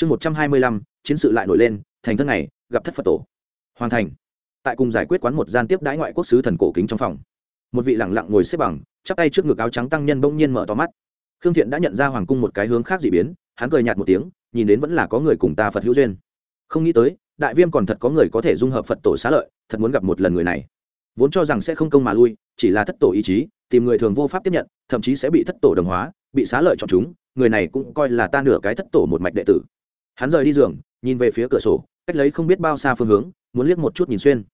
chương một trăm hai mươi lăm, chiến sự lại nổi lên, thành thân này gặp thất phật tổ. Hoàn thành. Tại cùng giải quyết quán một gian tiếp đãi ngoại quốc sứ thần cổ kính trong phòng. Một vị lẳng lặng ngồi xếp bằng, chắp tay trước ngực áo trắng tăng nhân bỗng nhiên mở to mắt. Khương thiện đã nhận ra hoàng cung một cái hướng khác dị biến, hắn cười nhạt một tiếng, nhìn đến vẫn là có người cùng ta phật hữu duyên. Không nghĩ tới, đại viêm còn thật có người có thể dung hợp phật tổ xá lợi, thật muốn gặp một lần người này. Vốn cho rằng sẽ không công mà lui, chỉ là thất tổ ý chí, tìm người thường vô pháp tiếp nhận, thậm chí sẽ bị thất tổ đồng hóa, bị xá lợi chọn chúng, người này cũng coi là ta nửa cái thất tổ một mạch đệ tử hắn rời đi giường, nhìn về phía cửa sổ, cách lấy không biết bao xa phương hướng, muốn liếc một chút nhìn xuyên.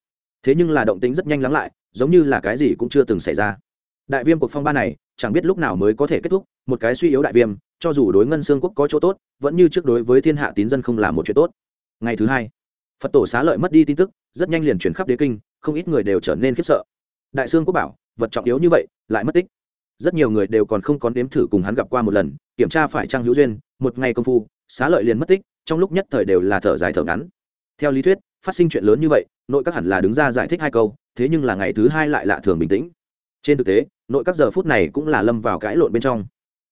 Thế nhưng là động tính rất nhanh lắng lại, giống như là cái gì cũng chưa từng xảy ra. Đại viêm cuộc phong ba này, chẳng biết lúc nào mới có thể kết thúc, một cái suy yếu đại viêm, cho dù đối ngân xương quốc có chỗ tốt, vẫn như trước đối với thiên hạ tín dân không là một chuyện tốt. Ngày thứ hai, phật tổ xá lợi mất đi tin tức, rất nhanh liền chuyển khắp đế kinh, không ít người đều trở nên khiếp sợ. Đại sương quốc bảo, vật trọng yếu như vậy, lại mất tích. Rất nhiều người đều còn không có nếm thử cùng hắn gặp qua một lần, kiểm tra phải trang hữu duyên, một ngày công phu, xá lợi liền mất tích trong lúc nhất thời đều là thở dài thở ngắn. Theo lý thuyết, phát sinh chuyện lớn như vậy, nội các hẳn là đứng ra giải thích hai câu, thế nhưng là ngày thứ hai lại lạ thường bình tĩnh. Trên thực tế, nội các giờ phút này cũng là lâm vào cãi lộn bên trong.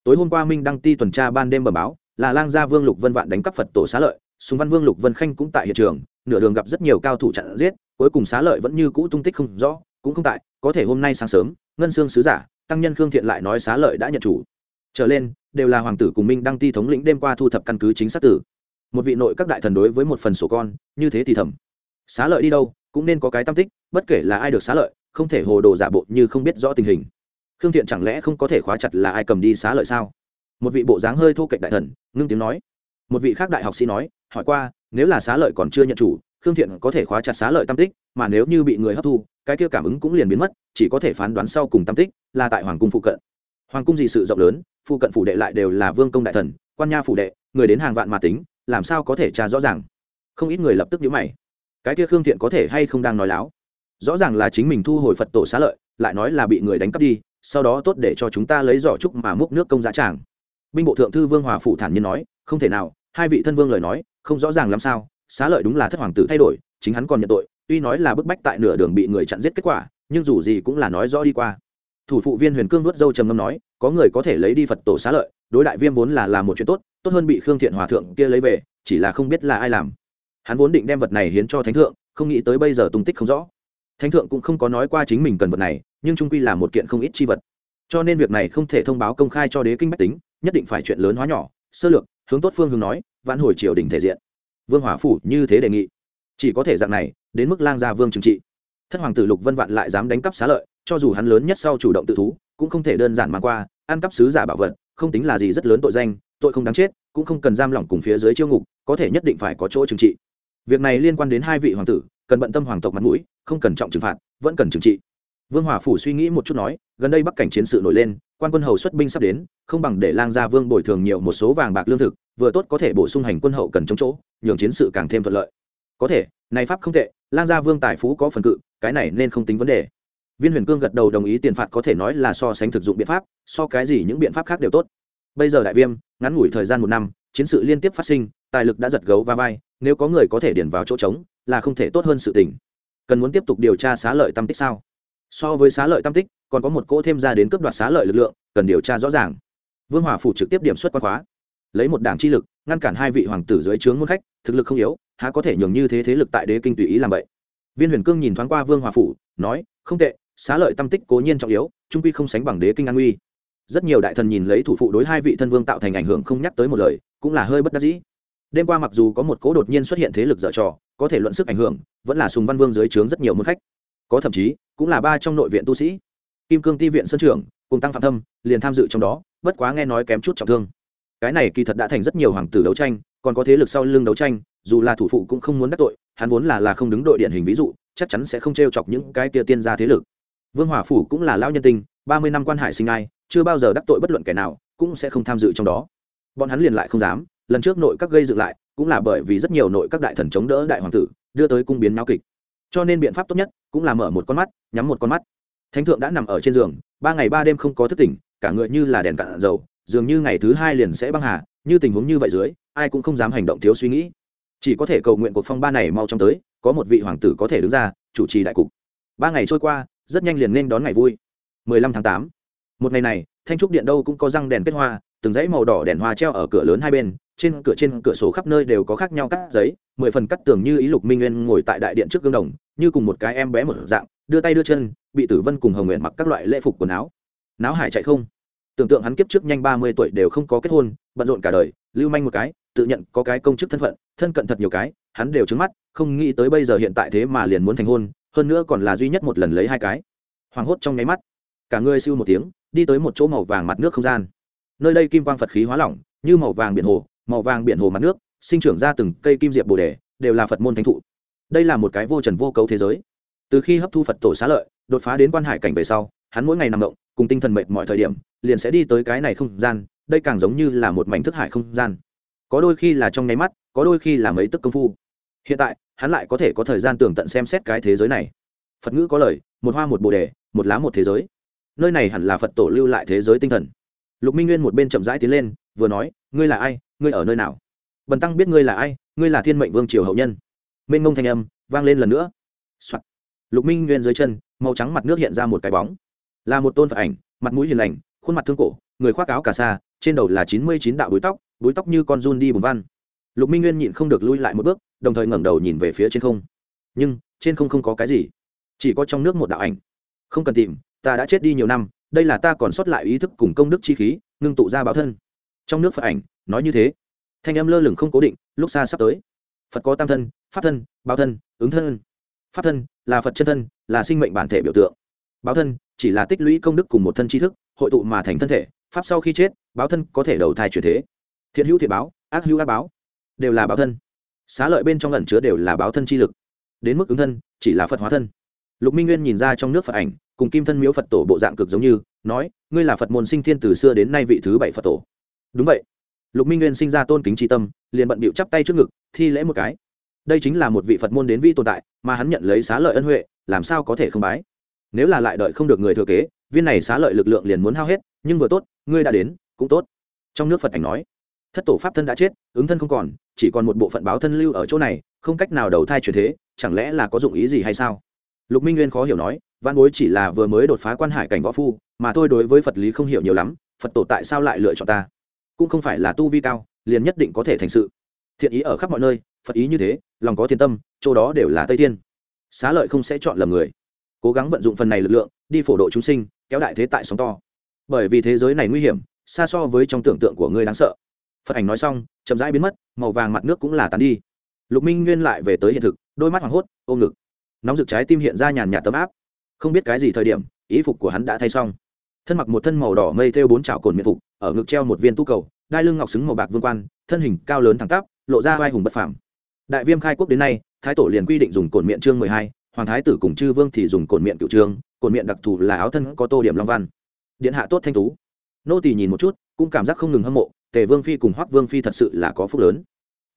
Tối hôm qua minh đăng ti tuần tra ban đêm bờ báo, là lang gia vương lục vân vạn đánh cắp phật tổ xá lợi súng văn vương lục vân khanh cũng tại hiện trường, nửa đường gặp rất nhiều cao thủ chặn giết, cuối cùng xá lợi vẫn như cũ tung tích không rõ, cũng không tại, có thể hôm nay sáng sớm, ngân xương sứ giả, tăng nhân khương thiện lại nói xá lợi đã nhận chủ. Trở lên, đều là hoàng tử cùng minh đăng ti thống lĩnh đêm qua thu thập căn cứ chính xác tử một vị nội các đại thần đối với một phần sổ con, như thế thì thầm. Xá lợi đi đâu, cũng nên có cái tam tích, bất kể là ai được xá lợi, không thể hồ đồ giả bộ như không biết rõ tình hình. Khương thiện chẳng lẽ không có thể khóa chặt là ai cầm đi xá lợi sao? Một vị bộ dáng hơi thô kệch đại thần, ngưng tiếng nói. Một vị khác đại học sĩ nói, hỏi qua, nếu là xá lợi còn chưa nhận chủ, khương thiện có thể khóa chặt xá lợi tam tích, mà nếu như bị người hấp thu, cái kia cảm ứng cũng liền biến mất, chỉ có thể phán đoán sau cùng tam tích là tại hoàng cung phụ cận. Hoàng cung gì sự rộng lớn, phụ cận phủ đệ lại đều là vương công đại thần, quan nha phủ đệ, người đến hàng vạn mà tính làm sao có thể tra rõ ràng? Không ít người lập tức nhíu mày. Cái kia khương thiện có thể hay không đang nói láo? Rõ ràng là chính mình thu hồi phật tổ xá lợi, lại nói là bị người đánh cắp đi, sau đó tốt để cho chúng ta lấy giỏ trúc mà múc nước công giá tràng. Binh bộ thượng thư vương hòa phủ thản nhiên nói, không thể nào, hai vị thân vương lời nói, không rõ ràng làm sao, xá lợi đúng là thất hoàng tử thay đổi, chính hắn còn nhận tội, tuy nói là bức bách tại nửa đường bị người chặn giết kết quả, nhưng dù gì cũng là nói rõ đi qua. Thủ phụ viên huyền cương nuốt dâu trầm ngâm nói, có người có thể lấy đi phật tổ xá lợi, đối đại viêm vốn là làm một chuyện tốt tốt hơn bị khương thiện hòa thượng kia lấy về, chỉ là không biết là ai làm. Hắn vốn định đem vật này hiến cho thánh thượng, không nghĩ tới bây giờ tung tích không rõ. Thánh thượng cũng không có nói qua chính mình cần vật này, nhưng trung quy là một kiện không ít chi vật. Cho nên việc này không thể thông báo công khai cho đế kinh bách tính, nhất định phải chuyện lớn hóa nhỏ. Sơ lược, hướng tốt phương hướng nói, vãn hồi triều đình thể diện. Vương hỏa phủ như thế đề nghị. Chỉ có thể dạng này, đến mức lang gia vương trừng trị. Thất hoàng tử lục vân vạn lại dám đánh cắp xá lợi, cho dù hắn lớn nhất sau chủ động tự thú, cũng không thể đơn giản mang qua, ăn cắp sứ giả bảo vật, không tính là gì rất lớn tội danh tội không đáng chết, cũng không cần giam lỏng cùng phía dưới chiêu ngục, có thể nhất định phải có chỗ trừng trị. Việc này liên quan đến hai vị hoàng tử, cần bận tâm hoàng tộc mặt mũi, không cần trọng trừng phạt, vẫn cần trừng trị. Vương hòa phủ suy nghĩ một chút nói, gần đây bắc cảnh chiến sự nổi lên, quan quân hầu xuất binh sắp đến, không bằng để lang gia vương bồi thường nhiều một số vàng bạc lương thực, vừa tốt có thể bổ sung hành quân hậu cần chống chỗ, nhường chiến sự càng thêm thuận lợi. Có thể, này pháp không tệ, lang gia vương tài phú có phần cự, cái này nên không tính vấn đề. Viên huyền cương gật đầu đồng ý tiền phạt có thể nói là so sánh thực dụng biện pháp, so cái gì những biện pháp khác đều tốt bây giờ đại viêm, ngắn ngủi thời gian một năm, chiến sự liên tiếp phát sinh, tài lực đã giật gấu va vai, nếu có người có thể điền vào chỗ trống, là không thể tốt hơn sự tình. Cần muốn tiếp tục điều tra xá lợi tam tích sao? So với xá lợi tam tích, còn có một cỗ thêm ra đến cướp đoạt xá lợi lực lượng, cần điều tra rõ ràng. Vương hòa phủ trực tiếp điểm xuất quan khóa. Lấy một đảng chi lực, ngăn cản hai vị hoàng tử dưới trướng môn khách, thực lực không yếu, há có thể nhường như thế thế lực tại đế kinh tùy ý làm vậy? Viên huyền cương nhìn thoáng qua vương hòa phủ nói, không tệ, xá lợi tam tích cố nhiên trọng yếu, trung quy không sánh bằng đế kinh an uy rất nhiều đại thần nhìn lấy thủ phụ đối hai vị thân vương tạo thành ảnh hưởng không nhắc tới một lời, cũng là hơi bất đắc dĩ. Đêm qua mặc dù có một cố đột nhiên xuất hiện thế lực dở trò, có thể luận sức ảnh hưởng, vẫn là sùng văn vương dưới trướng rất nhiều môn khách. Có thậm chí, cũng là ba trong nội viện tu sĩ. Kim cương ti viện sơn trưởng, cùng tăng phạm thâm, liền tham dự trong đó, bất quá nghe nói kém chút trọng thương. Cái này kỳ thật đã thành rất nhiều hoàng tử đấu tranh, còn có thế lực sau lưng đấu tranh, dù là thủ phụ cũng không muốn đắc tội, hắn vốn là là không đứng đội điển hình ví dụ, chắc chắn sẽ không t chọc những cái tia tiên gia thế lực. Vương hòa phủ cũng là lão nhân tinh ba mươi năm quan hải sinh ai chưa bao giờ đắc tội bất luận kẻ nào, cũng sẽ không tham dự trong đó. Bọn hắn liền lại không dám, lần trước nội các gây dựng lại, cũng là bởi vì rất nhiều nội các đại thần chống đỡ đại hoàng tử, đưa tới cung biến náo kịch. Cho nên biện pháp tốt nhất cũng là mở một con mắt, nhắm một con mắt. Thánh thượng đã nằm ở trên giường, ba ngày ba đêm không có thức tỉnh, cả người như là đèn cạn dầu, dường như ngày thứ hai liền sẽ băng hà, như tình huống như vậy dưới, ai cũng không dám hành động thiếu suy nghĩ. Chỉ có thể cầu nguyện cuộc phong ba này mau chóng tới, có một vị hoàng tử có thể đứng ra, chủ trì đại cục. Ba ngày trôi qua, rất nhanh liền nên đón ngày vui. 15 tháng 8 một ngày này, thanh trúc điện đâu cũng có răng đèn kết hoa, từng dãy màu đỏ đèn hoa treo ở cửa lớn hai bên, trên cửa trên cửa sổ khắp nơi đều có khác nhau cắt giấy, mười phần cắt tường như ý lục minh nguyên ngồi tại đại điện trước gương đồng, như cùng một cái em bé một dạng, đưa tay đưa chân, bị tử vân cùng hồng nguyện mặc các loại lễ phục quần áo. Náo hải chạy không. Tưởng tượng hắn kiếp trước nhanh ba mươi tuổi đều không có kết hôn, bận rộn cả đời, lưu manh một cái, tự nhận có cái công chức thân phận, thân cận thật nhiều cái, hắn đều trứng mắt, không nghĩ tới bây giờ hiện tại thế mà liền muốn thành hôn, hơn nữa còn là duy nhất một lần lấy hai cái. Hoảng hốt trong nháy mắt. Cả người siêu một tiếng đi tới một chỗ màu vàng mặt nước không gian. Nơi đây kim quang phật khí hóa lỏng, như màu vàng biển hồ, màu vàng biển hồ mặt nước, sinh trưởng ra từng cây kim diệp bồ đề, đều là phật môn thánh thụ. Đây là một cái vô trần vô cấu thế giới. Từ khi hấp thu phật tổ xá lợi, đột phá đến quan hải cảnh về sau, hắn mỗi ngày nằm động, cùng tinh thần mệt mọi thời điểm, liền sẽ đi tới cái này không gian, đây càng giống như là một mảnh thức hải không gian. Có đôi khi là trong nháy mắt, có đôi khi là mấy tức công phu. Hiện tại, hắn lại có thể có thời gian tường tận xem xét cái thế giới này. Phật ngữ có lời, một hoa một bồ đề, một lá một thế giới nơi này hẳn là phật tổ lưu lại thế giới tinh thần. Lục minh nguyên một bên chậm rãi tiến lên, vừa nói, ngươi là ai? Ngươi ở nơi nào? Bần tăng biết ngươi là ai, ngươi là thiên mệnh vương triều hậu nhân. Minh ngông thanh âm vang lên lần nữa、Soạn. lục minh nguyên dưới chân, màu trắng mặt nước hiện ra một cái bóng. Là một tôn phật ảnh, mặt mũi hiền lành, khuôn mặt thương cổ, người khoác áo cà sa, trên đầu là chín mươi chín đạo búi tóc búi tóc như con run đi bùn văn. Lục minh nguyên nhịn không được lui lại một bước, đồng thời ngẩng đầu nhìn về phía trên không. Nhưng, trên không không có cái gì, chỉ có trong nước một đạo ảnh. Không cần tìm ta đã chết đi nhiều năm, đây là ta còn sót lại ý thức cùng công đức chi khí, ngưng tụ ra báo thân. Trong nước phật ảnh, nói như thế. Thanh âm lơ lửng không cố định, lúc xa sắp tới. Phật có tam thân, pháp thân, báo thân, ứng thân. Pháp thân là phật chân thân, là sinh mệnh bản thể biểu tượng. Báo thân chỉ là tích lũy công đức cùng một thân tri thức, hội tụ mà thành thân thể, pháp sau khi chết, báo thân có thể đầu thai chuyển thế. Thiện hữu thiện báo, ác hữu ác báo, đều là báo thân. Xá lợi bên trong lần chứa đều là báo thân chi lực. Đến mức ứng thân, chỉ là phật hóa thân. Lục minh nguyên nhìn ra trong nước phật ảnh cùng kim thân miếu phật tổ bộ dạng cực giống như, nói, ngươi là phật môn sinh thiên từ xưa đến nay vị thứ bảy phật tổ. Đúng vậy. Lục minh nguyên sinh ra tôn kính tri tâm, liền bận bịu chắp tay trước ngực, thi lễ một cái. Đây chính là một vị phật môn đến vi tồn tại, mà hắn nhận lấy xá lợi ân huệ, làm sao có thể không bái? Nếu là lại đợi không được người thừa kế, viên này xá lợi lực lượng liền muốn hao hết, nhưng vừa tốt, ngươi đã đến, cũng tốt. Trong nước phật ảnh nói, thất tổ pháp thân đã chết, ứng thân không còn, chỉ còn một bộ phận báo thân lưu ở chỗ này, không cách nào đầu thai chuyển thế, chẳng lẽ là có dụng ý gì hay sao? Lục minh nguyên khó hiểu nói văn bối chỉ là vừa mới đột phá quan hải cảnh võ phu, mà thôi đối với phật lý không hiểu nhiều lắm, phật tổ tại sao lại lựa chọn ta? Cũng không phải là tu vi cao, liền nhất định có thể thành sự. Thiện ý ở khắp mọi nơi, phật ý như thế, lòng có thiên tâm, chỗ đó đều là tây thiên. xá lợi không sẽ chọn lầm người. Cố gắng vận dụng phần này lực lượng, đi phổ độ chúng sinh, kéo đại thế tại sóng to. Bởi vì thế giới này nguy hiểm, xa so với trong tưởng tượng của ngươi đáng sợ. Phật ảnh nói xong, chậm rãi biến mất, màu vàng mặt nước cũng là tàn đi. Lục minh nguyên lại về tới hiện thực, đôi mắt hoảng hốt, ôm ngực. Nóng rực trái tim hiện ra nhàn nhạt tấm áp không biết cái gì thời điểm, ý phục của hắn đã thay xong. Thân mặc một thân màu đỏ mây theo bốn chảo cồn miệng phục, ở ngực treo một viên tu cầu, đai lưng ngọc xứng màu bạc vương quan, thân hình cao lớn thẳng tắp, lộ ra vai hùng bất phàm. Đại viêm khai quốc đến nay, thái tổ liền quy định dùng cồn miệng chương mười hai, hoàng thái tử cùng chư vương thì dùng cồn miệng cựu trương cồn miệng đặc thù là áo thân có tô điểm long văn. Điện hạ tốt thanh tú. Nô tỳ nhìn một chút, cũng cảm giác không ngừng hâm mộ, tề vương phi cùng hoắc vương phi thật sự là có phúc lớn.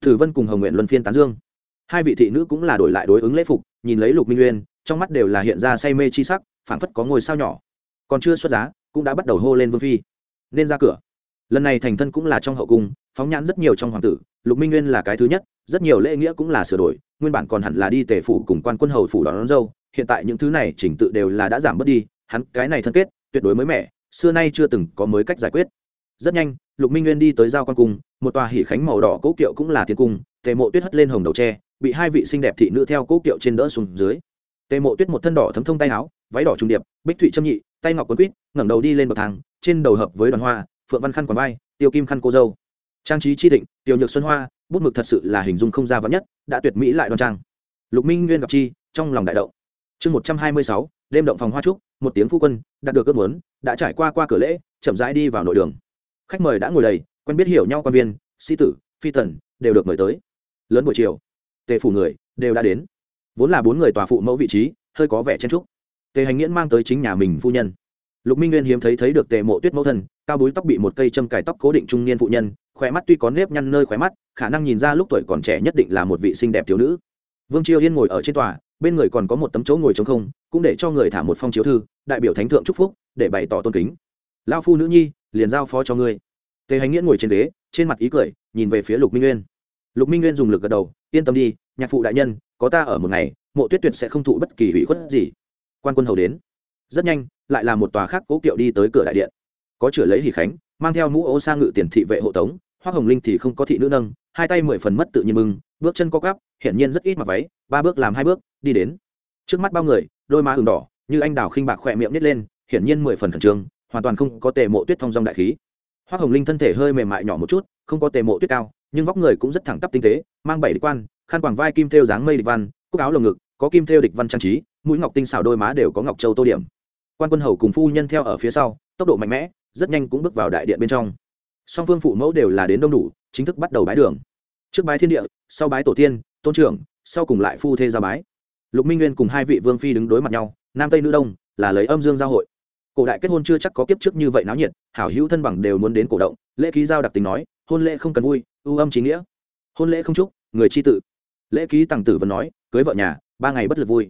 Thử vân cùng hồng nguyện luân phiên tán dương. Hai vị thị nữ cũng là đổi lại đối ứng lễ phục, nhìn lấy lục minh nguyên trong mắt đều là hiện ra say mê chi sắc phảng phất có ngôi sao nhỏ. Còn chưa xuất giá cũng đã bắt đầu hô lên vương phi. Nên ra cửa. Lần này thành thân cũng là trong hậu cung phóng nhãn rất nhiều trong hoàng tử lục minh nguyên là cái thứ nhất rất nhiều lễ nghĩa cũng là sửa đổi nguyên bản còn hẳn là đi tề phủ cùng quan quân hầu phủ đón, đón dâu hiện tại những thứ này chỉnh tự đều là đã giảm bớt đi hắn cái này thân kết tuyệt đối mới mẻ xưa nay chưa từng có mới cách giải quyết. Rất nhanh lục minh nguyên đi tới giao quan cung một tòa hỉ khánh màu đỏ cố kiệu cũng là thiên cung tề mộ tuyết hất lên hồng đầu tre bị hai vị xinh đẹp thị nữ theo cố kiệu trên đỡ xuống dưới tề mộ tuyết một thân đỏ thấm thông tay áo, váy đỏ trung điệp, bích thụy trâm nhị, tay ngọc quấn quýt, ngẩng đầu đi lên bậc thang, trên đầu hợp với đoàn hoa, phượng văn khăn quàng vai, tiêu kim khăn cô dâu. Trang trí chi thịnh, tiểu nhược xuân hoa, bút mực thật sự là hình dung không ra vắn nhất, đã tuyệt mỹ lại đoan trang. Lục minh nguyên gặp chi, trong lòng đại động. Chương một trăm hai mươi sáu, đêm động phòng hoa trúc, một tiếng phu quân, đạt được ước muốn, đã trải qua qua cửa lễ, chậm rãi đi vào nội đường. Khách mời đã ngồi đầy, quen biết hiểu nhau quan viên, sĩ tử, phi tần đều được mời tới. Lớn buổi chiều, tề phủ người, đều đã đến vốn là bốn người tòa phụ mẫu vị trí, hơi có vẻ chen trúc tề hành nghiễn mang tới chính nhà mình phu nhân. Lục minh nguyên hiếm thấy thấy được tề mộ tuyết mẫu thân, cao búi tóc bị một cây châm cài tóc cố định trung niên phụ nhân khỏe mắt tuy có nếp nhăn nơi khỏe mắt, khả năng nhìn ra lúc tuổi còn trẻ nhất định là một vị xinh đẹp thiếu nữ. Vương triều yên ngồi ở trên tòa, bên người còn có một tấm chỗ ngồi trống không, cũng để cho người thả một phong chiếu thư, đại biểu thánh thượng chúc phúc, để bày tỏ tôn kính. Lao phu nữ nhi, liền giao phó cho ngươi. Tề hành nghiễn ngồi trên ghế, trên mặt ý cười, nhìn về phía lục minh nguyên. Lục minh nguyên dùng lực gật đầu, yên tâm đi, nhạc phụ đại nhân có ta ở một ngày, mộ tuyết tuyệt sẽ không thụ bất kỳ hủy khuất gì. Quan quân hầu đến. Rất nhanh, lại là một tòa khác cố kiệu đi tới cửa đại điện. Có chửa lấy hỷ khánh, mang theo mũ ô sang ngự tiền thị vệ hộ tống hoa hồng linh thì không có thị nữ nâng, hai tay mười phần mất tự nhiên mừng, bước chân co gắp hiển nhiên rất ít mặc váy, ba bước làm hai bước, đi đến. Trước mắt bao người, đôi má ửng đỏ, như anh đào khinh bạc khỏe miệng nít lên, hiển nhiên mười phần khẩn trương, hoàn toàn không có tề mộ tuyết thong dong đại khí. Hoa hồng linh thân thể hơi mềm mại nhỏ một chút, không có tề mộ tuyết cao, nhưng vóc người cũng rất thẳng tắp tinh tế, mang bảy đi quan khăn quàng vai kim thêu dáng mây địch văn, cúc áo lồng ngực, có kim thêu địch văn trang trí, mũi ngọc tinh xảo đôi má đều có ngọc châu tô điểm. Quan quân hầu cùng phu nhân theo ở phía sau, tốc độ mạnh mẽ, rất nhanh cũng bước vào đại điện bên trong. Song phương phụ mẫu đều là đến đông đủ, chính thức bắt đầu bái đường. Trước bái thiên địa, sau bái tổ tiên, tôn trưởng, sau cùng lại phu thê ra bái. Lục minh nguyên cùng hai vị vương phi đứng đối mặt nhau, nam tây nữ đông, là lấy âm dương giao hội. Cổ đại kết hôn chưa chắc có kiếp trước như vậy náo nhiệt, hảo hữu thân bằng đều muốn đến cổ động, lễ ký giao đặc tình nói, hôn lễ không cần vui, ưu âm trí nghĩa. Hôn lễ không chúc, người chi tự lễ ký tàng tử vẫn nói, cưới vợ nhà, ba ngày bất lực vui.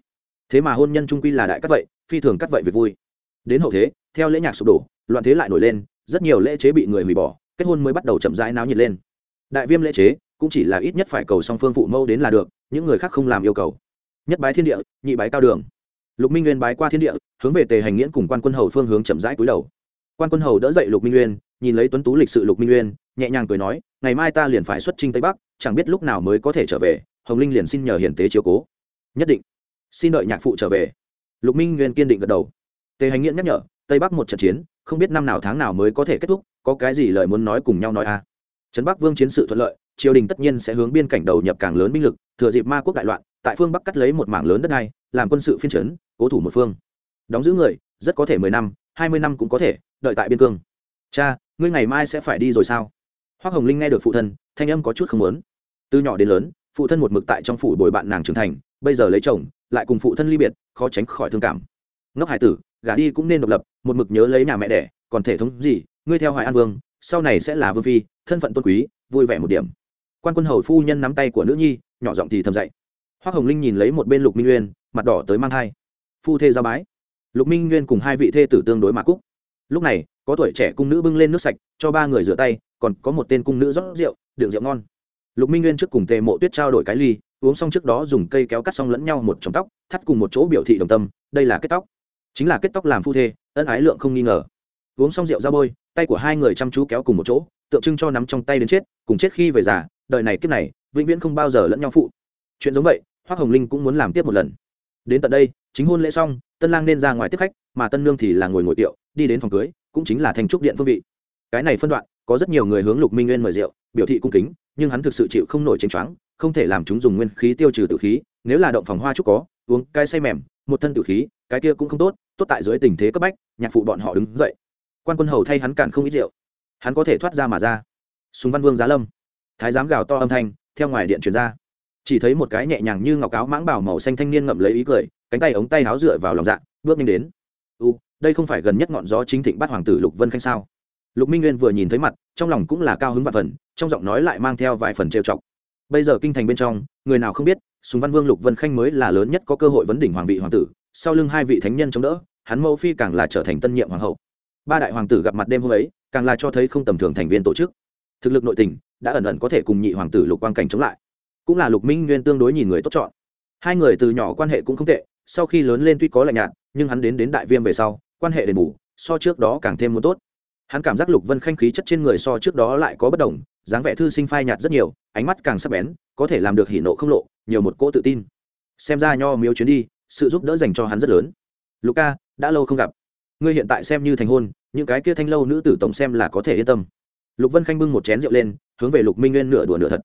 Thế mà hôn nhân trung quy là đại cắt vậy, phi thường cắt vậy việc vui. Đến hậu thế, theo lễ nhạc sụp đổ, loạn thế lại nổi lên, rất nhiều lễ chế bị người hủy bỏ, kết hôn mới bắt đầu chậm rãi náo nhiệt lên. Đại viêm lễ chế cũng chỉ là ít nhất phải cầu song phương phụ mâu đến là được, những người khác không làm yêu cầu. Nhất bái thiên địa, nhị bái cao đường. Lục minh nguyên bái qua thiên địa, hướng về tề hành nghiễn cùng quan quân hầu phương hướng chậm rãi cúi đầu. Quan quân hầu đỡ dậy lục minh nguyên, nhìn lấy tuấn tú lịch sự lục minh nguyên, nhẹ nhàng cười nói, ngày mai ta liền phải xuất trinh tây bắc, chẳng biết lúc nào mới có thể trở về hồng linh liền xin nhờ Hiền tế chiếu cố. Nhất định. Xin đợi nhạc phụ trở về. Lục minh nguyên kiên định gật đầu. Tề hành nghiện nhắc nhở, tây bắc một trận chiến, không biết năm nào tháng nào mới có thể kết thúc, có cái gì lời muốn nói cùng nhau nói a. À. trấn bắc vương chiến sự thuận lợi, triều đình tất nhiên sẽ hướng biên cảnh đầu nhập càng lớn binh lực, thừa dịp ma quốc đại loạn, tại phương bắc cắt lấy một mảng lớn đất này làm quân sự phiên trấn cố thủ một phương. Đóng giữ người, rất có thể mười năm, hai mươi năm cũng có thể, đợi tại biên cương. Cha, ngươi ngày mai sẽ phải đi rồi sao? Hoác hồng linh nghe được phụ thân, thanh âm có chút không lớn từ nhỏ đến lớn phụ thân một mực tại trong phủ bồi bạn nàng trưởng thành, bây giờ lấy chồng, lại cùng phụ thân ly biệt, khó tránh khỏi thương cảm. Ngốc hải tử, gả đi cũng nên độc lập, một mực nhớ lấy nhà mẹ đẻ, còn thể thống gì, ngươi theo hoài an vương, sau này sẽ là vương phi, thân phận tôn quý, vui vẻ một điểm. Quan quân hầu phu nhân nắm tay của nữ nhi, nhỏ giọng thì thầm dậy hoác hồng linh nhìn lấy một bên lục minh nguyên, mặt đỏ tới mang thai. Phu thê giao bái. Lục minh nguyên cùng hai vị thê tử tương đối mà cúc. Lúc này, có tuổi trẻ cung nữ bưng lên nước sạch, cho ba người rửa tay, còn có một tên cung nữ rót rượu, đựng rượu ngon lục minh nguyên trước cùng tề mộ tuyết trao đổi cái ly, uống xong trước đó dùng cây kéo cắt xong lẫn nhau một trong tóc, thắt cùng một chỗ biểu thị đồng tâm, đây là kết tóc. Chính là kết tóc làm phu thê, ân ái lượng không nghi ngờ. Uống xong rượu ra bôi, tay của hai người chăm chú kéo cùng một chỗ, tượng trưng cho nắm trong tay đến chết, cùng chết khi về già, đời này kiếp này, vĩnh viễn không bao giờ lẫn nhau phụ. Chuyện giống vậy hoác hồng linh cũng muốn làm tiếp một lần. Đến tận đây, chính hôn lễ xong, tân lang nên ra ngoài tiếp khách, mà tân nương thì là ngồi ngồi tiệu, đi đến phòng cưới, cũng chính là thành trúc điện phương vị. Cái này phân đoạn, có rất nhiều người hướng lục minh nguyên mời rượu, biểu thị cung kính nhưng hắn thực sự chịu không nổi chênh choáng, không thể làm chúng dùng nguyên khí tiêu trừ tự khí, nếu là động phòng hoa trúc có, uống cái say mềm, một thân tự khí, cái kia cũng không tốt tốt tại dưới tình thế cấp bách, nhạc phụ bọn họ đứng dậy. Quan quân hầu thay hắn cản không ít rượu. Hắn có thể thoát ra mà ra. Súng văn vương giá lâm. Thái giám gào to âm thanh, theo ngoài điện truyền ra. Chỉ thấy một cái nhẹ nhàng như ngọc áo mãng bảo màu xanh thanh niên ngậm lấy ý cười, cánh tay ống tay áo dựa vào lòng dạ bước nhanh đến. U, đây không phải gần nhất ngọn gió chính thịnh bắt hoàng tử lục vân khanh sao? Lục minh nguyên vừa nhìn thấy mặt, trong lòng cũng là cao hứng vạn phần, trong giọng nói lại mang theo vài phần trêu chọc. Bây giờ kinh thành bên trong, người nào không biết, Sùng văn vương lục vân khanh mới là lớn nhất có cơ hội vấn đỉnh hoàng vị hoàng tử, sau lưng hai vị thánh nhân chống đỡ, hắn mẫu phi càng là trở thành tân nhiệm hoàng hậu. Ba đại hoàng tử gặp mặt đêm hôm ấy, càng là cho thấy không tầm thường thành viên tổ chức. Thực lực nội tình, đã ẩn ẩn có thể cùng nhị hoàng tử lục quang cảnh chống lại. Cũng là lục minh nguyên tương đối nhìn người tốt chọn. Hai người từ nhỏ quan hệ cũng không tệ, sau khi lớn lên tuy có lạnh nhạt, nhưng hắn đến đến đại viêm về sau, quan hệ đền bù, so trước đó càng thêm muốn tốt hắn cảm giác lục vân khanh khí chất trên người so trước đó lại có bất đồng, dáng vẻ thư sinh phai nhạt rất nhiều, ánh mắt càng sắc bén, có thể làm được hỉ nộ không lộ, nhiều một cỗ tự tin. Xem ra nho miếu chuyến đi, sự giúp đỡ dành cho hắn rất lớn. Lục ca, đã lâu không gặp. Ngươi hiện tại xem như thành hôn, những cái kia thanh lâu nữ tử tổng xem là có thể yên tâm. Lục vân khanh bưng một chén rượu lên, hướng về lục minh nguyên nửa đùa nửa thật.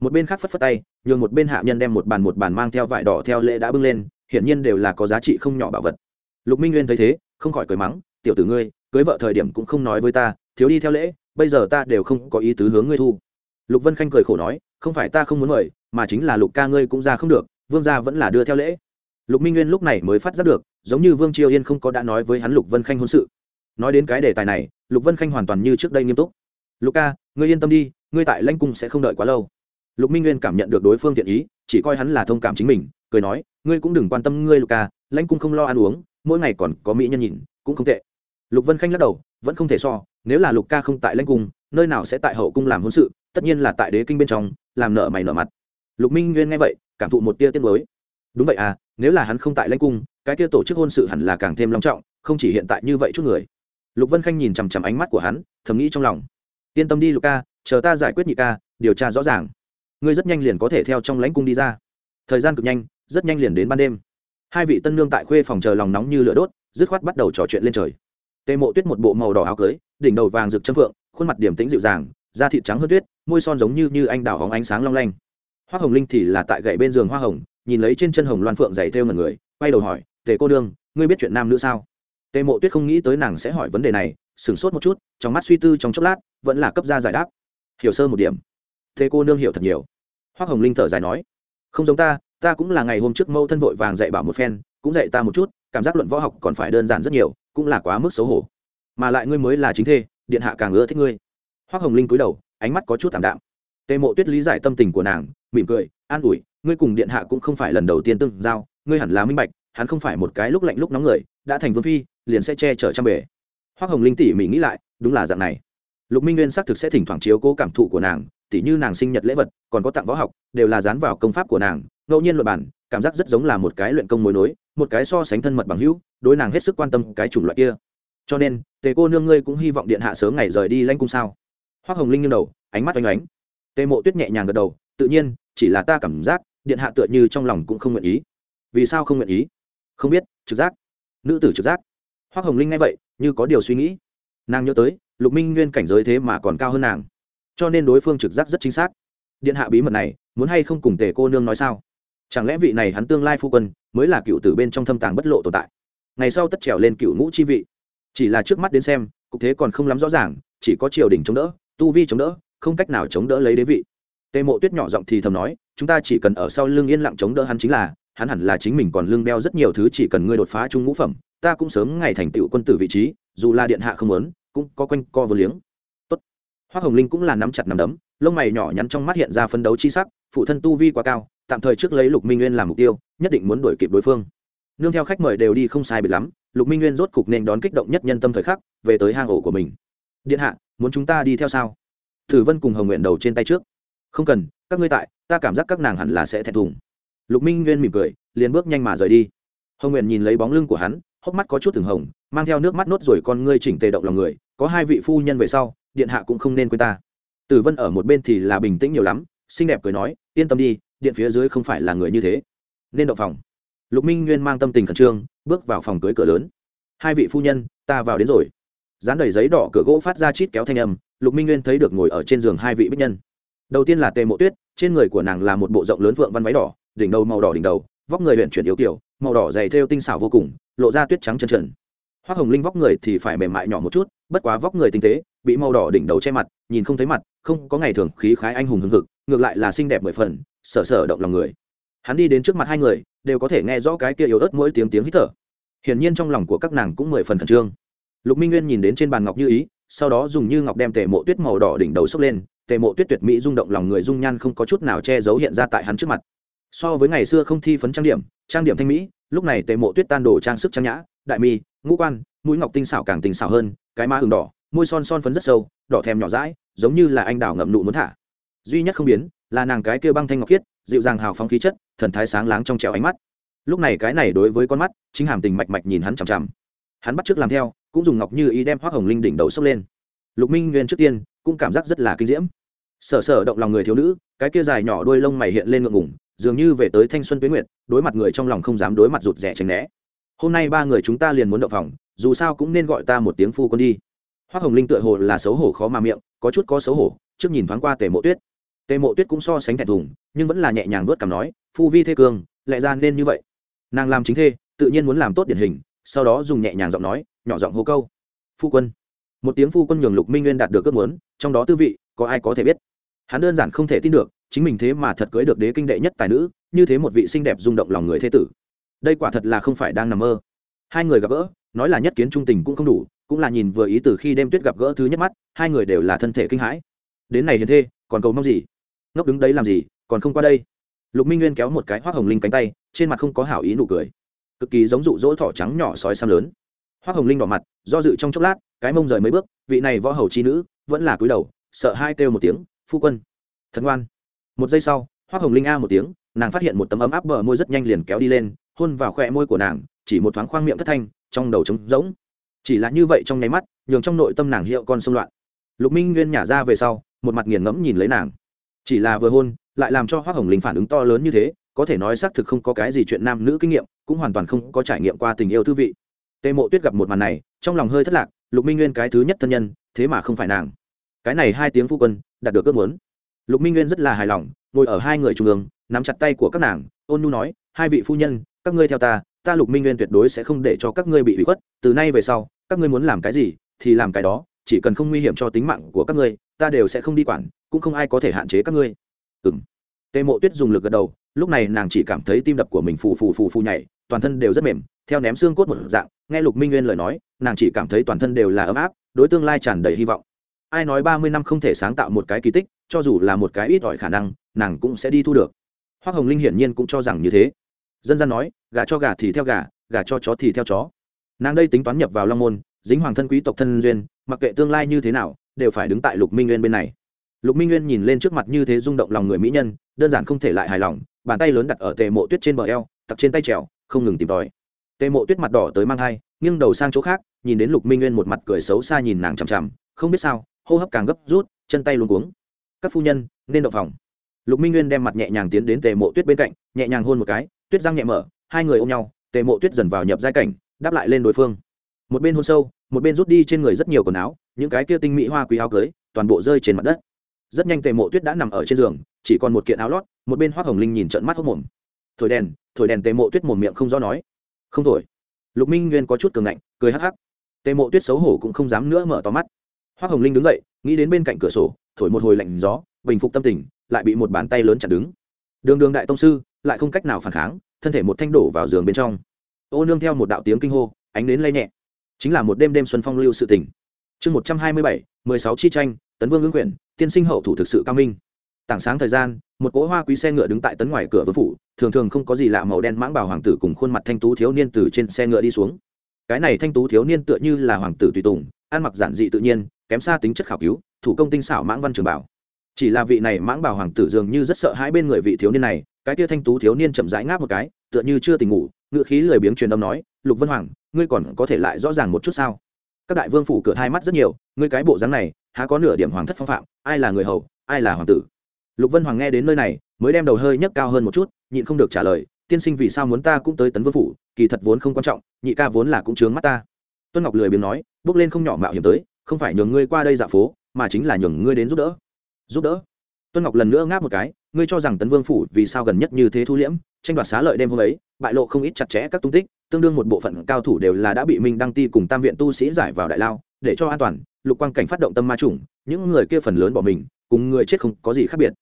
Một bên khác phất phất tay, nhường một bên hạ nhân đem một bàn một bàn mang theo vải đỏ theo lễ đã bưng lên, hiển nhiên đều là có giá trị không nhỏ bảo vật. Lục minh nguyên thấy thế, không khỏi cười mắng, tiểu tử ngươi cưới vợ thời điểm cũng không nói với ta, thiếu đi theo lễ, bây giờ ta đều không có ý tứ hướng ngươi thu. Lục vân khanh cười khổ nói, không phải ta không muốn mời, mà chính là lục ca ngươi cũng ra không được, vương gia vẫn là đưa theo lễ. Lục minh nguyên lúc này mới phát giác được, giống như vương triều yên không có đã nói với hắn lục vân khanh hôn sự. Nói đến cái đề tài này, lục vân khanh hoàn toàn như trước đây nghiêm túc. Lục ca, ngươi yên tâm đi, ngươi tại lanh cung sẽ không đợi quá lâu. Lục minh nguyên cảm nhận được đối phương thiện ý, chỉ coi hắn là thông cảm chính mình, cười nói, ngươi cũng đừng quan tâm ngươi, lục ca, lãnh cung không lo ăn uống, mỗi ngày còn có mỹ nhân nhìn, cũng không tệ lục vân khanh lắc đầu, vẫn không thể so, nếu là lục ca không tại lãnh cung, nơi nào sẽ tại hậu cung làm hôn sự, tất nhiên là tại đế kinh bên trong, làm nợ mày nợ mặt. Lục minh nguyên nghe vậy, cảm thụ một tia tiết mới đúng vậy à nếu là hắn không tại lãnh cung, cái tia tổ chức hôn sự hẳn là càng thêm long trọng, không chỉ hiện tại như vậy chút người. Lục vân khanh nhìn chằm chằm ánh mắt của hắn, thầm nghĩ trong lòng. Yên tâm đi lục ca, chờ ta giải quyết nhị ca, điều tra rõ ràng. Ngươi rất nhanh liền có thể theo trong lãnh cung đi ra. Thời gian cực nhanh, rất nhanh liền đến ban đêm. Hai vị tân nương tại khuê phòng chờ lòng nóng như lửa đốt, dứt khoát bắt đầu trò chuyện lên trời tề mộ tuyết một bộ màu đỏ áo cưới, đỉnh đầu vàng rực châm phượng, khuôn mặt điểm tĩnh dịu dàng, da thịt trắng hơn tuyết, môi son giống như như anh đào hóng ánh sáng long lanh. Hoa hồng linh thì là tại gậy bên giường hoa hồng, nhìn lấy trên chân hồng loan phượng dày theo ngần người, quay đầu hỏi, tề cô đương, ngươi biết chuyện nam nữ sao? Tề mộ tuyết không nghĩ tới nàng sẽ hỏi vấn đề này, sửng sốt một chút, trong mắt suy tư trong chốc lát, vẫn là cấp ra giải đáp. Hiểu sơ một điểm. Thế cô nương hiểu thật nhiều. Hoa hồng linh thở dài nói, không giống ta ta cũng là ngày hôm trước mâu thân vội vàng dạy bảo một phen, cũng dạy ta một chút, cảm giác luận võ học còn phải đơn giản rất nhiều cũng là quá mức xấu hổ. Mà lại ngươi mới là chính thê, điện hạ càng ưa thích ngươi. Hoa hồng linh cúi đầu, ánh mắt có chút thảm đạm. Tề mộ tuyết lý giải tâm tình của nàng, mỉm cười, an ủi, ngươi cùng điện hạ cũng không phải lần đầu tiên tương giao, ngươi hẳn là minh bạch, hắn không phải một cái lúc lạnh lúc nóng người, đã thành vương phi, liền sẽ che chở trăm bể hoa hồng linh tỉ mỉ nghĩ lại, đúng là dạng này. Lục minh nguyên xác thực sẽ thỉnh thoảng chiếu cố cảm thụ của nàng, tỉ như nàng sinh nhật lễ vật, còn có tặng võ học, đều là dán vào công pháp của nàng, ngẫu nhiên luật bản cảm giác rất giống là một cái luyện công mối nối một cái so sánh thân mật bằng hữu, đối nàng hết sức quan tâm cái chủng loại kia. Cho nên, tề cô nương ngươi cũng hy vọng điện hạ sớm ngày rời đi lanh cung sao? Hoa hồng linh nghiêng đầu, ánh mắt oanh oánh. Tề mộ tuyết nhẹ nhàng gật đầu, tự nhiên, chỉ là ta cảm giác, điện hạ tựa như trong lòng cũng không nguyện ý. Vì sao không nguyện ý? Không biết, trực giác. Nữ tử trực giác. Hoa hồng linh nghe vậy, như có điều suy nghĩ. Nàng nhớ tới, lục minh nguyên cảnh giới thế mà còn cao hơn nàng. Cho nên đối phương trực giác rất chính xác. Điện hạ bí mật này, muốn hay không cùng tề cô nương nói sao? Chẳng lẽ vị này hắn tương lai phu quân mới là cựu tử bên trong thâm tàng bất lộ tồn tại? Ngày sau tất trèo lên cựu ngũ chi vị. Chỉ là trước mắt đến xem, cục thế còn không lắm rõ ràng, chỉ có triều đình chống đỡ, tu vi chống đỡ, không cách nào chống đỡ lấy đế vị. Tề mộ tuyết nhỏ giọng thì thầm nói, chúng ta chỉ cần ở sau lưng yên lặng chống đỡ hắn chính là, hắn hẳn là chính mình còn lưng đeo rất nhiều thứ chỉ cần ngươi đột phá trung ngũ phẩm, ta cũng sớm ngày thành tựu quân tử vị trí, dù là điện hạ không muốn, cũng có quanh co vô liếng. Tốt. Hoa hồng linh cũng là nắm chặt nắm đấm, lông mày nhỏ nhắn trong mắt hiện ra phấn đấu chi sắc, phụ thân tu vi quá cao tạm thời trước lấy lục minh nguyên làm mục tiêu, nhất định muốn đuổi kịp đối phương. Nương theo khách mời đều đi không sai biệt lắm, lục minh nguyên rốt cục nên đón kích động nhất nhân tâm thời khắc, về tới hang ổ của mình. Điện hạ, muốn chúng ta đi theo sao? Thử vân cùng hồng nguyện đầu trên tay trước. Không cần, các ngươi tại, ta cảm giác các nàng hẳn là sẽ thẹn thùng. Lục minh nguyên mỉm cười, liền bước nhanh mà rời đi. Hồng nguyện nhìn lấy bóng lưng của hắn, hốc mắt có chút từng hồng, mang theo nước mắt nốt rồi con ngươi chỉnh tề động lòng người, có hai vị phu nhân về sau, điện hạ cũng không nên quên ta. Tử vân ở một bên thì là bình tĩnh nhiều lắm, xinh đẹp cười nói, yên tâm đi điện phía dưới không phải là người như thế. Nên động phòng. Lục minh nguyên mang tâm tình khẩn trương, bước vào phòng cưới cửa lớn. Hai vị phu nhân, ta vào đến rồi. Dán đầy giấy đỏ cửa gỗ phát ra chít kéo thanh âm, lục minh nguyên thấy được ngồi ở trên giường hai vị bích nhân. Đầu tiên là tề mộ tuyết, trên người của nàng là một bộ rộng lớn vượng văn váy đỏ, đỉnh đầu màu đỏ đỉnh đầu, vóc người huyện chuyển yếu kiểu màu đỏ dày thêu tinh xảo vô cùng, lộ ra tuyết trắng chân trần hoa hồng linh vóc người thì phải mềm mại nhỏ một chút, bất quá vóc người tinh tế bị màu đỏ đỉnh đầu che mặt, nhìn không thấy mặt, không có ngày thường khí khái anh hùng hưng hực, ngược lại là xinh đẹp mười phần, sở sở động lòng người. Hắn đi đến trước mặt hai người, đều có thể nghe rõ cái kia yếu ớt mỗi tiếng tiếng hít thở. Hiển nhiên trong lòng của các nàng cũng mười phần khẩn trương. Lục minh nguyên nhìn đến trên bàn ngọc như ý, sau đó dùng như ngọc đem tề mộ tuyết màu đỏ đỉnh đầu sốc lên, tề mộ tuyết tuyệt mỹ rung động lòng người dung nhan không có chút nào che giấu hiện ra tại hắn trước mặt. So với ngày xưa không thi phấn trang điểm trang điểm thanh mỹ, lúc này tề mộ tuyết tan đồ trang sức trang nhã, đại mi, ngũ quan, mũi ngọc tinh xảo càng tinh xảo hơn, cái má ừng đỏ môi son son phấn rất sâu, đỏ thèm nhỏ rãi giống như là anh đào ngậm nụ muốn thả. Duy nhất không biến, là nàng cái kia băng thanh ngọc khiết, dịu dàng hào phóng khí chất, thần thái sáng láng trong trèo ánh mắt. Lúc này cái này đối với con mắt, chính hàm tình mạch mạch nhìn hắn chằm chằm. Hắn bắt t làm theo, cũng dùng ngọc như ý đem hoác hồng linh đỉnh đầu sốc lên. Lục minh nguyên trước tiên, cũng cảm giác rất là kinh diễm. Sở sở động lòng người thiếu nữ, cái kia dài nhỏ đuôi lông mày hiện lên ngượng ngủng dường như về tới thanh xuân tuyến nguyệt, đối mặt người trong lòng không dám đối mặt rụt rẻ tránh né. Hôm nay ba người chúng ta liền muốn động phòng, dù sao cũng nên gọi ta một tiếng phu con đi hoa hồng linh tựa hồ là xấu hổ khó mà miệng, có chút có xấu hổ, trước nhìn thoáng qua tề mộ tuyết. Tề mộ tuyết cũng so sánh thẹn thùng, nhưng vẫn là nhẹ nhàng vớt cảm nói, phu vi thê cương lại ra nên như vậy. Nàng làm chính thê, tự nhiên muốn làm tốt điển hình, sau đó dùng nhẹ nhàng giọng nói, nhỏ giọng hô câu, phu quân. Một tiếng phu quân nhường lục minh nguyên đạt được ước muốn, trong đó tư vị, có ai có thể biết? Hắn đơn giản không thể tin được, chính mình thế mà thật cưới được đế kinh đệ nhất tài nữ, như thế một vị xinh đẹp rung động lòng người thế tử. Đây quả thật là không phải đang nằm mơ. Hai người gặp gỡ, nói là nhất kiến trung tình cũng không đủ cũng là nhìn vừa ý từ khi đêm tuyết gặp gỡ thứ nhất mắt, hai người đều là thân thể kinh hãi. Đến này hiền thê, còn cầu mong gì? Ngốc đứng đấy làm gì, còn không qua đây? Lục minh nguyên kéo một cái hoác hồng linh cánh tay, trên mặt không có hảo ý nụ cười. Cực kỳ giống dụ dỗ thỏ trắng nhỏ sói xăm lớn. Hoác hồng linh đỏ mặt, do dự trong chốc lát, cái mông rời mấy bước, vị này võ hầu chi nữ, vẫn là cúi đầu, sợ hai kêu một tiếng, phu quân. Thần ngoan. Một giây sau, hoác hồng linh a một tiếng, nàng phát hiện một tấm ấm áp bờ môi rất nhanh liền kéo đi lên, hôn vào khoe môi của nàng, chỉ một thoáng khoang miệng thất thanh, trong đầu trống rỗng chỉ là như vậy trong nháy mắt, nhường trong nội tâm nàng hiệu con xung loạn. Lục minh nguyên nhả ra về sau, một mặt nghiền ngẫm nhìn lấy nàng. Chỉ là vừa hôn, lại làm cho hoa hồng linh phản ứng to lớn như thế, có thể nói xác thực không có cái gì chuyện nam nữ kinh nghiệm, cũng hoàn toàn không có trải nghiệm qua tình yêu thư vị. Tề mộ tuyết gặp một màn này, trong lòng hơi thất lạc, lục minh nguyên cái thứ nhất thân nhân, thế mà không phải nàng. Cái này hai tiếng phu quân, đạt được ước muốn. Lục minh nguyên rất là hài lòng, ngồi ở hai người trung ương, nắm chặt tay của các nàng, ôn nhu nói, hai vị phu nhân, các ngươi theo ta ta lục minh nguyên tuyệt đối sẽ không để cho các ngươi bị bị khuất, từ nay về sau, các ngươi muốn làm cái gì thì làm cái đó, chỉ cần không nguy hiểm cho tính mạng của các ngươi, ta đều sẽ không đi quản, cũng không ai có thể hạn chế các ngươi. Ừng tề mộ tuyết dùng lực gật đầu, lúc này nàng chỉ cảm thấy tim đập của mình phù phù phù phù nhảy, toàn thân đều rất mềm, theo ném xương cốt một dạng, nghe lục minh nguyên lời nói, nàng chỉ cảm thấy toàn thân đều là ấm áp, đối tương lai tràn đầy hy vọng. Ai nói ba mươi năm không thể sáng tạo một cái kỳ tích, cho dù là một cái ít ỏi khả năng, nàng cũng sẽ đi thu được. Hoa hồng linh hiển nhiên cũng cho rằng như thế dân gian nói, gà cho gà thì theo gà gà cho chó thì theo chó. Nàng đây tính toán nhập vào long môn, dính hoàng thân quý tộc thân duyên, mặc kệ tương lai như thế nào, đều phải đứng tại lục minh nguyên bên này. Lục minh nguyên nhìn lên trước mặt như thế rung động lòng người mỹ nhân, đơn giản không thể lại hài lòng, bàn tay lớn đặt ở tề mộ tuyết trên bờ eo, tặc trên tay trèo, không ngừng tìm tòi. Tề mộ tuyết mặt đỏ tới mang thai, nghiêng đầu sang chỗ khác, nhìn đến lục minh nguyên một mặt cười xấu xa nhìn nàng chằm chằm, không biết sao, hô hấp càng gấp rút, chân tay luôn cuống. Các phu nhân, nên động phòng. Lục minh nguyên đem mặt nhẹ nhàng tiến đến tề mộ tuyết bên cạnh, nhẹ nhàng hôn một cái tuyết răng nhẹ mở, hai người ôm nhau, tề mộ tuyết dần vào nhập giai cảnh, đáp lại lên đối phương. Một bên hôn sâu, một bên rút đi trên người rất nhiều quần áo, những cái kia tinh mỹ hoa quý áo cưới, toàn bộ rơi trên mặt đất. Rất nhanh tề mộ tuyết đã nằm ở trên giường, chỉ còn một kiện áo lót, một bên hoác hồng linh nhìn trận mắt hốc mồm. Thổi đèn thổi đèn, tề mộ tuyết mồm miệng không do nói. Không thổi. Lục minh nguyên có chút cường ngạnh, cười hắc hắc. Tề mộ tuyết xấu hổ cũng không dám nữa mở to mắt. Hoác hồng linh đứng dậy, nghĩ đến bên cạnh cửa sổ, thổi một hồi lạnh gió, bình phục tâm tình, lại bị một bàn tay lớn chặn đứng. Đường đường đại tông sư lại không cách nào phản kháng, thân thể một thanh đổ vào giường bên trong. Ô nương theo một đạo tiếng kinh hô, ánh đến lay nhẹ. Chính là một đêm đêm xuân phong lưu sự tình. Chương một trăm hai mươi bảy, mười sáu chi tranh, tấn vương ứng quyển tiên sinh hậu thủ thực sự cao minh. Tảng sáng thời gian, một cỗ hoa quý xe ngựa đứng tại tấn ngoài cửa vương phủ, thường thường không có gì lạ màu đen mãng bảo hoàng tử cùng khuôn mặt thanh tú thiếu niên từ trên xe ngựa đi xuống. Cái này thanh tú thiếu niên tựa như là hoàng tử tùy tùng, ăn mặc giản dị tự nhiên, kém xa tính chất khảo cứu, thủ công tinh xảo mãng văn trường bảo. Chỉ là vị này mãng bảo hoàng tử dường như rất sợ hãi bên người vị thiếu niên này cái tia thanh tú thiếu niên chậm rãi ngáp một cái, tựa như chưa tỉnh ngủ ngựa khí lười biếng truyền âm nói, lục vân hoàng, ngươi còn có thể lại rõ ràng một chút sao? Các đại vương phủ cửa hai mắt rất nhiều, ngươi cái bộ dáng này, há có nửa điểm hoàng thất phong phạm, ai là người hầu, ai là hoàng tử? Lục vân hoàng nghe đến nơi này, mới đem đầu hơi nhấc cao hơn một chút, nhịn không được trả lời, tiên sinh vì sao muốn ta cũng tới tấn vương phủ, kỳ thật vốn không quan trọng, nhị ca vốn là cũng chướng mắt ta. Tuân ngọc lười biếng nói, bước lên không nhỏ mạo hiểm tới, không phải nhường ngươi qua đây dạo phố, mà chính là nhường ngươi đến giúp đỡ. Giúp đỡ? Tuân ngọc lần nữa ngáp một cái ngươi cho rằng tấn vương phủ vì sao gần nhất như thế thu liễm, tranh đoạt xá lợi đêm hôm ấy, bại lộ không ít chặt chẽ các tung tích, tương đương một bộ phận cao thủ đều là đã bị minh đăng ti cùng tam viện tu sĩ giải vào đại lao, để cho an toàn, lục quang cảnh phát động tâm ma chủng, những người kia phần lớn bỏ mình, cùng người chết không có gì khác biệt.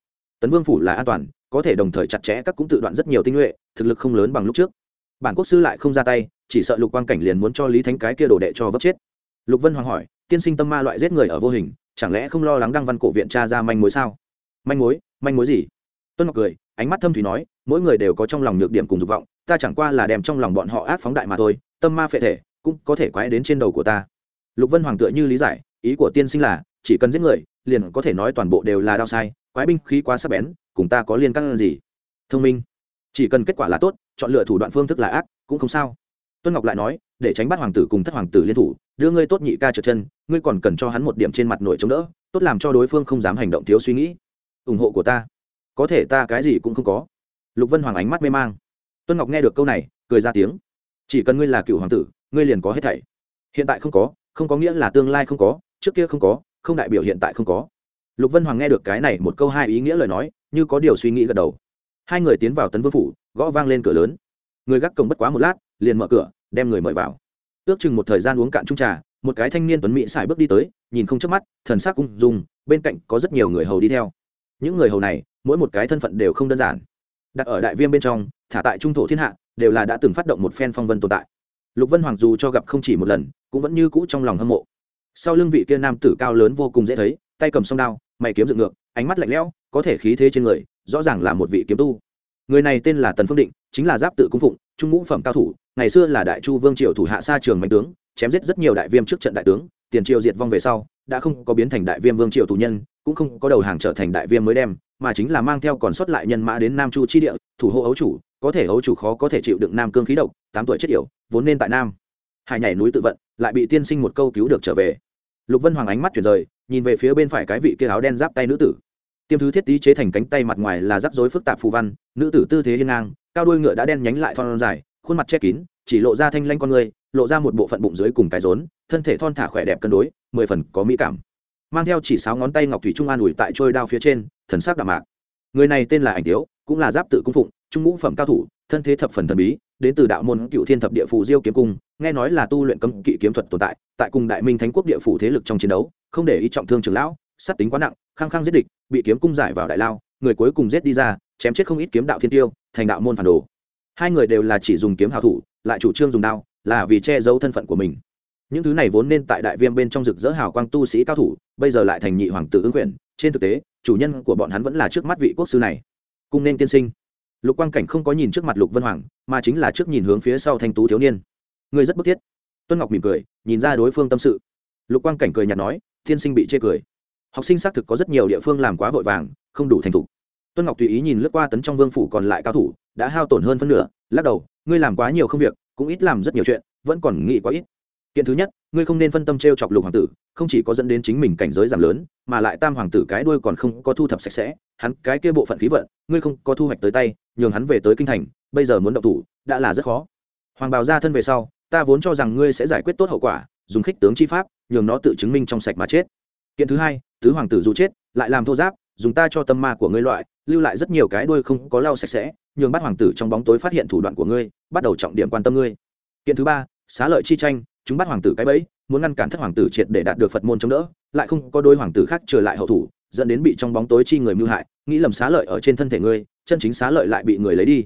Tấn vương phủ là an toàn, có thể đồng thời chặt chẽ các cũng tự đoạn rất nhiều tinh nhuệ, thực lực không lớn bằng lúc trước. Bản quốc sư lại không ra tay, chỉ sợ lục quang cảnh liền muốn cho lý thánh cái kia đổ đệ cho vấp chết. Lục vân hoàng hỏi, tiên sinh tâm ma loại giết người ở vô hình, chẳng lẽ không lo lắng đăng văn cổ viện tra ra manh mối sao? Manh mối? Manh mối gì? Tuân ngọc cười, ánh mắt thâm thủy nói, mỗi người đều có trong lòng nhược điểm cùng dục vọng, ta chẳng qua là đem trong lòng bọn họ ác phóng đại mà thôi, tâm ma phệ thể, cũng có thể quái đến trên đầu của ta. Lục vân hoàng tựa như lý giải, ý của tiên sinh là, chỉ cần giết người, liền có thể nói toàn bộ đều là đau sai, quái binh khí quá sắc bén, cùng ta có liên căng gì? Thông minh. Chỉ cần kết quả là tốt, chọn lựa thủ đoạn phương thức là ác, cũng không sao. Tuân ngọc lại nói, để tránh bắt hoàng tử cùng thất hoàng tử liên thủ, đưa ngươi tốt nhị ca trượt chân, ngươi còn cần cho hắn một điểm trên mặt nổi chống đỡ, tốt làm cho đối phương không dám hành động thiếu suy nghĩ. Ủng hộ của ta có thể ta cái gì cũng không có. Lục vân hoàng ánh mắt mê mang. Tuân ngọc nghe được câu này, cười ra tiếng. Chỉ cần ngươi là cựu hoàng tử, ngươi liền có hết thảy. Hiện tại không có không có nghĩa là tương lai không có, trước kia không có, không đại biểu hiện tại không có. Lục vân hoàng nghe được cái này một câu hai ý nghĩa lời nói, như có điều suy nghĩ gật đầu. Hai người tiến vào tấn vương phủ, gõ vang lên cửa lớn. Người gác cổng bất quá một lát, liền mở cửa, đem người mời vào. Ước chừng một thời gian uống cạn trung trà, một cái thanh niên tuấn mỹ xài bước đi tới, nhìn không chớp mắt, thần sắc ung dung, bên cạnh có rất nhiều người hầu đi theo. Những người hầu này mỗi một cái thân phận đều không đơn giản. Đặt ở đại viêm bên trong, thả tại trung thổ thiên hạ, đều là đã từng phát động một phen phong vân tồn tại. Lục vân hoàng dù cho gặp không chỉ một lần, cũng vẫn như cũ trong lòng hâm mộ. Sau lưng vị kia nam tử cao lớn vô cùng dễ thấy, tay cầm song đao, mày kiếm dựng ngược, ánh mắt lạnh lẽo, có thể khí thế trên người, rõ ràng là một vị kiếm tu. Người này tên là tần phương định, chính là giáp tự cung phụng, trung ngũ phẩm cao thủ, ngày xưa là đại chu vương triều thủ hạ xa trường mạnh tướng, chém giết rất nhiều đại viêm trước trận đại tướng, tiền triều diệt vong về sau, đã không có biến thành đại viêm vương triều tù nhân, cũng không có đầu hàng trở thành đại viêm mới đem mà chính là mang theo còn sót lại nhân mã đến nam chu chi địa, thủ hộ ấu chủ, có thể ấu chủ khó có thể chịu đựng nam cương khí độc, tám tuổi chết yểu, vốn nên tại nam. Hải nhảy núi tự vận, lại bị tiên sinh một câu cứu được trở về. Lục vân hoàng ánh mắt chuyển rời, nhìn về phía bên phải cái vị kia áo đen giáp tay nữ tử. Tiêm thứ thiết tý chế thành cánh tay mặt ngoài là rắc rối phức tạp phù văn, nữ tử tư thế hiên ngang, cao đuôi ngựa đã đen nhánh lại thon dài, khuôn mặt che kín, chỉ lộ ra thanh lanh con người, lộ ra một bộ phận bụng dưới cùng cái rốn, thân thể thon thả khỏe đẹp cân đối, mười phần có mỹ cảm mang theo chỉ sáu ngón tay ngọc thủy trung an ủi tại trôi đao phía trên, thần sắc đạm mạc. Người này tên là ảnh tiếu, cũng là giáp tự cung phụng, trung ngũ phẩm cao thủ, thân thế thập phần thần bí, đến từ đạo môn cựu thiên thập địa phủ diêu kiếm cung, nghe nói là tu luyện cấm kỵ kiếm thuật tồn tại tại cùng đại minh thánh quốc địa phủ thế lực trong chiến đấu, không để ý trọng thương trường lão, sát tính quá nặng, khăng khăng giết địch, bị kiếm cung giải vào đại lao, người cuối cùng giết đi ra, chém chết không ít kiếm đạo thiên tiêu, thành đạo môn phản đồ. Hai người đều là chỉ dùng kiếm hào thủ, lại chủ trương dùng đao, là vì che giấu thân phận của mình những thứ này vốn nên tại đại viêm bên trong rực rỡ hào quang tu sĩ cao thủ, bây giờ lại thành nhị hoàng tử ứng quyền. Trên thực tế, chủ nhân của bọn hắn vẫn là trước mắt vị quốc sư này. Cung nên tiên sinh. Lục quang cảnh không có nhìn trước mặt lục vân hoàng, mà chính là trước nhìn hướng phía sau thanh tú thiếu niên. Ngươi rất bức thiết. Tuân ngọc mỉm cười, nhìn ra đối phương tâm sự. Lục quang cảnh cười nhạt nói, tiên sinh bị chê cười. Học sinh xác thực có rất nhiều địa phương làm quá vội vàng, không đủ thành thục. Tuân ngọc tùy ý nhìn lướt qua tấn trong vương phủ còn lại cao thủ, đã hao tổn hơn phân nửa, lắc đầu, ngươi làm quá nhiều không việc, cũng ít làm rất nhiều chuyện, vẫn còn nghĩ quá ít kiện thứ nhất, ngươi không nên phân tâm t r e o chọc lục hoàng tử, không chỉ có dẫn đến chính mình cảnh giới giảm lớn, mà lại tam hoàng tử cái đuôi còn không có thu thập sạch sẽ, hắn cái kia bộ phận khí vận, ngươi không có thu hoạch tới tay, nhường hắn về tới kinh thành, bây giờ muốn động thủ, đã là rất khó. Hoàng bào ra thân về sau, ta vốn cho rằng ngươi sẽ giải quyết tốt hậu quả, dùng khích tướng chi pháp, nhường nó tự chứng minh trong sạch mà chết. Kiện thứ hai, tứ hoàng tử dù chết, lại làm thô giáp, dùng ta cho tâm ma của ngươi loại, lưu lại rất nhiều cái đuôi không có lau sạch sẽ, nhường bắt hoàng tử trong bóng tối phát hiện thủ đoạn của ngươi, bắt đầu trọng điểm quan tâm ngươi. Kiện thứ ba, xá lợi chi tranh chúng bắt hoàng tử cái bẫy, muốn ngăn cản thất hoàng tử triệt để đạt được phật môn chống đỡ, lại không có đôi hoàng tử khác trở lại hậu thủ, dẫn đến bị trong bóng tối chi người mưu hại, nghĩ lầm xá lợi ở trên thân thể ngươi, chân chính xá lợi lại bị người lấy đi.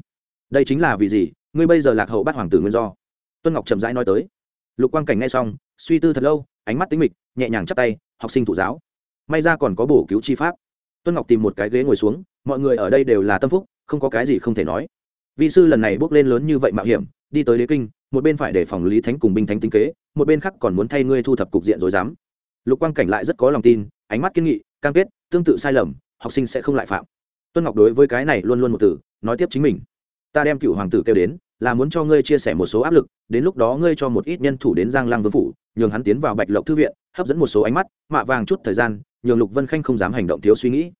Đây chính là vì gì? Ngươi bây giờ lạc hậu bắt hoàng tử nguyên do. Tuân ngọc chậm rãi nói tới. Lục quang cảnh nghe xong, suy tư thật lâu, ánh mắt tính mịch, nhẹ nhàng chắp tay, học sinh thụ giáo, may ra còn có bổ cứu chi pháp. Tuân ngọc tìm một cái ghế ngồi xuống, mọi người ở đây đều là tâm phúc, không có cái gì không thể nói. Vị sư lần này bước lên lớn như vậy mạo hiểm, đi tới đế kinh một bên phải để phòng lý thánh cùng binh thánh tính kế, một bên khác còn muốn thay ngươi thu thập cục diện rồi dám. Lục quang cảnh lại rất có lòng tin, ánh mắt kiên nghị, cam kết, tương tự sai lầm, học sinh sẽ không lại phạm. Tuân ngọc đối với cái này luôn luôn một từ, nói tiếp chính mình. Ta đem cựu hoàng tử kêu đến, là muốn cho ngươi chia sẻ một số áp lực, đến lúc đó ngươi cho một ít nhân thủ đến giang lăng vương phủ, nhường hắn tiến vào bạch lộc thư viện, hấp dẫn một số ánh mắt, mạ vàng chút thời gian, nhường lục vân khanh không dám hành động thiếu suy nghĩ.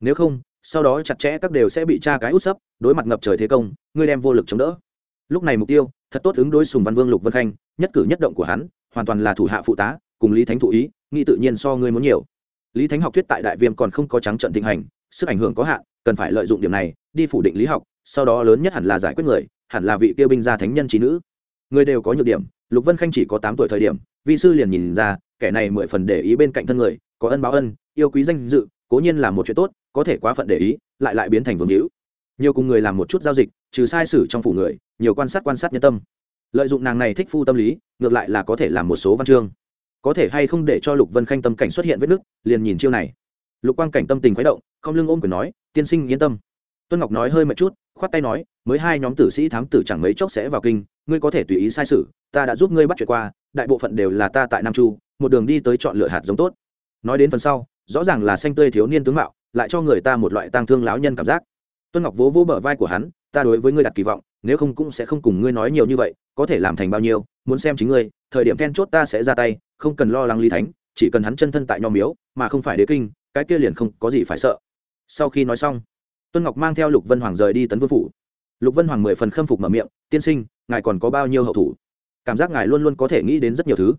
Nếu không, sau đó chặt chẽ các đều sẽ bị tra cái út sấp, đối mặt ngập trời thế công, ngươi đem vô lực chống đỡ. Lúc này mục tiêu thật tốt ứng đối sùng văn vương lục vân khanh, nhất cử nhất động của hắn, hoàn toàn là thủ hạ phụ tá, cùng lý thánh thụ ý, nghĩ tự nhiên so ngươi muốn nhiều. Lý thánh học thuyết tại đại viêm còn không có trắng trận thịnh hành, sức ảnh hưởng có hạn, cần phải lợi dụng điểm này, đi phủ định lý học, sau đó lớn nhất hẳn là giải quyết người, hẳn là vị tiêu binh gia thánh nhân trí nữ. Người đều có nhược điểm, lục vân khanh chỉ có tám tuổi thời điểm, vi sư liền nhìn ra, kẻ này mười phần để ý bên cạnh thân người, có ân báo ân, yêu quý danh dự, cố nhiên là một chuyện tốt, có thể quá phận để ý, lại lại biến thành vương hữu. Nhiều cùng người làm một chút giao dịch trừ sai sử trong phủ người, nhiều quan sát quan sát nhân tâm. Lợi dụng nàng này thích phu tâm lý, ngược lại là có thể làm một số văn chương. Có thể hay không để cho lục vân khanh tâm cảnh xuất hiện vết nứt, liền nhìn chiêu này. Lục quang cảnh tâm tình khuấy động, không lưng ôm quyền nói, tiên sinh, yên tâm. Tuân ngọc nói hơi mệt chút, khoát tay nói, mới hai nhóm tử sĩ thám tử chẳng mấy chốc sẽ vào kinh, ngươi có thể tùy ý sai sử, ta đã giúp ngươi bắt chuyện qua, đại bộ phận đều là ta tại nam chu, một đường đi tới chọn lựa hạt giống tốt. Nói đến phần sau, rõ ràng là xanh tươi thiếu niên tướng mạo, lại cho người ta một loại tang thương lão nhân cảm giác. Tuân ngọc vỗ vỗ bờ vai của hắn ta đối với ngươi đặt kỳ vọng, nếu không cũng sẽ không cùng ngươi nói nhiều như vậy, có thể làm thành bao nhiêu, muốn xem chính ngươi, thời điểm then chốt ta sẽ ra tay, không cần lo lắng lý thánh, chỉ cần hắn chân thân tại nho miếu, mà không phải đế kinh, cái kia liền không có gì phải sợ. Sau khi nói xong, tuân ngọc mang theo lục vân hoàng rời đi tấn vương phủ. Lục vân hoàng mười phần khâm phục mở miệng, tiên sinh, ngài còn có bao nhiêu hậu thủ? Cảm giác ngài luôn luôn có thể nghĩ đến rất nhiều thứ.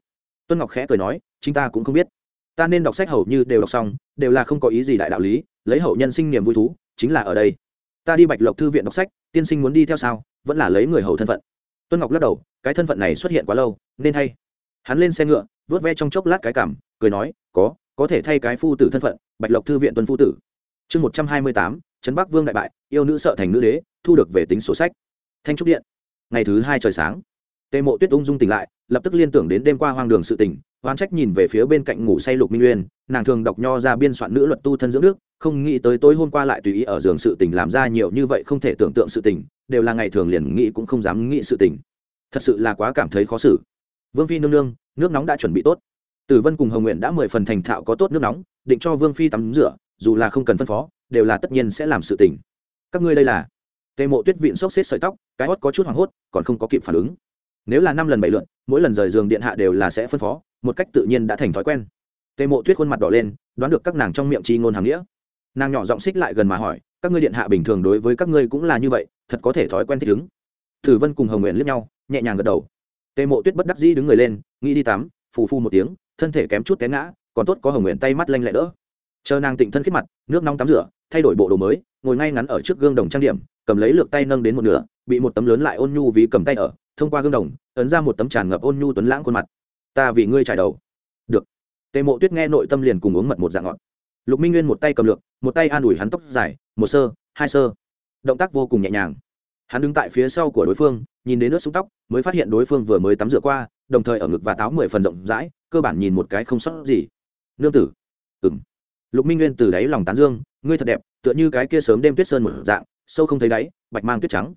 Tuân ngọc khẽ cười nói, chính ta cũng không biết. Ta nên đọc sách hầu như đều đọc xong, đều là không có ý gì đại đạo lý, lấy hậu nhân sinh niềm vui thú, chính là ở đây ta đi bạch lộc thư viện đọc sách, tiên sinh muốn đi theo sao? Vẫn là lấy người hầu thân phận. Tuân ngọc lắc đầu, cái thân phận này xuất hiện quá lâu, nên hay hắn lên xe ngựa, vớt ve trong chốc lát cái cảm, cười nói, có có thể thay cái phu tử thân phận, bạch lộc thư viện tuân phu tử. Chương một trăm hai mươi tám, trấn bắc vương đại bại, yêu nữ sợ thành nữ đế, thu được về tính sổ sách. Thanh trúc điện. Ngày thứ hai trời sáng. Tề mộ tuyết ung dung tỉnh lại, lập tức liên tưởng đến đêm qua hoang đường sự tỉnh oán trách nhìn về phía bên cạnh ngủ say lục minh uyên, nàng thường đọc nho ra biên soạn nữ luật tu thân dưỡng đức, không nghĩ tới tối hôm qua lại tùy ý ở giường sự tình làm ra nhiều như vậy không thể tưởng tượng sự tình, đều là ngày thường liền nghĩ cũng không dám nghĩ sự tình. Thật sự là quá cảm thấy khó xử. Vương phi nương nương, nước nóng đã chuẩn bị tốt. Tử vân cùng hồng nguyện đã mười phần thành thạo có tốt nước nóng, định cho vương phi tắm rửa, dù là không cần phân phó, đều là tất nhiên sẽ làm sự tình. Các ngươi đây là? Tề mộ tuyết viện xốc xếp sợi tóc, cái hót có chút hoảng hốt, còn không có kịp phản ứng. Nếu là năm lần bảy lượn mỗi lần rời giường điện hạ đều là sẽ phân phó một cách tự nhiên đã thành thói quen. Tề mộ tuyết khuôn mặt đỏ lên, đoán được các nàng trong miệng chi ngôn hàng nghĩa. Nàng nhỏ giọng xích lại gần mà hỏi, các ngươi điện hạ bình thường đối với các ngươi cũng là như vậy, thật có thể thói quen thích ứng? Thử vân cùng hồng nguyện liếc nhau, nhẹ nhàng gật đầu. Tề mộ tuyết bất đắc dĩ đứng người lên, nghĩ đi tắm, phù phu một tiếng, thân thể kém chút té ngã, còn tốt có hồng nguyện tay mắt lanh lẹ đỡ. Chờ nàng tịnh thân khít mặt, nước nóng tắm rửa, thay đổi bộ đồ mới, ngồi ngay ngắn ở trước gương đồng trang điểm, cầm lấy lược tay nâng đến một nửa, bị một tấm lớn lại ôn nhu vì cầm tay ở, thông qua gương đồng, ấn ra một tấm tràn ngập ôn nhu tuấn lãng khuôn mặt ta vì ngươi trải đầu. Được. Tề mộ tuyết nghe nội tâm liền cùng uống mật một dạng ngọt. Lục minh nguyên một tay cầm lược, một tay an ủi hắn tóc dài, một sơ, hai sơ. Động tác vô cùng nhẹ nhàng. Hắn đứng tại phía sau của đối phương, nhìn đến nước súng tóc, mới phát hiện đối phương vừa mới tắm rửa qua, đồng thời ở ngực và táo mười phần rộng rãi, cơ bản nhìn một cái không sót gì. Nương tử. Ừng lục minh nguyên từ đáy lòng tán dương, ngươi thật đẹp, tựa như cái kia sớm đêm tuyết sơn một dạng, sâu không thấy đáy, bạch mang tuyết trắng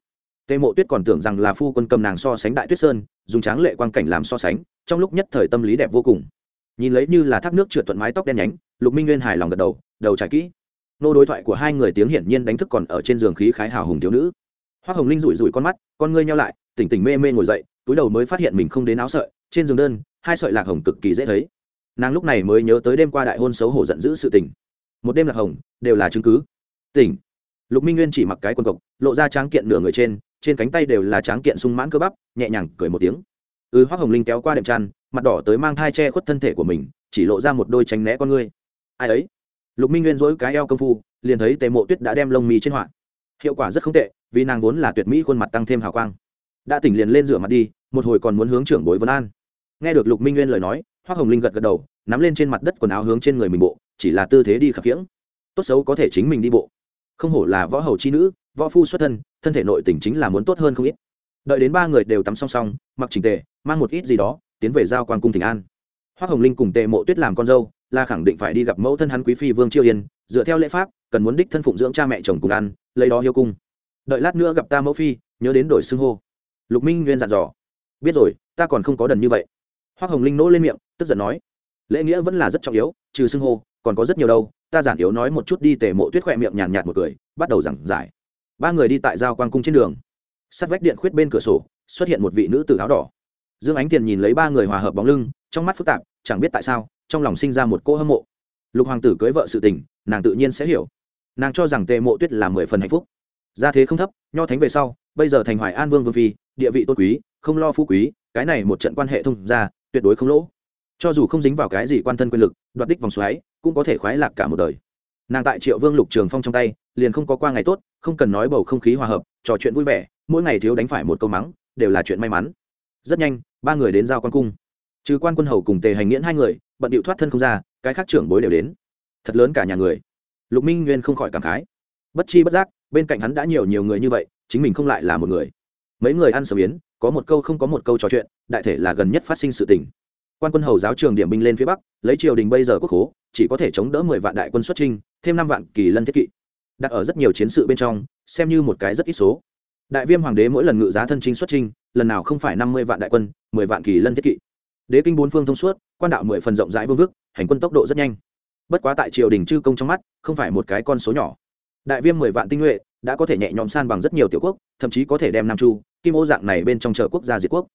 tề mộ tuyết còn tưởng rằng là phu quân cầm nàng so sánh đại tuyết sơn, dùng tráng lệ quang cảnh làm so sánh, trong lúc nhất thời tâm lý đẹp vô cùng. Nhìn lấy như là thác nước trượt thuận mái tóc đen nhánh, lục minh nguyên hài lòng gật đầu đầu trải kỹ. Nô đối thoại của hai người tiếng hiển nhiên đánh thức còn ở trên giường khí khái hào hùng thiếu nữ. Hoa hồng linh rủi rủi con mắt, con ngươi nhau lại, tỉnh tỉnh mê mê ngồi dậy, túi đầu mới phát hiện mình không đến áo sợi, trên giường đơn, hai sợi lạc hồng cực kỳ dễ thấy. Nàng lúc này mới nhớ tới đêm qua đại hôn xấu hổ giận dữ sự tình. Một đêm lạc hồng, đều là chứng cứ. Tỉnh. Lục minh nguyên chỉ mặc cái quần cộc, lộ ra tráng kiện nửa người trên trên cánh tay đều là tráng kiện sung mãn cơ bắp nhẹ nhàng cười một tiếng. Ư ừ, hoác hồng linh kéo qua đệm tràn mặt đỏ tới mang thai che khuất thân thể của mình chỉ lộ ra một đôi tránh né con ngươi. Ai ấy? Lục minh nguyên dối cái eo công phu liền thấy tề mộ tuyết đã đem lông mì trên họa. Hiệu quả rất không tệ vì nàng vốn là tuyệt mỹ khuôn mặt tăng thêm hào quang. Đã tỉnh liền lên rửa mặt đi một hồi còn muốn hướng trưởng bối vân an. Nghe được lục minh nguyên lời nói hoác hồng linh gật gật đầu nắm lên trên mặt đất quần áo hướng trên người mình bộ chỉ là tư thế đi khập khiễng. Tốt xấu có thể chính mình đi bộ. Không hổ là võ hầu chi nữ võ phu xuất thân thân thể nội tình chính là muốn tốt hơn không ít. Đợi đến ba người đều tắm song song mặc trình tề, mang một ít gì đó, tiến về giao quan cung tỉnh an. Hoa hồng linh cùng tề mộ tuyết làm con dâu, là khẳng định phải đi gặp mẫu thân hắn quý phi vương chiêu yên, dựa theo lễ pháp, cần muốn đích thân phụng dưỡng cha mẹ chồng cùng ăn, lấy đó yêu cung. Đợi lát nữa gặp ta mẫu phi, nhớ đến đổi xưng hô. Lục minh nguyên dặn dò. Biết rồi, ta còn không có đần như vậy. Hoa hồng linh nỗ lên miệng, tức giận nói. Lễ nghĩa vẫn là rất trọng yếu, trừ xưng hô, còn có rất nhiều đâu, ta giản yếu nói một chút đi, tề mộ tuyết khỏe miệng nhàn nhạt một cười, bắt đầu giảng giải ba người đi tại giao quang cung trên đường. Sát vách điện khuyết bên cửa sổ, xuất hiện một vị nữ tử áo đỏ. Dương ánh tiền nhìn lấy ba người hòa hợp bóng lưng, trong mắt phức tạp, chẳng biết tại sao, trong lòng sinh ra một cô hâm mộ. Lục hoàng tử cưới vợ sự tình, nàng tự nhiên sẽ hiểu. Nàng cho rằng tề mộ tuyết là mười phần hạnh phúc. Gia thế không thấp, nho thánh về sau, bây giờ thành hoài an vương vương phi, địa vị tốt quý, không lo phú quý, cái này một trận quan hệ thông ra tuyệt đối không lỗ. Cho dù không dính vào cái gì quan thân quyền lực, đoạt đích vòng xoáy, cũng có thể khoái lạc cả một đời. Nàng tại triệu vương lục trường phong trong tay, liền không có qua ngày tốt không cần nói bầu không khí hòa hợp, trò chuyện vui vẻ, mỗi ngày thiếu đánh phải một câu mắng, đều là chuyện may mắn. Rất nhanh, ba người đến giao quan cung. Trừ quan quân hầu cùng tề hành nghiễn hai người, bận điệu thoát thân không ra, cái khác trưởng bối đều đến. Thật lớn cả nhà người. Lục minh nguyên không khỏi cảm khái. Bất chi bất giác, bên cạnh hắn đã nhiều nhiều người như vậy, chính mình không lại là một người. Mấy người ăn sờ biến có một câu không có một câu trò chuyện, đại thể là gần nhất phát sinh sự tình. Quan quân hầu giáo trường điểm binh lên phía bắc, lấy triều đình bây giờ quốc hố chỉ có thể chống đỡ mười vạn đại quân xuất trinh thêm năm vạn kỳ lân thiết kỵ đặt ở rất nhiều chiến sự bên trong, xem như một cái rất ít số. Đại viêm hoàng đế mỗi lần ngự giá thân chính xuất trinh lần nào không phải năm mươi vạn đại quân, mười vạn kỳ lân thiết kỵ. Đế kinh bốn phương thông suốt, quan đạo mười phần rộng rãi vương vức, hành quân tốc độ rất nhanh. Bất quá tại triều đình chư công trong mắt, không phải một cái con số nhỏ. Đại viêm mười vạn tinh nhuệ, đã có thể nhẹ nhõm san bằng rất nhiều tiểu quốc, thậm chí có thể đem nam chu, kim ô dạng này bên trong chợ quốc gia diệt quốc.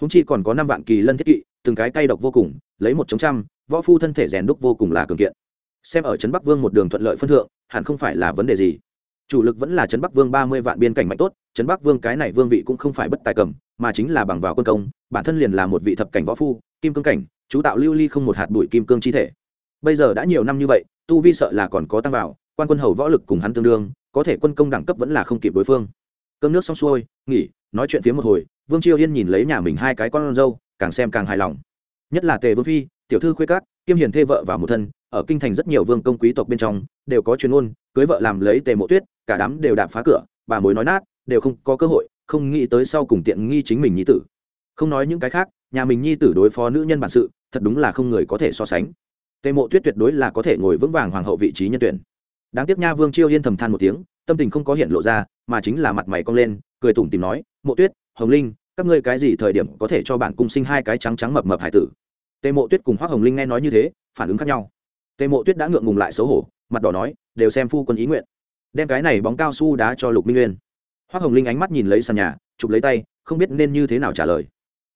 Húng chi còn có năm vạn kỳ lân thiết kỵ, từng cái cay độc vô cùng, lấy một chống trăm, võ phu thân thể rèn đúc vô cùng là cường kiện xem ở trấn bắc vương một đường thuận lợi phân thượng, hẳn không phải là vấn đề gì. Chủ lực vẫn là trấn bắc vương ba mươi vạn biên cảnh mạnh tốt, trấn bắc vương cái này vương vị cũng không phải bất tài cầm, mà chính là bằng vào quân công, bản thân liền là một vị thập cảnh võ phu, kim cương cảnh, chú tạo lưu ly không một hạt bụi kim cương chi thể. Bây giờ đã nhiều năm như vậy, tu vi sợ là còn có tăng vào, quan quân hầu võ lực cùng hắn tương đương, có thể quân công đẳng cấp vẫn là không kịp đối phương. Cơm nước xong xuôi, nghỉ, nói chuyện phía một hồi, vương chiêu yên nhìn lấy nhà mình hai cái con râu càng xem càng hài lòng. Nhất là tề vương phi, tiểu thư khuê cát kiêm hiền thê vợ và một thân ở kinh thành rất nhiều vương công quý tộc bên trong, đều có chuyên ôn cưới vợ làm lấy tề mộ tuyết, cả đám đều đạp phá cửa, bà mối nói nát, đều không có cơ hội, không nghĩ tới sau cùng tiện nghi chính mình nhi tử. Không nói những cái khác, nhà mình nhi tử đối phó nữ nhân bản sự, thật đúng là không người có thể so sánh. Tề mộ tuyết tuyệt đối là có thể ngồi vững vàng hoàng hậu vị trí nhân tuyển. Đáng tiếc nha vương chiêu yên thầm than một tiếng, tâm tình không có hiện lộ ra, mà chính là mặt mày cong lên, cười tủm tìm nói, mộ tuyết, hồng linh, các ngươi cái gì thời điểm có thể cho bản cung sinh hai cái trắng trắng mập mập hải tử? Tề mộ tuyết cùng hoác hồng linh nghe nói như thế, phản ứng khác nhau tề mộ tuyết đã ngượng ngùng lại xấu hổ, mặt đỏ nói, đều xem phu quân ý nguyện. Đem cái này bóng cao su đá cho lục minh nguyên. Hoa hồng linh ánh mắt nhìn lấy sàn nhà, chụp lấy tay, không biết nên như thế nào trả lời.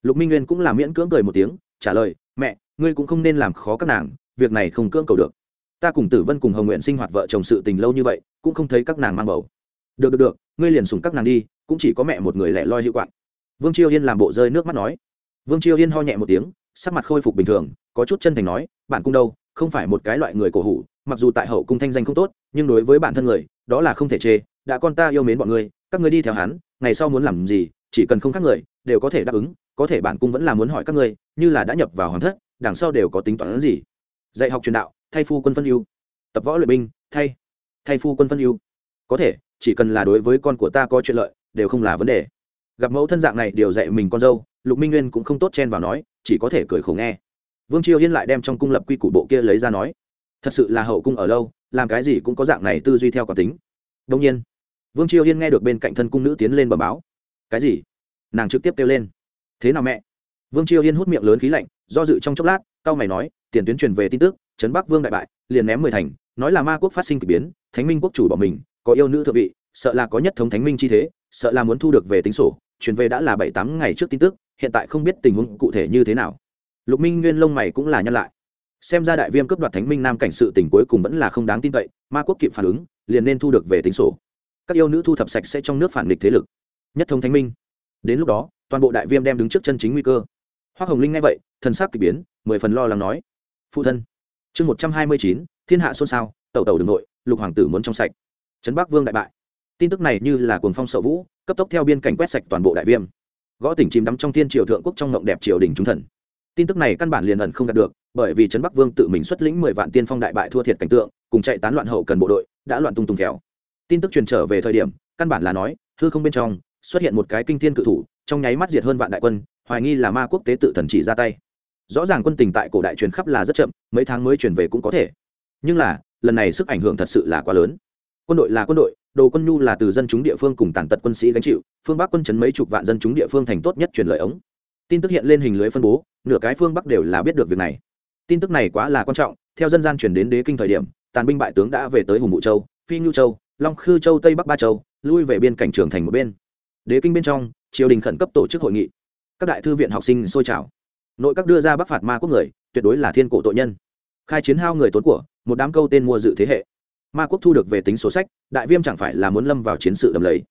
Lục minh nguyên cũng làm miễn cưỡng cười một tiếng, trả lời, mẹ, ngươi cũng không nên làm khó các nàng, việc này không cưỡng cầu được. Ta cùng tử vân cùng hồng nguyện sinh hoạt vợ chồng sự tình lâu như vậy, cũng không thấy các nàng mang bầu. Được được được, ngươi liền sùng các nàng đi, cũng chỉ có mẹ một người lẻ loi hữu quạng. Vương chiêu yên làm bộ rơi nước mắt nói. Vương chiêu yên ho nhẹ một tiếng, sắc mặt khôi phục bình thường, có chút chân thành nói, bạn cung đâu không phải một cái loại người cổ hủ, mặc dù tại hậu cung thanh danh không tốt, nhưng đối với bản thân người, đó là không thể chê, đã con ta yêu mến bọn ngươi, các ngươi đi theo hắn, ngày sau muốn làm gì, chỉ cần không khác người, đều có thể đáp ứng, có thể bản cung vẫn là muốn hỏi các ngươi, như là đã nhập vào hoàng thất, đằng sau đều có tính toán gì. Dạy học truyền đạo, thay phu quân phân ưu. Tập võ luyện binh, thay. Thay phu quân phân ưu. Có thể, chỉ cần là đối với con của ta có chuyện lợi, đều không là vấn đề. Gặp mẫu thân dạng này, điều dạy mình con dâu, lục minh nguyên cũng không tốt chen vào nói, chỉ có thể cười khổ nghe vương triều yên lại đem trong cung lập quy củ bộ kia lấy ra nói, thật sự là hậu cung ở lâu, làm cái gì cũng có dạng này tư duy theo quả tính. Đông nhiên, vương triều yên nghe được bên cạnh thân cung nữ tiến lên bờ báo, cái gì? Nàng trực tiếp kêu lên, thế nào mẹ? Vương triều yên hút miệng lớn khí lạnh, do dự trong chốc lát cao mày nói, tiền tuyến truyền về tin tức, trấn bắc vương đại bại, liền ném mười thành, nói là ma quốc phát sinh k ỳ biến, thánh minh quốc chủ bỏ mình, có yêu nữ thượng vị, sợ là có nhất thống thánh minh chi thế, sợ là muốn thu được về tính sổ, truyền về đã là bảy tám ngày trước tin tức, hiện tại không biết tình huống cụ thể như thế nào lục minh nguyên lông mày cũng là nhân lại. Xem ra đại viêm cướp đoạt thánh minh nam cảnh sự tình cuối cùng vẫn là không đáng tin cậy, ma quốc kịp phản ứng, liền nên thu được về tính sổ. Các yêu nữ thu thập sạch sẽ trong nước phản địch thế lực. Nhất thống thánh minh. Đến lúc đó, toàn bộ đại viêm đem đứng trước chân chính nguy cơ. Hoa hồng linh nghe vậy, thần sắc k ỳ biến, mười phần lo lắng nói, phụ thân, chương một trăm hai mươi chín, thiên hạ xôn xao, tẩu tẩu đường nội, lục hoàng tử muốn trong sạch. Trấn bắc vương đại bại. Tin tức này như là cuồng phong sợ vũ, cấp tốc theo biên cảnh quét sạch toàn bộ đại viêm. Gõ tỉnh chìm đắm trong thiên triều thượng quốc trong ngộng đẹp triều đình trung thần tin tức này căn bản liền ẩn không đạt được, bởi vì trấn bắc vương tự mình xuất lĩnh mười vạn tiên phong đại bại thua thiệt cảnh tượng, cùng chạy tán loạn hậu cần bộ đội, đã loạn tung tung khéo tin tức truyền trở về thời điểm, căn bản là nói, hư không bên trong, xuất hiện một cái kinh thiên cự thủ, trong nháy mắt diệt hơn vạn đại quân, hoài nghi là ma quốc tế tự thần chỉ ra tay. Rõ ràng quân tình tại cổ đại truyền khắp là rất chậm, mấy tháng mới truyền về cũng có thể. Nhưng là, lần này sức ảnh hưởng thật sự là quá lớn. Quân đội là quân đội, đồ quân nhu là từ dân chúng địa phương cùng tàn tật quân sĩ gánh chịu, phương bắc quân chấn mấy chục vạn dân chúng địa phương thành tốt nhất truyền lời ống tin tức hiện lên hình lưới phân bố nửa cái phương bắc đều là biết được việc này. Tin tức này quá là quan trọng theo dân gian chuyển đến đế kinh thời điểm tàn binh bại tướng đã về tới hùng vũ châu phi ngưu châu long khư châu tây bắc ba châu lui về biên cảnh trường thành một bên. Đế kinh bên trong triều đình khẩn cấp tổ chức hội nghị. Các đại thư viện học sinh sôi trào. Nội các đưa ra bắc phạt ma quốc người tuyệt đối là thiên cổ tội nhân. Khai chiến hao người tốn của một đám câu tên mua dự thế hệ. Ma quốc thu được về tính số sách đại viêm chẳng phải là muốn lâm vào chiến sự đầm lấy,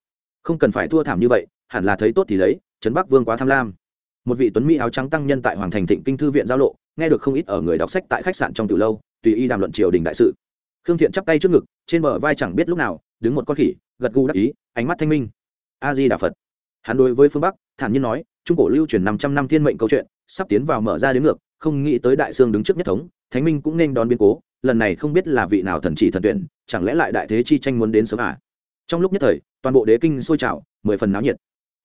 không cần phải thua thảm như vậy hẳn là thấy tốt thì lấy trấn bắc vương quá tham lam một vị tuấn mỹ áo trắng tăng nhân tại hoàng thành thịnh kinh thư viện giao lộ, nghe được không ít ở người đọc sách tại khách sạn trong từ lâu, tùy y đàm luận triều đình đại sự. Khương thiện chắp tay trước ngực, trên bờ vai chẳng biết lúc nào, đứng một con khỉ, gật gù đắc ý, ánh mắt thanh minh. A di đà phật. Hắn đối với phương bắc, thản nhiên nói, trung cổ lưu truyền năm trăm năm thiên mệnh câu chuyện, sắp tiến vào mở ra đến ngược, không nghĩ tới đại sương đứng trước nhất thống, thánh minh cũng nên đón biến cố, lần này không biết là vị nào thần chỉ thần tuyển, chẳng lẽ lại đại thế chi tranh muốn đến sớm à? Trong lúc nhất thời, toàn bộ đế kinh sôi trào, mười phần náo nhiệt.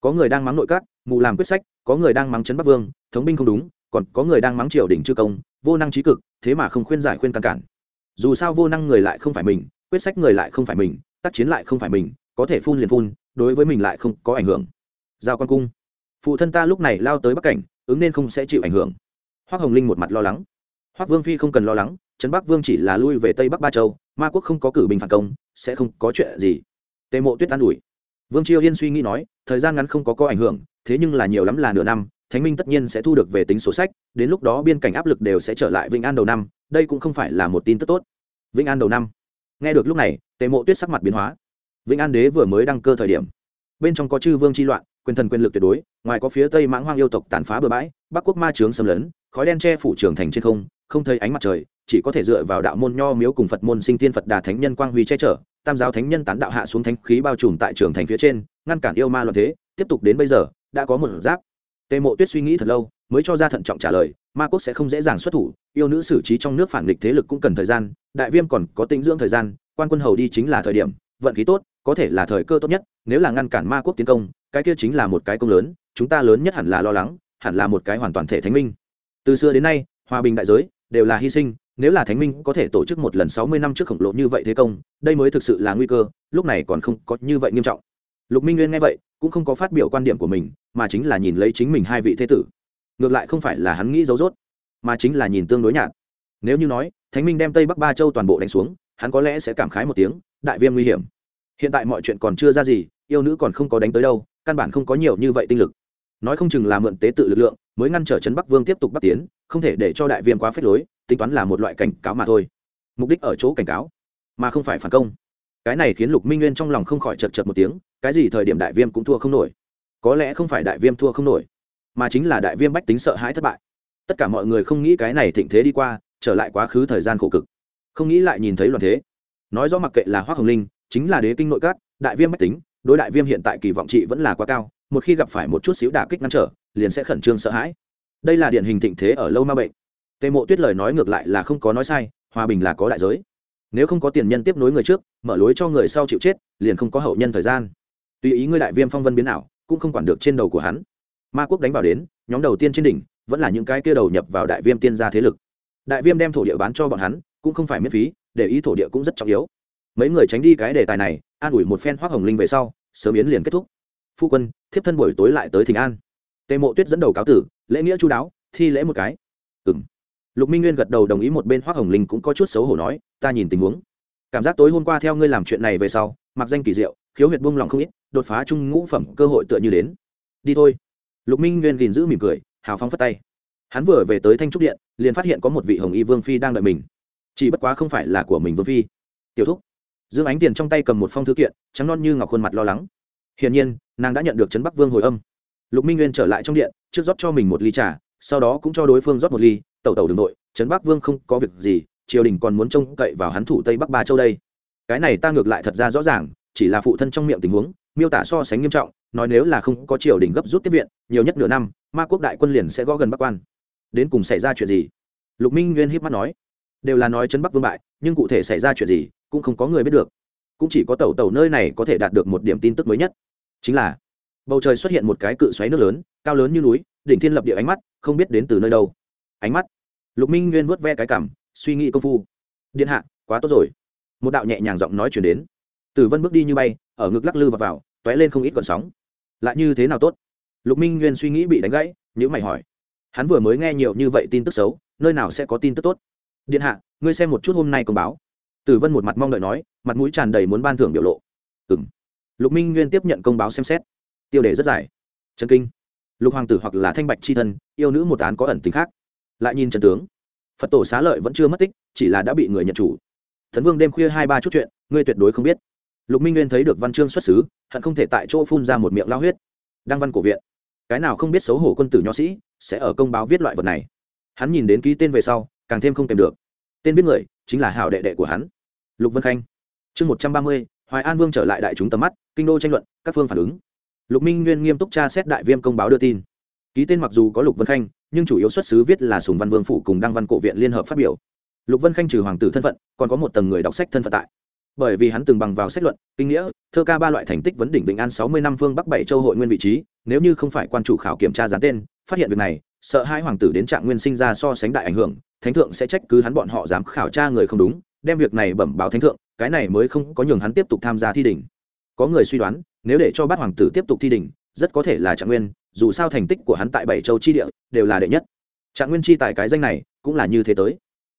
Có người đang mắng nội các mù làm quyết sách, có người đang mắng trấn bắc vương, thống binh không đúng, còn có người đang mắng triều đình chư công, vô năng trí cực, thế mà không khuyên giải khuyên căn cản. Dù sao vô năng người lại không phải mình, quyết sách người lại không phải mình, tác chiến lại không phải mình, có thể phun liền phun, đối với mình lại không có ảnh hưởng. Giao quan cung. Phụ thân ta lúc này lao tới bắc cảnh, ứng nên không sẽ chịu ảnh hưởng. Hoác hồng linh một mặt lo lắng. Hoác vương phi không cần lo lắng trấn bắc vương chỉ là lui về tây bắc ba châu, ma quốc không có cử binh phản công, sẽ không có chuyện gì. Tề mộ tuyết an ủi. Vương triều yên suy nghĩ nói, thời gian ngắn không có có ảnh hưởng thế nhưng là nhiều lắm là nửa năm, thánh minh tất nhiên sẽ thu được về tính sổ sách, đến lúc đó biên cảnh áp lực đều sẽ trở lại vĩnh an đầu năm, đây cũng không phải là một tin tức tốt. Vĩnh an đầu năm. Nghe được lúc này, tề mộ tuyết sắc mặt biến hóa. Vĩnh an đế vừa mới đăng cơ thời điểm, bên trong có chư vương chi loạn, quyền thần quyền lực tuyệt đối, ngoài có phía tây mãng hoang yêu tộc tàn phá bừa bãi, bắc quốc ma trướng xâm lấn, khói đen che phủ trường thành trên không không thấy ánh mặt trời, chỉ có thể dựa vào đạo môn nho miếu cùng phật môn sinh tiên phật đà thánh nhân quang huy che chở, tam giáo thánh nhân tán đạo hạ xuống thánh khí bao trùm tại trường thành phía trên, ngăn cản yêu ma loạn thế, tiếp tục đến bây giờ đã có một giáp. Tề mộ tuyết suy nghĩ thật lâu, mới cho ra thận trọng trả lời, ma quốc sẽ không dễ dàng xuất thủ, yêu nữ xử trí trong nước phản nghịch thế lực cũng cần thời gian, đại viêm còn có tinh dưỡng thời gian, quan quân hầu đi chính là thời điểm, vận khí tốt, có thể là thời cơ tốt nhất, nếu là ngăn cản ma quốc tiến công, cái kia chính là một cái công lớn, chúng ta lớn nhất hẳn là lo lắng, hẳn là một cái hoàn toàn thể thánh minh. Từ xưa đến nay, hòa bình đại giới đều là hy sinh, nếu là thánh minh có thể tổ chức một lần sáu mươi năm trước khổng lồ như vậy thế công, đây mới thực sự là nguy cơ, lúc này còn không có như vậy nghiêm trọng. Lục minh nguyên nghe vậy cũng không có phát biểu quan điểm của mình, mà chính là nhìn lấy chính mình hai vị thế tử. Ngược lại không phải là hắn nghĩ dấu dốt mà chính là nhìn tương đối nhạt. Nếu như nói, thánh minh đem tây bắc ba châu toàn bộ đánh xuống, hắn có lẽ sẽ cảm khái một tiếng, đại viêm nguy hiểm. Hiện tại mọi chuyện còn chưa ra gì, yêu nữ còn không có đánh tới đâu, căn bản không có nhiều như vậy tinh lực. Nói không chừng là mượn tế tự lực lượng, mới ngăn trở trấn bắc vương tiếp tục bắt tiến, không thể để cho đại viêm quá phép lối, tính toán là một loại cảnh cáo mà thôi. Mục đích ở chỗ cảnh cáo, mà không phải phản công cái này khiến lục minh nguyên trong lòng không khỏi chật chật một tiếng, cái gì thời điểm đại viêm cũng thua không nổi. Có lẽ không phải đại viêm thua không nổi, mà chính là đại viêm bách tính sợ hãi thất bại. Tất cả mọi người không nghĩ cái này thịnh thế đi qua, trở lại quá khứ thời gian khổ cực. Không nghĩ lại nhìn thấy loạn thế. Nói rõ mặc kệ là hoa hồng linh, chính là đế kinh nội các, đại viêm bách tính, đối đại viêm hiện tại kỳ vọng trị vẫn là quá cao, một khi gặp phải một chút xíu đả kích ngăn trở, liền sẽ khẩn trương sợ hãi. Đây là điển hình thịnh thế ở lâu ma bệnh. Tề mộ tuyết lời nói ngược lại là không có nói sai, hòa bình là có đại giới nếu không có tiền nhân tiếp nối người trước, mở lối cho người sau chịu chết, liền không có hậu nhân thời gian. Tùy ý ngươi đại viêm phong vân biến nào cũng không quản được trên đầu của hắn. Ma quốc đánh vào đến, nhóm đầu tiên trên đỉnh, vẫn là những cái kia đầu nhập vào đại viêm tiên gia thế lực. Đại viêm đem thổ địa bán cho bọn hắn, cũng không phải miễn phí, để ý thổ địa cũng rất trọng yếu. Mấy người tránh đi cái đề tài này, an ủi một phen hoác hồng linh về sau, sớm biến liền kết thúc. Phu quân, thiếp thân buổi tối lại tới thỉnh an. Tề mộ tuyết dẫn đầu cáo tử, lễ nghĩa chú đáo, thi lễ một cái. Ừng lục minh nguyên gật đầu đồng ý một bên hoác hồng linh cũng có chút xấu hổ nói ta nhìn tình huống. Cảm giác tối hôm qua theo ngươi làm chuyện này về sau, mặc danh kỳ diệu, khiếu huyệt buông lỏng không ít, đột phá trung ngũ phẩm cơ hội tựa như đến. Đi thôi. Lục minh nguyên gìn giữ mỉm cười, hào phóng phất tay. Hắn vừa về tới thanh trúc điện, liền phát hiện có một vị hồng y vương phi đang đợi mình. Chỉ bất quá không phải là của mình vương phi. Tiểu thúc. Dương ánh tiền trong tay cầm một phong thư kiện, trắng non như ngọc khuôn mặt lo lắng. Hiển nhiên, nàng đã nhận được trấn bắc vương hồi âm. Lục minh nguyên trở lại trong điện, trước rót cho mình một ly trà, sau đó cũng cho đối phương rót một ly, tẩu tẩu đường nội trấn bắc vương không có việc gì triều đình còn muốn trông cậy vào hắn thủ tây bắc ba châu đây. Cái này ta ngược lại thật ra rõ ràng, chỉ là phụ thân trong miệng tình huống, miêu tả so sánh nghiêm trọng, nói nếu là không có triều đình gấp rút tiếp viện, nhiều nhất nửa năm, ma quốc đại quân liền sẽ gõ gần bắc quan. Đến cùng xảy ra chuyện gì? Lục minh nguyên híp mắt nói. Đều là nói trấn bắc vương bại, nhưng cụ thể xảy ra chuyện gì, cũng không có người biết được. Cũng chỉ có tàu tàu nơi này có thể đạt được một điểm tin tức mới nhất. Chính là, bầu trời xuất hiện một cái cự xoáy nước lớn, cao lớn như núi, đỉnh thiên lập địa ánh mắt, không biết đến từ nơi đâu. Ánh mắt. Lục minh nguyên vuốt ve cái cảm suy nghĩ công phu. Điện hạ, quá tốt rồi. Một đạo nhẹ nhàng giọng nói chuyển đến. Tử vân bước đi như bay, ở ngực lắc lư và vào t ó é lên không ít còn sóng. Lại như thế nào tốt? Lục minh nguyên suy nghĩ bị đánh gãy nhữ mày hỏi. Hắn vừa mới nghe nhiều như vậy tin tức xấu, nơi nào sẽ có tin tức tốt? Điện hạ, ngươi xem một chút hôm nay công báo. Tử vân một mặt mong đợi nói, mặt mũi tràn đầy muốn ban thưởng biểu lộ. Ừ m lục minh nguyên tiếp nhận công báo xem xét. Tiêu đề rất dài. Trần kinh. Lục hoàng tử hoặc là thanh bạch c h i thân, yêu nữ một án có ẩn tính khác. Lại nhìn trần tướng phật tổ xá lợi vẫn chưa mất tích, chỉ là đã bị người nhận chủ. Thần vương đêm khuya hai ba chút chuyện, ngươi tuyệt đối không biết. Lục minh nguyên thấy được văn chương xuất xứ, hận không thể tại chỗ phun ra một miệng lao huyết. Đăng văn cổ viện. Cái nào không biết xấu hổ quân tử nho sĩ sẽ ở công báo viết loại vật này. Hắn nhìn đến ký tên về sau, càng thêm không kèm được. Tên viết người chính là hảo đệ đệ của hắn. Lục vân khanh. Chương một trăm ba mươi, hoài an vương trở lại đại chúng tầm mắt, kinh đô tranh luận, các phương phản ứng. Lục minh nguyên nghiêm túc tra xét đại viêm công báo đưa tin ký tên mặc dù có lục vân khanh, nhưng chủ yếu xuất xứ viết là sùng văn vương phủ cùng đăng văn cổ viện liên hợp phát biểu. Lục vân khanh trừ hoàng tử thân phận, còn có một tầng người đọc sách thân phận tại. Bởi vì hắn từng bằng vào sách luận, kinh nghĩa, thơ ca ba loại thành tích vấn đỉnh bình an sáu mươi năm phương bắc bảy châu hội nguyên vị trí, nếu như không phải quan chủ khảo kiểm tra dán tên, phát hiện việc này, sợ hai hoàng tử đến trạng nguyên sinh ra so sánh đại ảnh hưởng, thánh thượng sẽ trách cứ hắn bọn họ dám khảo tra người không đúng, đem việc này bẩm báo thánh thượng, cái này mới không có nhường hắn tiếp tục tham gia thi đỉnh. Có người suy đoán, nếu để cho bát hoàng tử tiếp tục thi đỉnh, rất có thể là trạng nguyên dù sao thành tích của hắn tại bảy châu chi địa đều là đệ nhất. Trạng nguyên chi tại cái danh này cũng là như thế tới.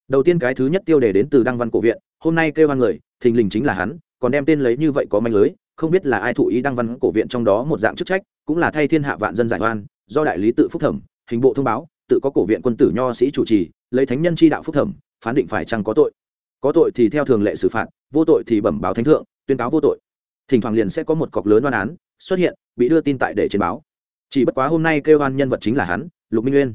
Đầu tiên cái thứ nhất tiêu đề đến từ đăng văn cổ viện, hôm nay kêu hoan người, thình lình chính là hắn, còn đem tên lấy như vậy có manh lưới, không biết là ai thụ ý đăng văn cổ viện trong đó một dạng chức trách, cũng là thay thiên hạ vạn dân giải oan, do đại lý tự phúc thẩm, hình bộ thông báo, tự có cổ viện quân tử nho sĩ chủ trì, lấy thánh nhân chi đạo phúc thẩm, phán định phải chăng có tội. Có tội thì theo thường lệ xử phạt, vô tội thì bẩm báo thánh thượng, tuyên cáo vô tội. Thỉnh thoảng liền sẽ có một cọc lớn đoan án xuất hiện, bị đưa tin tại để trên báo chỉ bất quá hôm nay kêu oan nhân vật chính là hắn, lục minh nguyên.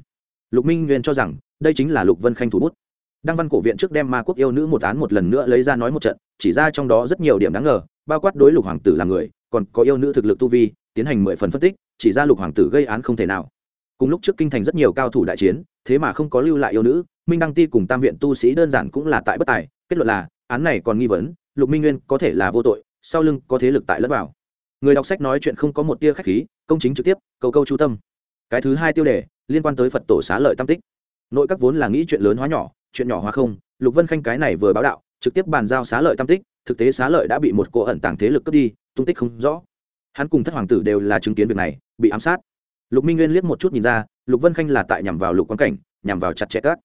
Lục minh nguyên cho rằng, đây chính là lục vân khanh thủ bút. Đăng văn cổ viện trước đem ma quốc yêu nữ một án một lần nữa lấy ra nói một trận, chỉ ra trong đó rất nhiều điểm đáng ngờ, bao quát đối lục hoàng tử là người, còn có yêu nữ thực lực tu vi, tiến hành mười phần phân tích, chỉ ra lục hoàng tử gây án không thể nào. Cùng lúc trước kinh thành rất nhiều cao thủ đại chiến, thế mà không có lưu lại yêu nữ, minh đăng ti cùng tam viện tu sĩ đơn giản cũng là tại bất tài, kết luận là, án này còn nghi vấn, lục minh nguyên có thể là vô tội, sau lưng có thế lực tại lẫn vào. Người đọc sách nói chuyện không có một tia khách khí công chính trực tiếp câu câu chú tâm. Cái thứ hai tiêu đề, liên quan tới phật tổ xá lợi tam tích. Nội các vốn là nghĩ chuyện lớn hóa nhỏ, chuyện nhỏ hóa không, lục vân khanh cái này vừa báo đạo, trực tiếp bàn giao xá lợi tam tích, thực tế xá lợi đã bị một cỗ ẩn tàng thế lực cướp đi, tung tích không rõ. Hắn cùng thất hoàng tử đều là chứng kiến việc này, bị ám sát. Lục minh nguyên liếc một chút nhìn ra, lục vân khanh là tại nhằm vào lục quan cảnh, nhằm vào chặt chẽ các.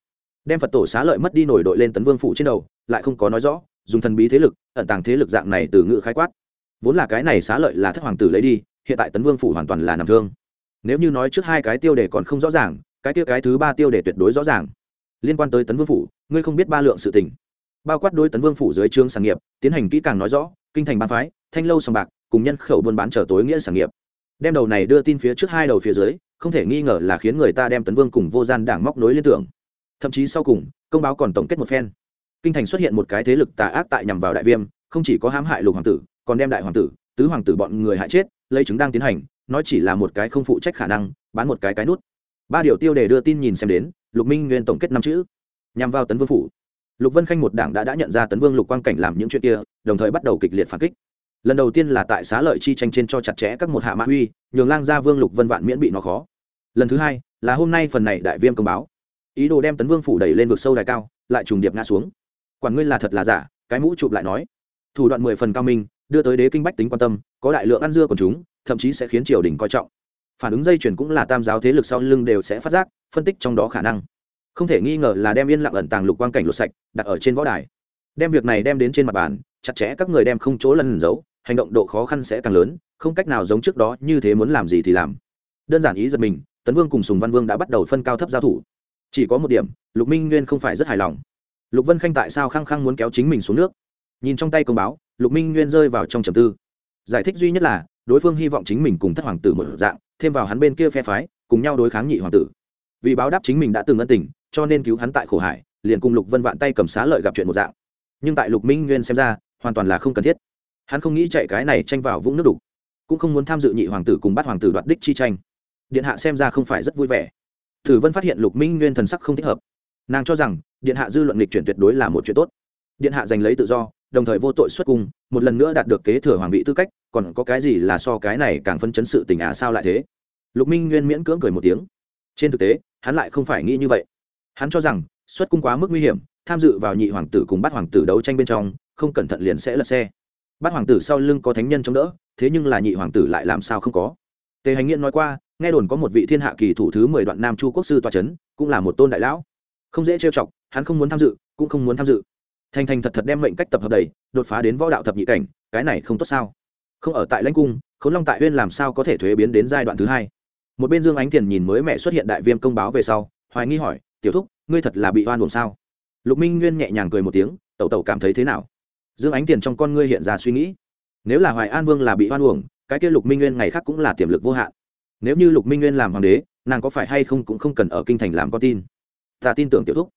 Đem phật tổ xá lợi mất đi nổi đội lên tấn vương phủ trên đầu, lại không có nói rõ, dùng thần bí thế lực, ẩn tàng thế lực dạng này từ ngữ khái quát. Vốn là cái này xá lợi là thất hoàng tử lấy đi hiện tại tấn vương phủ hoàn toàn là nằm thương. Nếu như nói trước hai cái tiêu đề còn không rõ ràng, cái kia cái thứ ba tiêu đề tuyệt đối rõ ràng. Liên quan tới tấn vương phủ, ngươi không biết ba lượng sự tình. Bao quát đối tấn vương phủ dưới trương sản nghiệp, tiến hành kỹ càng nói rõ, kinh thành ban phái, thanh lâu sòng bạc, cùng nhân khẩu buôn bán trở tối nghĩa sản nghiệp. Đem đầu này đưa tin phía trước hai đầu phía dưới, không thể nghi ngờ là khiến người ta đem tấn vương cùng vô gian đảng móc nối liên tưởng. Thậm chí sau cùng, công báo còn tổng kết một phen. Kinh thành xuất hiện một cái thế lực tà ác tại nhằm vào đại viêm, không chỉ có hãm hại lục hoàng tử, còn đem đại hoàng tử, tứ hoàng tử bọn người hại chết lấy chứng đang tiến hành nói chỉ là một cái không phụ trách khả năng, bán một cái cái nút. Ba điều tiêu đề đưa tin nhìn xem đến, lục minh nguyên tổng kết năm chữ. Nhằm vào tấn vương phủ. Lục vân khanh một đảng đã đã nhận ra tấn vương lục quang cảnh làm những chuyện kia, đồng thời bắt đầu kịch liệt phản kích. Lần đầu tiên là tại xá lợi chi tranh trên cho chặt chẽ các một hạ mã uy, nhường lang gia vương lục vân vạn miễn bị nó khó. Lần thứ hai, là hôm nay phần này đại viêm công báo. Ý đồ đem tấn vương phủ đẩy lên vực sâu đài cao, lại trùng điệp ngã xuống. Quản ngươi là thật là giả, cái mũ chụp lại nói. Thủ đoạn mười phần cao minh, đưa tới đế kinh bách tính quan tâm có đại lượng ăn dưa của chúng, thậm chí sẽ khiến triều đình coi trọng. Phản ứng dây chuyển cũng là tam giáo thế lực sau lưng đều sẽ phát giác, phân tích trong đó khả năng. Không thể nghi ngờ là đem yên lặng ẩn tàng lục quang cảnh lột sạch, đặt ở trên võ đài. Đem việc này đem đến trên mặt bàn, chặt chẽ các người đem không chỗ lần giấu, hành động độ khó khăn sẽ càng lớn, không cách nào giống trước đó như thế muốn làm gì thì làm. Đơn giản ý giật mình, tấn vương cùng sùng văn vương đã bắt đầu phân cao thấp giao thủ. Chỉ có một điểm, lục minh nguyên không phải rất hài lòng. Lục vân khanh tại sao khăng khăng muốn kéo chính mình xuống nước? Nhìn trong tay công báo, lục minh nguyên rơi vào trong trầm tư giải thích duy nhất là, đối phương hy vọng chính mình cùng thất hoàng tử một dạng, thêm vào hắn bên kia phe phái, cùng nhau đối kháng nhị hoàng tử. Vì báo đáp chính mình đã từng ân tình, cho nên cứu hắn tại khổ hải, liền cùng lục vân vạn tay cầm xá lợi gặp chuyện một dạng. Nhưng tại lục minh nguyên xem ra, hoàn toàn là không cần thiết. Hắn không nghĩ chạy cái này tranh vào vũng nước đục, cũng không muốn tham dự nhị hoàng tử cùng bắt hoàng tử đoạt đích chi tranh. Điện hạ xem ra không phải rất vui vẻ. Thử vân phát hiện lục minh nguyên thần sắc không thích hợp. Nàng cho rằng, điện hạ dư luận lịch chuyển tuyệt đối là một chuyện tốt. Điện hạ giành lấy tự do, đồng thời vô tội xuất cung một lần nữa đạt được kế thừa hoàng vị tư cách, còn có cái gì là so cái này càng phân chấn sự tình à sao lại thế? Lục minh nguyên miễn cưỡng cười một tiếng. Trên thực tế, hắn lại không phải nghĩ như vậy. Hắn cho rằng, xuất cung quá mức nguy hiểm, tham dự vào nhị hoàng tử cùng bắt hoàng tử đấu tranh bên trong, không cẩn thận liền sẽ lật xe. Bắt hoàng tử sau lưng có thánh nhân chống đỡ, thế nhưng là nhị hoàng tử lại làm sao không có? Tề hành nghiện nói qua, nghe đồn có một vị thiên hạ kỳ thủ thứ mười đoạn nam chu quốc sư toa c h ấ n cũng là một tôn đại lão. Không dễ trêu chọc, hắn không muốn tham dự, cũng không muốn tham dự thành thành thật thật đem mệnh cách tập hợp đầy, đột phá đến võ đạo thập nhị cảnh, cái này không tốt sao? Không ở tại lãnh cung k h ố n long tại huyên làm sao có thể thuế biến đến giai đoạn thứ hai? Một bên dương ánh thiền nhìn mới mẹ xuất hiện đại viêm công báo về sau, hoài nghi hỏi, tiểu thúc, ngươi thật là bị oan buồn sao? Lục minh nguyên nhẹ nhàng cười một tiếng, tẩu tẩu cảm thấy thế nào? Dương ánh tiền trong con ngươi hiện ra suy nghĩ. Nếu là hoài an vương là bị hoan uổng, cái kia lục minh nguyên ngày khác cũng là tiềm lực vô hạn. Nếu như lục minh nguyên làm hoàng đế, nàng có phải hay không cũng không cần ở kinh thành làm con tin? Ta tin tưởng tiểu thúc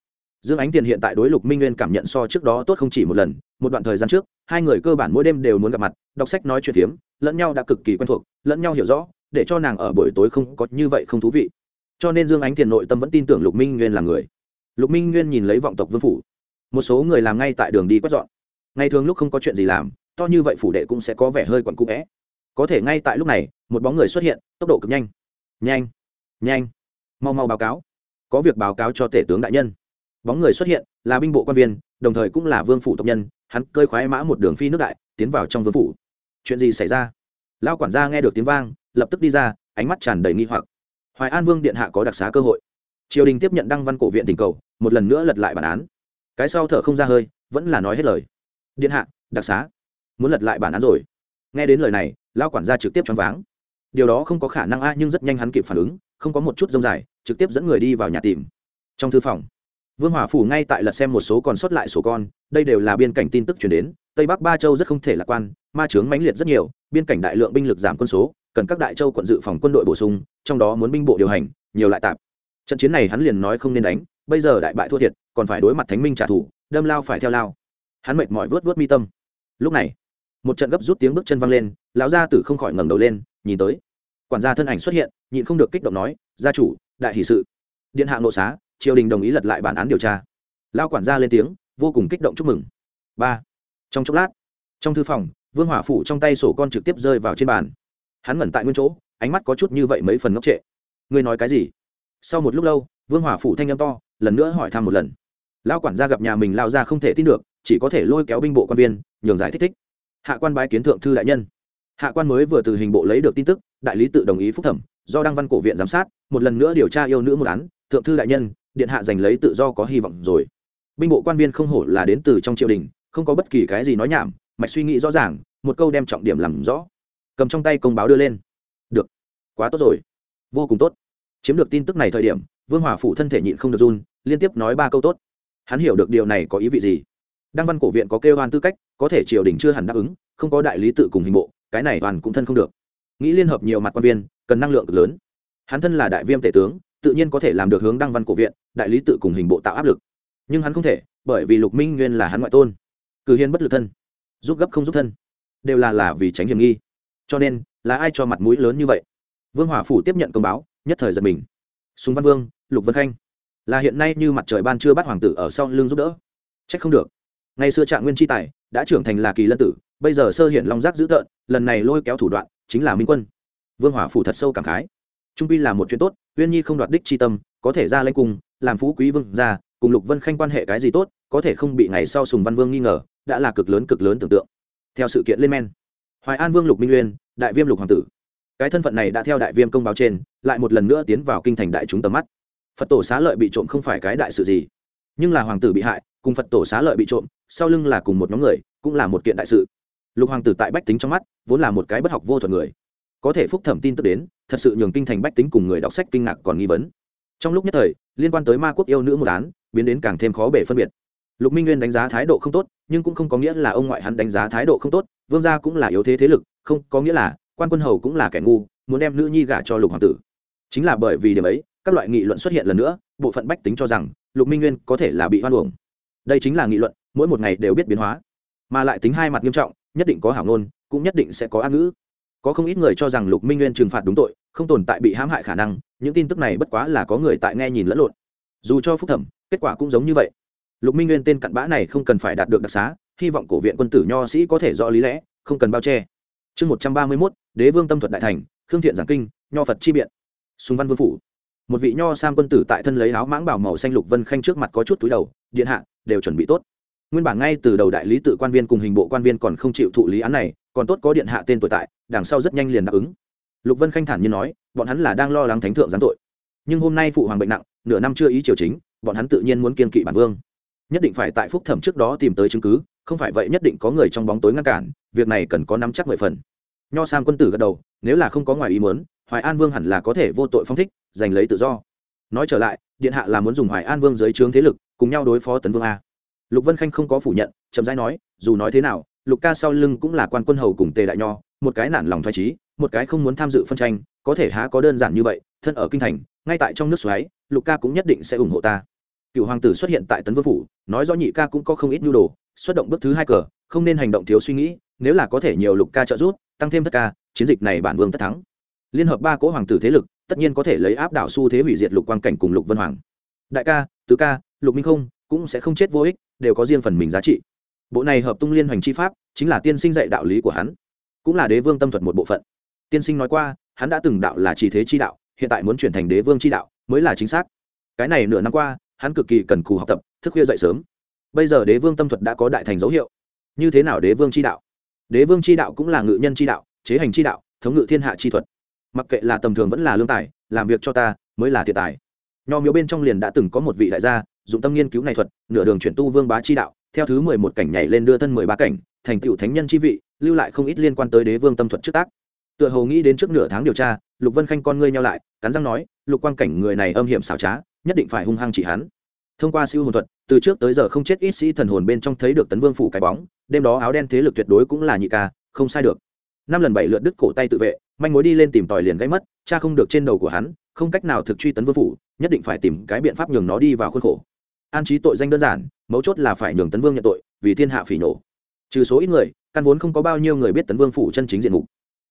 dương ánh tiền hiện tại đối lục minh nguyên cảm nhận so trước đó tốt không chỉ một lần, một đoạn thời gian trước, hai người cơ bản mỗi đêm đều muốn gặp mặt, đọc sách nói chuyện phiếm, lẫn nhau đã cực kỳ quen thuộc, lẫn nhau hiểu rõ, để cho nàng ở buổi tối không có như vậy không thú vị. Cho nên dương ánh tiền nội tâm vẫn tin tưởng lục minh nguyên là người. Lục minh nguyên nhìn lấy vọng tộc vương phủ. Một số người làm ngay tại đường đi quét dọn. Ngày thường lúc không có chuyện gì làm, to như vậy phủ đệ cũng sẽ có vẻ hơi quặn cũ vẽ có thể ngay tại lúc này, một bóng người xuất hiện, tốc độ cực nhanh. Nhanh! Nhanh! Mau mau báo cáo. Có việc báo cáo cho tể tướng đại nhân bóng người xuất hiện, là binh bộ quan viên, đồng thời cũng là vương phủ tộc nhân, hắn cơi khoái mã một đường phi nước đại, tiến vào trong vương phủ. Chuyện gì xảy ra? Lao quản gia nghe được tiếng vang, lập tức đi ra, ánh mắt tràn đầy nghi hoặc. Hoài an vương điện hạ có đặc xá cơ hội. Triều đình tiếp nhận đăng văn cổ viện tình cầu, một lần nữa lật lại bản án. Cái sau thở không ra hơi, vẫn là nói hết lời. Điện hạ, đặc xá. Muốn lật lại bản án rồi. Nghe đến lời này, lao quản gia trực tiếp choáng váng. Điều đó không có khả năng a, nhưng rất nhanh hắn kịp phản ứng, không có một chút rông dài, trực tiếp dẫn người đi vào nhà tìm. Trong thư phòng vương hòa phủ ngay tại lật xem một số còn sót lại sổ con, đây đều là biên cảnh tin tức chuyển đến, tây bắc ba châu rất không thể lạc quan, ma trướng mãnh liệt rất nhiều, biên cảnh đại lượng binh lực giảm quân số, cần các đại châu quận dự phòng quân đội bổ sung, trong đó muốn binh bộ điều hành, nhiều lại tạp trận chiến này hắn liền nói không nên đánh, bây giờ đại bại thua thiệt, còn phải đối mặt thánh minh trả thù, đâm lao phải theo lao. Hắn mệt mỏi vớt vớt mi tâm. Lúc này, một trận gấp rút tiếng bước chân văng lên, lão gia tử không khỏi ngẩng đầu lên, nhìn tới. Quản gia thân ảnh xuất hiện, nhịn không được kích động nói, gia chủ, đại hỷ sự. Điện hạ nộ xá triều đình đồng ý lật lại bản án điều tra. Lao quản gia lên tiếng, vô cùng kích động chúc mừng. Ba. Trong chốc lát, trong thư phòng, vương hỏa phủ trong tay sổ con trực tiếp rơi vào trên bàn. Hắn ngẩn tại nguyên chỗ, ánh mắt có chút như vậy mấy phần ngốc trệ. Ngươi nói cái gì? Sau một lúc lâu, vương hỏa phủ thanh âm to, lần nữa hỏi thăm một lần. Lao quản gia gặp nhà mình lao ra không thể tin được, chỉ có thể lôi kéo binh bộ quan viên, nhường giải thích thích. Hạ quan bái kiến thượng thư đại nhân. Hạ quan mới vừa từ hình bộ lấy được tin tức, đại lý tự đồng ý phúc thẩm, do đăng văn cổ viện giám sát, một lần nữa điều tra yêu nữ một án, thượng thư đại nhân điện hạ giành lấy tự do có hy vọng rồi. Binh bộ quan viên không hổ là đến từ trong triều đình, không có bất kỳ cái gì nói nhảm, mạch suy nghĩ rõ ràng, một câu đem trọng điểm làm rõ. Cầm trong tay công báo đưa lên. Được. Quá tốt rồi. Vô cùng tốt. Chiếm được tin tức này thời điểm, vương hòa phủ thân thể nhịn không được run, liên tiếp nói ba câu tốt. Hắn hiểu được điều này có ý vị gì. Đăng văn cổ viện có kêu hoàn tư cách, có thể triều đình chưa hẳn đáp ứng, không có đại lý tự cùng hình bộ, cái này hoàn cũng thân không được. Nghĩ liên hợp nhiều mặt quan viên, cần năng lượng cực lớn. Hắn thân là đại viêm tể tướng tự nhiên có thể làm được hướng đăng văn cổ viện, đại lý tự cùng hình bộ tạo áp lực. Nhưng hắn không thể, bởi vì lục minh nguyên là hắn ngoại tôn. Cử hiên bất lực thân, giúp gấp không giúp thân, đều là là vì tránh hiểm nghi. Cho nên, là ai cho mặt mũi lớn như vậy? Vương hòa phủ tiếp nhận công báo, nhất thời giật mình. Súng văn vương, lục vân khanh, là hiện nay như mặt trời ban chưa bắt hoàng tử ở sau lưng giúp đỡ. Trách không được. Ngày xưa trạng nguyên tri tài, đã trưởng thành là kỳ lân tử, bây giờ sơ hiển long giác dữ tợn, lần này lôi kéo thủ đoạn, chính là minh quân. Vương hỏa phủ thật sâu cảm khái trung quy là một chuyện tốt, uyên nhi không đoạt đích chi tâm, có thể ra lanh cung, làm phú quý vương ra cùng lục vân khanh quan hệ cái gì tốt, có thể không bị ngày sau sùng văn vương nghi ngờ, đã là cực lớn cực lớn tưởng tượng. Theo sự kiện lên men, hoài an vương lục minh uyên, đại viêm lục hoàng tử. Cái thân phận này đã theo đại viêm công báo trên, lại một lần nữa tiến vào kinh thành đại chúng tầm mắt. Phật tổ xá lợi bị trộm không phải cái đại sự gì, nhưng là hoàng tử bị hại, cùng phật tổ xá lợi bị trộm, sau lưng là cùng một nhóm người, cũng là một kiện đại sự. Lục hoàng tử tại bách tính trong mắt, vốn là một cái bất học vô thuật người có thể phúc thẩm tin tức đến, thật sự nhường kinh thành bách tính cùng người đọc sách kinh ngạc còn nghi vấn. Trong lúc nhất thời, liên quan tới ma quốc yêu nữ một án, biến đến càng thêm khó bể phân biệt. Lục minh nguyên đánh giá thái độ không tốt, nhưng cũng không có nghĩa là ông ngoại hắn đánh giá thái độ không tốt, vương gia cũng là yếu thế thế lực, không có nghĩa là quan quân hầu cũng là kẻ ngu, muốn đem nữ nhi gả cho lục hoàng tử. Chính là bởi vì điểm ấy, các loại nghị luận xuất hiện lần nữa, bộ phận bách tính cho rằng, lục minh nguyên có thể là bị hoan uổng. Đây chính là nghị luận, mỗi một ngày đều biết biến hóa. Mà lại tính hai mặt nghiêm trọng, nhất định có hảo ngôn, cũng nhất định sẽ có ác ngữ có không ít người cho rằng lục minh nguyên trừng phạt đúng tội, không tồn tại bị hãm hại khả năng, những tin tức này bất quá là có người tại nghe nhìn lẫn lộn. Dù cho phúc thẩm, kết quả cũng giống như vậy. Lục minh nguyên tên cặn bã này không cần phải đạt được đặc xá, hy vọng cổ viện quân tử nho sĩ có thể rõ lý lẽ, không cần bao che. Chương một trăm ba mươi mốt, đế vương tâm thuật đại thành, khương thiện giảng kinh, nho phật chi biện. Sùng văn vương phủ. Một vị nho sam quân tử tại thân lấy áo mãng bảo màu xanh lục vân khanh trước mặt có chút túi đầu, điện hạ, đều chuẩn bị tốt. Nguyên bản ngay từ đầu đại lý tự quan viên cùng hình bộ quan viên còn không chịu thụ lý án này còn tốt có điện hạ tên tuổi tại, đằng sau rất nhanh liền đáp ứng. Lục vân khanh thản như nói, bọn hắn là đang lo lắng thánh thượng giáng tội. Nhưng hôm nay phụ hoàng bệnh nặng, nửa năm chưa ý triều chính, bọn hắn tự nhiên muốn kiên kỵ bản vương. Nhất định phải tại phúc thẩm trước đó tìm tới chứng cứ, không phải vậy nhất định có người trong bóng tối ngăn cản, việc này cần có nắm chắc mười phần. Nho sam quân tử gật đầu, nếu là không có ngoài ý muốn, hoài an vương hẳn là có thể vô tội phong thích, giành lấy tự do. Nói trở lại, điện hạ là muốn dùng hoài an vương dưới trướng thế lực, cùng nhau đối phó tấn vương a. Lục vân khanh không có phủ nhận, chậm rãi nói, dù nói thế nào lục ca sau lưng cũng là quan quân hầu cùng tề đại nho, một cái nản lòng thoái trí một cái không muốn tham dự phân tranh, có thể há có đơn giản như vậy, thân ở kinh thành, ngay tại trong nước xoáy, lục ca cũng nhất định sẽ ủng hộ ta. Cựu hoàng tử xuất hiện tại tấn vương phủ, nói rõ nhị ca cũng có không ít nhu đồ, xuất động bước thứ hai cờ, không nên hành động thiếu suy nghĩ, nếu là có thể nhiều lục ca trợ giúp, tăng thêm tất ca, chiến dịch này bản vương tất thắng. Liên hợp ba cỗ hoàng tử thế lực, tất nhiên có thể lấy áp đảo xu thế hủy diệt lục quang cảnh cùng lục vân hoàng. Đại ca, tứ ca, lục minh không, cũng sẽ không chết vô ích, đều có riêng phần mình giá trị bộ này hợp tung liên hoành chi pháp, chính là tiên sinh dạy đạo lý của hắn, cũng là đế vương tâm thuật một bộ phận. Tiên sinh nói qua, hắn đã từng đạo là chỉ thế chi đạo, hiện tại muốn chuyển thành đế vương chi đạo, mới là chính xác. Cái này nửa năm qua, hắn cực kỳ cần cù học tập, thức khuya dậy sớm. Bây giờ đế vương tâm thuật đã có đại thành dấu hiệu. Như thế nào đế vương chi đạo? Đế vương chi đạo cũng là ngự nhân chi đạo, chế hành chi đạo, thống ngự thiên hạ chi thuật. Mặc kệ là tầm thường vẫn là lương tài, làm việc cho ta, mới là thiệt tài. Nho miếu bên trong liền đã từng có một vị đại gia, dụng tâm nghiên cứu này thuật, nửa đường chuyển tu vương bá chi đạo theo thứ mười một cảnh nhảy lên đưa thân mười ba cảnh, thành tựu thánh nhân chi vị, lưu lại không ít liên quan tới đế vương tâm thuật trước tác. Tựa hồ nghĩ đến trước nửa tháng điều tra, lục vân khanh con ngươi nhau lại, cắn răng nói, lục quang cảnh người này âm hiểm xảo trá, nhất định phải hung hăng chỉ hắn. Thông qua siêu hồn thuật, từ trước tới giờ không chết ít sĩ thần hồn bên trong thấy được tấn vương phủ cái bóng, đêm đó áo đen thế lực tuyệt đối cũng là nhị ca, không sai được. Năm lần bảy lượt đứt cổ tay tự vệ, manh mối đi lên tìm tòi liền gãy mất, cha không được trên đầu của hắn, không cách nào thực truy tấn vương phủ, nhất định phải tìm cái biện pháp nhường nó đi vào khuôn khổ. An trí tội danh đơn giản mấu chốt là phải nhường tấn vương nhận tội, vì thiên hạ phỉ nổ. Trừ số ít người, căn vốn không có bao nhiêu người biết tấn vương phủ chân chính diện mục.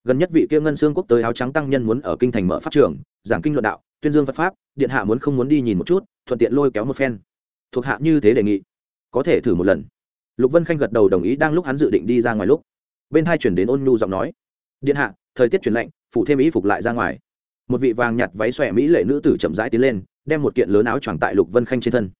Gần nhất vị kia ngân xương quốc tới áo trắng tăng nhân muốn ở kinh thành mở pháp trường, giảng kinh luận đạo, tuyên dương phật pháp, điện hạ muốn không muốn đi nhìn một chút, thuận tiện lôi kéo một phen. Thuộc hạ như thế đề nghị, có thể thử một lần. Lục vân khanh gật đầu đồng ý đang lúc hắn dự định đi ra ngoài lúc, bên hai chuyển đến ôn nhu giọng nói, điện hạ, thời tiết chuyển lạnh, phủ thêm ý phục lại ra ngoài. Một vị vàng nhặt váy xòe mỹ lệ nữ tử chậm rãi tiến lên, đem một kiện lớn áo choàng tại lục vân khanh trên thân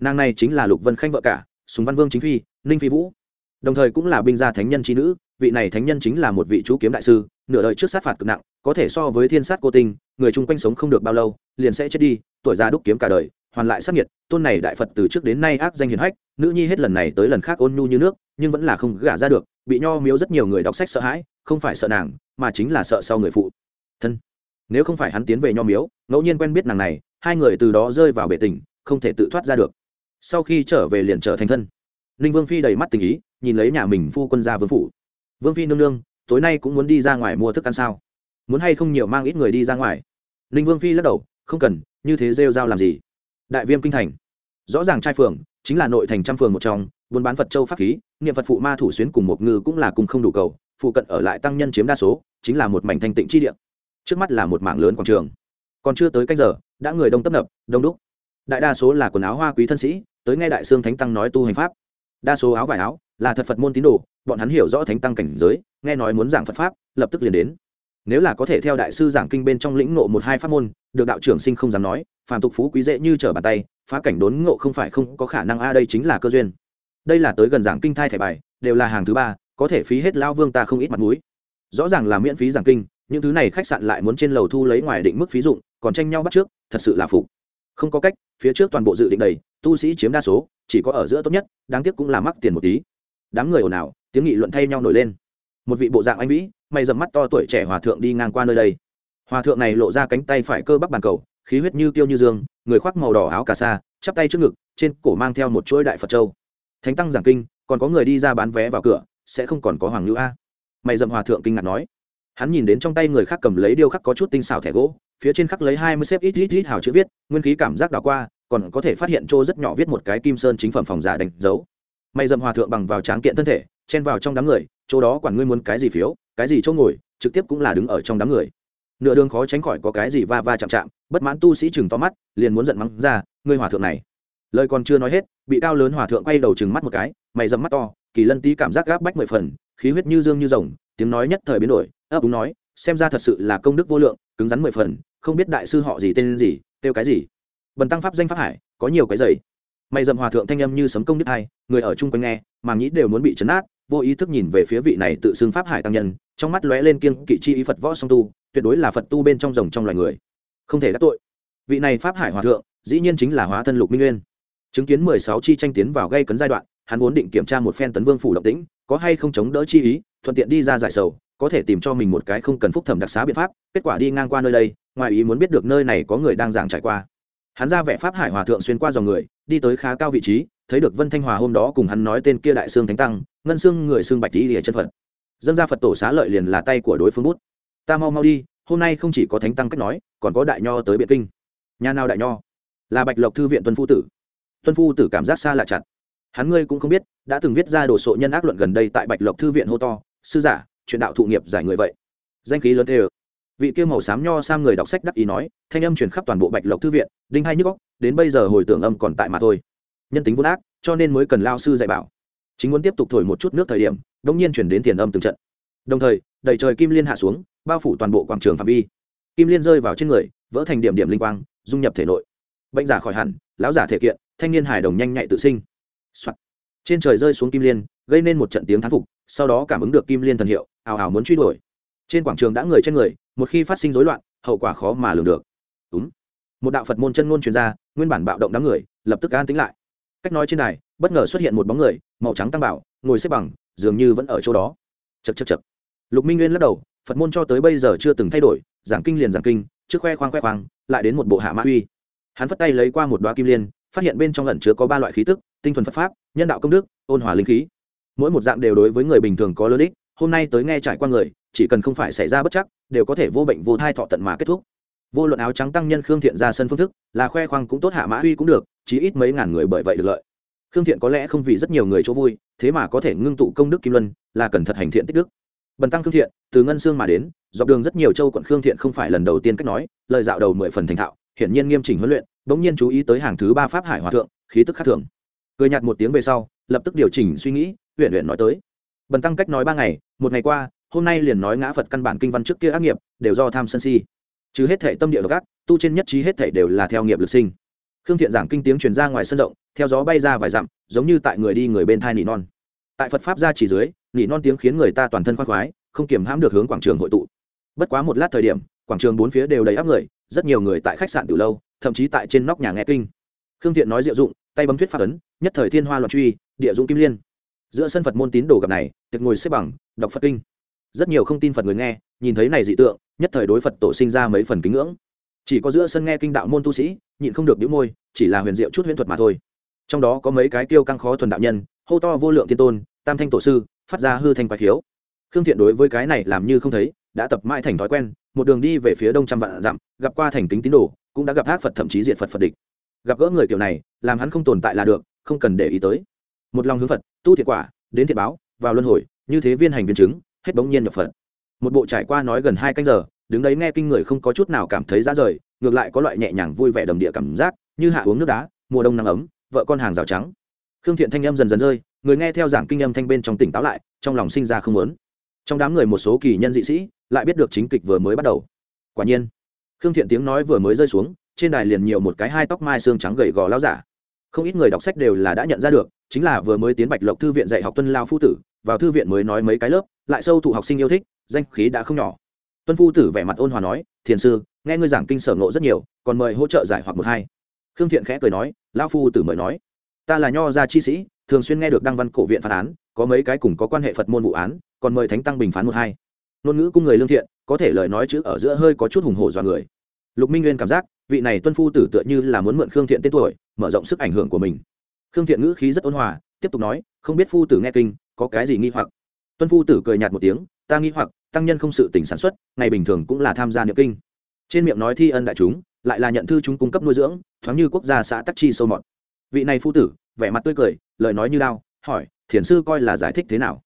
nàng này chính là lục vân khanh vợ cả súng văn vương chính phi, ninh phi vũ. Đồng thời cũng là binh gia thánh nhân trí nữ, vị này thánh nhân chính là một vị chú kiếm đại sư, nửa đời trước sát phạt cực nặng, có thể so với thiên sát cô tinh, người chung quanh sống không được bao lâu, liền sẽ chết đi, tuổi già đúc kiếm cả đời, hoàn lại sắc nhiệt tôn này đại phật từ trước đến nay ác danh hiền hách, nữ nhi hết lần này tới lần khác ôn nhu như nước, nhưng vẫn là không gả ra được, bị nho miếu rất nhiều người đọc sách sợ hãi, không phải sợ nàng, mà chính là sợ sau người phụ. Thân. Nếu không phải hắn tiến về nho miếu, ngẫu nhiên quen biết nàng này, hai người từ đó rơi vào bể tình, không thể tự thoát ra được sau khi trở về liền trở thành thân. Ninh vương phi đầy mắt tình ý, nhìn lấy nhà mình phu quân ra vương phủ. Vương phi nương nương, tối nay cũng muốn đi ra ngoài mua thức ăn sao? Muốn hay không nhiều mang ít người đi ra ngoài? Ninh vương phi lắc đầu, không cần, như thế rêu rao làm gì? Đại viêm kinh thành. Rõ ràng trai phường, chính là nội thành trăm phường một trong, buôn bán phật châu pháp khí, niệm phật phụ ma thủ xuyến cùng một ngư cũng là cùng không đủ cầu, phụ cận ở lại tăng nhân chiếm đa số, chính là một mảnh thanh tịnh chi địa. Trước mắt là một mảng lớn quảng trường. Còn chưa tới cách giờ, đã người đông tấp nập, đông đúc đại đa số là quần áo hoa quý thân sĩ, tới nghe đại sương thánh tăng nói tu hành pháp. Đa số áo vải áo là thật phật môn tín đồ, bọn hắn hiểu rõ thánh tăng cảnh giới, nghe nói muốn giảng phật pháp, lập tức liền đến. Nếu là có thể theo đại sư giảng kinh bên trong lĩnh ngộ một hai pháp môn, được đạo trưởng sinh không dám nói, phàm tục phú quý dễ như trở bàn tay, phá cảnh đốn ngộ không phải không có khả năng, a, đây chính là cơ duyên. Đây là tới gần giảng kinh thai thẻ bài, đều là hàng thứ ba, có thể phí hết lao vương ta không ít mặt mũi. Rõ ràng là miễn phí giảng kinh, những thứ này khách sạn lại muốn trên lầu thu lấy ngoài định mức phí dụng, còn tranh nhau bắt trước, thật sự là phục không có cách, phía trước toàn bộ dự định đầy, tu sĩ chiếm đa số, chỉ có ở giữa tốt nhất, đáng tiếc cũng là mắc tiền một tí. Đám người ồn ào, tiếng nghị luận thay nhau nổi lên. Một vị bộ dạng anh vĩ, mày dầm mắt to tuổi trẻ hòa thượng đi ngang qua nơi đây. Hòa thượng này lộ ra cánh tay phải cơ bắp bàn cầu, khí huyết như tiêu như dương, người khoác màu đỏ áo cà sa, chắp tay trước ngực, trên cổ mang theo một chuỗi đại phật châu. Thánh tăng giảng kinh, còn có người đi ra bán vé vào cửa, sẽ không còn có hoàng ngữ a. Mày dầm hòa thượng kinh ngạc nói. Hắn nhìn đến trong tay người khác cầm lấy điêu khắc có chút tinh xảo thẻ gỗ phía trên khắc lấy hai mươi xếp ít ít ít hào chữ viết, nguyên khí cảm giác đảo qua, còn có thể phát hiện chỗ rất nhỏ viết một cái kim sơn chính phẩm phòng giả đánh dấu. Mày dầm hòa thượng bằng vào tráng kiện thân thể, chen vào trong đám người, chỗ đó quản ngươi muốn cái gì phiếu, cái gì chỗ ngồi, trực tiếp cũng là đứng ở trong đám người. Nửa đường khó tránh khỏi có cái gì va va chạm chạm, bất mãn tu sĩ chừng to mắt, liền muốn giận mắng ra, ngươi hòa thượng này. Lời còn chưa nói hết, bị cao lớn hòa thượng quay đầu chừng mắt một cái, mày dầm mắt to, kỳ lân tí cảm giác gáp bách mười phần, khí huyết như dương như rồng, tiếng nói nhất thời biến đổi, ấp úng nói, xem ra thật sự là công đức vô lượng, cứng rắn mười phần không biết đại sư họ gì tên gì, kêu cái gì. Bần tăng pháp danh pháp hải, có nhiều cái giày mày dầm hòa thượng thanh âm như sấm công đức hai, người ở chung quanh nghe, mà nghĩ đều muốn bị chấn át vô ý thức nhìn về phía vị này tự xưng pháp hải tăng nhân, trong mắt lóe lên kiên kỵ chi ý phật võ song tu, tuyệt đối là phật tu bên trong rồng trong loài người. Không thể đắc tội. Vị này pháp hải hòa thượng, dĩ nhiên chính là hóa thân lục minh nguyên. Chứng kiến mười sáu chi tranh tiến vào gây cấn giai đoạn, hắn vốn định kiểm tra một phen tấn vương phủ động tĩnh, có hay không chống đỡ chi ý, thuận tiện đi ra giải sầu có thể tìm cho mình một cái không cần phúc thẩm đặc xá biện pháp, kết quả đi ngang qua nơi đây, ngoài ý muốn biết được nơi này có người đang giảng trải qua. Hắn ra vẻ pháp hải hòa thượng xuyên qua dòng người, đi tới khá cao vị trí, thấy được vân thanh hòa hôm đó cùng hắn nói tên kia đại sương thánh tăng, ngân xương người xương bạch tý lìa chân phật. Dân gia phật tổ xá lợi liền là tay của đối phương bút. Ta mau mau đi, hôm nay không chỉ có thánh tăng cách nói, còn có đại nho tới biện kinh. Nhà nào đại nho? Là bạch lộc thư viện tuân phu tử. Tuân phu tử cảm giác xa lạ chặt. Hắn ngươi cũng không biết, đã từng viết ra đồ sộ nhân ác luận gần đây tại bạch lộc thư viện hô to, sư giả chuyện đạo thụ nghiệp giải người vậy. Danh khí lớn thế vị kia màu xám nho sam người đọc sách đắc ý nói, thanh âm truyền khắp toàn bộ bạch lộc thư viện, đinh hai nhức góc đến bây giờ hồi tưởng âm còn tại mà thôi. Nhân tính vốn ác, cho nên mới cần lao sư dạy bảo. Chính muốn tiếp tục thổi một chút nước thời điểm đông nhiên chuyển đến tiền âm từng trận. Đồng thời, đầy trời kim liên hạ xuống, bao phủ toàn bộ quảng trường phạm vi. Kim liên rơi vào trên người, vỡ thành điểm điểm linh quang, dung nhập thể nội. Bệnh giả khỏi hẳn, lão giả thể kiện, thanh niên hài đồng nhanh nhạy tự sinh、Soạn. trên trời rơi xuống kim liên, gây nên một trận tiếng thán phục, sau đó cảm ứng được kim liên thần hiệu ào ào muốn truy đuổi. Trên quảng trường đã người trên người, một khi phát sinh rối loạn, hậu quả khó mà lường được. Đúng một đạo phật môn chân ngôn truyền ra, nguyên bản bạo động đám người, lập tức an tính lại. Cách nói trên này bất ngờ xuất hiện một bóng người, màu trắng tăng bảo, ngồi xếp bằng, dường như vẫn ở chỗ đó. Chật chật chật lục minh nguyên lắc đầu, phật môn cho tới bây giờ chưa từng thay đổi, giảng kinh liền giảng kinh, trước khoe khoang khoe khoang, lại đến một bộ hạ mã uy. Hắn phất tay lấy qua một đoá kim liên, phát hiện bên trong lẩn chứa có ba loại khí tức, tinh thuần phật pháp, nhân đạo công đức, ôn hòa linh khí. Mỗi một dạng đều đối với người bình thường có lớn ích hôm nay tới nghe trải qua người, chỉ cần không phải xảy ra bất chắc, đều có thể vô bệnh vô thai thọ tận mà kết thúc. Vô luận áo trắng tăng nhân khương thiện ra sân phương thức, là khoe khoang cũng tốt, hạ mã uy cũng được, chí ít mấy ngàn người bởi vậy được lợi. Khương thiện có lẽ không vì rất nhiều người chỗ vui, thế mà có thể ngưng tụ công đức kim luân, là cần thật hành thiện tích đức. Bần tăng khương thiện, từ ngân sương mà đến, dọc đường rất nhiều châu quận khương thiện không phải lần đầu tiên cách nói, lời dạo đầu mười phần thành thạo, hiển nhiên nghiêm chỉnh huấn luyện, bỗng nhiên chú ý tới hàng thứ ba pháp hải hòa thượng, khí tức khác thường. Cười nhạt một tiếng về sau, lập tức điều chỉnh suy nghĩ, huyện huyện nói tới bần tăng cách nói ba ngày, một ngày qua, hôm nay liền nói ngã phật căn bản kinh văn trước kia ác nghiệp, đều do tham sân si. Chứ hết thể tâm địa độc ác, tu trên nhất trí hết thể đều là theo nghiệp lực sinh. Khương thiện giảng kinh tiếng truyền ra ngoài sân rộng, theo gió bay ra vài dặm, giống như tại người đi người bên thai nỉ non. Tại phật pháp ra chỉ dưới, nỉ non tiếng khiến người ta toàn thân khoác khoái, không kiềm hãm được hướng quảng trường hội tụ. Bất quá một lát thời điểm, quảng trường bốn phía đều đầy áp người, rất nhiều người tại khách sạn từ lâu, thậm chí tại trên nóc nhà nghe kinh. Khương thiện nói diệu dụng, tay bấm thuyết pháp ấn, nhất thời thiên hoa loạn truy, địa dụng kim liên giữa sân phật môn tín đồ gặp này, tiệc ngồi xếp bằng, đọc phật kinh. Rất nhiều không tin phật người nghe, nhìn thấy này dị tượng, nhất thời đối phật tổ sinh ra mấy phần kính ngưỡng. Chỉ có giữa sân nghe kinh đạo môn tu sĩ, nhịn không được đĩu môi, chỉ là huyền diệu chút huyễn thuật mà thôi. Trong đó có mấy cái tiêu căng khó thuần đạo nhân, hô to vô lượng thiên tôn, tam thanh tổ sư, phát ra hư thanh quái khiếu. Khương thiện đối với cái này làm như không thấy, đã tập mãi thành thói quen, một đường đi về phía đông trăm vạn dặm, gặp qua thành kính tín đồ, cũng đã gặp hát phật thậm chí diệt phật phật địch. Gặp gỡ người kiểu này, làm hắn không tồn tại là được, không cần để ý tới một lòng hướng phật, tu thiệt quả, đến thiệt báo, vào luân hồi, như thế viên hành viên chứng, hết bỗng nhiên nhập phật. Một bộ trải qua nói gần hai canh giờ, đứng đấy nghe kinh người không có chút nào cảm thấy ra rời, ngược lại có loại nhẹ nhàng vui vẻ đầm địa cảm giác, như hạ uống nước đá, mùa đông nắng ấm, vợ con hàng rào trắng. Khương thiện thanh âm dần dần rơi, người nghe theo giảng kinh âm thanh bên trong tỉnh táo lại, trong lòng sinh ra không lớn trong đám người một số kỳ nhân dị sĩ, lại biết được chính kịch vừa mới bắt đầu. Quả nhiên, khương thiện tiếng nói vừa mới rơi xuống, trên đài liền nhiều một cái hai tóc mai xương trắng gầy gò lao giả. Không ít người đọc sách đều là đã nhận ra được chính là vừa mới tiến bạch lộc thư viện dạy học tuân lao phu tử, vào thư viện mới nói mấy cái lớp, lại sâu thụ học sinh yêu thích, danh khí đã không nhỏ. Tuân phu tử vẻ mặt ôn hòa nói, thiền sư, nghe ngươi giảng kinh sở ngộ rất nhiều, còn mời hỗ trợ giải hoặc một hai. Khương thiện khẽ cười nói lão phu tử mời nói. Ta là nho gia chi sĩ, thường xuyên nghe được đăng văn cổ viện phản án, có mấy cái cùng có quan hệ phật môn vụ án, còn mời thánh tăng bình phán một hai. Ngôn ngữ cung người lương thiện, có thể lời nói chữ ở giữa hơi có chút hùng hổ do người. Lục minh nguyên cảm giác, vị này tuân phu tử tựa như là muốn mượn khương thiện tên tuổi, mở rộng sức ảnh hưởng của mình khương thiện ngữ khí rất ôn hòa, tiếp tục nói, không biết phu tử nghe kinh, có cái gì nghi hoặc? Tuân phu tử cười nhạt một tiếng, ta nghi hoặc, tăng nhân không sự tỉnh sản xuất, ngày bình thường cũng là tham gia niệm kinh. Trên miệng nói thi ân đại chúng, lại là nhận thư chúng cung cấp nuôi dưỡng, thoáng như quốc gia xã tắc chi sâu mọt. Vị này phu tử, vẻ mặt tươi cười, lời nói như đao, hỏi, thiền sư coi là giải thích thế nào?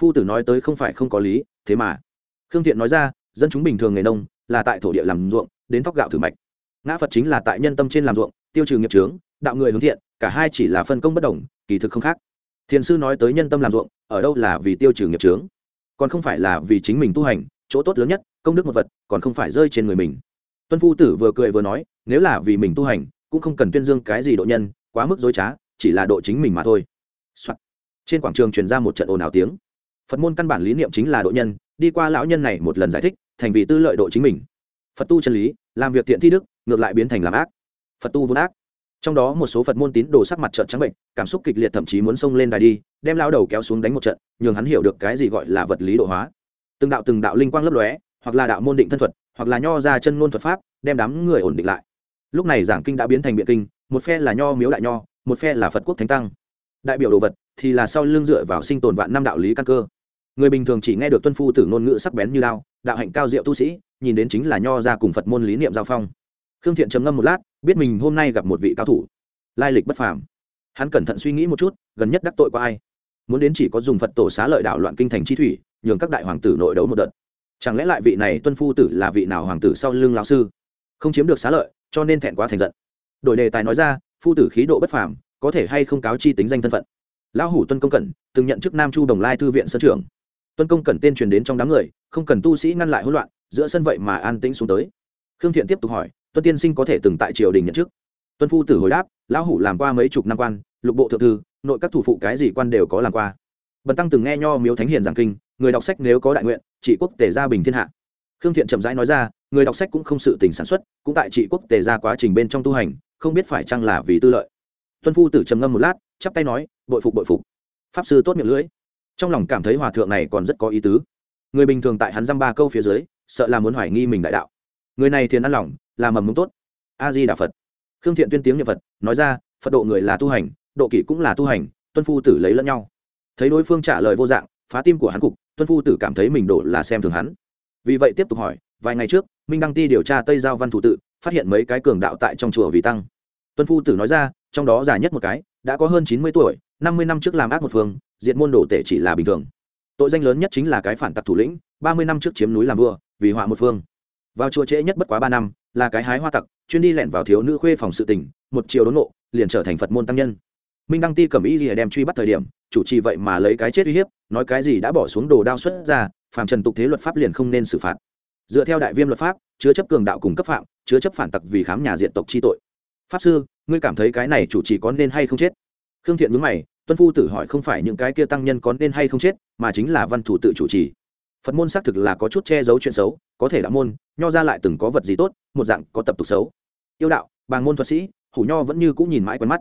Phu tử nói tới không phải không có lý, thế mà. Khương thiện nói ra, dân chúng bình thường nghề nông, là tại thổ địa làm ruộng, đến thóc gạo thử mạch. Ngã phật chính là tại nhân tâm trên làm ruộng, tiêu trừ nghiệp trướng đạo người hướng thiện cả hai chỉ là phân công bất đồng, kỳ thực không khác. Thiền sư nói tới nhân tâm làm ruộng, ở đâu là vì tiêu trừ nghiệp trướng còn không phải là vì chính mình tu hành, chỗ tốt lớn nhất, công đức một vật, còn không phải rơi trên người mình. Tuân phu tử vừa cười vừa nói, nếu là vì mình tu hành, cũng không cần tuyên dương cái gì độ nhân, quá mức dối trá, chỉ là độ chính mình mà thôi、Soạn. trên quảng trường truyền ra một trận ồn ào tiếng. Phật môn căn bản lý niệm chính là độ nhân, đi qua lão nhân này một lần giải thích, thành vì tư lợi độ chính mình. Phật tu chân lý, làm việc thiện thi đức, ngược lại biến thành làm ác. Phật tu vốn ác trong đó một số phật môn tín đồ sắc mặt trợn trắng bệnh, cảm xúc kịch liệt thậm chí muốn xông lên đài đi, đem lao đầu kéo xuống đánh một trận, nhường hắn hiểu được cái gì gọi là vật lý độ hóa. Từng đạo từng đạo linh quang lấp lóe, hoặc là đạo môn định thân thuật, hoặc là nho ra chân ngôn thuật pháp, đem đám người ổn định lại. Lúc này giảng kinh đã biến thành biện kinh, một phe là nho miếu đại nho, một phe là phật quốc thánh tăng. Đại biểu đồ vật thì là sau lưng dựa vào sinh tồn vạn năm đạo lý căn cơ. Người bình thường chỉ nghe được tuân phu tử ngôn ngữ sắc bén như lao đạo hạnh cao diệu tu sĩ, nhìn đến chính là nho ra cùng phật môn lý niệm giao phong khương thiện trầm ngâm một lát, biết mình hôm nay gặp một vị cao thủ. Lai lịch bất phàm. Hắn cẩn thận suy nghĩ một chút, gần nhất đắc tội qua ai? Muốn đến chỉ có dùng phật tổ xá lợi đạo loạn kinh thành chi thủy, nhường các đại hoàng tử nội đấu một đợt. Chẳng lẽ lại vị này tuân phu tử là vị nào hoàng tử sau lưng lão sư? Không chiếm được xá lợi, cho nên thẹn quá thành giận. Đổi đề tài nói ra, phu tử khí độ bất phàm, có thể hay không cáo chi tính danh thân phận? Lão hủ tuân công cẩn, từng nhận chức nam chu đồng lai thư viện sân trưởng. Tuân công cẩn tên truyền đến trong đám người, không cần tu sĩ ngăn lại hỗn loạn, giữa sân vậy mà an tĩnh xuống tới. Khương thiện tiếp tục hỏi tuân tiên sinh có thể từng tại triều đình nhận chức. Tuân phu tử hồi đáp, lão hủ làm qua mấy chục năm quan, lục bộ thượng thư, nội các thủ phụ cái gì quan đều có làm qua. Bần tăng từng nghe nho miếu thánh hiền giảng kinh, người đọc sách nếu có đại nguyện, trị quốc tề gia bình thiên hạ. Khương thiện chậm rãi nói ra, người đọc sách cũng không sự tình sản xuất, cũng tại trị quốc tề gia quá trình bên trong tu hành, không biết phải chăng là vì tư lợi. Tuân phu tử trầm ngâm một lát, chắp tay nói, bội phục bội phục. Pháp sư tốt miệng lưỡi. Trong lòng cảm thấy hòa thượng này còn rất có ý tứ. Người bình thường tại hắn dăm ba câu phía dưới, sợ là muốn hoài nghi mình đại đạo. Người này thiền ăn lòng là mầm mống tốt. A di đà phật. Khương thiện tuyên tiếng nhật phật, nói ra, phật độ người là tu hành, độ kỷ cũng là tu hành, tuân phu tử lấy lẫn nhau. Thấy đối phương trả lời vô dạng, phá tim của hắn cục, tuân phu tử cảm thấy mình đổ là xem thường hắn. Vì vậy tiếp tục hỏi, vài ngày trước, minh đăng ti điều tra tây giao văn thủ tự, phát hiện mấy cái cường đạo tại trong chùa vì tăng. Tuân phu tử nói ra, trong đó già nhất một cái, đã có hơn chín mươi tuổi, năm mươi năm trước làm ác một phương, diệt môn đồ tể chỉ là bình thường. Tội danh lớn nhất chính là cái phản tặc thủ lĩnh, ba mươi năm trước chiếm núi làm vua, vì họa một phương. Vào chùa trễ nhất bất quá ba năm là cái hái hoa tặc, chuyên đi lẹn vào thiếu nữ khuê phòng sự tình, một chiều đốn nộ liền trở thành phật môn tăng nhân. Minh đăng ti cầm ý gì đem truy bắt thời điểm, chủ trì vậy mà lấy cái chết uy hiếp, nói cái gì đã bỏ xuống đồ đao xuất ra, phàm trần tục thế luật pháp liền không nên xử phạt. Dựa theo đại viêm luật pháp, chứa chấp cường đạo cùng cấp phạm, chứa chấp phản tặc vì khám nhà diện tộc chi tội. Pháp sư, ngươi cảm thấy cái này chủ trì có nên hay không chết? Khương thiện mướn mày, tuân phu tử hỏi không phải những cái kia tăng nhân có nên hay không chết, mà chính là văn thủ tự chủ trì phật môn xác thực là có chút che giấu chuyện xấu, có thể đạo môn, nho ra lại từng có vật gì tốt, một dạng có tập tục xấu. Yêu đạo, bàng môn thuật sĩ, hủ nho vẫn như cũng nhìn mãi quen mắt.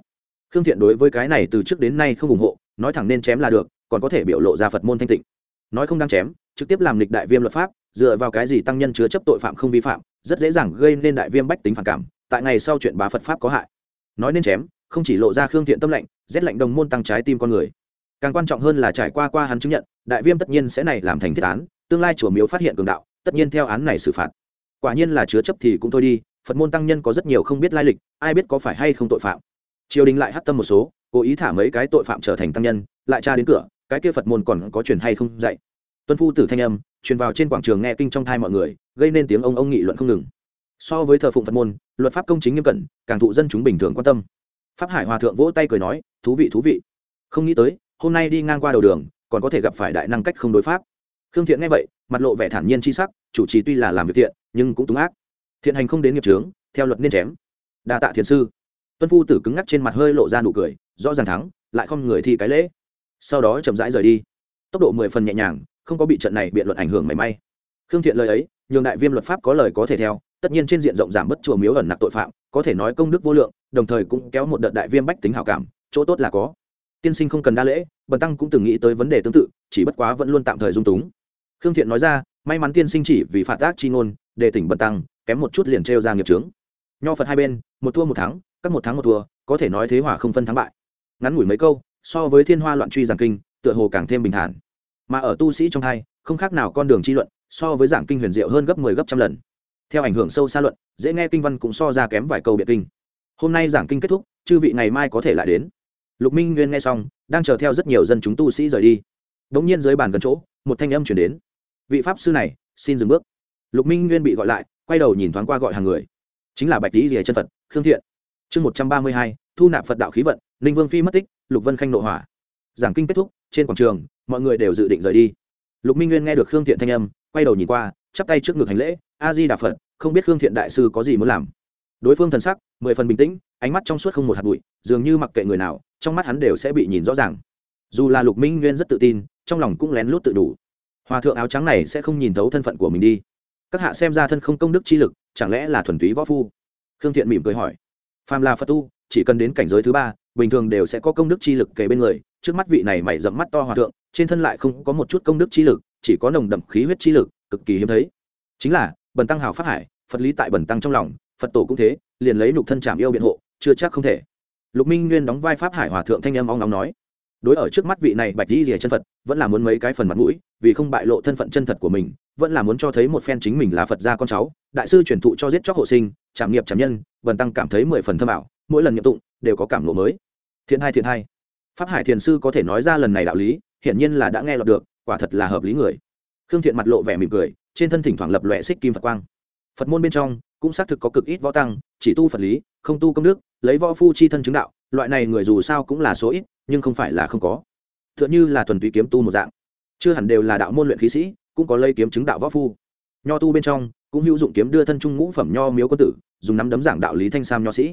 Khương thiện đối với cái này từ trước đến nay không ủng hộ, nói thẳng nên chém là được, còn có thể biểu lộ ra phật môn thanh tịnh. Nói không đang chém, trực tiếp làm lịch đại viêm luật pháp, dựa vào cái gì tăng nhân chứa chấp tội phạm không vi phạm, rất dễ dàng gây nên đại viêm bách tính phản cảm, tại ngày sau chuyện bá phật pháp có hại. Nói nên chém, không chỉ lộ ra khương thiện tâm lệnh, rét lệnh đồng môn tăng trái tim con người càng quan trọng hơn là trải qua qua hắn chứng nhận, đại viêm tất nhiên sẽ này làm thành thiết án, tương lai chùa miếu phát hiện cường đạo, tất nhiên theo án này xử phạt. Quả nhiên là chứa chấp thì cũng thôi đi, phật môn tăng nhân có rất nhiều không biết lai lịch, ai biết có phải hay không tội phạm. Triều đình lại hắt tâm một số, cố ý thả mấy cái tội phạm trở thành tăng nhân, lại tra đến cửa, cái kia phật môn còn có truyền hay không dạy. Tuân phu tử thanh âm, truyền vào trên quảng trường nghe kinh trong thai mọi người, gây nên tiếng ông ông nghị luận không ngừng. So với thờ phụng phật môn, luật pháp công chính nghiêm cẩn, càng thụ dân chúng bình thường quan tâm. Pháp hải hòa thượng vỗ tay cười nói, thú vị thú vị. Không nghĩ tới hôm nay đi ngang qua đầu đường, còn có thể gặp phải đại năng cách không đối pháp. Khương thiện nghe vậy, mặt lộ vẻ thản nhiên c h i sắc, chủ trì tuy là làm việc thiện, nhưng cũng túng ác. Thiện hành không đến nghiệp trướng theo luật nên chém. Đa tạ thiền sư. Tuân phu tử cứng ngắc trên mặt hơi lộ ra nụ cười, rõ ràng thắng, lại không người thi cái lễ. Sau đó chậm rãi rời đi. Tốc độ mười phần nhẹ nhàng, không có bị trận này biện luận ảnh hưởng mảy may. Khương thiện lời ấy, nhường đại viêm luật pháp có lời có thể theo, tất nhiên trên diện rộng giảm bất chùa miếu ẩn nặc tội phạm, có thể nói công đức vô lượng, đồng thời cũng kéo một đợt đại viêm bách tính hảo cảm, chỗ tốt là có tiên sinh không cần đa lễ, bần tăng cũng từng nghĩ tới vấn đề tương tự, chỉ bất quá vẫn luôn tạm thời dung túng. Khương thiện nói ra, may mắn tiên sinh chỉ vì phạt tác chi ngôn, để tỉnh bần tăng, kém một chút liền trêu ra nghiệp trướng nho phật hai bên, một thua một thắng, các một thắng một thua, có thể nói thế hòa không phân thắng bại. Ngắn ngủi mấy câu, so với thiên hoa loạn truy giảng kinh, tựa hồ càng thêm bình thản. Mà ở tu sĩ trong hai, không khác nào con đường chi luận, so với giảng kinh huyền diệu hơn gấp mười 10 gấp trăm lần. Theo ảnh hưởng sâu xa luận, dễ nghe kinh văn cũng so ra kém vài câu biện kinh. Hôm nay giảng kinh kết thúc, chư vị ngày mai có thể lại đến lục minh nguyên nghe xong, đang chờ theo rất nhiều dân chúng tu sĩ rời đi. Đ ỗ n g nhiên dưới bàn gần chỗ, một thanh âm chuyển đến. Vị pháp sư này, xin dừng bước. Lục minh nguyên bị gọi lại, quay đầu nhìn thoáng qua gọi hàng người. Chính là bạch lý rìa chân phật, khương thiện. Chương một trăm ba mươi hai, thu nạp phật đạo khí vận, ninh vương phi mất tích, lục vân khanh nội hỏa. Giảng kinh kết thúc, trên quảng trường, mọi người đều dự định rời đi. Lục minh nguyên nghe được khương thiện thanh âm, quay đầu nhìn qua, chắp tay trước ngực hành lễ, a di đà phật, không biết khương thiện đại sư có gì muốn làm? Đối phương thần sắc, mười phần bình tĩnh, ánh mắt trong suốt không một hạt bụi, dường như mặc kệ người nào, trong mắt hắn đều sẽ bị nhìn rõ ràng. Dù là lục minh nguyên rất tự tin, trong lòng cũng lén lút tự đủ. Hòa thượng áo trắng này sẽ không nhìn thấu thân phận của mình đi. Các hạ xem ra thân không công đức chi lực, chẳng lẽ là thuần túy võ phu? Khương thiện mỉm cười hỏi. Phàm là phật tu, chỉ cần đến cảnh giới thứ ba, bình thường đều sẽ có công đức chi lực kề bên người. Trước mắt vị này mày dẫm mắt to hòa thượng, trên thân lại không có một chút công đức chi lực, chỉ có nồng đậm khí huyết chi lực, cực kỳ hiếm thấy. Chính là, bần tăng hào phát hải, phật lý tại bần tăng trong lòng phật tổ cũng thế, liền lấy lục thân chạm yêu biện hộ, chưa chắc không thể. Lục minh nguyên đóng vai pháp hải hòa thượng thanh âm ong nóng nói. Đối ở trước mắt vị này bạch di rìa chân phật, vẫn là muốn mấy cái phần mặt mũi, vì không bại lộ thân phận chân thật của mình, vẫn là muốn cho thấy một phen chính mình là phật gia con cháu, đại sư truyền thụ cho giết chóc hộ sinh, trảm nghiệp trảm nhân vần tăng cảm thấy mười phần thâm ảo, mỗi lần nhiệm tụng, đều có cảm lộ mới. Thiện hai thiện hai pháp hải thiền sư có thể nói ra lần này đạo lý, hiển nhiên là đã nghe lọt được, quả thật là hợp lý người. Khương thiện mặt lộ vẻ mỉm cười, trên thân thỉnh thoảng lập lòe xích kim phật quang phật môn bên trong cũng xác thực có cực ít võ tăng, chỉ tu phật lý, không tu công đức, lấy võ phu chi thân chứng đạo, loại này người dù sao cũng là số ít, nhưng không phải là không có. T h ư ợ n h ư là thuần túy kiếm tu một dạng. Chưa hẳn đều là đạo môn luyện khí sĩ, cũng có lây kiếm chứng đạo võ phu. Nho tu bên trong cũng hữu dụng kiếm đưa thân trung ngũ phẩm nho miếu quân tử, dùng nắm đấm giảng đạo lý thanh sam nho sĩ.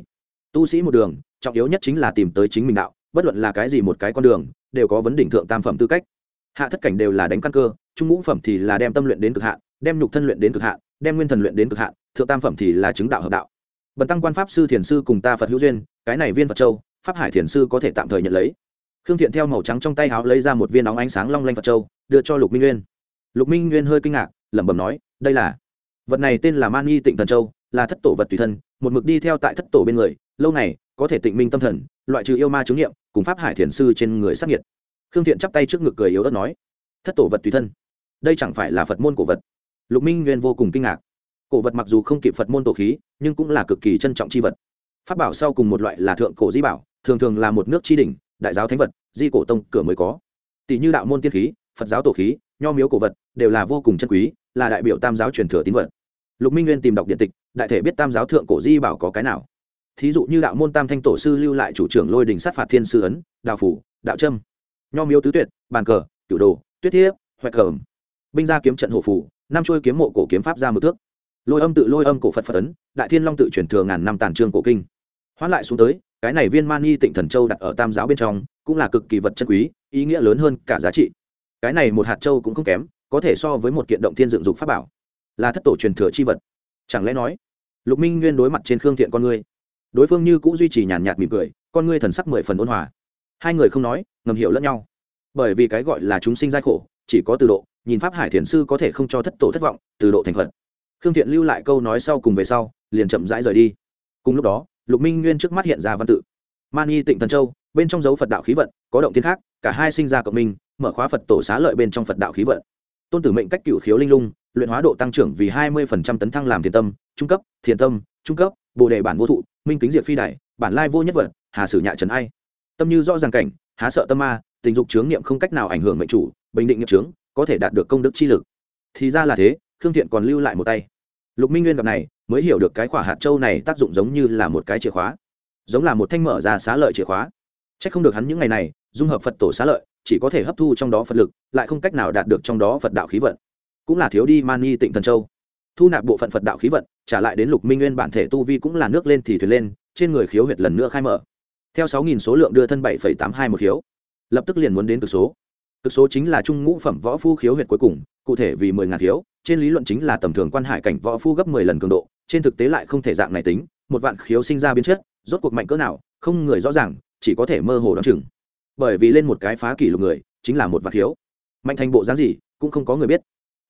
Tu sĩ một đường, trọng yếu nhất chính là tìm tới chính mình đạo, bất luận là cái gì một cái con đường, đều có vấn đỉnh thượng tam phẩm tư cách. Hạ thất cảnh đều là đánh căn cơ, trung ngũ phẩm thì là đem tâm luyện đến cực hạn, đem nhục thân luyện đến cực hạn đem nguyên thần luyện đến cực hạn, thượng tam phẩm thì là chứng đạo hợp đạo. Bần tăng quan pháp sư thiền sư cùng ta phật hữu duyên, cái này viên phật châu, pháp hải thiền sư có thể tạm thời nhận lấy. Khương thiện theo màu trắng trong tay háo lấy ra một viên nóng ánh sáng long lanh phật châu, đưa cho lục minh nguyên. Lục minh nguyên hơi kinh ngạc, lẩm bẩm nói, đây là vật này tên là mani tịnh thần châu, là thất tổ vật tùy thân, một mực đi theo tại thất tổ bên người, lâu này có thể tịnh minh tâm thần, loại trừ yêu ma chứng nghiệm, cùng pháp hải thiền sư trên người sắc nhiệt khương thiện chắp tay trước ngực cười yếu ớt nói, thất tổ vật tùy thân, đây chẳng phải là phật môn cổ vật lục minh nguyên vô cùng kinh ngạc. Cổ vật mặc dù không kịp phật môn tổ khí, nhưng cũng là cực kỳ trân trọng c h i vật. Pháp bảo sau cùng một loại là thượng cổ di bảo, thường thường là một nước tri đình đại giáo thánh vật, di cổ tông, cửa mới có. Tỷ như đạo môn tiên khí, phật giáo tổ khí, nho miếu cổ vật, đều là vô cùng chân quý, là đại biểu tam giáo truyền thừa tín vật. Lục minh nguyên tìm đọc điện tịch, đại thể biết tam giáo thượng cổ di bảo có cái nào. Thí dụ như đạo môn tam thanh tổ sư lưu lại chủ trưởng lôi đình sát phạt thiên sư ấn đạo phủ, đạo trâm nho miếu tứ tuyệt, bàn cờ, cửu đồ, tuyết thiếp, hoạch cờm binh gia kiếm trận hộ phủ năm chuôi kiếm mộ cổ kiếm pháp ra một thước. Lôi âm tự lôi âm cổ phật phật tấn đại thiên long tự chuyển thừa ngàn năm tàn trương cổ kinh. Hoãn lại xuống tới, cái này viên mani tịnh thần châu đặt ở tam giáo bên trong, cũng là cực kỳ vật chân quý, ý nghĩa lớn hơn cả giá trị. Cái này một hạt châu cũng không kém, có thể so với một kiện động thiên dựng dục pháp bảo, là thất tổ truyền thừa chi vật. Chẳng lẽ nói, lục minh nguyên đối mặt trên khương thiện con ngươi, đối phương như cũng duy trì nhàn nhạt mỉm cười, con ngươi thần sắc mười phần ôn hòa. Hai người không nói, ngầm hiểu lẫn nhau. Bởi vì cái gọi là chúng sinh giai khổ, chỉ có từ độ nhìn pháp hải thiền sư có thể không cho thất tổ thất vọng, từ độ thành phật. Khương thiện lưu lại câu nói sau cùng về sau, liền chậm rãi rời đi. Cùng lúc đó, lục minh nguyên trước mắt hiện ra văn tự. Mani tịnh thần châu, bên trong dấu phật đạo khí vận, có động thiên khác, cả hai sinh ra cộng minh, mở khóa phật tổ xá lợi bên trong phật đạo khí vận. Tôn tử mệnh cách cựu khiếu linh lung, luyện hóa độ tăng trưởng vì hai mươi tấn thăng làm thiền tâm, trung cấp, thiền tâm, trung cấp, bồ đề bản vô thụ, minh kính diệt phi đại bản lai vô nhất vật, hà sử nhạ trần ai. Tâm như rõ ràng cảnh, há sợ tâm ma, tình dục chướng niệm không cách nào ảnh hưởng mệnh chủ, bình định nghiệp chướng có thể đạt được công đức chi lực. Thì ra là thế, khương thiện còn lưu lại một tay. Lục minh nguyên gặp này, mới hiểu được cái khỏa hạt châu này tác dụng giống như là một cái chìa khóa. Giống là một thanh mở ra xá lợi chìa khóa. C h ắ c không được hắn những ngày này, dung hợp phật tổ xá lợi, chỉ có thể hấp thu trong đó phật lực, lại không cách nào đạt được trong đó phật đạo khí vận. Cũng là thiếu đi mani tịnh thần châu. Thu nạp bộ phận phật đạo khí vận, trả lại đến lục minh nguyên bản thể tu vi cũng là nước lên thì thuyền lên, trên người khiếu huyệt lần nữa khai mở. Theo sáu nghìn số lượng đưa thân bảy tám hai một khiếu. Lập tức liền muốn đến từ số cực số chính là trung ngũ phẩm võ phu khiếu huyệt cuối cùng, cụ thể vì mười ngàn khiếu, trên lý luận chính là tầm thường quan hải cảnh võ phu gấp mười lần cường độ, trên thực tế lại không thể dạng này tính, một vạn khiếu sinh ra biến chất, rốt cuộc mạnh cỡ nào, không người rõ ràng, chỉ có thể mơ hồ đoán chừng. Bởi vì lên một cái phá kỷ lục người, chính là một vạn khiếu. Mạnh thành bộ dáng gì, cũng không có người biết.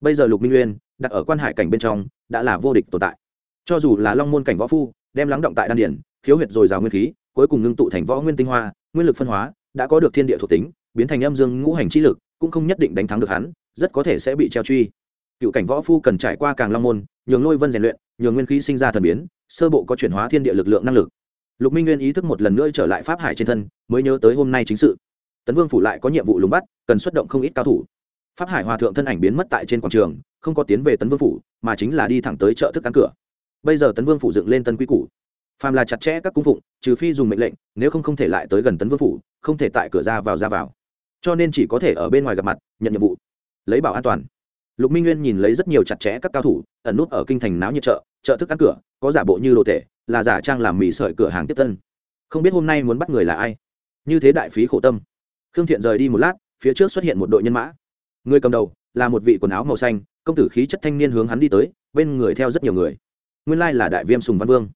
Bây giờ lục minh nguyên, đặt ở quan hải cảnh bên trong, đã là vô địch tồn tại. Cho dù là long môn cảnh võ phu, đem lắng động tại đan điển khiếu huyệt dồi dào nguyên khí, cuối cùng ngưng tụ thành võ nguyên tinh hoa, nguyên lực phân hóa, đã có được thiên địa thuộc tính biến thành âm dương ngũ hành chi lực, cũng không nhất định đánh thắng được hắn, rất có thể sẽ bị treo truy. Cựu cảnh võ phu cần trải qua càng long môn, nhường lôi vân rèn luyện, nhường nguyên khí sinh ra thần biến, sơ bộ có chuyển hóa thiên địa lực lượng năng lực. Lục minh nguyên ý thức một lần nữa trở lại pháp hải trên thân, mới nhớ tới hôm nay chính sự. Tấn vương phủ lại có nhiệm vụ lùng bắt, cần xuất động không ít cao thủ. Pháp hải hòa thượng thân ảnh biến mất tại trên quảng trường, không có tiến về tấn vương phủ, mà chính là đi thẳng tới chợ thức ăn cửa. Bây giờ tấn vương phủ dựng lên tân quy củ. Phàm là chặt chẽ các cung phụng, trừ phi dùng mệnh lệnh, nếu không không thể lại tới gần tấn vương phủ, không thể tại cửa ra vào ra vào cho nên chỉ có thể ở bên ngoài gặp mặt, nhận nhiệm vụ, lấy bảo an toàn. Lục minh nguyên nhìn lấy rất nhiều chặt chẽ các cao thủ, ẩn nút ở kinh thành náo nhiệt chợ chợ thức ăn cửa, có giả bộ như đồ tể, là giả trang làm mì sợi cửa hàng tiếp tân. Không biết hôm nay muốn bắt người là ai. Như thế đại phí khổ tâm. Khương thiện rời đi một lát, phía trước xuất hiện một đội nhân mã. Người cầm đầu, là một vị quần áo màu xanh, công tử khí chất thanh niên hướng hắn đi tới, bên người theo rất nhiều người. Nguyên lai là đại viêm sùng văn vương.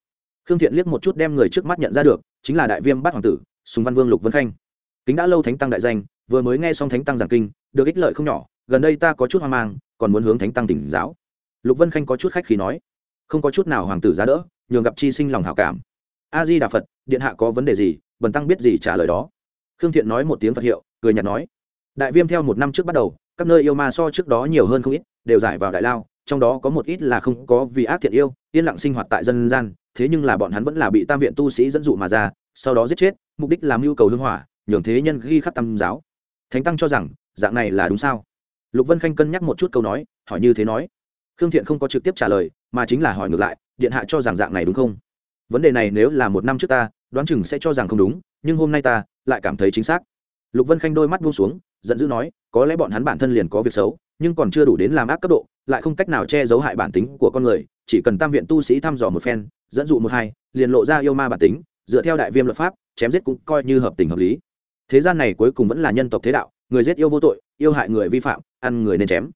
Khương thiện liếc một chút đem người trước mắt nhận ra được, chính là đại viêm bát hoàng tử, sùng văn vương lục vân khanh. Kính đã lâu thánh tăng đại danh vừa mới nghe xong thánh tăng giảng kinh, được ích lợi không nhỏ, gần đây ta có chút hoang mang, còn muốn hướng thánh tăng tỉnh giáo. Lục vân khanh có chút khách khí nói, không có chút nào hoàng tử giá đỡ, nhường gặp chi sinh lòng hảo cảm. A di đà phật, điện hạ có vấn đề gì, bần tăng biết gì trả lời đó. Khương thiện nói một tiếng phật hiệu, cười nhạt nói, đại viêm theo một năm trước bắt đầu, các nơi yêu ma so trước đó nhiều hơn không ít, đều giải vào đại lao, trong đó có một ít là không có vì ác thiện yêu, yên lặng sinh hoạt tại dân gian, thế nhưng là bọn hắn vẫn là bị tam viện tu sĩ dẫn dụ mà ra, sau đó giết chết, mục đích làm mưu cầu hưng hỏa, nhường thế nhân ghi khắc tam giáo thánh tăng cho rằng, dạng này là đúng sao? Lục vân khanh cân nhắc một chút câu nói, hỏi như thế nói. Khương thiện không có trực tiếp trả lời, mà chính là hỏi ngược lại, điện hạ cho rằng dạng này đúng không? Vấn đề này nếu là một năm trước ta, đoán chừng sẽ cho rằng không đúng, nhưng hôm nay ta lại cảm thấy chính xác. Lục vân khanh đôi mắt buông xuống, giận dữ nói, có lẽ bọn hắn bản thân liền có việc xấu, nhưng còn chưa đủ đến làm ác cấp độ, lại không cách nào che giấu hại bản tính của con người, chỉ cần tam viện tu sĩ thăm dò một phen, dẫn dụ một hai, liền lộ ra yêu ma bản tính, dựa theo đại viêm luật pháp, chém giết cũng coi như hợp tình hợp lý thế gian này cuối cùng vẫn là nhân tộc thế đạo, người giết yêu vô tội, yêu hại người vi phạm, ăn người nên chém.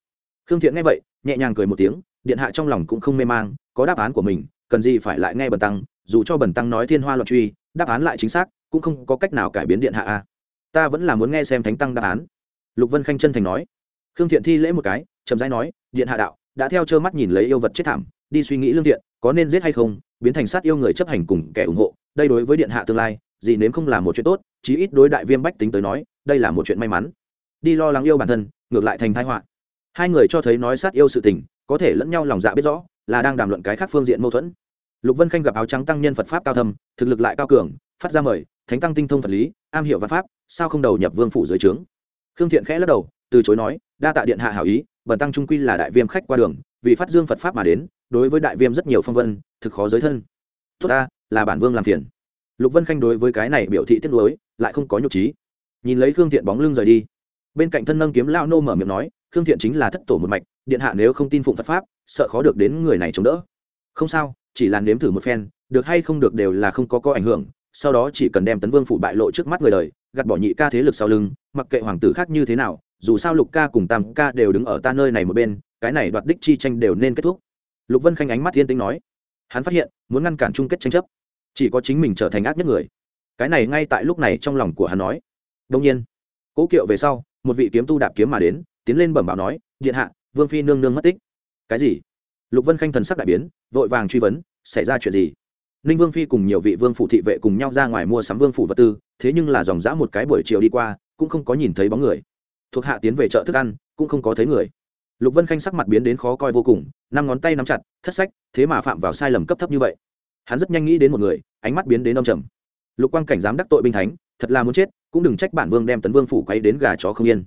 Khương thiện nghe vậy, nhẹ nhàng cười một tiếng, điện hạ trong lòng cũng không mê mang, có đáp án của mình, cần gì phải lại nghe bần tăng, dù cho bần tăng nói thiên hoa loạn truy, đáp án lại chính xác, cũng không có cách nào cải biến điện hạ a. Ta vẫn là muốn nghe xem thánh tăng đáp án. Lục vân khanh chân thành nói. Khương thiện thi lễ một cái, chậm rãi nói, điện hạ đạo, đã theo trơ mắt nhìn lấy yêu vật chết thảm, đi suy nghĩ lương thiện, có nên giết hay không, biến thành sát yêu người chấp hành cùng kẻ ủng hộ, đây đối với điện hạ tương lai gì nếm không là một chuyện tốt, chí ít đối đại viêm bách tính tới nói, đây là một chuyện may mắn. Đi lo lắng yêu bản thân, ngược lại thành thái họa. Hai người cho thấy nói sát yêu sự tình, có thể lẫn nhau lòng dạ biết rõ, là đang đàm luận cái khác phương diện mâu thuẫn. Lục vân khanh gặp áo trắng tăng nhân phật pháp cao thâm, thực lực lại cao cường, phát ra mời, thánh tăng tinh thông phật lý, am hiểu văn pháp, sao không đầu nhập vương phủ dưới trướng? Khương thiện khẽ lắc đầu, từ chối nói, đa tạ điện hạ hảo ý, bần tăng trung quy là đại viêm khách qua đường, vì phát dương phật pháp mà đến, đối với đại viêm rất nhiều phong vân, thực khó giới thân. Tốt ta, là bản vương làm phiền lục vân khanh đối với cái này biểu thị tiếc đối lại không có nhục trí nhìn lấy khương thiện bóng lưng rời đi. Bên cạnh thân nâng kiếm lao nô mở miệng nói, khương thiện chính là thất tổ một mạch, điện hạ nếu không tin phụng phật pháp, sợ khó được đến người này chống đỡ. Không sao, chỉ là nếm thử một phen, được hay không được đều là không có có ảnh hưởng, sau đó chỉ cần đem tấn vương phủ bại lộ trước mắt người đời, gạt bỏ nhị ca thế lực sau lưng, mặc kệ hoàng tử khác như thế nào, dù sao lục ca cùng tam ca đều đứng ở ta nơi này một bên, cái này đoạt đích chi tranh đều nên kết thúc. Lục vân khanh ánh mắt thiên tính nói, hắn phát hiện, muốn ngăn cản chung kết tranh chấp chỉ có chính mình trở thành ác nhất người. Cái này ngay tại lúc này trong lòng của hắn nói. Đông nhiên, cố kiệu về sau, một vị kiếm tu đạp kiếm mà đến, tiến lên bẩm báo nói, điện hạ, vương phi nương nương mất tích. Cái gì? Lục vân khanh thần sắc đại biến, vội vàng truy vấn, xảy ra chuyện gì? Ninh vương phi cùng nhiều vị vương phủ thị vệ cùng nhau ra ngoài mua sắm vương phủ vật tư, thế nhưng là dòng dã một cái buổi chiều đi qua, cũng không có nhìn thấy bóng người. Thuộc hạ tiến về chợ thức ăn, cũng không có thấy người. Lục vân khanh sắc mặt biến đến khó coi vô cùng, năm ngón tay nắm chặt, thất sách, thế mà phạm vào sai lầm cấp thấp như vậy hắn rất nhanh nghĩ đến một người, ánh mắt biến đến ông trầm. Lục quang cảnh dám đắc tội binh thánh, thật là muốn chết, cũng đừng trách bản vương đem tấn vương phủ quay đến gà chó không yên.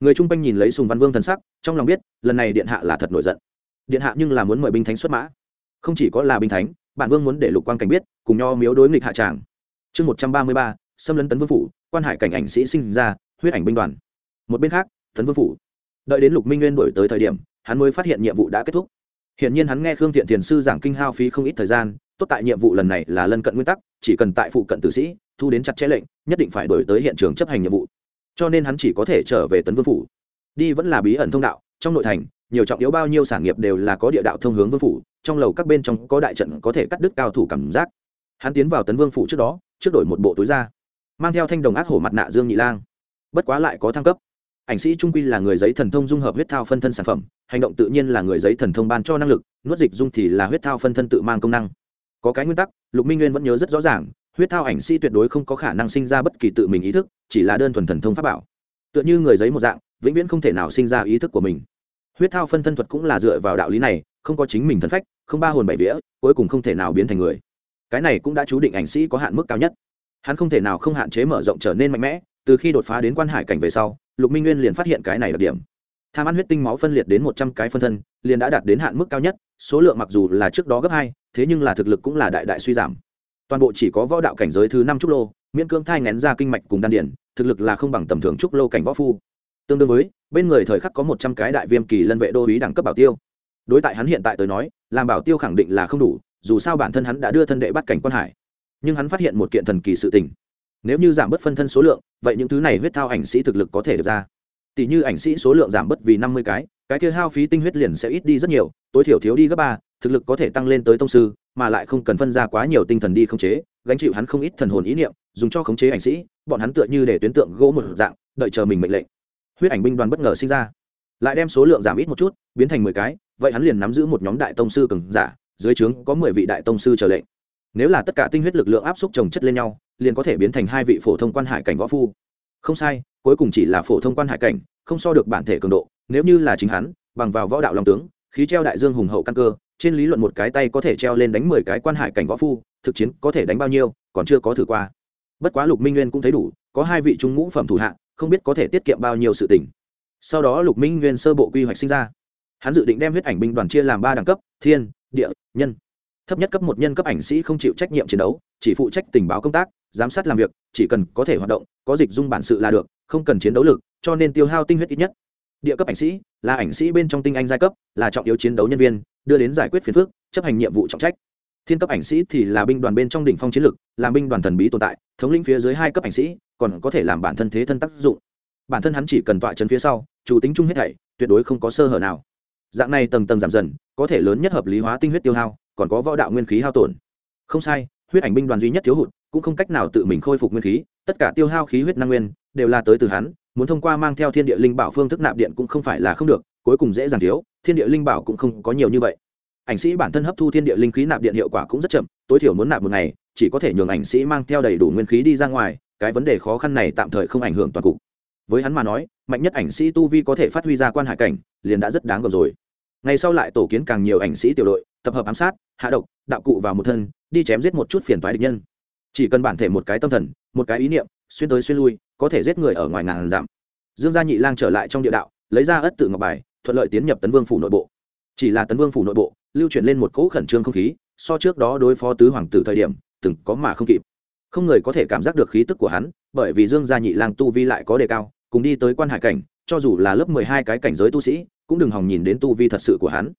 Người chung quanh nhìn lấy sùng văn vương thần sắc, trong lòng biết, lần này điện hạ là thật nổi giận. Điện hạ nhưng là muốn mời binh thánh xuất mã. Không chỉ có là binh thánh, bản vương muốn để lục quang cảnh biết, cùng nho miếu đối nghịch hạ tràng. Chương một trăm ba mươi ba, xâm lấn tấn vương phủ, quan hải cảnh ảnh sĩ sinh ra, huyết ảnh binh đoàn. Một bên khác, tấn vương phủ. Đợi đến lục minh nguyên đổi tới thời điểm, hắn mới phát hiện nhiệm vụ đã kết thúc. Hiện nhiên hắn nghe khương thiện thiền sư giảng kinh hao phí không ít thời gian tốt tại nhiệm vụ lần này là lân cận nguyên tắc, chỉ cần tại phụ cận tử sĩ, thu đến chặt chẽ lệnh, nhất định phải đổi tới hiện trường chấp hành nhiệm vụ. Cho nên hắn chỉ có thể trở về tấn vương phủ. Đi vẫn là bí ẩn thông đạo, trong nội thành, nhiều trọng yếu bao nhiêu sản nghiệp đều là có địa đạo thông hướng vương phủ, trong lầu các bên trong có đại trận có thể cắt đứt cao thủ cảm giác. Hắn tiến vào tấn vương phủ trước đó, trước đổi một bộ túi ra mang theo thanh đồng ác hổ mặt nạ dương nhị lang. Bất quá lại có thăng cấp. Ảnh sĩ trung quy là người giấy thần thông dung hợp huyết thao phân thân sản phẩm, hành động tự nhiên là người giấy thần thông ban cho năng lực, nuốt dịch dung thì là huyết thao phân thân tự mang công năng có cái nguyên tắc, lục minh nguyên vẫn nhớ rất rõ ràng, huyết thao ảnh sĩ tuyệt đối không có khả năng sinh ra bất kỳ tự mình ý thức, chỉ là đơn thuần thần thông pháp bảo. Tựa như người giấy một dạng, vĩnh viễn không thể nào sinh ra ý thức của mình. Huyết thao phân thân thuật cũng là dựa vào đạo lý này, không có chính mình thân phách, không ba hồn bảy vía, cuối cùng không thể nào biến thành người. Cái này cũng đã chú định ảnh sĩ có hạn mức cao nhất. Hắn không thể nào không hạn chế mở rộng trở nên mạnh mẽ, từ khi đột phá đến quan hải cảnh về sau, lục minh nguyên liền phát hiện cái này đặc điểm. Tham ăn huyết tinh máu phân liệt đến một trăm cái phân thân, liền đã đạt đến hạn mức cao nhất, số lượng mặc dù là trước đó gấp hai thế nhưng là thực lực cũng là đại đại suy giảm. Toàn bộ chỉ có võ đạo cảnh giới thứ năm trúc lô, miễn cưỡng thai ngén ra kinh mạch cùng đan điển thực lực là không bằng tầm thường trúc lô cảnh võ phu. Tương đương với, bên người thời khắc có một trăm cái đại viêm kỳ lân vệ đô ý đẳng cấp bảo tiêu. Đối tại hắn hiện tại tới nói, làm bảo tiêu khẳng định là không đủ, dù sao bản thân hắn đã đưa thân đệ bắt cảnh quan hải. Nhưng hắn phát hiện một kiện thần kỳ sự tình. Nếu như giảm bớt phân thân số lượng, vậy những thứ này huyết thao ảnh sĩ thực lực có thể được ra. Tỷ như ảnh sĩ số lượng giảm bớt vì năm mươi cái cái kia hao phí tinh huyết liền sẽ ít đi rất nhiều, tối thiểu thiếu đi gấp ba thực lực có thể tăng lên tới tông sư, mà lại không cần phân ra quá nhiều tinh thần đi khống chế, gánh chịu hắn không ít thần hồn ý niệm, dùng cho khống chế ảnh sĩ, bọn hắn tựa như để tuyến tượng gỗ một dạng, đợi chờ mình mệnh lệnh. Huyết ảnh binh đoàn bất ngờ sinh ra. Lại đem số lượng giảm ít một chút, biến thành mười cái, vậy hắn liền nắm giữ một nhóm đại tông sư cường giả, dưới trướng có mười vị đại tông sư trở lệnh. Nếu là tất cả tinh huyết lực lượng áp xúc trồng chất lên nhau, liền có thể biến thành hai vị phổ thông quan hải cảnh võ phu. Không sai, cuối cùng chỉ là phổ thông quan hải cảnh, không so được bản thể cường độ, nếu như là chính hắn, bằng vào võ đạo long tướng, khí treo đại dương hùng hậu căn cơ trên lý luận một cái tay có thể treo lên đánh mười cái quan hải cảnh võ phu, thực chiến có thể đánh bao nhiêu, còn chưa có thử qua. Bất quá lục minh nguyên cũng thấy đủ, có hai vị trung ngũ phẩm thủ hạ, không biết có thể tiết kiệm bao nhiêu sự tỉnh sau đó lục minh nguyên sơ bộ quy hoạch sinh ra. Hắn dự định đem huyết ảnh binh đoàn chia làm ba đẳng cấp, thiên, địa, nhân. Thấp nhất cấp một nhân cấp ảnh sĩ không chịu trách nhiệm chiến đấu, chỉ phụ trách tình báo công tác, giám sát làm việc, chỉ cần có thể hoạt động, có dịch dung bản sự là được, không cần chiến đấu lực, cho nên tiêu hao tinh huyết ít nhất. Địa cấp ảnh sĩ là ảnh sĩ bên trong tinh anh giai cấp, là trọng yếu chiến đấu nhân viên, đưa đến giải quyết phiền phức, chấp hành nhiệm vụ trọng trách. Thiên cấp ảnh sĩ thì là binh đoàn bên trong đỉnh phong chiến lực làm binh đoàn thần bí tồn tại, thống lĩnh phía dưới hai cấp ảnh sĩ, còn có thể làm bản thân thế thân tác dụng. Bản thân hắn chỉ cần tọa chân phía sau, chủ tính chung hết thảy, tuyệt đối không có sơ hở nào. Dạng này tầng tầng giảm dần, có thể lớn nhất hợp lý hóa tinh huyết tiêu hao, còn có võ đạo nguyên khí hao tổn. Không sai, huyết ảnh binh đoàn duy nhất thiếu hụt, cũng không cách nào tự mình khôi phục nguyên khí, tất cả tiêu hao khí huyết năng nguyên, đều là tới từ hắn muốn thông qua mang theo thiên địa linh bảo phương thức nạp điện cũng không phải là không được, cuối cùng dễ dàng thiếu, thiên địa linh bảo cũng không có nhiều như vậy. Ảnh sĩ bản thân hấp thu thiên địa linh khí nạp điện hiệu quả cũng rất chậm, tối thiểu muốn nạp một ngày, chỉ có thể nhường ảnh sĩ mang theo đầy đủ nguyên khí đi ra ngoài, cái vấn đề khó khăn này tạm thời không ảnh hưởng toàn cục. Với hắn mà nói, mạnh nhất ảnh sĩ tu vi có thể phát huy ra quan hải cảnh, liền đã rất đáng gồm rồi. Ngày sau lại tổ kiến càng nhiều ảnh sĩ tiểu đội, tập hợp ám sát, hạ độc, đạo cụ vào một thân, đi chém giết một chút phiền toái địch nhân. Chỉ cần bản thể một cái tâm thần, một cái ý niệm xuyên tới xuyên lui, có thể giết người ở ngoài ngàn dặm. Dương gia nhị lang trở lại trong địa đạo, lấy ra ất tự ngọc bài, thuận lợi tiến nhập tấn vương phủ nội bộ. Chỉ là tấn vương phủ nội bộ, lưu chuyển lên một cỗ khẩn trương không khí, so trước đó đối phó tứ hoàng tử thời điểm, từng có mà không kịp. Không người có thể cảm giác được khí tức của hắn, bởi vì dương gia nhị lang tu vi lại có đề cao, cùng đi tới quan hải cảnh, cho dù là lớp mười hai cái cảnh giới tu sĩ, cũng đừng hòng nhìn đến tu vi thật sự của hắn.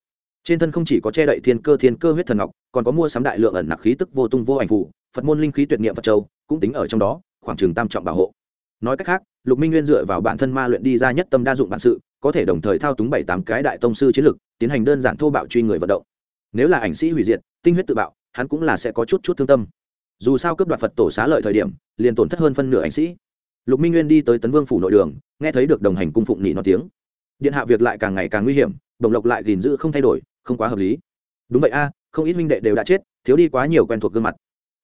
Trên thân không chỉ có che đậy thiên cơ thiên cơ huyết thần ngọc, còn có mua sắm đại lượng ẩn nặc khí tức vô tung vô ảnh phụ phật môn linh khí tuyệt niệm phật châu, cũng tính ở trong đó khoảng trường tam trọng bảo hộ. Nói cách khác, lục minh nguyên dựa vào bản thân ma luyện đi ra nhất tâm đa dụng bản sự, có thể đồng thời thao túng bảy tám cái đại tông sư chiến lực, tiến hành đơn giản thô bạo truy người vận động. Nếu là ảnh sĩ hủy diệt, tinh huyết tự bạo, hắn cũng là sẽ có chút chút thương tâm. Dù sao cướp đoạt phật tổ xá lợi thời điểm, liền tổn thất hơn phân nửa ảnh sĩ. Lục minh nguyên đi tới tấn vương phủ nội đường, nghe thấy được đồng hành cung phụng nị nó tiếng. Điện hạ việc lại càng ngày càng nguy hiểm đồng lộc lại gìn giữ không thay đổi, không quá hợp lý. Đúng vậy a, không ít huynh đệ đều đã chết, thiếu đi quá nhiều quen thuộc gương mặt.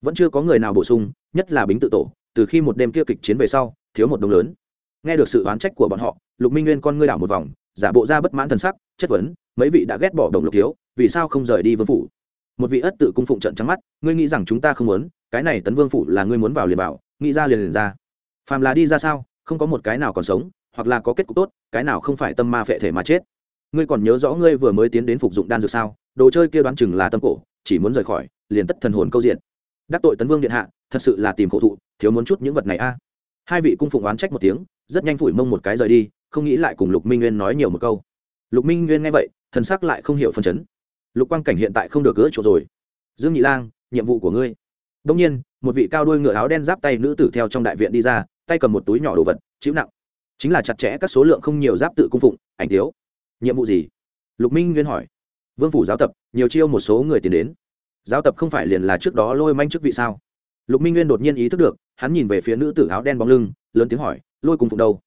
Vẫn chưa có người nào bổ sung, nhất là bính tự tổ từ khi một đêm kia kịch chiến về sau, thiếu một đồng lớn. Nghe được sự oán trách của bọn họ, lục minh nguyên con ngươi đảo một vòng, giả bộ ra bất mãn thần sắc, chất vấn, mấy vị đã ghét bỏ đồng lục thiếu, vì sao không rời đi vương phủ? Một vị ất tự cung phụng trận trắng mắt, ngươi nghĩ rằng chúng ta không muốn, cái này tấn vương phủ là ngươi muốn vào liền bảo nghĩ ra liền liền ra. Phàm là đi ra sao, không có một cái nào còn sống, hoặc là có kết cục tốt, cái nào không phải tâm ma phệ thể mà chết. Ngươi còn nhớ rõ ngươi vừa mới tiến đến phục dụng đan dược sao? Đồ chơi kia đoán chừng là tâm cổ, chỉ muốn rời khỏi, liền tất thần hồn câu diện. Đắc tội tấn vương điện hạ thật sự là tìm khổ thụ, thiếu muốn chút những vật này a. Hai vị cung phụng oán trách một tiếng, rất nhanh phủi mông một cái rời đi, không nghĩ lại cùng lục minh nguyên nói nhiều một câu. Lục minh nguyên nghe vậy, thần sắc lại không hiểu phân chấn. Lục quang cảnh hiện tại không được gỡ chỗ rồi. Dương nhị lang, nhiệm vụ của ngươi. Đông nhiên, một vị cao đuôi ngựa áo đen giáp tay nữ tử theo trong đại viện đi ra, tay cầm một túi nhỏ đồ vật, chịu nặng. Chính là chặt chẽ các số lượng không nhiều giáp tự cung phụng, ảnh tiếu nhiệm vụ gì? Lục minh nguyên hỏi. Vương phủ giáo tập, nhiều chiêu một số người tiến đến. Giáo tập không phải liền là trước đó lôi manh chức vị sao? Lục minh nguyên đột nhiên ý thức được, hắn nhìn về phía nữ tử áo đen bóng lưng, lớn tiếng hỏi, lôi cùng phụng đâu?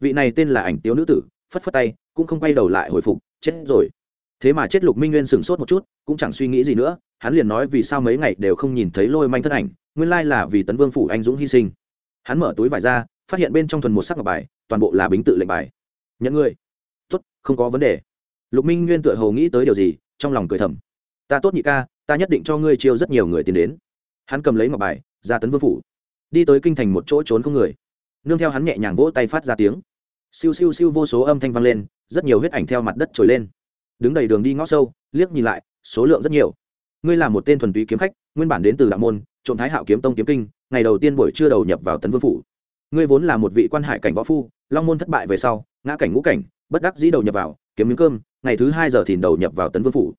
Vị này tên là ảnh tiếu nữ tử, phất phất tay, cũng không quay đầu lại hồi phục, chết rồi. Thế mà chết lục minh nguyên sửng sốt một chút, cũng chẳng suy nghĩ gì nữa, hắn liền nói vì sao mấy ngày đều không nhìn thấy lôi manh thân ảnh, nguyên lai là vì tấn vương phủ anh dũng hy sinh. Hắn mở túi vải ra, phát hiện bên trong thuần một sắc ngọc bài, toàn bộ là bính tự lệnh bài. Nhận người tốt, không có vấn đề. Lục minh nguyên tựa hồ nghĩ tới điều gì, trong lòng cười thầm. Ta tốt nhị ca, ta nhất định cho ngươi chiêu rất nhiều người tiến đến. Hắn cầm lấy ngọc bài ra tấn vương phủ. Đi tới kinh thành một chỗ trốn không người. Nương theo hắn nhẹ nhàng vỗ tay phát ra tiếng. Siêu siêu siêu vô số âm thanh vang lên, rất nhiều huyết ảnh theo mặt đất trồi lên. Đứng đầy đường đi ngõ sâu, liếc nhìn lại, số lượng rất nhiều. Ngươi là một tên thuần túy kiếm khách, nguyên bản đến từ đạo môn, trộm thái hạo kiếm tông kiếm kinh, ngày đầu tiên buổi trưa đầu nhập vào tấn vương phủ. Ngươi vốn là một vị quan hải cảnh võ phu, long môn thất bại về sau, ngã cảnh ngũ cảnh, bất đắc dĩ đầu nhập vào, kiếm miếng cơm, ngày thứ hai giờ thìn đầu nhập vào tấn vương phủ.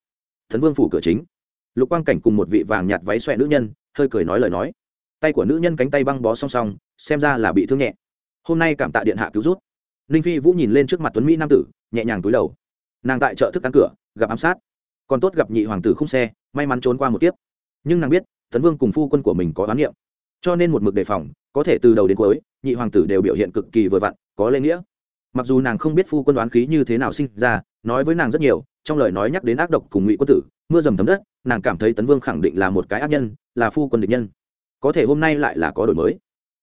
Tấn vương phủ cửa chính. Lục quang cảnh cùng một vị vàng nhạt váy xòe nữ nhân, hơi cười nói lời nói tay của nữ nhân cánh tay băng bó song song, xem ra là bị thương nhẹ. Hôm nay cảm tạ điện hạ cứu rút ninh phi vũ nhìn lên trước mặt tuấn mỹ nam tử, nhẹ nhàng túi đầu. Nàng tại chợ thức ăn cửa, gặp ám sát. Còn tốt gặp nhị hoàng tử không xe, may mắn trốn qua một tiếp nhưng nàng biết, tấn vương cùng phu quân của mình có oán niệm. Cho nên một mực đề phòng, có thể từ đầu đến cuối, nhị hoàng tử đều biểu hiện cực kỳ vừa vặn, có lễ nghĩa. Mặc dù nàng không biết phu quân đoán khí như thế nào sinh ra, nói với nàng rất nhiều, trong lời nói nhắc đến ác độc cùng ngụy quân tử, mưa dầm thấm đất, nàng cảm thấy tấn vương khẳng định là một cái ác nhân, là phu quân địch nhân có thể hôm nay lại là có đổi mới.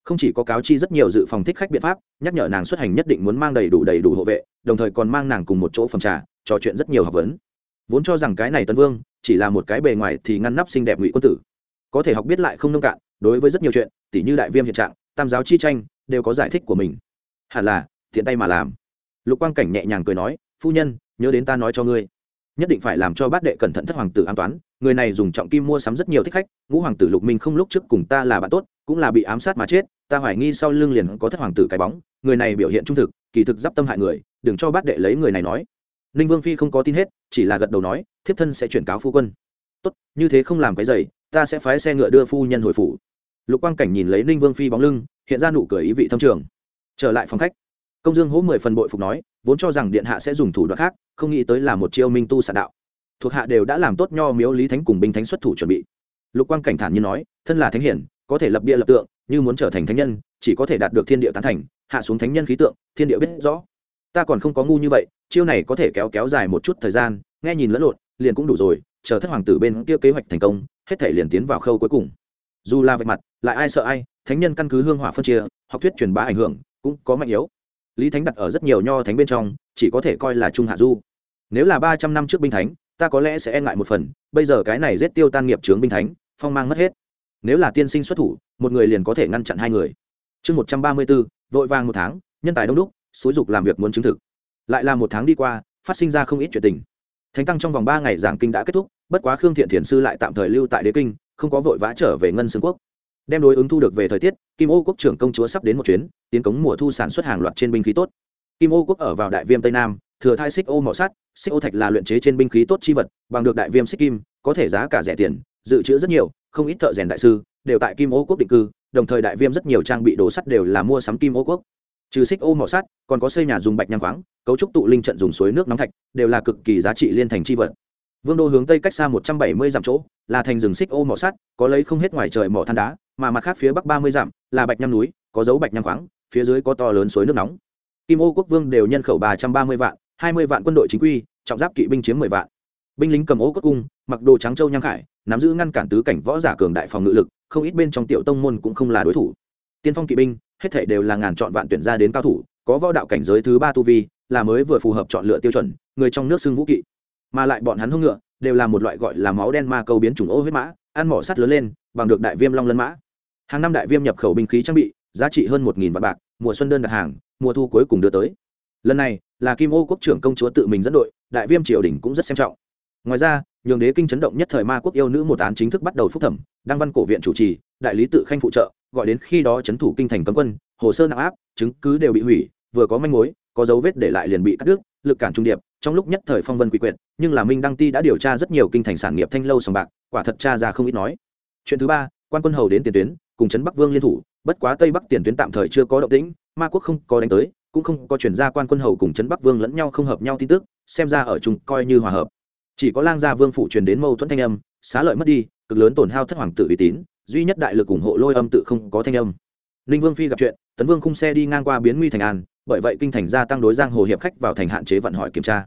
Không chỉ có cáo chi rất nhiều dự phòng thích khách biện pháp, nhắc nhở nàng xuất hành nhất định muốn mang đầy đủ đầy đủ hộ vệ, đồng thời còn mang nàng cùng một chỗ phòng trà, trò chuyện rất nhiều học vấn. Vốn cho rằng cái này tân vương, chỉ là một cái bề ngoài thì ngăn nắp xinh đẹp ngụy quân tử. Có thể học biết lại không nông cạn, đối với rất nhiều chuyện, tỉ như đại viêm hiện trạng, tam giáo chi tranh, đều có giải thích của mình. Hẳn là thiện tay mà làm. Lục quang cảnh nhẹ nhàng cười nói, phu nhân, nhớ đến ta nói cho ngươi, nhất định phải làm cho bát đệ cẩn thận thất hoàng tử an toán người này dùng trọng kim mua sắm rất nhiều thích khách, ngũ hoàng tử lục minh không lúc trước cùng ta là bạn tốt, cũng là bị ám sát mà chết, ta hoài nghi sau lưng liền có thất hoàng tử cái bóng, người này biểu hiện trung thực, kỳ thực d i p tâm hại người, đừng cho bát đệ lấy người này nói. Ninh vương phi không có tin hết, chỉ là gật đầu nói, thiếp thân sẽ chuyển cáo phu quân. Tốt, như thế không làm cái giày, ta sẽ phái xe ngựa đưa phu nhân hồi phủ. Lục quang cảnh nhìn lấy ninh vương phi bóng lưng, hiện ra nụ cười ý vị thâm trường. Trở lại phòng khách, công dương hỗ mười phần bội phục nói, vốn cho rằng điện hạ sẽ dùng thủ đoạn khác, không nghĩ tới là một chiêu minh tu xạ đạo thuộc hạ đều đã làm tốt nho miếu lý thánh cùng binh thánh xuất thủ chuẩn bị. Lục quang cảnh thản như nói, thân là thánh hiển, có thể lập bia lập tượng, như muốn trở thành thánh nhân, chỉ có thể đạt được thiên địa tán thành, hạ xuống thánh nhân khí tượng, thiên địa biết rõ. Ta còn không có ngu như vậy, chiêu này có thể kéo kéo dài một chút thời gian, nghe nhìn lẫn lộn, liền cũng đủ rồi, chờ thất hoàng tử bên kia kế hoạch thành công, hết thể liền tiến vào khâu cuối cùng. Dù là vạch mặt, lại ai sợ ai, thánh nhân căn cứ hương hỏa phân chia, học thuyết truyền bá ảnh hưởng, cũng có mạnh yếu. Lý thánh đặt ở rất nhiều nho thánh bên trong, chỉ có thể coi là trung hạ du. Nếu là ba trăm năm trước binh thánh ta có lẽ sẽ e ngại một phần, bây giờ cái này giết tiêu tan nghiệp trướng binh thánh, phong mang mất hết. Nếu là tiên sinh xuất thủ, một người liền có thể ngăn chặn hai người. Chương một trăm ba mươi bốn vội vàng một tháng, nhân tài đông đúc, xúi dục làm việc muốn chứng thực. Lại là một tháng đi qua, phát sinh ra không ít chuyện tình. Thánh tăng trong vòng ba ngày giảng kinh đã kết thúc, bất quá khương thiện thiền sư lại tạm thời lưu tại đế kinh, không có vội vã trở về ngân xương quốc. Đem đối ứng thu được về thời tiết, kim ô quốc trưởng công chúa sắp đến một chuyến, tiến cống mùa thu sản xuất hàng loạt trên binh khí tốt. Kim ô quốc ở vào đại viêm tây nam thừa thai xích ô mỏ sắt, xích ô thạch là luyện chế trên binh khí tốt chi vật, bằng được đại viêm xích kim, có thể giá cả rẻ tiền, dự trữ rất nhiều, không ít thợ rèn đại sư đều tại kim ô quốc định cư, đồng thời đại viêm rất nhiều trang bị đồ sắt đều là mua sắm kim ô quốc. Trừ xích ô mỏ sắt, còn có xây nhà dùng bạch nhang khoáng, cấu trúc tụ linh trận dùng suối nước nóng thạch, đều là cực kỳ giá trị liên thành chi vật. Vương đô hướng tây cách xa một trăm bảy mươi dặm chỗ, là thành rừng xích ô mỏ sắt, có lấy không hết ngoài trời mỏ than đá, mà mặt khác phía bắc ba mươi dặm là bạch nham núi, có dấu bạch nham khoáng, phía dưới có to lớn suối nước nóng. Kim ô quốc vương đều nhân khẩu ba trăm ba mươi vạn hai mươi vạn quân đội chính quy, trọng giáp kỵ binh chiếm mười vạn. Binh lính cầm ô cốt cung, mặc đồ trắng châu nhang khải, nắm giữ ngăn cản tứ cảnh võ giả cường đại phòng ngự lực, không ít bên trong tiểu tông môn cũng không là đối thủ. Tiên phong kỵ binh, hết thể đều là ngàn chọn vạn tuyển ra đến cao thủ, có võ đạo cảnh giới thứ ba tu vi, là mới vừa phù hợp chọn lựa tiêu chuẩn, người trong nước xưng vũ kỵ. Mà lại bọn hắn hung ngựa, đều là một loại gọi là máu đen ma câu biến chủng ô huyết mã, ăn mỏ sắt lớn lên, bằng được đại viêm long lân mã. Hàng năm đại viêm nhập khẩu binh khí trang bị, giá trị hơn một vạn bạc, mùa xuân đơn đặt hàng, mùa thu cuối cùng đưa tới lần này, là kim ô quốc trưởng công chúa tự mình dẫn đội, đại viêm triều đình cũng rất xem trọng. Ngoài ra, nhường đế kinh chấn động nhất thời ma quốc yêu nữ một án chính thức bắt đầu phúc thẩm, đăng văn cổ viện chủ trì, đại lý tự khanh phụ trợ, gọi đến khi đó chấn thủ kinh thành cấm quân, hồ sơ nặng áp, chứng cứ đều bị hủy, vừa có manh mối, có dấu vết để lại liền bị cắt đứt, lực cản trung điệp, trong lúc nhất thời phong vân quy quyệt, nhưng là minh đăng ti đã điều tra rất nhiều kinh thành sản nghiệp thanh lâu sòng bạc, quả thật tra ra không ít nói. Chuyện thứ ba, quan quân hầu đến tiền tuyến, cùng trấn bắc vương liên thủ, bất quá tây bắc tiền tuyến tạm thời chưa có động tĩnh, ma quốc không có đánh tới cũng không có chuyển ra quan quân hầu cùng trấn bắc vương lẫn nhau không hợp nhau tin tức, xem ra ở chung coi như hòa hợp. Chỉ có lang gia vương phụ truyền đến mâu thuẫn thanh âm, xá lợi mất đi, cực lớn tổn hao thất hoàng tử uy tín, duy nhất đại lực ủng hộ lôi âm tự không có thanh âm. Ninh vương phi gặp chuyện, tấn vương khung xe đi ngang qua biến nguy thành an, bởi vậy kinh thành gia tăng đối giang hồ hiệp khách vào thành hạn chế vận hỏi kiểm tra.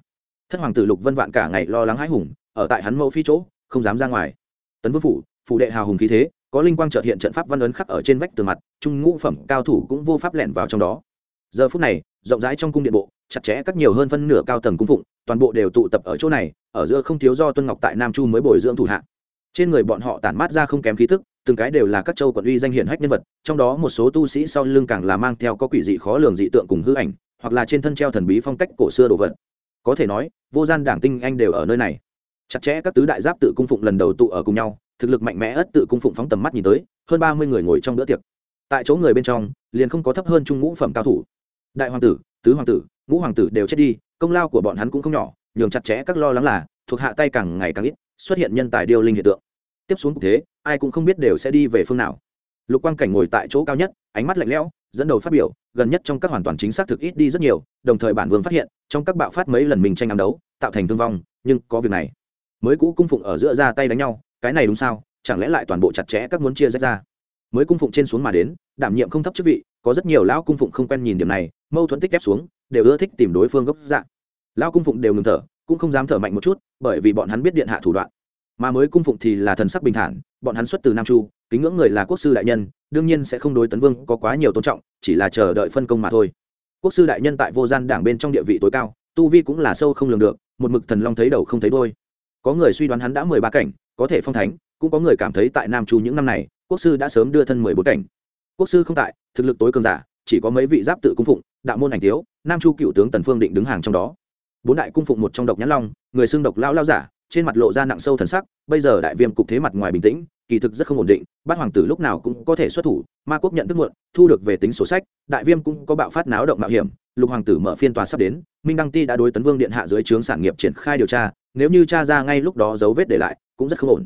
Thất hoàng tử lục vân vạn cả ngày lo lắng hãi hùng, ở tại hắn mẫu phi chỗ, không dám ra ngoài. Tấn vương phủ phủ đệ hào hùng khí thế, có linh quang trợt hiện trận pháp văn ấn khắc ở trên vách tường mặt, trung ngũ phẩm cao thủ cũng vô pháp lẻn vào trong đó giờ phút này, rộng rãi trong cung điện bộ, chặt chẽ các nhiều hơn phân nửa cao tầng cung phụng, toàn bộ đều tụ tập ở chỗ này, ở giữa không thiếu do tuân ngọc tại nam chu mới bồi dưỡng thủ hạ. Trên người bọn họ tản mát ra không kém khí thức từng cái đều là các châu quận uy danh hiển hách nhân vật, trong đó một số tu sĩ sau lưng càng là mang theo có quỷ dị khó lường dị tượng cùng hư ảnh, hoặc là trên thân treo thần bí phong cách cổ xưa đồ vật. Có thể nói, vô gian đảng tinh anh đều ở nơi này. Chặt chẽ các tứ đại giáp tự cung phụng lần đầu tụ ở cùng nhau, thực lực mạnh mẽ ất tự cung phụng phóng tầm mắt nhìn tới, hơn ba mươi người ngồi trong bữa tiệc. Tại chỗ người bên trong, liền không có thấp hơn trung ngũ phẩm cao thủ đại hoàng tử, tứ hoàng tử, ngũ hoàng tử đều chết đi, công lao của bọn hắn cũng không nhỏ, nhường chặt chẽ các lo lắng là, thuộc hạ tay càng ngày càng ít, xuất hiện nhân tài điêu linh hiện tượng. Tiếp xuống cục thế, ai cũng không biết đều sẽ đi về phương nào. Lục quang cảnh ngồi tại chỗ cao nhất, ánh mắt lạnh lẽo, dẫn đầu phát biểu, gần nhất trong các hoàn toàn chính xác thực ít đi rất nhiều, đồng thời bản vương phát hiện, trong các bạo phát mấy lần mình tranh ám đấu, tạo thành thương vong, nhưng có việc này. Mới cũ cung phụng ở giữa ra tay đánh nhau, cái này đúng sao, chẳng lẽ lại toàn bộ chặt chẽ các muốn chia rách ra? Mới cung phụng trên xuống mà đến, đảm nhiệm không thấp chức vị có rất nhiều lão cung phụng không quen nhìn điểm này, mâu thuẫn tích ép xuống, đều ưa thích tìm đối phương gốc dạng lão cung phụng đều ngừng thở, cũng không dám thở mạnh một chút, bởi vì bọn hắn biết điện hạ thủ đoạn. Mà mới cung phụng thì là thần sắc bình thản, bọn hắn xuất từ nam chu, kính ngưỡng người là quốc sư đại nhân, đương nhiên sẽ không đối tấn vương có quá nhiều tôn trọng, chỉ là chờ đợi phân công mà thôi. Quốc sư đại nhân tại vô gian đảng bên trong địa vị tối cao, tu vi cũng là sâu không lường được, một mực thần long thấy đầu không thấy đôi có người suy đoán hắn đã mười ba cảnh, có thể phong thánh, cũng có người cảm thấy tại nam chu những năm này, quốc sư đã sớm đưa thân mười bốn cảnh. Quốc sư không tại thực lực tối cường giả, chỉ có mấy vị giáp tự cung phụng, đạo môn ảnh tiếu nam chu cựu tướng tần phương định đứng hàng trong đó. Bốn đại cung phụng một trong độc nhãn long, người xương độc lao lao giả, trên mặt lộ ra nặng sâu thần sắc, bây giờ đại viêm cục thế mặt ngoài bình tĩnh, kỳ thực rất không ổn định, bát hoàng tử lúc nào cũng có thể xuất thủ, ma quốc nhận thức muộn, thu được về tính sổ sách, đại viêm cũng có bạo phát náo động mạo hiểm, lục hoàng tử mở phiên tòa sắp đến, minh đăng ti đã đối tấn vương điện hạ dưới trướng sản nghiệp triển khai điều tra, nếu như cha ra ngay lúc đó dấu vết để lại, cũng rất không ổn.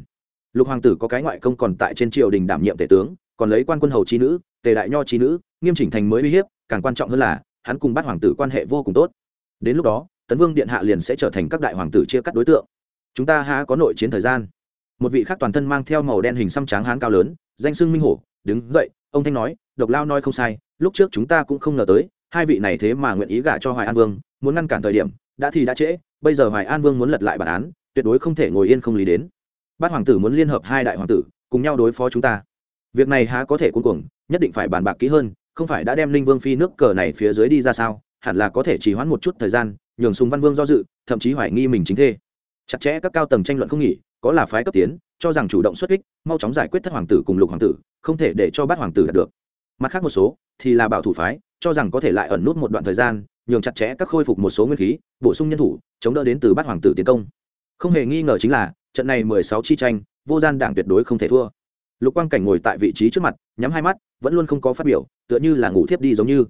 Lục hoàng tử có cái ngoại công còn tại trên triều đình đảm nhiệm tể tướng, còn lấy quan quân hầu chi nữ tề đại nho trí nữ, nghiêm chỉnh thành mới uy hiếp, càng quan trọng hơn là, hắn cùng bắt hoàng tử quan hệ vô cùng tốt. Đến lúc đó, tấn vương điện hạ liền sẽ trở thành các đại hoàng tử chia cắt đối tượng. Chúng ta há có nội chiến thời gian? Một vị khác toàn thân mang theo màu đen hình xăm tráng hán cao lớn, danh sưng minh hổ, đứng dậy, ông thanh nói, độc lao nói không sai, lúc trước chúng ta cũng không ngờ tới, hai vị này thế mà nguyện ý gả cho hoài an vương, muốn ngăn cản thời điểm, đã thì đã trễ, bây giờ hoài an vương muốn lật lại bản án, tuyệt đối không thể ngồi yên không lý đến. Bát hoàng tử muốn liên hợp hai đại hoàng tử, cùng nhau đối phó chúng ta việc này há có thể cuối cùng nhất định phải bàn bạc kỹ hơn, không phải đã đem linh vương phi nước cờ này phía dưới đi ra sao, hẳn là có thể chỉ hoãn một chút thời gian, nhường sùng văn vương do dự, thậm chí hoài nghi mình chính thê. Chặt chẽ các cao tầng tranh luận không nghỉ, có là phái cấp tiến, cho rằng chủ động xuất kích, mau chóng giải quyết thất hoàng tử cùng lục hoàng tử, không thể để cho bát hoàng tử đạt được. Mặt khác một số, thì là bảo thủ phái, cho rằng có thể lại ẩn nút một đoạn thời gian, nhường chặt chẽ các khôi phục một số nguyên khí, bổ sung nhân thủ, chống đỡ đến từ bát hoàng tử tiến công. Không hề nghi ngờ chính là, trận này mười sáu chi tranh, vô gian đảng tuyệt đối không thể thua lục quang cảnh ngồi tại vị trí trước mặt, nhắm hai mắt, vẫn luôn không có phát biểu, tựa như là ngủ thiếp đi giống như.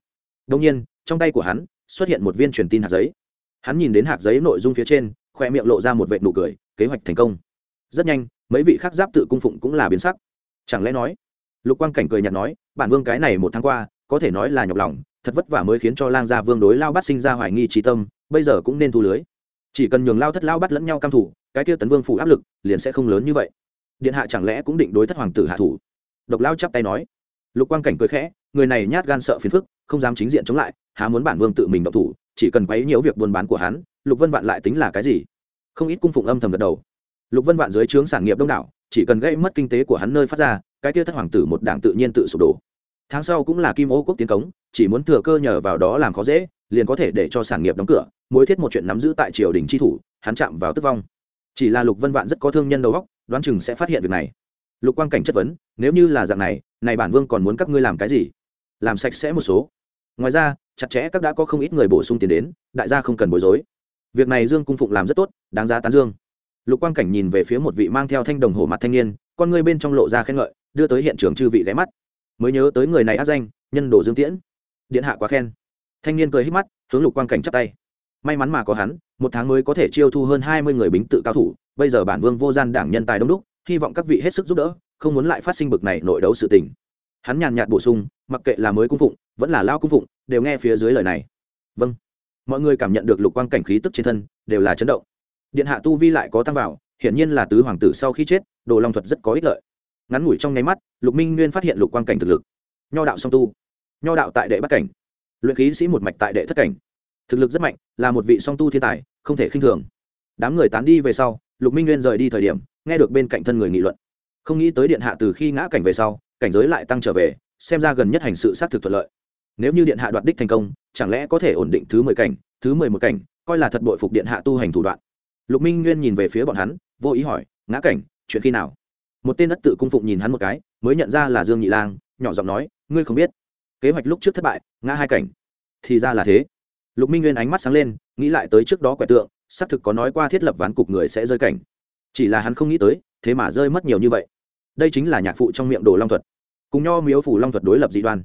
Đông nhiên, trong tay của hắn xuất hiện một viên truyền tin hạt giấy. Hắn nhìn đến hạt giấy nội dung phía trên, khoe miệng lộ ra một vệ nụ cười, kế hoạch thành công. Rất nhanh, mấy vị khác giáp tự cung phụng cũng là biến sắc. Chẳng lẽ nói, lục quang cảnh cười nhạt nói, bản vương cái này một tháng qua, có thể nói là nhọc lòng, thật vất vả mới khiến cho lang gia vương đối lao bắt sinh ra hoài nghi trí tâm, bây giờ cũng nên thu lưới. Chỉ cần nhường lao thất lao bắt lẫn nhau cam thủ cái kia tấn vương phủ áp lực liền sẽ không lớn như vậy điện hạ chẳng lẽ cũng định đối thất hoàng tử hạ thủ? Độc lao chắp tay nói. Lục quang cảnh cười khẽ, người này nhát gan sợ phiền phức, không dám chính diện chống lại, há muốn bản vương tự mình động thủ, chỉ cần quấy nhiễu việc buôn bán của hắn, lục vân vạn lại tính là cái gì? Không ít cung phụng âm thầm gật đầu. Lục vân vạn dưới trướng sản nghiệp đông đảo, chỉ cần gây mất kinh tế của hắn nơi phát ra, cái kia thất hoàng tử một đảng tự nhiên tự sụp đổ. Tháng sau cũng là kim ô quốc tiến cống, chỉ muốn thừa cơ nhờ vào đó làm khó dễ, liền có thể để cho sản nghiệp đóng cửa, mối thiết một chuyện nắm giữ tại triều đình tri thủ, hắn chạm vào tức vong. Chỉ là lục vân vạn rất có thương nhân đầu óc đoán chừng sẽ phát hiện việc này. Lục quang cảnh chất vấn, nếu như là dạng này này bản vương còn muốn các ngươi làm cái gì? Làm sạch sẽ một số. Ngoài ra, chặt chẽ các đã có không ít người bổ sung tiền đến, đại gia không cần bối rối. Việc này dương cung phụng làm rất tốt, đáng giá tán dương. Lục quang cảnh nhìn về phía một vị mang theo thanh đồng hồ mặt thanh niên, con ngươi bên trong lộ ra khen ngợi, đưa tới hiện trường chư vị ghé mắt. Mới nhớ tới người này áp danh, nhân đồ dương tiễn. Điện hạ quá khen. Thanh niên cười hít mắt, hướng lục quang cảnh chắp tay. May mắn mà có hắn một tháng mới có thể chiêu thu hơn hai mươi người bính tự cao thủ, bây giờ bản vương vô gian đảng nhân tài đông đúc, hy vọng các vị hết sức giúp đỡ, không muốn lại phát sinh bực này nội đấu sự tình. Hắn nhàn nhạt bổ sung, mặc kệ là mới cung phụng, vẫn là lao cung phụng, đều nghe phía dưới lời này. Vâng. Mọi người cảm nhận được lục quang cảnh khí tức trên thân, đều là chấn động. Điện hạ tu vi lại có tăng vào, hiển nhiên là tứ hoàng tử sau khi chết, đồ long thuật rất có ích lợi. Ngắn ngủi trong nháy mắt, lục minh nguyên phát hiện lục quang cảnh thực lực. Nho đạo song tu. Nho đạo tại đệ bắt cảnh. Luyện khí sĩ một mạch tại đệ thất cảnh thực lực rất mạnh, là một vị song tu thiên tài, không thể khinh thường. Đám người tán đi về sau, lục minh nguyên rời đi thời điểm, nghe được bên cạnh thân người nghị luận. Không nghĩ tới điện hạ từ khi ngã cảnh về sau, cảnh giới lại tăng trở về, xem ra gần nhất hành sự xác thực thuận lợi. Nếu như điện hạ đoạt đích thành công, chẳng lẽ có thể ổn định thứ mười cảnh, thứ mười một cảnh, coi là thật bội phục điện hạ tu hành thủ đoạn. Lục minh nguyên nhìn về phía bọn hắn, vô ý hỏi, ngã cảnh, chuyện khi nào? Một tên đất tự cung phụng nhìn hắn một cái, mới nhận ra là dương nhị lang, nhỏ giọng nói, ngươi không biết, kế hoạch lúc trước thất bại, ngã hai cảnh. Thì ra là thế lục minh nguyên ánh mắt sáng lên, nghĩ lại tới trước đó quẻ tượng, xác thực có nói qua thiết lập ván cục người sẽ rơi cảnh. Chỉ là hắn không nghĩ tới, thế mà rơi mất nhiều như vậy. Đây chính là nhạc phụ trong miệng đồ long thuật. Cùng nho miếu phủ long thuật đối lập dị đoan.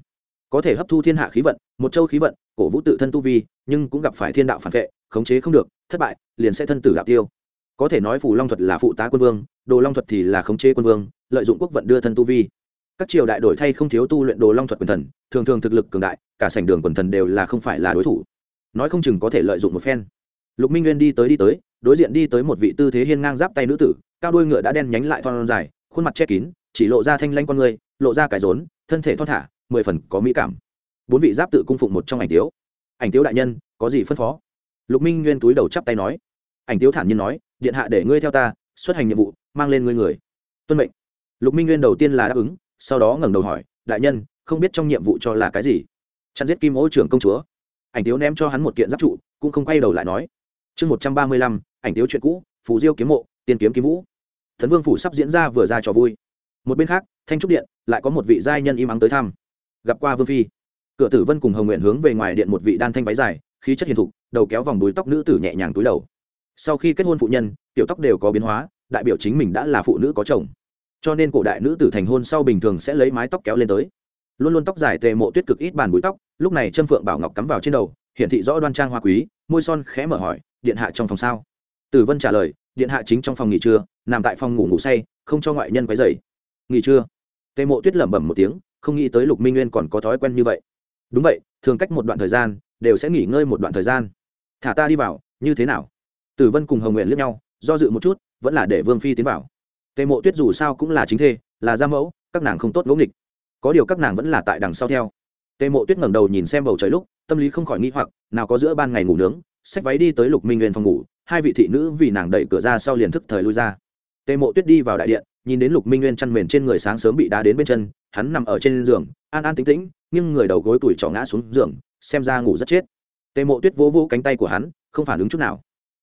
Có thể hấp thu thiên hạ khí vận, một châu khí vận, cổ vũ tự thân tu vi, nhưng cũng gặp phải thiên đạo phản vệ, khống chế không được, thất bại, liền sẽ thân tử đạo tiêu. Có thể nói phủ long thuật là phụ tá quân vương, đồ long thuật thì là khống chế quân vương, lợi dụng quốc vận đưa thân tu vi. Các triều đại đổi thay không thiếu tu luyện đồ long thuật quần thần, thường thường thực lực cường đại, cả sảnh đường quần thần đều là không phải là đối thủ nói không chừng có thể lợi dụng một phen. Lục minh nguyên đi tới đi tới, đối diện đi tới một vị tư thế hiên ngang giáp tay nữ tử, cao đuôi ngựa đã đen nhánh lại thon dài, khuôn mặt che kín, chỉ lộ ra thanh lanh con người, lộ ra cái rốn, thân thể thon thả, mười phần có mỹ cảm. Bốn vị giáp tự cung phụng một trong ảnh tiếu. Ảnh tiếu đại nhân, có gì phân phó? Lục minh nguyên túi đầu chắp tay nói. Ảnh tiếu thản nhiên nói, điện hạ để ngươi theo ta, xuất hành nhiệm vụ, mang lên ngươi người. Tuân mệnh. Lục minh nguyên đầu tiên là đáp ứng, sau đó ngẩng đầu hỏi, đại nhân, không biết trong nhiệm vụ cho là cái gì? Chặn giết kim ô trưởng công chúa ảnh tiếu ném cho hắn một kiện giáp trụ, cũng không quay đầu lại nói. Chương một trăm ba mươi lăm, ảnh tiếu chuyện cũ, phù diêu kiếm mộ, tiên kiếm kiếm vũ. Thần vương phủ sắp diễn ra vừa ra trò vui. Một bên khác, thanh trúc điện lại có một vị giai nhân im ắng tới thăm. Gặp qua vương phi. Cửa tử vân cùng hồng nguyện hướng về ngoài điện một vị đan thanh váy dài, khí chất hiền thục, đầu kéo vòng đuôi tóc nữ tử nhẹ nhàng túi đầu. Sau khi kết hôn phụ nhân, tiểu tóc đều có biến hóa, đại biểu chính mình đã là phụ nữ có chồng. Cho nên cổ đại nữ tử thành hôn sau bình thường sẽ lấy mái tóc kéo lên tới luôn luôn tóc dài tề mộ tuyết cực ít bàn bụi tóc, lúc này trâm phượng bảo ngọc cắm vào trên đầu, hiển thị rõ đoan trang hoa quý, môi son khẽ mở hỏi, điện hạ trong phòng sao? Tử vân trả lời, điện hạ chính trong phòng nghỉ trưa, nằm tại phòng ngủ ngủ say, không cho ngoại nhân quấy dày nghỉ trưa? Tề mộ tuyết lẩm bẩm một tiếng, không nghĩ tới lục minh nguyên còn có thói quen như vậy. Đúng vậy, thường cách một đoạn thời gian, đều sẽ nghỉ ngơi một đoạn thời gian. Thả ta đi vào, như thế nào? Tử vân cùng hồng nguyện liếc nhau, do dự một chút, vẫn là để vương phi tiến vào. Tề mộ tuyết dù sao cũng là chính thê, là gia mẫu, các nàng không tốt ngỗ nghịch có điều các nàng vẫn là tại đằng sau theo. Tề mộ tuyết ngẩng đầu nhìn xem bầu trời lúc, tâm lý không khỏi nghĩ hoặc, nào có giữa ban ngày ngủ nướng, xách váy đi tới lục minh nguyên phòng ngủ, hai vị thị nữ vì nàng đẩy cửa ra sau liền thức thời lui ra. Tề mộ tuyết đi vào đại điện, nhìn đến lục minh nguyên chăn mền trên người sáng sớm bị đá đến bên chân, hắn nằm ở trên giường, an an tĩnh tĩnh, nhưng người đầu gối tuổi trỏ ngã xuống giường, xem ra ngủ rất chết. Tề mộ tuyết vỗ vỗ cánh tay của hắn, không phản ứng chút nào.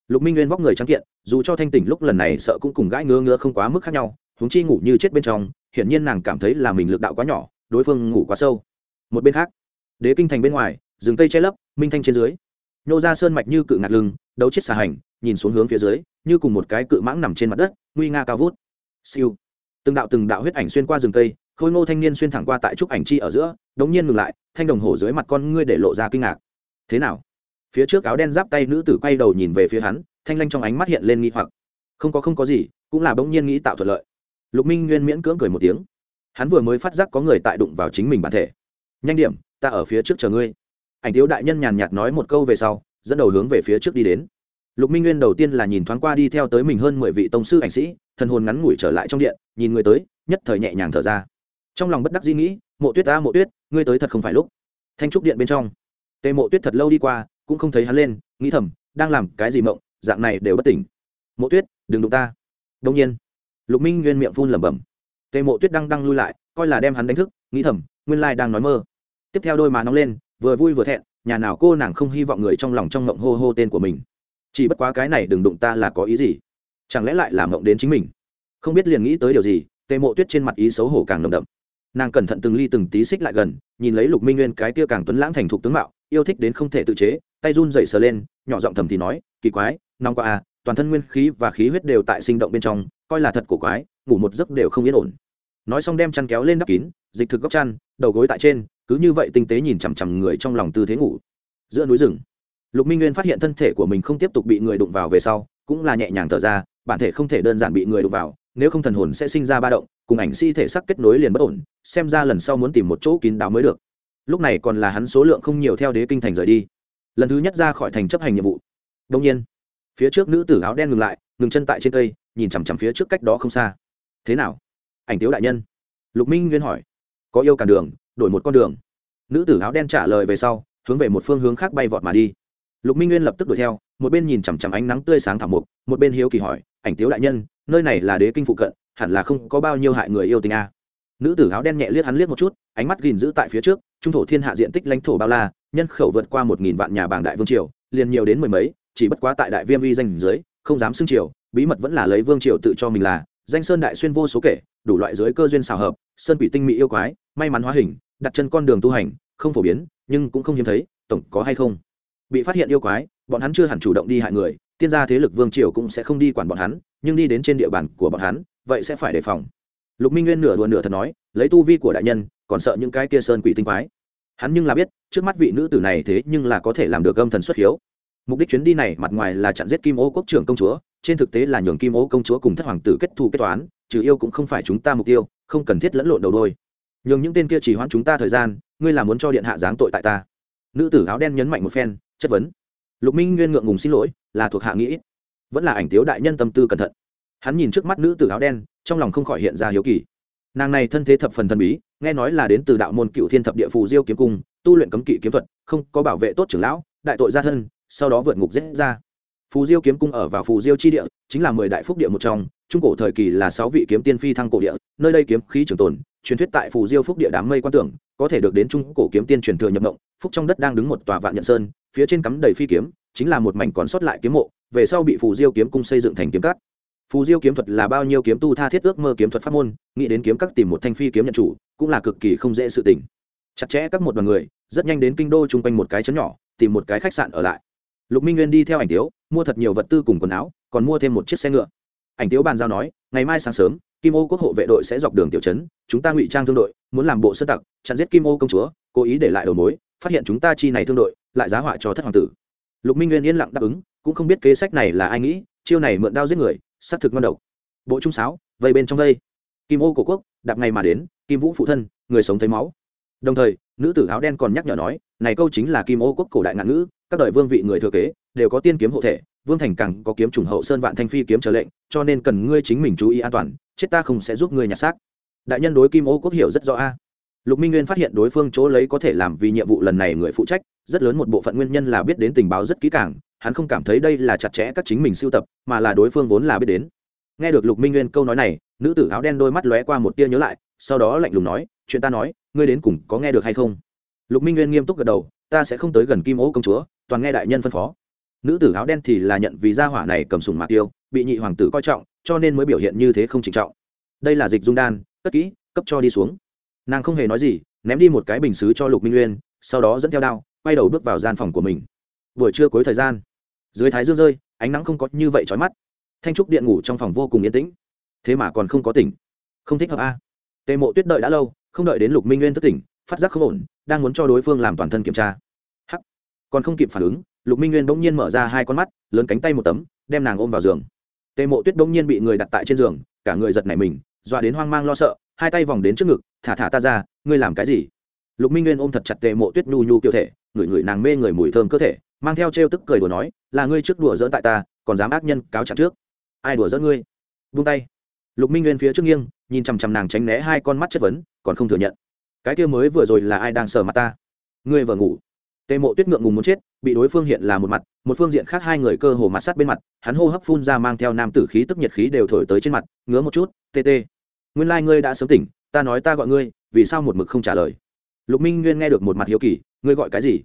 Lục minh nguyên vóc người trắng kiện, dù cho thanh tỉnh lúc lần này sợ cũng cùng gãi ngứa ngứa không quá mức khác nhau, huống chi ngủ như chết bên trong hiển nhiên nàng cảm thấy là mình lực đạo quá nhỏ, đối phương ngủ quá sâu. Một bên khác, đế kinh thành bên ngoài, rừng cây che lấp, minh thanh trên dưới. Nhô ra sơn mạch như cự ngạc lưng, đấu chết xà hành, nhìn xuống hướng phía dưới, như cùng một cái cự mãng nằm trên mặt đất, nguy nga cao vút. Siêu. Từng đạo từng đạo huyết ảnh xuyên qua rừng cây, khôi ngô thanh niên xuyên thẳng qua tại trúc ảnh chi ở giữa, đống nhiên ngừng lại, thanh đồng hổ dưới mặt con ngươi để lộ ra kinh ngạc. Thế nào? Phía trước áo đen giáp tay nữ tử quay đầu nhìn về phía hắn, thanh lanh trong ánh mắt hiện lên nghi hoặc. Không có không có gì, cũng là bỗng nhiên nghĩ tạo thuận lợi lục minh nguyên miễn cưỡng cười một tiếng. Hắn vừa mới phát giác có người tại đụng vào chính mình bản thể. Nhanh điểm, ta ở phía trước chờ ngươi. Ảnh thiếu đại nhân nhàn nhạt nói một câu về sau, dẫn đầu hướng về phía trước đi đến. Lục minh nguyên đầu tiên là nhìn thoáng qua đi theo tới mình hơn mười vị tông sư ảnh sĩ, thần hồn ngắn ngủi trở lại trong điện, nhìn người tới, nhất thời nhẹ nhàng thở ra. Trong lòng bất đắc dĩ nghĩ, mộ tuyết ta, mộ tuyết, ngươi tới thật không phải lúc. Thanh trúc điện bên trong. Tề mộ tuyết thật lâu đi qua, cũng không thấy hắn lên, nghĩ thầm, đang làm cái gì mộng, dạng này đều bất tỉnh. Mộ tuyết, đừng đụng ta. Đông nhiên lục minh nguyên miệng phun lẩm bẩm. Tề mộ tuyết đang đang lui lại, coi là đem hắn đánh thức, nghĩ thầm, nguyên lai đang nói mơ. Tiếp theo đôi má nóng lên, vừa vui vừa thẹn, nhà nào cô nàng không hy vọng người trong lòng trong mộng hô hô tên của mình. Chỉ bất quá cái này đừng đụng ta là có ý gì? Chẳng lẽ lại làm mộng đến chính mình? Không biết liền nghĩ tới điều gì, tề mộ tuyết trên mặt ý xấu hổ càng nồng đậm. Nàng cẩn thận từng ly từng tí xích lại gần, nhìn lấy lục minh nguyên cái kia càng tuấn lãng thành thục tướng mạo, yêu thích đến không thể tự chế, tay run dậy sờ lên, nhỏ giọng thầm thì nói, kỳ quái, nóng qua à toàn thân nguyên khí và khí huyết đều tại sinh động bên trong, coi là thật cổ quái, ngủ một giấc đều không yên ổn. Nói xong đem chăn kéo lên đắp kín, dịch thực góc chăn, đầu gối tại trên, cứ như vậy tinh tế nhìn chằm chằm người trong lòng tư thế ngủ. Giữa núi rừng, lục minh nguyên phát hiện thân thể của mình không tiếp tục bị người đụng vào về sau, cũng là nhẹ nhàng thở ra, bản thể không thể đơn giản bị người đụng vào, nếu không thần hồn sẽ sinh ra ba động, cùng ảnh si thể sắc kết nối liền bất ổn, xem ra lần sau muốn tìm một chỗ kín đáo mới được. Lúc này còn là hắn số lượng không nhiều theo đế kinh thành rời đi. Lần thứ nhất ra khỏi thành chấp hành nhiệm vụ. Đông nhiên phía trước nữ tử áo đen ngừng lại, ngừng chân tại trên cây, nhìn chằm chằm phía trước cách đó không xa. Thế nào? Ảnh tiếu đại nhân. Lục minh nguyên hỏi. Có yêu cản đường, đổi một con đường. Nữ tử áo đen trả lời về sau, hướng về một phương hướng khác bay vọt mà đi. Lục minh nguyên lập tức đuổi theo, một bên nhìn chằm chằm ánh nắng tươi sáng thảo mục một bên hiếu kỳ hỏi, ảnh tiếu đại nhân, nơi này là đế kinh phụ cận, hẳn là không có bao nhiêu hại người yêu tình a nữ tử áo đen nhẹ liếc hắn liếc một chút, ánh mắt gìn giữ tại phía trước, trung thổ thiên hạ diện tích lãnh thổ bao la, nhân khẩu vượt qua một nghìn vạn nhà bảng đại vương triều, liền nhiều đến mười mấy chỉ bất quá tại đại viêm uy danh dưới, không dám xưng triều, bí mật vẫn là lấy vương triều tự cho mình là, danh sơn đại xuyên vô số kể, đủ loại giới cơ duyên xào hợp, sơn quỷ tinh mỹ yêu quái, may mắn hóa hình, đặt chân con đường tu hành, không phổ biến, nhưng cũng không hiếm thấy, tổng có hay không. Bị phát hiện yêu quái, bọn hắn chưa hẳn chủ động đi hại người, tiên gia thế lực vương triều cũng sẽ không đi quản bọn hắn, nhưng đi đến trên địa bàn của bọn hắn, vậy sẽ phải đề phòng. Lục minh nguyên nửa đùa nửa thật nói, lấy tu vi của đại nhân, còn sợ những cái kia sơn quỷ tinh quái. Hắn nhưng là biết, trước mắt vị nữ tử này thế nhưng là có thể làm được âm thần xuất hiếu mục đích chuyến đi này mặt ngoài là chặn giết kim ô quốc trưởng công chúa, trên thực tế là nhường kim ô công chúa cùng thất hoàng tử kết thù kết toán, trừ yêu cũng không phải chúng ta mục tiêu, không cần thiết lẫn lộn đầu đôi. Nhường những tên kia chỉ hoãn chúng ta thời gian, ngươi là muốn cho điện hạ giáng tội tại ta. Nữ tử áo đen nhấn mạnh một phen, chất vấn. Lục minh nguyên ngượng ngùng xin lỗi, là thuộc hạ nghĩ vẫn là ảnh tiếu đại nhân tâm tư cẩn thận. Hắn nhìn trước mắt nữ tử áo đen, trong lòng không khỏi hiện ra hiếu kỳ. Nàng này thân thế thập phần thần bí, nghe nói là đến từ đạo môn cựu thiên thập địa phù diêu kiếm cung, tu luyện cấm kỵ kiếm thuật, không có bảo vệ tốt trưởng lão, đại tội gia thân sau đó vượt ngục giết ra. Phù diêu kiếm cung ở vào phù diêu chi địa, chính là mười đại phúc địa một trong, trung cổ thời kỳ là sáu vị kiếm tiên phi thăng cổ địa, nơi đây kiếm khí trường tồn, truyền thuyết tại phù diêu phúc địa đám mây quan tưởng, có thể được đến trung cổ kiếm tiên truyền thừa nhập động phúc trong đất đang đứng một tòa vạn nhận sơn, phía trên cắm đầy phi kiếm, chính là một mảnh còn sót lại kiếm mộ, về sau bị phù diêu kiếm cung xây dựng thành kiếm cát. Phù diêu kiếm thuật là bao nhiêu kiếm tu tha thiết ước mơ kiếm thuật pháp môn, nghĩ đến kiếm các tìm một thanh phi kiếm nhận chủ, cũng là cực kỳ không dễ sự tình. Chặt chẽ các một đoàn người, rất nhanh đến kinh đô chung quanh một cái chấn nhỏ, tìm một cái khách sạn ở lại lục minh nguyên đi theo ảnh tiếu, mua thật nhiều vật tư cùng quần áo, còn mua thêm một chiếc xe ngựa. Ảnh tiếu bàn giao nói, ngày mai sáng sớm, kim ô quốc hộ vệ đội sẽ dọc đường tiểu trấn, chúng ta ngụy trang thương đội, muốn làm bộ sơ tặc, chặn giết kim ô công chúa, cố ý để lại đầu mối, phát hiện chúng ta chi này thương đội, lại giá họa cho thất hoàng tử. Lục minh nguyên yên lặng đáp ứng, cũng không biết kế sách này là ai nghĩ, chiêu này mượn đao giết người, xác thực ngon độc. Bộ trung sáo, vây bên trong vây. Kim ô cổ quốc, đạp ngày mà đến, kim vũ phụ thân, người sống thấy máu. Đồng thời, nữ tử áo đen còn nhắc nhở nói, này câu chính là kim ô quốc cổ đại ngạn ngữ các đời vương vị người thừa kế đều có tiên kiếm hộ thể, vương thành cẳng có kiếm trùng hậu sơn vạn thanh phi kiếm trở lệnh, cho nên cần ngươi chính mình chú ý an toàn, chết ta không sẽ giúp ngươi nhặt xác. Đại nhân đối kim ô quốc hiểu rất rõ a. Lục minh nguyên phát hiện đối phương chỗ lấy có thể làm vì nhiệm vụ lần này người phụ trách, rất lớn một bộ phận nguyên nhân là biết đến tình báo rất kỹ càng, hắn không cảm thấy đây là chặt chẽ các chính mình sưu tập, mà là đối phương vốn là biết đến. Nghe được lục minh nguyên câu nói này, nữ tử áo đen đôi mắt lóe qua một tia nhớ lại, sau đó lạnh lùng nói, chuyện ta nói, ngươi đến cùng có nghe được hay không? Lục minh nguyên nghiêm túc gật đầu, ta sẽ không tới gần kim ô công chúa toàn nghe đại nhân phân phó. Nữ tử áo đen thì là nhận vì gia hỏa này cầm sùng mạc tiêu bị nhị hoàng tử coi trọng, cho nên mới biểu hiện như thế không trịnh trọng. Đây là dịch dung đan, cất kỹ, cấp cho đi xuống. Nàng không hề nói gì, ném đi một cái bình xứ cho lục minh nguyên sau đó dẫn theo đao, quay đầu bước vào gian phòng của mình. Buổi trưa cuối thời gian, dưới thái dương rơi, ánh nắng không có như vậy trói mắt. Thanh trúc điện ngủ trong phòng vô cùng yên tĩnh. Thế mà còn không có tỉnh. Không thích hợp a. À. tề mộ tuyết đợi đã lâu, không đợi đến lục minh nguyên thất tỉnh, phát giác không ổn, đang muốn cho đối phương làm toàn thân kiểm tra còn không kịp phản ứng, lục minh nguyên bỗng nhiên mở ra hai con mắt, lớn cánh tay một tấm, đem nàng ôm vào giường. Tề mộ tuyết bỗng nhiên bị người đặt tại trên giường, cả người giật nảy mình, dọa đến hoang mang lo sợ, hai tay vòng đến trước ngực, thả thả ta ra, ngươi làm cái gì? Lục minh nguyên ôm thật chặt tề mộ tuyết nhu nhu kiểu thể, ngửi ngửi nàng mê người mùi thơm cơ thể, mang theo trêu tức cười đùa nói, là ngươi trước đùa dỡn tại ta, còn dám ác nhân cáo trạng trước. Ai đùa dỡn ngươi? Vung tay. Lục minh nguyên phía trước nghiêng, nhìn chằm chằm nàng tránh né hai con mắt chất vấn, còn không thừa nhận. Cái kia mới vừa rồi là ai đang sờ mặt ta? Ngươi vừa ngủ tề mộ tuyết ngượng ngùng muốn chết, bị đối phương hiện là một mặt, một phương diện khác hai người cơ hồ mặt sát bên mặt, hắn hô hấp phun ra mang theo nam tử khí tức nhiệt khí đều thổi tới trên mặt, ngứa một chút, tê tê, nguyên lai、like、ngươi đã sớm tỉnh, ta nói ta gọi ngươi, vì sao một mực không trả lời? Lục minh nguyên nghe được một mặt hiếu kỳ, ngươi gọi cái gì?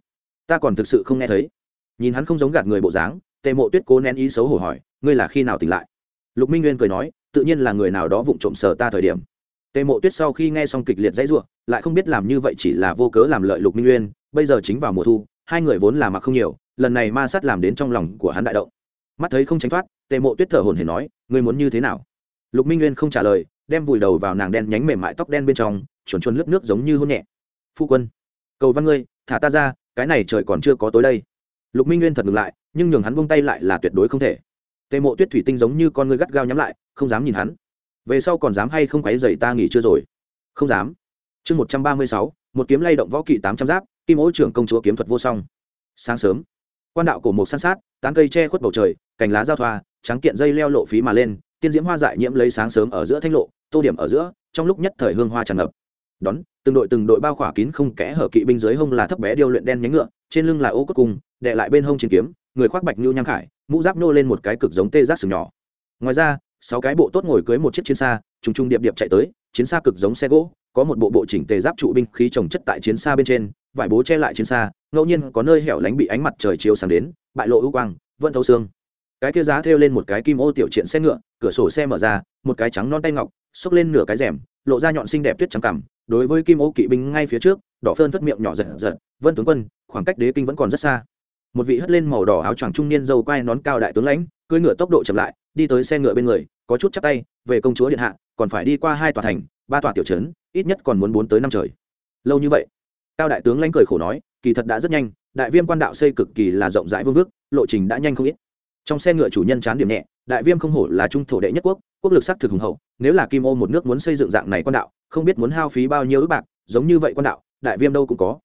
Ta còn thực sự không nghe thấy. Nhìn hắn không giống gạt người bộ dáng, tề mộ tuyết cố nén ý xấu hổ hỏi, ngươi là khi nào tỉnh lại? Lục minh nguyên cười nói, tự nhiên là người nào đó vụng trộm sờ ta thời điểm tề mộ tuyết sau khi nghe xong kịch liệt dãy ruộng lại không biết làm như vậy chỉ là vô cớ làm lợi lục minh nguyên, bây giờ chính vào mùa thu, hai người vốn là mặc không nhiều, lần này ma sát làm đến trong lòng của hắn đại động. Mắt thấy không tránh thoát, tề mộ tuyết thở hồn hển nói, ngươi muốn như thế nào? Lục minh nguyên không trả lời, đem vùi đầu vào nàng đen nhánh mềm mại tóc đen bên trong, chuồn chuồn lướt nước giống như hôn nhẹ. Phu quân, cầu văn ngươi, thả ta ra, cái này trời còn chưa có tối đây. Lục minh nguyên thật ngừng lại, nhưng nhường hắn buông tay lại là tuyệt đối không thể. Tề mộ tuyết thủy tinh giống như con ngươi gắt gao nhắm lại, không dám nhìn hắn về sau còn dám hay không quấy dậy ta nghỉ chưa rồi? Không dám. Chương một trăm ba mươi sáu, một kiếm lay động võ kỵ tám trăm giáp, kim ố trưởng công chúa kiếm thuật vô song. Sáng sớm, quan đạo cổ một san sát, tán cây che khuất bầu trời, cành lá giao thoa trắng kiện dây leo lộ phí mà lên, tiên diễm hoa dại nhiễm lấy sáng sớm ở giữa thanh lộ, tô điểm ở giữa, trong lúc nhất thời hương hoa tràn ngập. Đón, từng đội từng đội bao khỏa kín không kẽ hở kỵ binh dưới hông là thấp bé điêu luyện đen nhánh ngựa, trên lưng là ô cốt cung đệ lại bên hông chiến kiếm, người khoác bạch nhu nham khải, mũ giáp nô lên một cái cực giống tê giác sừng nhỏ. Ngoài ra sáu cái bộ tốt ngồi cưới một chiếc chiến xa, trùng trùng điệp điệp chạy tới, chiến xa cực giống xe gỗ, có một bộ bộ chỉnh tề giáp trụ binh khí trồng chất tại chiến xa bên trên, vải bố che lại chiến xa, ngẫu nhiên có nơi hẻo lánh bị ánh mặt trời chiếu sáng đến, bại lộ ưu quang, vẫn thấu xương. Cái kia giá thêu lên một cái kim ô tiểu triện xe ngựa, cửa sổ xe mở ra, một cái trắng non tay ngọc, xốc lên nửa cái rèm, lộ ra nhọn xinh đẹp tuyết trắng cằm, đối với kim ô kỵ binh ngay phía trước, đỏ phơn phất miệng nhỏ giật giật, vân tướng quân, khoảng cách đế kinh vẫn còn rất xa. Một vị hất lên màu đỏ áo choàng trung niên dâu quai nón cao đại tướng lãnh, cưỡi ngựa tốc độ chậm lại đi tới xe ngựa bên người, có chút chắc tay, về công chúa điện hạ, còn phải đi qua hai tòa thành, ba tòa tiểu trấn, ít nhất còn muốn bốn tới năm trời. Lâu như vậy, cao đại tướng lãnh cười khổ nói, kỳ thật đã rất nhanh, đại viêm quan đạo xây cực kỳ là rộng rãi vương vước lộ trình đã nhanh không ít. Trong xe ngựa chủ nhân chán điểm nhẹ, đại viêm không hổ là trung thổ đệ nhất quốc quốc lực sắc thực hùng hậu, nếu là kim ô một nước muốn xây dựng dạng này quan đạo, không biết muốn hao phí bao nhiêu ước bạc, giống như vậy quan đạo, đại viêm đâu cũng có.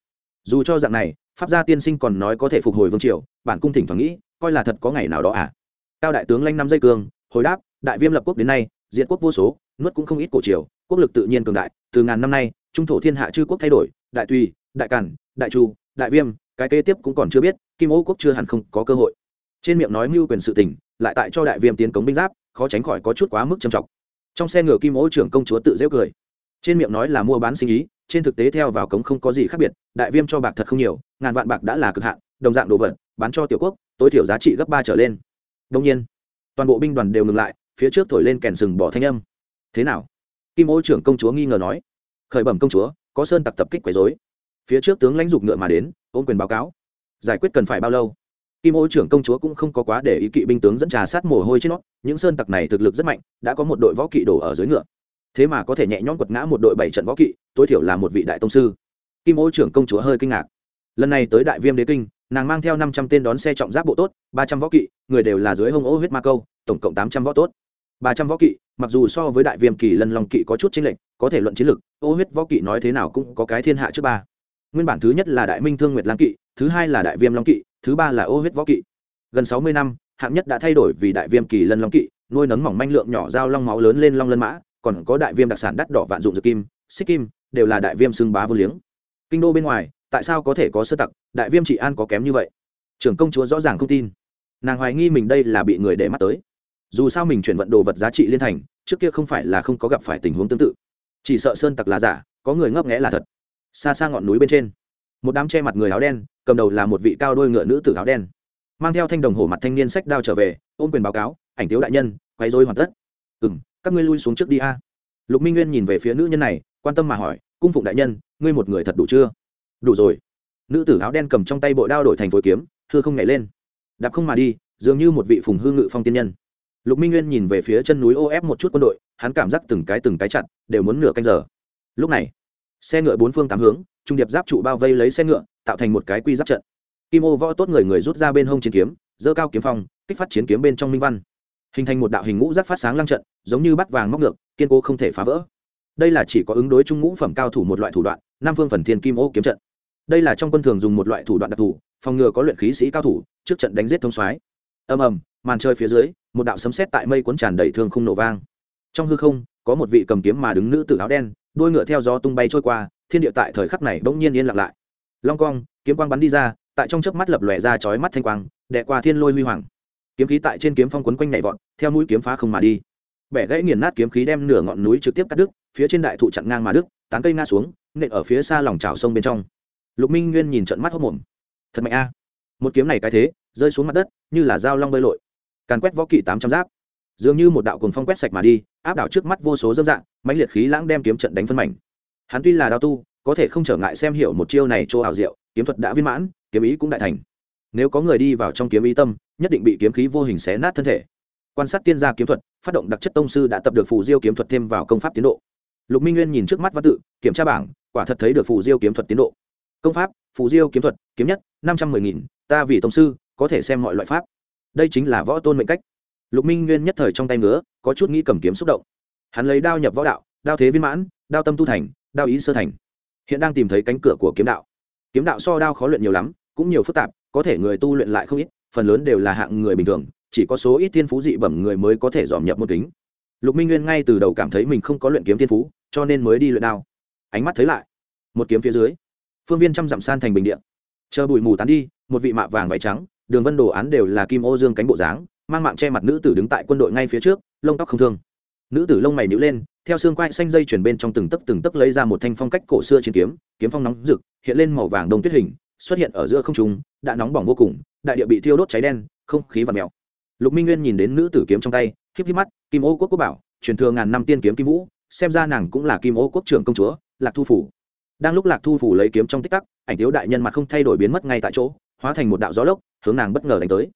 Dù cho dạng này, pháp gia tiên sinh còn nói có thể phục hồi vương triều, bản cung thỉnh thoảng nghĩ, coi là thật có ngày nào đó à cao đại tướng lanh năm dây cương hồi đáp, đại viêm lập quốc đến nay diện quốc vô số, nuốt cũng không ít cổ triều, quốc lực tự nhiên cường đại, từ ngàn năm nay, trung thổ thiên hạ chư quốc thay đổi, đại tùy, đại cản, đại chu, đại viêm, cái kế tiếp cũng còn chưa biết, kim ô quốc chưa hẳn không có cơ hội. Trên miệng nói mưu quyền sự tỉnh lại tại cho đại viêm tiến cống binh giáp, khó tránh khỏi có chút quá mức trầm trọng. Trong xe ngựa kim ô trưởng công chúa tự dễ cười. Trên miệng nói là mua bán sinh ý, trên thực tế theo vào cống không có gì khác biệt, đại viêm cho bạc thật không nhiều, ngàn vạn bạc đã là cực hạn, đồng dạng đồ vật, bán cho tiểu quốc, tối thiểu giá trị gấp ba trở lên đông nhiên, toàn bộ binh đoàn đều ngừng lại, phía trước thổi lên kèn sừng bỏ thanh âm. Thế nào? Kim ô trưởng công chúa nghi ngờ nói. Khởi bẩm công chúa, có sơn tặc tập kích quấy dối phía trước tướng lãnh dục ngựa mà đến, ôm quyền báo cáo. Giải quyết cần phải bao lâu? Kim ô trưởng công chúa cũng không có quá để ý kỵ binh tướng dẫn trà sát mồ hôi trên nó. Những sơn tặc này thực lực rất mạnh, đã có một đội võ kỵ đổ ở dưới ngựa. Thế mà có thể nhẹ nhõm quật ngã một đội bảy trận võ kỵ, tối thiểu là một vị đại tông sư. Kim ô trưởng công chúa hơi kinh ngạc. Lần này tới đại viêm đế kinh nàng mang theo năm trăm tên đón xe trọng giáp bộ tốt, ba trăm võ kỵ, người đều là dưới hông ô huyết ma câu, tổng cộng tám trăm võ tốt. Ba trăm võ kỵ, mặc dù so với đại viêm kỳ lân long kỵ có chút chênh lệch, có thể luận chiến lực, ô huyết võ kỵ nói thế nào cũng có cái thiên hạ trước ba. Nguyên bản thứ nhất là đại minh thương nguyệt lam kỵ, thứ hai là đại viêm long kỵ, thứ ba là ô huyết võ kỵ. Gần sáu mươi năm, hạng nhất đã thay đổi vì đại viêm kỳ lân long kỵ, nuôi nấng mỏng manh lượng nhỏ dao long máu lớn lên long lân mã, còn có đại viêm đặc sản đắt đỏ vạn dụng dược kim, xích kim, đều là đại viêm xưng bá vô liếng. Kinh đô bên ngoài tại sao có thể có sơ tặc, đại viêm trị an có kém như vậy? Trưởng công chúa rõ ràng không tin. Nàng hoài nghi mình đây là bị người để mắt tới. Dù sao mình chuyển vận đồ vật giá trị liên thành, trước kia không phải là không có gặp phải tình huống tương tự. Chỉ sợ sơn tặc là giả, có người ngấp nghẽ là thật. Xa xa ngọn núi bên trên, một đám che mặt người áo đen, cầm đầu là một vị cao đôi ngựa nữ tử áo đen. Mang theo thanh đồng hổ mặt thanh niên sách đao trở về, ôm quyền báo cáo, ảnh tiếu đại nhân quay dối hoàn tất. Ừ m các ngươi lui xuống trước đi a. Lục minh nguyên nhìn về phía nữ nhân này, quan tâm mà hỏi, cung phụng đại nhân, ngươi một người thật đủ chưa? Đủ rồi. Nữ tử áo đen cầm trong tay bộ đao đổi thành phối kiếm thưa không nhảy lên. Đạp không mà đi, dường như một vị phùng hương ngự phong tiên nhân. Lục minh nguyên nhìn về phía chân núi ô ép một chút quân đội, hắn cảm giác từng cái từng cái chặt, đều muốn nửa canh giờ. Lúc này, xe ngựa bốn phương tám hướng, trung điệp giáp trụ bao vây lấy xe ngựa, tạo thành một cái quy giáp trận. Kim ô võ tốt người người rút ra bên hông chiến kiếm dơ cao kiếm phong, kích phát chiến kiếm bên trong minh văn. Hình thành một đạo hình ngũ giác phát sáng lăng trận, giống như bắt vàng móc ngược, kiên cố không thể phá vỡ. Đây là chỉ có ứng đối trung ngũ phẩm cao thủ một loại thủ đoạn nam phương phần thiên kim ô kiếm trận đây là trong quân thường dùng một loại thủ đoạn đặc thù, phòng ngừa có luyện khí sĩ cao thủ, trước trận đánh giết thông soái. Ầm ầm, màn chơi phía dưới, một đạo sấm sét tại mây cuốn tràn đầy thương không nổ vang. Trong hư không, có một vị cầm kiếm mà đứng nữ tử áo đen, đuôi ngựa theo gió tung bay trôi qua, thiên địa tại thời khắc này bỗng nhiên yên lặng lại. Long cong kiếm quang bắn đi ra, tại trong chớp mắt lập lòe ra chói mắt thanh quang, đè qua thiên lôi huy hoàng. Kiếm khí tại trên kiếm phong quấn quanh nhảy vọt, theo mũi kiếm phá không mà đi. Bẻ gãy nghiền nát kiếm khí đem nửa ngọn núi trực tiếp cắt đứt, phía trên đại thụ chặn ngang mà đứt, tán cây ngã xuống, nện ở phía xa lòng trào sông bên trong lục minh nguyên nhìn trận mắt hốc mồm. Thật mạnh a. Một kiếm này cái thế, rơi xuống mặt đất, như là dao long bơi lội. Càn quét võ kỵ tám trăm giáp. Dường như một đạo cuồng phong quét sạch mà đi, áp đảo trước mắt vô số dâm dạng, mãnh liệt khí lãng đem kiếm trận đánh phân mảnh. Hắn tuy là đao tu, có thể không trở ngại xem hiểu một chiêu này chỗ ảo diệu, kiếm thuật đã viên mãn, kiếm ý cũng đại thành. Nếu có người đi vào trong kiếm ý tâm, nhất định bị kiếm khí vô hình xé nát thân thể. Quan sát tiên gia kiếm thuật, phát động đặc chất tông sư đã tập được phù diêu kiếm thuật thêm vào công pháp tiến độ. Lục minh nguyên nhìn trước mắt văn tự, kiểm tra bảng, quả thật thấy được phù diêu kiếm thuật tiến độ công pháp, phù diêu kiếm thuật, kiếm nhất, năm trăm mười nghìn, ta vì tổng sư, có thể xem mọi loại pháp. Đây chính là võ tôn mệnh cách. Lục minh nguyên nhất thời trong tay ngứa, có chút nghĩ cầm kiếm xúc động. Hắn lấy đao nhập võ đạo, đao thế viên mãn, đao tâm tu thành, đao ý sơ thành. Hiện đang tìm thấy cánh cửa của kiếm đạo. Kiếm đạo so đao khó luyện nhiều lắm, cũng nhiều phức tạp, có thể người tu luyện lại không ít, phần lớn đều là hạng người bình thường, chỉ có số ít thiên phú dị bẩm người mới có thể dòm nhập một kính. Lục minh nguyên ngay từ đầu cảm thấy mình không có luyện kiếm thiên phú, cho nên mới đi luyện đao. Ánh mắt thấy lại, một kiếm phía dưới phương viên trăm dặm san thành bình điện chờ bụi mù tán đi, một vị mạ vàng váy trắng, đường vân đồ án đều là kim ô dương cánh bộ dáng, mang mạng che mặt nữ tử đứng tại quân đội ngay phía trước, lông tóc không thương. Nữ tử lông mày nhíu lên, theo xương quai xanh dây chuyển bên trong từng tấc từng tấc lấy ra một thanh phong cách cổ xưa chiến kiếm kiếm phong nóng rực, hiện lên màu vàng đông tuyết hình, xuất hiện ở giữa không trung, đã nóng bỏng vô cùng, đại địa bị thiêu đốt cháy đen, không khí và mèo. Lục minh nguyên nhìn đến nữ tử kiếm trong tay, híp híp mắt, kim ô quốc quốc bảo, truyền thừa ngàn năm tiên kiếm kim vũ, xem ra nàng cũng là kim ô quốc trưởng công chúa, lạc thu phủ đang lúc lạc thu phủ lấy kiếm trong tích tắc, ảnh thiếu đại nhân mặt không thay đổi biến mất ngay tại chỗ, hóa thành một đạo gió lốc, hướng nàng bất ngờ đánh tới.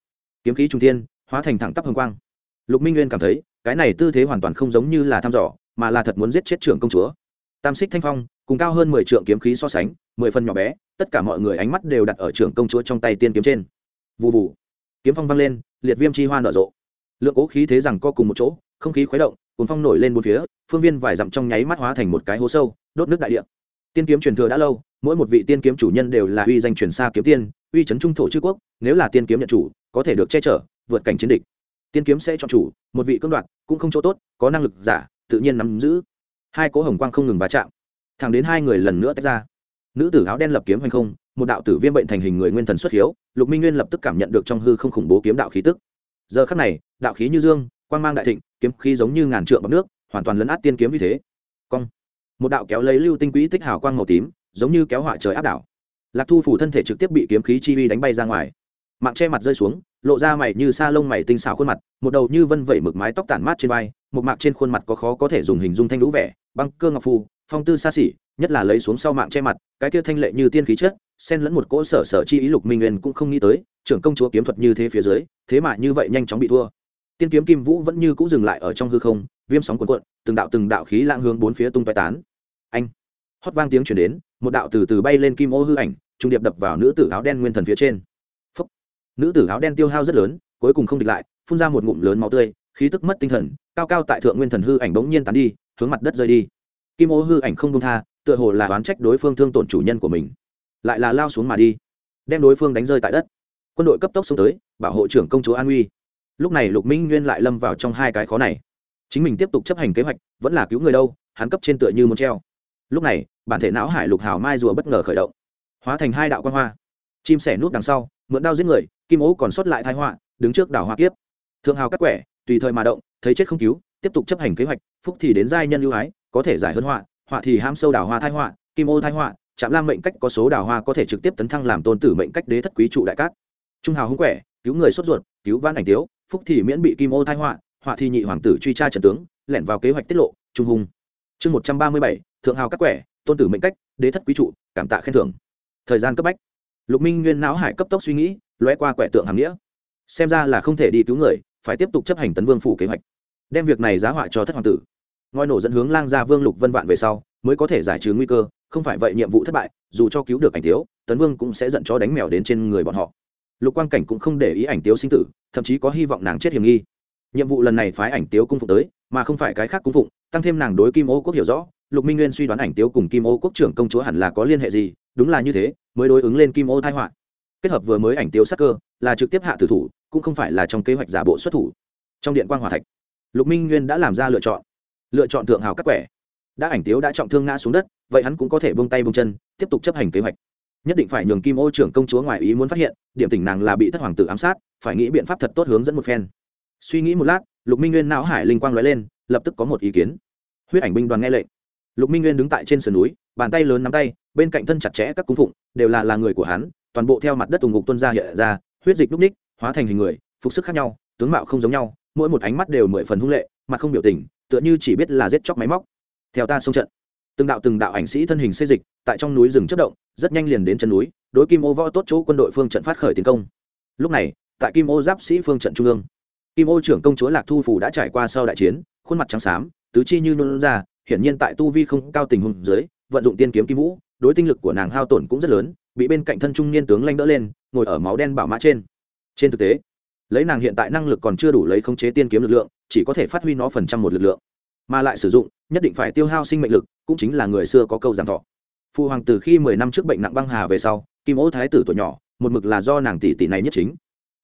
Kiếm khí trung thiên, hóa thành thẳng tắp hồng quang. Lục minh nguyên cảm thấy, cái này tư thế hoàn toàn không giống như là thăm dò, mà là thật muốn giết chết trưởng công chúa. Tam xích thanh phong, cùng cao hơn mười trượng kiếm khí so sánh, mười phần nhỏ bé, tất cả mọi người ánh mắt đều đặt ở trưởng công chúa trong tay tiên kiếm trên. Vụ vụ kiếm phong vang lên, liệt viêm chi hoa nở rộ. Lượng cố khí thế rằng co cùng một chỗ, không khí khuấy động cuốn phong nổi lên bốn phía, phương viên vài dặm trong nháy mắt hóa thành một cái hố sâu, đốt nước đại địa tiên kiếm truyền thừa đã lâu, mỗi một vị tiên kiếm chủ nhân đều là uy danh truyền xa kiếm tiên, uy chấn trung thổ chư quốc, nếu là tiên kiếm nhận chủ, có thể được che chở, vượt cảnh chiến địch. Tiên kiếm sẽ chọn chủ, một vị cưỡng đoạt, cũng không chỗ tốt, có năng lực giả, tự nhiên nắm giữ. Hai cố hồng quang không ngừng va chạm. Thẳng đến hai người lần nữa tách ra. Nữ tử áo đen lập kiếm hay không, một đạo tử viêm bệnh thành hình người nguyên thần xuất hiếu, lục minh nguyên lập tức cảm nhận được trong hư không khủng bố kiếm đạo khí tức. Giờ khắc này, đạo khí như dương, quang mang đại thịnh, kiếm khí giống như ngàn trượng bọc nước, hoàn toàn lấn át tiên kiếm như thế. Cong một đạo kéo lấy lưu tinh quỹ tích hào quang màu tím, giống như kéo họa trời áp đảo. Lạc thu phủ thân thể trực tiếp bị kiếm khí chi uy đánh bay ra ngoài. Mạng che mặt rơi xuống, lộ ra mày như sa lông mày tinh xảo khuôn mặt, một đầu như vân vẩy mực mái tóc tản mát trên vai, một mạc trên khuôn mặt có khó có thể dùng hình dung thanh lũ vẻ, băng cơ ngọc phù, phong tư xa xỉ, nhất là lấy xuống sau mạng che mặt, cái kia thanh lệ như tiên khí chất, xen lẫn một cỗ sở sở chi ý lục minh nguyên cũng không nghĩ tới, trưởng công chúa kiếm thuật như thế phía dưới, thế mà như vậy nhanh chóng bị thua. Tiên kiếm kim vũ vẫn như cũ dừng lại ở trong hư không, viêm sóng cuộn cuộn, từng đạo từng đạo khí lãng hướng bốn phía tung tay tán hót vang tiếng chuyển đến, một đạo từ từ bay lên kim ô hư ảnh, trung điệp đập vào nữ tử áo đen nguyên thần phía trên. Phúc. nữ tử áo đen tiêu hao rất lớn, cuối cùng không địch lại, phun ra một ngụm lớn máu tươi, khí tức mất tinh thần, cao cao tại thượng nguyên thần hư ảnh bỗng nhiên tán đi, hướng mặt đất rơi đi. Kim ô hư ảnh không công tha, tựa hồ là oán trách đối phương thương tổn chủ nhân của mình. Lại là lao xuống mà đi, đem đối phương đánh rơi tại đất. Quân đội cấp tốc xông tới, bảo hộ trưởng công chúa an uy. Lúc này lục minh nguyên lại lâm vào trong hai cái khó này. Chính mình tiếp tục chấp hành kế hoạch, vẫn là cứu người đâu, hắn cấp trên tựa như muốn treo lúc này, bản thể não hải lục hào mai rùa bất ngờ khởi động. Hóa thành hai đạo quan hoa. Chim sẻ nút đằng sau, mượn đao giết người, kim ố còn sót lại thái họa, đứng trước đảo hoa kiếp. Thượng hào cắt quẻ, tùy thời mà động, thấy chết không cứu, tiếp tục chấp hành kế hoạch, phúc thì đến giai nhân ưu ái, có thể giải hơn họa họa thì ham sâu đảo hoa thái họa, kim ô thái họa, chạm lam mệnh cách có số đảo hoa có thể trực tiếp tấn thăng làm tôn tử mệnh cách đế thất quý trụ đại cát. Trung hào hung quẻ, cứu người sốt ruột, cứu văn ảnh tiếu, phúc thì miễn bị kim ô thái họa họa thì nhị hoàng tử truy tra trần tướng, lẻn vào kế hoạch tiết lộ, trung hùng chương một trăm ba mươi bảy thượng hào các quẻ, tôn tử mệnh cách, đế thất quý trụ, cảm tạ khen thưởng. Thời gian cấp bách. Lục minh nguyên não hải cấp tốc suy nghĩ loe qua quẻ tượng hàm nghĩa. Xem ra là không thể đi cứu người, phải tiếp tục chấp hành tấn vương phủ kế hoạch. Đem việc này giá họa cho thất hoàng tử. Ngoi nổ dẫn hướng lang ra vương lục vân vạn về sau, mới có thể giải trừ nguy cơ, không phải vậy nhiệm vụ thất bại, dù cho cứu được ảnh tiếu, tấn vương cũng sẽ giận chó đánh mèo đến trên người bọn họ. Lục quang cảnh cũng không để ý ảnh tiếu sinh tử, thậm chí có hy vọng nàng chết hiểm nghi. Nhiệm vụ lần này phái ảnh tiếu cung phụng tới, mà không phải cái khác cung phụng, tăng thêm nàng đối kim ô quốc hiểu rõ lục minh nguyên suy đoán ảnh tiếu cùng kim ô quốc trưởng công chúa hẳn là có liên hệ gì, đúng là như thế, mới đối ứng lên kim ô thai họa. Kết hợp vừa mới ảnh tiếu sắc cơ, là trực tiếp hạ tử thủ, cũng không phải là trong kế hoạch giả bộ xuất thủ. Trong điện quan hòa thạch, lục minh nguyên đã làm ra lựa chọn. Lựa chọn thượng hào các quẻ. Đã ảnh tiếu đã trọng thương ngã xuống đất, vậy hắn cũng có thể bông tay bông chân, tiếp tục chấp hành kế hoạch. Nhất định phải nhường kim ô trưởng công chúa ngoài ý muốn phát hiện, điểm tỉnh nàng là bị thất hoàng tử ám sát, phải nghĩ biện pháp thật tốt hướng dẫn một phen. Suy nghĩ một lát, lục minh nguyên não hải linh quang nói lên, lập tức có một ý kiến. Huyết ảnh binh đoàn nghe lệnh lục minh nguyên đứng tại trên sườn núi, bàn tay lớn nắm tay, bên cạnh thân chặt chẽ các cung phụng, đều là là người của hắn, toàn bộ theo mặt đất tùng ngục tuân ra hiện ra, huyết dịch núp ních, hóa thành hình người, phục sức khác nhau, tướng mạo không giống nhau, mỗi một ánh mắt đều mười phần hung lệ, mặt không biểu tình, tựa như chỉ biết là giết chóc máy móc. Theo ta xông trận, từng đạo từng đạo ảnh sĩ thân hình xây dịch, tại trong núi rừng chất động, rất nhanh liền đến chân núi, đối kim ô võ tốt chỗ quân đội phương trận phát khởi tiến công. Lúc này, tại kim ô giáp sĩ phương trận trung ương, kim ô trưởng công chúa lạc thu phủ đã trải qua sau đại chiến, khuôn mặt trắng xám, tứ chi như nôn ra hiển nhiên tại tu vi không cao tình huống dưới, vận dụng tiên kiếm kim vũ, đối tinh lực của nàng hao tổn cũng rất lớn, bị bên cạnh thân trung niên tướng lanh đỡ lên, ngồi ở máu đen bảo mã trên. Trên thực tế, lấy nàng hiện tại năng lực còn chưa đủ lấy khống chế tiên kiếm lực lượng, chỉ có thể phát huy nó phần trăm một lực lượng. Mà lại sử dụng, nhất định phải tiêu hao sinh mệnh lực, cũng chính là người xưa có câu giảm thọ. Phụ hoàng từ khi mười năm trước bệnh nặng băng hà về sau, kim ô thái tử tuổi nhỏ, một mực là do nàng tỷ tỷ này nhất chính.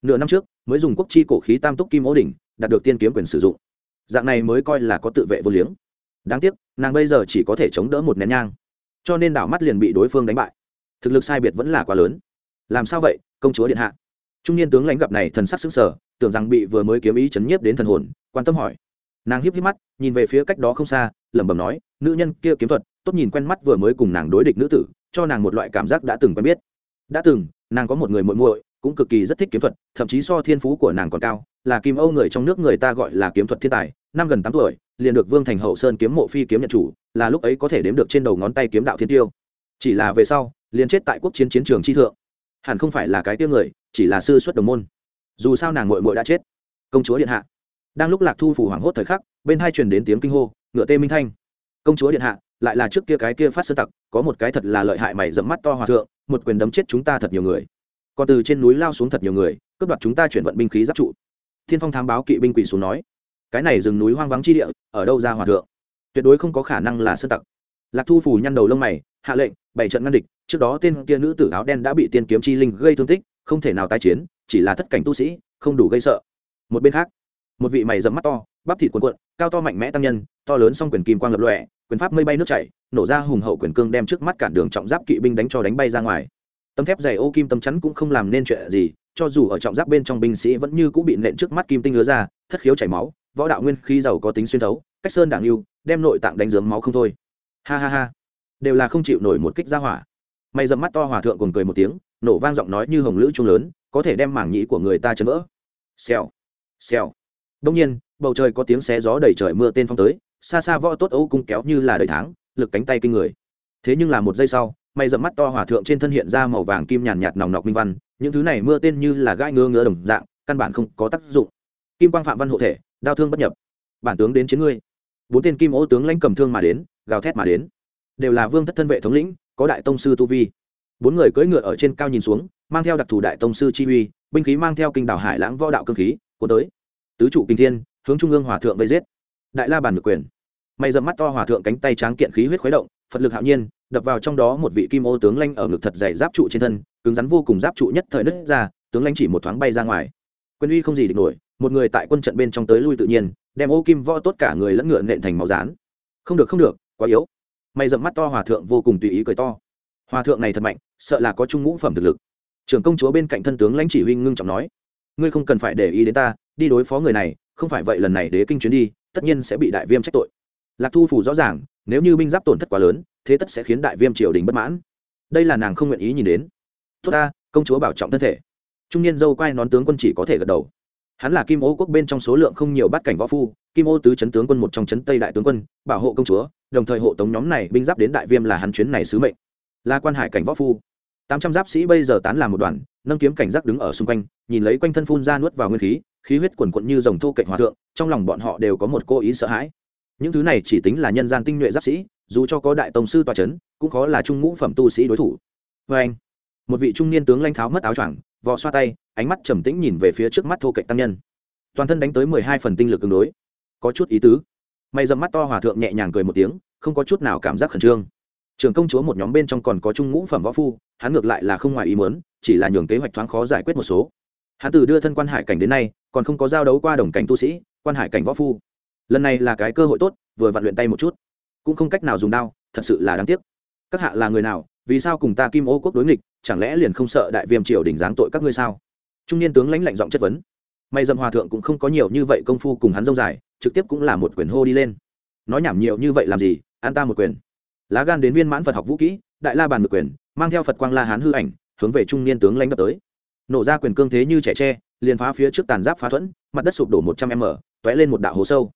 Nửa năm trước, mới dùng quốc chi cổ khí tam túc kim ô đỉnh, đạt được tiên kiếm quyền sử dụng. Dạng này mới coi là có tự vệ vô liếng đáng tiếc nàng bây giờ chỉ có thể chống đỡ một nén nhang. Cho nên đảo mắt liền bị đối phương đánh bại. Thực lực sai biệt vẫn là quá lớn. Làm sao vậy công chúa điện hạ? Trung niên tướng lãnh gặp này thần sắc sững sờ, tưởng rằng bị vừa mới kiếm ý chấn nhiếp đến thần hồn quan tâm hỏi. Nàng hiếp hiếp mắt nhìn về phía cách đó không xa lẩm bẩm nói nữ nhân kia kiếm thuật tốt nhìn quen mắt vừa mới cùng nàng đối địch nữ tử cho nàng một loại cảm giác đã từng quen biết. Đã từng nàng có một người muội muội cũng cực kỳ rất thích kiếm thuật thậm chí so thiên phú của nàng còn cao là kim âu người trong nước người ta gọi là kiếm thuật thiên tài năm gần tám tuổi liền được vương thành hậu sơn kiếm mộ phi kiếm nhận chủ, là lúc ấy có thể đếm được trên đầu ngón tay kiếm đạo thiên tiêu. Chỉ là về sau, liền chết tại quốc chiến chiến trường chi thượng. Hẳn không phải là cái tiêu người, chỉ là sư xuất đồng môn. Dù sao nàng mội mội đã chết. Công chúa điện hạ. Đang lúc lạc thu phủ hoảng hốt thời khắc, bên hai truyền đến tiếng kinh hô, ngựa tê minh thanh. Công chúa điện hạ, lại là trước kia cái kia phát sơn tặc, có một cái thật là lợi hại mày dẫm mắt to hòa thượng, một quyền đấm chết chúng ta thật nhiều người. Còn từ trên núi lao xuống thật nhiều người, cướp đoạt chúng ta chuyển vận binh khí giáp trụ. Thiên phong thám báo kỵ binh quỷ xuống nói cái này rừng núi hoang vắng chi địa, ở đâu ra hòa thượng? Tuyệt đối không có khả năng là sơn tặc. Lạc thu phủ nhăn đầu lông mày, hạ lệnh bảy trận ngăn địch, trước đó tên kia nữ tử áo đen đã bị tiên kiếm chi linh gây thương tích, không thể nào tái chiến, chỉ là thất cảnh tu sĩ, không đủ gây sợ. Một bên khác, một vị mày dẫm mắt to, bắp thịt cuộn cuộn, cao to mạnh mẽ tăng nhân, to lớn song quyền kim quang lập lọe quyền pháp mây bay nước chảy, nổ ra hùng hậu quyền cương đem trước mắt cản đường trọng giáp kỵ binh đánh cho đánh bay ra ngoài. Tấm thép dày ô kim tấm chắn cũng không làm nên chuyện gì, cho dù ở trọng giáp bên trong binh sĩ vẫn như cũng bị nện trước mắt kim tinh lứa ra, thất khiếu chảy máu võ đạo nguyên khí giàu có tính xuyên thấu, cách sơn đảng lưu đem nội tạng đánh dướng máu không thôi. Ha ha ha. Đều là không chịu nổi một kích ra hỏa. Mày dầm mắt to hòa thượng cùng cười một tiếng, nổ vang giọng nói như hồng lữ trung lớn, có thể đem mảng nhĩ của người ta chấn vỡ. Xèo. Xèo. Đông nhiên, bầu trời có tiếng xé gió đầy trời mưa tên phong tới, xa xa võ tốt ấu cung kéo như là đầy tháng, lực cánh tay kinh người. Thế nhưng là một giây sau, mày dầm mắt to hòa thượng trên thân hiện ra màu vàng kim nhàn nhạt nòng nọc minh văn, những thứ này mưa tên như là gai ngứa ngứa đồng dạng, căn bản không có tác dụng. Kim quang phạm văn hộ thể đao thương bất nhập. Bản tướng đến chiến ngươi. Bốn tên kim ô tướng lãnh cầm thương mà đến, gào thét mà đến. Đều là vương thất thân vệ thống lĩnh, có đại tông sư tu vi. Bốn người cưỡi ngựa ở trên cao nhìn xuống, mang theo đặc thù đại tông sư chi uy, binh khí mang theo kinh đảo hải lãng võ đạo cơ khí của tới. Tứ trụ kinh thiên, hướng trung ương hòa thượng vây giết. Đại la bàn ngược quyền. Mày dầm mắt to hòa thượng cánh tay tráng kiện khí huyết khuấy động, phật lực hạo nhiên, đập vào trong đó một vị kim ô tướng lanh ở ngực thật dày giáp trụ trên thân, cứng rắn vô cùng giáp trụ nhất thời nứt ra, tướng lanh chỉ một thoáng bay ra ngoài. Quyền uy không gì địch nổi một người tại quân trận bên trong tới lui tự nhiên, đem ô kim võ tốt cả người lẫn ngựa nện thành máu rán không được không được, quá yếu. Mày dậm mắt to hòa thượng vô cùng tùy ý cười to. Hòa thượng này thật mạnh, sợ là có trung ngũ phẩm thực lực. Trưởng công chúa bên cạnh thân tướng lãnh chỉ huy ngưng trọng nói, ngươi không cần phải để ý đến ta, đi đối phó người này, không phải vậy lần này đế kinh chuyến đi, tất nhiên sẽ bị đại viêm trách tội. Lạc thu phủ rõ ràng, nếu như binh giáp tổn thất quá lớn, thế tất sẽ khiến đại viêm triều đình bất mãn. Đây là nàng không nguyện ý nhìn đến. Tốt ta, công chúa bảo trọng thân thể. Trung niên dâu quai nón tướng quân chỉ có thể gật đầu hắn là kim ô quốc bên trong số lượng không nhiều bắt cảnh võ phu, kim ô tứ chấn tướng quân một trong chấn tây đại tướng quân, bảo hộ công chúa, đồng thời hộ tống nhóm này binh giáp đến đại viêm là hắn chuyến này sứ mệnh. Là quan hải cảnh võ phu. Tám trăm giáp sĩ bây giờ tán làm một đoàn, nâng kiếm cảnh giác đứng ở xung quanh, nhìn lấy quanh thân phun ra nuốt vào nguyên khí khí huyết quần quận như dòng thô cạnh hòa thượng, trong lòng bọn họ đều có một cô ý sợ hãi. Những thứ này chỉ tính là nhân gian tinh nhuệ giáp sĩ, dù cho có đại tổng sư tòa c h ấ n cũng khó là trung ngũ phẩm tu sĩ đối thủ. Vê anh một vị trung niên tướng lanh tháo mất áo choàng vò xoa tay, ánh mắt trầm tĩnh nhìn về phía trước mắt thô cạnh tăng nhân. Toàn thân đánh tới mười hai phần tinh lực tương đối. Có chút ý tứ. Mày dầm mắt to hòa thượng nhẹ nhàng cười một tiếng, không có chút nào cảm giác khẩn trương. Trường công chúa một nhóm bên trong còn có trung ngũ phẩm võ phu, hắn ngược lại là không ngoài ý mớn chỉ là nhường kế hoạch thoáng khó giải quyết một số. Hắn từ đưa thân quan hải cảnh đến nay, còn không có giao đấu qua đồng cảnh tu sĩ, quan hải cảnh võ phu. Lần này là cái cơ hội tốt, vừa vặn luyện tay một chút. Cũng không cách nào dùng đao, thật sự là đáng tiếc. Các hạ là người nào vì sao cùng ta kim ô quốc đối nghịch, chẳng lẽ liền không sợ đại viêm triều đình giáng tội các ngươi sao? Trung niên tướng lãnh lạnh giọng chất vấn. May dâm hòa thượng cũng không có nhiều như vậy công phu cùng hắn rông dài, trực tiếp cũng là một quyền hô đi lên. Nói nhảm nhiều như vậy làm gì, an ta một quyền. Lá gan đến viên mãn phật học vũ kỹ, đại la bàn một quyền, mang theo phật quang la hán hư ảnh, hướng về trung niên tướng lãnh đập tới. Nổ ra quyền cương thế như trẻ tre, liền phá phía trước tàn giáp phá thuẫn, mặt đất sụp đổ một trăm m t lên một đạo hố sâu.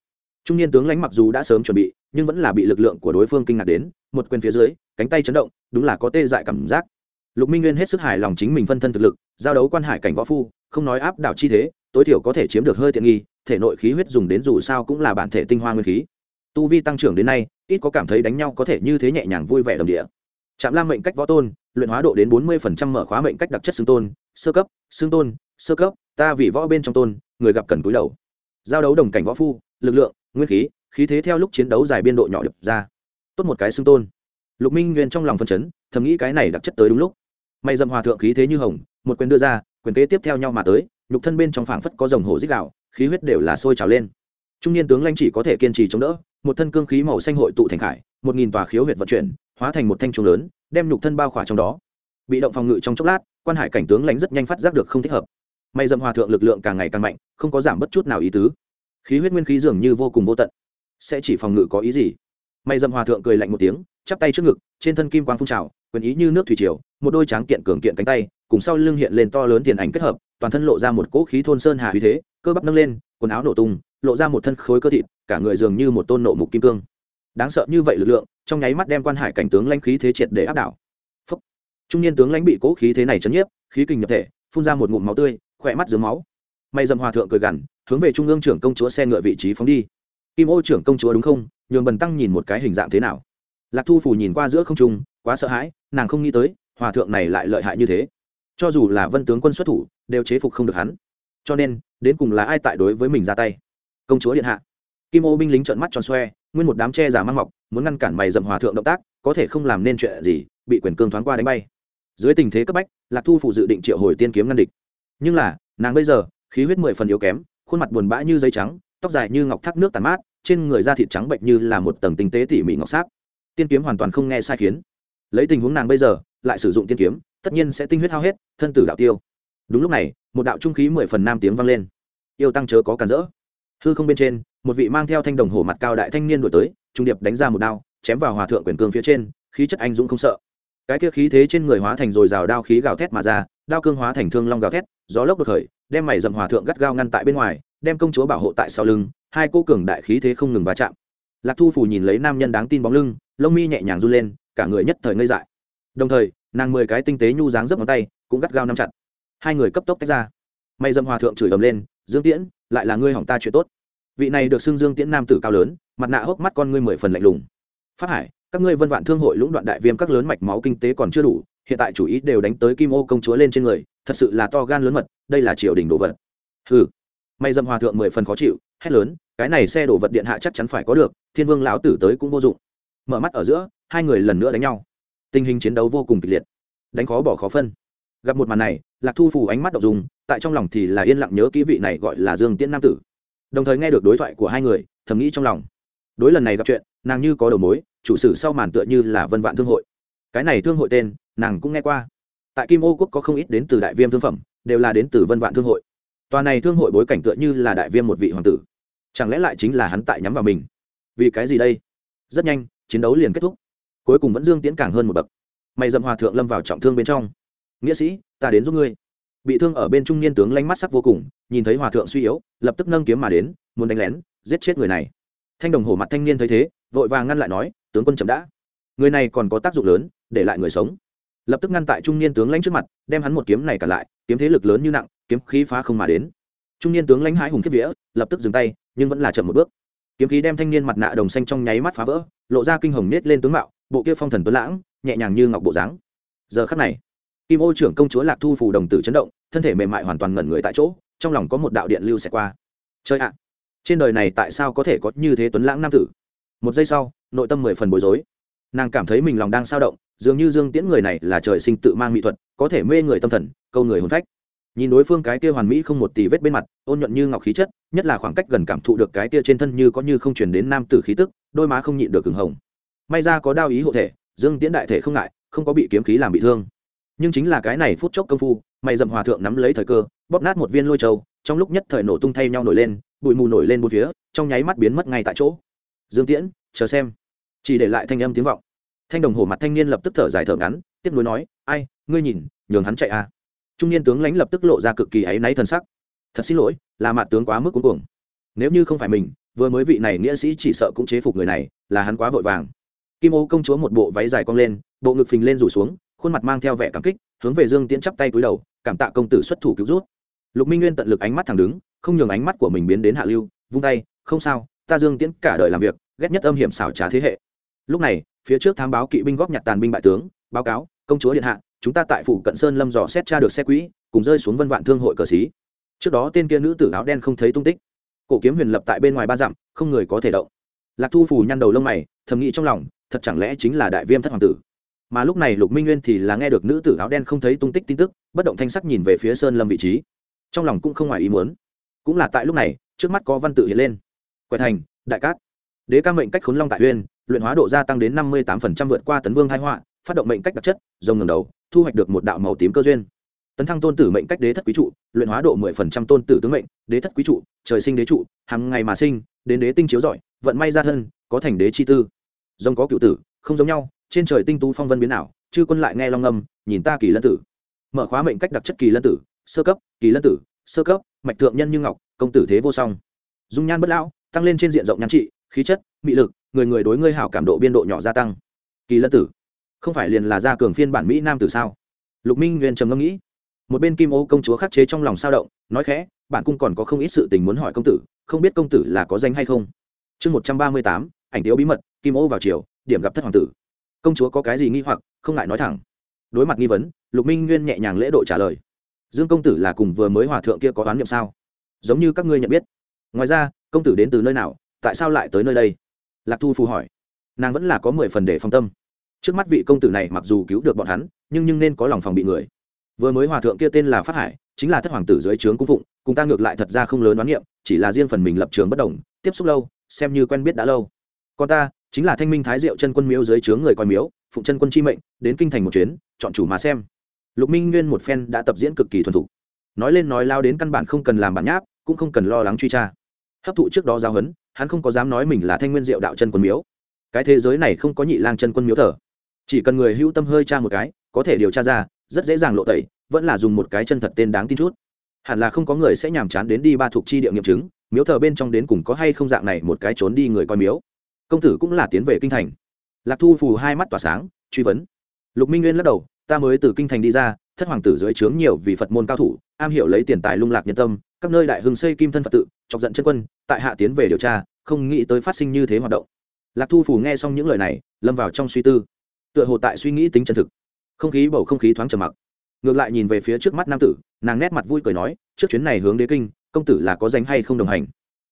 Trung niên tướng lãnh mặc dù đã sớm chuẩn bị nhưng vẫn là bị lực lượng của đối phương kinh ngạc đến, một quyền phía dưới, cánh tay chấn động, đúng là có tê dại cảm giác. Lục minh nguyên hết sức hài lòng chính mình phân thân thực lực, giao đấu quan hải cảnh võ phu, không nói áp đảo chi thế, tối thiểu có thể chiếm được hơi tiện nghi, thể nội khí huyết dùng đến dù sao cũng là bản thể tinh hoa nguyên khí. Tu vi tăng trưởng đến nay, ít có cảm thấy đánh nhau có thể như thế nhẹ nhàng vui vẻ đồng địa. Trạm lam mệnh cách võ tôn, luyện hóa độ đến bốn mươi phần trăm mở khóa mệnh cách đặc chất xương tôn, sơ cấp, xương tôn, sơ cấp, ta vì võ bên trong tôn, người gặp cần cúi đầu. Giao đấu đồng cảnh võ phu, lực lượng, nguyên khí khí thế theo lúc chiến đấu dài biên độ nhỏ đập ra. Tốt một cái xưng tôn. Lục minh nguyên trong lòng phân chấn, thầm nghĩ cái này đặc chất tới đúng lúc. May dâm hòa thượng khí thế như hồng, một quyền đưa ra, quyền kế tiếp theo nhau mà tới, nhục thân bên trong phảng phất có dòng hổ dích đạo, khí huyết đều là sôi trào lên. Trung niên tướng lãnh chỉ có thể kiên trì chống đỡ, một thân cương khí màu xanh hội tụ thành khải, một nghìn tòa khiếu huyệt vận chuyển, hóa thành một thanh trùng lớn, đem nhục thân bao khỏa trong đó. Bị động phòng ngự trong chốc lát, quan hải cảnh tướng lãnh rất nhanh phát giác được không thích hợp. May dâm hòa thượng lực lượng càng ngày càng mạnh, không có giảm bất chút nào ý tứ. Khí huyết nguyên khí dường như vô cùng vô tận sẽ chỉ phòng ngự có ý gì? Mày dâm hòa thượng cười lạnh một tiếng, chắp tay trước ngực, trên thân kim quang phun trào, quyền ý như nước thủy triều, một đôi tráng kiện cường kiện cánh tay, cùng sau lưng hiện lên to lớn tiền ảnh kết hợp, toàn thân lộ ra một cỗ khí thôn sơn hà uy thế, cơ bắp nâng lên, quần áo nổ tung, lộ ra một thân khối cơ thịt, cả người dường như một tôn nộ mục kim cương. Đáng sợ như vậy lực lượng, trong nháy mắt đem quan hải cảnh tướng lãnh khí thế triệt để áp đảo. Phúc. trung niên tướng lãnh bị cỗ khí thế này chấn nhiếp, khí kình nhập thể, phun ra một ngụm máu tươi, khỏe mắt dưới máu. May dầm hòa thượng cười gằn, hướng về trung ương trưởng công chúa xe ngựa vị trí phóng đi kim ô trưởng công chúa đúng không? Nhường bần tăng nhìn một cái hình dạng thế nào? Lạc thu phủ nhìn qua giữa không trung, quá sợ hãi, nàng không nghĩ tới, hòa thượng này lại lợi hại như thế. Cho dù là vân tướng quân xuất thủ, đều chế phục không được hắn. Cho nên, đến cùng là ai tại đối với mình ra tay? Công chúa điện hạ. Kim ô binh lính trợn mắt tròn xoe, nguyên một đám che giả mang mọc, muốn ngăn cản mày dậm hòa thượng động tác, có thể không làm nên chuyện gì, bị quyền cương thoáng qua đánh bay. Dưới tình thế cấp bách, lạc thu phụ dự định triệu hồi tiên kiếm ngăn địch. Nhưng là, nàng bây giờ, khí huyết mười phần yếu kém, khuôn mặt buồn bã như giấy trắng tóc dài như ngọc thác nước tàn mát, trên người da thịt trắng bệnh như là một tầng tinh tế tỉ mỉ ngọc sáp. Tiên kiếm hoàn toàn không nghe sai khiến. Lấy tình huống nàng bây giờ, lại sử dụng tiên kiếm, tất nhiên sẽ tinh huyết hao hết, thân tử đạo tiêu. Đúng lúc này, một đạo trung khí mười phần nam tiếng vang lên. Yêu tăng chớ có cản rỡ. Hư không bên trên, một vị mang theo thanh đồng hổ mặt cao đại thanh niên đổi tới, trung điệp đánh ra một đao, chém vào hòa thượng quyền cương phía trên, khí chất anh dũng không sợ. Cái kia khí thế trên người hóa thành rồi rào đao khí gào thét mà ra, đao cương hóa thành thương long gào thét, gió lốc đột khởi, đem mày dầm hòa thượng gắt gao ngăn tại bên ngoài đem công chúa bảo hộ tại sau lưng, hai cô cường đại khí thế không ngừng va chạm. Lạc thu phủ nhìn lấy nam nhân đáng tin bóng lưng, lông mi nhẹ nhàng run lên, cả người nhất thời ngây dại. Đồng thời, nàng mười cái tinh tế nhu dáng dấp ngón tay cũng gắt gao nắm chặt. Hai người cấp tốc tách ra. May dâm hòa thượng chửi ầm lên, dương tiễn, lại là ngươi hỏng ta chuyện tốt. Vị này được xưng dương tiễn nam tử cao lớn, mặt nạ hốc mắt con ngươi mười phần lạnh lùng. Phát hải, các ngươi vân vạn thương hội lũng đoạn đại viêm các lớn mạch máu kinh tế còn chưa đủ, hiện tại chủ ý đều đánh tới kim ô công chúa lên trên người, thật sự là to gan lớn mật, đây là triều đình đồ vật. Ừ may dâm hòa thượng mười phần khó chịu, hét lớn, cái này xe đổ vật điện hạ chắc chắn phải có được, thiên vương lão tử tới cũng vô dụng. Mở mắt ở giữa, hai người lần nữa đánh nhau. Tình hình chiến đấu vô cùng kịch liệt. Đánh khó bỏ khó phân. Gặp một màn này, lạc thu phủ ánh mắt đậu dùng, tại trong lòng thì là yên lặng nhớ kỹ vị này gọi là dương tiễn nam tử. Đồng thời nghe được đối thoại của hai người, thầm nghĩ trong lòng. Đối lần này gặp chuyện, nàng như có đầu mối, chủ sử sau màn tựa như là vân vạn thương hội. Cái này thương hội tên, nàng cũng nghe qua. Tại kim ô quốc có không ít đến từ đại viêm thương phẩm, đều là đến từ vân vạn thương hội tòa này thương hội bối cảnh tựa như là đại viêm một vị hoàng tử. Chẳng lẽ lại chính là hắn tại nhắm vào mình? Vì cái gì đây? Rất nhanh, chiến đấu liền kết thúc. Cuối cùng vẫn dương tiến càng hơn một bậc. Mày dầm hòa thượng lâm vào trọng thương bên trong. Nghĩa sĩ, ta đến giúp ngươi. Bị thương ở bên trung niên tướng lanh mắt sắc vô cùng, nhìn thấy hòa thượng suy yếu, lập tức nâng kiếm mà đến, muốn đánh lén, giết chết người này. Thanh đồng hổ mặt thanh niên thấy thế, vội vàng ngăn lại nói, tướng quân chậm đã. Người này còn có tác dụng lớn, để lại người sống. Lập tức ngăn tại trung niên tướng lãnh trước mặt, đem hắn một kiếm này cả lại kiếm thế lực lớn như nặng, kiếm khí phá không mà đến. Trung niên tướng lãnh hái hùng kiếp vía, lập tức dừng tay, nhưng vẫn là chậm một bước. Kiếm khí đem thanh niên mặt nạ đồng xanh trong nháy mắt phá vỡ, lộ ra kinh hồng nết lên tướng mạo, bộ kia phong thần tuấn lãng, nhẹ nhàng như ngọc bộ dáng. Giờ khắc này, kim ô trưởng công chúa lạc thu phù đồng tử chấn động, thân thể mềm mại hoàn toàn ngẩn người tại chỗ, trong lòng có một đạo điện lưu xẹt qua. Chơi ạ! Trên đời này tại sao có thể có như thế tuấn lãng nam tử? Một giây sau, nội tâm mười phần bối rối nàng cảm thấy mình lòng đang sao động, dường như dương tiễn người này là trời sinh tự mang mỹ thuật, có thể mê người tâm thần, câu người hồn phách. Nhìn đối phương cái kia hoàn mỹ không một tì vết bên mặt, ôn nhuận như ngọc khí chất, nhất là khoảng cách gần cảm thụ được cái kia trên thân như có như không chuyển đến nam tử khí tức, đôi má không nhịn được cứng hồng. May ra có đao ý hộ thể, dương tiễn đại thể không ngại, không có bị kiếm khí làm bị thương. Nhưng chính là cái này phút chốc công phu, mày dậm hòa thượng nắm lấy thời cơ, bóp nát một viên lôi châu, trong lúc nhất thời nổ tung thay nhau nổi lên, bụi mù nổi lên bốn phía, trong nháy mắt biến mất ngay tại chỗ. Dương tiễn, chờ xem chỉ để lại thanh âm tiếng vọng. Thanh đồng hồ mặt thanh niên lập tức thở dài thở ngắn, tiếp nối nói, ai, ngươi nhìn, nhường hắn chạy à? Trung niên tướng lãnh lập tức lộ ra cực kỳ áy náy thân sắc. Thật xin lỗi, là mặt tướng quá mức cuối cùng nếu như không phải mình, vừa mới vị này nghĩa sĩ chỉ sợ cũng chế phục người này, là hắn quá vội vàng. Kim ô công chúa một bộ váy dài cong lên, bộ ngực phình lên rủ xuống, khuôn mặt mang theo vẻ cảm kích, hướng về dương tiễn chắp tay cúi đầu, cảm tạ công tử xuất thủ cứu rút. Lục minh nguyên tận lực ánh mắt thẳng đứng, không nhường ánh mắt của mình biến đến hạ lưu, vung tay, không sao, ta dương tiễn cả đời làm việc, ghét nhất âm hiểm xảo trá thế hệ lúc này, phía trước thám báo kỵ binh góp nhặt tàn binh bại tướng, báo cáo, công chúa điện hạ, chúng ta tại phủ cận sơn lâm dò xét tra được xe quỹ, cùng rơi xuống vân vạn thương hội cờ xí. Trước đó tên kia nữ tử áo đen không thấy tung tích. Cổ kiếm huyền lập tại bên ngoài ba dặm, không người có thể động. Lạc thu phù nhăn đầu lông mày, thầm nghĩ trong lòng, thật chẳng lẽ chính là đại viêm thất hoàng tử? Mà lúc này lục minh nguyên thì là nghe được nữ tử áo đen không thấy tung tích tin tức, bất động thanh sắc nhìn về phía sơn lâm vị trí. Trong lòng cũng không ngoài ý muốn. Cũng là tại lúc này, trước mắt có văn tự hiện lên. Quẻ thành, đại cát. Đế ca mệnh cách khốn long tại huyên luyện hóa độ gia tăng đến năm mươi tám vượt qua tấn vương hai họa, phát động mệnh cách đặc chất, rồng ngầm đầu, thu hoạch được một đạo màu tím cơ duyên. Tấn thăng tôn tử mệnh cách đế thất quý trụ, luyện hóa độ mười phần trăm tôn tử tướng mệnh, đế thất quý trụ, trời sinh đế trụ, hàng ngày mà sinh, đến đế tinh chiếu giỏi vận may ra thân, có thành đế chi tư. Rồng có cựu tử, không giống nhau, trên trời tinh tú phong vân biến ảo, chư quân lại nghe long ngâm, nhìn ta kỳ lân tử. Mở khóa mệnh cách đặc chất kỳ lân tử, sơ cấp, kỳ lân tử, sơ cấp, mạch thượng nhân như ngọc, công tử thế vô song. Dung nhan bất lão, tăng lên trên diện rộng nhan trị, khí chất, mị lực người người đối ngươi hảo cảm độ biên độ nhỏ gia tăng. Kỳ lân tử, không phải liền là gia cường phiên bản mỹ nam tử sao? Lục minh nguyên trầm ngâm nghĩ. Một bên kim ô công chúa khắc chế trong lòng sao động, nói khẽ, bản cung còn có không ít sự tình muốn hỏi công tử, không biết công tử là có danh hay không? Chương một trăm ba mươi tám, ảnh tiếu bí mật, kim ô vào chiều điểm gặp thất hoàng tử. Công chúa có cái gì nghi hoặc, không ngại nói thẳng. Đối mặt nghi vấn, lục minh nguyên nhẹ nhàng lễ độ trả lời. Dương công tử là cùng vừa mới hòa thượng kia có đoán niệm sao? Giống như các ngươi nhận biết. Ngoài ra, công tử đến từ nơi nào, tại sao lại tới nơi đây? Lạc thu phù hỏi. Nàng vẫn là có mười phần để phong tâm. Trước mắt vị công tử này mặc dù cứu được bọn hắn, nhưng nhưng nên có lòng phòng bị người. Vừa mới hòa thượng kia tên là phát hải, chính là thất hoàng tử dưới trướng cung phụng, cùng ta ngược lại thật ra không lớn đoán niệm, chỉ là riêng phần mình lập trường bất đồng, tiếp xúc lâu, xem như quen biết đã lâu. Còn ta, chính là thanh minh thái diệu chân quân miếu dưới trướng người coi miếu, phụng chân quân chi mệnh, đến kinh thành một chuyến, chọn chủ mà xem. Lục minh nguyên một phen đã tập diễn cực kỳ thuần thục. Nói lên nói lao đến căn bản không cần làm bản nháp, cũng không cần lo lắng truy tra. Hấp thụ trước đó giao hấn hắn không có dám nói mình là thanh nguyên diệu đạo chân quân miếu. Cái thế giới này không có nhị lang chân quân miếu thờ. Chỉ cần người hữu tâm hơi tra một cái, có thể điều tra ra, rất dễ dàng lộ tẩy, vẫn là dùng một cái chân thật tên đáng tin chút. Hẳn là không có người sẽ nhàm chán đến đi ba thuộc chi địa nghiệm chứng, miếu thờ bên trong đến cùng có hay không dạng này một cái trốn đi người coi miếu. Công tử cũng là tiến về kinh thành. Lạc thu phù hai mắt tỏa sáng, truy vấn. Lục minh nguyên lắc đầu, ta mới từ kinh thành đi ra, thất hoàng tử dưới trướng nhiều vì phật môn cao thủ, am hiểu lấy tiền tài lung lạc nhân tâm, các nơi đại hưng xây kim thân phật tự chọc giận chân quân, tại hạ tiến về điều tra, không nghĩ tới phát sinh như thế hoạt động. Lạc thu Phủ nghe xong những lời này, lâm vào trong suy tư. Tựa hồ tại suy nghĩ tính chân thực. Không khí bầu không khí thoáng trầm mặc. Ngược lại nhìn về phía trước mắt nam tử, nàng nét mặt vui cười nói, trước chuyến này hướng đế kinh, công tử là có danh hay không đồng hành?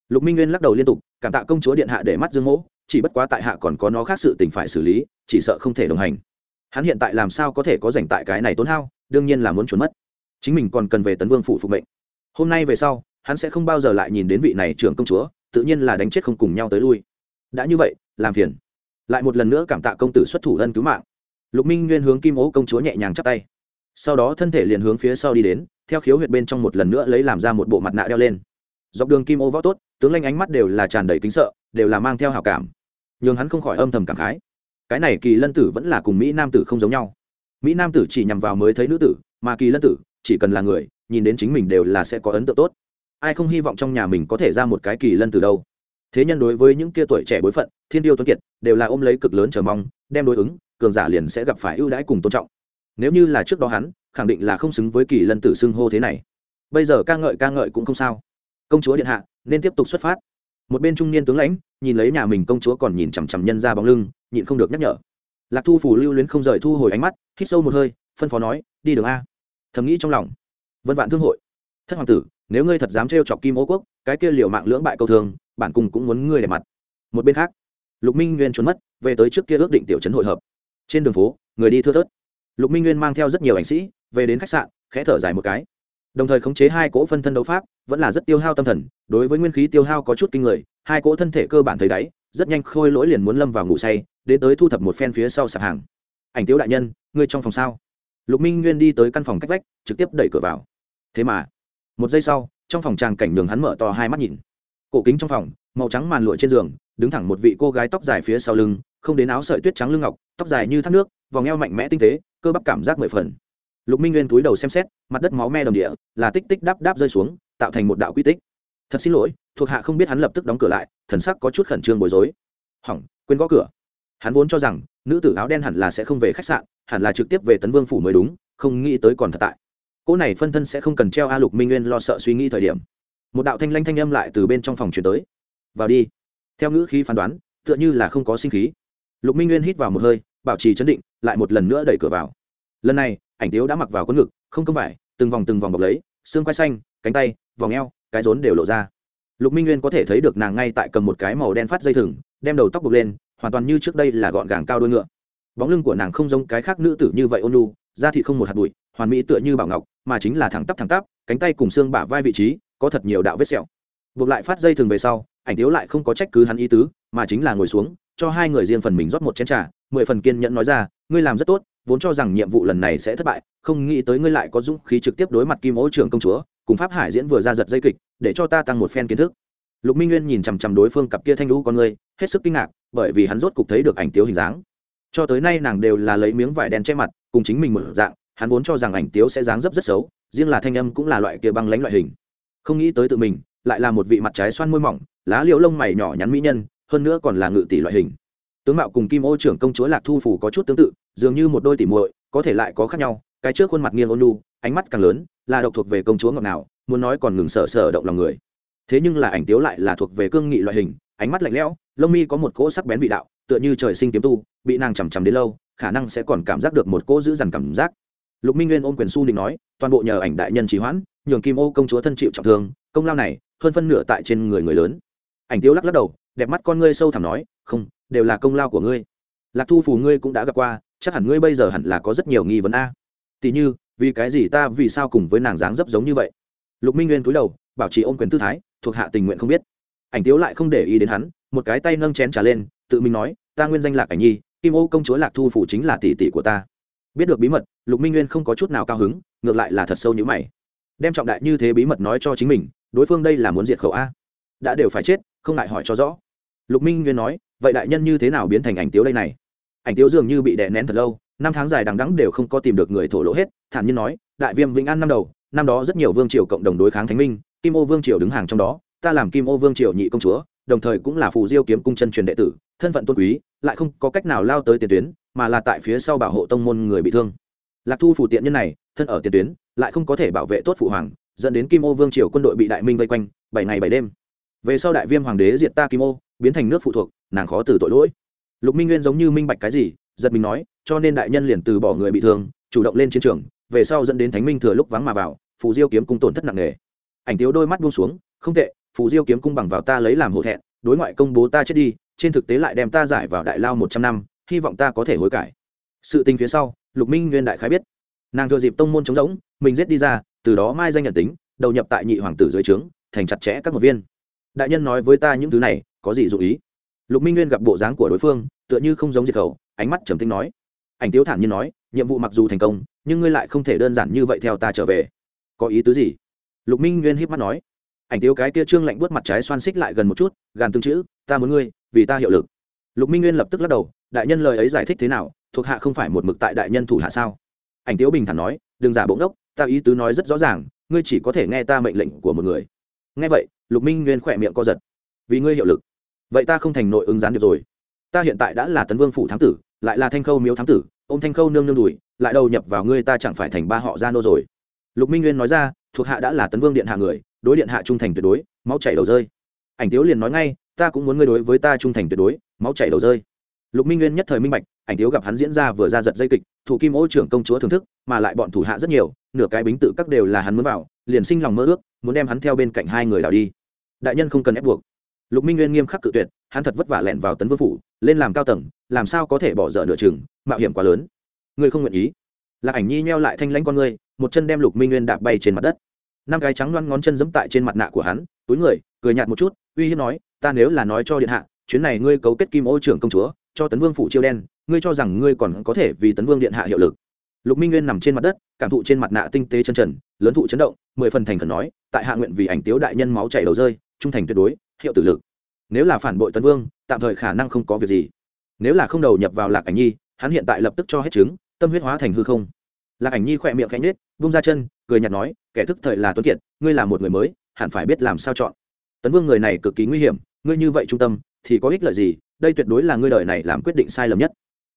Lục minh nguyên lắc đầu liên tục, cảm tạ công chúa điện hạ để mắt dương mỗ, chỉ bất quá tại hạ còn có nó khác sự tình phải xử lý, chỉ sợ không thể đồng hành. Hắn hiện tại làm sao có thể có dành tại cái này tốn hao, đương nhiên là muốn trốn mất. Chính mình còn cần về tấn vương phụ phục mệnh. Hôm nay về sau hắn sẽ không bao giờ lại nhìn đến vị này trưởng công chúa, tự nhiên là đánh chết không cùng nhau tới lui. Đã như vậy, làm phiền. Lại một lần nữa cảm tạ công tử xuất thủ ân cứu mạng. Lục minh nguyên hướng kim ố công chúa nhẹ nhàng chắp tay. Sau đó thân thể liền hướng phía sau đi đến, theo khiếu huyệt bên trong một lần nữa lấy làm ra một bộ mặt nạ đeo lên. Dọc đường kim ô võ tốt, tướng lanh ánh mắt đều là tràn đầy kính sợ, đều là mang theo hào cảm. Nhưng hắn không khỏi âm thầm cảm khái. Cái này kỳ lân tử vẫn là cùng mỹ nam tử không giống nhau. Mỹ nam tử chỉ nhằm vào mới thấy nữ tử, mà kỳ lân tử chỉ cần là người, nhìn đến chính mình đều là sẽ có ấn tượng tốt ai không hy vọng trong nhà mình có thể ra một cái kỳ lân từ đâu. Thế nhân đối với những kia tuổi trẻ bối phận, thiên tiêu tuấn kiệt, đều là ôm lấy cực lớn chờ mong, đem đối ứng, cường giả liền sẽ gặp phải ưu đãi cùng tôn trọng. Nếu như là trước đó hắn, khẳng định là không xứng với kỳ lân tử xưng hô thế này. Bây giờ ca ngợi ca ngợi cũng không sao. Công chúa điện hạ, nên tiếp tục xuất phát. Một bên trung niên tướng lãnh, nhìn lấy nhà mình công chúa còn nhìn chằm chằm nhân ra bóng lưng, nhịn không được nhắc nhở. Lạc thu phủ lưu luyến không rời thu hồi ánh mắt, hít sâu một hơi, phân phó nói, đi đường a. Thầm nghĩ trong lòng. Vân vạn thương hội thất hoàng tử, nếu ngươi thật dám trêu chọc kim ô quốc, cái kia liều mạng lưỡng bại câu thường, bản cung cũng muốn ngươi để mặt. Một bên khác, lục minh nguyên trốn mất, về tới trước kia ước định tiểu trấn hội hợp. Trên đường phố, người đi thưa thớt. Lục minh nguyên mang theo rất nhiều ảnh sĩ, về đến khách sạn, khẽ thở dài một cái. Đồng thời khống chế hai cỗ phân thân đấu pháp, vẫn là rất tiêu hao tâm thần, đối với nguyên khí tiêu hao có chút kinh người, hai cỗ thân thể cơ bản thấy đáy, rất nhanh khôi lỗi liền muốn lâm vào ngủ say, đến tới thu thập một phen phía sau sạp hàng. Ảnh tiếu đại nhân, ngươi trong phòng sao? Lục minh nguyên đi tới căn phòng cách vách, trực tiếp đẩy cửa vào. Thế mà một giây sau, trong phòng tràng cảnh đường hắn mở to hai mắt nhìn. Cổ kính trong phòng, màu trắng màn lụa trên giường, đứng thẳng một vị cô gái tóc dài phía sau lưng, không đến áo sợi tuyết trắng lưng ngọc, tóc dài như thác nước, vòng eo mạnh mẽ tinh tế, cơ bắp cảm giác mười phần. Lục minh nguyên túi đầu xem xét, mặt đất máu me đồng địa, là tích tích đáp đáp rơi xuống, tạo thành một đạo quy tích. Thật xin lỗi, thuộc hạ không biết hắn lập tức đóng cửa lại, thần sắc có chút khẩn trương bối rối. Hỏng, quên gõ cửa. Hắn vốn cho rằng, nữ tử áo đen hẳn là sẽ không về khách sạn, hẳn là trực tiếp về tấn vương phủ mới đúng, không nghĩ tới còn thật tại cỗ này phân thân sẽ không cần treo a lục minh nguyên lo sợ suy nghĩ thời điểm. Một đạo thanh lanh thanh âm lại từ bên trong phòng chuyển tới. Vào đi. Theo ngữ khí phán đoán, tựa như là không có sinh khí. Lục minh nguyên hít vào một hơi, bảo trì chấn định, lại một lần nữa đẩy cửa vào. Lần này, ảnh tiếu đã mặc vào con ngực, không công vải, từng vòng từng vòng bọc lấy, xương quai xanh, cánh tay, vòng eo, cái rốn đều lộ ra. Lục minh nguyên có thể thấy được nàng ngay tại cầm một cái màu đen phát dây thừng, đem đầu tóc buộc lên, hoàn toàn như trước đây là gọn gàng cao đôi ngựa. Bóng lưng của nàng không giống cái khác nữ tử như vậy ôn lu da thị không một hạt bụi, hoàn mỹ tựa như bảo ngọc mà chính là thẳng tắp thẳng tắp, cánh tay cùng xương bả vai vị trí, có thật nhiều đạo vết sẹo. Buộc lại phát dây thường về sau, ảnh thiếu lại không có trách cứ hắn ý tứ, mà chính là ngồi xuống, cho hai người riêng phần mình rót một chén trà, mười phần kiên nhẫn nói ra, ngươi làm rất tốt, vốn cho rằng nhiệm vụ lần này sẽ thất bại, không nghĩ tới ngươi lại có dũng khí trực tiếp đối mặt kim ô trưởng công chúa, cùng pháp hải diễn vừa ra giật dây kịch, để cho ta tăng một phen kiến thức. Lục minh nguyên nhìn chằm chằm đối phương cặp kia thanh lũ con ngươi hết sức kinh ngạc, bởi vì hắn rốt cục thấy được ảnh tiếu hình dáng. Cho tới nay nàng đều là lấy miếng vải đen che mặt, cùng chính mình mở dạng hắn vốn cho rằng ảnh tiếu sẽ dáng dấp rất xấu, riêng là thanh âm cũng là loại kia băng lãnh loại hình. Không nghĩ tới tự mình, lại là một vị mặt trái xoan môi mỏng, lá liễu lông mày nhỏ nhắn mỹ nhân, hơn nữa còn là ngự tỷ loại hình. Tướng mạo cùng kim ô trưởng công chúa lạc thu phủ có chút tương tự, dường như một đôi tỉ muội, có thể lại có khác nhau, cái trước khuôn mặt nghiêng ôn lu ánh mắt càng lớn, là độc thuộc về công chúa ngọc nào muốn nói còn ngừng sở sợ động lòng người. Thế nhưng là ảnh tiếu lại là thuộc về cương nghị loại hình, ánh mắt lạnh lẽo, lông mi có một cỗ sắc bén vị đạo, tựa như trời sinh kiếm tu, bị nàng chằm chằm đến lâu, khả năng sẽ còn cảm giác được một cỗ giữ dằn cảm giác lục minh nguyên ôm quyền su định nói, toàn bộ nhờ ảnh đại nhân trì hoãn, nhường kim ô công chúa thân chịu trọng thương, công lao này, hơn phân nửa tại trên người người lớn. Ảnh tiêu lắc lắc đầu, đẹp mắt con ngươi sâu thẳm nói, không, đều là công lao của ngươi. Lạc thu phù ngươi cũng đã gặp qua, chắc hẳn ngươi bây giờ hẳn là có rất nhiều nghi vấn a. Tỉ như, vì cái gì ta vì sao cùng với nàng dáng dấp giống như vậy? Lục minh nguyên cúi đầu, bảo trì ôm quyền tư thái, thuộc hạ tình nguyện không biết. Ảnh tiếu lại không để ý đến hắn, một cái tay nâng chén trả lên, tự mình nói, ta nguyên danh lạc ảnh nhi, kim ô công chúa lạc thu phủ chính là tỷ tỷ của ta biết được bí mật, lục minh nguyên không có chút nào cao hứng, ngược lại là thật sâu như mày. Đem trọng đại như thế bí mật nói cho chính mình, đối phương đây là muốn diệt khẩu a. Đã đều phải chết, không ngại hỏi cho rõ. Lục minh nguyên nói, vậy đại nhân như thế nào biến thành ảnh tiếu đây này? Ảnh tiếu dường như bị đè nén thật lâu, năm tháng dài đằng đẵng đều không có tìm được người thổ lỗ hết, thản nhiên nói, đại viêm vĩnh an năm đầu, năm đó rất nhiều vương triều cộng đồng đối kháng thánh minh, kim ô vương triều đứng hàng trong đó, ta làm kim ô vương triều nhị công chúa, đồng thời cũng là phù diêu kiếm cung chân truyền đệ tử, thân phận tôn quý, lại không có cách nào lao tới tiền tuyến mà là tại phía sau bảo hộ tông môn người bị thương. Lạc thu phù tiện nhân này, thân ở tiền tuyến, lại không có thể bảo vệ tốt phụ hoàng, dẫn đến kim ô vương triều quân đội bị đại minh vây quanh, bảy ngày bảy đêm. Về sau đại viêm hoàng đế diệt ta kim ô, biến thành nước phụ thuộc, nàng khó từ tội lỗi. Lục minh nguyên giống như minh bạch cái gì, giật mình nói, cho nên đại nhân liền từ bỏ người bị thương, chủ động lên chiến trường, về sau dẫn đến thánh minh thừa lúc vắng mà vào, phù diêu kiếm cung tổn thất nặng nề. Ảnh tiếu đôi mắt buông xuống, không tệ, phù diêu kiếm cung bằng vào ta lấy làm hổ thẹn, đối ngoại công bố ta chết đi, trên thực tế lại đem ta giải vào đại lao một trăm năm hy vọng ta có thể hối cải. Sự tình phía sau, lục minh nguyên đại khái biết. Nàng thừa dịp tông môn chống rỗng, mình giết đi ra, từ đó mai danh nhận tính, đầu nhập tại nhị hoàng tử dưới trướng, thành chặt chẽ các một viên. Đại nhân nói với ta những thứ này, có gì dụ ý? Lục minh nguyên gặp bộ dáng của đối phương, tựa như không giống diệt khẩu, ánh mắt trầm tinh nói. Ảnh tiếu thản nhiên nói, nhiệm vụ mặc dù thành công, nhưng ngươi lại không thể đơn giản như vậy theo ta trở về. Có ý tứ gì? Lục minh nguyên hiếp mắt nói. Ảnh tiếu cái kia trương lạnh buốt mặt trái xoan xích lại gần một chút, gàn tương chữ, ta muốn ngươi, vì ta hiệu lực. Lục minh nguyên lập tức lắc đầu đại nhân lời ấy giải thích thế nào, thuộc hạ không phải một mực tại đại nhân thủ hạ sao? Ảnh tiếu bình thản nói, đừng giả bỗng đốc ta ý tứ nói rất rõ ràng, ngươi chỉ có thể nghe ta mệnh lệnh của một người. Nghe vậy, lục minh nguyên khỏe miệng co giật. Vì ngươi hiệu lực, vậy ta không thành nội ứng gián được rồi. Ta hiện tại đã là tấn vương phủ thám tử, lại là thanh khâu miếu thám tử ô m thanh khâu nương nương đùi, lại đầu nhập vào ngươi ta chẳng phải thành ba họ gia nô rồi. Lục minh nguyên nói ra, thuộc hạ đã là tấn vương điện hạ người, đối điện hạ trung thành tuyệt đối, máu chảy đầu rơi. Ảnh tiếu liền nói ngay, ta cũng muốn ngươi đối với ta trung thành tuyệt đối, máu chảy đầu rơi lục minh nguyên nhất thời minh bạch, ảnh thiếu gặp hắn diễn ra vừa ra giật dây kịch, thủ kim ô trưởng công chúa thưởng thức, mà lại bọn thủ hạ rất nhiều, nửa cái bính tự các đều là hắn muốn vào, liền sinh lòng mơ ước, muốn đem hắn theo bên cạnh hai người đào đi. Đại nhân không cần ép buộc. Lục minh nguyên nghiêm khắc cự tuyệt, hắn thật vất vả lẹn vào tấn vương phủ, lên làm cao tầng, làm sao có thể bỏ dở nửa chừng, mạo hiểm quá lớn. Ngươi không nguyện ý. Lạc ảnh nhi nheo lại thanh lãnh con ngươi, một chân đem lục minh nguyên đạp bay trên mặt đất. Năm cái trắng loăn ngón chân giẫm tại trên mặt nạ của hắn, túi người, cười nhạt một chút, uy hiếp nói, ta nếu là nói cho điện hạ, chuyến này ngươi cấu kết kim ô trưởng công chúa cho tấn vương phủ chiêu đen, ngươi cho rằng ngươi còn có thể vì tấn vương điện hạ hiệu lực. Lục minh nguyên nằm trên mặt đất, cảm thụ trên mặt nạ tinh tế chân trần, lớn thụ chấn động, mười phần thành khẩn nói, tại hạ nguyện vì ảnh tiếu đại nhân máu chảy đầu rơi, trung thành tuyệt đối, hiệu tử lực. Nếu là phản bội tấn vương, tạm thời khả năng không có việc gì. Nếu là không đầu nhập vào lạc ảnh nhi, hắn hiện tại lập tức cho hết chứng tâm huyết hóa thành hư không. Lạc ảnh nhi khỏe miệng khẽ nhết vung ra chân, cười nhạt nói, kẻ thức thời là tuấn kiệt, ngươi là một người mới, hẳn phải biết làm sao chọn. Tấn vương người này cực kỳ nguy hiểm, ngươi như vậy trung tâm, thì có ích lợi gì đây tuyệt đối là ngươi đời này làm quyết định sai lầm nhất.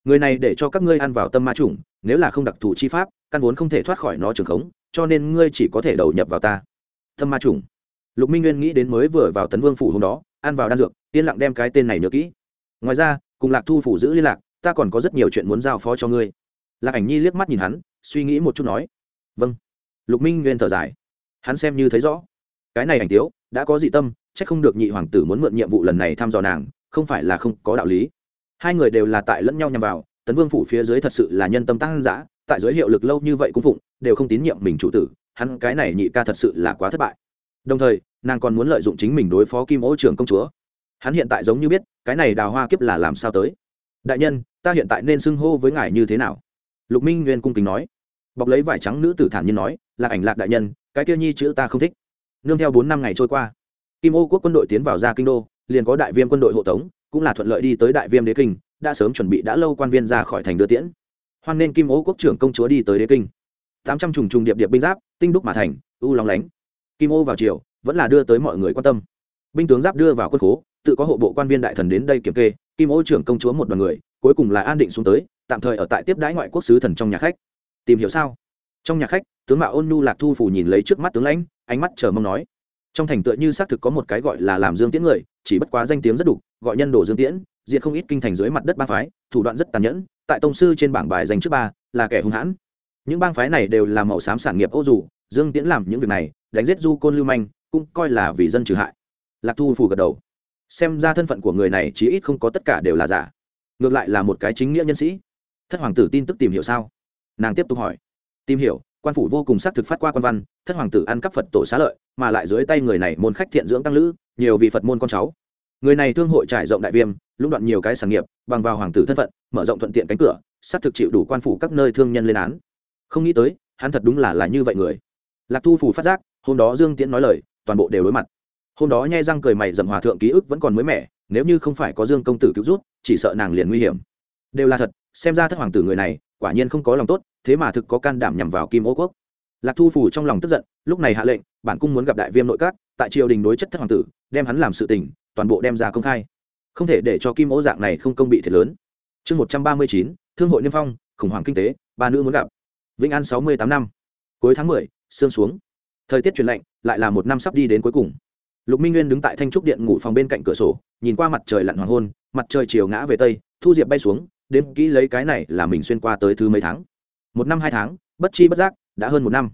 Người này để cho các ngươi ăn vào tâm ma chủng, nếu là không đặc thù chi pháp, căn vốn không thể thoát khỏi nó trường khống, cho nên ngươi chỉ có thể đầu nhập vào ta. Tâm ma chủng. Lục minh nguyên nghĩ đến mới vừa vào tấn vương phủ hôm đó, ăn vào đan dược, yên lặng đem cái tên này nhớ kỹ. Ngoài ra, cùng lạc thu phủ giữ liên lạc, ta còn có rất nhiều chuyện muốn giao phó cho ngươi. Lạc ảnh nhi liếc mắt nhìn hắn, suy nghĩ một chút nói. Vâng. Lục minh nguyên thở dài. Hắn xem như thấy rõ. Cái này ảnh tiếu, đã có dị tâm c h ắ c không được nhị hoàng tử muốn mượn nhiệm vụ lần này thăm dò nàng không phải là không có đạo lý. Hai người đều là tại lẫn nhau nhằm vào, tấn vương phủ phía dưới thật sự là nhân tâm tăng giã tại giới hiệu lực lâu như vậy cũng phụng, đều không tín nhiệm mình chủ tử, hắn cái này nhị ca thật sự là quá thất bại. Đồng thời, nàng còn muốn lợi dụng chính mình đối phó kim ô trưởng công chúa. Hắn hiện tại giống như biết, cái này đào hoa kiếp là làm sao tới. Đại nhân, ta hiện tại nên xưng hô với ngài như thế nào? Lục minh nguyên cung kính nói. Bọc lấy vải trắng nữ tử thản nhiên nói là ảnh lạc đại nhân, cái kia nhi chữ ta không thích. Nương theo bốn năm ngày trôi qua, kim ô quốc quân đội tiến vào ra kinh đô liền có đại viêm quân đội hộ tống, cũng là thuận lợi đi tới đại viêm đế kinh, đã sớm chuẩn bị đã lâu quan viên ra khỏi thành đưa tiễn. Hoan nên kim ô quốc trưởng công chúa đi tới đế kinh. Tám trăm trùng trùng điệp điệp binh giáp, tinh đúc mà thành, u lóng lánh. Kim ô vào triều, vẫn là đưa tới mọi người quan tâm. Binh tướng giáp đưa vào quân khố, tự có hộ bộ quan viên đại thần đến đây kiểm kê, kim ô trưởng công chúa một đoàn người, cuối cùng là an định xuống tới, tạm thời ở tại tiếp đái ngoại quốc sứ thần trong nhà khách. Tìm hiểu sao? Trong nhà khách, tướng mạo ôn nhu lạc thu phủ nhìn lấy trước mắt tướng lãnh, ánh mắt chờ mong nói trong thành tựa như xác thực có một cái gọi là làm dương tiễn người, chỉ bất quá danh tiếng rất đục gọi nhân đồ dương tiễn, diện không ít kinh thành dưới mặt đất ba phái, thủ đoạn rất tàn nhẫn, tại tông sư trên bảng bài danh trước ba, là kẻ hung hãn. Những bang phái này đều là màu xám sản nghiệp ô dù, dương tiễn làm những việc này, đánh giết du côn lưu manh, cũng coi là vì dân trừ hại. Lạc thu phù gật đầu. Xem ra thân phận của người này chí ít không có tất cả đều là giả. Ngược lại là một cái chính nghĩa nhân sĩ. Thất hoàng tử tin tức tìm hiểu sao? Nàng tiếp tục hỏi. Tìm hiểu quan phủ vô cùng xác thực phát qua quan văn, thất hoàng tử ăn cắp phật tổ xá lợi, mà lại dưới tay người này môn khách thiện dưỡng tăng lữ, nhiều vị phật môn con cháu. Người này thương hội trải rộng đại viêm, lũng đoạn nhiều cái sản nghiệp, bằng vào hoàng tử thân phận, mở rộng thuận tiện cánh cửa, xác thực chịu đủ quan phủ các nơi thương nhân lên án. Không nghĩ tới, hắn thật đúng là là như vậy người. Lạc thu phủ phát giác, hôm đó dương tiễn nói lời, toàn bộ đều đối mặt. Hôm đó nhai răng cười mày dầm hòa thượng ký ức vẫn còn mới mẻ, nếu như không phải có dương công tử cứu rút chỉ sợ nàng liền nguy hiểm. Đều là thật, xem ra thất hoàng tử người này, quả nhiên không có lòng tốt thế mà thực có can đảm nhằm vào kim ô quốc. Lạc thu phủ trong lòng tức giận, lúc này hạ lệnh, bản cung muốn gặp đại viêm nội các, tại triều đình đối chất thất hoàng tử, đem hắn làm sự tình, toàn bộ đem ra công khai. Không thể để cho kim ô dạng này không công bị thiệt lớn. Chương một trăm ba mươi chín, thương hội niêm phong, khủng hoảng kinh tế, ba nữ muốn gặp. Vĩnh an sáu mươi tám năm. Cuối tháng mười, sương xuống. Thời tiết chuyển lạnh, lại là một năm sắp đi đến cuối cùng. Lục minh nguyên đứng tại thanh trúc điện ngủ phòng bên cạnh cửa sổ, nhìn qua mặt trời lặn hoàng hôn, mặt trời chiều ngã về tây, thu diệp bay xuống đến kỹ lấy cái này là mình xuyên qua tới thứ mấy tháng một năm hai tháng, bất chi bất giác, đã hơn một năm.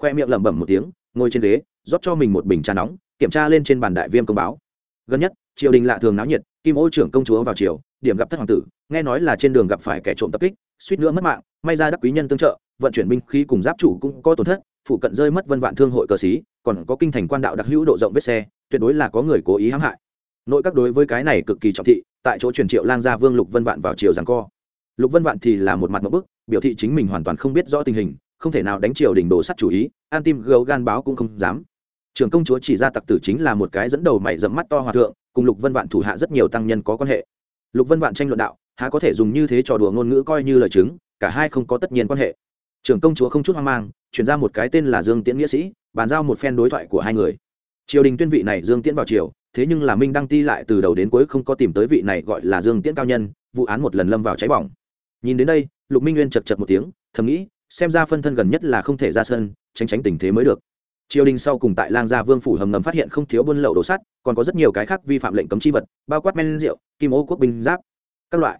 Khoe miệng lẩm bẩm một tiếng, ngồi trên ghế, rót cho mình một bình trà nóng, kiểm tra lên trên bàn đại viêm công báo. Gần nhất, triều đình lạ thường náo nhiệt, kim ô trưởng công chúa vào triều, điểm gặp thất hoàng tử, nghe nói là trên đường gặp phải kẻ trộm tập kích, suýt nữa mất mạng, may ra đắc quý nhân tương trợ, vận chuyển binh khí cùng giáp chủ cũng có tổn thất, phụ cận rơi mất vân vạn thương hội cờ xí còn có kinh thành quan đạo đặc hữu độ rộng vết xe, tuyệt đối là có người cố ý hãm hại. Nội các đối với cái này cực kỳ trọng thị, tại chỗ truyền triệu lang gia vương lục vân vạn vào triều giằng co. Lục vân vạn thì là một mặt một bức biểu thị chính mình hoàn toàn không biết rõ tình hình, không thể nào đánh triều đình đồ sắt chủ ý, an tim gấu gan báo cũng không dám. Trưởng công chúa chỉ ra tặc tử chính là một cái dẫn đầu mày dẫm mắt to hòa thượng, cùng lục vân vạn thủ hạ rất nhiều tăng nhân có quan hệ. Lục vân vạn tranh luận đạo, há có thể dùng như thế trò đùa ngôn ngữ coi như lời chứng, cả hai không có tất nhiên quan hệ. Trưởng công chúa không chút hoang mang, chuyển ra một cái tên là dương tiễn nghĩa sĩ, bàn giao một phen đối thoại của hai người. Triều đình tuyên vị này dương tiễn vào triều, thế nhưng là minh đăng ti lại từ đầu đến cuối không có tìm tới vị này gọi là dương tiễn cao nhân, vụ án một lần lâm vào cháy bỏng. Nhìn đến đây lục minh nguyên chật chật một tiếng, thầm nghĩ, xem ra phân thân gần nhất là không thể ra sân, tránh tránh tình thế mới được. Triều đình sau cùng tại lang gia vương phủ hầm ngầm phát hiện không thiếu buôn lậu đồ sắt, còn có rất nhiều cái khác vi phạm lệnh cấm chi vật, bao quát men rượu, kim ô quốc binh giáp, các loại.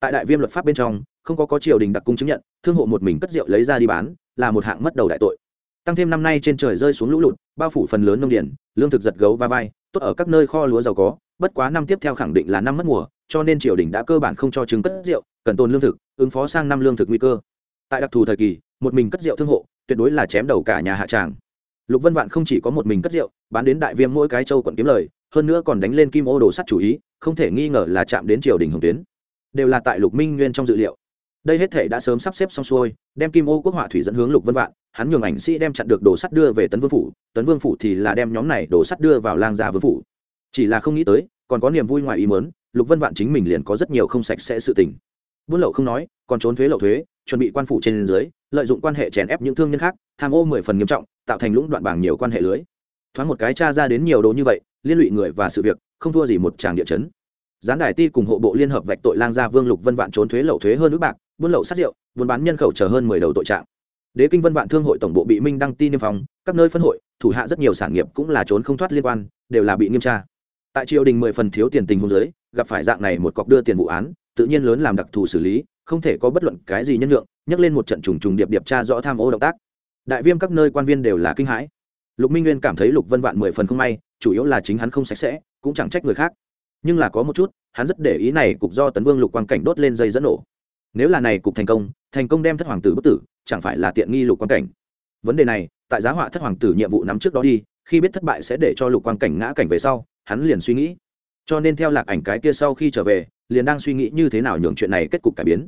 Tại đại viêm luật pháp bên trong, không có có triều đình đặc cung chứng nhận, thương hộ một mình cất rượu lấy ra đi bán, là một hạng mất đầu đại tội. Tăng thêm năm nay trên trời rơi xuống lũ lụt, bao phủ phần lớn nông điển, lương thực giật gấu va vai, tốt ở các nơi kho lúa giàu có, bất quá năm tiếp theo khẳng định là năm mất mùa, cho nên triều đình đã cơ bản không cho chứng cất rượu, cần tồn lương thực ứng phó sang năm lương thực nguy cơ. Tại đặc thù thời kỳ, một mình cất rượu thương hộ, tuyệt đối là chém đầu cả nhà hạ tràng. Lục vân vạn không chỉ có một mình cất rượu, bán đến đại viêm mỗi cái châu quận kiếm lời, hơn nữa còn đánh lên kim ô đồ sắt chủ ý, không thể nghi ngờ là chạm đến triều đình hồng tuyến. Đều là tại lục minh nguyên trong dự liệu. Đây hết thể đã sớm sắp xếp xong xuôi, đem kim ô quốc họa thủy dẫn hướng lục vân vạn, hắn nhường ảnh sĩ đem chặn được đồ sắt đưa về tấn vương phủ, tấn vương phủ thì là đem nhóm này đồ sắt đưa vào lang gia vương phủ. Chỉ là không nghĩ tới, còn có niềm vui ngoài ý mớn lục vân vạn chính mình liền có rất nhiều không sạch sẽ sự tình buôn lậu không nói, còn trốn thuế lậu thuế, chuẩn bị quan phủ trên dưới, lợi dụng quan hệ chèn ép những thương nhân khác, tham ô mười phần nghiêm trọng, tạo thành lũng đoạn bảng nhiều quan hệ lưới. Thoáng một cái cha ra đến nhiều đồ như vậy, liên lụy người và sự việc, không thua gì một tràng địa chấn. Gián đài ti cùng hộ bộ liên hợp vạch tội lang gia vương lục vân vạn trốn thuế lậu thuế hơn nước bạc, buôn lậu sát rượu, buôn bán nhân khẩu chờ hơn mười đầu tội trạng. Đế kinh vân vạn thương hội tổng bộ bị minh đăng ti niêm phòng các nơi phân hội, thủ hạ rất nhiều sản nghiệp cũng là trốn không thoát liên quan, đều là bị nghiêm tra. Tại triều đình mười phần thiếu tiền tình hôn giới gặp phải dạng này một cọc đưa tiền vụ án tự nhiên lớn làm đặc thù xử lý, không thể có bất luận cái gì nhân lượng nhắc lên một trận trùng trùng điệp điệp tra rõ tham ô động tác. Đại viêm các nơi quan viên đều là kinh hãi. Lục minh nguyên cảm thấy lục vân vạn mười phần không may, chủ yếu là chính hắn không sạch sẽ, cũng chẳng trách người khác. Nhưng là có một chút, hắn rất để ý này cục do tấn vương lục quang cảnh đốt lên dây dẫn nổ. Nếu là này cục thành công thành công đem thất hoàng tử bất tử, chẳng phải là tiện nghi lục quang cảnh. Vấn đề này, tại giá họa thất hoàng tử nhiệm vụ nắm trước đó đi, khi biết thất bại sẽ để cho lục quang cảnh ngã cảnh về sau, hắn liền suy nghĩ cho nên theo lạc ảnh cái kia sau khi trở về, liền đang suy nghĩ như thế nào nhường chuyện này kết cục cải biến.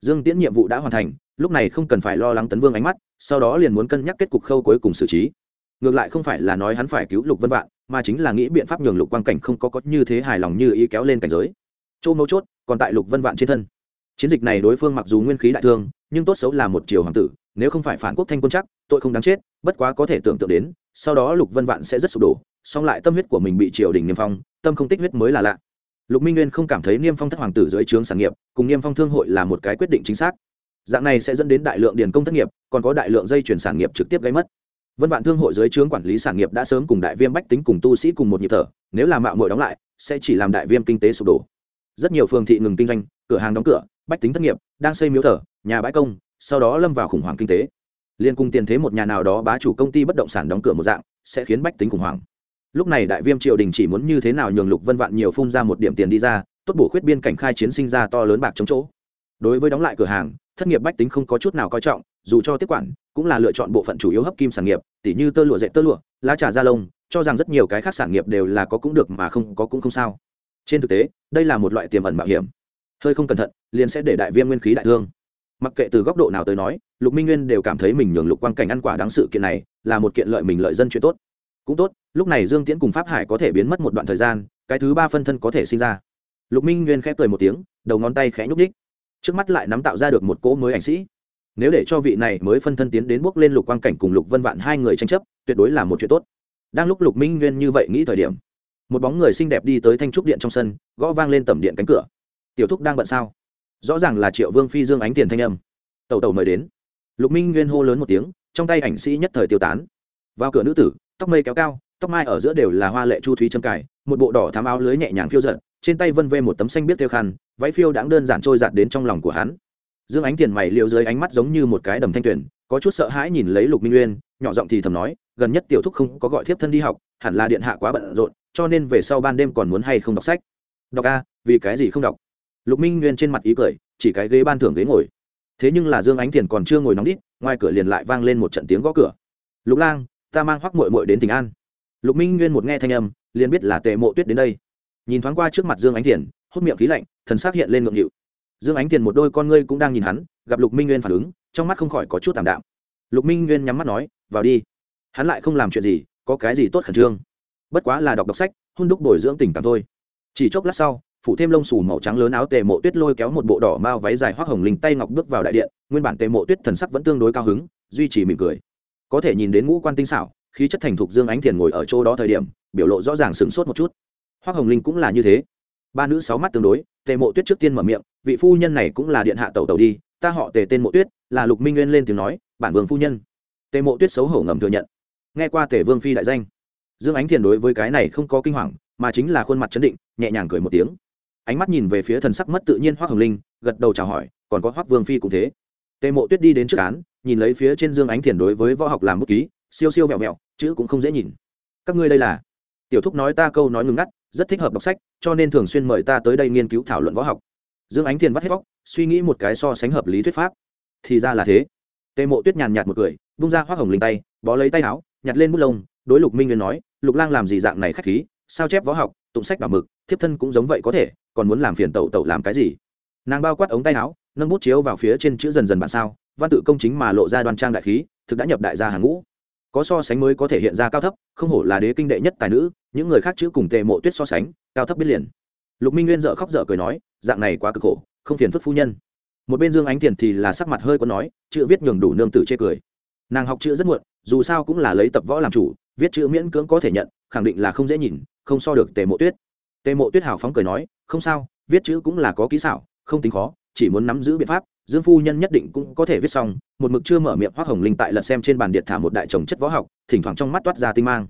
Dương tiễn nhiệm vụ đã hoàn thành, lúc này không cần phải lo lắng tấn vương ánh mắt, sau đó liền muốn cân nhắc kết cục khâu cuối cùng xử trí. Ngược lại không phải là nói hắn phải cứu lục vân vạn, mà chính là nghĩ biện pháp nhường lục quang cảnh không có có như thế hài lòng như ý kéo lên cảnh giới. Chỗ mấu chốt, còn tại lục vân vạn trên thân. Chiến dịch này đối phương mặc dù nguyên khí đại thương, nhưng tốt xấu là một triều hoàng tử, nếu không phải phản quốc thanh quân chắc, tội không đáng chết, bất quá có thể tưởng tượng đến, sau đó lục vân vạn sẽ rất sụp đổ song lại tâm huyết của mình bị triều đình niêm phong, tâm không tích huyết mới là lạ. Lục minh nguyên không cảm thấy niêm phong thất hoàng tử dưới trướng sản nghiệp, cùng niêm phong thương hội là một cái quyết định chính xác. Dạng này sẽ dẫn đến đại lượng điền công thất nghiệp, còn có đại lượng dây chuyển sản nghiệp trực tiếp gây mất. Vân vạn thương hội dưới trướng quản lý sản nghiệp đã sớm cùng đại viêm bách tính cùng tu sĩ cùng một nhịp thở, nếu làm mạo mội đóng lại, sẽ chỉ làm đại viêm kinh tế sụp đổ. Rất nhiều phường thị ngừng kinh doanh, cửa hàng đóng cửa, bách tính thất nghiệp, đang xây miếu thờ, nhà bãi công, sau đó lâm vào khủng hoảng kinh tế. Liên cùng tiền thế một nhà nào đó bá chủ công ty bất động sản đóng cửa một dạng, sẽ khiến bách tính khủng hoảng lúc này đại viêm triều đình chỉ muốn như thế nào nhường lục vân vạn nhiều phun ra một điểm tiền đi ra, tốt bổ khuyết biên cảnh khai chiến sinh ra to lớn bạc chống chỗ. Đối với đóng lại cửa hàng, thất nghiệp bách tính không có chút nào coi trọng, dù cho tiếp quản, cũng là lựa chọn bộ phận chủ yếu hấp kim sản nghiệp, tỉ như tơ lụa dệt tơ lụa, lá trà da lông, cho rằng rất nhiều cái khác sản nghiệp đều là có cũng được mà không có cũng không sao. Trên thực tế, đây là một loại tiềm ẩn mạo hiểm. Hơi không cẩn thận, liền sẽ để đại viêm nguyên khí đại thương. Mặc kệ từ góc độ nào tới nói, lục minh nguyên đều cảm thấy mình nhường lục quang cảnh ăn quả đáng sự kiện này là một kiện lợi mình lợi dân chuyện tốt cũng tốt, lúc này dương tiễn cùng pháp hải có thể biến mất một đoạn thời gian, cái thứ ba phân thân có thể sinh ra. Lục minh nguyên khẽ cười một tiếng, đầu ngón tay khẽ nhúc ních trước mắt lại nắm tạo ra được một cỗ mới ảnh sĩ. Nếu để cho vị này mới phân thân tiến đến bước lên lục quang cảnh cùng lục vân vạn hai người tranh chấp, tuyệt đối là một chuyện tốt. Đang lúc lục minh nguyên như vậy nghĩ thời điểm, một bóng người xinh đẹp đi tới thanh trúc điện trong sân, gõ vang lên tầm điện cánh cửa. Tiểu thúc đang bận sao? Rõ ràng là triệu vương phi dương ánh tiền thanh âm. Tẩu tẩu mời đến. Lục minh nguyên hô lớn một tiếng, trong tay ảnh sĩ nhất thời tiêu tán. Vào cửa nữ tử tóc mây kéo cao, tóc mai ở giữa đều là hoa lệ chu thúy châm cài, một bộ đỏ thám áo lưới nhẹ nhàng phiêu giận trên tay vân vê một tấm xanh biết tiêu khăn, váy phiêu đáng đơn giản trôi giạt đến trong lòng của hắn. Dương ánh tiền mày liệu dưới ánh mắt giống như một cái đầm thanh tuyển có chút sợ hãi nhìn lấy lục minh nguyên nhỏ giọng thì thầm nói, gần nhất tiểu thúc không có gọi thiếp thân đi học, hẳn là điện hạ quá bận rộn, cho nên về sau ban đêm còn muốn hay không đọc sách. Đọc a, vì cái gì không đọc? Lục minh nguyên trên mặt ý cười, chỉ cái ghế ban thưởng ghế ngồi. Thế nhưng là dương ánh tiền còn chưa ngồi nóng đít, ngoài cửa liền lại vang lên một trận tiếng gõ cửa. Lục lang ta mang hoắc mội mội đến tỉnh an. Lục minh nguyên một nghe thanh âm, liền biết là tề mộ tuyết đến đây. Nhìn thoáng qua trước mặt dương ánh tiền hốt miệng khí lạnh, thần xác hiện lên ngượng nghịu. Dương ánh tiền một đôi con ngươi cũng đang nhìn hắn, gặp lục minh nguyên phản ứng, trong mắt không khỏi có chút tảm đạm. Lục minh nguyên nhắm mắt nói, vào đi. Hắn lại không làm chuyện gì, có cái gì tốt khẩn trương? Bất quá là đọc đọc sách, hôn đúc bồi dưỡng tình cảm thôi. Chỉ chốc lát sau, phủ thêm lông xù màu trắng lớn áo tề mộ tuyết lôi kéo một bộ đỏ mao váy dài hoác hồng linh tay ngọc bước vào đại điện, nguyên bản tề mộ tuyết thần sắc vẫn tương đối cao hứng, duy trì mỉm cười có thể nhìn đến ngũ quan tinh xảo, khí chất thành thục dương ánh thiền ngồi ở chỗ đó thời điểm, biểu lộ rõ ràng sửng sốt một chút. Hoác hồng linh cũng là như thế. Ba nữ sáu mắt tương đối, tề mộ tuyết trước tiên mở miệng, vị phu nhân này cũng là điện hạ tẩu tẩu đi, ta họ tề tên mộ tuyết, là lục minh nguyên lên tiếng nói, bản vương phu nhân. Tề mộ tuyết xấu hổ ngầm thừa nhận. Nghe qua tề vương phi đại danh, dương ánh thiền đối với cái này không có kinh hoàng, mà chính là khuôn mặt chấn định, nhẹ nhàng cười một tiếng. Ánh mắt nhìn về phía thần sắc mất tự nhiên hoác hồng linh, gật đầu chào hỏi, còn có hoác vương phi cũng thế. Tề mộ tuyết đi đến trước án nhìn lấy phía trên dương ánh thiền đối với võ học làm bút ký, siêu siêu vẹo vẹo, chữ cũng không dễ nhìn. Các ngươi đây là? Tiểu thúc nói ta câu nói ngừng ngắt, rất thích hợp đọc sách, cho nên thường xuyên mời ta tới đây nghiên cứu thảo luận võ học. Dương ánh thiền vắt hết vóc, suy nghĩ một cái so sánh hợp lý thuyết pháp. Thì ra là thế. Tề mộ tuyết nhàn nhạt một cười, bung ra hoác hồng linh tay, bó lấy tay áo, nhặt lên bút lông, đối lục minh nguyên nói, lục lang làm gì dạng này khách khí, sao chép võ học, tụng sách bảo mực, thiếp thân cũng giống vậy có thể, còn muốn làm phiền tẩu tẩu làm cái gì? Nàng bao quát ống tay áo, nâng bút chiếu vào phía trên chữ dần dần bản sao văn tự công chính mà lộ ra đoan trang đại khí, thực đã nhập đại gia hàng ngũ. Có so sánh mới có thể hiện ra cao thấp, không hổ là đế kinh đệ nhất tài nữ, những người khác chữ cùng tề mộ tuyết so sánh, cao thấp biết liền. Lục minh nguyên dợ khóc dở cười nói, dạng này quá cực khổ, không phiền phức phu nhân. Một bên dương ánh tiền thì là sắc mặt hơi có nói, chữ viết nhường đủ nương tử chê cười. Nàng học chữ rất muộn, dù sao cũng là lấy tập võ làm chủ, viết chữ miễn cưỡng có thể nhận, khẳng định là không dễ nhìn, không so được tề mộ tuyết. Tề mộ tuyết hào phóng cười nói, không sao, viết chữ cũng là có kỹ xảo, không tính khó, chỉ muốn nắm giữ biện pháp dương phu nhân nhất định cũng có thể viết xong, một mực chưa mở miệng hoác hồng linh tại lật xem trên bàn điện thả một đại chồng chất võ học, thỉnh thoảng trong mắt toát ra tinh mang.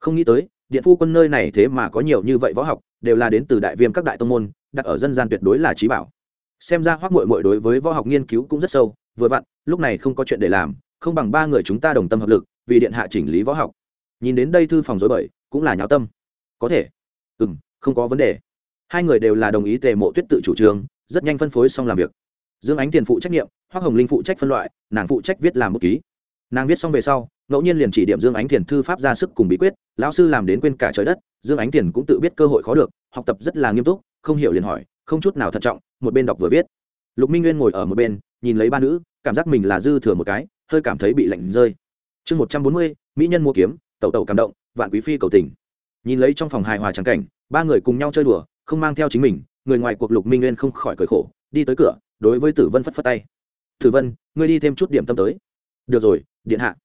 Không nghĩ tới, điện phu quân nơi này thế mà có nhiều như vậy võ học, đều là đến từ đại viêm các đại tông môn, đặt ở dân gian tuyệt đối là trí bảo. Xem ra hoác mội mội đối với võ học nghiên cứu cũng rất sâu, vừa vặn, lúc này không có chuyện để làm, không bằng ba người chúng ta đồng tâm hợp lực, vì điện hạ chỉnh lý võ học. Nhìn đến đây thư phòng dối bời, cũng là nháo tâm. Có thể. Ừ m không có vấn đề. Hai người đều là đồng ý tề mộ tuyết tự chủ trương, rất nhanh phân phối xong làm việc dương ánh tiền phụ trách nhiệm hoác hồng linh phụ trách phân loại, nàng phụ trách viết làm một ký. Nàng viết xong về sau, ngẫu nhiên liền chỉ điểm dương ánh thiền thư pháp ra sức cùng bí quyết, lão sư làm đến quên cả trời đất, dương ánh thiền cũng tự biết cơ hội khó được, học tập rất là nghiêm túc, không hiểu liền hỏi, không chút nào thận trọng, một bên đọc vừa viết. Lục minh nguyên ngồi ở một bên, nhìn lấy ba nữ, cảm giác mình là dư thừa một cái, hơi cảm thấy bị lạnh rơi. Chương một trăm bốn mươi, mỹ nhân mua kiếm, tẩu tẩu cảm động, vạn quý phi cầu tình. Nhìn lấy trong phòng hài hòa trắng cảnh, ba người cùng nhau chơi đùa, không mang theo chính mình, người ngoài cuộc lục minh nguyên không khỏi cười khổ, đi tới cửa đối với tử vân phất phất tay. Tử vân, ngươi đi thêm chút điểm tâm tới. Được rồi, điện hạ.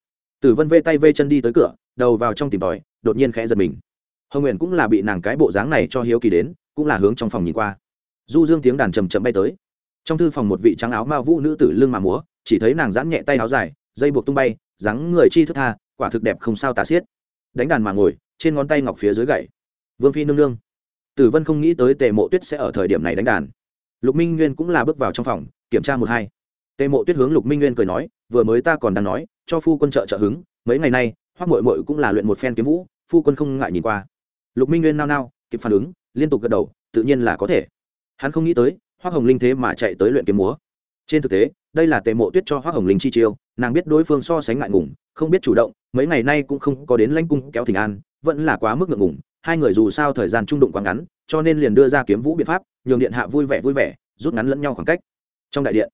Tử vân vê tay vê chân đi tới cửa, đầu vào trong tìm tòi, đột nhiên khẽ giật mình. Hồng nguyện cũng là bị nàng cái bộ dáng này cho hiếu kỳ đến, cũng là hướng trong phòng nhìn qua. Du dương tiếng đàn trầm chậm bay tới. Trong thư phòng một vị trắng áo ma vũ nữ tử lưng mà múa, chỉ thấy nàng giãn nhẹ tay áo dài, dây buộc tung bay, dáng người chi thức tha, quả thực đẹp không sao tả xiết. Đánh đàn mà ngồi, trên ngón tay ngọc phía dưới gậy. Vương phi nương nương. Tử vân không nghĩ tới tề mộ tuyết sẽ ở thời điểm này đánh đàn lục minh nguyên cũng là bước vào trong phòng, kiểm tra một hai. Tề mộ tuyết hướng lục minh nguyên cười nói, vừa mới ta còn đang nói, cho phu quân trợ trợ hứng, mấy ngày nay hoác mội mội cũng là luyện một phen kiếm vũ, phu quân không ngại nhìn qua. Lục minh nguyên nao nao, kịp phản ứng, liên tục gật đầu, tự nhiên là có thể. Hắn không nghĩ tới hoác hồng linh thế mà chạy tới luyện kiếm múa. Trên thực tế, đây là tề mộ tuyết cho hoác hồng linh chi chiêu, nàng biết đối phương so sánh ngại ngùng, không biết chủ động, mấy ngày nay cũng không có đến lãnh cung kéo thỉnh an, vẫn là quá mức ngượng ngùng, hai người dù sao thời gian trung đụng quá ngắn, cho nên liền đưa ra kiếm vũ biện pháp nhường điện hạ vui vẻ vui vẻ, rút ngắn lẫn nhau khoảng cách. Trong đại điện,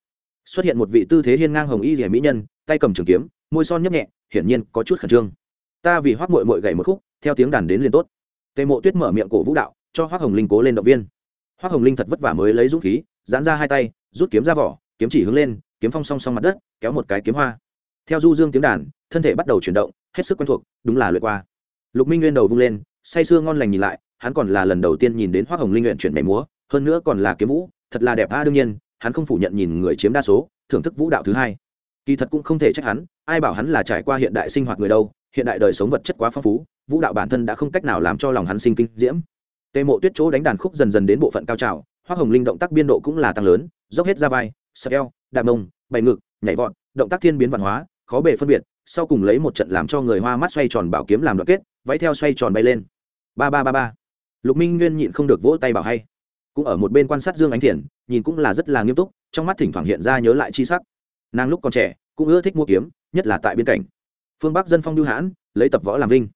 xuất hiện một vị tư thế hiên ngang hồng y rẻ mỹ nhân, tay cầm trường kiếm, môi son nhấp nhẹ, hiển nhiên có chút khẩn trương. Ta vì hoác mội mội gậy một khúc, theo tiếng đàn đến liền tốt. Tề mộ tuyết mở miệng cổ vũ đạo, cho hoác hồng linh cố lên động viên. Hoác hồng linh thật vất vả mới lấy dũng khí dán ra hai tay, rút kiếm ra vỏ, kiếm chỉ hướng lên, kiếm phong song song mặt đất, kéo một cái kiếm hoa. Theo du dương tiếng đàn, thân thể bắt đầu chuyển động, hết sức quen thuộc, đúng là lượt qua. Lục minh nguyên đầu vung lên, say sưa ngon lành nhìn lại, hắn còn là lần đầu tiên nhìn đến hoác hồng linh luyện chuyển mẻ múa hơn nữa còn là kiếm vũ, thật là đẹp a đương nhiên, hắn không phủ nhận nhìn người chiếm đa số, thưởng thức vũ đạo thứ hai. Kỳ thật cũng không thể trách hắn, ai bảo hắn là trải qua hiện đại sinh hoạt người đâu, hiện đại đời sống vật chất quá phong phú, vũ đạo bản thân đã không cách nào làm cho lòng hắn sinh kinh diễm. Tề mộ tuyết chỗ đánh đàn khúc dần dần đến bộ phận cao trào hoa hồng linh động tác biên độ cũng là tăng lớn, dốc hết ra vai, sập eo, đạp mông, bày ngực, nhảy vọt, động tác thiên biến văn hóa, khó bề phân biệt, sau cùng lấy một trận làm cho người hoa mắt xoay tròn bảo kiếm làm đoạn kết, váy theo xoay tròn bay lên. Ba ba ba ba. Lục minh nguyên nhịn không được vỗ tay bảo hay cũng ở một bên quan sát dương ánh thiền, nhìn cũng là rất là nghiêm túc, trong mắt thỉnh thoảng hiện ra nhớ lại chi sắc. Nàng lúc còn trẻ, cũng ưa thích mua kiếm, nhất là tại biên cảnh phương bắc dân phong lưu hãn, lấy tập võ làm vinh.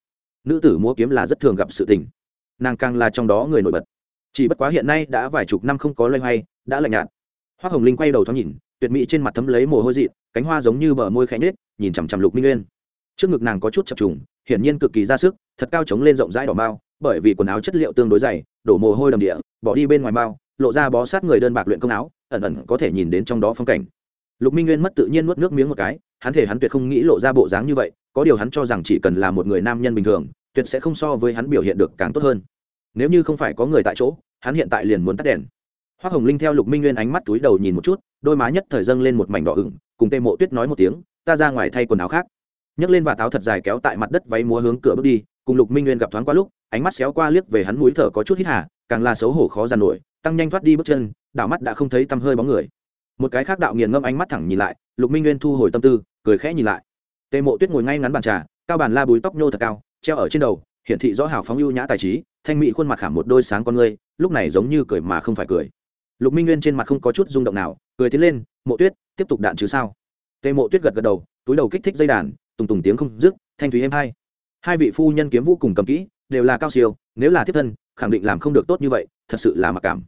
Nữ tử mua kiếm là rất thường gặp sự tình. Nàng càng là trong đó người nổi bật. Chỉ bất quá hiện nay đã vài chục năm không có loay hoay, đã lạnh nhạt. Hoa hồng linh quay đầu thoáng nhìn, tuyệt mỹ trên mặt thấm lấy mồ hôi dị, cánh hoa giống như bờ môi khẽ nhếch, nhìn chằm chằm lục minh nguyên. Trước ngực nàng có chút chập trùng, hiển nhiên cực kỳ ra sức, thật cao trống lên rộng rãi đỏ mao bởi vì quần áo chất liệu tương đối dày đổ mồ hôi đầm địa, bỏ đi bên ngoài mao lộ ra bó sát người đơn bạc luyện công áo, ẩn ẩn có thể nhìn đến trong đó phong cảnh. Lục minh nguyên mất tự nhiên nuốt nước miếng một cái, hắn thể hắn tuyệt không nghĩ lộ ra bộ dáng như vậy, có điều hắn cho rằng chỉ cần là một người nam nhân bình thường, tuyệt sẽ không so với hắn biểu hiện được càng tốt hơn. Nếu như không phải có người tại chỗ, hắn hiện tại liền muốn tắt đèn. Hoa hồng linh theo lục minh nguyên ánh mắt túi đầu nhìn một chút, đôi má nhất thời dâng lên một mảnh đỏ ửng, cùng tê mộ tuyết nói một tiếng, ta ra ngoài thay quần áo khác. Nhấc lên và táo thật dài kéo tại mặt đất váy múa hướng cửa bước đi cùng lục minh nguyên gặp thoáng qua lúc, ánh mắt xéo qua liếc về hắn mũi thở có chút hít hà, càng là xấu hổ khó giàn nổi, tăng nhanh thoát đi bước chân, đảo mắt đã không thấy tăm hơi bóng người. Một cái khác đạo nghiền ngâm ánh mắt thẳng nhìn lại, lục minh nguyên thu hồi tâm tư, cười khẽ nhìn lại. Tề mộ tuyết ngồi ngay ngắn bàn trà, cao bàn la búi tóc nhô thật cao, treo ở trên đầu, hiển thị rõ hào phóng ưu nhã tài trí, thanh mỹ khuôn mặt khảm một đôi sáng con ngươi, lúc này giống như cười mà không phải cười. Lục minh nguyên trên mặt không có chút rung động nào, cười tiến lên, mộ tuyết, tiếp tục đạn chứ sao? Tề mộ tuyết gật gật đầu, túi đầu kích thích dây đàn, tùng tùng tiếng không dứt, thanh thúy êm hai hai vị phu nhân kiếm vũ cùng cầm kỹ, đều là cao siêu, nếu là thiết thân, khẳng định làm không được tốt như vậy, thật sự là mặc cảm.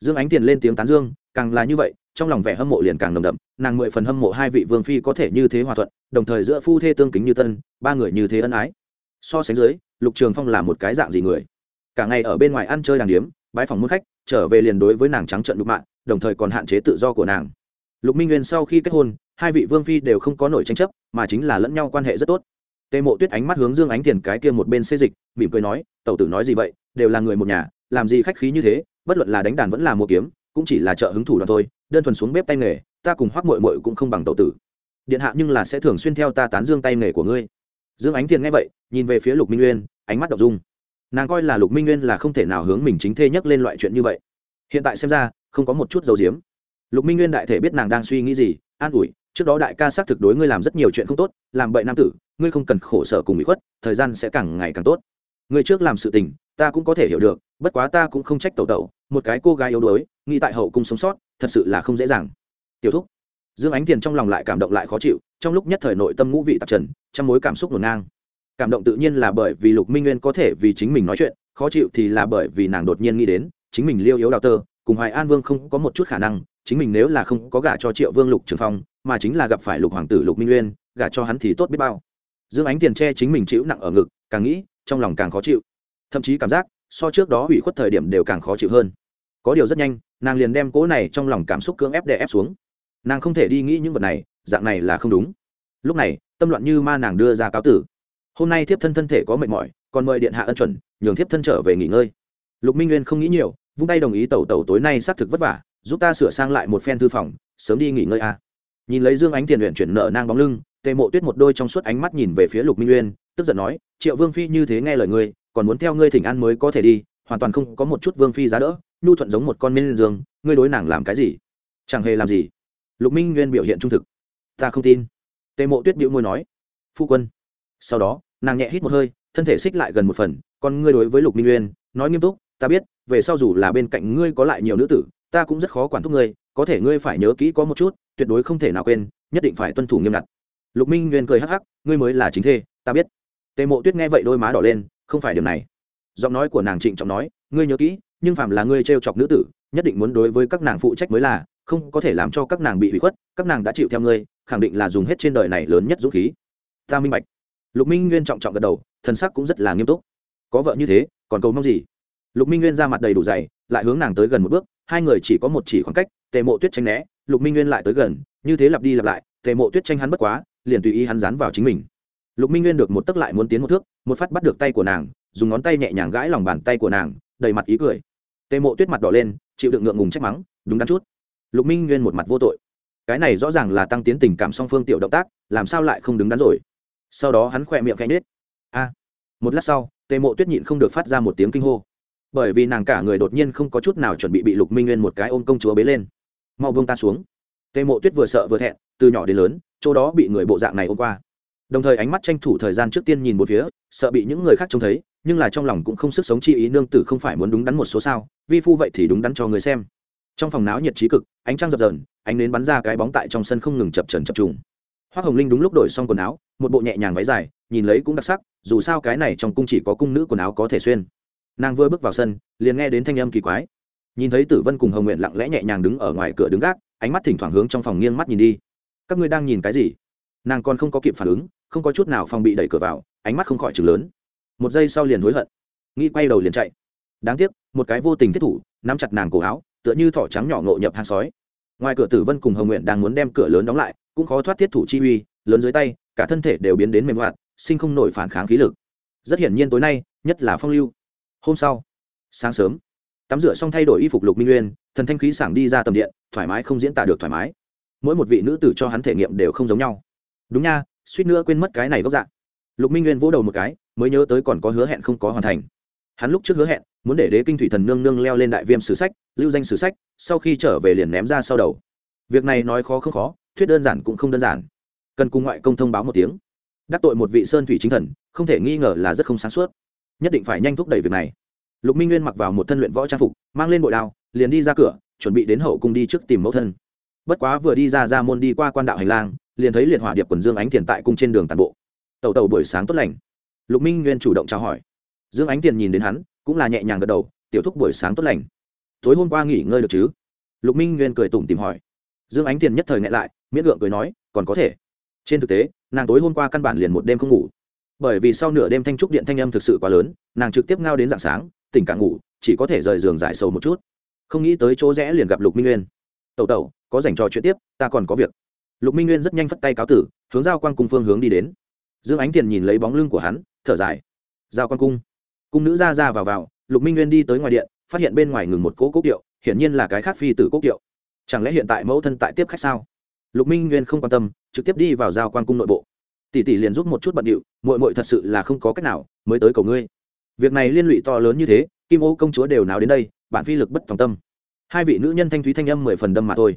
Dương ánh tiền lên tiếng tán dương, càng là như vậy, trong lòng vẻ hâm mộ liền càng nồng đậm, nàng mười phần hâm mộ hai vị vương phi có thể như thế hòa thuận, đồng thời giữa phu thê tương kính như tân, ba người như thế ân ái. So sánh dưới, lục trường phong là một cái dạng gì người? Cả ngày ở bên ngoài ăn chơi đàng điếm bãi phòng muôn khách, trở về liền đối với nàng trắng trận đục mạng đồng thời còn hạn chế tự do của nàng. Lục minh nguyên sau khi kết hôn, hai vị vương phi đều không có nổi tranh chấp, mà chính là lẫn nhau quan hệ rất tốt tề mộ tuyết ánh mắt hướng dương ánh tiền cái kia một bên xê dịch, mỉm cười nói, tẩu tử nói gì vậy, đều là người một nhà, làm gì khách khí như thế, bất luận là đánh đàn vẫn là mua kiếm, cũng chỉ là trợ hứng thủ đoạn thôi, đơn thuần xuống bếp tay nghề, ta cùng hoác mội mội cũng không bằng tẩu tử. Điện hạ nhưng là sẽ thường xuyên theo ta tán dương tay nghề của ngươi. Dương ánh tiền nghe vậy, nhìn về phía lục minh nguyên, ánh mắt đ ộ n g dung. Nàng coi là lục minh nguyên là không thể nào hướng mình chính thê nhắc lên loại chuyện như vậy. Hiện tại xem ra, không có một chút dầu diếm. Lục minh nguyên đại thể biết nàng đang suy nghĩ gì, an ủi, trước đó đại ca xác thực đối ngươi làm rất nhiều chuyện không tốt, làm bậy nam tử ngươi không cần khổ sở cùng bị khuất, thời gian sẽ càng ngày càng tốt. Ngươi trước làm sự tình, ta cũng có thể hiểu được, bất quá ta cũng không trách tẩu tẩu, một cái cô gái yếu đuối, nghĩ tại hậu cung sống sót, thật sự là không dễ dàng. Tiểu thúc. Dương ánh tiền trong lòng lại cảm động lại khó chịu, trong lúc nhất thời nội tâm ngũ vị tạp trần trong mối cảm xúc ngổn ngang. Cảm động tự nhiên là bởi vì lục minh nguyên có thể vì chính mình nói chuyện, khó chịu thì là bởi vì nàng đột nhiên nghĩ đến, chính mình liêu yếu đào tơ, cùng hoài an vương không có một chút khả năng, chính mình nếu là không có gả cho triệu vương lục trường phong, mà chính là gặp phải lục hoàng tử lục minh nguyên, gả cho hắn thì tốt biết bao dương ánh tiền che chính mình chịu nặng ở ngực, càng nghĩ, trong lòng càng khó chịu. Thậm chí cảm giác, so trước đó hủy khuất thời điểm đều càng khó chịu hơn. Có điều rất nhanh, nàng liền đem cố này trong lòng cảm xúc cưỡng ép đè ép xuống. Nàng không thể đi nghĩ những vật này, dạng này là không đúng. Lúc này, tâm loạn như ma nàng đưa ra cáo tử. Hôm nay thiếp thân thân thể có mệt mỏi, còn mời điện hạ ân chuẩn, nhường thiếp thân trở về nghỉ ngơi. Lục minh nguyên không nghĩ nhiều, vung tay đồng ý tẩu tẩu tối nay xác thực vất vả, giúp ta sửa sang lại một phen thư phòng, sớm đi nghỉ ngơi a nhìn lấy dương ánh tiền luyện chuyển nợ nang bóng lưng, tề mộ tuyết một đôi trong suốt ánh mắt nhìn về phía lục minh nguyên tức giận nói, triệu vương phi như thế nghe lời ngươi, còn muốn theo ngươi thỉnh an mới có thể đi, hoàn toàn không có một chút vương phi giá đỡ, nhu thuận giống một con minh dương, ngươi đối nàng làm cái gì? Chẳng hề làm gì. Lục minh nguyên biểu hiện trung thực. Ta không tin. Tề mộ tuyết bĩu môi nói, phu quân. Sau đó, nàng nhẹ hít một hơi, thân thể xích lại gần một phần, còn ngươi đối với lục minh nguyên nói nghiêm túc, ta biết, về sau dù là bên cạnh ngươi có lại nhiều nữ tử, ta cũng rất khó quản thúc ngươi, có thể ngươi phải nhớ kỹ có một chút tuyệt đối không thể nào quên, nhất định phải tuân thủ nghiêm ngặt. Lục minh nguyên cười hắc hắc, ngươi mới là chính thê, ta biết. Tề mộ tuyết nghe vậy đôi má đỏ lên, không phải điểm này. Giọng nói của nàng trịnh trọng nói, ngươi nhớ kỹ, nhưng phàm là ngươi t chọc nữ tử, nhất định muốn đối với các nàng phụ trách mới là, không có thể làm cho các nàng bị hủy khuất, các nàng đã chịu theo ngươi, khẳng định là dùng hết trên đời này lớn nhất dũng khí. Ta minh bạch. Lục minh nguyên trọng trọng gật đầu, thần sắc cũng rất là nghiêm túc. Có vợ như thế, còn cầu mong gì? Lục minh nguyên ra mặt đầy đủ dày, lại hướng nàng tới gần một bước, hai người chỉ có một chỉ khoảng cách, tề mộ tuyết tránh né lục minh nguyên lại tới gần, như thế lặp đi lặp lại, tề mộ tuyết tranh hắn bất quá, liền tùy ý hắn dán vào chính mình. Lục minh nguyên được một tấc lại muốn tiến một thước, một phát bắt được tay của nàng, dùng ngón tay nhẹ nhàng gãi lòng bàn tay của nàng, đầy mặt ý cười. Tề mộ tuyết mặt đỏ lên, chịu đựng ngượng ngùng trách mắng, đúng đắn chút. Lục minh nguyên một mặt vô tội. Cái này rõ ràng là tăng tiến tình cảm song phương tiểu động tác, làm sao lại không đứng đắn rồi? Sau đó hắn khỏe miệng khẽ nết a. Một lát sau, tề mộ tuyết nhịn không được phát ra một tiếng kinh hô. Bởi vì nàng cả người đột nhiên không có chút nào chuẩn bị bị lục minh nguyên một cái ôm công chúa bế lên mau vương ta xuống. Tề mộ tuyết vừa sợ vừa thẹn, từ nhỏ đến lớn, chỗ đó bị người bộ dạng này ôm qua. Đồng thời ánh mắt tranh thủ thời gian trước tiên nhìn một phía, sợ bị những người khác trông thấy, nhưng là trong lòng cũng không sức sống chi ý nương tử không phải muốn đúng đắn một số sao, vi phu vậy thì đúng đắn cho người xem. Trong phòng náo nhiệt trí cực, ánh trăng dập dờn, ánh nến bắn ra cái bóng tại trong sân không ngừng chập trần chập trùng. Hoa hồng linh đúng lúc đổi xong quần áo, một bộ nhẹ nhàng váy dài, nhìn lấy cũng đặc sắc, dù sao cái này trong cung chỉ có cung nữ quần áo có thể xuyên. Nàng vừa bước vào sân, liền nghe đến thanh âm kỳ quái nhìn thấy tử vân cùng hồng nguyện lặng lẽ nhẹ nhàng đứng ở ngoài cửa đứng gác, ánh mắt thỉnh thoảng hướng trong phòng nghiêng mắt nhìn đi. Các ngươi đang nhìn cái gì? Nàng còn không có kịp phản ứng, không có chút nào phòng bị đẩy cửa vào, ánh mắt không khỏi chừng lớn. Một giây sau liền hối hận, nghĩ quay đầu liền chạy. Đáng tiếc, một cái vô tình thiết thủ, nắm chặt nàng cổ áo, tựa như thỏ trắng nhỏ ngộ nhập hang sói. Ngoài cửa tử vân cùng hồng nguyện đang muốn đem cửa lớn đóng lại, cũng khó thoát thiết thủ chi uy, lớn dưới tay, cả thân thể đều biến đến mềm hoạt, sinh không nổi phản kháng khí lực. Rất hiển nhiên tối nay, nhất là phong lưu. Hôm sau, sáng sớm tắm rửa xong thay đổi y phục lục minh nguyên, thần thanh khí sảng đi ra tầm điện, thoải mái không diễn tả được thoải mái. Mỗi một vị nữ tử cho hắn thể nghiệm đều không giống nhau. Đúng nha, suýt nữa quên mất cái này gốc dạng lục minh nguyên vỗ đầu một cái, mới nhớ tới còn có hứa hẹn không có hoàn thành. Hắn lúc trước hứa hẹn, muốn để đế kinh thủy thần nương nương leo lên đại viêm sử sách, lưu danh sử sách, sau khi trở về liền ném ra sau đầu. Việc này nói khó không khó, thuyết đơn giản cũng không đơn giản. Cần cùng ngoại công thông báo một tiếng. Đắc tội một vị sơn thủy chính thần, không thể nghi ngờ là rất không sáng suốt. Nhất định phải nhanh thúc đẩy việc này lục minh nguyên mặc vào một thân luyện võ trang phục, mang lên bội đao, liền đi ra cửa, chuẩn bị đến hậu cung đi trước tìm mẫu thân. Bất quá vừa đi ra ra môn đi qua quan đạo hành lang, liền thấy liệt hỏa điệp quần dương ánh thiền tại cung trên đường tàn bộ. Tàu tàu buổi sáng tốt lành. Lục minh nguyên chủ động chào hỏi. Dương ánh tiền nhìn đến hắn, cũng là nhẹ nhàng gật đầu, tiểu thúc buổi sáng tốt lành. Tối hôm qua nghỉ ngơi được chứ? Lục minh nguyên cười tủm tìm hỏi. Dương ánh tiền nhất thời ngại lại, miễn gượng cười nói, còn có thể. Trên thực tế, nàng tối hôm qua căn bản liền một đêm không ngủ. Bởi vì sau nửa đêm thanh trúc điện thanh âm thực sự quá lớn, nàng trực tiếp ngao đến dạng sáng tỉnh cả ngủ, chỉ có thể rời giường giải sầu một chút. Không nghĩ tới chỗ rẽ liền gặp lục minh nguyên. Tẩu tẩu, có dành trò chuyện tiếp, ta còn có việc. Lục minh nguyên rất nhanh phất tay cáo tử, hướng giao quan cung phương hướng đi đến. Dương ánh tiền nhìn lấy bóng lưng của hắn, thở dài. Giao quan cung. Cung nữ ra ra vào vào, lục minh nguyên đi tới ngoài điện, phát hiện bên ngoài ngừng một cỗ cốc kiệu, hiển nhiên là cái khác phi tử cốc kiệu. Chẳng lẽ hiện tại mẫu thân tại tiếp khách sao? Lục minh nguyên không quan tâm, trực tiếp đi vào giao quan cung nội bộ. Tỷ tỷ liền giúp một chút bận điệu mội mội thật sự là không có cách nào, mới tới cầu ngươi việc này liên lụy to lớn như thế, kim ô công chúa đều nào đến đây bản phi lực bất tòng tâm. Hai vị nữ nhân thanh thúy thanh âm mười phần đâm mà thôi.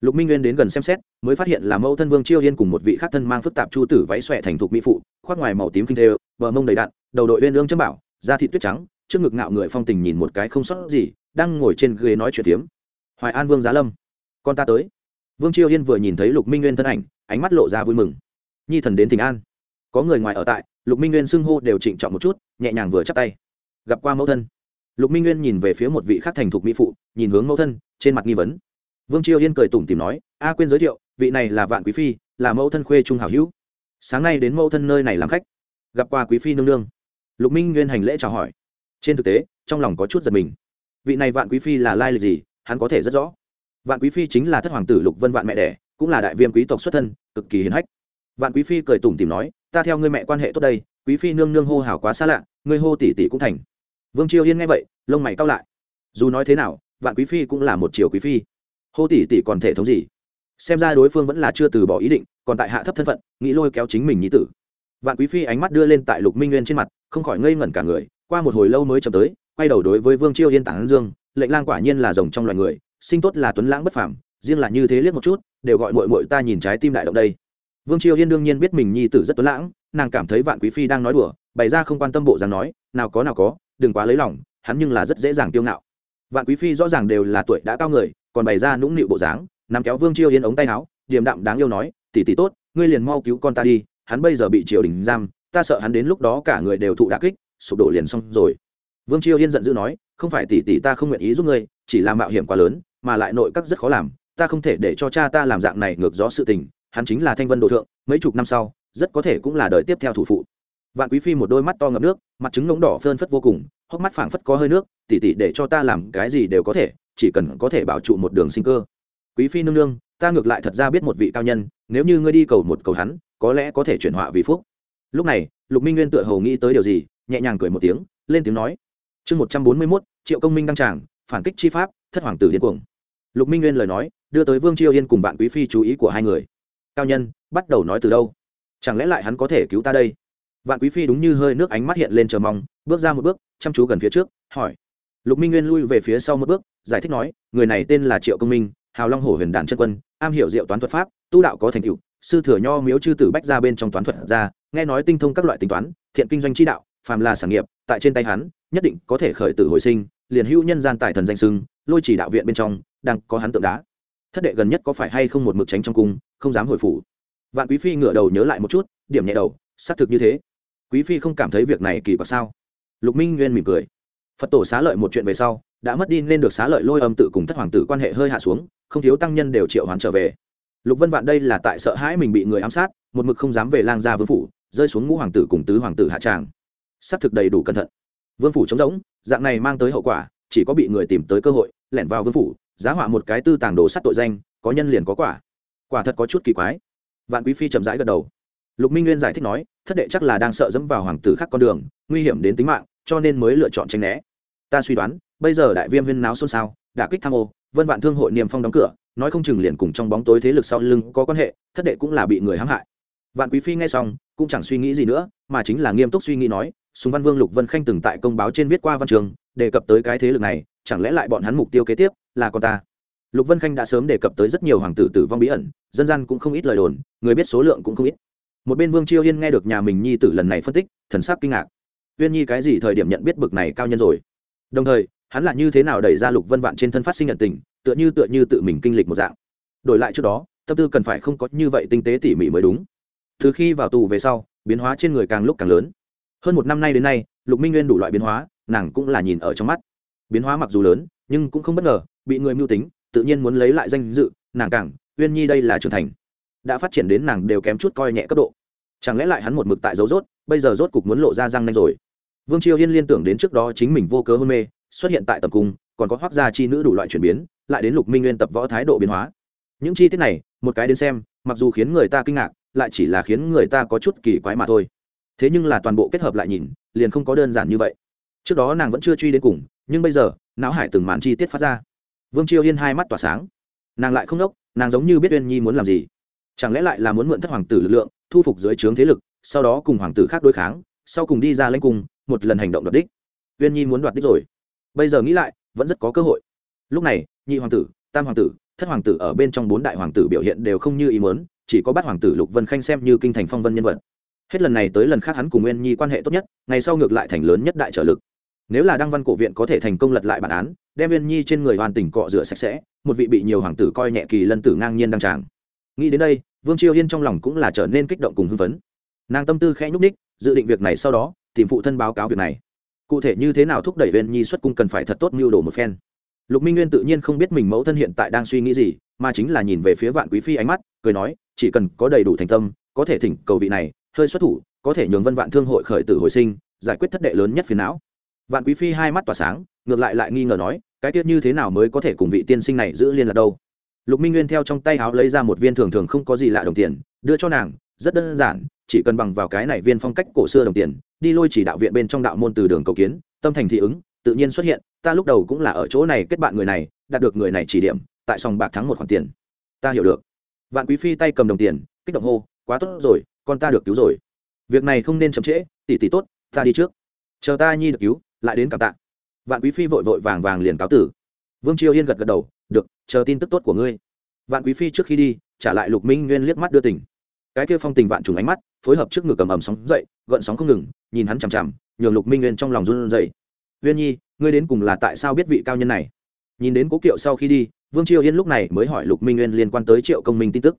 Lục minh nguyên đến gần xem xét, mới phát hiện là mẫu thân vương chiêu yên cùng một vị khác thân mang phức tạp chu tử váy xòe thành thục mỹ phụ, khoác ngoài màu tím kinh thê, bờ mông đầy đạn đầu đội uyên ương châm bảo, da thị tuyết trắng, trước ngực ngạo người phong tình nhìn một cái không sót gì, đang ngồi trên ghế nói chuyện tiếm hoài an vương giá lâm, con ta tới. Vương chiêu yên vừa nhìn thấy lục minh nguyên thân ảnh, ánh mắt lộ ra vui mừng. Nhi thần đến thỉnh an có người ngoài ở tại, lục minh nguyên xưng hô đều trịnh trọng một chút, nhẹ nhàng vừa chắp tay. Gặp qua mẫu thân. Lục minh nguyên nhìn về phía một vị khác thành thục mỹ phụ, nhìn hướng mẫu thân, trên mặt nghi vấn. Vương chiêu yên cười tủm tìm nói, a quên giới thiệu, vị này là vạn quý phi, là mẫu thân khuê trung hảo hữu. Sáng nay đến mẫu thân nơi này làm khách. Gặp qua quý phi nương nương. Lục minh nguyên hành lễ chào hỏi. Trên thực tế, trong lòng có chút giật mình. Vị này vạn quý phi là lai lịch gì, hắn có thể rất rõ. Vạn quý phi chính là thất hoàng tử lục vân vạn mẹ đẻ, cũng là đại viêm quý tộc xuất thân, cực kỳ hiền hách vạn quý phi cười tủm tìm nói, ta theo ngươi mẹ quan hệ tốt đây, quý phi nương nương hô hào quá xa lạ, ngươi hô tỷ tỷ cũng thành. Vương triều yên nghe vậy, lông mày cao lại. Dù nói thế nào, vạn quý phi cũng là một triều quý phi. Hô tỷ tỷ còn thể thống gì? Xem ra đối phương vẫn là chưa từ bỏ ý định, còn tại hạ thấp thân phận, nghĩ lôi kéo chính mình nhí tử. Vạn quý phi ánh mắt đưa lên tại lục minh nguyên trên mặt, không khỏi ngây ngẩn cả người, qua một hồi lâu mới chậm tới, quay đầu đối với vương chiêu yên tản dương, lệnh lang quả nhiên là rồng trong loài người, sinh tốt là tuấn lãng bất phàm, riêng là như thế liếc một chút, đều gọi mội mội ta nhìn trái tim đại động đây vương triều yên đương nhiên biết mình nhi tử rất tuấn lãng, nàng cảm thấy vạn quý phi đang nói đùa, bày ra không quan tâm bộ dáng nói, nào có nào có, đừng quá lấy lòng, hắn nhưng là rất dễ dàng tiêu ngạo. Vạn quý phi rõ ràng đều là tuổi đã cao người, còn bày ra nũng nịu bộ dáng nằm kéo vương chiêu yên ống tay áo, điềm đạm đáng yêu nói, tỷ tỷ tốt, ngươi liền mau cứu con ta đi, hắn bây giờ bị triều đình giam, ta sợ hắn đến lúc đó cả người đều thụ đả kích, sụp đổ liền xong rồi. Vương chiêu yên giận dữ nói, không phải tỷ tỷ ta không nguyện ý giúp ngươi, chỉ là mạo hiểm quá lớn, mà lại nội các rất khó làm, ta không thể để cho cha ta làm dạng này ngược gió sự tình hắn chính là thanh vân đồ thượng, mấy chục năm sau, rất có thể cũng là đời tiếp theo thủ phụ. Vạn quý phi một đôi mắt to ngập nước, mặt trứng ngỗng đỏ phơn phất vô cùng, hốc mắt phảng phất có hơi nước, tỉ tỉ để cho ta làm cái gì đều có thể, chỉ cần có thể bảo trụ một đường sinh cơ. Quý phi nương nương, ta ngược lại thật ra biết một vị cao nhân, nếu như ngươi đi cầu một cầu hắn, có lẽ có thể chuyển họa vì phúc. Lúc này, lục minh nguyên tựa hầu nghĩ tới điều gì, nhẹ nhàng cười một tiếng, lên tiếng nói. Chương một trăm bốn mươi mốt, triệu công minh đăng tràng, phản kích chi pháp, thất hoàng tử điên cuồng. Lục minh nguyên lời nói, đưa tới vương chiêu yên cùng bạn quý phi chú ý của hai người cao nhân, bắt đầu nói từ đâu? Chẳng lẽ lại hắn có thể cứu ta đây? Vạn quý phi đúng như hơi nước ánh mắt hiện lên chờ mong, bước ra một bước, chăm chú gần phía trước, hỏi. Lục minh nguyên lui về phía sau một bước, giải thích nói, người này tên là triệu công minh, hào long hổ huyền đàn chân quân, am hiểu diệu toán thuật pháp, tu đạo có thành tựu, sư thừa nho miếu chư tử bách ra bên trong toán thuật ra, nghe nói tinh thông các loại tính toán, thiện kinh doanh chi đạo, phàm là sản nghiệp, tại trên tay hắn, nhất định có thể khởi tử hồi sinh, liền hữu nhân gian tài thần danh sưng lôi chỉ đạo viện bên trong, đang có hắn tượng đá. Thất đệ gần nhất có phải hay không một mực tránh trong cung không dám hồi phủ. Vạn quý phi ngửa đầu nhớ lại một chút, điểm nhẹ đầu, xác thực như thế. Quý phi không cảm thấy việc này kỳ quặc sao? Lục minh nguyên mỉm cười. Phật tổ xá lợi một chuyện về sau, đã mất đi nên được xá lợi lôi âm tự cùng thất hoàng tử quan hệ hơi hạ xuống, không thiếu tăng nhân đều triệu hoán trở về. Lục vân vạn đây là tại sợ hãi mình bị người ám sát, một mực không dám về lang gia vương phủ, rơi xuống ngũ hoàng tử cùng tứ hoàng tử hạ tràng. Xác thực đầy đủ cẩn thận. Vương phủ trống rỗng, dạng này mang tới hậu quả, chỉ có bị người tìm tới cơ hội, lẻn vào vương phủ, giá họa một cái tư tàng đồ sắt tội danh, có nhân liền có quả quả thật có chút kỳ quái. Vạn quý phi chậm rãi gật đầu. Lục minh nguyên giải thích nói, thất đệ chắc là đang sợ dẫm vào hoàng tử khác con đường, nguy hiểm đến tính mạng, cho nên mới lựa chọn tranh né. Ta suy đoán, bây giờ đại viêm huyên náo xôn xao, đả kích tham ô, vân vạn thương hội niềm phong đóng cửa, nói không chừng liền cùng trong bóng tối thế lực sau lưng có quan hệ, thất đệ cũng là bị người hãm hại. Vạn quý phi nghe xong, cũng chẳng suy nghĩ gì nữa, mà chính là nghiêm túc suy nghĩ nói súng văn vương lục vân khanh từng tại công báo trên viết qua văn trường, đề cập tới cái thế lực này, chẳng lẽ lại bọn hắn mục tiêu kế tiếp là con ta? Lục vân khanh đã sớm đề cập tới rất nhiều hoàng tử tử vong bí ẩn, dân gian cũng không ít lời đồn, người biết số lượng cũng không ít. Một bên vương chiêu yên nghe được nhà mình nhi tử lần này phân tích, thần sắc kinh ngạc. Uyên nhi cái gì thời điểm nhận biết bực này cao nhân rồi? Đồng thời, hắn là như thế nào đẩy ra lục vân vạn trên thân phát sinh nhận tình, tựa như tựa như tự mình kinh lịch một dạng. Đổi lại trước đó, tâm tư cần phải không có như vậy tinh tế tỉ mỉ mới đúng. Từ khi vào tù về sau, biến hóa trên người càng lúc càng lớn. Hơn một năm nay đến nay, lục minh nguyên đủ loại biến hóa, nàng cũng là nhìn ở trong mắt. Biến hóa mặc dù lớn, nhưng cũng không bất ngờ, bị người mưu tính tự nhiên muốn lấy lại danh dự, nàng càng, uyên nhi đây là trưởng thành. Đã phát triển đến nàng đều kém chút coi nhẹ cấp độ. Chẳng lẽ lại hắn một mực tại dấu rốt, bây giờ rốt cục muốn lộ ra răng nanh rồi? Vương triều yên liên tưởng đến trước đó chính mình vô cớ hôn mê, xuất hiện tại tập cung, còn có hoác gia chi nữ đủ loại chuyển biến, lại đến lục minh nguyên tập võ thái độ biến hóa. Những chi tiết này, một cái đến xem, mặc dù khiến người ta kinh ngạc, lại chỉ là khiến người ta có chút kỳ quái mà thôi. Thế nhưng là toàn bộ kết hợp lại nhìn, liền không có đơn giản như vậy. Trước đó nàng vẫn chưa truy đến cùng, nhưng bây giờ, não hải từng màn chi tiết phát ra vương triều yên hai mắt tỏa sáng. Nàng lại không đốc, nàng giống như biết uyên nhi muốn làm gì. Chẳng lẽ lại là muốn mượn thất hoàng tử lực lượng, thu phục dưới trướng thế lực, sau đó cùng hoàng tử khác đối kháng, sau cùng đi ra lãnh cung, một lần hành động đoạt đích. Uyên nhi muốn đoạt đích rồi. Bây giờ nghĩ lại, vẫn rất có cơ hội. Lúc này, nhị hoàng tử, tam hoàng tử, thất hoàng tử ở bên trong bốn đại hoàng tử biểu hiện đều không như ý muốn, chỉ có bát hoàng tử lục vân khanh xem như kinh thành phong vân nhân vật. Hết lần này tới lần khác hắn cùng nguyên nhi quan hệ tốt nhất, ngày sau ngược lại thành lớn nhất đại trợ lực. Nếu là đăng văn cổ viện có thể thành công lật lại bản án đem Viên nhi trên người hoàn tỉnh cọ rửa sạch sẽ, một vị bị nhiều hoàng tử coi nhẹ kỳ lân tử ngang nhiên đăng tràng. Nghĩ đến đây, vương triều yên trong lòng cũng là trở nên kích động cùng hưng phấn. Nàng tâm tư khẽ nhúc ních dự định việc này sau đó, tìm phụ thân báo cáo việc này. Cụ thể như thế nào thúc đẩy viên nhi xuất cung cần phải thật tốt mưu đồ một phen. Lục minh nguyên tự nhiên không biết mình mẫu thân hiện tại đang suy nghĩ gì, mà chính là nhìn về phía vạn quý phi ánh mắt, cười nói, chỉ cần có đầy đủ thành tâm, có thể thỉnh cầu vị này, hơi xuất thủ, có thể nhường vân vạn thương hội khởi tử hồi sinh, giải quyết thất đệ lớn nhất phiền não. Vạn quý phi hai mắt tỏa sáng ngược lại lại nghi ngờ nói, cái tiết như thế nào mới có thể cùng vị tiên sinh này giữ liên lạc đâu? Lục minh nguyên theo trong tay áo lấy ra một viên thường thường không có gì lạ đồng tiền, đưa cho nàng, rất đơn giản, chỉ cần bằng vào cái này viên phong cách cổ xưa đồng tiền, đi lôi chỉ đạo viện bên trong đạo môn từ đường cầu kiến, tâm thành thị ứng, tự nhiên xuất hiện, ta lúc đầu cũng là ở chỗ này kết bạn người này, đạt được người này chỉ điểm, tại sòng bạc thắng một khoản tiền. Ta hiểu được. Vạn quý phi tay cầm đồng tiền, kích động hô, quá tốt rồi, con ta được cứu rồi. Việc này không nên chậm trễ, tỷ tỷ tốt, ta đi trước. Chờ ta nhi được cứu, lại đến cảm tạ vạn quý phi vội vội vàng vàng liền cáo tử. Vương triều yên gật gật đầu, được, chờ tin tức tốt của ngươi. Vạn quý phi trước khi đi, trả lại lục minh nguyên liếc mắt đưa tỉnh cái kia phong tình vạn trùng ánh mắt, phối hợp trước ngực cầm ầm sóng dậy, gợn sóng không ngừng, nhìn hắn chằm chằm, nhường lục minh nguyên trong lòng run rẩy. Uyên nhi, ngươi đến cùng là tại sao biết vị cao nhân này? Nhìn đến cố kiệu sau khi đi, vương triều yên lúc này mới hỏi lục minh nguyên liên quan tới triệu công minh tin tức.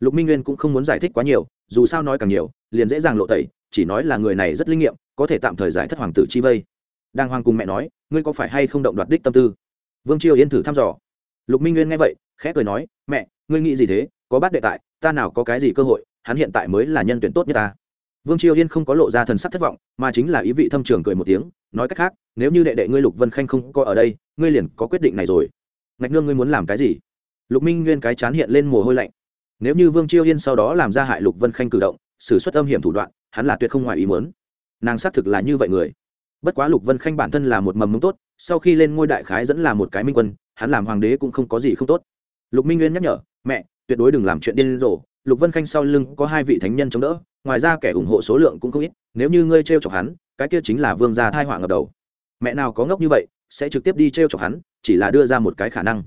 Lục minh nguyên cũng không muốn giải thích quá nhiều, dù sao nói càng nhiều, liền dễ dàng lộ tẩy, chỉ nói là người này rất linh nghiệm, có thể tạm thời giải thất hoàng tử chi vây. Đang hoàng cùng mẹ nói ngươi có phải hay không động đoạt đích tâm tư? Vương triều yên thử thăm dò. Lục minh nguyên nghe vậy, khẽ cười nói, mẹ, ngươi nghĩ gì thế? Có bát đệ tại, ta nào có cái gì cơ hội? Hắn hiện tại mới là nhân tuyển tốt nhất ta. Vương triều yên không có lộ ra thần sắc thất vọng, mà chính là ý vị thâm trường cười một tiếng, nói cách khác, nếu như đệ đệ ngươi lục vân khanh không có ở đây, ngươi liền có quyết định này rồi. Ngạch nương ngươi muốn làm cái gì? Lục minh nguyên cái chán hiện lên mồ hôi lạnh. Nếu như vương triều yên sau đó làm ra hại lục vân khanh cử động, xử suất âm hiểm thủ đoạn, hắn là tuyệt không ngoài ý muốn. Nàng xác thực là như vậy người bất quá lục vân khanh bản thân là một mầm mống tốt, sau khi lên ngôi đại khái dẫn là một cái minh quân, hắn làm hoàng đế cũng không có gì không tốt. Lục minh nguyên nhắc nhở, mẹ, tuyệt đối đừng làm chuyện điên rồ. Lục vân khanh sau lưng có hai vị thánh nhân chống đỡ, ngoài ra kẻ ủng hộ số lượng cũng không ít, nếu như ngươi t r e o chọc hắn, cái kia chính là vương gia thai họa ngập đầu. Mẹ nào có ngốc như vậy, sẽ trực tiếp đi t r e o chọc hắn, chỉ là đưa ra một cái khả năng.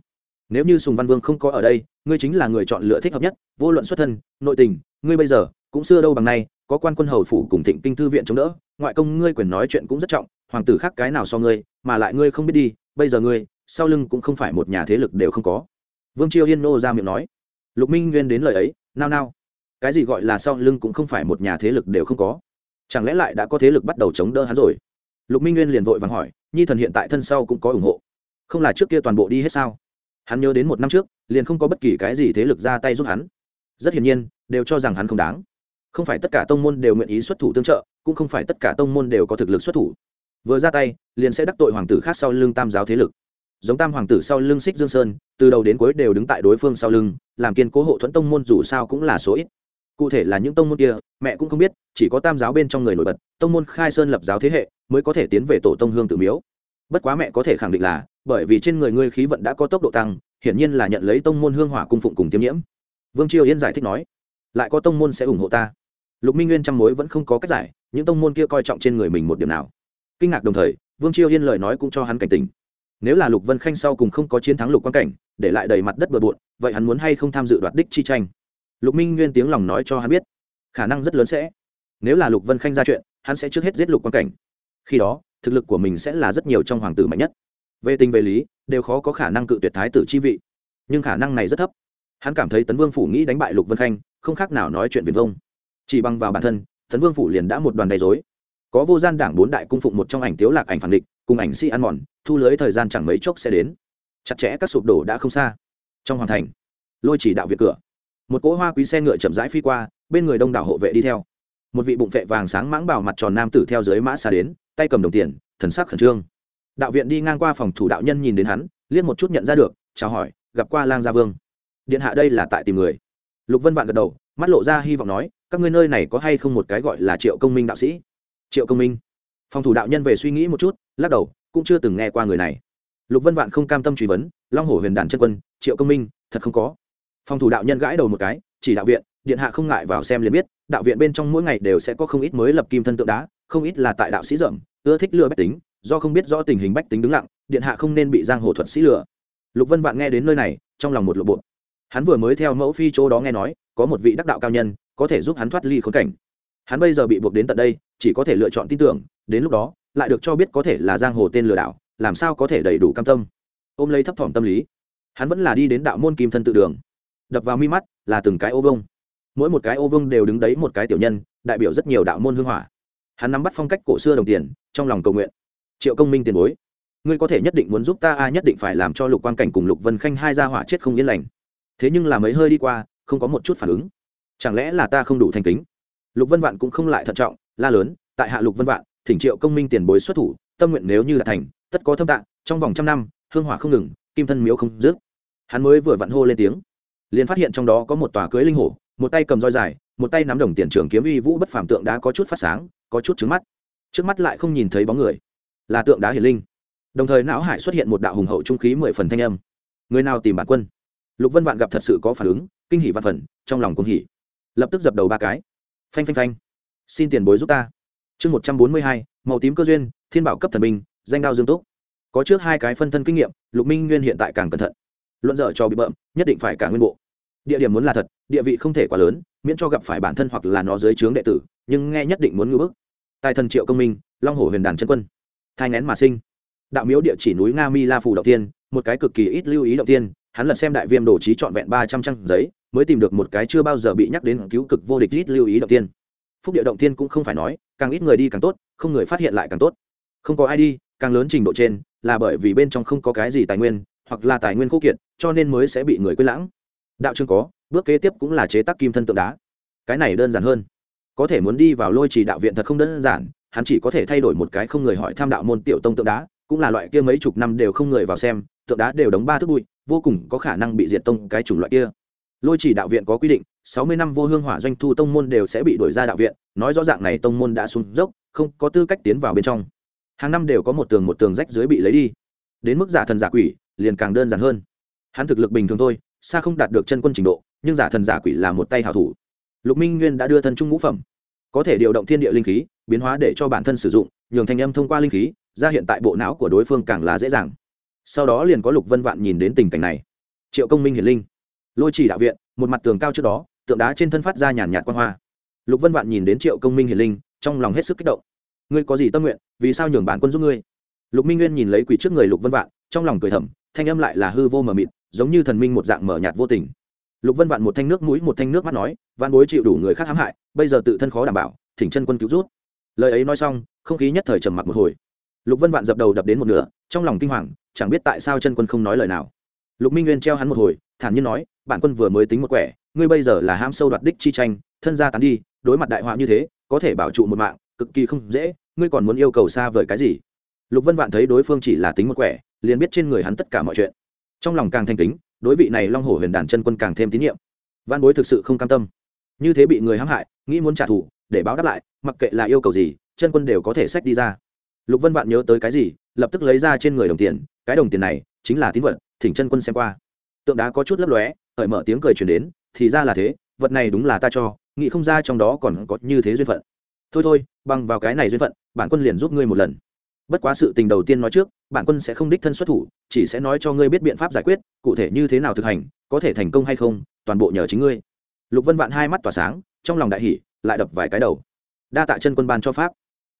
Nếu như sùng văn vương không có ở đây, ngươi chính là người chọn lựa thích hợp nhất, vô luận xuất thân, nội tình, ngươi bây giờ cũng xưa đâu bằng nay có quan quân hầu phủ cùng thịnh kinh thư viện chống đỡ, ngoại công ngươi quyền nói chuyện cũng rất trọng, hoàng tử khác cái nào so ngươi, mà lại ngươi không biết đi, bây giờ ngươi, sau lưng cũng không phải một nhà thế lực đều không có. Vương triều yên nô ra miệng nói. Lục minh nguyên đến lời ấy, nao nao, cái gì gọi là sau lưng cũng không phải một nhà thế lực đều không có. Chẳng lẽ lại đã có thế lực bắt đầu chống đỡ hắn rồi? Lục minh nguyên liền vội vàng hỏi, nhi thần hiện tại thân sau cũng có ủng hộ. Không là trước kia toàn bộ đi hết sao? Hắn nhớ đến một năm trước, liền không có bất kỳ cái gì thế lực ra tay giúp hắn. Rất hiển nhiên, đều cho rằng hắn không đáng không phải tất cả tông môn đều nguyện ý xuất thủ tương trợ, cũng không phải tất cả tông môn đều có thực lực xuất thủ. Vừa ra tay, liền sẽ đắc tội hoàng tử khác sau lưng tam giáo thế lực. Giống tam hoàng tử sau lưng xích dương sơn, từ đầu đến cuối đều đứng tại đối phương sau lưng, làm kiên cố hộ thuẫn tông môn dù sao cũng là số ít. Cụ thể là những tông môn kia, mẹ cũng không biết, chỉ có tam giáo bên trong người nổi bật, tông môn khai sơn lập giáo thế hệ, mới có thể tiến về tổ tông hương tự miếu. Bất quá mẹ có thể khẳng định là, bởi vì trên người ngươi khí vận đã có tốc độ tăng, hiển nhiên là nhận lấy tông môn hương hỏa cung phụng cùng tiêm nhiễm. Vương triều yên giải thích nói lại có tông môn sẽ ủng hộ ta. Lục minh nguyên trăm mối vẫn không có cách giải, những tông môn kia coi trọng trên người mình một điểm nào. Kinh ngạc đồng thời, vương chiêu yên lời nói cũng cho hắn cảnh tình nếu là lục vân khanh sau cùng không có chiến thắng lục quan cảnh, để lại đầy mặt đất bừa bộn, vậy hắn muốn hay không tham dự đoạt đích chi tranh? Lục minh nguyên tiếng lòng nói cho hắn biết, khả năng rất lớn sẽ. Nếu là lục vân khanh ra chuyện, hắn sẽ trước hết giết lục quan cảnh. Khi đó, thực lực của mình sẽ là rất nhiều trong hoàng tử mạnh nhất. Về tình về lý, đều khó có khả năng cự tuyệt thái tử chi vị. Nhưng khả năng này rất thấp. Hắn cảm thấy tấn vương phủ nghĩ đánh bại lục vân khanh không khác nào nói chuyện viền vông. Chỉ bằng vào bản thân, tấn vương phủ liền đã một đoàn đầy dối có vô gian đảng bốn đại cung phụng một trong ảnh tiếu lạc, ảnh phản địch, cùng ảnh si ăn mòn, thu lưới thời gian chẳng mấy chốc sẽ đến. Chặt chẽ các sụp đổ đã không xa. Trong hoàng thành, lôi chỉ đạo viện cửa. Một cỗ hoa quý xe ngựa chậm rãi phi qua, bên người đông đảo hộ vệ đi theo. Một vị bụng vệ vàng sáng mãng bảo mặt tròn nam tử theo dưới mã xa đến, tay cầm đồng tiền, thần sắc khẩn trương. Đạo viện đi ngang qua phòng thủ đạo nhân nhìn đến hắn, liếc một chút nhận ra được, chào hỏi, gặp qua lang gia vương. Điện hạ đây là tại tìm người lục vân vạn gật đầu, mắt lộ ra hy vọng nói, các ngươi nơi này có hay không một cái gọi là triệu công minh đạo sĩ? Triệu công minh? Phòng thủ đạo nhân về suy nghĩ một chút, lắc đầu, cũng chưa từng nghe qua người này. Lục vân vạn không cam tâm truy vấn, long hổ huyền đàn chân quân, triệu công minh, thật không có. Phòng thủ đạo nhân gãi đầu một cái, chỉ đạo viện, điện hạ không ngại vào xem liền biết, đạo viện bên trong mỗi ngày đều sẽ có không ít mới lập kim thân tượng đá, không ít là tại đạo sĩ dởm ưa thích lừa bách tính, do không biết rõ tình hình bách tính đứng lặng, điện hạ không nên bị giang hồ thuật sĩ lừa. Lục vân vạn nghe đến nơi này, trong lòng một lộ bộ hắn vừa mới theo mẫu phi chỗ đó nghe nói, có một vị đắc đạo cao nhân, có thể giúp hắn thoát ly khốn cảnh. Hắn bây giờ bị buộc đến tận đây, chỉ có thể lựa chọn tin tưởng, đến lúc đó, lại được cho biết có thể là giang hồ tên lừa đảo, làm sao có thể đầy đủ cam tâm. Ôm lấy thấp thỏm tâm lý, hắn vẫn là đi đến đạo môn kim thân tự đường. Đập vào mi mắt là từng cái ô vông mỗi một cái ô vông đều đứng đấy một cái tiểu nhân, đại biểu rất nhiều đạo môn hương hỏa. Hắn nắm bắt phong cách cổ xưa đồng tiền, trong lòng cầu nguyện. Triệu công minh tiền bối, ngươi có thể nhất định muốn giúp ta, a, nhất định phải làm cho lục quan cảnh cùng lục vân khanh hai gia hỏa chết không yên lành thế nhưng là mấy hơi đi qua, không có một chút phản ứng. Chẳng lẽ là ta không đủ thành kính? Lục vân vạn cũng không lại thận trọng, la lớn, tại hạ lục vân vạn, thỉnh triệu công minh tiền bối xuất thủ, tâm nguyện nếu như là thành, tất có thâm tạng, trong vòng trăm năm, hương hỏa không ngừng, kim thân miếu không dứt. Hắn mới vừa vặn hô lên tiếng, liền phát hiện trong đó có một tòa cưới linh hổ, một tay cầm roi dài, một tay nắm đồng tiền trường kiếm uy vũ bất phàm tượng đá có chút phát sáng, có chút trứng mắt. Trước mắt lại không nhìn thấy bóng người, là tượng đá hiền linh. Đồng thời não hải xuất hiện một đạo hùng hậu trung khí mười phần thanh âm. Người nào tìm bản quân? Lục vân vạn gặp thật sự có phản ứng kinh hỉ văn phần trong lòng cũng hỉ. Lập tức dập đầu ba cái. Phanh phanh phanh. Xin tiền bối giúp ta. Chương một trăm bốn mươi hai màu tím cơ duyên thiên bảo cấp thần minh, danh đao dương túc. Có trước hai cái phân thân kinh nghiệm lục minh nguyên hiện tại càng cẩn thận. Luận dở cho bị bợm nhất định phải cả nguyên bộ. Địa điểm muốn là thật địa vị không thể quá lớn miễn cho gặp phải bản thân hoặc là nó dưới trướng đệ tử nhưng nghe nhất định muốn ngưỡng bức. Tài thần triệu công minh long hồ huyền đàn chân quân. Thai ngén mà sinh. Đạo miếu địa chỉ núi nga mi la phủ đầu tiên một cái cực kỳ ít lưu ý đầu tiên hắn lật xem đại viêm đồ trí trọn vẹn ba trăm trang giấy, mới tìm được một cái chưa bao giờ bị nhắc đến cứu cực vô địch ít lưu ý đầu tiên. Phúc địa động tiên cũng không phải nói, càng ít người đi càng tốt, không người phát hiện lại càng tốt. Không có ai đi, càng lớn trình độ trên, là bởi vì bên trong không có cái gì tài nguyên, hoặc là tài nguyên khô kiệt, cho nên mới sẽ bị người quên lãng. Đạo trường có, bước kế tiếp cũng là chế tác kim thân tượng đá. Cái này đơn giản hơn. Có thể muốn đi vào lôi trì đạo viện thật không đơn giản, hắn chỉ có thể thay đổi một cái không người hỏi tham đạo môn tiểu tông tượng đá, cũng là loại kia mấy chục năm đều không người vào xem, tượng đá đều đóng ba thước bụi vô cùng có khả năng bị diệt tông cái chủng loại kia. Lôi chỉ đạo viện có quy định, sáu mươi năm vô hương hỏa doanh thu tông môn đều sẽ bị đuổi ra đạo viện, nói rõ ràng này tông môn đã xuống dốc, không có tư cách tiến vào bên trong. Hàng năm đều có một tường một tường rách dưới bị lấy đi. Đến mức giả thần giả quỷ, liền càng đơn giản hơn. Hắn thực lực bình thường thôi, xa không đạt được chân quân trình độ, nhưng giả thần giả quỷ là một tay hảo thủ. Lục minh nguyên đã đưa thân trung ngũ phẩm. Có thể điều động thiên địa linh khí, biến hóa để cho bản thân sử dụng, nhường thanh âm thông qua linh khí, ra hiện tại bộ não của đối phương càng là dễ dàng sau đó liền có lục vân vạn nhìn đến tình cảnh này. Triệu công minh hiển linh. Lôi chỉ đạo viện, một mặt tường cao trước đó, tượng đá trên thân phát ra nhàn nhạt quan hoa. Lục vân vạn nhìn đến triệu công minh hiển linh, trong lòng hết sức kích động. Ngươi có gì tâm nguyện, vì sao nhường bản quân giúp ngươi? Lục minh nguyên nhìn lấy quỷ trước người lục vân vạn, trong lòng cười thầm, thanh âm lại là hư vô mờ mịt, giống như thần minh một dạng mở nhạt vô tình. Lục vân vạn một thanh nước mũi, một thanh nước mắt nói văn bối chịu đủ người khác hãm hại, bây giờ tự thân khó đảm bảo, thỉnh chân quân cứu rút. Lời ấy nói xong, không khí nhất thời trầm mặc một hồi. Lục vân vạn dập đầu đập đến một nửa, trong lòng kinh hoàng chẳng biết tại sao chân quân không nói lời nào. Lục minh nguyên treo hắn một hồi, thản nhiên nói, bản quân vừa mới tính một quẻ, ngươi bây giờ là ham sâu đoạt đích chi tranh, thân gia tán đi, đối mặt đại họa như thế, có thể bảo trụ một mạng, cực kỳ không dễ, ngươi còn muốn yêu cầu xa vời cái gì? Lục vân vạn thấy đối phương chỉ là tính một quẻ, liền biết trên người hắn tất cả mọi chuyện. Trong lòng càng thanh kính, đối vị này long hổ huyền đàn chân quân càng thêm tín nhiệm. Văn bối thực sự không cam tâm. Như thế bị người hãm hại, nghĩ muốn trả thù, để báo đáp lại, mặc kệ là yêu cầu gì, chân quân đều có thể sách đi ra. Lục vân vạn nhớ tới cái gì, lập tức lấy ra trên người đồng tiền cái đồng tiền này chính là tín vật, thỉnh chân quân xem qua. Tượng đá có chút lấp lóe hởi mở tiếng cười chuyển đến, thì ra là thế, vật này đúng là ta cho, nghĩ không ra trong đó còn có như thế duyên phận. Thôi thôi, bằng vào cái này duyên phận, bản quân liền giúp ngươi một lần. Bất quá sự tình đầu tiên nói trước, bản quân sẽ không đích thân xuất thủ, chỉ sẽ nói cho ngươi biết biện pháp giải quyết, cụ thể như thế nào thực hành, có thể thành công hay không, toàn bộ nhờ chính ngươi. Lục vân vạn hai mắt tỏa sáng, trong lòng đại hỷ lại đập vài cái đầu. Đa tạ chân quân ban cho pháp.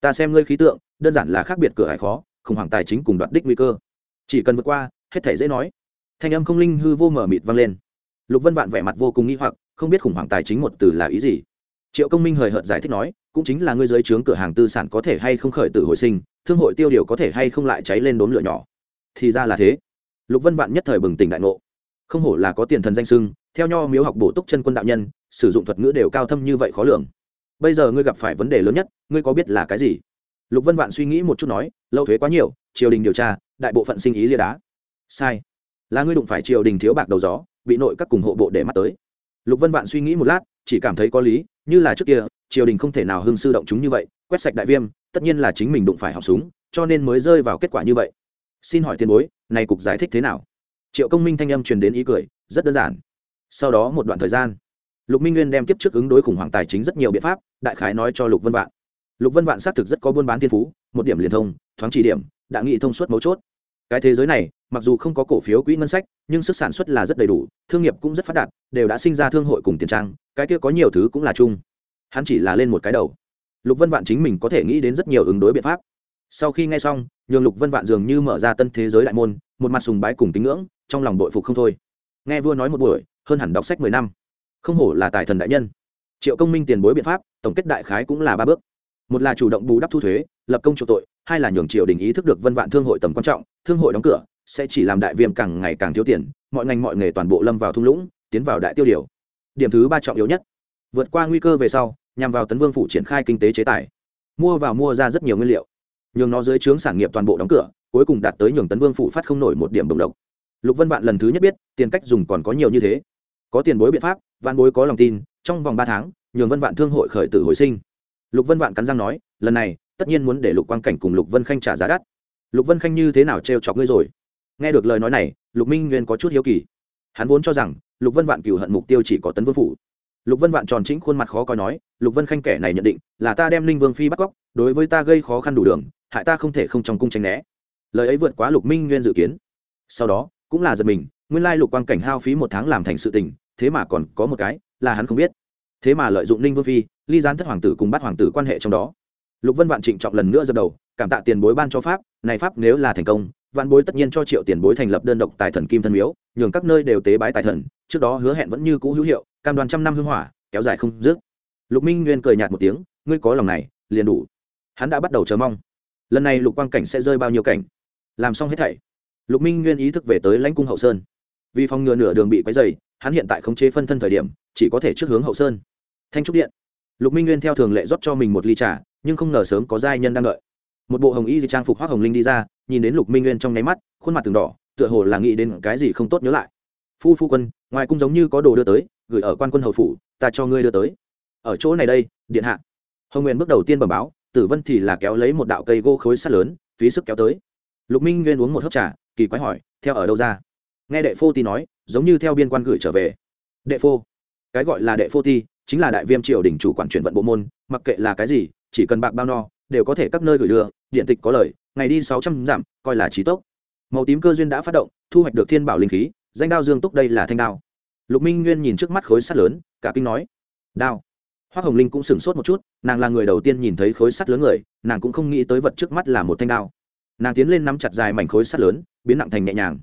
Ta xem ngươi khí tượng, đơn giản là khác biệt cửa hải khó, khủng hoảng tài chính cùng đoạt đích nguy cơ chỉ cần vượt qua, hết thể dễ nói. Thanh âm không linh hư vô mở mịt vang lên. Lục vân vạn vẻ mặt vô cùng nghi hoặc, không biết khủng hoảng tài chính một từ là ý gì. Triệu công minh hời hợt giải thích nói, cũng chính là ngươi dưới trướng cửa hàng tư sản có thể hay không khởi tử hồi sinh, thương hội tiêu điều có thể hay không lại cháy lên đốn lửa nhỏ. Thì ra là thế. Lục vân vạn nhất thời bừng tỉnh đại ngộ. Không hổ là có tiền thần danh sưng, theo nho miếu học bổ túc chân quân đạo nhân, sử dụng thuật ngữ đều cao thâm như vậy khó lường. Bây giờ ngươi gặp phải vấn đề lớn nhất, ngươi có biết là cái gì? Lục vân vạn suy nghĩ một chút nói, lâu thuế quá nhiều, triều đình điều tra, đại bộ phận sinh ý lia đá. Sai, là ngươi đụng phải triều đình thiếu bạc đầu gió, bị nội các cùng hộ bộ để mắt tới. Lục vân vạn suy nghĩ một lát, chỉ cảm thấy có lý, như là trước kia, triều đình không thể nào hưng sư động chúng như vậy, quét sạch đại viêm, tất nhiên là chính mình đụng phải học súng, cho nên mới rơi vào kết quả như vậy. Xin hỏi tiền bối, này cục giải thích thế nào? Triệu công minh thanh âm truyền đến ý cười, rất đơn giản. Sau đó một đoạn thời gian, lục minh nguyên đem kiếp trước ứng đối khủng hoảng tài chính rất nhiều biện pháp, đại khái nói cho lục vân vạn lục vân vạn xác thực rất có buôn bán thiên phú, một điểm liên thông, thoáng chỉ điểm, đã nghị thông suốt mấu chốt. Cái thế giới này, mặc dù không có cổ phiếu quỹ ngân sách, nhưng sức sản xuất là rất đầy đủ, thương nghiệp cũng rất phát đạt, đều đã sinh ra thương hội cùng tiền trang, cái kia có nhiều thứ cũng là chung. Hắn chỉ là lên một cái đầu. Lục vân vạn chính mình có thể nghĩ đến rất nhiều ứng đối biện pháp. Sau khi nghe xong, nhường lục vân vạn dường như mở ra tân thế giới đại môn, một mặt sùng bái cùng tín ngưỡng, trong lòng bội phục không thôi. Nghe vua nói một buổi, hơn hẳn đọc sách mười năm. Không hổ là tài thần đại nhân. Triệu công minh tiền bối biện pháp, tổng kết đại khái cũng là ba bước một là chủ động bù đắp thu thuế, lập công chủ tội, hai là nhường triều đình ý thức được vân vạn thương hội tầm quan trọng, thương hội đóng cửa, sẽ chỉ làm đại viêm càng ngày càng thiếu tiền, mọi ngành mọi nghề toàn bộ lâm vào thung lũng, tiến vào đại tiêu điều. Điểm thứ ba trọng yếu nhất, vượt qua nguy cơ về sau, nhằm vào tấn vương phủ triển khai kinh tế chế tài. Mua vào mua ra rất nhiều nguyên liệu, nhường nó dưới trướng sản nghiệp toàn bộ đóng cửa, cuối cùng đạt tới nhường tấn vương phủ phát không nổi một điểm đồng độc. Lục vân vạn lần thứ nhất biết, tiền cách dùng còn có nhiều như thế. Có tiền bối biện pháp, vạn bối có lòng tin, trong vòng ba tháng, nhường vân vạn thương hội khởi tử hồi sinh lục vân vạn cắn răng nói, lần này, tất nhiên muốn để lục quang cảnh cùng lục vân khanh trả giá đắt. Lục vân khanh như thế nào trêu chọc ngươi rồi? Nghe được lời nói này, lục minh nguyên có chút hiếu kỳ. Hắn vốn cho rằng, lục vân vạn cựu hận mục tiêu chỉ có tấn vương phủ. Lục vân vạn tròn chính khuôn mặt khó coi nói, lục vân khanh kẻ này nhận định là ta đem linh vương phi bắt cóc, đối với ta gây khó khăn đủ đường, hại ta không thể không trong cung tranh né. Lời ấy vượt quá lục minh nguyên dự kiến. Sau đó, cũng là giật mình, nguyên lai lục quang cảnh hao phí một tháng làm thành sự tình, thế mà còn có một cái là hắn không biết thế mà lợi dụng ninh vương phi, ly gián thất hoàng tử cùng bắt hoàng tử quan hệ trong đó. Lục vân vạn trịnh trọng lần nữa dập đầu, cảm tạ tiền bối ban cho pháp, này pháp nếu là thành công, vạn bối tất nhiên cho triệu tiền bối thành lập đơn độc tài thần kim thân miếu, nhường các nơi đều tế bái tài thần, trước đó hứa hẹn vẫn như cũ hữu hiệu, cam đoan trăm năm hưng hỏa, kéo dài không dứt. Lục minh nguyên cười nhạt một tiếng, ngươi có lòng này, liền đủ. Hắn đã bắt đầu chờ mong. Lần này lục quang cảnh sẽ rơi bao nhiêu cảnh? Làm xong hết thảy. Lục minh nguyên ý thức về tới lãnh cung hậu sơn. Vì phòng ngừa nửa đường bị quấy dày hắn hiện tại khống chế phân thân thời điểm, chỉ có thể trước hướng hậu sơn thanh trúc điện. Lục minh nguyên theo thường lệ rót cho mình một ly trà, nhưng không ngờ sớm có giai nhân đang đợi. Một bộ hồng y di trang phục hoác hồng linh đi ra, nhìn đến lục minh nguyên trong nháy mắt, khuôn mặt từng đỏ, tựa hồ là nghĩ đến cái gì không tốt nhớ lại. Phu phu quân, ngoài cung giống như có đồ đưa tới, gửi ở quan quân hầu phủ, ta cho ngươi đưa tới. Ở chỗ này đây, điện hạ. Hồng nguyên bước đầu tiên bẩm báo, tử vân thì là kéo lấy một đạo cây gỗ khối sắt lớn, phí sức kéo tới. Lục minh nguyên uống một hớp trà, kỳ quái hỏi, theo ở đâu ra? Nghe đệ phô ti nói, giống như theo biên quan gửi trở về. Đệ phô cái gọi là đệ phô ti chính là đại viêm triều đình chủ quản chuyển vận bộ môn, mặc kệ là cái gì, chỉ cần bạc bao no, đều có thể các nơi gửi đưa điện tịch có lời, ngày đi sáu trăm giảm coi là trí tốc. Màu tím cơ duyên đã phát động, thu hoạch được thiên bảo linh khí, danh đao dương túc đây là thanh đao. Lục minh nguyên nhìn trước mắt khối sắt lớn, cả kinh nói, đao. Hoa hồng linh cũng sửng sốt một chút, nàng là người đầu tiên nhìn thấy khối sắt lớn người, nàng cũng không nghĩ tới vật trước mắt là một thanh đao. Nàng tiến lên nắm chặt dài mảnh khối sắt lớn, biến nặng thành nhẹ nhàng.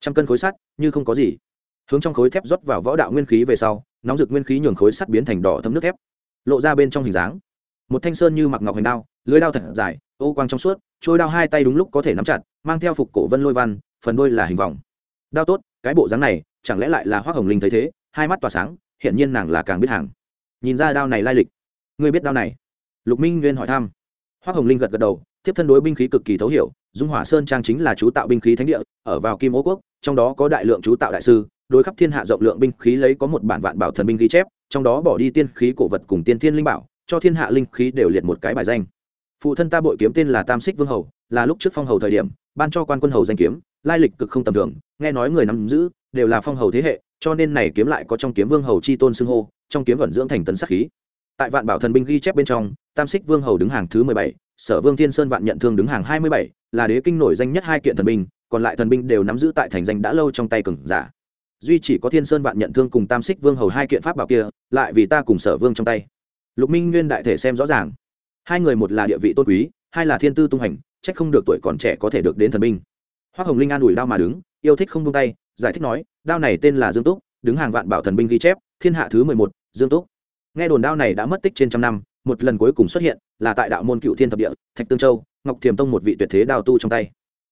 Trăm cân khối sắt, như không có gì. Hướng trong khối thép rót vào võ đạo nguyên khí về sau nóng rực nguyên khí nhường khối sắt biến thành đỏ thấm nước thép, lộ ra bên trong hình dáng. Một thanh sơn như mặc ngọc hành đao, lưới đao thật dài, ô quang trong suốt, trôi đao hai tay đúng lúc có thể nắm chặt, mang theo phục cổ vân lôi văn, phần đôi là hình vòng. Đao tốt, cái bộ dáng này, chẳng lẽ lại là hoa hồng linh thấy thế, hai mắt tỏa sáng hiện nhiên nàng là càng biết hàng. Nhìn ra đao này lai lịch. Ngươi biết đao này? Lục minh nguyên hỏi thăm. Hoa hồng linh gật gật đầu tiếp thân đối binh khí cực kỳ thấu hiểu, dung hỏa sơn trang chính là chú tạo binh khí thánh địa, ở vào kim ô quốc, trong đó có đại lượng chú tạo đại sư đối khắp thiên hạ rộng lượng binh khí lấy có một bản vạn bảo thần binh ghi chép, trong đó bỏ đi tiên khí cổ vật cùng tiên thiên linh bảo, cho thiên hạ linh khí đều liệt một cái bài danh. Phụ thân ta bội kiếm tên là tam xích vương hầu, là lúc trước phong hầu thời điểm, ban cho quan quân hầu danh kiếm, lai lịch cực không tầm thường, nghe nói người nắm giữ, đều là phong hầu thế hệ, cho nên này kiếm lại có trong kiếm vương hầu chi tôn xưng hô, trong kiếm vận dưỡng thành tấn sắc khí. Tại vạn bảo thần binh ghi chép bên trong, tam xích vương hầu đứng hàng thứ mười bảy, sở vương thiên sơn vạn nhận thương đứng hàng hai mươi bảy, là đế kinh nổi danh nhất hai kiện thần binh, còn lại thần binh đều nắm giữ tại thành danh đã lâu trong tay cường giả duy chỉ có thiên sơn vạn nhận thương cùng tam xích vương hầu hai kiện pháp bảo kia, lại vì ta cùng sở vương trong tay. Lục minh nguyên đại thể xem rõ ràng. Hai người một là địa vị tôn quý, hai là thiên tư tung hành trách không được tuổi còn trẻ có thể được đến thần binh. Hoa hồng linh an ủi đao mà đứng, yêu thích không tung tay, giải thích nói, đao này tên là dương túc, đứng hàng vạn bảo thần binh ghi chép, thiên hạ thứ mười một, dương túc. Nghe đồn đao này đã mất tích trên trăm năm, một lần cuối cùng xuất hiện là tại đạo môn cựu thiên thập địa, thạch tương châu, ngọc thiềm tông một vị tuyệt thế đao tu trong tay.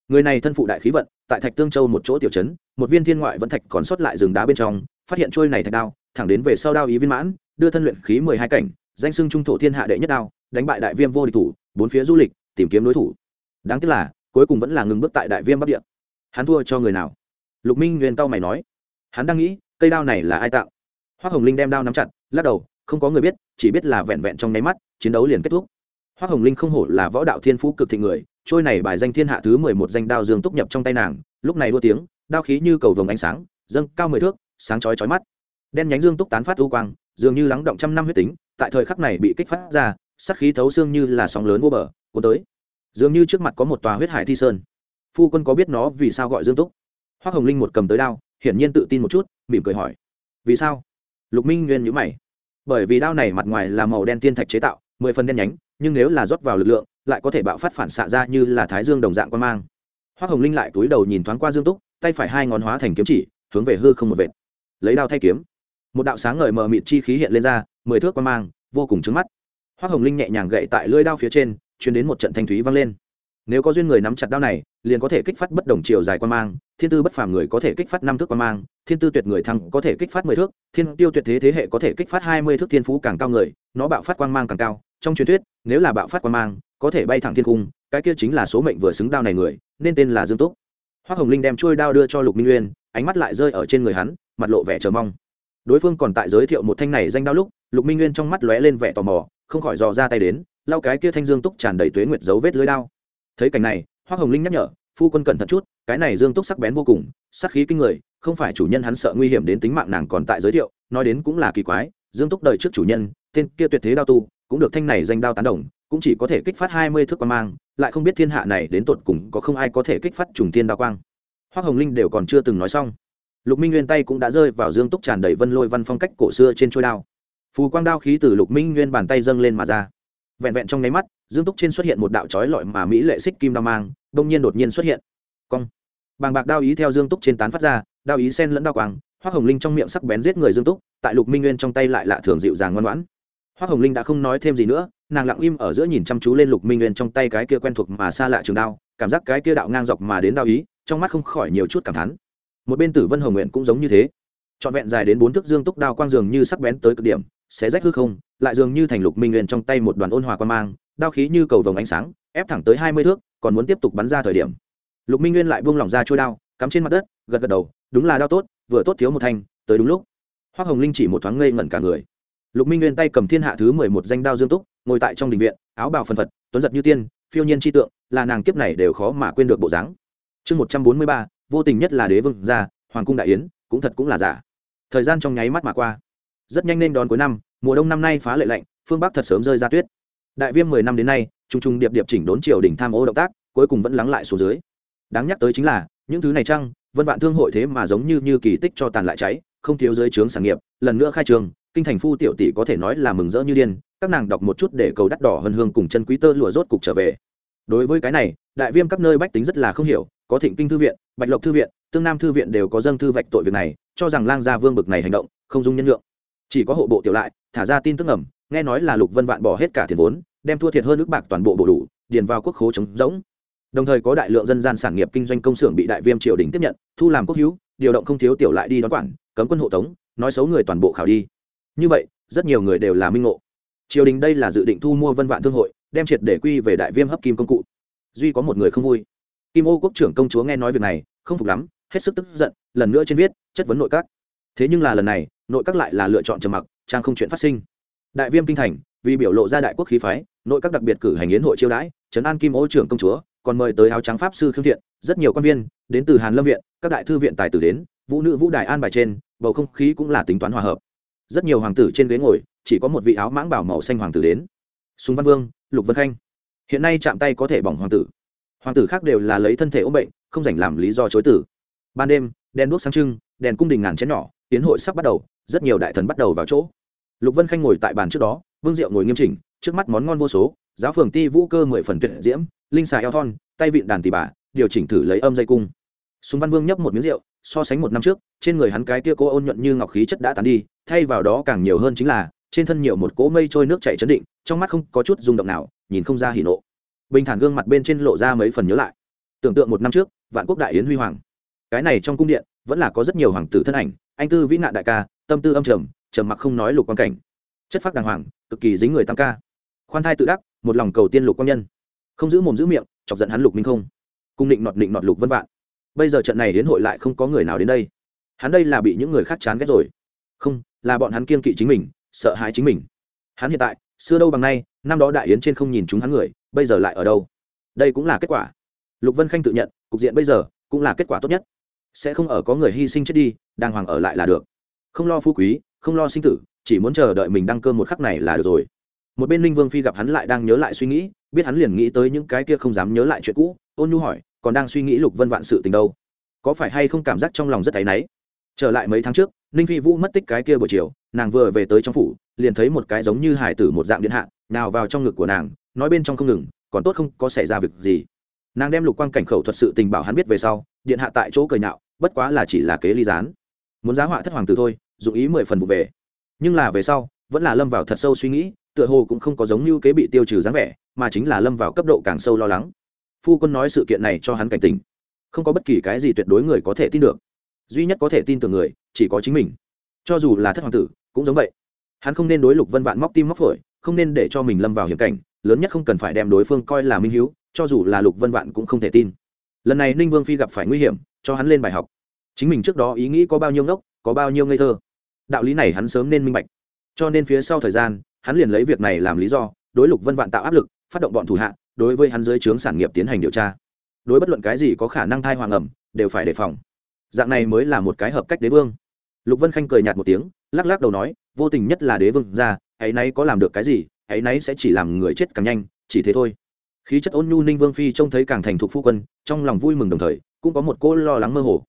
Người này thân phụ đại khí vận, tại thạch tương châu một chỗ tiểu trấn một viên thiên ngoại vẫn thạch còn sót lại rừng đá bên trong, phát hiện trôi này thạch đao, thẳng đến về sau đao ý viên mãn, đưa thân luyện khí mười hai cảnh, danh sưng trung thổ thiên hạ đệ nhất đao, đánh bại đại viêm vô địch thủ, bốn phía du lịch, tìm kiếm đối thủ. Đáng tiếc là, cuối cùng vẫn là ngừng bước tại đại viêm bắc địa. Hắn thua cho người nào? Lục minh nguyên cao mày nói. Hắn đang nghĩ, cây đao này là ai tạo? Hoa hồng linh đem đao nắm chặt, lắc đầu, không có người biết, chỉ biết là vẹn vẹn trong nháy mắt, chiến đấu liền kết thúc. Hoa hồng linh không hổ là võ đạo thiên phú cực thị người, trôi này bài danh thiên hạ thứ mười một danh đao dương túc nhập trong tay nàng, lúc này đua tiếng đao khí như cầu vồng ánh sáng, dâng cao mười thước, sáng chói chói mắt. Đen nhánh dương túc tán phát u quang, dường như lắng động trăm năm huyết tính, tại thời khắc này bị kích phát ra sắc khí thấu xương như là sóng lớn vô bờ, cuốn tới. Dường như trước mặt có một tòa huyết hải thi sơn. Phu quân có biết nó vì sao gọi dương túc? Hoa hồng linh một cầm tới đao, hiển nhiên tự tin một chút, mỉm cười hỏi. Vì sao? Lục minh nguyên nhữ mày. Bởi vì đao này mặt ngoài là màu đen tiên thạch chế tạo, mười phần đen nhánh, nhưng nếu là rót vào lực lượng, lại có thể bạo phát phản xạ ra như là thái dương đồng dạng quan mang. Hoa hồng linh lại túi đầu nhìn thoáng qua dương túc tay phải hai ngón hóa thành kiếm chỉ, hướng về hư không một vệt. Lấy đao thay kiếm. Một đạo sáng ngời mờ mịt chi khí hiện lên ra, mười thước quan mang, vô cùng trứng mắt. Hoa hồng linh nhẹ nhàng gậy tại lưỡi đao phía trên chuyển đến một trận thanh thúy vang lên. Nếu có duyên người nắm chặt đao này, liền có thể kích phát bất đồng chiều dài quan mang, thiên tư bất phàm người có thể kích phát năm thước quan mang, thiên tư tuyệt người thăng có thể kích phát mười thước, thiên tiêu tuyệt thế thế hệ có thể kích phát hai mươi thước thiên phú càng cao người, nó bạo phát quan mang càng cao. Trong truyền thuyết, nếu là bạo phát quan mang, có thể bay thẳng thiên cung, cái kia chính là số mệnh vừa xứng đao này người, nên tên là dương túc hoa hồng linh đem trôi đao đưa cho lục minh nguyên ánh mắt lại rơi ở trên người hắn, mặt lộ vẻ chờ mong. Đối phương còn tại giới thiệu một thanh này danh đao lúc, lục minh nguyên trong mắt lóe lên vẻ tò mò, không khỏi dò ra tay đến, lau cái kia thanh dương túc tràn đầy tuế nguyệt dấu vết lưới đao. Thấy cảnh này hoa hồng linh nhắc nhở, phu quân cẩn thận chút, cái này dương túc sắc bén vô cùng sắc khí kinh người, không phải chủ nhân hắn sợ nguy hiểm đến tính mạng nàng còn tại giới thiệu, nói đến cũng là kỳ quái, dương túc đời trước chủ nhân, tên kia tuyệt thế đao tu, cũng được thanh này danh đao tán đồng cũng chỉ có thể kích phát hai mươi thước quang mang, lại không biết thiên hạ này đến tột cùng có không ai có thể kích phát trùng tiên đao quang. Hoa hồng linh đều còn chưa từng nói xong. Lục minh nguyên tay cũng đã rơi vào dương túc tràn đầy vân lôi văn phong cách cổ xưa trên trôi đao. Phù quang đao khí từ lục minh nguyên bàn tay dâng lên mà ra. Vẹn vẹn trong nháy mắt, dương túc trên xuất hiện một đạo trói lọi mà mỹ lệ xích kim đao mang, đông nhiên đột nhiên xuất hiện. Cong. Bàng bạc đao ý theo dương túc trên tán phát ra, đao ý sen lẫn đao quang hoa hồng linh trong miệng sắc bén giết người dương túc, tại lục minh nguyên trong tay lại lạ thường dịu dàng ngoan ngoãn hoa hồng linh đã không nói thêm gì nữa, nàng lặng im ở giữa nhìn chăm chú lên lục minh nguyên trong tay cái kia quen thuộc mà xa lạ trường đao, cảm giác cái kia đạo ngang dọc mà đến đao ý, trong mắt không khỏi nhiều chút cảm thán. Một bên tử vân hồng nguyện cũng giống như thế. Trọn vẹn dài đến bốn thước dương túc đao quang dường như sắc bén tới cực điểm, xé rách hư không, lại dường như thành lục minh nguyên trong tay một đoàn ôn hòa quan mang, đao khí như cầu vồng ánh sáng, ép thẳng tới hai mươi thước, còn muốn tiếp tục bắn ra thời điểm. Lục minh nguyên lại buông lỏng ra trôi đao, cắm trên mặt đất, gật gật đầu, đúng là đao tốt, vừa tốt thiếu một thanh, tới đúng lúc. Hoa hồng linh chỉ một thoáng ngây ngẩn cả người lục minh nguyên tay cầm thiên hạ thứ mười một danh đao dương túc, ngồi tại trong đình viện, áo bào phân phật, tuấn giật như tiên, phiêu nhiên tri tượng, là nàng kiếp này đều khó mà quên được bộ dáng. Chương một trăm bốn mươi ba, vô tình nhất là đế vương gia, hoàng cung đại yến, cũng thật cũng là giả. Thời gian trong nháy mắt mà qua. Rất nhanh nên đón cuối năm, mùa đông năm nay phá lệ lạnh, phương bắc thật sớm rơi ra tuyết. Đại viêm mười năm đến nay t r u n g t r u n g điệp điệp chỉnh đốn triều đình tham ô động tác, cuối cùng vẫn lắng lại xuống dưới. Đáng nhắc tới chính là, những thứ này chăng, vân vạn thương hội thế mà giống như như kỳ tích cho tàn lại cháy, không thiếu dưới trướng sản nghiệp, lần nữa khai trường kinh thành phu tiểu tỷ có thể nói là mừng rỡ như điên, các nàng đọc một chút để cầu đắt đỏ hơn hương cùng chân quý tơ lụa rốt cục trở về. Đối với cái này, đại viêm các nơi bách tính rất là không hiểu, có thịnh kinh thư viện, bạch lộc thư viện, tương nam thư viện đều có dâng thư vạch tội việc này, cho rằng lang gia vương bực này hành động, không dung nhân lượng chỉ có hộ bộ tiểu lại, thả ra tin tức ẩm nghe nói là lục vân vạn bỏ hết cả tiền vốn, đem thua thiệt hơn ước bạc toàn bộ bộ đủ, điền vào quốc khố chống rỗng. Đồng thời có đại lượng dân gian sản nghiệp kinh doanh công xưởng bị đại viêm triều đình tiếp nhận, thu làm quốc hữu, điều động không thiếu tiểu lại đi đón quản, cấm quân hộ tống, nói xấu người toàn bộ khảo đi như vậy, rất nhiều người đều là minh ngộ. Triều đình đây là dự định thu mua vân vạn thương hội, đem triệt để quy về đại viêm hấp kim công cụ. Duy có một người không vui. Kim ô quốc trưởng công chúa nghe nói việc này, không phục lắm, hết sức tức giận, lần nữa trên viết, chất vấn nội các. Thế nhưng là lần này, nội các lại là lựa chọn trầm mặc, trang không chuyện phát sinh. Đại viêm kinh thành, vì biểu lộ ra đại quốc khí phái, nội các đặc biệt cử hành yến hội chiêu đãi, trấn an kim ô trưởng công chúa, còn mời tới áo trắng pháp sư khương thiện, rất nhiều quan viên, đến từ hàn lâm viện, các đại thư viện tài tử đến, vũ nữ vũ đài an bài trên, bầu không khí cũng là tính toán hòa hợp rất nhiều hoàng tử trên ghế ngồi, chỉ có một vị áo mãng bảo màu xanh hoàng tử đến. Súng văn vương, lục vân khanh. Hiện nay chạm tay có thể bỏng hoàng tử. Hoàng tử khác đều là lấy thân thể ốm bệnh, không dành làm lý do chối tử. Ban đêm, đèn đuốc sáng trưng, đèn cung đình ngàn chén nhỏ, tiến hội sắp bắt đầu, rất nhiều đại thần bắt đầu vào chỗ. Lục vân khanh ngồi tại bàn trước đó, vương diệu ngồi nghiêm chỉnh, trước mắt món ngon vô số, giáo phường ti vũ cơ mười phần tuyệt diễm, linh xà eo thon, tay vịn đàn tì bà, điều chỉnh thử lấy âm dây cung. Súng văn vương nhấp một miếng rượu so sánh một năm trước, trên người hắn cái kia cô ôn nhuận như ngọc khí chất đã tàn đi, thay vào đó càng nhiều hơn chính là, trên thân nhiều một cỗ mây trôi nước chảy chấn định, trong mắt không có chút rung động nào, nhìn không ra hỉ nộ. Bình thản gương mặt bên trên lộ ra mấy phần nhớ lại. Tưởng tượng một năm trước, vạn quốc đại yến huy hoàng. Cái này trong cung điện, vẫn là có rất nhiều hoàng tử thân ảnh, anh tư vĩ nạn đại ca, tâm tư âm trầm trầm mặc không nói lục quan cảnh. Chất phác đàng hoàng, cực kỳ dính người tam ca. Khoan thai tự đắc, một lòng cầu tiên lục quan nhân. Không giữ mồm giữ miệng, chọc giận hắn lục minh không. Cung định nọt định nọt lục vân vạn bây giờ trận này đến hội lại không có người nào đến đây. Hắn đây là bị những người khác chán ghét rồi. Không, là bọn hắn kiên kỵ chính mình, sợ hãi chính mình. Hắn hiện tại, xưa đâu bằng nay, năm đó đại yến trên không nhìn chúng hắn người, bây giờ lại ở đâu? Đây cũng là kết quả. Lục vân khanh tự nhận, cục diện bây giờ cũng là kết quả tốt nhất. Sẽ không ở có người hy sinh chết đi, đàng hoàng ở lại là được. Không lo phú quý, không lo sinh tử, chỉ muốn chờ đợi mình đăng cơ một khắc này là được rồi. Một bên linh vương phi gặp hắn lại đang nhớ lại suy nghĩ, biết hắn liền nghĩ tới những cái kia không dám nhớ lại chuyện cũ, ôn nhu hỏi còn đang suy nghĩ lục vân vạn sự tình đâu. Có phải hay không cảm giác trong lòng rất áy náy? Trở lại mấy tháng trước, ninh phi vũ mất tích cái kia buổi chiều, nàng vừa về tới trong phủ, liền thấy một cái giống như hải tử một dạng điện hạ, nào vào trong ngực của nàng, nói bên trong không ngừng, còn tốt không có xảy ra việc gì. Nàng đem lục quang cảnh khẩu thuật sự tình bảo hắn biết về sau, điện hạ tại chỗ cười nhạo, bất quá là chỉ là kế ly gián. Muốn giá họa thất hoàng tử thôi, dụng ý mười phần vụ về. Nhưng là về sau, vẫn là lâm vào thật sâu suy nghĩ, tựa hồ cũng không có giống như kế bị tiêu trừ dáng vẻ, mà chính là lâm vào cấp độ càng sâu lo lắng phu quân nói sự kiện này cho hắn cảnh tỉnh không có bất kỳ cái gì tuyệt đối người có thể tin được. Duy nhất có thể tin tưởng người, chỉ có chính mình. Cho dù là thất hoàng tử, cũng giống vậy. Hắn không nên đối lục vân vạn móc tim móc phổi, không nên để cho mình lâm vào hiểm cảnh, lớn nhất không cần phải đem đối phương coi là minh h cho dù là lục vân vạn cũng không thể tin. Lần này ninh vương phi gặp phải nguy hiểm, cho hắn lên bài học. Chính mình trước đó ý nghĩ có bao nhiêu ngốc, có bao nhiêu ngây thơ. Đạo lý này hắn sớm nên minh bạch. Cho nên phía sau thời gian, hắn liền lấy việc này làm lý do, đối lục vân vạn tạo áp lực, phát động bọn thủ hạ đối với hắn dưới trướng sản nghiệp tiến hành điều tra. Đối bất luận cái gì có khả năng thai hoàng ẩm, đều phải đề phòng. Dạng này mới là một cái hợp cách đế vương. Lục vân khanh cười nhạt một tiếng, lắc lắc đầu nói, vô tình nhất là đế vương ra hãy nay có làm được cái gì, hãy nay sẽ chỉ làm người chết càng nhanh, chỉ thế thôi. Khí chất ôn nhu ninh vương phi trông thấy càng thành thục phu quân, trong lòng vui mừng đồng thời, cũng có một cô lo lắng mơ hồ.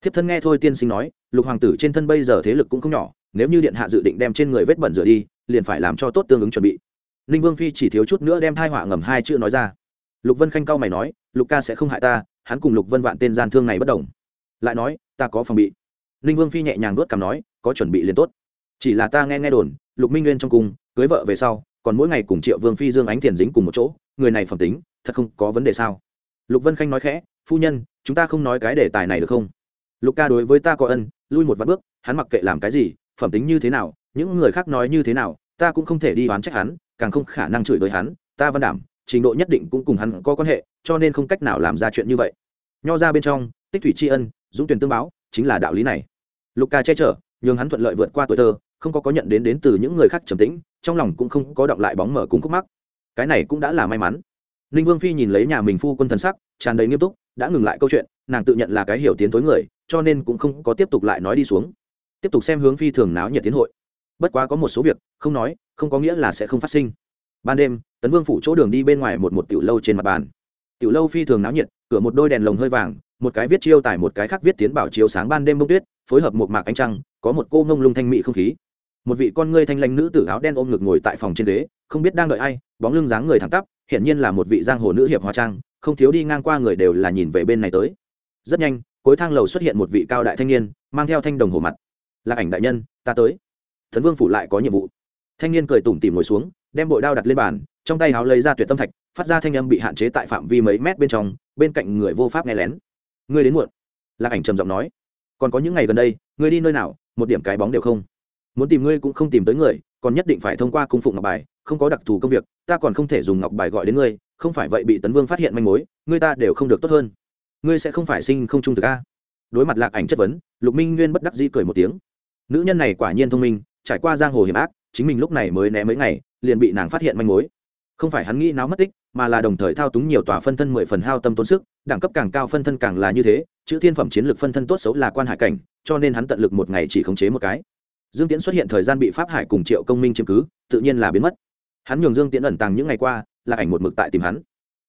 Thiếp thân nghe thôi tiên sinh nói, lục hoàng tử trên thân bây giờ thế lực cũng không nhỏ, nếu như điện hạ dự định đem trên người vết bẩn rửa đi, liền phải làm cho tốt tương ứng chuẩn bị ninh vương phi chỉ thiếu chút nữa đem thai họa ngầm hai chữ nói ra. Lục vân khanh cao mày nói, lục ca sẽ không hại ta, hắn cùng lục vân vạn tên gian thương này bất đồng. Lại nói, ta có phòng bị. Ninh vương phi nhẹ nhàng nuốt cằm nói, có chuẩn bị liền tốt. Chỉ là ta nghe nghe đồn, lục minh nguyên trong cung, cưới vợ về sau, còn mỗi ngày cùng triệu vương phi dương ánh tiền dính cùng một chỗ, người này phẩm tính, thật không có vấn đề sao? Lục vân khanh nói khẽ, phu nhân, chúng ta không nói cái đề tài này được không? Lục ca đối với ta có ân, lui một vạn bước, hắn mặc kệ làm cái gì, phẩm tính như thế nào, những người khác nói như thế nào, ta cũng không thể đi oán trách hắn càng không khả năng chửi đối hắn, ta văn đảm, trình độ nhất định cũng cùng hắn có quan hệ, cho nên không cách nào làm ra chuyện như vậy. Nho ra bên trong, tích thủy tri ân, dũng tuyển tương báo, chính là đạo lý này. Lục ca che chở, nhường hắn thuận lợi vượt qua tuổi thơ, không có có nhận đến đến từ những người khác trầm tĩnh, trong lòng cũng không có động lại bóng mở cùng khúc mắc. Cái này cũng đã là may mắn. Ninh vương phi nhìn lấy nhà mình phu quân thần sắc, tràn đầy nghiêm túc, đã ngừng lại câu chuyện, nàng tự nhận là cái hiểu tiến tối người, cho nên cũng không có tiếp tục lại nói đi xuống. Tiếp tục xem hướng phi thường náo nhiệt tiến hội. Bất quá có một số việc, không nói không có nghĩa là sẽ không phát sinh. Ban đêm, tấn vương phủ chỗ đường đi bên ngoài một một tiểu lâu trên mặt bàn. Tiểu lâu phi thường náo nhiệt, cửa một đôi đèn lồng hơi vàng, một cái viết chiêu tải, một cái khác viết tiến bảo chiếu sáng ban đêm bông tuyết, phối hợp một mạc ánh trăng, có một cô ngông lung thanh mị không khí. Một vị con ngươi thanh lãnh nữ tử áo đen ôm ngực ngồi tại phòng trên ghế, không biết đang đợi ai, bóng lưng dáng người thẳng tắp, hiển nhiên là một vị giang hồ nữ hiệp hóa trang, không thiếu đi ngang qua người đều là nhìn về bên này tới. Rất nhanh, cuối thang lầu xuất hiện một vị cao đại thanh niên, mang theo thanh đồng hồ mặt. Là ảnh đại nhân, ta tới. Thần vương phủ lại có nhiệm vụ thanh niên cười tủm tỉm ngồi xuống, đem bội đao đặt lên bàn, trong tay háo lấy ra tuyệt tâm thạch, phát ra thanh âm bị hạn chế tại phạm vi mấy mét bên trong, bên cạnh người vô pháp nghe lén. Ngươi đến muộn. Lạc ảnh trầm giọng nói. Còn có những ngày gần đây, ngươi đi nơi nào, một điểm cái bóng đều không. Muốn tìm ngươi cũng không tìm tới người, còn nhất định phải thông qua cung phụng ngọc bài, không có đặc thù công việc, ta còn không thể dùng ngọc bài gọi đến ngươi, không phải vậy bị tấn vương phát hiện manh mối, ngươi ta đều không được tốt hơn. Ngươi sẽ không phải sinh không trung thực a. Đối mặt lạc ảnh chất vấn, lục minh nguyên bất đắc dĩ cười một tiếng. Nữ nhân này quả nhiên thông minh, trải qua giang hồ hiểm ác chính mình lúc này mới né mấy ngày, liền bị nàng phát hiện manh mối. Không phải hắn nghĩ náo mất tích, mà là đồng thời thao túng nhiều tòa phân thân mười phần hao tâm tốn sức, đẳng cấp càng cao phân thân càng là như thế, chữ thiên phẩm chiến lược phân thân tốt xấu là quan hải cảnh, cho nên hắn tận lực một ngày chỉ khống chế một cái. Dương tiễn xuất hiện thời gian bị pháp hải cùng triệu công minh chiếm cứ, tự nhiên là biến mất. Hắn nhường dương tiễn ẩn tàng những ngày qua, là ảnh một mực tại tìm hắn.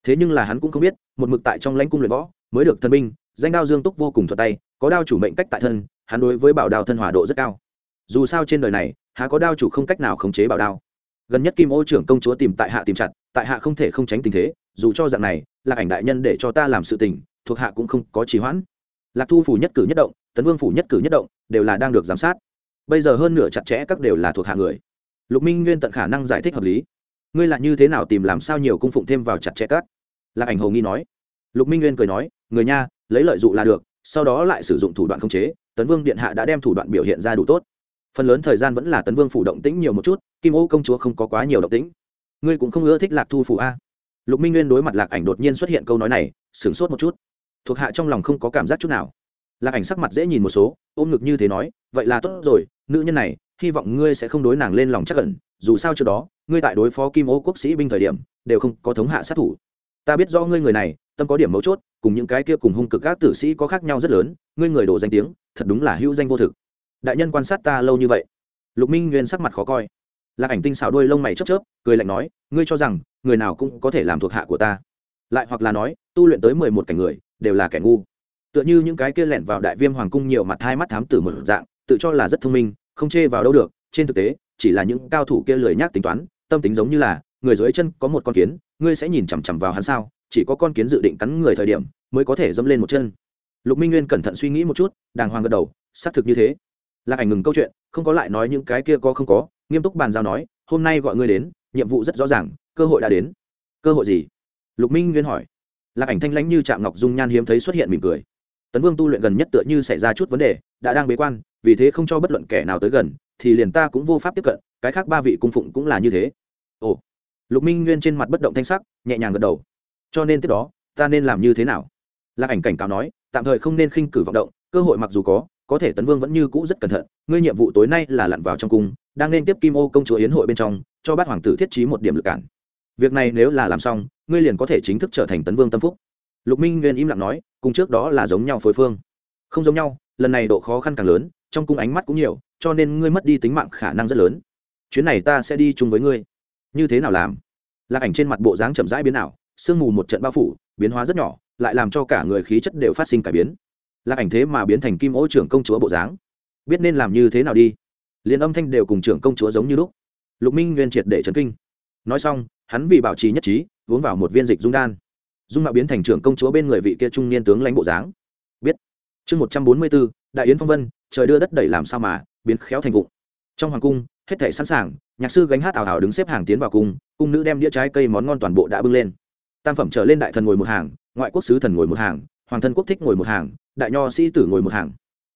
Thế nhưng là hắn cũng không biết, một mực tại trong lãnh cung luyện võ, mới được thần binh, danh đao dương túc vô cùng thuật tay, có đao chủ mệnh cách tại thân, hắn đối với bảo đao thân hòa độ rất cao. Dù sao trên đời này há có đao chủ không cách nào khống chế bảo đao. Gần nhất kim ô trưởng công chúa tìm tại hạ tìm chặt, tại hạ không thể không tránh tình thế, dù cho dạng này là ảnh đại nhân để cho ta làm sự tình, thuộc hạ cũng không có trì hoãn. Lạc thu phủ nhất cử nhất động, tấn vương phủ nhất cử nhất động, đều là đang được giám sát. Bây giờ hơn nửa chặt chẽ các đều là thuộc hạ người. Lục minh nguyên tận khả năng giải thích hợp lý. Ngươi là như thế nào tìm làm sao nhiều cung phụng thêm vào chặt chẽ các? Lạc ảnh hầu nghi nói. Lục minh nguyên cười nói, người nha, lấy lợi dụng là được, sau đó lại sử dụng thủ đoạn khống chế, tấn vương điện hạ đã đem thủ đoạn biểu hiện ra đủ tốt phần lớn thời gian vẫn là tấn vương phủ động tĩnh nhiều một chút, kim ô công chúa không có quá nhiều động tĩnh. Ngươi cũng không ưa thích lạc thu phủ a? Lục minh nguyên đối mặt lạc ảnh đột nhiên xuất hiện câu nói này, sửng sốt một chút. Thuộc hạ trong lòng không có cảm giác chút nào. Lạc ảnh sắc mặt dễ nhìn một số, ôm ngực như thế nói, vậy là tốt rồi, nữ nhân này, hy vọng ngươi sẽ không đối nàng lên lòng chắc ẩn, dù sao trước đó, ngươi tại đối phó kim ô quốc sĩ binh thời điểm, đều không có thống hạ sát thủ. Ta biết do ngươi người này, tâm có điểm mấu chốt, cùng những cái kia cùng hung cực các tử sĩ có khác nhau rất lớn, ngươi người đổ danh tiếng, thật đúng là hữu danh vô thực đại nhân quan sát ta lâu như vậy. Lục minh nguyên sắc mặt khó coi. Lạc ảnh tinh xào đuôi lông mày chớp chớp, cười lạnh nói, ngươi cho rằng, người nào cũng có thể làm thuộc hạ của ta. Lại hoặc là nói, tu luyện tới mười một cảnh người, đều là kẻ ngu. Tựa như những cái kia lẻn vào đại viêm hoàng cung nhiều mặt hai mắt thám tử một dạng, tự cho là rất thông minh, không chê vào đâu được, trên thực tế, chỉ là những cao thủ kia lười nhác tính toán, tâm tính giống như là, người dưới chân có một con kiến, ngươi sẽ nhìn chằm chằm vào hắn sao, chỉ có con kiến dự định cắn người thời điểm, mới có thể dâm lên một chân. Lục minh nguyên cẩn thận suy nghĩ một chút, đàng hoàng gật đầu, xác thực như thế lạc ảnh ngừng câu chuyện, không có lại nói những cái kia có không có, nghiêm túc bàn giao nói, hôm nay gọi ngươi đến, nhiệm vụ rất rõ ràng, cơ hội đã đến. Cơ hội gì? Lục minh nguyên hỏi. Lạc ảnh thanh lãnh như trạm ngọc dung nhan hiếm thấy xuất hiện mỉm cười. Tấn vương tu luyện gần nhất tựa như xảy ra chút vấn đề, đã đang bế quan, vì thế không cho bất luận kẻ nào tới gần, thì liền ta cũng vô pháp tiếp cận, cái khác ba vị cung phụng cũng là như thế. Ồ. Lục minh nguyên trên mặt bất động thanh sắc, nhẹ nhàng gật đầu. Cho nên tiếp đó, ta nên làm như thế nào? Lạc ảnh cảnh cáo nói, tạm thời không nên khinh cử vọng động, cơ hội mặc dù có có thể tấn vương vẫn như cũ rất cẩn thận, ngươi nhiệm vụ tối nay là lặn vào trong cung, đang nên tiếp kim ô công chúa yến hội bên trong, cho bát hoàng tử thiết trí một điểm lực cản. Việc này nếu là làm xong, ngươi liền có thể chính thức trở thành tấn vương tâm phúc. Lục minh nguyên im lặng nói, cùng trước đó là giống nhau phối phương. Không giống nhau, lần này độ khó khăn càng lớn, trong cung ánh mắt cũng nhiều, cho nên ngươi mất đi tính mạng khả năng rất lớn. Chuyến này ta sẽ đi chung với ngươi. Như thế nào làm? Lạc ảnh trên mặt bộ dáng chậm rãi biến ảo, sương mù một trận bao phủ, biến hóa rất nhỏ, lại làm cho cả người khí chất đều phát sinh cải biến lạc ảnh thế mà biến thành kim ô trưởng công chúa bộ dáng. Biết nên làm như thế nào đi. Liền âm thanh đều cùng trưởng công chúa giống như lúc. Lục minh nguyên triệt để trấn kinh. Nói xong, hắn vì bảo trì nhất trí, uống vào một viên dịch dung đan. Dung mạo biến thành trưởng công chúa bên người vị kia trung niên tướng lãnh bộ dáng. Biết. Chương một trăm bốn mươi bốn đại yến phong vân, trời đưa đất đẩy làm sao mà, biến khéo thành vụng. Trong hoàng cung, hết thể sẵn sàng, nhạc sư gánh hát ảo ảo đứng xếp hàng tiến vào cung cung nữ đem đĩa trái cây món ngon toàn bộ đã bưng lên. Tam phẩm trở lên đại thần ngồi một hàng, ngoại quốc sứ thần ngồi một hàng, hoàng thân quốc thích ngồi một hàng đại nho sĩ tử ngồi một hàng,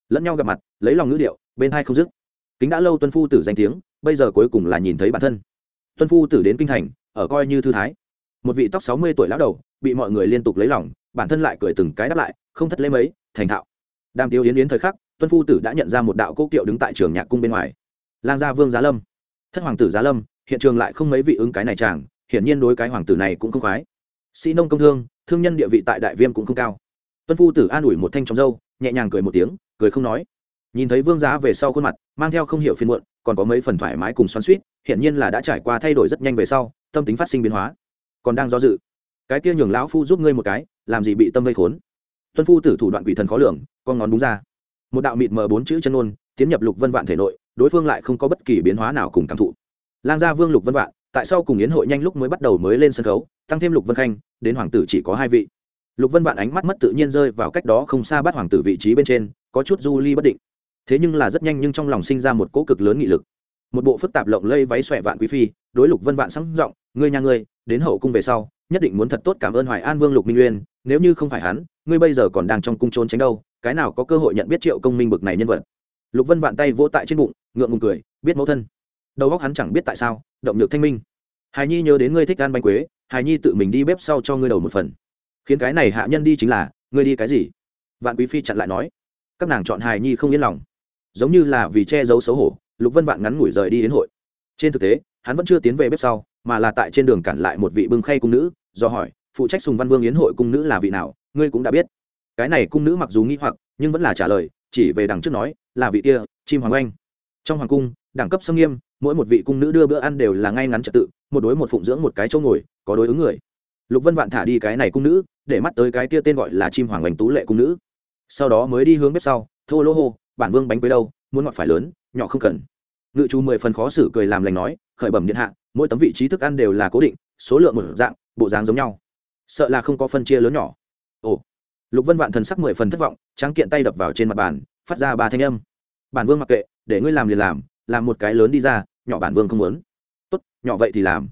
lẫn nhau gặp mặt, lấy lòng ngữ điệu, bên hai không dứt. Kính đã lâu tuân phu tử danh tiếng, bây giờ cuối cùng là nhìn thấy bản thân. Tuân phu tử đến kinh thành, ở coi như thư thái. Một vị tóc sáu mươi tuổi lão đầu, bị mọi người liên tục lấy lòng, bản thân lại cười từng cái đáp lại, không thất lễ mấy, thành thạo. Đàm tiêu yến yến thời khắc, tuân phu tử đã nhận ra một đạo cố kiệu đứng tại trường nhạc cung bên ngoài. Lang gia vương giá lâm. Thất hoàng tử giá lâm, hiện trường lại không mấy vị ứng cái này chàng, hiển nhiên đối cái hoàng tử này cũng không khoái. Sĩ nông công thương thương nhân địa vị tại đại viêm cũng không cao tuân phu tử an ủi một thanh trong dâu, nhẹ nhàng cười một tiếng, cười không nói. Nhìn thấy vương giá về sau khuôn mặt, mang theo không hiểu phiên muộn, còn có mấy phần thoải mái cùng xoắn suýt hiện nhiên là đã trải qua thay đổi rất nhanh về sau, tâm tính phát sinh biến hóa. Còn đang do dự, cái kia nhường lão phu giúp ngươi một cái, làm gì bị tâm vây khốn. Tuân phu tử thủ đoạn quỷ thần khó lường, con ngón búng ra. Một đạo mịt mờ bốn chữ chân ôn tiến nhập lục vân vạn thể nội, đối phương lại không có bất kỳ biến hóa nào cùng cảm thụ. Lang gia vương lục vân vạn, tại sao cùng yến hội nhanh lúc mới bắt đầu mới lên sân khấu, tăng thêm lục vân khanh, đến hoàng tử chỉ có hai vị lục vân vạn ánh mắt mất tự nhiên rơi vào cách đó không xa bắt hoàng tử vị trí bên trên, có chút du ly bất định. Thế nhưng là rất nhanh nhưng trong lòng sinh ra một cỗ cực lớn nghị lực. Một bộ phức tạp lộng lây váy xòe vạn quý phi, đối lục vân vạn sáng giọng, ngươi nhà ngươi, đến hậu cung về sau, nhất định muốn thật tốt cảm ơn hoài an vương lục minh uyên, nếu như không phải hắn, ngươi bây giờ còn đang trong cung trốn tránh đâu, cái nào có cơ hội nhận biết triệu công minh bực này nhân vật? Lục vân vạn tay vỗ tại trên bụng, ngượng ngùng cười, biết mẫu thân. Đầu óc hắn chẳng biết tại sao, động nhược thanh minh. Hài nhi nhớ đến ngươi thích ăn bánh quế, hài nhi tự mình đi bếp sau cho ngươi đầu một phần khiến cái này hạ nhân đi chính là, ngươi đi cái gì? Vạn quý phi chặn lại nói. Các nàng chọn hài nhi không yên lòng. Giống như là vì che giấu xấu hổ, lục vân vạn ngắn ngủi rời đi đến hội. Trên thực tế, hắn vẫn chưa tiến về bếp sau, mà là tại trên đường cản lại một vị bưng khay cung nữ, do hỏi, phụ trách sùng văn vương yến hội cung nữ là vị nào? Ngươi cũng đã biết. Cái này cung nữ mặc dù nghi hoặc, nhưng vẫn là trả lời, chỉ về đằng trước nói, là vị kia, chim hoàng anh trong hoàng cung, đẳng cấp xâm nghiêm, mỗi một vị cung nữ đưa bữa ăn đều là ngay ngắn trật tự, một đối một phụng dưỡng một cái chỗ ngồi, có đối ứng người lục vân vạn thả đi cái này cung nữ, để mắt tới cái kia tên gọi là chim hoàng oanh tú lệ cung nữ. Sau đó mới đi hướng bếp sau, thô lỗ hô, bản vương bánh quế đâu, muốn ngọt phải lớn, nhỏ không cần. Ngự chú mười phần khó xử cười làm lành nói, khởi bẩm điện hạ, mỗi tấm vị trí thức ăn đều là cố định, số lượng một dạng, bộ dáng giống nhau. Sợ là không có phân chia lớn nhỏ. Ồ. Lục vân vạn thần sắc mười phần thất vọng, tráng kiện tay đập vào trên mặt bàn, phát ra ba thanh âm. Bản vương mặc kệ, để ngươi làm liền làm làm một cái lớn đi ra, nhỏ bản vương không muốn. Tốt, nhỏ vậy thì làm.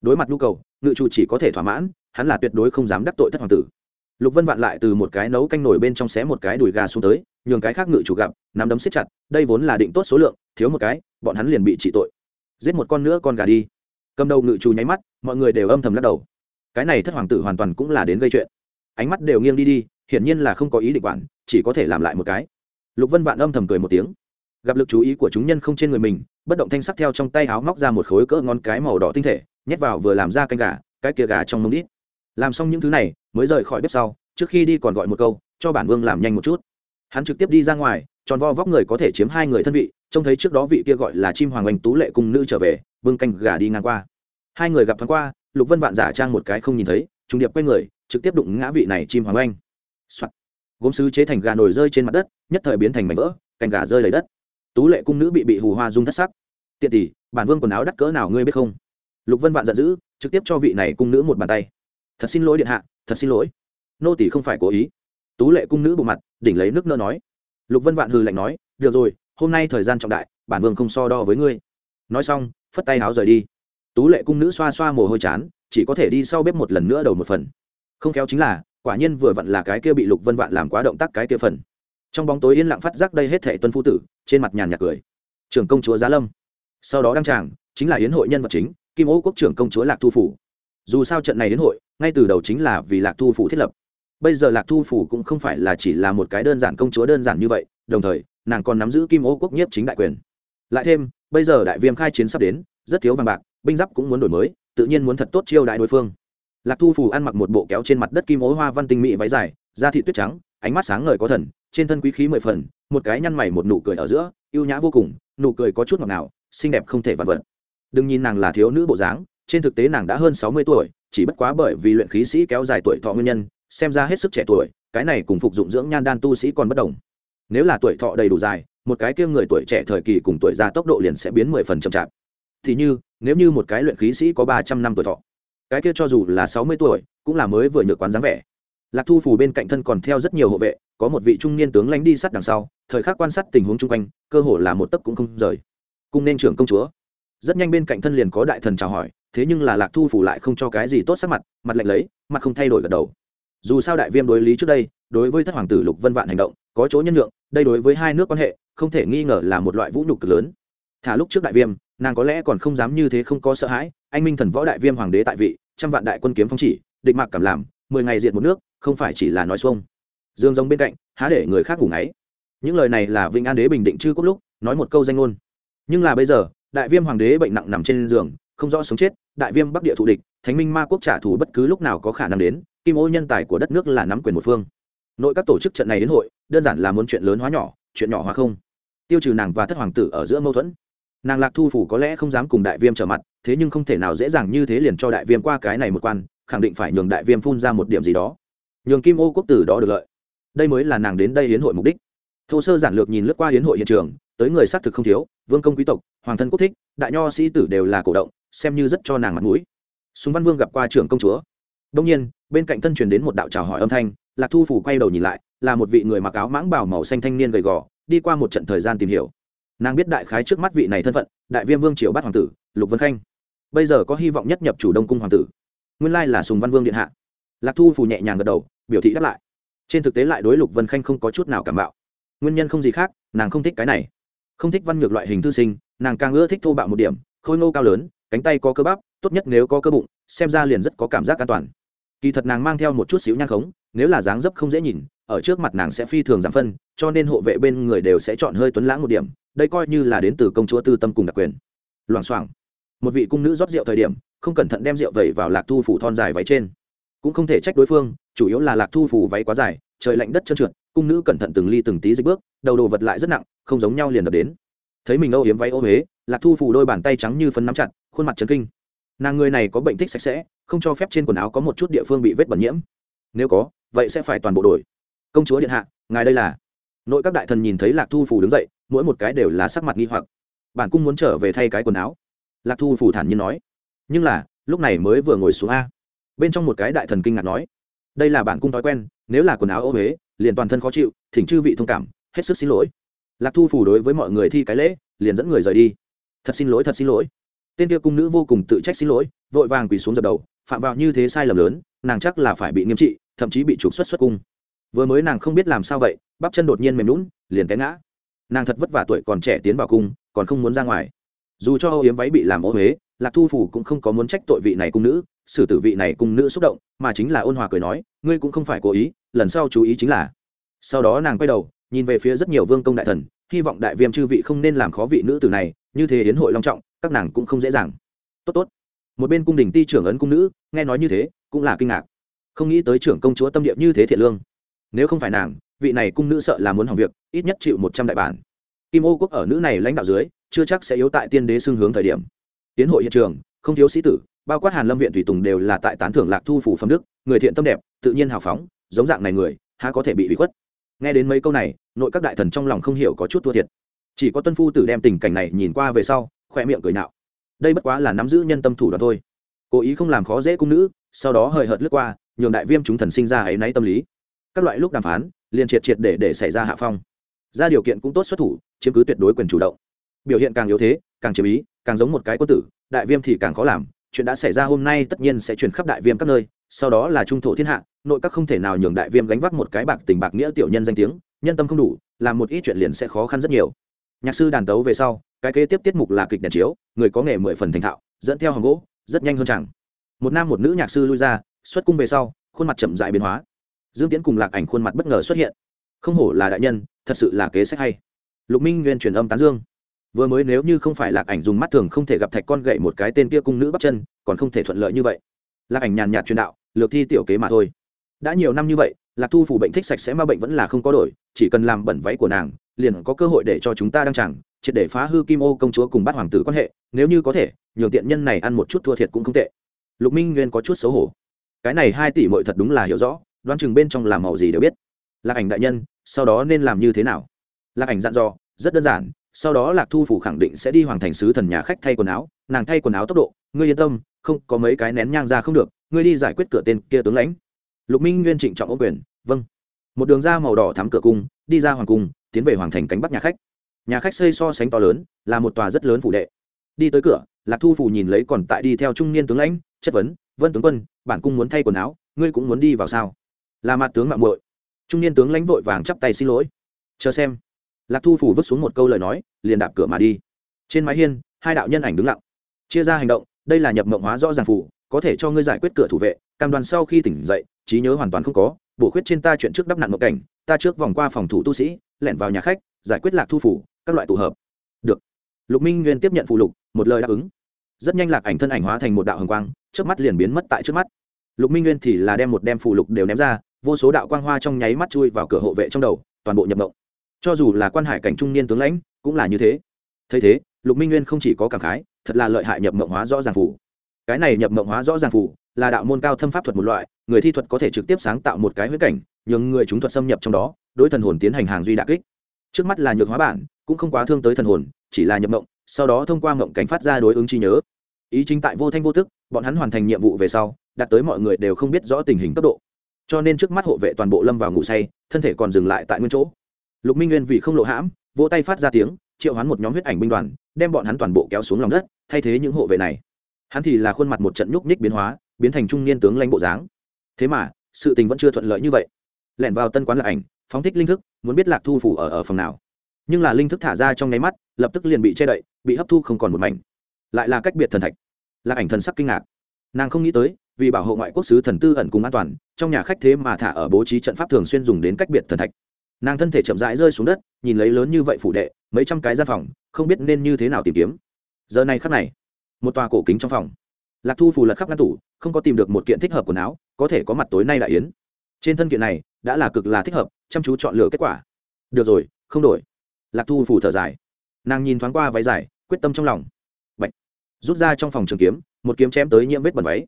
Đối mặt nhu cầu, ngự chủ chỉ có thể thỏa mãn hắn là tuyệt đối không dám đắc tội thất hoàng tử. Lục vân vạn lại từ một cái nấu canh nổi bên trong xé một cái đùi gà xuống tới, nhường cái khác ngự chủ gặp, nắm đấm xếp chặt, đây vốn là định tốt số lượng, thiếu một cái, bọn hắn liền bị trị tội. Giết một con nữa con gà đi. Cầm đầu ngự chủ nháy mắt, mọi người đều âm thầm lắc đầu. Cái này thất hoàng tử hoàn toàn cũng là đến gây chuyện. Ánh mắt đều nghiêng đi đi, hiển nhiên là không có ý định quản, chỉ có thể làm lại một cái. Lục vân vạn âm thầm cười một tiếng. Gặp lực chú ý của chúng nhân không trên người mình, bất động thanh sắc theo trong tay áo móc ra một khối cỡ ngon cái màu đỏ tinh thể, nhét vào vừa làm ra canh gà, cái kia gà trong mông đít làm xong những thứ này, mới rời khỏi bếp sau, trước khi đi còn gọi một câu, cho bản vương làm nhanh một chút. Hắn trực tiếp đi ra ngoài, tròn vo vóc người có thể chiếm hai người thân vị, trông thấy trước đó vị kia gọi là chim hoàng oanh tú lệ cung nữ trở về, vương canh gà đi ngang qua. Hai người gặp thoáng qua, lục vân vạn giả trang một cái không nhìn thấy trùng điệp quay người, trực tiếp đụng ngã vị này chim hoàng oanh、Soạn. gốm sứ chế thành gà nổi rơi trên mặt đất, nhất thời biến thành mảnh vỡ, cành gà rơi lấy đất. Tú lệ cung nữ bị bị hù hoa dung thất sắc. Tiện tỷ, bản vương quần áo đắt cỡ nào ngươi biết không? Lục vân vạn giận dữ, trực tiếp cho vị này cung nữ một bàn tay thật xin lỗi điện hạ, thật xin lỗi. Nô tỷ không phải cố ý. Tú lệ cung nữ bộ mặt, đỉnh lấy nước nơ nói. Lục vân vạn hừ lạnh nói, được rồi, hôm nay thời gian trọng đại, bản vương không so đo với ngươi. Nói xong, phất tay háo rời đi. Tú lệ cung nữ xoa xoa mồ hôi chán, chỉ có thể đi sau bếp một lần nữa đầu một phần. Không khéo chính là, quả nhiên vừa vặn là cái kia bị lục vân vạn làm quá động tác cái kia phần. Trong bóng tối yên lặng phát giác đây hết thệ tuân phu tử, trên mặt nhàn nhạt cười. Trưởng công chúa giá lâm. Sau đó đăng tràng, chính là yến hội nhân vật chính, kim ô quốc trưởng công chúa lạc thu phủ dù sao trận này đến hội, ngay từ đầu chính là vì lạc thu phủ thiết lập. Bây giờ lạc thu phủ cũng không phải là chỉ là một cái đơn giản công chúa đơn giản như vậy, đồng thời, nàng còn nắm giữ kim ô quốc nhiếp chính đại quyền. Lại thêm, bây giờ đại viêm khai chiến sắp đến, rất thiếu vàng bạc, binh giáp cũng muốn đổi mới, tự nhiên muốn thật tốt chiêu đại đối phương. Lạc thu phủ ăn mặc một bộ kéo trên mặt đất kim ố hoa văn tinh mỹ váy dài, da thị tuyết trắng, ánh mắt sáng ngời có thần, trên thân quý khí mười phần, một cái nhăn mày một nụ cười ở giữa, ưu nhã vô cùng, nụ cười có chút ngọt nào xinh đẹp không thể vặt vật. Đừng nhìn nàng là thiếu nữ bộ dáng trên thực tế nàng đã hơn sáu mươi tuổi, chỉ bất quá bởi vì luyện khí sĩ kéo dài tuổi thọ nguyên nhân, xem ra hết sức trẻ tuổi, cái này cùng phục dụng dưỡng nhan đan tu sĩ còn bất đồng. Nếu là tuổi thọ đầy đủ dài, một cái kia người tuổi trẻ thời kỳ cùng tuổi già tốc độ liền sẽ biến mười phần chậm chạp. Thì như, nếu như một cái luyện khí sĩ có ba trăm năm tuổi thọ, cái kia cho dù là sáu mươi tuổi, cũng là mới vừa nhược quán dáng vẻ. Lạc thu phù bên cạnh thân còn theo rất nhiều hộ vệ, có một vị trung niên tướng lánh đi sát đằng sau, thời khắc quan sát tình huống chung quanh, cơ hồ là một tấc cũng không rời. Cung nên trưởng công chúa. Rất nhanh bên cạnh thân liền có đại thần chào hỏi thế nhưng là lạc thu phủ lại không cho cái gì tốt sắc mặt mặt lạnh lấy, mặt không thay đổi gật đầu. Dù sao đại viêm đối lý trước đây, đối với thất hoàng tử lục vân vạn hành động, có chỗ nhân lượng đây đối với hai nước quan hệ, không thể nghi ngờ là một loại vũ nhục cực lớn. Thả lúc trước đại viêm, nàng có lẽ còn không dám như thế không có sợ hãi, anh minh thần võ đại viêm hoàng đế tại vị, trăm vạn đại quân kiếm phong chỉ, địch mạc cảm làm, mười ngày diệt một nước, không phải chỉ là nói xuông. Dương giống bên cạnh, há để người khác ngủ ngáy. Những lời này là vinh an đế bình định chư quốc lúc, nói một câu danh ngôn. Nhưng là bây giờ, đại viêm hoàng đế bệnh nặng nằm trên giường không rõ sống chết, đại viêm bắc địa thù địch, thánh minh ma quốc trả thù bất cứ lúc nào có khả năng đến, kim ô nhân tài của đất nước là nắm quyền một phương. Nội các tổ chức trận này đến hội, đơn giản là muốn chuyện lớn hóa nhỏ, chuyện nhỏ hóa không. Tiêu trừ nàng và thất hoàng tử ở giữa mâu thuẫn. Nàng lạc thu phủ có lẽ không dám cùng đại viêm trở mặt, thế nhưng không thể nào dễ dàng như thế liền cho đại viêm qua cái này một quan, khẳng định phải nhường đại viêm phun ra một điểm gì đó. Nhường kim ô quốc tử đó được lợi. Đây mới là nàng đến đây hiến hội mục đích. Thô sơ giản lược nhìn lướt qua hiến hội hiện trường, tới người xác thực không thiếu, vương công quý tộc, hoàng thân quốc thích, đại nho sĩ tử đều là cổ động xem như rất cho nàng mặt mũi. Súng văn vương gặp qua trưởng công chúa. Đông nhiên, bên cạnh thân truyền đến một đạo trào hỏi âm thanh, lạc thu phủ quay đầu nhìn lại, là một vị người mặc áo mãng bảo màu xanh thanh niên gầy gò, đi qua một trận thời gian tìm hiểu. Nàng biết đại khái trước mắt vị này thân phận, đại viêm vương triều bát hoàng tử, lục vân khanh. Bây giờ có hy vọng nhất nhập chủ đông cung hoàng tử. Nguyên lai là sùng văn vương điện hạ. Lạc thu phủ nhẹ nhàng gật đầu, biểu thị đáp lại. Trên thực tế lại đối lục vân khanh không có chút nào cảm bạo. Nguyên nhân không gì khác, nàng không thích cái này. Không thích văn ngược loại hình thư sinh, nàng càng ưa thích thô bạo một điểm, khôi ngô cao lớn cánh tay có cơ bắp, tốt nhất nếu có cơ bụng, xem ra liền rất có cảm giác an toàn. Kỳ thật nàng mang theo một chút xíu nhang khống, nếu là dáng dấp không dễ nhìn, ở trước mặt nàng sẽ phi thường giảm phân, cho nên hộ vệ bên người đều sẽ chọn hơi tuấn lãng một điểm, đây coi như là đến từ công chúa tư tâm cùng đặc quyền. Loảng xoảng. Một vị cung nữ rót rượu thời điểm, không cẩn thận đem rượu vẩy vào lạc thu phủ thon dài váy trên. Cũng không thể trách đối phương, chủ yếu là lạc thu phủ váy quá dài, trời lạnh đất trơn trượt, cung nữ cẩn thận từng ly từng tí dịch bước, đầu đồ vật lại rất nặng, không giống nhau liền đập đến. Thấy mình âu yếm váy ô huế, lạc thu phủ đôi bàn tay trắng như phấn nắm chặt khuôn mặt trấn kinh. Nàng người này có bệnh thích sạch sẽ, không cho phép trên quần áo có một chút địa phương bị vết bẩn nhiễm. Nếu có, vậy sẽ phải toàn bộ đổi. Công chúa điện hạ, ngài đây là. Nội các đại thần nhìn thấy lạc thu phủ đứng dậy, mỗi một cái đều là sắc mặt nghi hoặc. Bản cung muốn trở về thay cái quần áo. Lạc thu phủ thản nhiên nói. Nhưng là, lúc này mới vừa ngồi xuống a. Bên trong một cái đại thần kinh ngạc nói. Đây là bản cung thói quen, nếu là quần áo ô huế liền toàn thân khó chịu, thỉnh chư vị thông cảm, hết sức xin lỗi. Lạc thu phủ đối với mọi người thi cái lễ, liền dẫn người rời đi. Thật xin lỗi, thật xin lỗi tên kia cung nữ vô cùng tự trách xin lỗi, vội vàng quỳ xuống dập đầu, phạm vào như thế sai lầm lớn, nàng chắc là phải bị nghiêm trị, thậm chí bị trục xuất xuất cung. Vừa mới nàng không biết làm sao vậy, bắp chân đột nhiên mềm lún liền té ngã. Nàng thật vất vả tuổi còn trẻ tiến vào cung, còn không muốn ra ngoài. Dù cho âu yếm váy bị làm ô huế lạc thu phủ cũng không có muốn trách tội vị này cung nữ, xử tử vị này cung nữ xúc động, mà chính là ôn hòa cười nói, ngươi cũng không phải cố ý, lần sau chú ý chính là. Sau đó nàng quay đầu, nhìn về phía rất nhiều vương công đại thần, hy vọng đại viêm chư vị không nên làm khó vị nữ tử này, như thế yến hội long trọng các nàng cũng không dễ dàng. Tốt tốt. Một bên cung đình ti trưởng ấn cung nữ, nghe nói như thế, cũng là kinh ngạc. Không nghĩ tới trưởng công chúa tâm địa như thế thiện lương. Nếu không phải nàng, vị này cung nữ sợ là muốn hỏng việc, ít nhất chịu một trăm đại bản. Kim ô quốc ở nữ này lãnh đạo dưới, chưa chắc sẽ yếu tại tiên đế xương hướng thời điểm. Tiến hội hiện trường, không thiếu sĩ tử, bao quát hàn lâm viện tùy tùng đều là tại tán thưởng lạc thu phủ phẩm đức, người thiện tâm đẹp, tự nhiên hào phóng, giống dạng này người, há có thể bị bị khuất. Nghe đến mấy câu này, nội các đại thần trong lòng không hiểu có chút thua thiệt. Chỉ có tuân phu tử đem tình cảnh này nhìn qua về sau khoe miệng cười nạo. Đây bất quá là nắm giữ nhân tâm thủ đoạn thôi. Cố ý không làm khó dễ cung nữ, sau đó hời hợt lướt qua, nhường đại viêm chúng thần sinh ra ấy náy tâm lý. Các loại lúc đàm phán, liền triệt triệt để để xảy ra hạ phong. Ra điều kiện cũng tốt xuất thủ, chiếm cứ tuyệt đối quyền chủ động. Biểu hiện càng yếu thế, càng chiếm ý, càng giống một cái quân tử, đại viêm thì càng khó làm. Chuyện đã xảy ra hôm nay tất nhiên sẽ truyền khắp đại viêm các nơi, sau đó là trung thổ thiên hạ, nội các không thể nào nhường đại viêm gánh vác một cái bạc tình bạc nghĩa tiểu nhân danh tiếng, nhân tâm không đủ, làm một ít chuyện liền sẽ khó khăn rất nhiều. Nhạc sư đàn tấu về sau cái kế tiếp tiết mục là kịch đèn chiếu, người có nghề mười phần thành thạo, dẫn theo hòn gỗ, rất nhanh hơn chẳng. Một nam một nữ nhạc sư lui ra, xuất cung về sau, khuôn mặt chậm dại biến hóa. Dương tiễn cùng lạc ảnh khuôn mặt bất ngờ xuất hiện. Không hổ là đại nhân, thật sự là kế sách hay. Lục minh nguyên truyền âm tán dương. Vừa mới nếu như không phải lạc ảnh dùng mắt thường không thể gặp thạch con gậy một cái tên kia cung nữ bắt chân, còn không thể thuận lợi như vậy. Lạc ảnh nhàn nhạt truyền đạo, lược thi tiểu kế mà thôi. Đã nhiều năm như vậy, lạc thu phủ bệnh thích sạch sẽ ma bệnh vẫn là không có đổi, chỉ cần làm bẩn váy của nàng, liền có cơ hội để cho chúng ta đăng chẳng triệt để phá hư kim ô công chúa cùng bắt hoàng tử quan hệ, nếu như có thể, nhường tiện nhân này ăn một chút thua thiệt cũng không tệ. Lục minh nguyên có chút xấu hổ. Cái này hai tỷ mội thật đúng là hiểu rõ, đoán chừng bên trong làm màu gì đều biết. Lạc ảnh đại nhân, sau đó nên làm như thế nào? Lạc ảnh dặn dò, rất đơn giản, sau đó lạc thu phủ khẳng định sẽ đi hoàng thành sứ thần nhà khách thay quần áo, nàng thay quần áo tốc độ, ngươi yên tâm, không có mấy cái nén nhang ra không được, ngươi đi giải quyết cửa tên kia tướng lãnh. Lục minh nguyên trịnh trọng ô quyền vâng. Một đường ra màu đỏ thắm cửa cung, đi ra hoàng cung, tiến về hoàng thành cánh bắc nhà khách nhà khách xây so sánh to lớn, là một tòa rất lớn phủ đệ. Đi tới cửa, lạc thu phủ nhìn lấy còn tại đi theo trung niên tướng lãnh, chất vấn, vân tướng quân bản cung muốn thay quần áo, ngươi cũng muốn đi vào sao? Là mặt tướng mạng muội. Trung niên tướng lãnh vội vàng chắp tay xin lỗi. Chờ xem. Lạc thu phủ vứt xuống một câu lời nói, liền đạp cửa mà đi. Trên mái hiên, hai đạo nhân ảnh đứng lặng. Chia ra hành động, đây là nhập mộng hóa rõ ràng phủ có thể cho ngươi giải quyết cửa thủ vệ, cam Đoàn sau khi tỉnh dậy, trí nhớ hoàn toàn không có, bổ khuyết trên ta chuyện trước đắp nặn mộng cảnh, ta trước vòng qua phòng thủ tu sĩ, lẻn vào nhà khách giải quyết lạc thu phủ, các loại tụ hợp. Được. Lục minh nguyên tiếp nhận phụ lục, một lời đáp ứng. Rất nhanh lạc ảnh thân ảnh hóa thành một đạo hồng quang trước mắt liền biến mất tại trước mắt. Lục minh nguyên thì là đem một đem phụ lục đều ném ra, vô số đạo quang hoa trong nháy mắt chui vào cửa hộ vệ trong đầu, toàn bộ nhập mộng. Cho dù là quan hải cảnh trung niên tướng lãnh, cũng là như thế. Thấy thế, lục minh nguyên không chỉ có cảm khái, thật là lợi hại nhập mộng hóa rõ ràng phủ cái này nhập mộng hóa rõ ràng phủ là đạo môn cao thâm pháp thuật một loại, người thi thuật có thể trực tiếp sáng tạo một cái huyết cảnh, nhường người chúng thuật xâm nhập trong đó, đối thần hồn tiến hành hàng duy đạ kích trước mắt là nhược hóa bản, cũng không quá thương tới thần hồn, chỉ là nhập mộng, sau đó thông qua mộng cảnh phát ra đối ứng trí nhớ. Ý chính tại vô thanh vô tức, bọn hắn hoàn thành nhiệm vụ về sau, đạt tới mọi người đều không biết rõ tình hình cấp độ. Cho nên trước mắt hộ vệ toàn bộ lâm vào ngủ say, thân thể còn dừng lại tại nguyên chỗ. Lục minh nguyên vì không lộ hãm, vỗ tay phát ra tiếng, triệu hắn một nhóm huyết ảnh binh đoàn, đem bọn hắn toàn bộ kéo xuống lòng đất, thay thế những hộ vệ này. Hắn thì là khuôn mặt một trận nhúc nhích biến hóa, biến thành trung niên tướng lãnh bộ dáng. Thế mà, sự tình vẫn chưa thuận lợi như vậy lẻn vào tân quán lạc ảnh, phóng thích linh thức, muốn biết lạc thu phủ ở ở phòng nào. Nhưng là linh thức thả ra trong nháy mắt, lập tức liền bị che đậy, bị hấp thu không còn một mảnh. Lại là cách biệt thần thạch. Lạc ảnh thần sắc kinh ngạc. Nàng không nghĩ tới, vì bảo hộ ngoại quốc sứ thần tư ẩn cùng an toàn, trong nhà khách thế mà thả ở bố trí trận pháp thường xuyên dùng đến cách biệt thần thạch. Nàng thân thể chậm rãi rơi xuống đất, nhìn lấy lớn như vậy phủ đệ, mấy trăm cái gian phòng, không biết nên như thế nào tìm kiếm. Giờ này khắc này, một tòa cổ kính trong phòng. Lạc thu phù lật khắp ngăn tủ, không có tìm được một kiện thích hợp quần áo, có thể có mặt tối nay đại yến trên thân kiện này đã là cực là thích hợp, chăm chú chọn lựa kết quả. Được rồi, không đổi. Lạc thu phù thở dài. Nàng nhìn thoáng qua váy dài, quyết tâm trong lòng. Bạch. rút ra trong phòng trường kiếm, một kiếm chém tới nhiễm vết bẩn váy.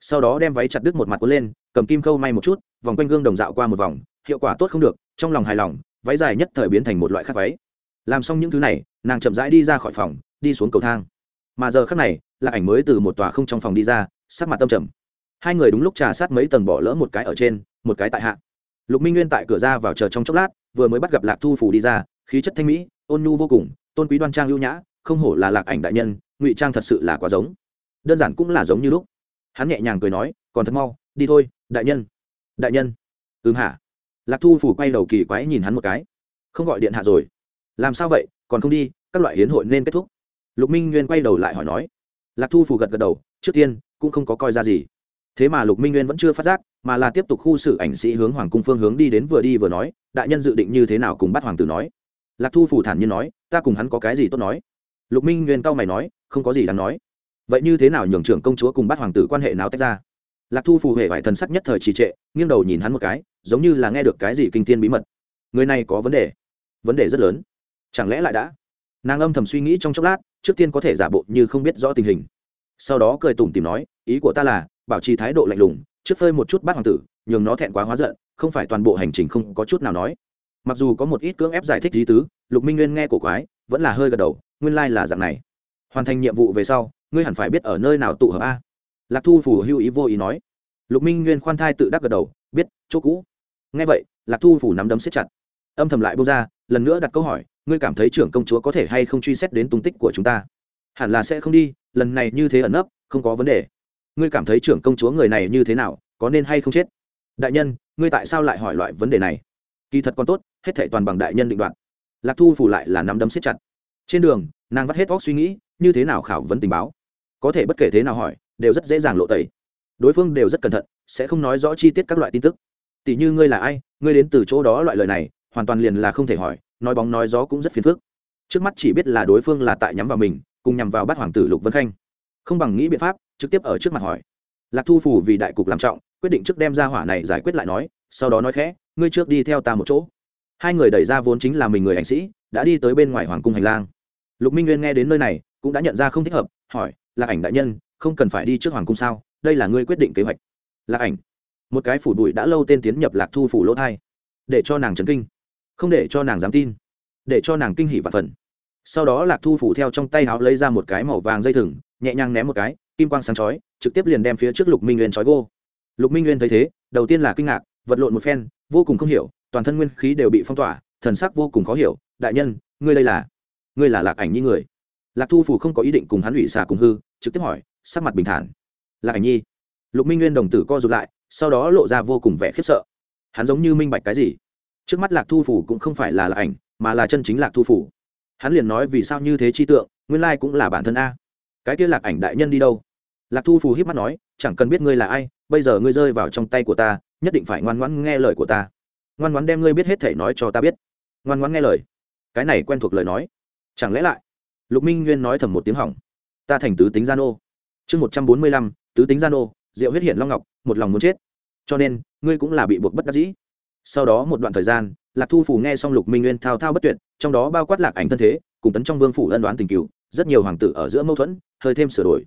Sau đó đem váy chặt đứt một mặt cuốn lên, cầm kim khâu may một chút, vòng quanh gương đồng dạo qua một vòng, hiệu quả tốt không được, trong lòng hài lòng, váy dài nhất thời biến thành một loại khác váy. Làm xong những thứ này, nàng chậm rãi đi ra khỏi phòng, đi xuống cầu thang. Mà giờ khác này, là ảnh mới từ một tòa không trong phòng đi ra, sắc mặt tâm trầm. Hai người đúng lúc trà sát mấy tầng bỏ lỡ một cái ở trên một cái tại hạ. Lục minh nguyên tại cửa ra vào chờ trong chốc lát, vừa mới bắt gặp lạc thu phủ đi ra, khí chất thanh mỹ, ôn nhu vô cùng, tôn quý đoan trang ưu nhã, không hổ là lạc ảnh đại nhân, ngụy trang thật sự là quá giống. Đơn giản cũng là giống như lúc. Hắn nhẹ nhàng cười nói, còn thật mau, đi thôi, đại nhân. Đại nhân? Ừm hả? Lạc thu phủ quay đầu kỳ quái nhìn hắn một cái. Không gọi điện hạ rồi. Làm sao vậy? Còn không đi, các loại hiến hội nên kết thúc. Lục minh nguyên quay đầu lại hỏi nói. Lạc thu phủ gật gật đầu, trước tiên, cũng không có coi ra gì. Thế mà lục minh nguyên vẫn chưa phát giác mà là tiếp tục khu xử ảnh sĩ hướng hoàng cung phương hướng đi đến vừa đi vừa nói, đại nhân dự định như thế nào cùng bắt hoàng tử nói? Lạc thu phủ thản nhiên nói, ta cùng hắn có cái gì tốt nói? Lục minh nguyên cao mày nói, không có gì đáng nói. Vậy như thế nào nhường trưởng công chúa cùng bắt hoàng tử quan hệ nào tách ra? Lạc thu phù hệ vải thần sắc nhất thời trì trệ, nghiêng đầu nhìn hắn một cái, giống như là nghe được cái gì kinh tiên bí mật. Người này có vấn đề. Vấn đề rất lớn. Chẳng lẽ lại đã? Nàng âm thầm suy nghĩ trong chốc lát, trước tiên có thể giả bộ như không biết rõ tình hình. Sau đó cười tủm tìm nói, ý của ta là, bảo trì thái độ lạnh lùng trước phơi một chút bát hoàng tử, nhường nó thẹn quá hóa giận, không phải toàn bộ hành trình không có chút nào nói. Mặc dù có một ít cưỡng ép giải thích lý tứ, lục minh nguyên nghe cổ quái, vẫn là hơi gật đầu, nguyên lai là dạng này. Hoàn thành nhiệm vụ về sau, ngươi hẳn phải biết ở nơi nào tụ hợp a. Lạc thu phủ hưu ý vô ý nói. Lục minh nguyên khoan thai tự đắc gật đầu, biết, chỗ cũ. Ngay vậy, lạc thu phủ nắm đấm xếp chặt. Âm thầm lại bông ra, lần nữa đặt câu hỏi, ngươi cảm thấy trưởng công chúa có thể hay không truy xét đến tung tích của chúng ta? Hẳn là sẽ không đi, lần này như thế ẩn nấp, không có vấn đề ngươi cảm thấy trưởng công chúa người này như thế nào, có nên hay không chết? Đại nhân, ngươi tại sao lại hỏi loại vấn đề này? Kỳ thật còn tốt, hết thệ toàn bằng đại nhân định đoạn lạc thu phủ lại là nắm đấm siết chặt. Trên đường, nàng vắt hết óc suy nghĩ, như thế nào khảo vấn tình báo? Có thể bất kể thế nào hỏi, đều rất dễ dàng lộ tẩy. Đối phương đều rất cẩn thận, sẽ không nói rõ chi tiết các loại tin tức. Tỷ như ngươi là ai, ngươi đến từ chỗ đó loại lời này, hoàn toàn liền là không thể hỏi, nói bóng nói gió cũng rất phiền phức. Trước mắt chỉ biết là đối phương là tại nhắm vào mình, cùng nhằm vào bắt hoàng tử lục vân khanh. Không bằng nghĩ biện pháp trực tiếp ở trước mặt hỏi. Lạc thu phủ vì đại cục làm trọng, quyết định trước đem ra hỏa này giải quyết lại nói, sau đó nói khẽ, ngươi trước đi theo ta một chỗ. Hai người đẩy ra vốn chính là mình người hành sĩ, đã đi tới bên ngoài hoàng cung hành lang. Lục minh nguyên nghe đến nơi này, cũng đã nhận ra không thích hợp, hỏi, lạc ảnh đại nhân, không cần phải đi trước hoàng cung sao? Đây là ngươi quyết định kế hoạch. Lạc ảnh. Một cái phủ bụi đã lâu tên tiến nhập lạc thu phủ lỗ thai. Để cho nàng chấn kinh. Không để cho nàng dám tin. Để cho nàng kinh hỉ và phần. Sau đó lạc thu phủ theo trong tay háo lấy ra một cái màu vàng dây thừng, nhẹ nhàng ném một cái kim quang sáng chói, trực tiếp liền đem phía trước lục minh nguyên chói gô. Lục minh nguyên thấy thế, đầu tiên là kinh ngạc, vật lộn một phen, vô cùng không hiểu, toàn thân nguyên khí đều bị phong tỏa, thần sắc vô cùng khó hiểu, đại nhân, ngươi đây là, ngươi là lạc ảnh như người? Lạc thu phủ không có ý định cùng hắn ủy xà cùng hư, trực tiếp hỏi, sắc mặt bình thản. Lạc ảnh nhi. Lục minh nguyên đồng tử co rụt lại, sau đó lộ ra vô cùng vẻ khiếp sợ. Hắn giống như minh bạch cái gì? Trước mắt lạc thu phủ cũng không phải là lạc ảnh, mà là chân chính lạc thu phủ. Hắn liền nói vì sao như thế chi tượng, nguyên lai cũng là bản thân a cái kia lạc ảnh đại nhân đi đâu? Lạc thu phù hiếp mắt nói, chẳng cần biết ngươi là ai, bây giờ ngươi rơi vào trong tay của ta, nhất định phải ngoan ngoãn nghe lời của ta. Ngoan ngoãn đem ngươi biết hết thể nói cho ta biết. Ngoan ngoãn nghe lời. Cái này quen thuộc lời nói. Chẳng lẽ lại? Lục minh nguyên nói thầm một tiếng hỏng. Ta thành tứ tính gian ô chương một trăm bốn mươi lăm, tứ tính gian ô diệu huyết hiện long ngọc, một lòng muốn chết. Cho nên, ngươi cũng là bị buộc bất đắc dĩ. Sau đó một đoạn thời gian, lạc thu phủ nghe xong lục minh nguyên thao thao bất tuyệt, trong đó bao quát lạc ảnh thân thế, cùng tấn trong vương phủ ân đoán tình cựu rất nhiều hoàng tử ở giữa mâu thuẫn hơi thêm sửa đổi.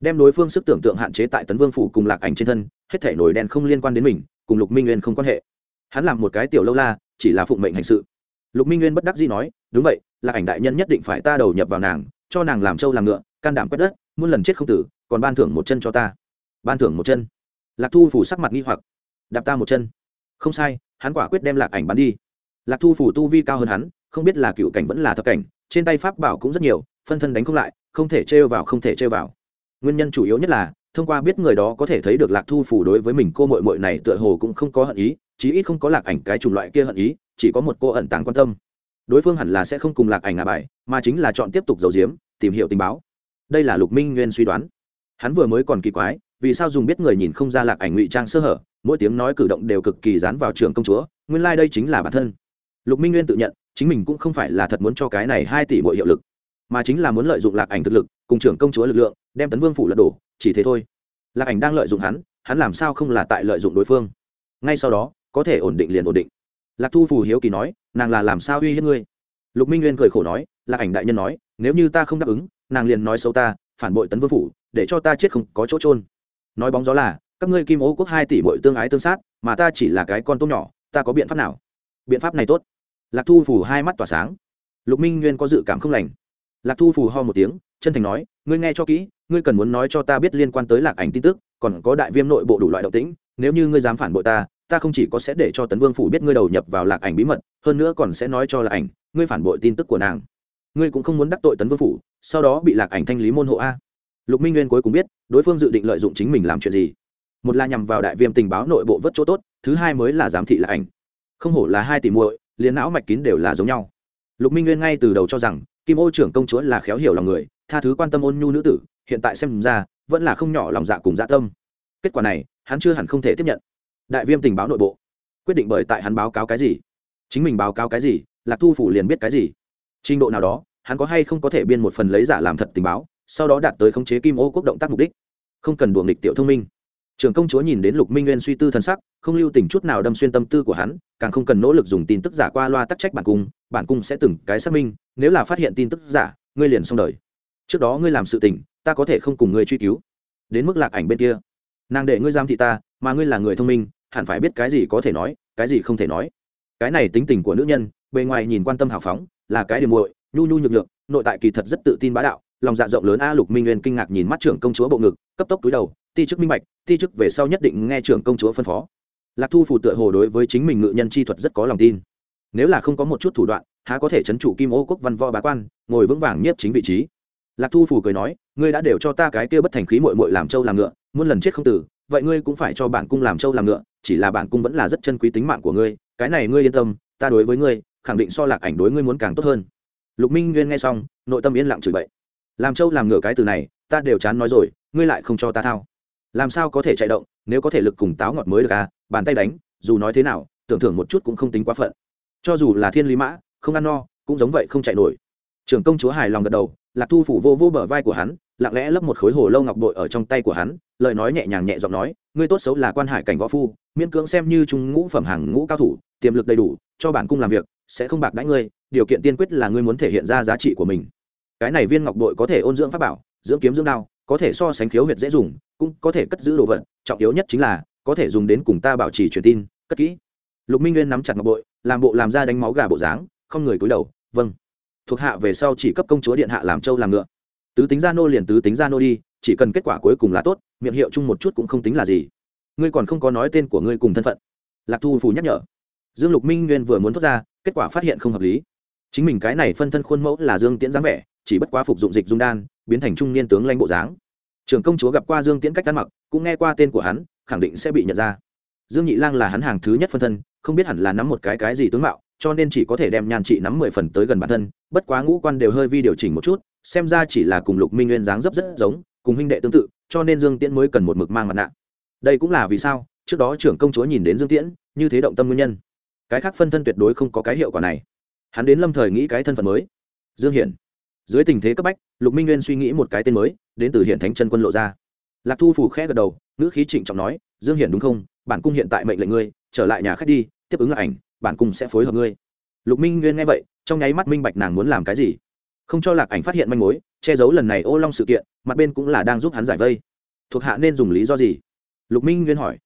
Đem đối phương sức tưởng tượng hạn chế tại tấn vương phủ cùng lạc ảnh trên thân, hết thể nổi đen không liên quan đến mình, cùng lục minh nguyên không quan hệ. Hắn làm một cái tiểu lâu la, chỉ là phụng mệnh hành sự. Lục minh nguyên bất đắc dĩ nói, đúng vậy, lạc ảnh đại nhân nhất định phải ta đầu nhập vào nàng, cho nàng làm trâu làm ngựa, can đảm quét đất, muôn lần chết không tử, còn ban thưởng một chân cho ta. Ban thưởng một chân. Lạc thu phủ sắc mặt nghi hoặc. Đạp ta một chân. Không sai, hắn quả quyết đem lạc ảnh bắn đi. Lạc thu phủ tu vi cao hơn hắn, không biết là cựu cảnh vẫn là thập cảnh, trên tay pháp bảo cũng rất nhiều, phân thân đánh không lại không thể trêu vào, không thể trêu vào. Nguyên nhân chủ yếu nhất là, thông qua biết người đó có thể thấy được lạc thu phủ đối với mình cô mội mội này tựa hồ cũng không có hận ý, chí ít không có lạc ảnh cái chủng loại kia hận ý, chỉ có một cô ẩn tàng quan tâm. Đối phương hẳn là sẽ không cùng lạc ảnh ngà bài, mà chính là chọn tiếp tục giấu giếm, tìm hiểu tình báo. Đây là lục minh nguyên suy đoán. Hắn vừa mới còn kỳ quái, vì sao dùng biết người nhìn không ra lạc ảnh ngụy trang sơ hở, mỗi tiếng nói cử động đều cực kỳ dán vào trường công chúa, nguyên lai、like、đây chính là bản thân. Lục minh nguyên tự nhận, chính mình cũng không phải là thật muốn cho cái này hai tỷ mỗi hiệu lực mà chính là muốn lợi dụng lạc ảnh thực lực, cùng trưởng công chúa lực lượng, đem tấn vương phủ lật đổ, chỉ thế thôi. Lạc ảnh đang lợi dụng hắn hắn làm sao không là tại lợi dụng đối phương? Ngay sau đó, có thể ổn định liền ổn định. Lạc thu phù hiếu kỳ nói, nàng là làm sao uy hiếp ngươi? Lục minh nguyên cười khổ nói, lạc ảnh đại nhân nói, nếu như ta không đáp ứng, nàng liền nói xấu ta, phản bội tấn vương phủ, để cho ta chết không có chỗ trôn nói bóng gió là, các ngươi kim ố quốc hai tỷ bội tương ái tương sát, mà ta chỉ là cái con tôm nhỏ, ta có biện pháp nào? Biện pháp này tốt. Lạc thu phủ hai mắt tỏa sáng. Lục minh nguyên có dự cảm không lành lạc thu phù ho một tiếng, chân thành nói, ngươi nghe cho kỹ, ngươi cần muốn nói cho ta biết liên quan tới lạc ảnh tin tức, còn có đại viêm nội bộ đủ loại động tĩnh, nếu như ngươi dám phản bội ta ta không chỉ có sẽ để cho tấn vương phủ biết ngươi đầu nhập vào lạc ảnh bí mật, hơn nữa còn sẽ nói cho lạc ảnh, ngươi phản bội tin tức của nàng. Ngươi cũng không muốn đắc tội tấn vương phủ, sau đó bị lạc ảnh thanh lý môn hộ a. Lục minh nguyên cuối cùng biết, đối phương dự định lợi dụng chính mình làm chuyện gì. Một là nhằm vào đại viêm tình báo nội bộ vất chỗ tốt, thứ hai mới là giám thị là ảnh. Không hổ là hai tỷ muội, liền não mạch kín đều là giống nhau. Lục minh nguyên ngay từ đầu cho rằng kim ô trưởng công chúa là khéo hiểu lòng người, tha thứ quan tâm ôn nhu nữ tử, hiện tại xem ra, vẫn là không nhỏ lòng dạ cùng dạ tâm. Kết quả này, hắn chưa hẳn không thể tiếp nhận. Đại viêm tình báo nội bộ. Quyết định bởi tại hắn báo cáo cái gì? Chính mình báo cáo cái gì? Lạc thu phủ liền biết cái gì? Trình độ nào đó, hắn có hay không có thể biên một phần lấy giả làm thật tình báo, sau đó đạt tới khống chế kim ô quốc động tác mục đích? Không cần đùa nghịch tiểu thông minh trưởng công chúa nhìn đến lục minh nguyên suy tư thần sắc, không lưu tình chút nào đâm xuyên tâm tư của hắn, càng không cần nỗ lực dùng tin tức giả qua loa tắc trách bản cung bản cung sẽ từng cái xác minh, nếu là phát hiện tin tức giả, ngươi liền xong đời. Trước đó ngươi làm sự tình, ta có thể không cùng ngươi truy cứu. Đến mức lạc ảnh bên kia. Nàng để ngươi giam thị ta, mà ngươi là người thông minh, hẳn phải biết cái gì có thể nói, cái gì không thể nói. Cái này tính tình của nữ nhân, bề ngoài nhìn quan tâm hào phóng, là cái điểm muội, nhu nhu nhược nhược, nội tại kỳ thật rất tự tin bá đạo, lòng dạ rộng lớn a lục minh nguyên kinh ngạc nhìn mắt trưởng công chúa bộ ngực, cấp tốc túi đầu ti chức minh bạch, ti chức về sau nhất định nghe trưởng công chúa phân phó. Lạc thu phủ tựa hồ đối với chính mình ngự nhân chi thuật rất có lòng tin. Nếu là không có một chút thủ đoạn, há có thể chấn chủ kim ô quốc văn võ bá quan, ngồi vững vàng nhiếp chính vị trí. Lạc thu phủ cười nói, ngươi đã đều cho ta cái kia bất thành khí mội mội làm trâu làm ngựa, muôn lần chết không tử, vậy ngươi cũng phải cho bản cung làm trâu làm ngựa, chỉ là bản cung vẫn là rất chân quý tính mạng của ngươi, cái này ngươi yên tâm, ta đối với ngươi, khẳng định so lạc ảnh đối ngươi muốn càng tốt hơn. Lục minh nguyên nghe xong, nội tâm yên lặng chửi bậy. Làm trâu làm ngựa cái từ này, ta đều chán nói rồi, ngươi lại không cho ta thao làm sao có thể chạy động, nếu có thể lực cùng táo ngọt mới được à bàn tay đánh, dù nói thế nào, tưởng thưởng một chút cũng không tính quá phận. Cho dù là thiên lý mã, không ăn no, cũng giống vậy không chạy nổi. Trưởng công chúa hài lòng gật đầu, lạc thu phủ vô vô bờ vai của hắn, lặng lẽ lấp một khối hồ lâu ngọc bội ở trong tay của hắn, lời nói nhẹ nhàng nhẹ giọng nói, ngươi tốt xấu là quan hải cảnh võ phu, miễn cưỡng xem như trung ngũ phẩm hàng ngũ cao thủ, tiềm lực đầy đủ, cho bản cung làm việc, sẽ không bạc đãi ngươi, điều kiện tiên quyết là ngươi muốn thể hiện ra giá trị của mình. Cái này viên ngọc bội có thể ôn dưỡng pháp bảo, dưỡng kiếm dưỡng đao có thể so sánh khiếu huyệt dễ dùng, cũng có thể cất giữ đồ vật, trọng yếu nhất chính là, có thể dùng đến cùng ta bảo trì truyền tin, cất kỹ. Lục minh nguyên nắm chặt ngọc bội, làm bộ làm ra đánh máu gà bộ dáng, không người cúi đầu vâng. Thuộc hạ về sau chỉ cấp công chúa điện hạ làm trâu làm ngựa. Tứ tính gia nô liền tứ tính gia nô đi, chỉ cần kết quả cuối cùng là tốt, miệng hiệu chung một chút cũng không tính là gì. Ngươi còn không có nói tên của ngươi cùng thân phận. Lạc thu phù nhắc nhở. Dương lục minh nguyên vừa muốn thoát ra, kết quả phát hiện không hợp lý. Chính mình cái này phân thân khuôn mẫu là dương tiễn dáng vẻ, chỉ bất quá phục dụng dịch dung đan biến thành trung niên tướng lãnh bộ dáng. Trưởng công chúa gặp qua dương tiễn cách ăn mặc, cũng nghe qua tên của hắn, khẳng định sẽ bị nhận ra. Dương nhị lang là hắn hàng thứ nhất phân thân, không biết hẳn là nắm một cái cái gì tướng mạo, cho nên chỉ có thể đem nhan trị nắm mười phần tới gần bản thân, bất quá ngũ quan đều hơi vi điều chỉnh một chút, xem ra chỉ là cùng lục minh nguyên dáng dấp rất giống, cùng huynh đệ tương tự, cho nên dương tiễn mới cần một mực mang mặt nạ. Đây cũng là vì sao, trước đó trưởng công chúa nhìn đến dương tiễn, như thế động tâm nguyên nhân. Cái khác phân thân tuyệt đối không có cái hiệu quả này. Hắn đến lâm thời nghĩ cái thân phận mới. Dương hiển dưới tình thế cấp bách, lục minh nguyên suy nghĩ một cái tên mới, đến từ hiện thánh chân quân lộ ra. Lạc thu phủ khẽ gật đầu, ngữ khí trịnh trọng nói, dương hiển đúng không? Bản cung hiện tại mệnh lệnh ngươi, trở lại nhà khách đi, tiếp ứng ảnh, bản cung sẽ phối hợp ngươi. Lục minh nguyên nghe vậy, trong nháy mắt minh bạch nàng muốn làm cái gì. Không cho lạc ảnh phát hiện manh mối, che giấu lần này ô long sự kiện, mặt bên cũng là đang giúp hắn giải vây. Thuộc hạ nên dùng lý do gì? Lục minh nguyên hỏi.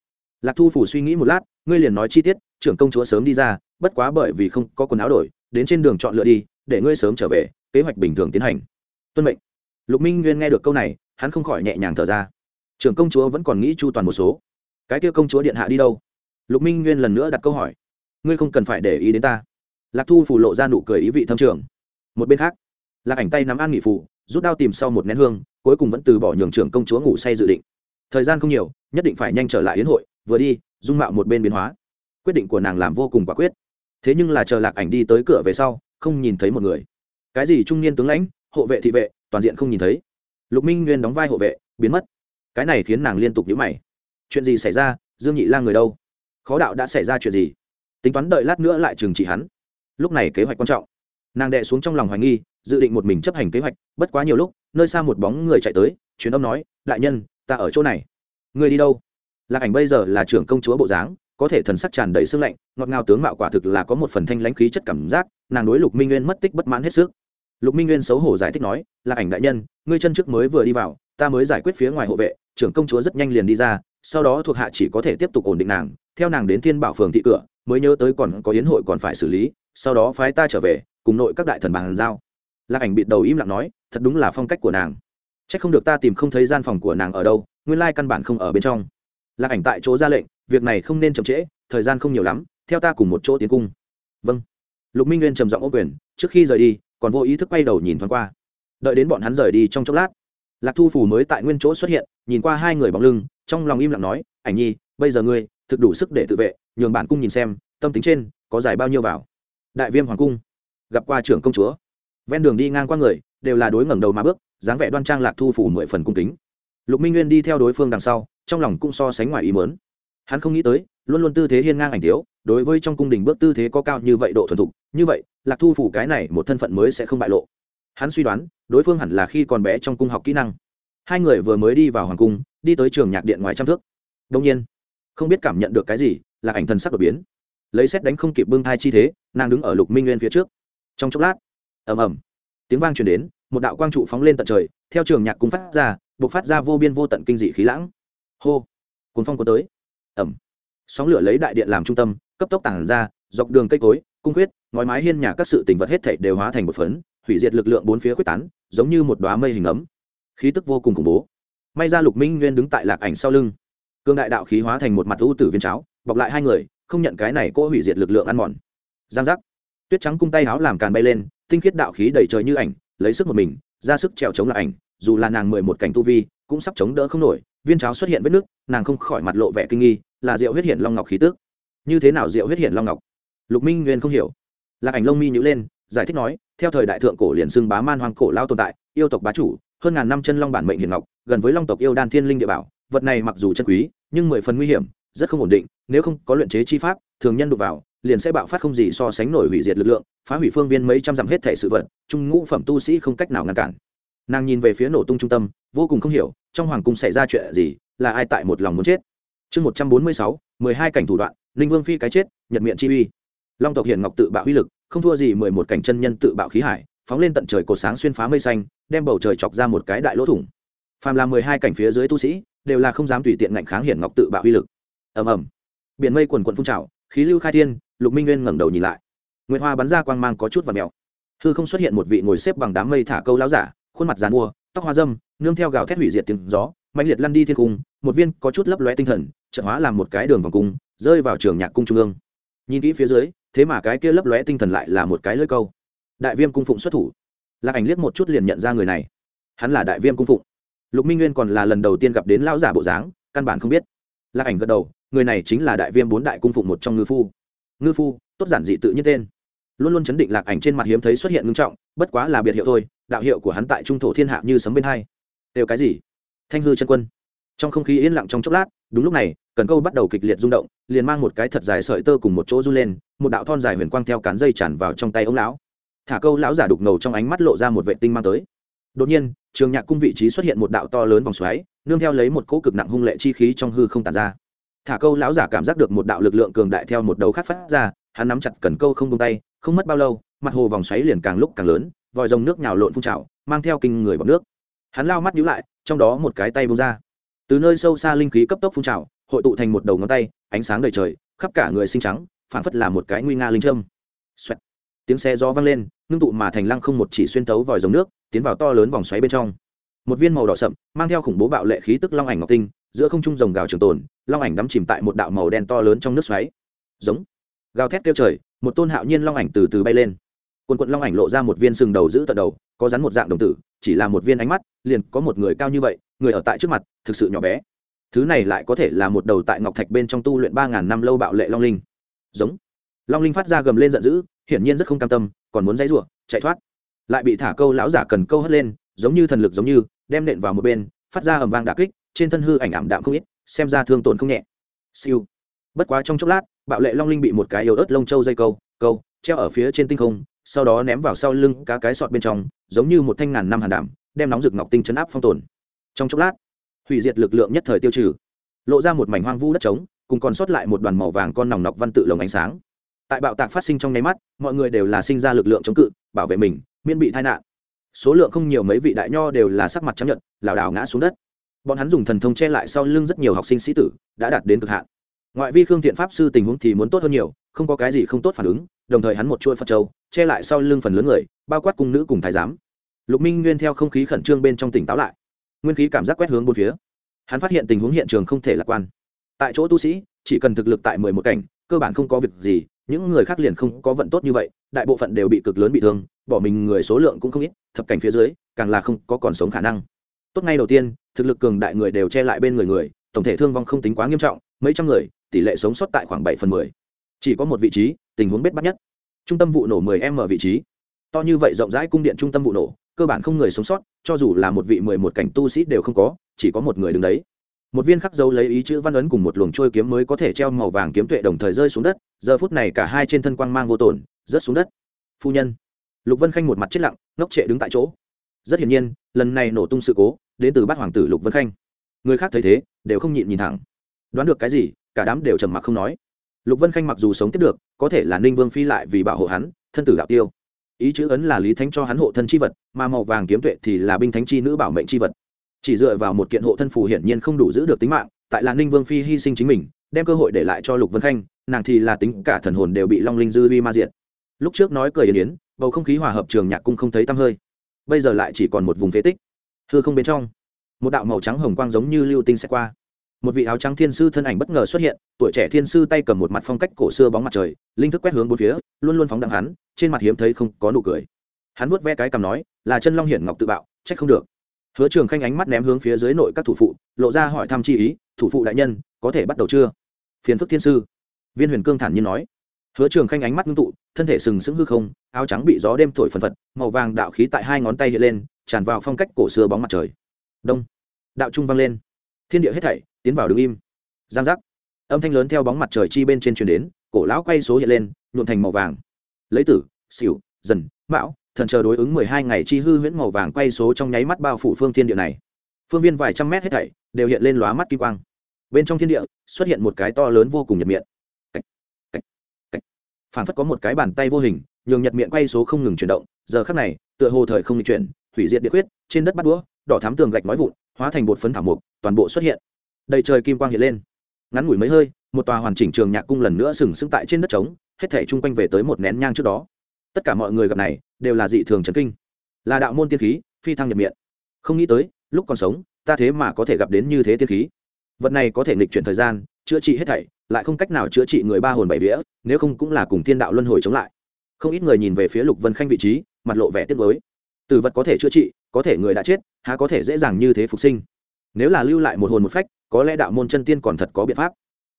Lạc thu phủ suy nghĩ một lát, ngươi liền nói chi tiết, trưởng công chúa sớm đi ra, bất quá bởi vì không có quần áo đổi, đến trên đường chọn lựa đi, để ngươi sớm trở về kế hoạch bình thường tiến hành. Tuân mệnh. Lục minh nguyên nghe được câu này, hắn không khỏi nhẹ nhàng thở ra. Trưởng công chúa vẫn còn nghĩ chu toàn một số. Cái kia công chúa điện hạ đi đâu? Lục minh nguyên lần nữa đặt câu hỏi. Ngươi không cần phải để ý đến ta. Lạc thu phủ lộ ra nụ cười ý vị thâm trường. Một bên khác, lạc ảnh tay nắm an nghị phủ rút đao tìm sau một nén hương, cuối cùng vẫn từ bỏ nhường trưởng công chúa ngủ say dự định. Thời gian không nhiều, nhất định phải nhanh trở lại yến hội, vừa đi, dung mạo một bên biến hóa. Quyết định của nàng làm vô cùng quả quyết. Thế nhưng là chờ lạc ảnh đi tới cửa về sau, không nhìn thấy một người cái gì trung niên tướng lãnh, hộ vệ thị vệ, toàn diện không nhìn thấy. Lục minh nguyên đóng vai hộ vệ, biến mất. Cái này khiến nàng liên tục nhíu mày. Chuyện gì xảy ra? Dương nhị la người đâu? Khó đạo đã xảy ra chuyện gì? Tính toán đợi lát nữa lại trừng trị hắn. Lúc này kế hoạch quan trọng. Nàng đệ xuống trong lòng hoài nghi, dự định một mình chấp hành kế hoạch, bất quá nhiều lúc, nơi xa một bóng người chạy tới chuyến âm nói, đại nhân, ta ở chỗ này. Người đi đâu? Lạc ảnh bây giờ là trưởng công chúa bộ dáng, có thể thần sắc tràn đầy sương lạnh, ngọt ngào tướng mạo quả thực là có một phần thanh lãnh khí chất cảm giác, nàng đối lục minh nguyên mất tích bất mãn hết sức lục minh nguyên xấu hổ giải thích nói là ảnh đại nhân, ngươi chân trước mới vừa đi vào, ta mới giải quyết phía ngoài hộ vệ, trưởng công chúa rất nhanh liền đi ra, sau đó thuộc hạ chỉ có thể tiếp tục ổn định nàng, theo nàng đến thiên bảo phường thị cửa, mới nhớ tới còn có yến hội còn phải xử lý, sau đó phái ta trở về, cùng nội các đại thần bàn giao. Lạc ảnh bịt đầu im lặng nói, thật đúng là phong cách của nàng. C h ắ c không được ta tìm không thấy gian phòng của nàng ở đâu, nguyên lai căn bản không ở bên trong. Lạc ảnh tại chỗ ra lệnh, việc này không nên chậm trễ, thời gian không nhiều lắm, theo ta cùng một chỗ tiến cung. Vâng. Lục minh nguyên trầm giọng ô quyền, trước khi rời đi còn vô ý thức quay đầu nhìn thoáng qua. Đợi đến bọn hắn rời đi trong chốc lát, lạc thu phủ mới tại nguyên chỗ xuất hiện, nhìn qua hai người bóng lưng, trong lòng im lặng nói, ảnh nhi, bây giờ ngươi thực đủ sức để tự vệ, nhường bản cung nhìn xem, tâm tính trên có dài bao nhiêu vào. Đại viêm hoàng cung, gặp qua trưởng công chúa. Ven đường đi ngang qua người, đều là đối ngẩng đầu mà bước, dáng vẻ đoan trang lạc thu phủ mười phần cung kính. Lục minh nguyên đi theo đối phương đằng sau, trong lòng cũng so sánh ngoài ý mớn hắn không nghĩ tới, luôn luôn tư thế hiên ngang ảnh thiếu đối với trong cung đình bước tư thế có cao như vậy độ thuần thục, như vậy, lạc thu phủ cái này một thân phận mới sẽ không bại lộ. Hắn suy đoán, đối phương hẳn là khi còn bé trong cung học kỹ năng. Hai người vừa mới đi vào hoàng cung, đi tới trường nhạc điện ngoài trăm thước. Đông nhiên, không biết cảm nhận được cái gì, là ảnh thần sắc đột biến. Lấy xét đánh không kịp bưng thai chi thế, nàng đứng ở lục minh nguyên phía trước. Trong chốc lát, ầm ầm, tiếng vang truyền đến, một đạo quang trụ phóng lên tận trời, theo trường nhạc cung phát ra buộc phát ra vô biên vô tận kinh dị khí lãng. Hô, cuốn phong cuốn tới. Ẩm sóng lửa lấy đại điện làm trung tâm, cấp tốc tản ra, dọc đường cây cối, cung huyết ngói mái hiên nhà các sự tình vật hết thảy đều hóa thành một phấn, hủy diệt lực lượng bốn phía quyết tán, giống như một đóa mây hình ấm. Khí tức vô cùng khủng bố. May ra lục minh nguyên đứng tại lạc ảnh sau lưng. Cương đại đạo khí hóa thành một mặt u tử viên cháo, bọc lại hai người, không nhận cái này cô hủy diệt lực lượng ăn mòn. Giang giác. Tuyết trắng cung tay háo làm càn bay lên, tinh khiết đạo khí đầy trời như ảnh, lấy sức một mình, ra sức trèo chống lạc ảnh, dù là nàng mười một cảnh tu vi, cũng sắp chống đỡ không nổi, viên cháo xuất hiện vết nước nàng không khỏi mặt lộ vẻ kinh nghi là rượu huyết hiện long ngọc khí tức. như thế nào rượu huyết hiện long ngọc? Lục minh nguyên không hiểu. Lạc ảnh lông mi nhữ lên, giải thích nói, theo thời đại thượng cổ liền xưng bá man hoang cổ lao tồn tại, yêu tộc bá chủ, hơn ngàn năm chân long bản mệnh hiền ngọc, gần với long tộc yêu đan thiên linh địa bảo, vật này mặc dù chân quý, nhưng mười phần nguy hiểm, rất không ổn định, nếu không có luyện chế chi pháp, thường nhân đụng vào, liền sẽ bạo phát không gì so sánh nổi hủy diệt lực lượng, phá hủy phương viên mấy trăm dặm hết thể sự vật, trung ngũ phẩm tu sĩ không cách nào ngăn cản. Nàng nhìn về phía nổ tung trung tâm, vô cùng không hiểu, trong hoàng cung xảy ra chuyện gì, là ai tại một lòng muốn chết? Chương một trăm bốn mươi sáu, mười hai cảnh thủ đoạn linh vương phi cái chết, nhật miệng chi uy. Long tộc hiển ngọc tự bạo uy lực, không thua gì mười một cảnh chân nhân tự bạo khí hải, phóng lên tận trời cột sáng xuyên phá mây xanh, đem bầu trời chọc ra một cái đại lỗ thủng. Phàm là mười hai cảnh phía dưới tu sĩ, đều là không dám tùy tiện ngạnh kháng hiển ngọc tự bạo uy lực. Ầm ầm. Biển mây quần quần phun trào, khí lưu khai thiên, lục minh nguyên ngẩng đầu nhìn lại. Nguyệt hoa bắn ra quang mang có chút và mèo. Hư không xuất hiện một vị ngồi xếp bằng đám mây thả câu láo giả, khuôn mặt dàn mua, tóc hoa dâm, nương theo gào thét hủy diệt tiếng gió mạnh liệt lăn đi thiên cung một viên có chút lấp lóe tinh thần trợ hóa làm một cái đường vòng cung, rơi vào trường nhạc cung trung ương. Nhìn kỹ phía dưới, thế mà cái kia lấp lóe tinh thần lại là một cái lưỡi câu. Đại viêm cung phụng xuất thủ. Lạc ảnh liếc một chút liền nhận ra người này. Hắn là đại viêm cung phụng. Lục minh nguyên còn là lần đầu tiên gặp đến lão giả bộ dáng, căn bản không biết. Lạc ảnh gật đầu, người này chính là đại viêm bốn đại cung phụng một trong ngư phu. Ngư phu, tốt giản dị tự nhiên tên. Luôn luôn chấn định lạc ảnh trên mặt hiếm thấy xuất hiện ngưng trọng, bất quá là biệt hiệu thôi, đạo hiệu của hắn tại trung thổ thiên hạ như sấm bên hai. Đều cái gì? Thanh hư chân quân trong không khí yên lặng trong chốc lát, đúng lúc này, cần câu bắt đầu kịch liệt rung động, liền mang một cái thật dài sợi tơ cùng một chỗ run lên, một đạo thon dài huyền quang theo cán dây tràn vào trong tay ông lão. Thả câu lão giả đục ngầu trong ánh mắt lộ ra một vệ tinh mang tới. Đột nhiên, trường nhạc cung vị trí xuất hiện một đạo to lớn vòng xoáy, nương theo lấy một cỗ cực nặng hung lệ chi khí trong hư không tàn ra. Thả câu lão giả cảm giác được một đạo lực lượng cường đại theo một đầu khác phát ra, hắn nắm chặt cần câu không tung tay, không mất bao lâu, mặt hồ vòng xoáy liền càng lúc càng lớn, vòi rồng nước nhào lộn phun trào, mang theo kinh người bọc nước. Hắn lao mắt nhíu lại, trong đó một cái tay bông ra từ nơi sâu xa linh khí cấp tốc phun trào, hội tụ thành một đầu ngón tay, ánh sáng đầy trời, khắp cả người xinh trắng, phảng phất là một cái nguy nga linh trâm Xoẹt. tiếng xe gió vang lên, ngưng tụ mà thành lăng không một chỉ xuyên tấu vòi rồng nước, tiến vào to lớn vòng xoáy bên trong. Một viên màu đỏ sậm, mang theo khủng bố bạo lệ khí tức long ảnh ngọc tinh, giữa không trung rồng gào trường tồn, long ảnh đắm chìm tại một đạo màu đen to lớn trong nước xoáy. Giống. Gào thét kêu trời, một tôn hạo nhiên long ảnh từ từ bay lên. Quần quận long ảnh lộ ra một viên sừng đầu giữ tận đầu, có rắn một dạng đồng tử, chỉ là một viên ánh mắt, liền có một người cao như vậy người ở tại trước mặt, thực sự nhỏ bé. Thứ này lại có thể là một đầu tại ngọc thạch bên trong tu luyện ba ngàn năm lâu bạo lệ long linh. Giống. Long linh phát ra gầm lên giận dữ, hiển nhiên rất không cam tâm, còn muốn dãy rủa, chạy thoát. Lại bị thả câu lão giả cần câu hất lên, giống như thần lực giống như, đem nện vào một bên, phát ra ầm vang đà kích, trên thân hư ảnh ảm đạm không ít, xem ra thương tổn không nhẹ. Siêu. Bất quá trong chốc lát, bạo lệ long linh bị một cái yếu ớt lông châu dây câu câu, treo ở phía trên tinh không, sau đó ném vào sau lưng cá cái sọt bên trong, giống như một thanh ngàn năm hàn đảm đem nóng rực ngọc tinh chấn áp phong tồn trong chốc lát, hủy diệt lực lượng nhất thời tiêu trừ, lộ ra một mảnh hoang vu đất trống, cùng còn sót lại một đoàn màu vàng con nòng nọc văn tự lồng ánh sáng. Tại bạo tạc phát sinh trong nháy mắt, mọi người đều là sinh ra lực lượng chống cự, bảo vệ mình, miễn bị tai nạn. Số lượng không nhiều mấy vị đại nho đều là sắc mặt chấp nhận lảo đảo ngã xuống đất. Bọn hắn dùng thần thông che lại sau lưng rất nhiều học sinh sĩ tử, đã đạt đến cực hạn. Ngoại vi khương thiện pháp sư tình huống thì muốn tốt hơn nhiều, không có cái gì không tốt phản ứng, đồng thời hắn một chuỗi phật châu, che lại sau lưng phần lớn người, bao quát cung nữ cùng thái giám. Lục minh nguyên theo không khí khẩn trương bên trong tỉnh táo lại nguyên khí cảm giác quét hướng bốn phía. Hắn phát hiện tình huống hiện trường không thể lạc quan. Tại chỗ tu sĩ, chỉ cần thực lực tại mười một cảnh, cơ bản không có việc gì, những người khác liền không có vận tốt như vậy, đại bộ phận đều bị cực lớn bị thương, bỏ mình người số lượng cũng không ít, thập cảnh phía dưới, càng là không có còn sống khả năng. Tốt ngay đầu tiên, thực lực cường đại người đều che lại bên người người, tổng thể thương vong không tính quá nghiêm trọng, mấy trăm người, tỷ lệ sống sót tại khoảng bảy phần mười. Chỉ có một vị trí, tình huống bết bắt nhất. Trung tâm vụ nổ 10 m vị trí. To như vậy rộng rãi cung điện trung tâm vụ nổ cơ bản không người sống sót, cho dù là một vị mười một cảnh tu sĩ đều không có, chỉ có một người đứng đấy. Một viên khắc dấu lấy ý chữ văn ấn cùng một luồng trôi kiếm mới có thể treo màu vàng kiếm tuệ đồng thời rơi xuống đất, giờ phút này cả hai trên thân quang mang vô tổn rớt xuống đất. Phu nhân. Lục vân khanh một mặt chết lặng, ngốc trệ đứng tại chỗ. Rất hiển nhiên, lần này nổ tung sự cố, đến từ bát hoàng tử lục vân khanh. Người khác thấy thế, đều không nhịn nhìn thẳng. Đoán được cái gì, cả đám đều trầm mặc không nói. Lục vân khanh mặc dù sống tiếp được, có thể là ninh vương phi lại vì bảo hộ hắn, thân tử đạo tiêu ý chữ ấn là lý thánh cho hắn hộ thân chi vật, mà màu vàng kiếm tuệ thì là binh thánh chi nữ bảo mệnh chi vật. Chỉ dựa vào một kiện hộ thân phù hiển nhiên không đủ giữ được tính mạng, tại là ninh vương phi hy sinh chính mình, đem cơ hội để lại cho lục vân khanh, nàng thì là tính cả thần hồn đều bị long linh dư vi ma diện lúc trước nói cười yên yến, bầu không khí hòa hợp trường nhạc cung không thấy tăm hơi. Bây giờ lại chỉ còn một vùng phế tích. Thưa không bên trong, một đạo màu trắng hồng quang giống như lưu tinh sẽ qua. Một vị áo trắng thiên sư thân ảnh bất ngờ xuất hiện, tuổi trẻ thiên sư tay cầm một mặt phong cách cổ xưa bóng mặt trời, linh thức quét hướng bốn phía, luôn luôn phóng đặng hắn trên mặt hiếm thấy không có nụ cười. Hắn vuốt ve cái cầm nói, là chân long hiển ngọc tự bạo, trách không được. Hứa trường khanh ánh mắt ném hướng phía dưới nội các thủ phụ, lộ ra hỏi thăm chi ý, thủ phụ đại nhân, có thể bắt đầu chưa? Phiền phức thiên sư. Viên huyền cương thản nhiên nói. Hứa trường khanh ánh mắt ngưng tụ, thân thể sừng sững hư không, áo trắng bị gió đêm thổi phần phật, màu vàng đạo khí tại hai ngón tay hiện lên, tràn vào phong cách cổ xưa bóng mặt trời. Đông. Đạo trung vang lên. Thiên địa hết thảy tiến vào đứng im. Giang giác. Âm thanh lớn theo bóng mặt trời chi bên trên truyền đến, cổ lão quay số hiện lên, nhuộm thành màu vàng lấy tử, xỉu, dần, mão, thần chờ đối ứng mười hai ngày chi hư huyễn màu vàng quay số trong nháy mắt bao phủ phương thiên địa này. Phương viên vài trăm mét hết thảy đều hiện lên lóa mắt kim quang. Bên trong thiên địa xuất hiện một cái to lớn vô cùng nhật miệng. Phản phất có một cái bàn tay vô hình, nhường nhật miệng quay số không ngừng chuyển động. Giờ khắc này, tựa hồ thời không chuyển, thủy diệt địa huyết trên đất bắt đũa, đỏ thám tường gạch nói vụn, hóa thành bột phấn thảo mục toàn bộ xuất hiện. Đầy trời kim quang hiện lên. Ngắn ngủi mấy hơi, một tòa hoàn chỉnh trường nhạc cung lần nữa sừng sững tại trên đất trống hết thể chung quanh về tới một nén nhang trước đó. Tất cả mọi người gặp này, đều là dị thường trấn kinh. Là đạo môn tiên khí, phi thăng nhập miệng. Không nghĩ tới, lúc còn sống, ta thế mà có thể gặp đến như thế tiên khí. Vật này có thể nghịch chuyển thời gian, chữa trị hết thảy, lại không cách nào chữa trị người ba hồn bảy vía, nếu không cũng là cùng thiên đạo luân hồi chống lại. Không ít người nhìn về phía lục vân khanh vị trí, mặt lộ vẻ tiếc mới từ vật có thể chữa trị, có thể người đã chết, há có thể dễ dàng như thế phục sinh. Nếu là lưu lại một hồn một phách, có lẽ đạo môn chân tiên còn thật có biện pháp.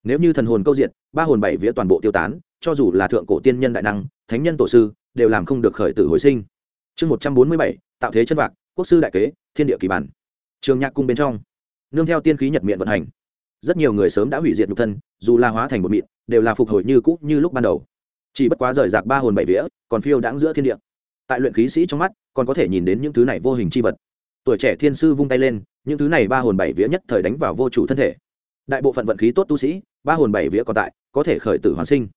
Nếu như thần hồn câu diện ba hồn bảy vía toàn bộ tiêu tán cho dù là thượng cổ tiên nhân đại năng, thánh nhân tổ sư, đều làm không được khởi tử hồi sinh. Chương một trăm bốn mươi bảy, tạo thế chân vạc, quốc sư đại kế, thiên địa kỳ bản. Trường nhạc cung bên trong, nương theo tiên khí nhật miệng vận hành. Rất nhiều người sớm đã hủy diệt nhục thân, dù là hóa thành một mịn, đều là phục hồi như cũ như lúc ban đầu. Chỉ bất quá rời rạc ba hồn bảy vía, còn phiêu đãng giữa thiên địa. Tại luyện khí sĩ trong mắt, còn có thể nhìn đến những thứ này vô hình chi vật. Tuổi trẻ thiên sư vung tay lên, những thứ này ba hồn bảy vía nhất thời đánh vào vô chủ thân thể. Đại bộ phận vận khí tốt tu sĩ, ba hồn bảy vía còn tại, có thể khởi tử hoàn sinh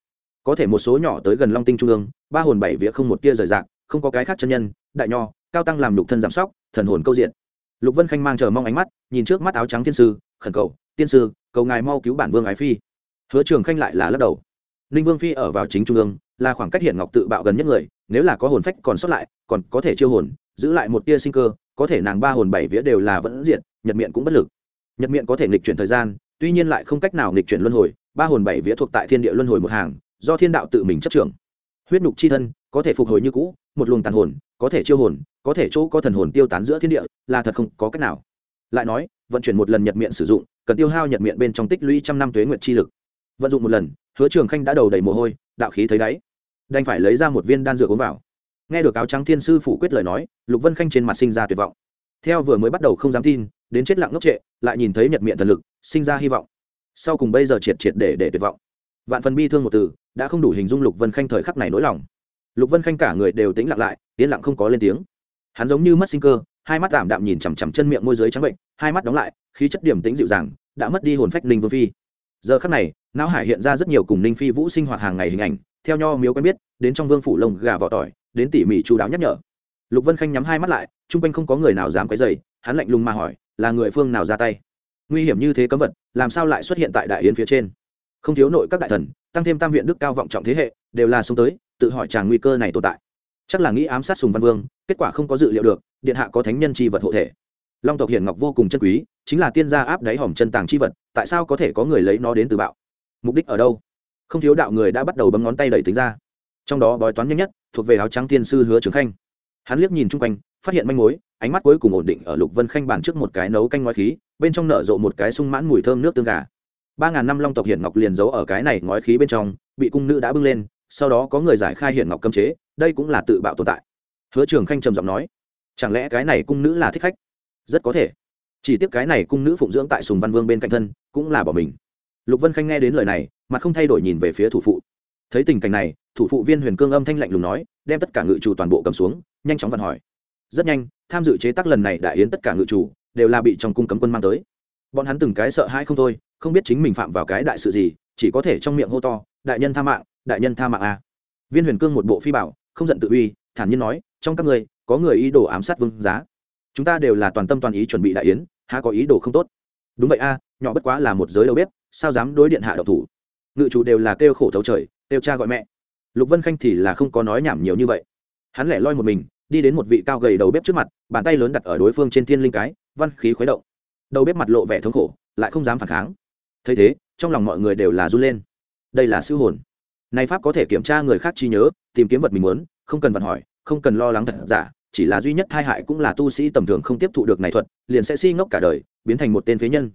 có thể một số nhỏ tới gần long tinh trung ương, ba hồn bảy vía không một tia rời rạc, không có cái khác chân nhân, đại nho, cao tăng làm lục thân giảm sóc, thần hồn câu diện. Lục vân khanh mang chờ mong ánh mắt, nhìn trước mắt áo trắng thiên sư, khẩn cầu, tiên sư, cầu ngài mau cứu bản vương ái phi. Hứa trường khanh lại là lắc đầu. Ninh vương phi ở vào chính trung ương, là khoảng cách hiện ngọc tự bạo gần nhất người, nếu là có hồn phách còn sót lại, còn có thể chiêu hồn, giữ lại một tia sinh cơ, có thể nàng ba hồn bảy vía đều là vẫn diện nhật miệng cũng bất lực. Nhật miệng có thể nghịch chuyển thời gian, tuy nhiên lại không cách nào nghịch chuyển luân hồi, ba hồn bảy vía thuộc tại thiên địa luân hồi một hàng do thiên đạo tự mình chấp trưởng. Huyết nhục chi thân có thể phục hồi như cũ, một luồng tàn hồn có thể chiêu hồn, có thể chỗ có thần hồn tiêu tán giữa thiên địa, là thật không có cách nào. Lại nói, vận chuyển một lần nhật miệng sử dụng, cần tiêu hao nhật miệng bên trong tích lũy trăm năm tuế nguyện chi lực. Vận dụng một lần, hứa trường khanh đã đầu đầy mồ hôi, đạo khí thấy đáy. Đành phải lấy ra một viên đan dược uống vào. Nghe được áo trắng thiên sư phủ quyết lời nói, lục vân khanh trên mặt sinh ra tuyệt vọng. Theo vừa mới bắt đầu không dám tin, đến chết lặng ngốc trệ, lại nhìn thấy nhật miệng thần lực, sinh ra hy vọng. Sau cùng bây giờ triệt triệt để để tuyệt vọng. Vạn phần bi thương một từ đã không đủ hình dung lục vân khanh thời khắc này nỗi lòng. Lục vân khanh cả người đều tĩnh lặng lại, yên lặng không có lên tiếng. Hắn giống như mất sinh cơ, hai mắt tạm đạm nhìn chằm chằm chân miệng môi giới trắng bệnh, hai mắt đóng lại, khí chất điểm tĩnh dịu dàng, đã mất đi hồn phách ninh vương phi. Giờ khắc này, não hải hiện ra rất nhiều cùng ninh phi vũ sinh hoạt hàng ngày hình ảnh, theo nho miếu quen biết, đến trong vương phủ lồng gà vỏ tỏi, đến tỉ mỉ chú đáo nhắc nhở. Lục vân khanh nhắm hai mắt lại, chung quanh không có người nào dám quấy dày hắn lạnh lùng mà hỏi, là người phương nào ra tay? Nguy hiểm như thế cấm vật làm sao lại xuất hiện tại đại yến phía trên? Không thiếu nội các đại thần tăng thêm tam viện đức cao vọng trọng thế hệ, đều là xuống tới, tự hỏi chàng nguy cơ này tồn tại. Chắc là nghĩ ám sát sùng văn vương, kết quả không có dự liệu được, điện hạ có thánh nhân c h i vật hộ thể. Long tộc hiển ngọc vô cùng chân quý, chính là tiên gia áp đáy hòm chân tàng c h i vật, tại sao có thể có người lấy nó đến từ bạo? Mục đích ở đâu? Không thiếu đạo người đã bắt đầu bấm ngón tay đẩy tính ra. Trong đó bói toán nhanh nhất, thuộc về áo trắng tiên sư hứa trường khanh. Hắn liếc nhìn chung quanh, phát hiện manh mối, ánh mắt cuối cùng ổn định ở lục vân khanh bàn trước một cái nấu canh ngoại khí, bên trong nở rộ một cái sung mãn mùi thơm nước tương gà ba ngàn năm long tộc hiển ngọc liền giấu ở cái này ngói khí bên trong, bị cung nữ đã bưng lên, sau đó có người giải khai hiển ngọc cấm chế, đây cũng là tự bạo tồn tại. Hứa trường khanh trầm giọng nói, chẳng lẽ cái này cung nữ là thích khách? Rất có thể. Chỉ tiếc cái này cung nữ phụng dưỡng tại sùng văn vương bên cạnh thân, cũng là bỏ mình. Lục vân khanh nghe đến lời này mà không thay đổi nhìn về phía thủ phụ. Thấy tình cảnh này, thủ phụ viên huyền cương âm thanh lạnh lùng nói, đem tất cả ngự chủ toàn bộ cầm xuống, nhanh chóng vận hỏi. Rất nhanh, tham dự chế tác lần này đại yến tất cả ngự chủ đều là bị trong cung cấm quân mang tới. Bọn hắn từng cái sợ hãi không thôi không biết chính mình phạm vào cái đại sự gì, chỉ có thể trong miệng hô to, đại nhân tha mạng, đại nhân tha mạng a. Viên huyền cương một bộ phi bảo, không giận tự uy, thản nhiên nói, trong các người có người ý đồ ám sát vương giá. Chúng ta đều là toàn tâm toàn ý chuẩn bị đại yến, há có ý đồ không tốt. Đúng vậy a, nhỏ bất quá là một giới đầu bếp, sao dám đối điện hạ độc thủ? Ngự chủ đều là kêu khổ thấu trời, kêu cha gọi mẹ. Lục vân khanh thì là không có nói nhảm nhiều như vậy. Hắn lẻ loi một mình, đi đến một vị cao gầy đầu bếp trước mặt, bàn tay lớn đặt ở đối phương trên thiên linh cái, văn khí khuấy động. Đầu bếp mặt lộ vẻ thống khổ, lại không dám phản kháng thấy thế, trong lòng mọi người đều là run lên. Đây là siêu hồn. Này pháp có thể kiểm tra người khác trí nhớ, tìm kiếm vật mình muốn, không cần vận hỏi, không cần lo lắng thật giả, chỉ là duy nhất hai hại cũng là tu sĩ tầm thường không tiếp thụ được này thuật, liền sẽ si ngốc cả đời, biến thành một tên phế nhân.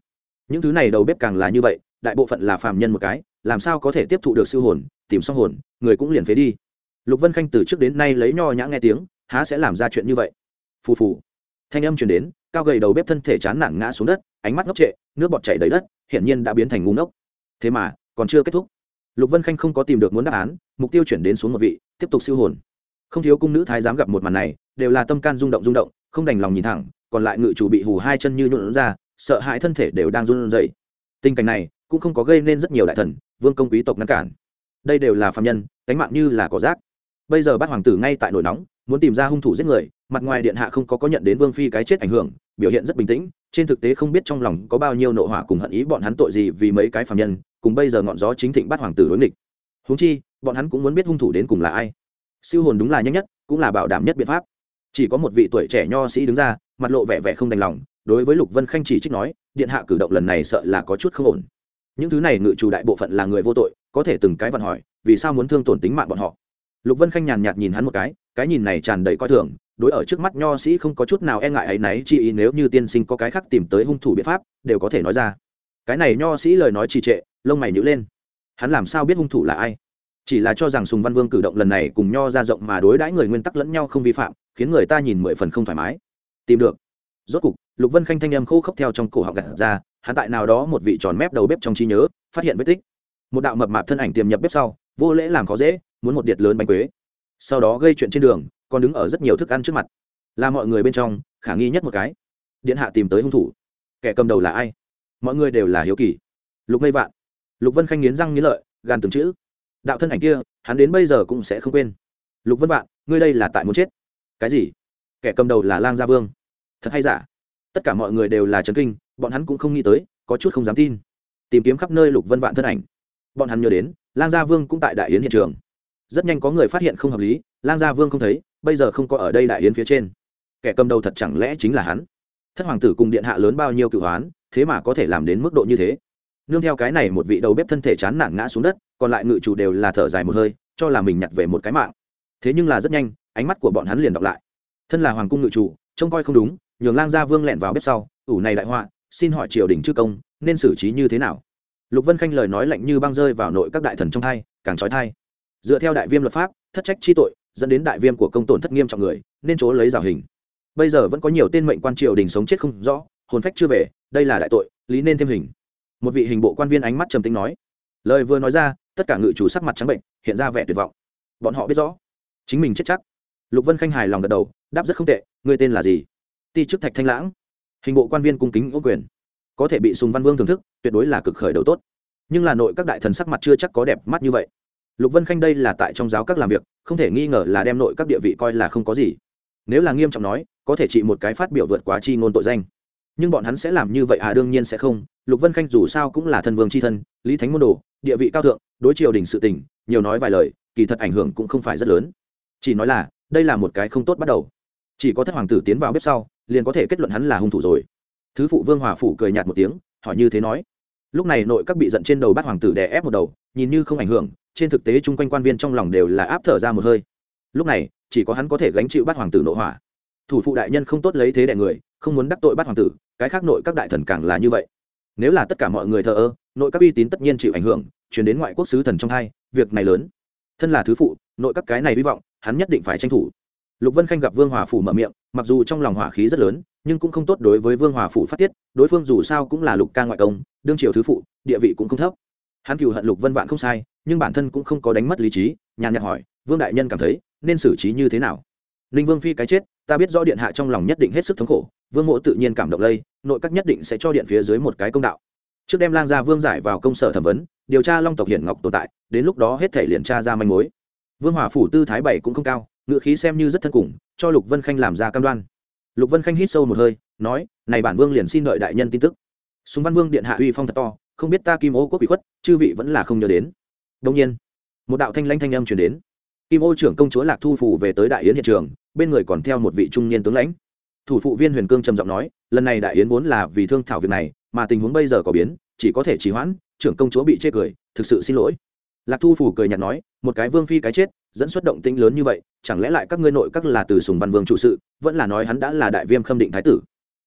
Những thứ này đầu bếp càng là như vậy, đại bộ phận là phàm nhân một cái, làm sao có thể tiếp thụ được siêu hồn, tìm xong hồn, người cũng liền phế đi. Lục vân khanh từ trước đến nay lấy nho nhã nghe tiếng, há sẽ làm ra chuyện như vậy? Phù phù. Thanh âm truyền đến, cao gầy đầu bếp thân thể chán nản ngã xuống đất, ánh mắt ngốc trệ, nước bọt chảy đầy đất hiển nhiên đã biến thành ngu ngốc. Thế mà, còn chưa kết thúc. Lục vân khanh không có tìm được muốn đáp án, mục tiêu chuyển đến xuống một vị, tiếp tục siêu hồn. Không thiếu cung nữ thái giám gặp một màn này, đều là tâm can rung động rung động, không đành lòng nhìn thẳng, còn lại ngự chủ bị hù hai chân như nhuộn ra, sợ hãi thân thể đều đang run rẩy. Tình cảnh này cũng không có gây nên rất nhiều đại thần, vương công quý tộc ngăn cản. Đây đều là phạm nhân cánh mạng như là cỏ rác. Bây giờ bắt hoàng tử ngay tại nổi nóng, muốn tìm ra hung thủ giết người, mặt ngoài điện hạ không có có nhận đến vương phi cái chết ảnh hưởng, biểu hiện rất bình tĩnh trên thực tế không biết trong lòng có bao nhiêu nộ hỏa cùng hận ý bọn hắn tội gì vì mấy cái phạm nhân, cùng bây giờ ngọn gió chính thịnh bắt hoàng tử đối nghịch. Húng chi, bọn hắn cũng muốn biết hung thủ đến cùng là ai. Siêu hồn đúng là nhanh nhất, cũng là bảo đảm nhất biện pháp. Chỉ có một vị tuổi trẻ nho sĩ đứng ra, mặt lộ vẻ vẻ không đành lòng, đối với lục vân khanh chỉ trích nói, điện hạ cử động lần này sợ là có chút không ổn. Những thứ này ngự chủ đại bộ phận là người vô tội, có thể từng cái vận hỏi, vì sao muốn thương tổn tính mạng bọn họ? Lục vân khanh nhàn nhạt nhìn hắn một cái cái nhìn này tràn đầy coi thường đối ở trước mắt nho sĩ không có chút nào e ngại ấy náy chi ý nếu như tiên sinh có cái khác tìm tới hung thủ biện pháp, đều có thể nói ra. Cái này nho sĩ lời nói trì trệ, lông mày nhữ lên. Hắn làm sao biết hung thủ là ai? Chỉ là cho rằng sùng văn vương cử động lần này cùng nho ra rộng mà đối đãi người nguyên tắc lẫn nhau không vi phạm, khiến người ta nhìn mười phần không thoải mái. Tìm được. Rốt cục, lục vân khanh thanh em khô khốc theo trong cổ họng gặt ra, hắn tại nào đó một vị tròn mép đầu bếp trong trí nhớ, phát hiện vết tích. Một đạo mập mạp thân ảnh tiềm nhập bếp sau, vô lễ làm khó dễ, muốn một điệt lớn bánh quế. Sau đó gây chuyện trên đường còn đứng ở rất nhiều thức ăn trước mặt. Là mọi người bên trong, khả nghi nhất một cái. Điện hạ tìm tới hung thủ. Kẻ cầm đầu là ai? Mọi người đều là hiếu kỳ. Lục mây vạn. Lục vân khanh nghiến răng nghiến lợi, gan từng chữ. Đạo thân ảnh kia, hắn đến bây giờ cũng sẽ không quên. Lục vân vạn, ngươi đây là tại muốn chết. Cái gì? Kẻ cầm đầu là lang gia vương. Thật hay giả? Tất cả mọi người đều là trấn kinh, bọn hắn cũng không nghĩ tới, có chút không dám tin. Tìm kiếm khắp nơi lục vân vạn thân ảnh. Bọn hắn nhớ đến, lang gia vương cũng tại đại yến hiện trường. Rất nhanh có người phát hiện không hợp lý, lang gia vương không thấy bây giờ không có ở đây đại yến phía trên. Kẻ cầm đầu thật chẳng lẽ chính là hắn? Thất hoàng tử cùng điện hạ lớn bao nhiêu cựu hoán, thế mà có thể làm đến mức độ như thế? Nương theo cái này một vị đầu bếp thân thể chán nản ngã xuống đất, còn lại ngự chủ đều là thở dài một hơi, cho là mình nhặt về một cái mạng. Thế nhưng là rất nhanh, ánh mắt của bọn hắn liền đọc lại. Thân là hoàng cung ngự chủ, trông coi không đúng, nhường lang gia vương lẹn vào bếp sau, ủ này đại họa, xin hỏi triều đình chư công, nên xử trí như thế nào? Lục vân khanh lời nói lạnh như băng rơi vào nội các đại thần trong thai càng trói thai. Dựa theo đại viêm luật pháp, thất trách chi tội dẫn đến đại viêm của công tổn thất nghiêm trọng người, nên chỗ lấy rào hình. Bây giờ vẫn có nhiều tên mệnh quan triều đình sống chết không rõ, hồn phách chưa về, đây là đại tội, lý nên thêm hình. Một vị hình bộ quan viên ánh mắt trầm tính nói. Lời vừa nói ra, tất cả ngự chủ sắc mặt trắng bệnh, hiện ra vẻ tuyệt vọng. Bọn họ biết rõ. Chính mình chết chắc. Lục vân khanh hài lòng gật đầu, đáp rất không tệ người tên là gì? Ti chức thạch thanh lãng. Hình bộ quan viên cung kính ô quyền. Có thể bị sùng văn vương thưởng thức, tuyệt đối là cực khởi đầu tốt. Nhưng là nội các đại thần sắc mặt chưa chắc có đẹp mắt như vậy. Lục vân khanh đây là tại trong giáo các làm việc không thể nghi ngờ là đem nội các địa vị coi là không có gì. Nếu là nghiêm trọng nói, có thể trị một cái phát biểu vượt quá chi ngôn tội danh. Nhưng bọn hắn sẽ làm như vậy à? Đương nhiên sẽ không. Lục vân khanh dù sao cũng là thân vương c h i thân, lý thánh môn đồ, địa vị cao thượng, đối triều đình sự tình, nhiều nói vài lời, kỳ thật ảnh hưởng cũng không phải rất lớn. Chỉ nói là, đây là một cái không tốt bắt đầu. Chỉ có thất hoàng tử tiến vào bếp sau, liền có thể kết luận hắn là hung thủ rồi. Thứ phụ vương hòa phủ cười nhạt một tiếng, hỏi như thế nói. Lúc này nội các bị giận trên đầu bắt hoàng tử đè ép một đầu, nhìn như không ảnh hưởng trên thực tế chung quanh quan viên trong lòng đều là áp thở ra một hơi. Lúc này, chỉ có hắn có thể gánh chịu bắt hoàng tử nội hỏa thủ phụ đại nhân không tốt lấy thế đại người, không muốn đắc tội bắt hoàng tử, cái khác nội các đại thần càng là như vậy. Nếu là tất cả mọi người thờ ơ, nội các uy tín tất nhiên chịu ảnh hưởng, chuyển đến ngoại quốc sứ thần trong hai, việc này lớn. Thân là thứ phụ, nội các cái này hy vọng, hắn nhất định phải tranh thủ. Lục vân khanh gặp vương hòa phủ mở miệng, mặc dù trong lòng hỏa khí rất lớn, nhưng cũng không tốt đối với vương hòa phủ phát tiết, đối phương dù sao cũng là lục ca ngoại công, đương triều thứ phụ, địa vị cũng không thấp hắn cựu hận lục vân vạn không sai, nhưng bản thân cũng không có đánh mất lý trí, nhàn nhạt hỏi, vương đại nhân cảm thấy nên xử trí như thế nào? Ninh vương phi cái chết, ta biết rõ điện hạ trong lòng nhất định hết sức thống khổ, vương mộ tự nhiên cảm động lây, nội các nhất định sẽ cho điện phía dưới một cái công đạo. Trước đem lang gia vương giải vào công sở thẩm vấn, điều tra long tộc hiển ngọc tồn tại, đến lúc đó hết thể liền tra ra manh mối. Vương hòa phủ tư thái bảy cũng không cao, ngựa khí xem như rất thân cùng, cho lục vân khanh làm ra cam đoan. Lục vân khanh hít sâu một hơi, nói, này bản vương liền xin đợi đại nhân tin tức. Súng văn vương điện hạ uy phong thật to không biết ta kim ô quốc bị khuất, chư vị vẫn là không nhớ đến. Đông nhiên, một đạo thanh lanh thanh âm chuyển đến. Kim ô trưởng công chúa lạc thu phủ về tới đại yến hiện trường, bên người còn theo một vị trung niên tướng lãnh. Thủ phụ viên huyền cương trầm giọng nói, lần này đại yến vốn là vì thương thảo việc này, mà tình huống bây giờ có biến, chỉ có thể trì hoãn, trưởng công chúa bị chê cười, thực sự xin lỗi. Lạc thu phủ cười nhạt nói, một cái vương phi cái chết, dẫn xuất động tĩnh lớn như vậy, chẳng lẽ lại các ngươi nội các là từ sùng văn vương chủ sự, vẫn là nói hắn đã là đại viêm khâm định thái tử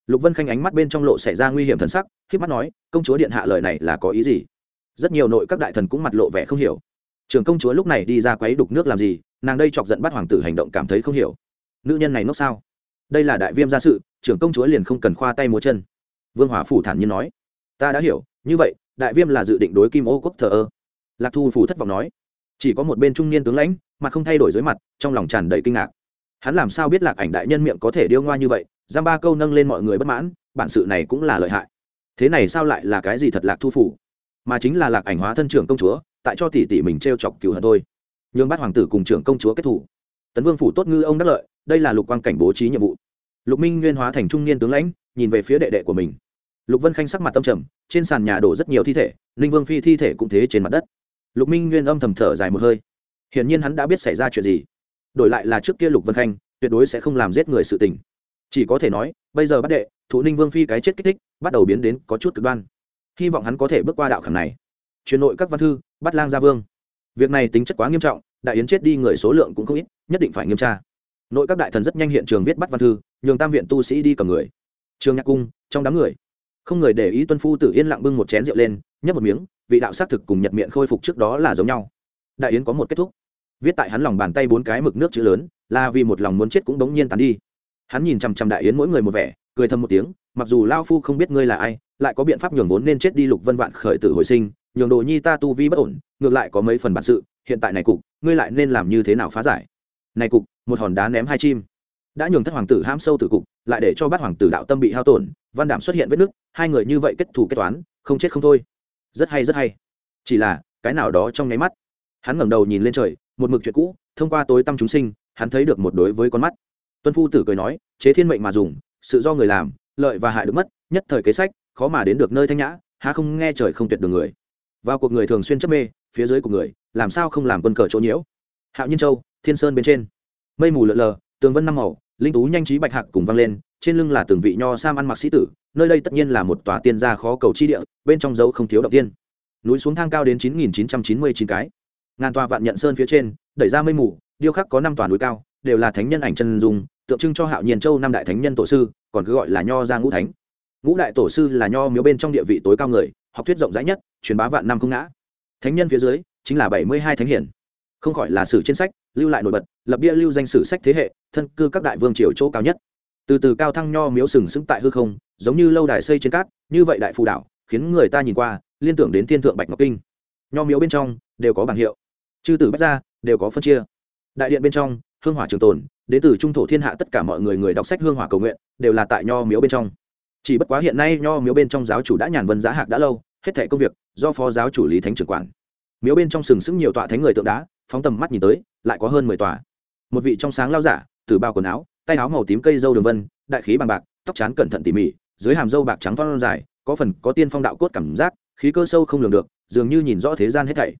lục vân khanh ánh mắt bên trong lộ xảy ra nguy hiểm thần sắc khi mắt nói, công chúa điện hạ lời này là có ý gì? Rất nhiều nội các đại thần cũng mặt lộ vẻ không hiểu. Trường công chúa lúc này đi ra quấy đục nước làm gì, nàng đây chọc giận bắt hoàng tử hành động cảm thấy không hiểu. Nữ nhân này nốc sao? Đây là đại viêm gia sự trưởng công chúa liền không cần khoa tay múa chân. Vương hòa phủ thản nhiên nói, ta đã hiểu, như vậy, đại viêm là dự định đối kim ô quốc thờ ơ. Lạc thu phủ thất vọng nói, chỉ có một bên trung niên tướng lãnh, mặt không thay đổi dưới mặt, trong lòng tràn đầy kinh ngạc. Hắn làm sao biết lạc ảnh đại nhân miệng có thể điêu ngoa như vậy giam ba câu nâng lên mọi người bất mãn, bản sự này cũng là lợi hại. Thế này sao lại là cái gì thật lạc thu phủ? Mà chính là lạc ảnh hóa thân trưởng công chúa, tại cho tỷ tỷ mình t r e o chọc cựu hận thôi. Nhường bắt hoàng tử cùng trưởng công chúa kết thủ. Tấn vương phủ tốt ngư ông đắc lợi, đây là lục quan cảnh bố trí nhiệm vụ. Lục minh nguyên hóa thành trung niên tướng lãnh, nhìn về phía đệ đệ của mình. Lục vân khanh sắc mặt tâm trầm, trên sàn nhà đổ rất nhiều thi thể, ninh vương phi thi thể cũng thế trên mặt đất. Lục minh nguyên âm thầm thở dài một hơi. Hiển nhiên hắn đã biết xảy ra chuyện gì. Đổi lại là trước kia lục vân khanh, tuyệt đối sẽ không làm giết người sự tình chỉ có thể nói, bây giờ bắt đệ thủ ninh vương phi cái chết kích thích, bắt đầu biến đến có chút cực đoan. Hy vọng hắn có thể bước qua đạo khảm này. Truyền nội các văn thư, bắt lang gia vương. Việc này tính chất quá nghiêm trọng, đại yến chết đi người số lượng cũng không ít, nhất định phải nghiêm tra. Nội các đại thần rất nhanh hiện trường viết bắt văn thư, nhường tam viện tu sĩ đi cầm người. Trường nhạc cung, trong đám người. Không người để ý tuân phu tử yên lặng bưng một chén rượu lên, nhấp một miếng, vị đạo xác thực cùng nhật miệng khôi phục trước đó là giống nhau. Đại yến có một kết thúc. Viết tại hắn lòng bàn tay bốn cái mực nước chữ lớn, là vì một lòng muốn chết cũng đống nhiên tàn đi hắn nhìn chằm chằm đại yến mỗi người một vẻ, cười thầm một tiếng, mặc dù lao phu không biết ngươi là ai, lại có biện pháp nhường vốn nên chết đi lục vân vạn khởi tử hồi sinh, nhường đồ nhi ta tu vi bất ổn, ngược lại có mấy phần bản sự, hiện tại này cục, ngươi lại nên làm như thế nào phá giải? Này cục, một hòn đá ném hai chim. Đã nhường thất hoàng tử ham sâu tử cục, lại để cho bát hoàng tử đạo tâm bị hao tổn, văn đảm xuất hiện vết nứt, hai người như vậy kết thù kết toán, không chết không thôi. Rất hay rất hay. Chỉ là, cái nào đó trong nháy mắt. Hắn ngẩng đầu nhìn lên trời, một mực chuyện cũ, thông qua tối tâm chúng sinh, hắn thấy được một đối với con mắt tuân phu tử cười nói, chế thiên mệnh mà dùng, sự do người làm, lợi và hại được mất, nhất thời kế sách, khó mà đến được nơi thanh nhã, há không nghe trời không tuyệt đường người. Vào cuộc người thường xuyên chấp mê, phía dưới của người, làm sao không làm quân cờ chỗ nhiễu? Hạo nhiên châu, thiên sơn bên trên. Mây mù lợn lờ, tường vân năm màu, linh tú nhanh trí bạch hạc cùng vang lên, trên lưng là từng vị nho sam ăn mặc sĩ tử, nơi đây tất nhiên là một tòa tiên gia khó cầu chi địa, bên trong dấu không thiếu động tiên. Núi xuống thang cao đến chín nghìn chín trăm chín mươi chín cái. Ngàn tòa vạn nhận sơn phía trên, đẩy ra mây mù, điêu khắc có năm tòa núi cao, đều là thánh nhân ảnh chân dung tượng trưng cho hạo nhiên châu năm đại thánh nhân tổ sư, còn cứ gọi là nho gia ngũ thánh. Ngũ đại tổ sư là nho miếu bên trong địa vị tối cao người, học thuyết rộng rãi nhất, truyền bá vạn năm không ngã. Thánh nhân phía dưới, chính là bảy mươi hai thánh hiển. Không khỏi là sử trên sách, lưu lại nổi bật, lập bia lưu danh sử sách thế hệ, thân cư các đại vương triều chỗ cao nhất. Từ từ cao thăng nho miếu sừng sững tại hư không, giống như lâu đài xây trên cát, như vậy đại phù đảo, khiến người ta nhìn qua, liên tưởng đến thiên thượng bạch ngọc kinh. Nho miếu bên trong, đều có bảng hiệu. Chư tử bách gia, đều có phân chia. Đại điện bên trong, hương hỏa trường tồn đến từ trung thổ thiên hạ tất cả mọi người người đọc sách hương hỏa cầu nguyện đều là tại nho miếu bên trong chỉ bất quá hiện nay nho miếu bên trong giáo chủ đã nhàn vân giá hạc đã lâu hết thẻ công việc do phó giáo chủ lý thánh trưởng quản miếu bên trong sừng sững nhiều tọa thánh người tượng đá phóng tầm mắt nhìn tới lại có hơn mười tòa một vị trong sáng lao giả từ bao quần áo tay áo màu tím cây dâu đường vân đại khí bằng bạc tóc chán cẩn thận tỉ mỉ dưới hàm dâu bạc trắng phong dài có phần có tiên phong đạo cốt cảm giác khí cơ sâu không lường được dường như nhìn rõ thế gian hết thảy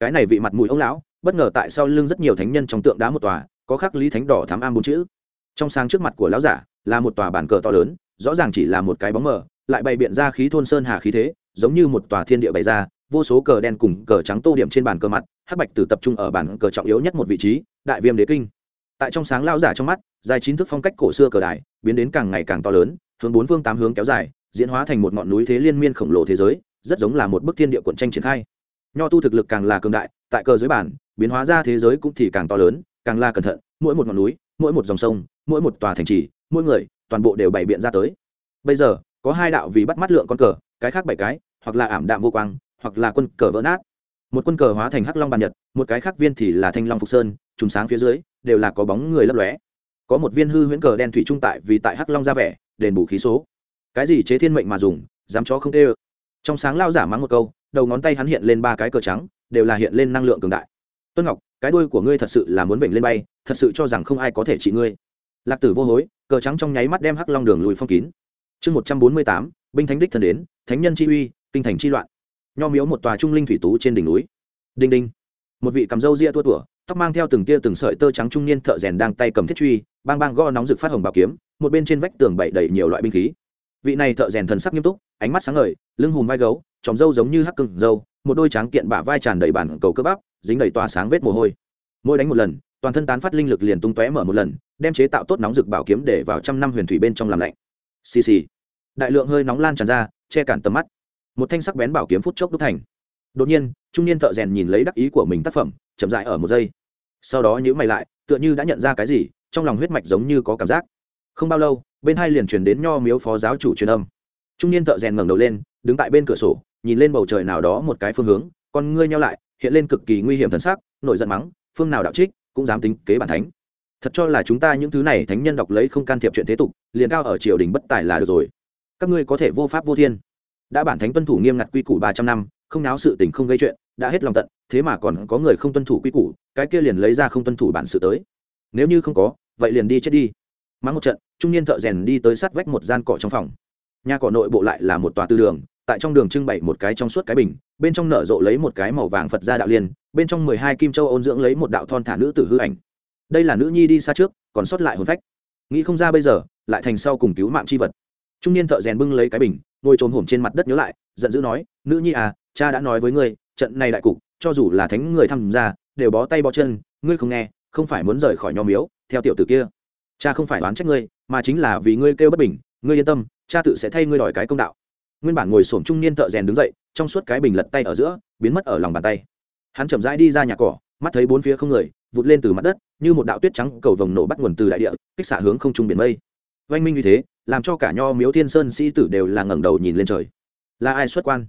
cái này vị mặt mũi ông lão bất ngờ tại sau lưng rất nhiều thánh nhân trong tượng đá một tòa có khắc lý thánh đỏ thám am bốn chữ. Trong sáng trước mặt của lão giả là một tòa bản cờ to lớn, rõ ràng chỉ là một cái bóng mờ, lại bày biện ra khí thôn sơn hà khí thế, giống như một tòa thiên địa bày ra, vô số cờ đen cùng cờ trắng tô điểm trên bàn cờ mặt, hắc bạch tử tập trung ở bàn cờ trọng yếu nhất một vị trí, đại viêm đế kinh. Tại trong sáng lão giả trong mắt, dài chín thước phong cách cổ xưa cờ đài, biến đến càng ngày càng to lớn, hướng bốn phương tám hướng kéo dài, diễn hóa thành một ngọn núi thế liên miên khổng lồ thế giới, rất giống là một bức thiên địa cuộn tranh triển khai. Nho tu thực lực càng là cường đại, tại cờ dưới bản biến hóa ra thế giới cũng thì càng to lớn càng là cẩn thận, mỗi một ngọn núi, mỗi một dòng sông, mỗi một tòa thành trì, mỗi người, toàn bộ đều bày biện ra tới. Bây giờ, có hai đạo vì bắt mắt lượng con cờ, cái khác bảy cái, hoặc là ảm đạm vô quang, hoặc là quân cờ vỡ nát. Một quân cờ hóa thành hắc long bàn nhật, một cái khác viên thì là thanh long phục sơn, trùng sáng phía dưới, đều là có bóng người lấp lóe. Có một viên hư huyễn cờ đen thủy trung tại vì tại hắc long ra vẻ, đền bù khí số. Cái gì chế thiên mệnh mà dùng, dám chó không tê ơ. Trong sáng lao giả mắng một câu, đầu ngón tay hắn hiện lên ba cái cờ trắng, đều là hiện lên năng lượng cường đại tuân ngọc, cái đuôi của ngươi thật sự là muốn vểnh lên bay, thật sự cho rằng không ai có thể trị ngươi. Lạc tử vô hối, cờ trắng trong nháy mắt đem hắc long đường lùi phong kín. Chương một trăm bốn mươi tám, binh thánh đích thần đến, thánh nhân chi uy, kinh thành chi loạn. Nho miếu một tòa trung linh thủy tú trên đỉnh núi. Đinh đinh. Một vị cầm râu ria tua tủa, tóc mang theo từng tia từng sợi tơ trắng trung niên thợ rèn đang tay cầm thiết truy, bang bang gõ nóng rực phát hồng bảo kiếm, một bên trên vách tường bậy đầy nhiều loại binh khí. Vị này thợ rèn thần sắc nghiêm túc, ánh mắt sáng ngời, lưng hùm vai gấu tròng râu giống như hắc cừng râu một đôi tráng kiện bả vai tràn đầy bản cầu cơ bắp, dính đầy tỏa sáng vết mồ hôi. Mỗi đánh một lần, toàn thân tán phát linh lực liền tung tóe mở một lần, đem chế tạo tốt nóng rực bảo kiếm để vào trăm năm huyền thủy bên trong làm lạnh. Xì xì. Đại lượng hơi nóng lan tràn ra, che cản tầm mắt. Một thanh sắc bén bảo kiếm phút chốc đúc thành. Đột nhiên, trung niên thợ rèn nhìn lấy đắc ý của mình tác phẩm, chậm dại ở một giây. Sau đó nhữ mày lại, tựa như đã nhận ra cái gì, trong lòng huyết mạch giống như có cảm giác. Không bao lâu, bên hai liền truyền đến nho miếu phó giáo chủ truyền âm. Trung niên thợ rèn ngẩng đầu lên, đứng tại bên cửa sổ nhìn lên bầu trời nào đó một cái phương hướng, con ngươi nhau lại, hiện lên cực kỳ nguy hiểm thần sắc nội giận mắng, phương nào đạo trích, cũng dám tính kế bản thánh. Thật cho là chúng ta những thứ này thánh nhân đọc lấy không can thiệp chuyện thế tục, liền cao ở triều đình bất tài là được rồi. Các ngươi có thể vô pháp vô thiên. Đã bản thánh tuân thủ nghiêm ngặt quy củ ba trăm năm, không náo sự tình không gây chuyện, đã hết lòng tận, thế mà còn có người không tuân thủ quy củ, cái kia liền lấy ra không tuân thủ bản sự tới. Nếu như không có, vậy liền đi chết đi. Mắng một trận, trung niên thợ rèn đi tới sát vách một gian cỏ trong phòng. Nhà cỏ nội bộ lại là một tòa tư đường tại trong đường trưng bày một cái trong suốt cái bình, bên trong nở rộ lấy một cái màu vàng phật gia đạo liên, bên trong mười hai kim châu ôn dưỡng lấy một đạo thon thả nữ tử hư ảnh. Đây là nữ nhi đi xa trước, còn sót lại hồn phách. Nghĩ không ra bây giờ, lại thành sau cùng cứu mạng c h i vật. Trung niên thợ rèn bưng lấy cái bình, ngồi trồm hổm trên mặt đất nhớ lại, giận dữ nói, nữ nhi à cha đã nói với ngươi, trận này đại cục, cho dù là thánh người tham gia, đều bó tay bó chân, ngươi không nghe, không phải muốn rời khỏi nho miếu, theo tiểu tử kia. Cha không phải oán trách ngươi, mà chính là vì ngươi kêu bất bình, ngươi yên tâm, cha tự sẽ thay ngươi đòi cái công đạo nguyên bản ngồi xổm trung niên thợ rèn đứng dậy, trong suốt cái bình lật tay ở giữa, biến mất ở lòng bàn tay. Hắn chậm rãi đi ra nhà cỏ, mắt thấy bốn phía không người, vụt lên từ mặt đất, như một đạo tuyết trắng cầu vồng nổ bắt nguồn từ đại địa, kích xạ hướng không trung biển mây. Oanh minh như thế, làm cho cả nho miếu thiên sơn sĩ tử đều là ngẩng đầu nhìn lên trời. Là ai xuất quan?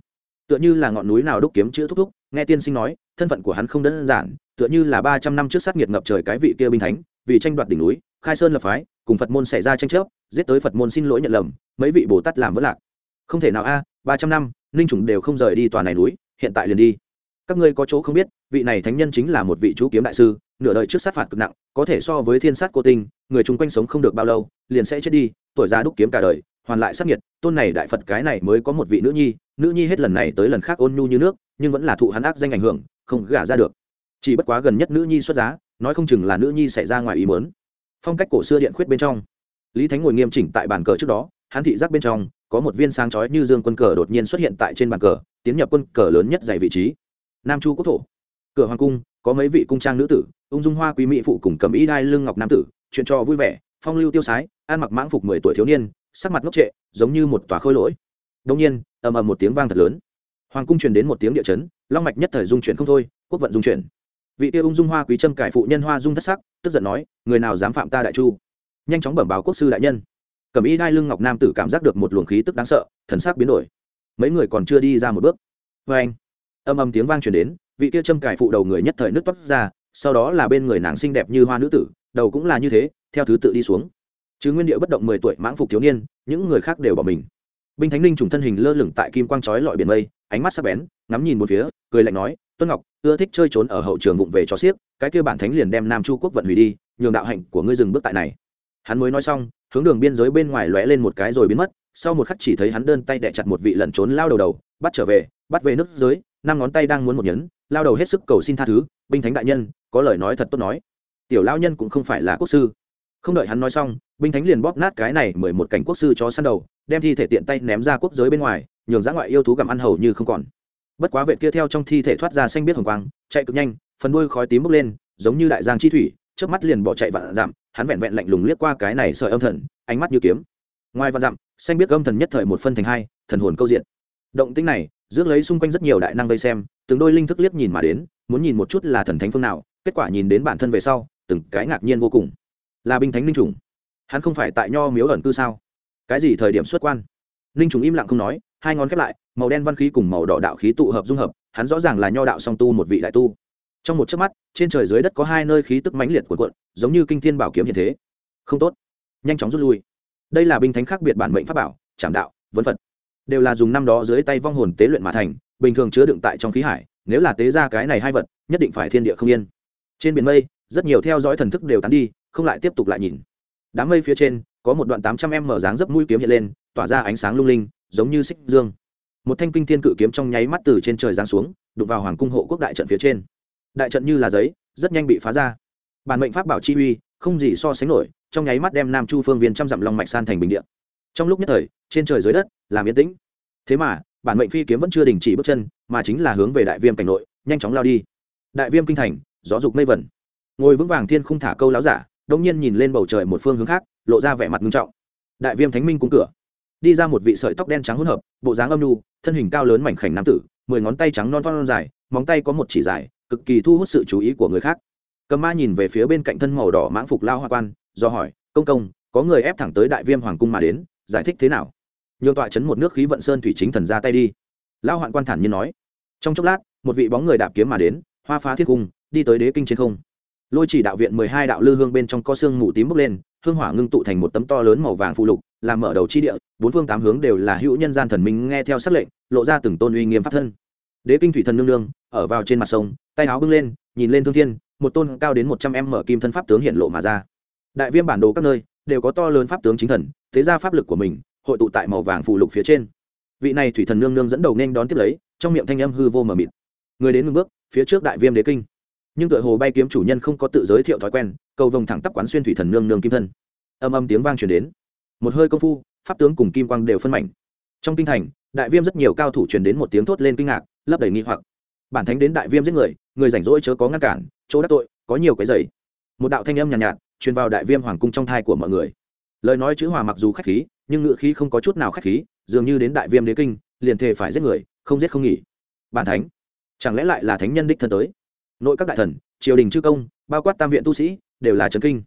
Tựa như là ngọn núi nào đúc kiếm chữ thúc thúc, nghe tiên sinh nói, thân phận của hắn không đơn giản, tựa như là ba trăm năm trước sát nghiệt ngập trời cái vị kia binh thánh, vì tranh đoạt đỉnh núi, khai sơn lập phái, cùng phật môn xảy ra tranh chấp, giết tới phật môn xin lỗi nhận lầm, mấy vị bồ tát làm vỡ lạc không thể nào a, ba trăm năm, ninh trùng đều không rời đi tòa này núi, hiện tại liền đi. Các ngươi có chỗ không biết, vị này thánh nhân chính là một vị chú kiếm đại sư, nửa đời trước sát phạt cực nặng, có thể so với thiên sát cô tinh, người chung quanh sống không được bao lâu, liền sẽ chết đi, tuổi già đúc kiếm cả đời, hoàn lại sát nhiệt tôn này đại phật cái này mới có một vị nữ nhi nữ nhi hết lần này tới lần khác ôn nhu như nước, nhưng vẫn là thụ hắn ác danh ảnh hưởng, không gả ra được. Chỉ bất quá gần nhất nữ nhi xuất giá, nói không chừng là nữ nhi xảy ra ngoài ý mớn phong cách cổ xưa điện khuyết bên trong. Lý thánh ngồi nghiêm chỉnh tại bàn cờ trước đó, hắn thị giác bên trong có một viên sáng chói như dương quân cờ đột nhiên xuất hiện tại trên bàn cờ, tiến nhập quân cờ lớn nhất dày vị trí. Nam chu quốc thổ. Cửa hoàng cung, có mấy vị cung trang nữ tử, ung dung hoa quý mỹ phụ cùng cầm ý đai lưng ngọc nam tử, chuyện trò vui vẻ, phong lưu tiêu sái, ăn mặc mãng phục mười tuổi thiếu niên, sắc mặt ngốc trệ, giống như một tòa khôi lỗi. Đông nhiên, ầm ầm một tiếng vang thật lớn. Hoàng cung truyền đến một tiếng địa chấn, long mạch nhất thời dung chuyển không thôi, quốc vận dung chuyển. Vị Tiêu ung dung hoa quý trâm cải phụ nhân hoa dung thất sắc, tức giận nói, người nào dám phạm ta đại chu? Nhanh chóng bẩm báo quốc sư đại nhân cầm y đai lưng ngọc nam tử cảm giác được một luồng khí tức đáng sợ, thần sắc biến đổi. Mấy người còn chưa đi ra một bước. Vê anh, âm âm tiếng vang truyền đến, vị kia châm cải phụ đầu người nhất thời nước toát ra, sau đó là bên người nàng xinh đẹp như hoa nữ tử, đầu cũng là như thế, theo thứ tự đi xuống. Chứ nguyên địa bất động mười tuổi mãng phục thiếu niên, những người khác đều bỏ mình. Binh thánh ninh trùng thân hình lơ lửng tại kim quang trói lọi biển mây, ánh mắt sắc bén, ngắm nhìn một phía, cười lạnh nói, tuân ngọc, ưa thích chơi trốn ở hậu trường vụng về cho xiếc, cái kia bản thánh liền đem nam chu quốc vận hủy đi, nhường đạo hạnh của ngươi dừng bước tại này hắn mới nói xong, hướng đường biên giới bên ngoài lóe lên một cái rồi biến mất, sau một khắc chỉ thấy hắn đơn tay đẻ chặt một vị lẩn trốn lao đầu đầu, bắt trở về, bắt về nước giới, năm ngón tay đang muốn một nhấn, lao đầu hết sức cầu xin tha thứ, binh thánh đại nhân, có lời nói thật tốt nói. Tiểu lao nhân cũng không phải là quốc sư. Không đợi hắn nói xong, binh thánh liền bóp nát cái này mười một cảnh quốc sư cho săn đầu, đem thi thể tiện tay ném ra quốc giới bên ngoài, nhường giã ngoại yêu thú gặm ăn hầu như không còn. Bất quá vệ kia theo trong thi thể thoát ra xanh biết hồng quang, chạy cực nhanh, phần đuôi khói tím bốc lên, giống như đại giang chi thủy trước mắt liền bỏ chạy vạn dặm, hắn vẹn vẹn lạnh lùng liếc qua cái này sợi âm thần, ánh mắt như kiếm. Ngoài vạn dặm, xanh biết âm thần nhất thời một phân thành hai, thần hồn câu diện. Động tĩnh này, rước lấy xung quanh rất nhiều đại năng vây xem, từng đôi linh thức liếc nhìn mà đến, muốn nhìn một chút là thần thánh phương nào, kết quả nhìn đến bản thân về sau, từng cái ngạc nhiên vô cùng. Là binh thánh linh trùng. Hắn không phải tại nho miếu ẩn cư sao? Cái gì thời điểm xuất quan? Linh trùng im lặng không nói, hai ngón khép lại, màu đen văn khí cùng màu đỏ đạo khí tụ hợp dung hợp, hắn rõ ràng là nho đạo song tu một vị đại tu trong một chớp mắt, trên trời dưới đất có hai nơi khí tức mãnh liệt của quận giống như kinh thiên bảo kiếm hiện thế. Không tốt. Nhanh chóng rút lui. Đây là binh thánh khác biệt bản mệnh pháp bảo, trảm đạo, vấn phật. Đều là dùng năm đó dưới tay vong hồn tế luyện mà thành, bình thường chứa đựng tại trong khí hải, nếu là tế ra cái này hai vật, nhất định phải thiên địa không yên. Trên biển mây, rất nhiều theo dõi thần thức đều tán đi, không lại tiếp tục lại nhìn. Đám mây phía trên, có một đoạn tám trăm em mở dáng dấp mũi kiếm hiện lên, tỏa ra ánh sáng lung linh, giống như xích dương. Một thanh kinh thiên cự kiếm trong nháy mắt từ trên trời giáng xuống, đụng vào hoàng cung hộ quốc đại trận phía trên đại trận như là giấy, rất nhanh bị phá ra. Bản mệnh pháp bảo chi uy, không gì so sánh nổi, trong nháy mắt đem nam chu phương viên trăm dặm long mạch san thành bình điện trong lúc nhất thời, trên trời dưới đất, làm yên tĩnh. Thế mà, bản mệnh phi kiếm vẫn chưa đình chỉ bước chân, mà chính là hướng về đại viêm cảnh nội, nhanh chóng lao đi. Đại viêm kinh thành, gió dục mây vẩn. Ngồi vững vàng thiên không thả câu láo giả, đông nhiên nhìn lên bầu trời một phương hướng khác, lộ ra vẻ mặt nghiêm trọng. Đại viêm thánh minh cung cửa. Đi ra một vị sợi tóc đen trắng hỗn hợp, bộ dáng âm nhu, thân hình cao lớn mảnh khảnh nam tử, mười ngón tay trắng non non dài, móng tay có một chỉ dài cực kỳ thu hút sự chú ý của người khác. Cầm ma nhìn về phía bên cạnh thân màu đỏ mãng phục lao hoa quan, do hỏi, công công, có người ép thẳng tới đại viêm hoàng cung mà đến, giải thích thế nào? Nhường tọa chấn một nước khí vận sơn thủy chính thần ra tay đi. Lao hoạn quan thản nhiên nói. Trong chốc lát, một vị bóng người đạp kiếm mà đến, hoa phá thiết cung, đi tới đế kinh trên không. Lôi chỉ đạo viện mười hai đạo lư hương bên trong co xương mù tím bốc lên, hương hỏa ngưng tụ thành một tấm to lớn màu vàng phụ lục, làm mở đầu chi địa, bốn phương tám hướng đều là hữu nhân gian thần minh nghe theo sắc lệnh, lộ ra từng tôn uy nghiêm pháp thân. Đế kinh thủy thần nương nương, ở vào trên mặt sông tay áo bưng lên, nhìn lên thương thiên, một tôn cao đến một trăm em mở kim thân pháp tướng hiện lộ mà ra. Đại viêm bản đồ các nơi đều có to lớn pháp tướng chính thần, thế ra pháp lực của mình hội tụ tại màu vàng phụ lục phía trên. Vị này thủy thần nương nương dẫn đầu nên đón tiếp lấy, trong miệng thanh âm hư vô mờ mịt. Người đến ngưng bước, phía trước đại viêm đế kinh. Nhưng tựa hồ bay kiếm chủ nhân không có tự giới thiệu thói quen, cầu vồng thẳng tắp quán xuyên thủy thần nương nương kim thân. Âm âm tiếng vang truyền đến. Một hơi công phu, pháp tướng cùng kim quang đều phân mảnh. Trong kinh thành, đại viêm rất nhiều cao thủ truyền đến một tiếng thốt lên kinh ngạc, lấp đầy nghi hoặc bản thánh đến đại viêm giết người người rảnh rỗi chớ có ngăn cản chỗ đắc tội có nhiều cái giày một đạo thanh âm nhàn nhạt, nhạt truyền vào đại viêm hoàng cung trong thai của mọi người. Lời nói chữ hòa mặc dù khách khí nhưng ngữ khí không có chút nào khách khí dường như đến đại viêm đế kinh liền thề phải giết người không giết không nghỉ. Bản thánh chẳng lẽ lại là thánh nhân đích thân tới? Nội các đại thần triều đình chư công bao quát tam viện tu sĩ đều là trấn kinh.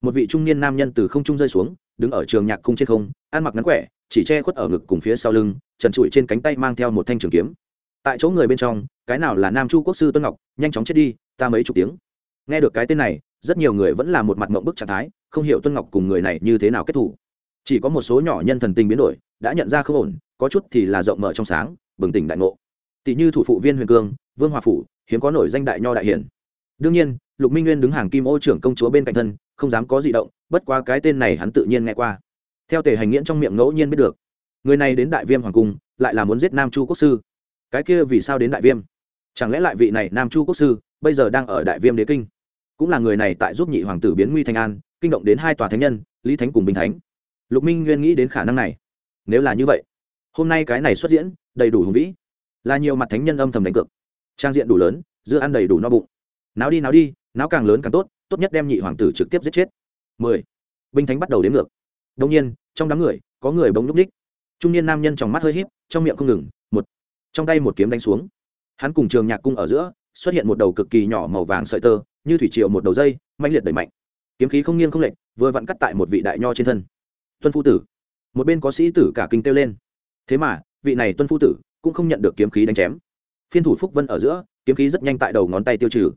Một vị trung niên nam nhân từ không trung rơi xuống đứng ở trường nhạc cung trên không ăn mặc ngắn quẻ chỉ che khuất ở ngực cùng phía sau lưng trần trụi trên cánh tay mang theo một thanh trường kiếm tại chỗ người bên trong, cái nào là nam chu quốc sư tuân ngọc, nhanh chóng chết đi, ta mấy chục tiếng. Nghe được cái tên này, rất nhiều người vẫn là một mặt mộng bức trạng thái, không hiểu tuân ngọc cùng người này như thế nào kết thủ. Chỉ có một số nhỏ nhân thần tình biến đổi, đã nhận ra không ổn, có chút thì là rộng mở trong sáng, bừng tỉnh đại ngộ. Tỷ như thủ phụ viên huyền cương, vương hòa phủ, hiếm có nổi danh đại nho đại hiển đương nhiên, lục minh nguyên đứng hàng kim ô trưởng công chúa bên cạnh thân, không dám có gì động, bất quá cái tên này hắn tự nhiên nghe qua. Theo tề hành nghiễn trong miệng ngẫu nhiên biết được, người này đến đại viêm hoàng cung, lại là muốn giết nam chu quốc sư cái kia vì sao đến đại viêm? Chẳng lẽ lại vị này nam chu quốc sư bây giờ đang ở đại viêm đế kinh? Cũng là người này tại giúp nhị hoàng tử biến nguy thành an, kinh động đến hai tòa thánh nhân, lý thánh cùng bình thánh. Lục minh nguyên nghĩ đến khả năng này. Nếu là như vậy, hôm nay cái này xuất diễn, đầy đủ hùng vĩ. Là nhiều mặt thánh nhân âm thầm đánh cược. Trang diện đủ lớn dưa ăn đầy đủ no bụng. Náo đi náo đi, náo càng lớn càng tốt tốt nhất đem nhị hoàng tử trực tiếp giết chết. Mười. Binh thánh bắt đầu đếm ngược. Đông nhiên, trong đám người, có người bỗng nhúc ních trung niên nam nhân trong mắt hơi híp, trong miệng không ngừng, một trong tay một kiếm đánh xuống. Hắn cùng trường nhạc cung ở giữa, xuất hiện một đầu cực kỳ nhỏ màu vàng sợi tơ, như thủy triều một đầu dây mạnh liệt đẩy mạnh. Kiếm khí không nghiêng không lệch, vừa vặn cắt tại một vị đại nho trên thân. Tuân phu tử. Một bên có sĩ tử cả kinh kêu lên. Thế mà, vị này tuân phu tử cũng không nhận được kiếm khí đánh chém. Phiên thủ phúc vân ở giữa, kiếm khí rất nhanh tại đầu ngón tay tiêu trừ.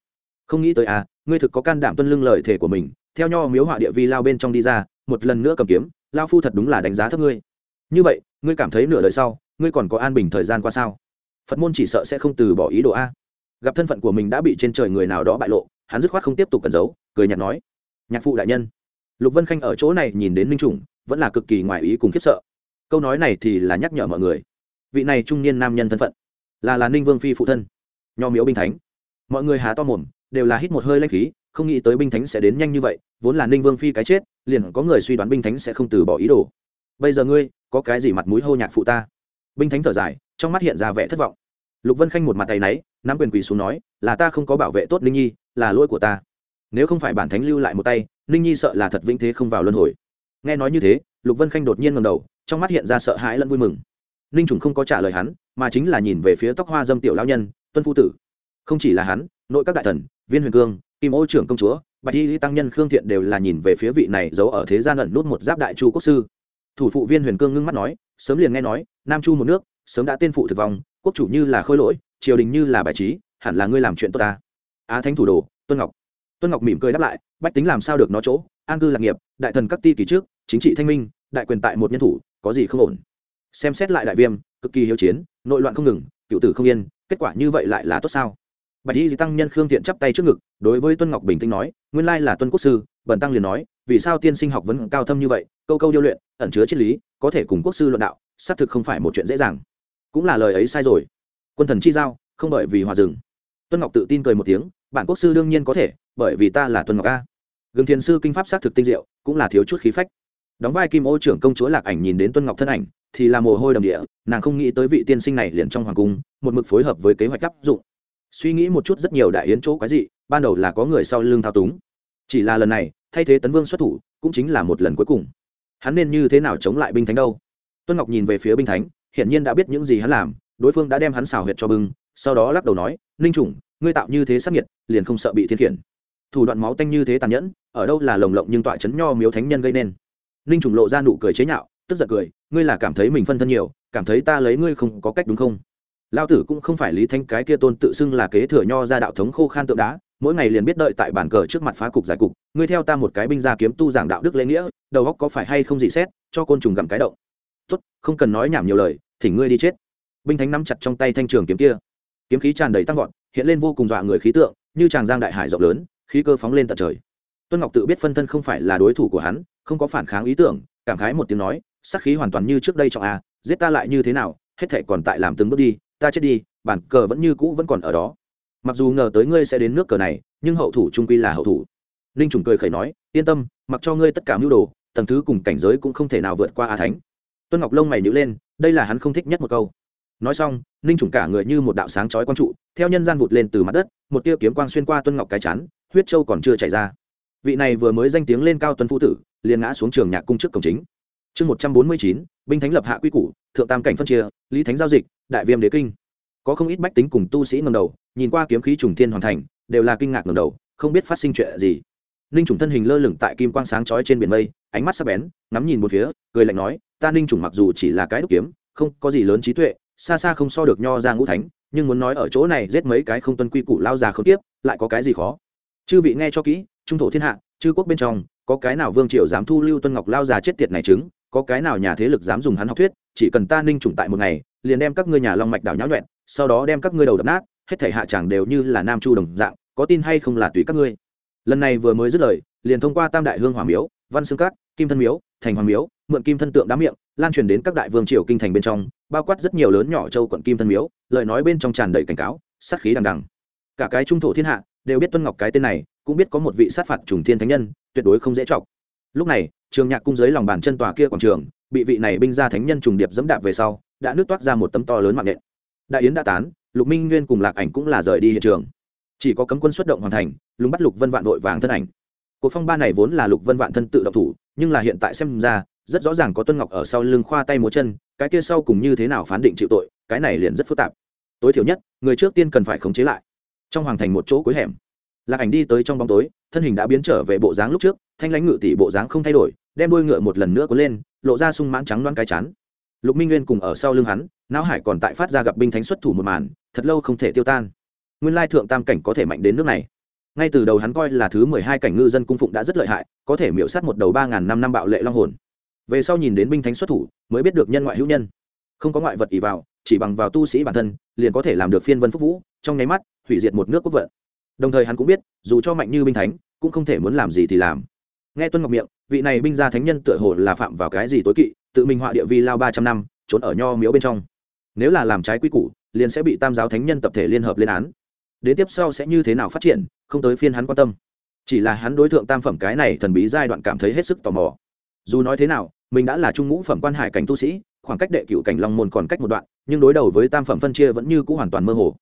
Không nghĩ tới à ngươi thực có can đảm tuân lưng lời thể của mình, theo nho miếu họa địa vi lao bên trong đi ra, một lần nữa cầm kiếm, lao phu thật đúng là đánh giá thấp ngươi. Như vậy, ngươi cảm thấy nửa đời sau ngươi còn có an bình thời gian qua sao? Phật môn chỉ sợ sẽ không từ bỏ ý đồ a. Gặp thân phận của mình đã bị trên trời người nào đó bại lộ, hắn dứt khoát không tiếp tục cẩn giấu, cười nhạt nói, nhạc phụ đại nhân. Lục vân khanh ở chỗ này nhìn đến minh chủng vẫn là cực kỳ ngoài ý cùng khiếp sợ. Câu nói này thì là nhắc nhở mọi người. Vị này trung niên nam nhân thân phận, là là ninh vương phi phụ thân, nho miễu binh thánh. Mọi người há to mồm, đều là hít một hơi lanh khí, không nghĩ tới binh thánh sẽ đến nhanh như vậy, vốn là ninh vương phi cái chết, liền có người suy đoán binh thánh sẽ không từ bỏ ý đồ. Bây giờ ngươi có cái gì mặt mũi hô nhạc phụ ta? Binh thánh thở dài, trong mắt hiện ra vẻ thất vọng. Lục vân khanh một mặt tay náy, nắm quyền quỳ xuống nói, là ta không có bảo vệ tốt ninh nhi, là lỗi của ta. Nếu không phải bản thánh lưu lại một tay, ninh nhi sợ là thật vĩnh thế không vào luân hồi. Nghe nói như thế, lục vân khanh đột nhiên ngầm đầu, trong mắt hiện ra sợ hãi lẫn vui mừng. Ninh trùng không có trả lời hắn, mà chính là nhìn về phía tóc hoa dâm tiểu lao nhân, tuân phu tử. Không chỉ là hắn, nội các đại thần, viên huyền cương, kim ô trưởng công chúa, bạch y tăng nhân khương thiện đều là nhìn về phía vị này giấu ở thế gian ẩn nút một giáp đại chu quốc sư thủ phụ viên huyền cương ngưng mắt nói, sớm liền nghe nói, nam chu một nước, sớm đã tên phụ thực vong, quốc chủ như là khôi lỗi, triều đình như là bài trí, hẳn là ngươi làm chuyện tốt ta. Á thánh thủ đồ, tuân ngọc. Tuân ngọc mỉm cười đáp lại, bách tính làm sao được nó chỗ? An cư lạc nghiệp, đại thần các ti kỳ trước, chính trị thanh minh, đại quyền tại một nhân thủ, có gì không ổn? Xem xét lại đại viêm, cực kỳ hiếu chiến, nội loạn không ngừng, cựu tử không yên, kết quả như vậy lại là tốt sao? Bạch y tăng nhân khương tiện chắp tay trước ngực, đối với tuân ngọc bình tĩnh nói, nguyên lai là tuân quốc sư, bần tăng liền nói, vì sao tiên sinh học vẫn cao thâm như vậy, câu câu điêu luyện ẩn chứa triết lý, có thể cùng quốc sư luận đạo, xác thực không phải một chuyện dễ dàng. Cũng là lời ấy sai rồi. Quân thần chi giao, không bởi vì hòa rừng. Tuân ngọc tự tin cười một tiếng, bản quốc sư đương nhiên có thể, bởi vì ta là tuân ngọc a. Gừng thiền sư kinh pháp xác thực tinh diệu, cũng là thiếu chút khí phách. Đóng vai kim ô trưởng công chúa lạc ảnh nhìn đến tuân ngọc thân ảnh, thì là mồ hôi đầm địa, nàng không nghĩ tới vị tiên sinh này liền trong hoàng cung, một mực phối hợp với kế hoạch áp dụng. Suy nghĩ một chút rất nhiều đại yến chỗ quái dị, ban đầu là có người sau lưng thao túng. Chỉ là lần này, thay thế tấn vương xuất thủ, cũng chính là một lần cuối cùng hắn nên như thế nào chống lại binh thánh đâu? Tuân ngọc nhìn về phía binh thánh, hiển nhiên đã biết những gì hắn làm, đối phương đã đem hắn xào huyệt cho bưng, sau đó lắc đầu nói, ninh trùng ngươi tạo như thế sắc nhiệt liền không sợ bị thiên khiển. Thủ đoạn máu tanh như thế tàn nhẫn, ở đâu là lồng lộng nhưng tọa chấn nho miếu thánh nhân gây nên. Ninh trùng lộ ra nụ cười chế nhạo, tức giận cười, ngươi là cảm thấy mình phân thân nhiều, cảm thấy ta lấy ngươi không có cách đúng không? Lao tử cũng không phải lý thanh cái kia tôn tự xưng là kế thừa nho ra đạo thống khô khan tượng đá mỗi ngày liền biết đợi tại bàn cờ trước mặt phá cục giải cục, ngươi theo ta một cái binh gia kiếm tu giảng đạo đức lễ nghĩa, đầu góc có phải hay không dị xét, cho côn trùng gặm cái động tốt, không cần nói nhảm nhiều lời, thỉnh ngươi đi chết. Binh thánh nắm chặt trong tay thanh trường kiếm kia. Kiếm khí tràn đầy tăng vọt, hiện lên vô cùng dọa người khí tượng, như tràng giang đại hải rộng lớn, khí cơ phóng lên tận trời. Tuân ngọc tự biết phân thân không phải là đối thủ của hắn, không có phản kháng ý tưởng, cảm khái một tiếng nói sắc khí hoàn toàn như trước đây trọng a à, giết ta lại như thế nào, hết thể còn tại làm từng bước đi, ta chết đi bản cờ vẫn như cũ vẫn còn ở đó mặc dù ngờ tới ngươi sẽ đến nước cờ này, nhưng hậu thủ trung quy là hậu thủ. Ninh trùng cười khẩy nói, yên tâm, mặc cho ngươi tất cả mưu đồ, tầng thứ cùng cảnh giới cũng không thể nào vượt qua a thánh. Tuân ngọc lông mày nhữ lên, đây là hắn không thích nhất một câu. Nói xong, ninh trùng cả người như một đạo sáng chói quang trụ, theo nhân gian vụt lên từ mặt đất, một tia kiếm quang xuyên qua tuân ngọc cái chắn huyết châu còn chưa chảy ra. Vị này vừa mới danh tiếng lên cao tuân phu tử, liền ngã xuống trường nhạc cung trước cổng chính. Chương một trăm bốn mươi chín, binh thánh lập hạ quy củ, thượng tam cảnh phân chia, lý thánh giao dịch, đại viêm đế kinh có không ít bách tính cùng tu sĩ ngầm đầu, nhìn qua kiếm khí trùng thiên hoàn thành, đều là kinh ngạc ngầm đầu, không biết phát sinh chuyện gì. Ninh trùng thân hình lơ lửng tại kim quang sáng chói trên biển mây, ánh mắt sắp bén, ngắm nhìn một phía, cười lạnh nói, ta ninh trùng mặc dù chỉ là cái đúc kiếm, không có gì lớn trí tuệ, xa xa không so được nho ra ngũ thánh, nhưng muốn nói ở chỗ này giết mấy cái không tuân quy củ lao già không tiếp, lại có cái gì khó? Chư vị nghe cho kỹ, trung thổ thiên hạ, chư quốc bên trong, có cái nào vương triều dám thu lưu tuân ngọc lao già chết tiệt này chứng, có cái nào nhà thế lực dám dùng hắn học thuyết, chỉ cần ta ninh trùng tại một ngày, liền đem các ngươi nhà long mạch đảo nháo nhuẹn sau đó đem các ngươi đầu đập nát, hết thể hạ chẳng đều như là nam chu đồng dạng, có tin hay không là tùy các ngươi. Lần này vừa mới dứt lời, liền thông qua tam đại hương hỏa miếu, văn xương cát, kim thân miếu, thành hoàng miếu, mượn kim thân tượng đá miệng, lan truyền đến các đại vương triều kinh thành bên trong, bao quát rất nhiều lớn nhỏ châu quận kim thân miếu, lời nói bên trong tràn đầy cảnh cáo, sát khí đằng đằng. Cả cái trung thổ thiên hạ đều biết tuân ngọc cái tên này, cũng biết có một vị sát phạt trùng thiên thánh nhân, tuyệt đối không dễ chọc. Lúc này, trường nhạc cung dưới lòng bàn chân tòa kia quảng trường, bị vị này binh ra thánh nhân trùng điệp dẫm đạp về sau, đã nước toát ra một tấm to lớn mạng nện đại yến đã tán, lục minh nguyên cùng lạc ảnh cũng là rời đi hiện trường. Chỉ có cấm quân xuất động hoàn thành lùng bắt lục vân vạn vội vàng thân ảnh. Cuộc phong ba này vốn là lục vân vạn thân tự động thủ, nhưng là hiện tại xem ra, rất rõ ràng có tuân ngọc ở sau lưng khoa tay múa chân, cái kia sau cùng như thế nào phán định chịu tội, cái này liền rất phức tạp. Tối thiểu nhất, người trước tiên cần phải khống chế lại. Trong hoàng thành một chỗ cuối hẻm, lạc ảnh đi tới trong bóng tối, thân hình đã biến trở về bộ dáng lúc trước, thanh lãnh ngự tỷ bộ dáng không thay đổi, đem đuôi ngựa một lần nữa cuốn lên, lộ ra sung mãn trắng loan cái chán lục minh nguyên cùng ở sau lưng hắn, não hải còn tại phát ra gặp binh thánh xuất thủ một màn, thật lâu không thể tiêu tan. Nguyên lai thượng tam cảnh có thể mạnh đến nước này. Ngay từ đầu hắn coi là thứ mười hai cảnh ngư dân cung phụng đã rất lợi hại, có thể miễu sát một đầu ba ngàn năm năm bạo lệ long hồn. Về sau nhìn đến binh thánh xuất thủ, mới biết được nhân ngoại hữu nhân. Không có ngoại vật ỷ vào, chỉ bằng vào tu sĩ bản thân, liền có thể làm được phiên vân phúc vũ, trong nháy mắt, hủy diệt một nước quốc vận. Đồng thời hắn cũng biết, dù cho mạnh như binh thánh, cũng không thể muốn làm gì thì làm. Nghe tuân ngọc miệng, vị này binh gia thánh nhân tựa hồ là phạm vào cái gì tối kỵ tự mình họa địa vi lao ba trăm năm, trốn ở nho miếu bên trong. Nếu là làm trái quy củ, liền sẽ bị tam giáo thánh nhân tập thể liên hợp lên án. Đến tiếp sau sẽ như thế nào phát triển, không tới phiên hắn quan tâm. Chỉ là hắn đối tượng tam phẩm cái này thần bí giai đoạn cảm thấy hết sức tò mò. Dù nói thế nào, mình đã là trung ngũ phẩm quan hải cảnh tu sĩ, khoảng cách đệ cựu cảnh long môn còn cách một đoạn, nhưng đối đầu với tam phẩm phân chia vẫn như c ũ hoàn toàn mơ hồ.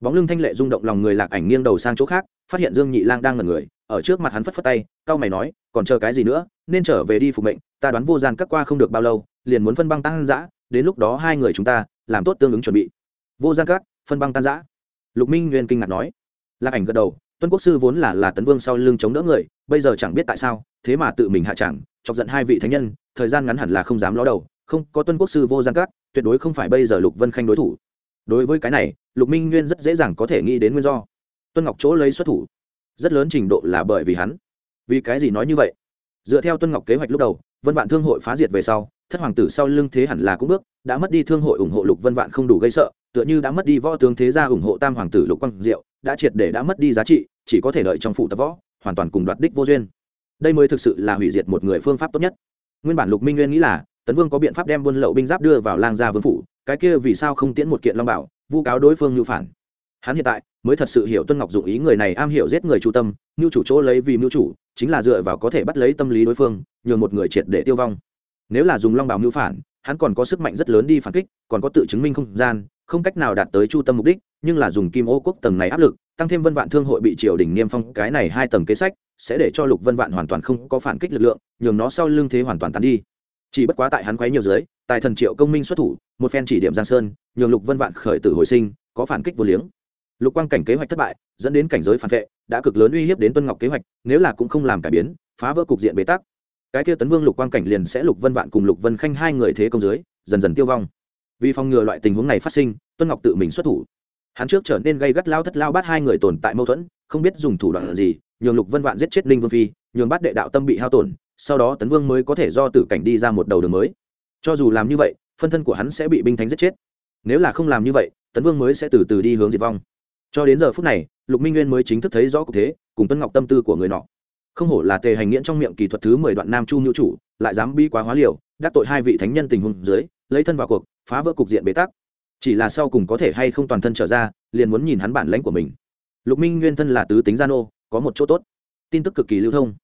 Bóng lưng thanh lệ rung động lòng người lạc ảnh nghiêng đầu sang chỗ khác, phát hiện dương nhị lang đang ngẩn người ở trước mặt hắn phất phất tay cao mày nói, còn chờ cái gì nữa? Nên trở về đi phục mệnh, ta đoán vô gian cắt qua không được bao lâu, liền muốn phân băng tăng giã đến lúc đó hai người chúng ta, làm tốt tương ứng chuẩn bị. Vô gian cắt phân băng tan giã lục minh nguyên kinh ngạc nói. Lạc ảnh gật đầu, tuân quốc sư vốn là là tấn vương sau lưng chống đỡ người, bây giờ chẳng biết tại sao, thế mà tự mình hạ chẳng chọc giận hai vị thánh nhân, thời gian ngắn hẳn là không dám ló đầu, không, có tuân quốc sư vô gian cắt tuyệt đối không phải bây giờ lục vân khanh đối thủ. Đối với cái này, lục minh nguyên rất dễ dàng có thể nghĩ đến nguyên do. Tuân ngọc chỗ lấy xuất thủ rất lớn trình độ là bởi vì hắn. Vì cái gì nói như vậy? Dựa theo tuân ngọc kế hoạch lúc đầu, vân vạn thương hội phá diệt về sau, thất hoàng tử sau lưng thế hẳn là cũng bước, đã mất đi thương hội ủng hộ lục vân vạn không đủ gây sợ, tựa như đã mất đi võ tướng thế gia ủng hộ tam hoàng tử lục quang diệu, đã triệt để đã mất đi giá trị, chỉ có thể đợi trong phụ tập võ, hoàn toàn cùng đoạt đích vô duyên. Đây mới thực sự là hủy diệt một người phương pháp tốt nhất. Nguyên bản lục minh nguyên nghĩ là, tấn vương có biện pháp đem buôn lậu binh giáp đưa vào lang gia vương phủ, cái kia vì sao không tiễn một kiện long bảo, vu cáo đối phương như phản. Hắn hiện tại mới thật sự hiểu tuân ngọc dụng ý người này am hiểu giết người chủ tâm mưu chủ chỗ lấy vì mưu chủ, chính là dựa vào có thể bắt lấy tâm lý đối phương, nhường một người triệt để tiêu vong. Nếu là dùng long bảo mưu phản, hắn còn có sức mạnh rất lớn đi phản kích, còn có tự chứng minh không gian, không cách nào đạt tới chu tâm mục đích, nhưng là dùng kim ô quốc tầng này áp lực, tăng thêm vân vạn thương hội bị triều đình niêm phong, cái này hai tầng kế sách, sẽ để cho lục vân vạn hoàn toàn không có phản kích lực lượng, nhường nó sau lưng thế hoàn toàn tán đi. Chỉ bất quá tại hắn quấy nhiều dưới, tài thần triệu công minh xuất thủ, một phen chỉ điểm giang sơn, nhường lục vân vạn khởi tử hồi sinh, có phản kích vô liếng lục quang cảnh kế hoạch thất bại, dẫn đến cảnh giới phản vệ, đã cực lớn uy hiếp đến tuân ngọc kế hoạch, nếu là cũng không làm cải biến, phá vỡ cục diện bế tắc. Cái kia tấn vương lục quang cảnh liền sẽ lục vân vạn cùng lục vân khanh hai người thế công dưới, dần dần tiêu vong. Vì phòng ngừa loại tình huống này phát sinh, tuân ngọc tự mình xuất thủ. Hắn trước trở nên gây gắt lao thất lao bắt hai người tồn tại mâu thuẫn, không biết dùng thủ đoạn gì, nhường lục vân vạn giết chết ninh vương phi, nhường bắt đệ đạo tâm bị hao tổn, sau đó tấn vương mới có thể do tử cảnh đi ra một đầu đường mới. Cho dù làm như vậy, phân thân của hắn sẽ bị binh thánh giết chết. Nếu là không làm như vậy, tấn vương mới sẽ từ từ đi hướng diệt vong cho đến giờ phút này, lục minh nguyên mới chính thức thấy rõ cục thế, cùng tuân ngọc tâm tư của người nọ. Không hổ là tề hành nghiễn trong miệng kỳ thuật thứ mười đoạn nam chu ngữ chủ, lại dám bi quá hóa liều, đắc tội hai vị thánh nhân tình huống dưới, lấy thân vào cuộc, phá vỡ cục diện bế tắc. Chỉ là sau cùng có thể hay không toàn thân trở ra, liền muốn nhìn hắn bản lãnh của mình. Lục minh nguyên thân là tứ tính gian ô có một chỗ tốt. Tin tức cực kỳ lưu thông.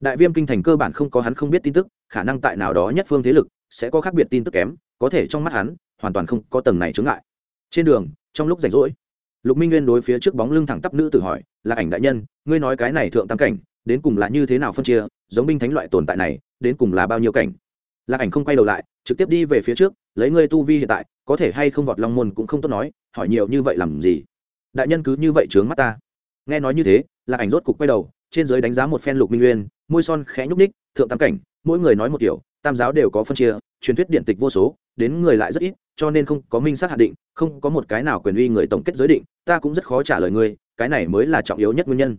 Đại viêm kinh thành cơ bản không có hắn không biết tin tức, khả năng tại nào đó nhất phương thế lực, sẽ có khác biệt tin tức kém, có thể trong mắt hắn, hoàn toàn không có tầng này chướng ngại. Trên đường, trong lúc rảnh rỗi lục minh nguyên đối phía trước bóng lưng thẳng tắp nữ tự hỏi, là ảnh đại nhân, ngươi nói cái này thượng tam cảnh, đến cùng là như thế nào phân chia, giống binh thánh loại tồn tại này, đến cùng là bao nhiêu cảnh? Lạc ảnh không quay đầu lại, trực tiếp đi về phía trước, lấy ngươi tu vi hiện tại, có thể hay không vọt long môn cũng không tốt nói, hỏi nhiều như vậy làm gì? Đại nhân cứ như vậy trướng mắt ta. Nghe nói như thế, lạc ảnh rốt cục quay đầu, trên giới đánh giá một phen lục minh nguyên, môi son khẽ nhúc ních thượng tam cảnh, mỗi người nói một kiểu, tam giáo đều có phân chia, truyền thuyết điện tịch vô số, đến người lại rất ít cho nên không có minh sát hạn định, không có một cái nào quyền uy người tổng kết giới định, ta cũng rất khó trả lời ngươi, cái này mới là trọng yếu nhất nguyên nhân.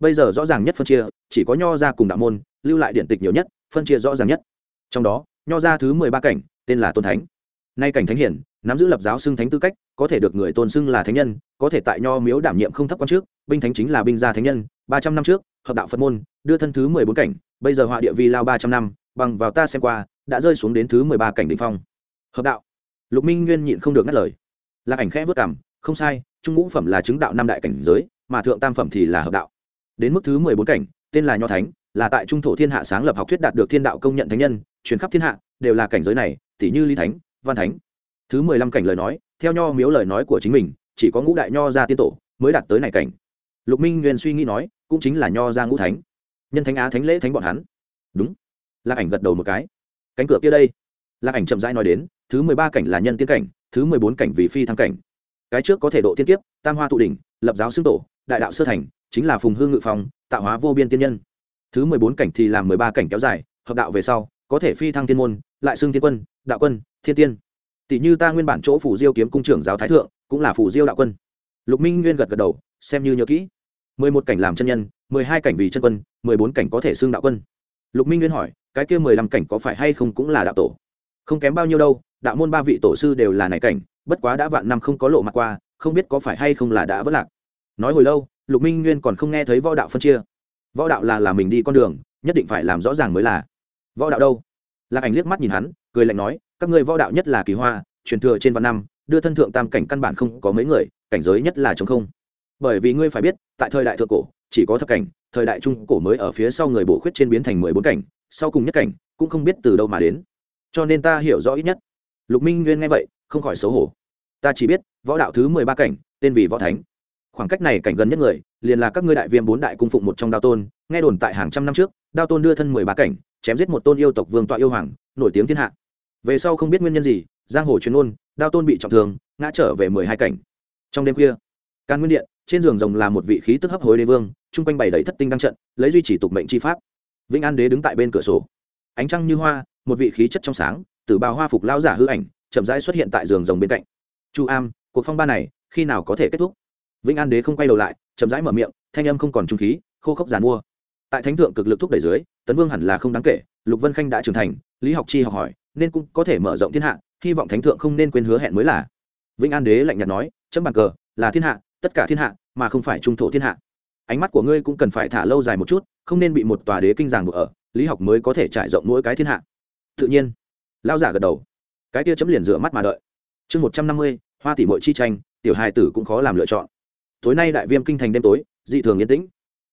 Bây giờ rõ ràng nhất phân chia, chỉ có nho ra cùng đạo môn, lưu lại điện tịch nhiều nhất, phân chia rõ ràng nhất. Trong đó, nho ra thứ mười ba cảnh, tên là tôn thánh. Nay cảnh thánh hiển, nắm giữ lập giáo xưng thánh tư cách, có thể được người tôn xưng là thánh nhân, có thể tại nho miếu đảm nhiệm không thấp quan trước, binh thánh chính là binh gia thánh nhân, ba trăm năm trước, hợp đạo phật môn, đưa thân thứ mười bốn cảnh, bây giờ họa địa vi lao ba trăm năm, bằng vào ta xem qua, đã rơi xuống đến thứ mười ba cảnh đ ỉ n h phong. Hợp đạo lục minh nguyên nhịn không được ngắt lời. Lạc ảnh khẽ vất cảm không sai, trung ngũ phẩm là chứng đạo năm đại cảnh giới, mà thượng tam phẩm thì là hợp đạo. Đến mức thứ mười bốn cảnh, tên là nho thánh, là tại trung thổ thiên hạ sáng lập học thuyết đạt được thiên đạo công nhận thánh nhân, truyền khắp thiên hạ, đều là cảnh giới này, tỷ như ly thánh, văn thánh. Thứ mười lăm cảnh lời nói, theo nho miếu lời nói của chính mình, chỉ có ngũ đại nho gia tiên tổ mới đạt tới này cảnh. Lục minh nguyên suy nghĩ nói, cũng chính là nho gia ngũ thánh. Nhân thánh á thánh lễ thánh bọn hắn. Đúng. Lạc ảnh gật đầu một cái. Cánh cửa kia đây. Lạc ảnh chậm rãi nói đến thứ mười ba cảnh là nhân tiên cảnh, thứ mười bốn cảnh vì phi thăng cảnh. Cái trước có thể độ tiên kiếp, tam hoa tụ đỉnh, lập giáo xưng tổ, đại đạo sơ thành, chính là phùng hương ngự phòng tạo hóa vô biên tiên nhân. Thứ mười bốn cảnh thì làm mười ba cảnh kéo dài, hợp đạo về sau, có thể phi thăng tiên môn, lại xưng tiên quân, đạo quân, thiên tiên. Tỷ như ta nguyên bản chỗ phủ diêu kiếm cung trưởng giáo thái thượng, cũng là phủ diêu đạo quân. Lục minh nguyên gật gật đầu, xem như nhớ kỹ. Mười một cảnh làm chân nhân, mười hai cảnh vì chân quân, mười bốn cảnh có thể xưng đạo quân. Lục minh nguyên hỏi, cái kia mười lăm cảnh có phải hay không cũng là đạo tổ? Không kém bao nhiêu đâu đạo môn ba vị tổ sư đều là này cảnh, bất quá đã vạn năm không có lộ mặt qua, không biết có phải hay không là đã vất lạc. Nói hồi lâu, lục minh nguyên còn không nghe thấy võ đạo phân chia. Võ đạo là là mình đi con đường, nhất định phải làm rõ ràng mới là. Võ đạo đâu? Lạc ảnh liếc mắt nhìn hắn, cười lạnh nói, các ngươi võ đạo nhất là kỳ hoa, truyền thừa trên vạn năm, đưa thân thượng tam cảnh căn bản không có mấy người, cảnh giới nhất là chống không. Bởi vì ngươi phải biết, tại thời đại thượng cổ, chỉ có thập cảnh, thời đại trung cổ mới ở phía sau người bổ khuyết trên biến thành mười bốn cảnh, sau cùng nhất cảnh, cũng không biết từ đâu mà đến. Cho nên ta hiểu rõ ít nhất lục minh nguyên nghe vậy, không khỏi xấu hổ. Ta chỉ biết, võ đạo thứ mười ba cảnh, tên vì võ thánh. Khoảng cách này cảnh gần nhất người, liền là các ngươi đại viêm bốn đại cung phụng một trong đao tôn. Nghe đồn tại hàng trăm năm trước, đao tôn đưa thân mười ba cảnh, chém giết một tôn yêu tộc vương tọa yêu hoàng, nổi tiếng thiên hạ. Về sau không biết nguyên nhân gì, giang hồ truyền ôn đao tôn bị trọng thương, ngã trở về mười hai cảnh. Trong đêm khuya can nguyên điện, trên giường rồng là một vị khí tức hấp hối đế vương, chung quanh bày đầy thất tinh đăng trận, lấy duy trì tục mệnh chi pháp. Vĩnh an đế đứng tại bên cửa sổ. Ánh trăng như hoa, một vị khí chất trong sáng từ bào hoa phục lao giả hư ảnh, chậm rãi xuất hiện tại giường rồng bên cạnh. Chu am, cuộc phong ba này, khi nào có thể kết thúc? Vĩnh an đế không quay đầu lại, chậm rãi mở miệng, thanh âm không còn trung khí, khô khốc giàn mua. Tại thánh thượng cực lực thúc đẩy dưới, tấn vương hẳn là không đáng kể, lục vân khanh đã trưởng thành, lý học chi học hỏi, nên cũng có thể mở rộng thiên hạ, hy vọng thánh thượng không nên quên hứa hẹn mới là. Vĩnh an đế lạnh nhạt nói, chấm bàn cờ, là thiên hạ, tất cả thiên hạ, mà không phải trung thổ thiên hạ. Ánh mắt của ngươi cũng cần phải thả lâu dài một chút, không nên bị một tòa đế kinh giảng buộc ở, lý học mới có thể trải rộng mỗi cái thiên hạ. Tự nhiên lao giả gật đầu. Cái kia chấm liền rửa mắt mà đợi. Chương một trăm năm mươi, hoa tỷ mội chi tranh, tiểu hài tử cũng khó làm lựa chọn. Tối nay đại viêm kinh thành đêm tối, dị thường yên tĩnh.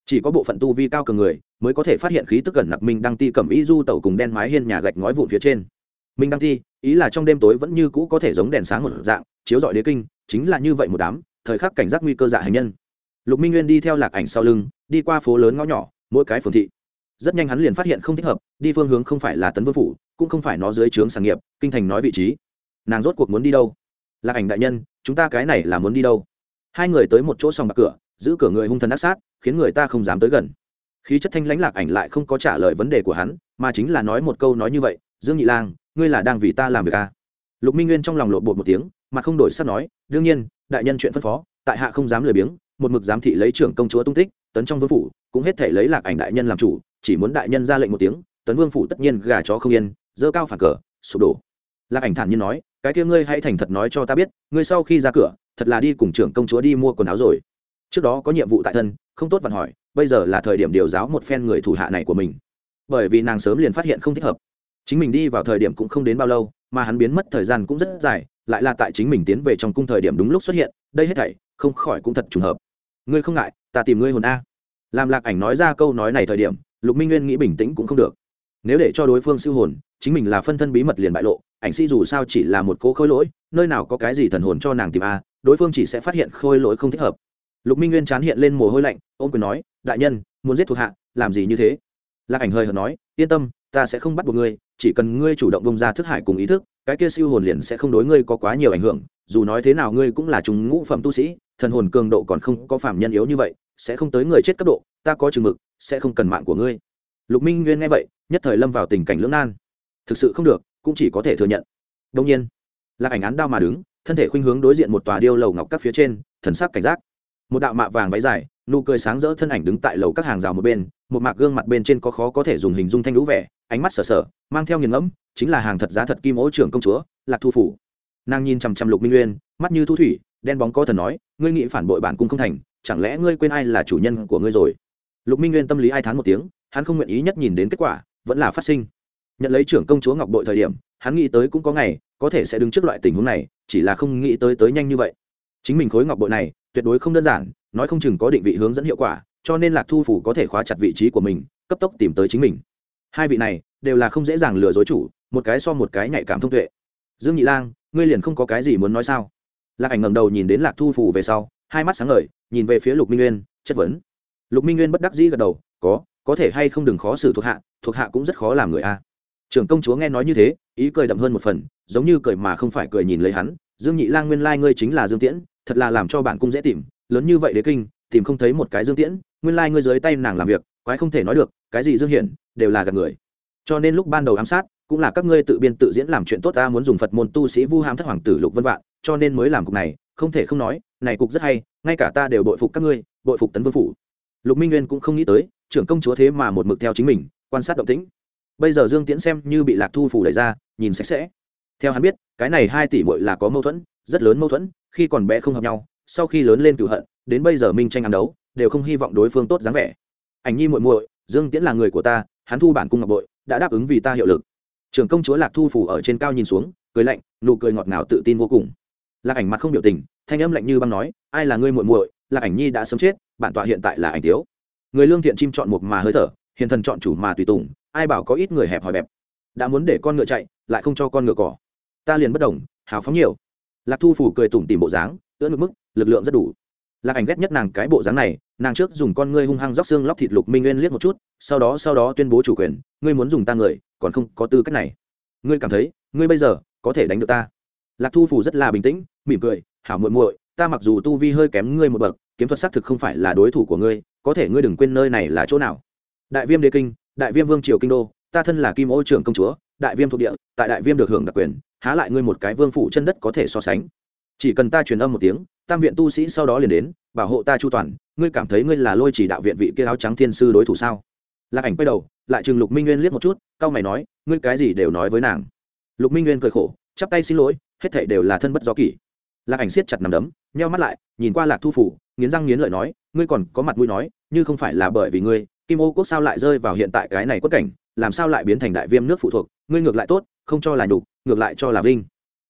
Chỉ có bộ phận tu vi cao cường người mới có thể phát hiện khí tức gần nặc minh đăng ti cầm ý du tẩu cùng đen mái hiên nhà gạch ngói vụn phía trên. Minh đăng ti, ý là trong đêm tối vẫn như cũ có thể giống đèn sáng một dạng, chiếu dọi đế kinh, chính là như vậy một đám, thời khắc cảnh giác nguy cơ dạ hành nhân. Lục minh nguyên đi theo lạc ảnh sau lưng, đi qua phố lớn ngõ nhỏ, mỗi cái phường thị. Rất nhanh hắn liền phát hiện không thích hợp, đi phương hướng không phải là tấn vương phủ cũng không phải nó dưới trướng sản nghiệp, kinh thành nói vị trí. Nàng rốt cuộc muốn đi đâu? Lạc ảnh đại nhân, chúng ta cái này là muốn đi đâu? Hai người tới một chỗ sòng bạc cửa, giữ cửa người hung thần ác sát, khiến người ta không dám tới gần. Khí chất thanh lãnh lạc ảnh lại không có trả lời vấn đề của hắn, mà chính là nói một câu nói như vậy, dương nhị lang, ngươi là đang vì ta làm việc à. lục minh nguyên trong lòng lộ bột một tiếng mà không đổi sắp nói, đương nhiên, đại nhân chuyện phân phó, tại hạ không dám lười biếng, một mực giám thị lấy trưởng công chúa tung tích, tấn trong vương phủ, cũng hết thể lấy lạc ảnh đại nhân làm chủ, chỉ muốn đại nhân ra lệnh một tiếng, tấn vương phủ tất nhiên gà chó không yên dơ cao phản cờ, sụp đổ. Lạc ảnh thản nhiên nói, cái kia ngươi hãy thành thật nói cho ta biết, ngươi sau khi ra cửa, thật là đi cùng trưởng công chúa đi mua quần áo rồi. Trước đó có nhiệm vụ tại thân, không tốt vặn hỏi, bây giờ là thời điểm điều giáo một phen người thủ hạ này của mình. Bởi vì nàng sớm liền phát hiện không thích hợp. Chính mình đi vào thời điểm cũng không đến bao lâu, mà hắn biến mất thời gian cũng rất dài, lại là tại chính mình tiến về trong cung thời điểm đúng lúc xuất hiện, đây hết thảy, không khỏi cũng thật trùng hợp. Ngươi không ngại, ta tìm ngươi hồn a. Làm lạc ảnh nói ra câu nói này thời điểm, lục minh nguyên nghĩ bình tĩnh cũng không được nếu để cho đối phương siêu hồn, chính mình là phân thân bí mật liền bại lộ, ảnh sĩ dù sao chỉ là một cố khôi lỗi, nơi nào có cái gì thần hồn cho nàng tìm a, đối phương chỉ sẽ phát hiện khôi lỗi không thích hợp. Lục minh nguyên chán hiện lên mồ hôi lạnh, ôm quyền nói, đại nhân, muốn giết thuộc hạ, làm gì như thế? Lạc ảnh hơi hợt nói, yên tâm, ta sẽ không bắt buộc ngươi, chỉ cần ngươi chủ động bông ra thức hải cùng ý thức, cái kia siêu hồn liền sẽ không đối ngươi có quá nhiều ảnh hưởng, dù nói thế nào ngươi cũng là chúng ngũ phẩm tu sĩ, thần hồn cường độ còn không có phạm nhân yếu như vậy, sẽ không tới người chết cấp độ, ta có chừng mực, sẽ không cần mạng của ngươi lục minh nguyên nghe vậy, nhất thời lâm vào tình cảnh lưỡng nan. Thực sự không được, cũng chỉ có thể thừa nhận. Đông nhiên, lạc ảnh án đao mà đứng, thân thể khuynh hướng đối diện một tòa điêu lầu ngọc các phía trên, thần sắc cảnh giác. Một đạo mạ vàng váy dài, nụ cười sáng rỡ thân ảnh đứng tại lầu các hàng rào một bên, một mạc gương mặt bên trên có khó có thể dùng hình dung thanh lũ vẻ, ánh mắt sở sở mang theo nghiền ngẫm, chính là hàng thật giá thật kim ố trưởng công chúa, lạc thu phủ. Nàng nhìn chằm chằm lục minh nguyên, mắt như thu thủy, đen bóng có thần nói, ngươi nghĩ phản bội bản cung không thành, chẳng lẽ ngươi quên ai là chủ nhân của ngươi rồi? Lục minh nguyên tâm lý ai thán một tiếng hắn không nguyện ý nhất nhìn đến kết quả, vẫn là phát sinh. Nhận lấy trưởng công chúa ngọc bội thời điểm, hắn nghĩ tới cũng có ngày, có thể sẽ đứng trước loại tình huống này, chỉ là không nghĩ tới tới nhanh như vậy. Chính mình khối ngọc bội này, tuyệt đối không đơn giản, nói không chừng có định vị hướng dẫn hiệu quả, cho nên lạc thu phủ có thể khóa chặt vị trí của mình, cấp tốc tìm tới chính mình. Hai vị này, đều là không dễ dàng lừa dối chủ, một cái so một cái nhạy cảm thông tuệ. Dương nhị lang, ngươi liền không có cái gì muốn nói sao? Lạc ảnh ngầm đầu nhìn đến lạc thu phủ về sau, hai mắt sáng ngời, nhìn về phía lục minh nguyên, chất vấn. Lục minh nguyên bất đắc dĩ gật đầu, có có thể hay không đừng khó xử thuộc hạ thuộc hạ cũng rất khó làm người a. Trưởng công chúa nghe nói như thế, ý cười đậm hơn một phần, giống như cười mà không phải cười nhìn lấy hắn. Dương nhị lang nguyên lai ngươi chính là dương tiễn, thật là làm cho bản cung dễ tìm, lớn như vậy đế kinh, tìm không thấy một cái dương tiễn, nguyên lai ngươi dưới tay nàng làm việc, quái không thể nói được, cái gì dương hiển, đều là gạt người. Cho nên lúc ban đầu ám sát, cũng là các ngươi tự biên tự diễn làm chuyện tốt ta muốn dùng phật môn tu sĩ vu hàm thất hoàng tử lục vân vạn, cho nên mới làm cục này, không thể không nói, này cục rất hay, ngay cả ta đều bội phục các ngươi, bội phục tấn vương phủ. Lục minh nguyên cũng không nghĩ tới trưởng công chúa thế mà một mực theo chính mình, quan sát động tĩnh. Bây giờ dương tiễn xem như bị lạc thu phủ đẩy ra, nhìn sạch sẽ. Theo hắn biết, cái này hai tỷ muội là có mâu thuẫn, rất lớn mâu thuẫn, khi còn bé không hợp nhau, sau khi lớn lên cửu hận, đến bây giờ minh tranh ám đấu, đều không hy vọng đối phương tốt dáng vẻ. Ảnh nhi muội muội, dương tiễn là người của ta, hắn thu bản cung ngọc bội, đã đáp ứng vì ta hiệu lực. Trưởng công chúa lạc thu phủ ở trên cao nhìn xuống, cười lạnh, nụ cười ngọt ngào tự tin vô cùng. Lạc ảnh mặt không biểu tình, thanh âm lạnh như băng nói, ai là ngươi muội muội? Lạc ảnh nhi đã sớm chết, bản tọa hiện tại là ảnh tiếu người lương thiện chim chọn một mà hơi thở, hiền thần chọn chủ mà tùy tùng, ai bảo có ít người hẹp hòi bẹp. Đã muốn để con ngựa chạy, lại không cho con ngựa cỏ. Ta liền bất đồng, hào phóng nhiều. Lạc thu phủ cười tủm tìm bộ dáng, ưỡn ngực mức, lực lượng rất đủ. Lạc ảnh ghét nhất nàng cái bộ dáng này, nàng trước dùng con ngươi hung hăng róc xương lóc thịt lục minh nguyên liếc một chút, sau đó sau đó tuyên bố chủ quyền, ngươi muốn dùng ta người, còn không có tư cách này. Ngươi cảm thấy, ngươi bây giờ có thể đánh được ta. Lạc thu phủ rất là bình tĩnh, mỉm cười, hảo muội muội, ta mặc dù tu vi hơi kém ngươi một bậc, kiếm thuật xác thực không phải là đối thủ của ngươi có thể ngươi đừng quên nơi này là chỗ nào. Đại viêm đế kinh, đại viêm vương triều kinh đô, ta thân là kim ô trưởng công chúa, đại viêm thuộc địa, tại đại viêm được hưởng đặc quyền, há lại ngươi một cái vương phủ chân đất có thể so sánh. Chỉ cần ta truyền âm một tiếng, tam viện tu sĩ sau đó liền đến, bảo hộ ta chu toàn, ngươi cảm thấy ngươi là lôi chỉ đạo viện vị kia áo trắng thiên sư đối thủ sao? Lạc ảnh quay đầu, lại chừng lục minh nguyên liếc một chút, cau mày nói, ngươi cái gì đều nói với nàng. Lục minh nguyên cười khổ, chắp tay xin lỗi, hết thảy đều là thân bất do kỷ. Lạc ảnh siết chặt nằm đấm, nheo mắt lại, nhìn qua lạc thu phủ, nghiến răng nghiến lợi nói, ngươi còn có mặt mũi nói như không phải là bởi vì ngươi, kim ô quốc sao lại rơi vào hiện tại cái này quất cảnh, làm sao lại biến thành đại viêm nước phụ thuộc, ngươi ngược lại tốt, không cho là nhục, ngược lại cho là vinh.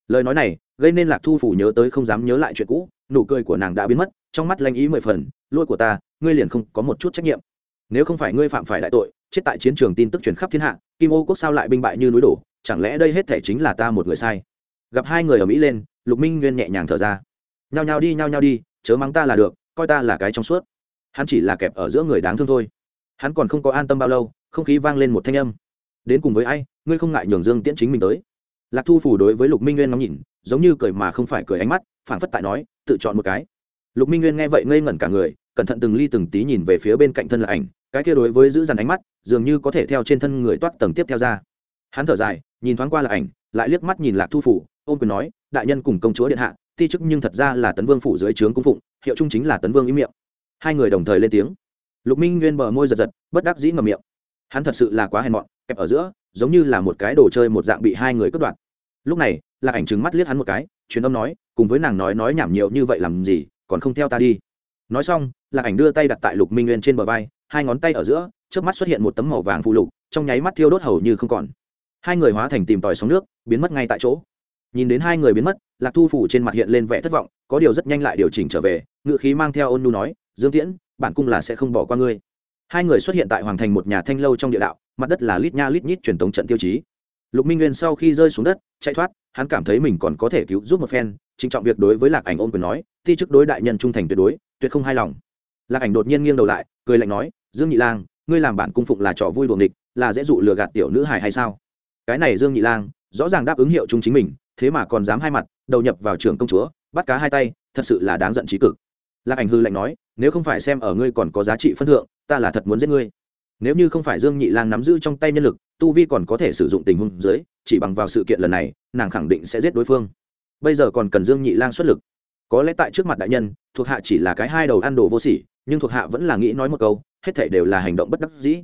Lời nói này, gây nên lạc thu phủ nhớ tới không dám nhớ lại chuyện cũ, nụ cười của nàng đã biến mất, trong mắt lanh ý mười phần lôi của ta, ngươi liền không có một chút trách nhiệm. Nếu không phải ngươi phạm phải đại tội, chết tại chiến trường tin tức truyền khắp thiên hạ, kim ô quốc sao lại binh bại như núi đổ, chẳng lẽ đây hết thể chính là ta một người sai? Gặp hai người ở mỹ lên, lục minh nguyên nhẹ nhàng thở ra. Nhao nhao đi, nhao nhao đi, chớ mắng ta là được, coi ta là cái trong suốt hắn chỉ là kẹp ở giữa người đáng thương thôi. Hắn còn không có an tâm bao lâu, không khí vang lên một thanh âm. Đến cùng với ai, ngươi không ngại nhường dương tiễn chính mình tới? Lạc thu phủ đối với lục minh nguyên ngắm nhìn, giống như cười mà không phải cười ánh mắt phản phất tại nói, tự chọn một cái. Lục minh nguyên nghe vậy ngây ngẩn cả người, cẩn thận từng ly từng tí nhìn về phía bên cạnh thân là ảnh, cái kia đối với giữ dằn ánh mắt, dường như có thể theo trên thân người toát tầng tiếp theo ra. Hắn thở dài, nhìn thoáng qua là ảnh, lại liếc mắt nhìn lạc thu phủ, ôm quyền nói, đại nhân cùng công chúa điện hạ thi chức nhưng thật ra là tấn vương phủ dưới trướng cung phụng, hiệu trung chính là tấn vương ý miệng hai người đồng thời lên tiếng. Lục minh nguyên bờ môi giật giật, bất đắc dĩ ngầm miệng. Hắn thật sự là quá hèn mọn, kẹp ở giữa, giống như là một cái đồ chơi một dạng bị hai người cướp đoạt. Lúc này, lạc ảnh trừng mắt liếc hắn một cái, truyền âm nói, cùng với nàng nói nói nhảm nhiều như vậy làm gì, còn không theo ta đi. Nói xong, lạc ảnh đưa tay đặt tại lục minh nguyên trên bờ vai, hai ngón tay ở giữa trước mắt xuất hiện một tấm màu vàng phụ lục, trong nháy mắt thiêu đốt hầu như không còn. Hai người hóa thành tìm tòi sóng nước, biến mất ngay tại chỗ. Nhìn đến hai người biến mất, lạc thu phủ trên mặt hiện lên vẻ thất vọng, có điều rất nhanh lại điều chỉnh trở về ngự khí mang theo ôn nu nói dương tiễn, bản cung là sẽ không bỏ qua ngươi. Hai người xuất hiện tại hoàng thành một nhà thanh lâu trong địa đạo, mặt đất là lít nha lít nhít truyền thống trận tiêu chí. Lục minh nguyên sau khi rơi xuống đất, chạy thoát, hắn cảm thấy mình còn có thể cứu giúp một phen, trịnh trọng việc đối với lạc ảnh ôm quyền nói, ti chức đối đại nhân trung thành tuyệt đối, tuyệt không hài lòng. Lạc ảnh đột nhiên nghiêng đầu lại, cười lạnh nói, dương nhị lang, ngươi làm bản cung phụng là trò vui đuồng địch là dễ dụ lừa gạt tiểu nữ hài hay sao? Cái này dương nhị lang, rõ ràng đáp ứng hiệu chung chính mình, thế mà còn dám hai mặt, đầu nhập vào trường công chúa, bắt cá hai tay, thật sự là đáng giận trí cực lạc ảnh hư lạnh nói, nếu không phải xem ở ngươi còn có giá trị phân thượng, ta là thật muốn giết ngươi. Nếu như không phải dương nhị lang nắm giữ trong tay nhân lực, tu vi còn có thể sử dụng tình huống dưới, chỉ bằng vào sự kiện lần này, nàng khẳng định sẽ giết đối phương. Bây giờ còn cần dương nhị lang xuất lực. Có lẽ tại trước mặt đại nhân, thuộc hạ chỉ là cái hai đầu ăn đồ vô sỉ, nhưng thuộc hạ vẫn là nghĩ nói một câu, hết thể đều là hành động bất đắc dĩ.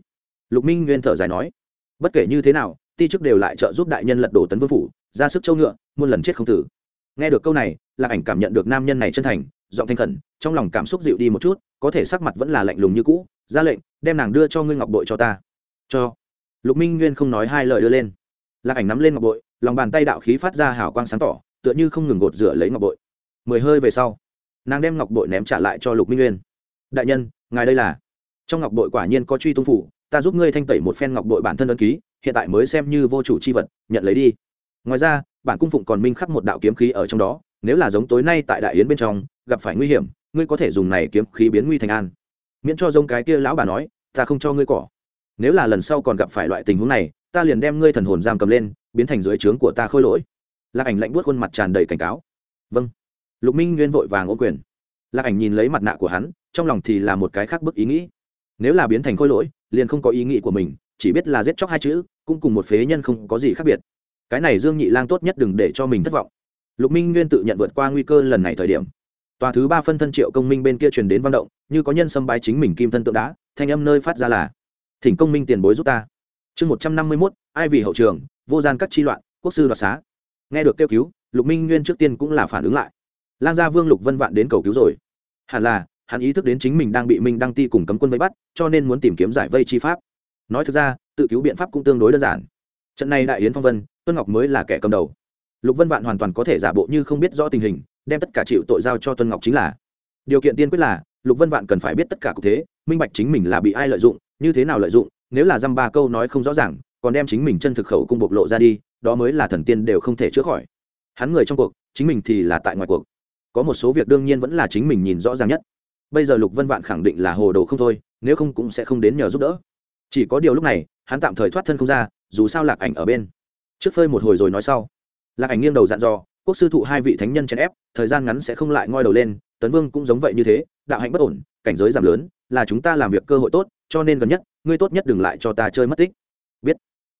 Lục minh nguyên thở dài nói, bất kể như thế nào, ti chức đều lại trợ giúp đại nhân lật đổ tấn vương phủ, ra sức châu ngựa, muôn lần chết không tử nghe được câu này, lạc ảnh cảm nhận được nam nhân này chân thành, giọng thanh khẩn trong lòng cảm xúc dịu đi một chút, có thể sắc mặt vẫn là lạnh lùng như cũ, ra lệnh, đem nàng đưa cho ngươi ngọc bội cho ta. Cho? Lục minh nguyên không nói hai lời đưa lên. Lạc ảnh nắm lên ngọc bội, lòng bàn tay đạo khí phát ra hào quang sáng tỏ, tựa như không ngừng gột rửa lấy ngọc bội. Mười hơi về sau, nàng đem ngọc bội ném trả lại cho lục minh nguyên. Đại nhân, ngài đây là? Trong ngọc bội quả nhiên có truy tung phủ, ta giúp ngươi thanh tẩy một phen ngọc bội bản thân ấn ký, hiện tại mới xem như vô chủ c h i vật, nhận lấy đi. Ngoài ra, bản cung phụng còn minh khắc một đạo kiếm khí ở trong đó, nếu là giống tối nay tại đại yến bên trong, gặp phải nguy hiểm ngươi có thể dùng này kiếm khí biến nguy thành an. Miễn cho giống cái kia lão bà nói, ta không cho ngươi cỏ. Nếu là lần sau còn gặp phải loại tình huống này, ta liền đem ngươi thần hồn giam cầm lên, biến thành dưới trướng của ta khôi lỗi. Lạc ảnh lạnh buốt khuôn mặt tràn đầy cảnh cáo. Vâng. Lục minh nguyên vội vàng ô quyền. Lạc ảnh nhìn lấy mặt nạ của hắn, trong lòng thì là một cái khác bức ý nghĩ. Nếu là biến thành khôi lỗi, liền không có ý nghĩ của mình, chỉ biết là giết chóc hai chữ, cũng cùng một phế nhân không có gì khác biệt. Cái này dương nhị lang tốt nhất đừng để cho mình thất vọng. Lục minh nguyên tự nhận vượt qua nguy cơ lần này thời điểm tòa thứ ba phân thân triệu công minh bên kia truyền đến văn động, như có nhân xâm bái chính mình kim thân tượng đá, thanh âm nơi phát ra là, thỉnh công minh tiền bối giúp ta. Chương một trăm năm mươi mốt, ai vì hậu trường, vô gian các chi loạn, quốc sư đoạt xá. Nghe được kêu cứu, lục minh nguyên trước tiên cũng là phản ứng lại. Lang gia vương lục vân vạn đến cầu cứu rồi. Hẳn là, hắn ý thức đến chính mình đang bị minh đăng ti cùng cấm quân vây bắt, cho nên muốn tìm kiếm giải vây chi pháp. Nói thực ra, tự cứu biện pháp cũng tương đối đơn giản. Trận này đại yến phong vân, tuân ngọc mới là kẻ cầm đầu. Lục vân vạn hoàn toàn có thể giả bộ như không biết rõ tình hình đem tất cả chịu tội giao cho tuân ngọc chính là. Điều kiện tiên quyết là, lục vân vạn cần phải biết tất cả cục thế, minh bạch chính mình là bị ai lợi dụng, như thế nào lợi dụng, nếu là dăm ba câu nói không rõ ràng, còn đem chính mình chân thực khẩu cung bộc lộ ra đi, đó mới là thần tiên đều không thể chữa khỏi. Hắn người trong cuộc, chính mình thì là tại ngoài cuộc. Có một số việc đương nhiên vẫn là chính mình nhìn rõ ràng nhất. Bây giờ lục vân vạn khẳng định là hồ đồ không thôi, nếu không cũng sẽ không đến nhờ giúp đỡ. Chỉ có điều lúc này, hắn tạm thời thoát thân không ra, dù sao lạc ảnh ở bên. Trước phơi một hồi rồi nói sau. Lạc ảnh nghiêng đầu dặn dò quốc sư thụ hai vị thánh nhân chèn ép, thời gian ngắn sẽ không lại ngoi đầu lên, tấn vương cũng giống vậy như thế, đạo hạnh bất ổn, cảnh giới giảm lớn, là chúng ta làm việc cơ hội tốt, cho nên gần nhất, ngươi tốt nhất đừng lại cho ta chơi mất tích. Biết.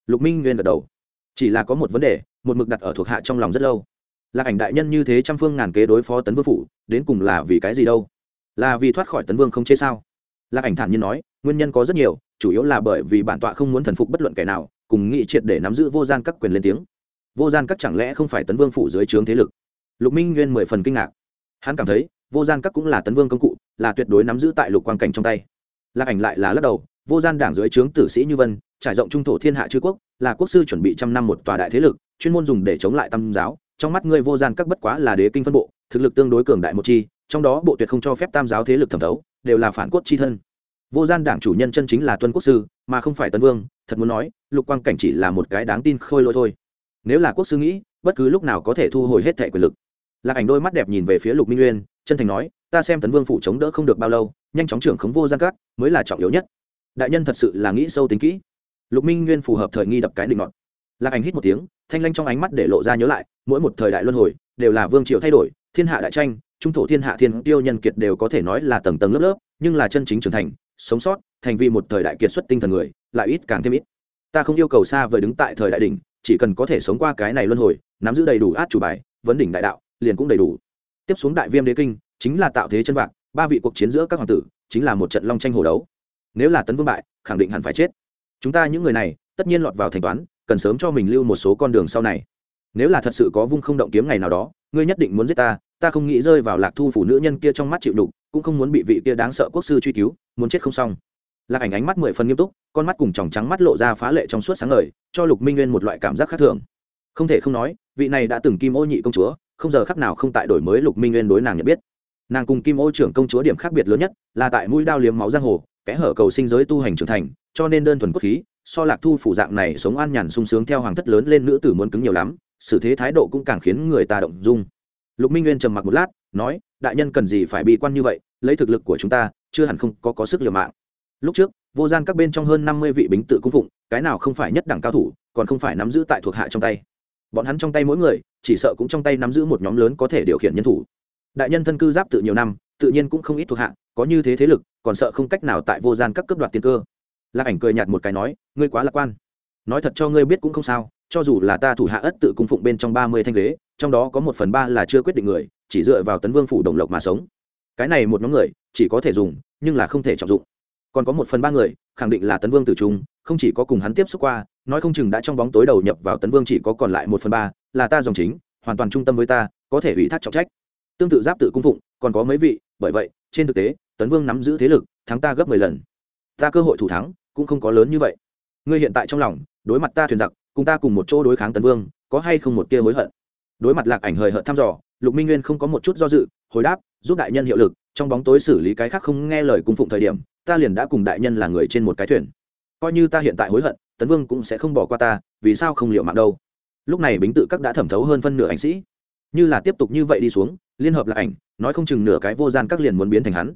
Lục minh nguyên gật đầu. Chỉ là có một vấn đề, một mực đặt ở thuộc hạ trong lòng rất lâu. Là ảnh đại nhân như thế trăm phương ngàn kế đối phó tấn vương phủ, đến cùng là vì cái gì đâu? Là vì thoát khỏi tấn vương không chê sao? Lạc ảnh thản nhiên nói, nguyên nhân có rất nhiều, chủ yếu là bởi vì bản tọa không muốn thần phục bất luận kẻ nào, cùng nghị triệt để nắm giữ vô gian các quyền lên tiếng vô gian các chẳng lẽ không phải tấn vương phủ dưới trướng thế lực? Lục minh nguyên mười phần kinh ngạc. Hắn cảm thấy, vô gian các cũng là tấn vương công cụ, là tuyệt đối nắm giữ tại lục quan cảnh trong tay. Lạc ảnh lại là lắc đầu, vô gian đảng dưới trướng tử sĩ như vân, trải rộng trung thổ thiên hạ chư quốc, là quốc sư chuẩn bị trăm năm một tòa đại thế lực, chuyên môn dùng để chống lại tam giáo. Trong mắt ngươi vô gian các bất quá là đế kinh phân bộ, thực lực tương đối cường đại một chi, trong đó bộ tuyệt không cho phép tam giáo thế lực thẩm thấu, đều là phản quốc chi thân. Vô gian đảng chủ nhân chân chính là tuân quốc sư, mà không phải tân vương, thật muốn nói, lục quang cảnh chỉ là một cái đáng tin khôi lỗi thôi nếu là quốc sư nghĩ, bất cứ lúc nào có thể thu hồi hết thẻ quyền lực. Lạc ảnh đôi mắt đẹp nhìn về phía lục minh nguyên, chân thành nói, ta xem tấn vương phủ chống đỡ không được bao lâu, nhanh chóng trưởng khống vô gian cát mới là trọng yếu nhất. Đại nhân thật sự là nghĩ sâu tính kỹ. Lục minh nguyên phù hợp thời nghi đập cái định ngọn lạc ảnh hít một tiếng, thanh lanh trong ánh mắt để lộ ra nhớ lại, mỗi một thời đại luân hồi, đều là vương triều thay đổi, thiên hạ đại tranh, trung thổ thiên hạ thiên tiêu nhân kiệt đều có thể nói là tầng tầng lớp lớp, nhưng là chân chính trưởng thành, sống sót, thành vì một thời đại kiệt xuất tinh thần người, lại ít càng thêm ít. Ta không yêu cầu xa vời đứng tại thời đại đỉnh chỉ cần có thể sống qua cái này luân hồi, nắm giữ đầy đủ át chủ bài, vấn đỉnh đại đạo, liền cũng đầy đủ. Tiếp xuống đại viêm đế kinh, chính là tạo thế chân vạc, ba vị cuộc chiến giữa các hoàng tử, chính là một trận long tranh hồ đấu. Nếu là tấn vương bại, khẳng định hẳn phải chết. Chúng ta những người này, tất nhiên lọt vào thành toán, cần sớm cho mình lưu một số con đường sau này. Nếu là thật sự có vung không động kiếm ngày nào đó, ngươi nhất định muốn giết ta ta không nghĩ rơi vào lạc thu phủ nữ nhân kia trong mắt chịu đục, cũng không muốn bị vị kia đáng sợ quốc sư truy cứu, muốn chết không xong lạc ảnh ánh mắt mười phần nghiêm túc con mắt cùng tròng trắng mắt lộ ra phá lệ trong suốt sáng ngời cho lục minh nguyên một loại cảm giác khác thường. Không thể không nói vị này đã từng kim ô nhị công chúa không giờ khắc nào không tại đổi mới lục minh nguyên đối nàng nhận biết. Nàng cùng kim ô trưởng công chúa điểm khác biệt lớn nhất là tại mũi đao liếm máu giang hồ kẽ hở cầu sinh giới tu hành trưởng thành cho nên đơn thuần cốt khí so lạc thu phủ dạng này sống an nhàn sung sướng theo hoàng thất lớn lên nữ tử muốn cứng nhiều lắm xử thế thái độ cũng càng khiến người ta động dung. Lục minh nguyên trầm mặc một lát nói đại nhân cần gì phải bị quan như vậy lấy thực lực của chúng ta chưa hẳn không có, có sức liều mạng lúc trước, vô gian các bên trong hơn năm mươi vị bính tự cung phụng, cái nào không phải nhất đẳng cao thủ, còn không phải nắm giữ tại thuộc hạ trong tay. Bọn hắn trong tay mỗi người, chỉ sợ cũng trong tay nắm giữ một nhóm lớn có thể điều khiển nhân thủ. Đại nhân thân cư giáp tự nhiều năm, tự nhiên cũng không ít thuộc hạ, có như thế thế lực, còn sợ không cách nào tại vô gian các cấp đoạt tiền cơ. Lạc ảnh cười nhạt một cái nói, ngươi quá lạc quan. Nói thật cho ngươi biết cũng không sao, cho dù là ta thủ hạ ất tự cung phụng bên trong ba mươi thanh ghế, trong đó có một phần ba là chưa quyết định người, chỉ dựa vào tấn vương phủ đồng lộc mà sống. Cái này một nhóm người, chỉ có thể dùng, nhưng là không thể trọng dụng còn có một phần ba người, khẳng định là tấn vương tử trung, không chỉ có cùng hắn tiếp xúc qua, nói không chừng đã trong bóng tối đầu nhập vào tấn vương chỉ có còn lại một phần ba, là ta dòng chính, hoàn toàn trung tâm với ta, có thể ủy thác trọng trách. Tương tự giáp tự cung phụng, còn có mấy vị, bởi vậy, trên thực tế, tấn vương nắm giữ thế lực, thắng ta gấp mười lần. Ta cơ hội thủ thắng, cũng không có lớn như vậy. Ngươi hiện tại trong lòng, đối mặt ta thuyền giặc, cùng ta cùng một chỗ đối kháng tấn vương, có hay không một tia hối hận? Đối mặt lạc ảnh hời hợt thăm dò, lục minh nguyên không có một chút do dự, hồi đáp, giúp đại nhân hiệu lực, trong bóng tối xử lý cái khác không nghe lời cung phụng thời điểm ta liền đã cùng đại nhân là người trên một cái thuyền. Coi như ta hiện tại hối hận, tấn vương cũng sẽ không bỏ qua ta, vì sao không liệu mạng đâu? Lúc này bính tự các đã thẩm thấu hơn phân nửa ảnh sĩ. Như là tiếp tục như vậy đi xuống, liên hợp là ảnh, nói không chừng nửa cái vô gian các liền muốn biến thành hắn.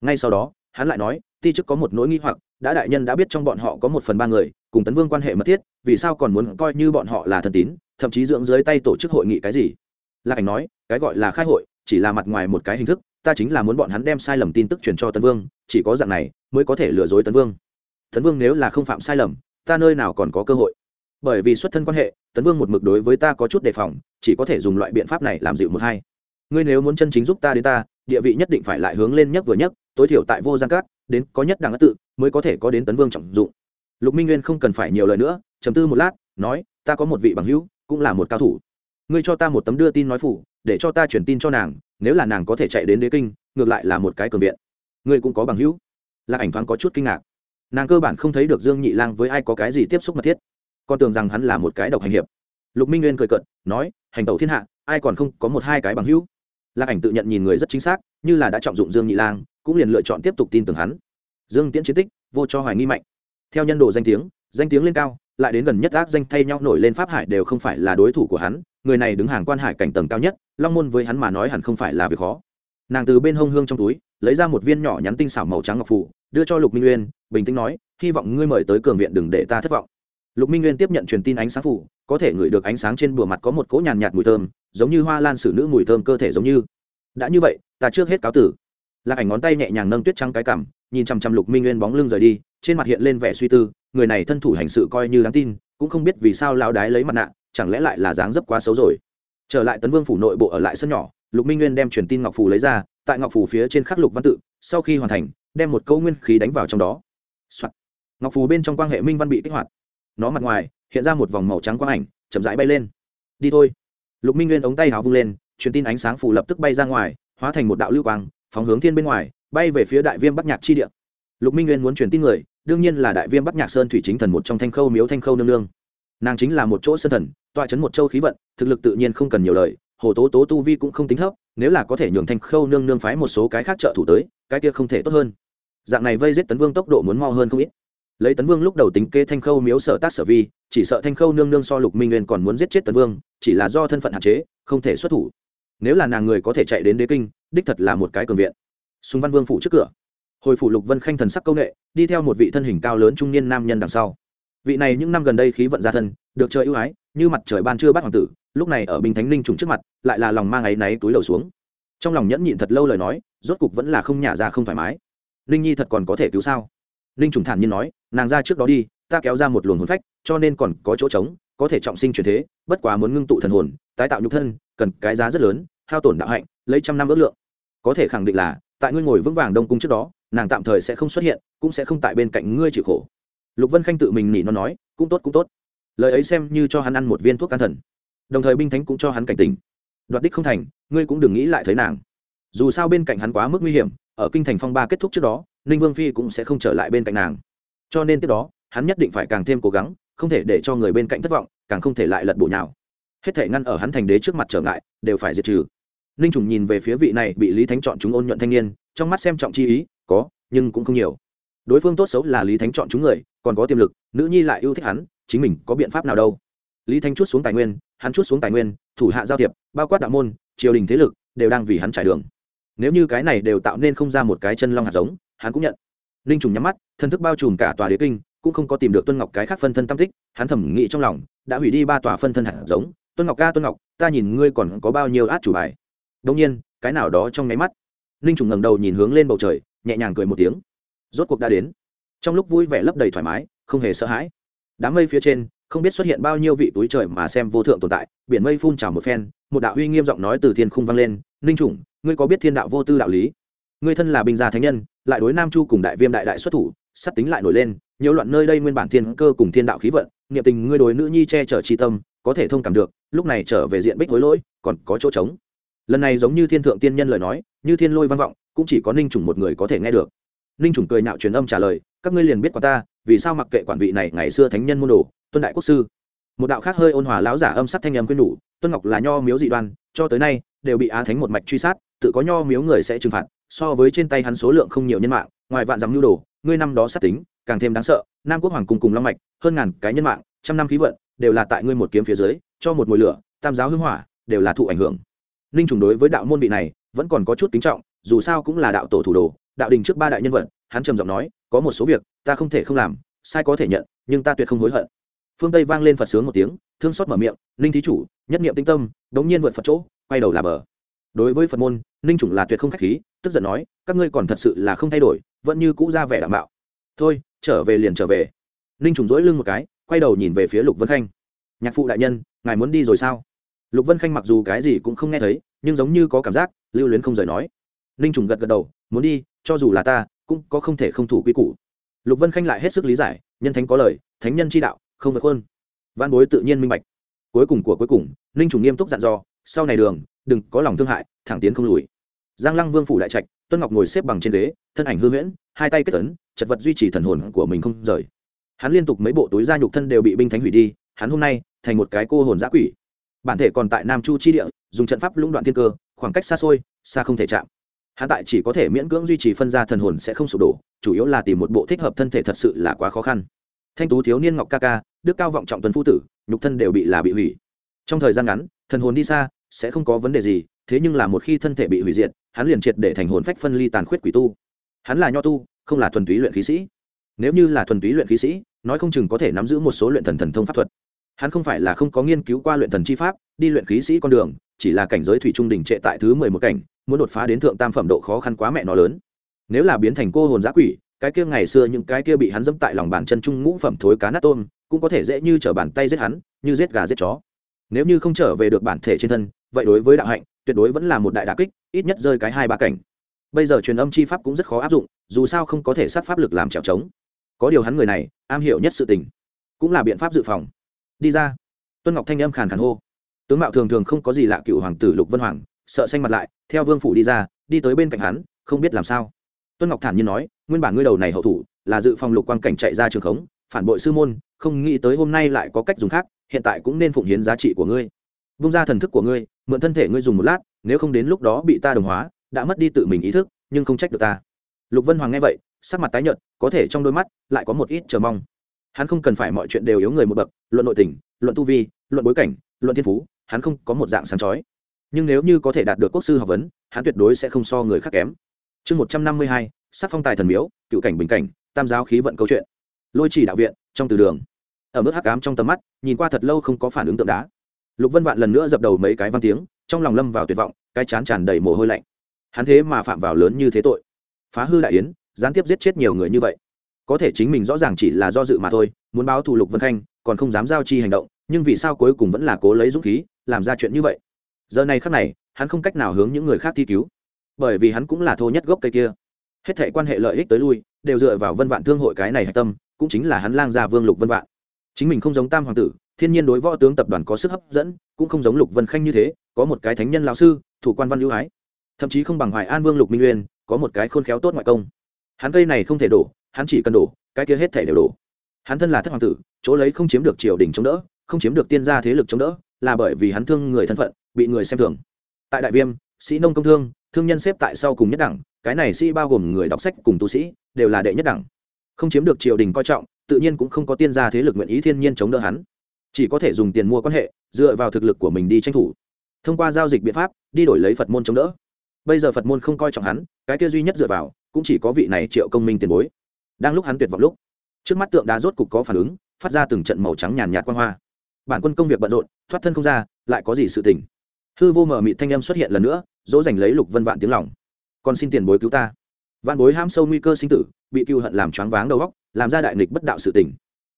Ngay sau đó, hắn lại nói, ti chức có một nỗi nghi hoặc, đã đại nhân đã biết trong bọn họ có một phần ba người, cùng tấn vương quan hệ mật thiết, vì sao còn muốn coi như bọn họ là thần tín, thậm chí dưỡng dưới tay tổ chức hội nghị cái gì? Lạc ảnh nói, cái gọi là khai hội chỉ là mặt ngoài một cái hình thức, ta chính là muốn bọn hắn đem sai lầm tin tức truyền cho tấn vương, chỉ có dạng này mới có thể lừa dối tấn vương. Tấn vương nếu là không phạm sai lầm, ta nơi nào còn có cơ hội? Bởi vì xuất thân quan hệ, tấn vương một mực đối với ta có chút đề phòng, chỉ có thể dùng loại biện pháp này làm dịu một hai. Ngươi nếu muốn chân chính giúp ta đến ta, địa vị nhất định phải lại hướng lên nhất vừa nhất, tối thiểu tại vô gian cát đến có nhất đẳng tự, mới có thể có đến tấn vương trọng dụng. Lục minh nguyên không cần phải nhiều lời nữa chấm tư một lát, nói, ta có một vị bằng hữu, cũng là một cao thủ ngươi cho ta một tấm đưa tin nói phủ, để cho ta chuyển tin cho nàng, nếu là nàng có thể chạy đến đế kinh, ngược lại là một cái cường viện. Ngươi cũng có bằng hữu. Lạc ảnh thoáng có chút kinh ngạc. Nàng cơ bản không thấy được dương nhị lang với ai có cái gì tiếp xúc mật thiết. Con tưởng rằng hắn là một cái độc hành hiệp. Lục minh nguyên cười cận nói, hành tẩu thiên hạ, ai còn không có một hai cái bằng hữu? Lạc ảnh tự nhận nhìn người rất chính xác, như là đã trọng dụng dương nhị lang, cũng liền lựa chọn tiếp tục tin tưởng hắn. Dương tiễn chiến tích, vô cho hoài nghi mạnh. Theo nhân đồ danh tiếng danh tiếng lên cao, lại đến gần nhất ác danh thay nhau nổi lên pháp hải đều không phải là đối thủ của hắn người này đứng hàng quan hải cảnh tầng cao nhất, long môn với hắn mà nói hẳn không phải là việc khó. Nàng từ bên hông hương trong túi, lấy ra một viên nhỏ nhắn tinh xảo màu trắng ngọc phủ, đưa cho lục minh nguyên bình tĩnh nói, hy vọng ngươi mời tới cường viện đừng để ta thất vọng. Lục minh nguyên tiếp nhận truyền tin ánh sáng phủ, có thể ngửi được ánh sáng trên bùa mặt có một cỗ nhàn nhạt mùi thơm, giống như hoa lan xử nữ mùi thơm cơ thể giống như. Đã như vậy, ta trước hết cáo tử. Lạc ảnh ngón tay nhẹ nhàng nâng tuyết trắng cái cảm nhìn chằm chằm lục minh nguyên bóng lưng rời đi, trên mặt hiện lên vẻ suy tư, người này thân thủ hành sự coi như đáng tin, cũng không biết vì sao lao đái lấy mặt nạ chẳng lẽ lại là dáng dấp quá xấu rồi? Trở lại tấn vương phủ nội bộ ở lại sân nhỏ, lục minh nguyên đem truyền tin ngọc phù lấy ra, tại ngọc phù phía trên khắc lục văn tự, sau khi hoàn thành, đem một câu nguyên khí đánh vào trong đó、Soạn. ngọc phù bên trong quan hệ minh văn bị kích hoạt. Nó mặt ngoài, hiện ra một vòng màu trắng quang ảnh, chậm rãi bay lên. Đi thôi. Lục minh nguyên ống tay hào vung lên, truyền tin ánh sáng phù lập tức bay ra ngoài, hóa thành một đạo lưu quang, phóng hướng thiên bên ngoài, bay về phía đại viêm bắc nhạc chi địa. Lục minh nguyên muốn truyền tin người, đương nhiên là đại viêm bắc nhạc sơn thủy chính thần một trong thanh khâu miếu thanh khâu nương nương nàng chính là một chỗ sân thần, tọa chấn một châu khí vận, thực lực tự nhiên không cần nhiều lời, hồ tố tố tu vi cũng không tính thấp, nếu là có thể nhường thanh khâu nương nương phái một số cái khác trợ thủ tới, cái kia không thể tốt hơn. Dạng này vây giết tấn vương tốc độ muốn mau hơn không ít. Lấy tấn vương lúc đầu tính kê thanh khâu miếu sở tác sở vi, chỉ sợ thanh khâu nương nương so lục minh nguyên còn muốn giết chết tấn vương, chỉ là do thân phận hạn chế, không thể xuất thủ. Nếu là nàng người có thể chạy đến đế kinh, đích thật là một cái cường viện. Súng văn vương phủ trước cửa. Hồi phủ lục vân khanh thần sắc công nghệ đi theo một vị thân hình cao lớn trung niên nam nhân đằng sau vị này những năm gần đây khí vận gia thân, được trời ưu ái, như mặt trời ban trưa bắt hoàng tử, lúc này ở bình thánh ninh trùng trước mặt, lại là lòng mang áy náy túi đầu xuống. Trong lòng nhẫn nhịn thật lâu lời nói, rốt cục vẫn là không nhả ra không thoải mái. Ninh nhi thật còn có thể cứu sao? Ninh trùng thản nhiên nói, nàng ra trước đó đi, ta kéo ra một luồng hồn phách, cho nên còn có chỗ trống, có thể trọng sinh truyền thế, bất quá muốn ngưng tụ thần hồn, tái tạo nhục thân, cần cái giá rất lớn, hao tổn đạo hạnh, lấy trăm năm ước lượng. Có thể khẳng định là, tại ngươi ngồi vững vàng đông cung trước đó, nàng tạm thời sẽ không xuất hiện, cũng sẽ không tại bên cạnh ngươi chịu khổ lục vân khanh tự mình nỉ nó nói, cũng tốt cũng tốt. Lời ấy xem như cho hắn ăn một viên thuốc can thần. Đồng thời binh thánh cũng cho hắn cảnh tỉnh đoạt đích không thành, ngươi cũng đừng nghĩ lại thấy nàng. Dù sao bên cạnh hắn quá mức nguy hiểm, ở kinh thành phong ba kết thúc trước đó, ninh vương phi cũng sẽ không trở lại bên cạnh nàng. Cho nên tiếp đó, hắn nhất định phải càng thêm cố gắng, không thể để cho người bên cạnh thất vọng, càng không thể lại lật bộ nhào. Hết thể ngăn ở hắn thành đế trước mặt trở ngại, đều phải diệt trừ. Ninh trùng nhìn về phía vị này bị lý thánh chọn chúng ôn nhuận thanh niên, trong mắt xem trọng chi ý, có, nhưng cũng không nhiều đối phương tốt xấu là lý thánh chọn chúng người, còn có tiềm lực, nữ nhi lại yêu thích hắn, chính mình có biện pháp nào đâu. Lý thánh chút xuống tài nguyên, hắn chút xuống tài nguyên, thủ hạ giao thiệp, bao quát đạo môn, triều đình thế lực, đều đang vì hắn trải đường. Nếu như cái này đều tạo nên không ra một cái chân long hạt giống, hắn cũng nhận. Ninh trùng nhắm mắt, thân thức bao trùm cả tòa đế kinh, cũng không có tìm được tuân ngọc cái khác phân thân tam tích, hắn thẩm nghĩ trong lòng, đã hủy đi ba tòa phân thân hạt giống, tuân ngọc ca, tuân ngọc, ta nhìn ngươi còn có bao nhiêu át chủ bài. Đông nhiên, cái nào đó trong nháy mắt, ninh trùng ngẩng đầu nhìn hướng lên bầu trời, nhẹ nhàng cười một tiếng rốt cuộc đã đến. Trong lúc vui vẻ lấp đầy thoải mái, không hề sợ hãi. Đám mây phía trên, không biết xuất hiện bao nhiêu vị túi trời mà xem vô thượng tồn tại, biển mây phun trào một phen, một đạo uy nghiêm giọng nói từ thiên khung vang lên, ninh chủng, ngươi có biết thiên đạo vô tư đạo lý? Ngươi thân là binh gia thánh nhân, lại đối nam chu cùng đại viêm đại đại xuất thủ, sắp tính lại nổi lên, nhiều loạn nơi đây nguyên bản thiên cơ cùng thiên đạo khí vận, niệm tình ngươi đối nữ nhi che chở tri tâm, có thể thông cảm được, lúc này trở về diện bích hối lỗi, còn có chỗ trống. Lần này giống như thiên thượng tiên nhân lời nói, như thiên lôi văn vọng, cũng chỉ có ninh chủng một người có thể nghe được ninh chủng cười nạo truyền âm trả lời, các ngươi liền biết qua ta, vì sao mặc kệ quản vị này ngày xưa thánh nhân môn đồ, tuân đại quốc sư. Một đạo khác hơi ôn hòa lão giả âm sắc thanh âm quyên nhủ, tuân ngọc là nho miếu dị đoan, cho tới nay, đều bị á thánh một mạch truy sát, tự có nho miếu người sẽ trừng phạt, so với trên tay hắn số lượng không nhiều nhân mạng, ngoài vạn dòng nhu đồ, ngươi năm đó sát tính, càng thêm đáng sợ, nam quốc hoàng cùng cùng long mạch, hơn ngàn cái nhân mạng, trăm năm khí vận, đều là tại ngươi một kiếm phía dưới, cho một mùi lửa, tam giáo hưng hỏa, đều là thụ ảnh hưởng. Ninh trùng đối với đạo môn vị này, vẫn còn có chút kính trọng, dù sao cũng là đạo tổ thủ đồ đạo đình trước ba đại nhân vật, hắn trầm giọng nói, có một số việc, ta không thể không làm, sai có thể nhận, nhưng ta tuyệt không hối hận. Phương tây vang lên phật sướng một tiếng, thương xót mở miệng, ninh thí chủ, nhất niệm tinh tâm, đống nhiên vượt phật chỗ, quay đầu là bờ. Đối với phật môn, ninh chủng là tuyệt không khách khí, tức giận nói, các ngươi còn thật sự là không thay đổi, vẫn như cũ ra vẻ đảm bảo. Thôi, trở về liền trở về. Ninh chủng dỗi lưng một cái, quay đầu nhìn về phía lục vân khanh. Nhạc phụ đại nhân, ngài muốn đi rồi sao? Lục vân khanh mặc dù cái gì cũng không nghe thấy, nhưng giống như có cảm giác, lưu luyến không rời nói ninh trùng gật gật đầu, muốn đi, cho dù là ta, cũng có không thể không thủ quy củ. Lục vân khanh lại hết sức lý giải, nhân thánh có lời, thánh nhân chi đạo, không vượt hơn văn bối tự nhiên minh bạch. Cuối cùng của cuối cùng ninh trùng nghiêm túc dặn dò, sau này đường, đừng có lòng thương hại, thẳng tiến không lùi. Giang lăng vương phủ đại trạch, tuân ngọc ngồi xếp bằng trên ghế, thân ảnh hư huyễn, hai tay kết tấn chật vật duy trì thần hồn của mình không rời. Hắn liên tục mấy bộ túi da nhục thân đều bị binh thánh hủy đi, hắn hôm nay thành một cái cô hồn giã quỷ. Bản thể còn tại nam chu chi địa, dùng trận pháp lũng đoạn thiên cơ, khoảng cách xa xôi, xa không thể chạm hắn tại chỉ có thể miễn cưỡng duy trì phân ra thần hồn sẽ không sụp đổ, chủ yếu là tìm một bộ thích hợp thân thể thật sự là quá khó khăn. Thanh tú thiếu niên ngọc ca ca, đức cao vọng trọng tuần phu tử, nhục thân đều bị là bị hủy. Trong thời gian ngắn, thần hồn đi xa, sẽ không có vấn đề gì, thế nhưng là một khi thân thể bị hủy diệt, hắn liền triệt để thành hồn phách phân ly tàn khuyết quỷ tu. Hắn là nho tu, không là thuần túy luyện khí sĩ. Nếu như là thuần túy luyện khí sĩ, nói không chừng có thể nắm giữ một số luyện thần thần thông pháp thuật. Hắn không phải là không có nghiên cứu qua luyện thần chi pháp, đi luyện khí sĩ con đường, chỉ là cảnh giới thủy trung đỉnh trệ tại thứ mười một cảnh muốn đột phá đến thượng tam phẩm độ khó khăn quá mẹ nó lớn. Nếu là biến thành cô hồn giã quỷ, cái kia ngày xưa những cái kia bị hắn dẫm tại lòng bàn chân trung ngũ phẩm thối cá nát tôm, cũng có thể dễ như trở bàn tay giết hắn, như giết gà giết chó. Nếu như không trở về được bản thể trên thân, vậy đối với đạo hạnh, tuyệt đối vẫn là một đại đà kích, ít nhất rơi cái hai ba cảnh. Bây giờ truyền âm chi pháp cũng rất khó áp dụng, dù sao không có thể sát pháp lực làm trèo trống. Có điều hắn người này, am hiểu nhất sự tình, cũng là biện pháp dự phòng. Đi ra. Tuân ngọc thanh âm khàn khàn hô. Tướng mạo thường thường không có gì lạ cựu hoàng tử lục vân hoàng sợ xanh mặt lại, theo vương phủ đi ra, đi tới bên cạnh hắn, không biết làm sao. Tuân ngọc thản nhiên nói, nguyên bản ngươi đầu này hậu thủ, là dự phòng lục quan cảnh chạy ra trường khống, phản bội sư môn, không nghĩ tới hôm nay lại có cách dùng khác, hiện tại cũng nên phụng hiến giá trị của ngươi. Vung ra thần thức của ngươi, mượn thân thể ngươi dùng một lát, nếu không đến lúc đó bị ta đồng hóa, đã mất đi tự mình ý thức, nhưng không trách được ta. Lục vân hoàng nghe vậy, sắc mặt tái nhợt, có thể trong đôi mắt, lại có một ít chờ mong. Hắn không cần phải mọi chuyện đều yếu người một bậc, luận nội tình, luận tu vi, luận bối cảnh, luận thiên phú, hắn không có một dạng sáng chói nhưng nếu như có thể đạt được quốc sư học vấn, hắn tuyệt đối sẽ không so người khác kém. Chương một trăm năm mươi hai, sắc phong tài thần miếu, cựu cảnh bình cảnh, tam giáo khí vận câu chuyện. Lôi chỉ đạo viện, trong từ đường. Ở mức hắc cám trong tầm mắt, nhìn qua thật lâu không có phản ứng tượng đá. Lục vân vạn lần nữa dập đầu mấy cái văn tiếng, trong lòng lâm vào tuyệt vọng, cái chán tràn đầy mồ hôi lạnh. Hắn thế mà phạm vào lớn như thế tội. Phá hư đại yến, gián tiếp giết chết nhiều người như vậy. Có thể chính mình rõ ràng chỉ là do dự mà thôi, muốn báo thù lục vân khanh, còn không dám giao chi hành động, nhưng vì sao cuối cùng vẫn là cố lấy dũng khí, làm ra chuyện như vậy? Giờ này khắc này, hắn không cách nào hướng những người khác thi cứu. Bởi vì hắn cũng là thô nhất gốc cây kia. Hết thệ quan hệ lợi ích tới lui, đều dựa vào vân vạn thương hội cái này hạch tâm, cũng chính là hắn lang gia vương lục vân vạn. Chính mình không giống tam hoàng tử, thiên nhiên đối võ tướng tập đoàn có sức hấp dẫn, cũng không giống lục vân khanh như thế, có một cái thánh nhân lão sư, thủ quan văn ưu ái. Thậm chí không bằng hoài an vương lục minh nguyên có một cái khôn khéo tốt ngoại công. Hắn cây này không thể đổ, hắn chỉ cần đổ, cái kia hết thể đều đổ. Hắn thân là thất hoàng tử, chỗ lấy không chiếm được triều đình chống đỡ, không chiếm được tiên gia thế lực chống đỡ, là bởi vì hắn thương người thân phận bị người xem thường. Tại đại viêm, sĩ nông công thương thương nhân xếp tại sau cùng nhất đẳng, cái này sĩ bao gồm người đọc sách cùng tu sĩ, đều là đệ nhất đẳng. Không chiếm được triều đình coi trọng, tự nhiên cũng không có tiên gia thế lực nguyện ý thiên nhiên chống đỡ hắn. Chỉ có thể dùng tiền mua quan hệ, dựa vào thực lực của mình đi tranh thủ. Thông qua giao dịch biện pháp, đi đổi lấy phật môn chống đỡ. Bây giờ phật môn không coi trọng hắn, cái kia duy nhất dựa vào, cũng chỉ có vị này triệu công minh tiền bối. Đang lúc hắn tuyệt vọng lúc, trước mắt tượng đá rốt cục có phản ứng, phát ra từng trận màu trắng nhàn nhạt quan hoa. Bản quân công việc bận rộn, thoát thân không ra, lại có gì sự tình? Hư vô mở mịt thanh âm xuất hiện lần nữa, dỗ dành lấy lục vân vạn tiếng lòng. Còn xin tiền bối cứu ta. Vạn bối ham sâu nguy cơ sinh tử, bị cựu hận làm choáng váng đầu óc, làm ra đại nghịch bất đạo sự tình.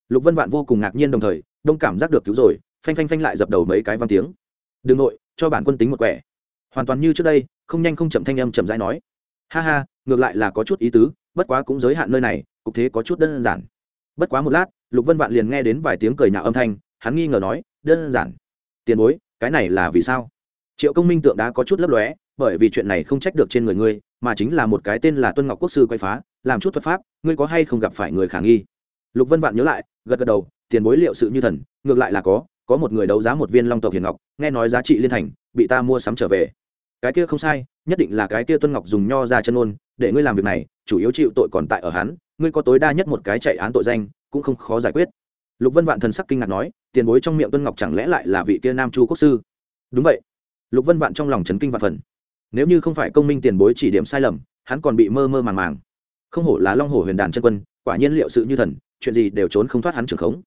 Lục vân vạn vô cùng ngạc nhiên đồng thời, đông cảm giác được cứu rồi, phanh phanh phanh lại dập đầu mấy cái văn tiếng. Đừng nội, cho bản quân tính một quẻ. Hoàn toàn như trước đây, không nhanh không chậm thanh âm chậm rãi nói. Ha ha, ngược lại là có chút ý tứ, bất quá cũng giới hạn nơi này, cục thế có chút đơn giản. Bất quá một lát, lục vân vạn liền nghe đến vài tiếng cười nhạo âm thanh, hắn nghi ngờ nói, đơn giản. Tiền bối, cái này là vì sao? Triệu công minh tượng đá có chút lấp lóe, bởi vì chuyện này không trách được trên người ngươi, mà chính là một cái tên là tuân ngọc quốc sư quay phá, làm chút thuật pháp, ngươi có hay không gặp phải người khả nghi? Lục vân vạn nhớ lại, gật gật đầu, tiền bối liệu sự như thần, ngược lại là có có một người đấu giá một viên long tộc hiền ngọc, nghe nói giá trị liên thành, bị ta mua sắm trở về. Cái kia không sai, nhất định là cái kia tuân ngọc dùng nho ra chân ôn, để ngươi làm việc này, chủ yếu chịu tội còn tại ở hắn, ngươi có tối đa nhất một cái chạy án tội danh, cũng không khó giải quyết. Lục vân vạn thần sắc kinh ngạc nói, tiền bối trong miệng tuân ngọc chẳng lẽ lại là vị kia nam chu quốc sư? Đúng vậy lục vân vạn trong lòng chấn kinh vạn phần. Nếu như không phải công minh tiền bối chỉ điểm sai lầm, hắn còn bị mơ mơ màng màng. Không hổ là long hổ huyền đàn chân quân, quả nhiên liệu sự như thần, chuyện gì đều trốn không thoát hắn trưởng khống.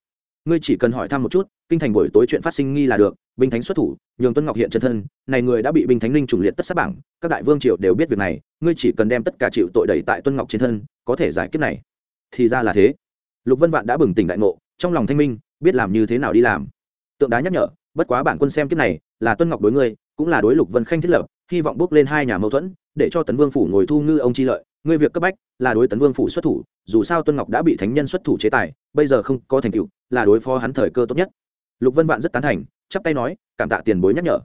Ngươi chỉ cần hỏi thăm một chút, kinh thành buổi tối chuyện phát sinh nghi là được, binh thánh xuất thủ, nhường tuân ngọc hiện chân thân, này người đã bị binh thánh linh trùng liệt tất sát bảng, các đại vương triều đều biết việc này, ngươi chỉ cần đem tất cả chịu tội đẩy tại tuân ngọc trên thân, có thể giải quyết này. Thì ra là thế. Lục vân vạn đã bừng tỉnh đại ngộ, trong lòng thanh minh, biết làm như thế nào đi làm. Tượng đá nhắc nhở, bất quá bản quân xem kiếp này, là tuân ngọc đối ngươi cũng là đối lục vân khanh thiết lập, hy vọng bước lên hai nhà mâu thuẫn, để cho tấn vương phủ ngồi thu ngư ông chi lợi. Ngươi việc cấp bách là đối tấn vương phủ xuất thủ, dù sao tuân ngọc đã bị thánh nhân xuất thủ chế tài, bây giờ không có thành tựu, là đối phó hắn thời cơ tốt nhất. Lục vân vạn rất tán thành, chắp tay nói, cảm tạ tiền bối nhắc nhở.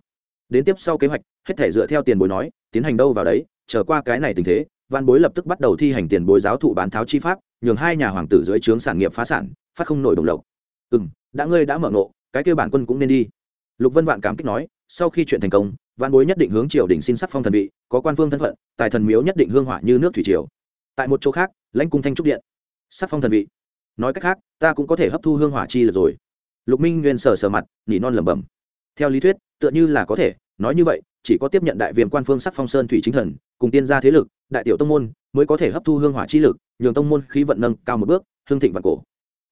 Đến tiếp sau kế hoạch, hết thể dựa theo tiền bối nói, tiến hành đâu vào đấy trở qua cái này tình thế văn bối lập tức bắt đầu thi hành tiền bối giáo thụ bán tháo chi pháp, nhường hai nhà hoàng tử dưới trướng sản nghiệp phá sản, phát không nổi đồng lộc. Ừ đã ngươi đã mở ngộ, cái kêu bản quân cũng nên đi. Lục vân vạn cảm kích nói sau khi chuyện thành công văn bối nhất định hướng triều đình xin sắc phong thần vị, có quan vương thân phận, tài thần miếu nhất định hương hỏa như nước thủy triều. Tại một chỗ khác, lãnh cung thanh trúc điện. Sắc phong thần vị. Nói cách khác, ta cũng có thể hấp thu hương hỏa chi lực rồi. Lục minh nguyên sờ sờ mặt, nỉ non lẩm bẩm. Theo lý thuyết, tựa như là có thể, nói như vậy, chỉ có tiếp nhận đại viêm quan phương sắc phong sơn thủy chính thần, cùng tiên gia thế lực, đại tiểu tông môn, mới có thể hấp thu hương hỏa chi lực, nhường tông môn khí vận nâng cao một bước, hương thịnh vạn cổ.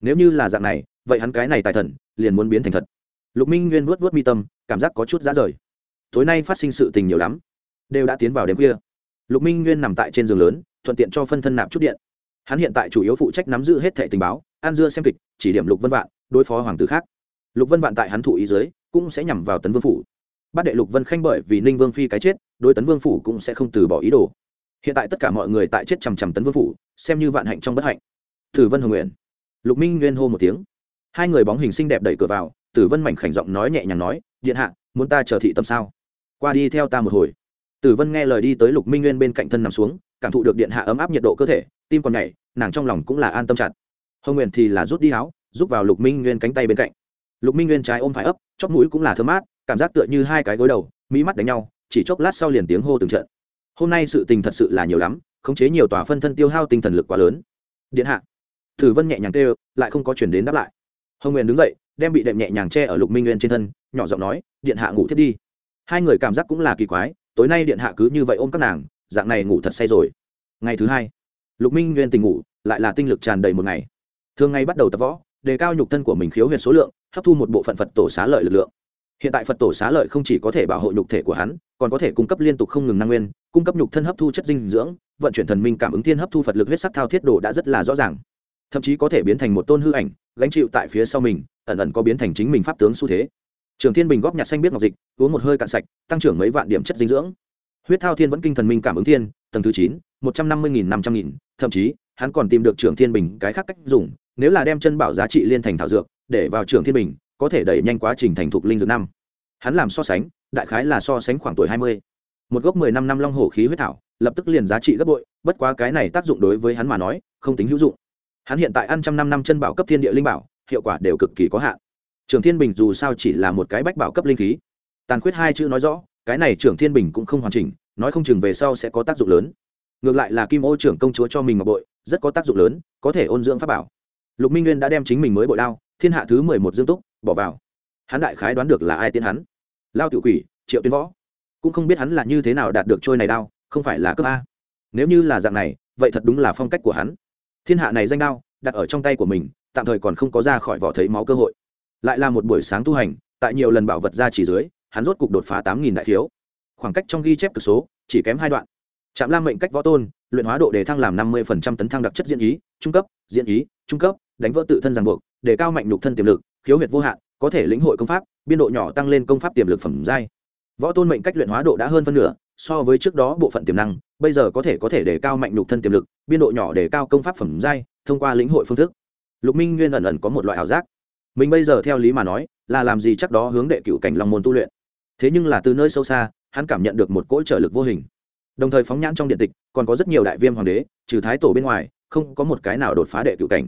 Nếu như là dạng này, vậy hắn cái này tài thần, liền muốn biến thành thật lục minh nguyên vuốt vuốt mi tâm, cảm giác có chút giá rời. Tối nay phát sinh sự tình nhiều lắm, đều đã tiến vào đêm khuya. Lục minh nguyên nằm tại trên giường lớn, thuận tiện cho phân thân nạp chút điện. Hắn hiện tại chủ yếu phụ trách nắm giữ hết thẻ tình báo an dưa xem kịch, chỉ điểm lục vân vạn, đối phó hoàng tử khác. Lục vân vạn tại hắn thủ ý dưới, cũng sẽ nhằm vào tấn vương phủ. Bát đệ lục vân khanh bởi vì ninh vương phi cái chết, đối tấn vương phủ cũng sẽ không từ bỏ ý đồ. Hiện tại tất cả mọi người tại chết chằm chằm tấn vương phủ, xem như vạn hạnh trong bất hạnh. Thử vân hồng nguyện. Lục minh nguyên hô một tiếng. Hai người bóng hình xinh đẹp đẩy cửa vào tử vân mảnh khảnh giọng nói nhẹ nhàng nói, điện hạ, muốn ta chờ thị tâm sao? Qua đi theo ta một hồi. Tử vân nghe lời đi tới lục minh nguyên bên cạnh thân nằm xuống, cảm thụ được điện hạ ấm áp nhiệt độ cơ thể, tim còn nhảy, nàng trong lòng cũng là an tâm chặt. Hồng nguyện thì là rút đi áo giúp vào lục minh nguyên cánh tay bên cạnh. Lục minh nguyên trái ôm phải ấp, chóp mũi cũng là thơm mát, cảm giác tựa như hai cái gối đầu, mỹ mắt đánh nhau, chỉ chốc lát sau liền tiếng hô từng trận. Hôm nay sự tình thật sự là nhiều lắm, khống chế nhiều tòa phân thân tiêu hao tinh thần lực quá lớn. Điện hạ. Tử vân nhẹ nhàng kêu, lại không có chuyển đến đáp lại. Hồng nguyện đứng dậy đem bị đệm nhẹ nhàng che ở lục minh nguyên trên thân, nhỏ giọng nói, điện hạ ngủ thiết đi. Hai người cảm giác cũng là kỳ quái, tối nay điện hạ cứ như vậy ôm các nàng, dạng này ngủ thật say rồi. Ngày thứ hai, lục minh nguyên tình ngủ, lại là tinh lực tràn đầy một ngày. Thường ngày bắt đầu tập võ, đề cao nhục thân của mình khiếu huyệt số lượng, hấp thu một bộ phận phật tổ xá lợi lực lượng. Hiện tại phật tổ xá lợi không chỉ có thể bảo hộ nhục thể của hắn, còn có thể cung cấp liên tục không ngừng năng nguyên, cung cấp nhục thân hấp thu chất dinh dưỡng, vận chuyển thần minh cảm ứng thiên hấp thu phật lực huyết sắc thao thiết đồ đã rất là rõ ràng. Thậm chí có thể biến thành một tôn hư ảnh, gánh chịu tại phía sau mình ẩn ẩn có biến thành chính mình pháp tướng xu thế. Trường thiên bình góp nhặt xanh biết ngọc dịch, uống một hơi cạn sạch, tăng trưởng mấy vạn điểm chất dinh dưỡng. Huyết thao thiên vẫn kinh thần minh cảm ứng thiên, tầng thứ chín, một trăm năm mươi nghìn năm trăm nghìn, thậm chí, hắn còn tìm được trường thiên bình cái khác cách dùng, nếu là đem chân bảo giá trị liên thành thảo dược, để vào trường thiên bình, có thể đẩy nhanh quá trình thành thục linh dược năm. Hắn làm so sánh, đại khái là so sánh khoảng tuổi hai mươi. Một gốc mười năm năm long hổ khí huyết thảo, lập tức liền giá trị gấp bội, bất quá cái này tác dụng đối với hắn mà nói, không tính hữu dụng. Hắn hiện tại ăn trăm năm năm chân bảo cấp thiên địa linh bảo hiệu quả đều cực kỳ có hạn. Trường thiên bình dù sao chỉ là một cái bách bảo cấp linh khí. Tàn khuyết hai chữ nói rõ, cái này trưởng thiên bình cũng không hoàn chỉnh, nói không chừng về sau sẽ có tác dụng lớn. Ngược lại là kim ô trưởng công chúa cho mình ngọc bội, rất có tác dụng lớn, có thể ôn dưỡng pháp bảo. Lục minh nguyên đã đem chính mình mới bội đao, thiên hạ thứ mười một dương túc, bỏ vào. Hắn đại khái đoán được là ai tiến hắn. Lao tiểu quỷ, triệu tuyên võ. Cũng không biết hắn là như thế nào đạt được trôi này đao, không phải là cấp a. Nếu như là dạng này, vậy thật đúng là phong cách của hắn. Thiên hạ này danh đao, đặt ở trong tay của mình tạm thời còn không có ra khỏi vỏ thấy máu cơ hội. Lại là một buổi sáng tu hành, tại nhiều lần bảo vật ra chỉ dưới, hắn rốt cục đột phá tám nghìn đại thiếu khoảng cách trong ghi chép cực số, chỉ kém hai đoạn. Trạm lam mệnh cách võ tôn, luyện hóa độ đề thăng làm năm mươi tấn thăng đặc chất diễn ý, trung cấp, diễn ý, trung cấp, đánh vỡ tự thân ràng buộc, để cao mạnh nhục thân tiềm lực, khiếu huyệt vô hạn, có thể lĩnh hội công pháp, biên độ nhỏ tăng lên công pháp tiềm lực phẩm giai. Võ tôn mệnh cách luyện hóa độ đã hơn phân nửa, so với trước đó bộ phận tiềm năng, bây giờ có thể có thể để cao mạnh nhục thân tiềm lực, biên độ nhỏ để cao công pháp phẩm giai, thông qua lĩnh hội phương thức lục minh nguyên ẩn ẩn có một loại ảo giác. Mình bây giờ theo lý mà nói, là làm gì chắc đó hướng đệ cựu cảnh long môn tu luyện. Thế nhưng là từ nơi sâu xa, hắn cảm nhận được một cỗ trợ lực vô hình. Đồng thời phóng nhãn trong điện tịch, còn có rất nhiều đại viêm hoàng đế, trừ thái tổ bên ngoài, không có một cái nào đột phá đệ cựu cảnh.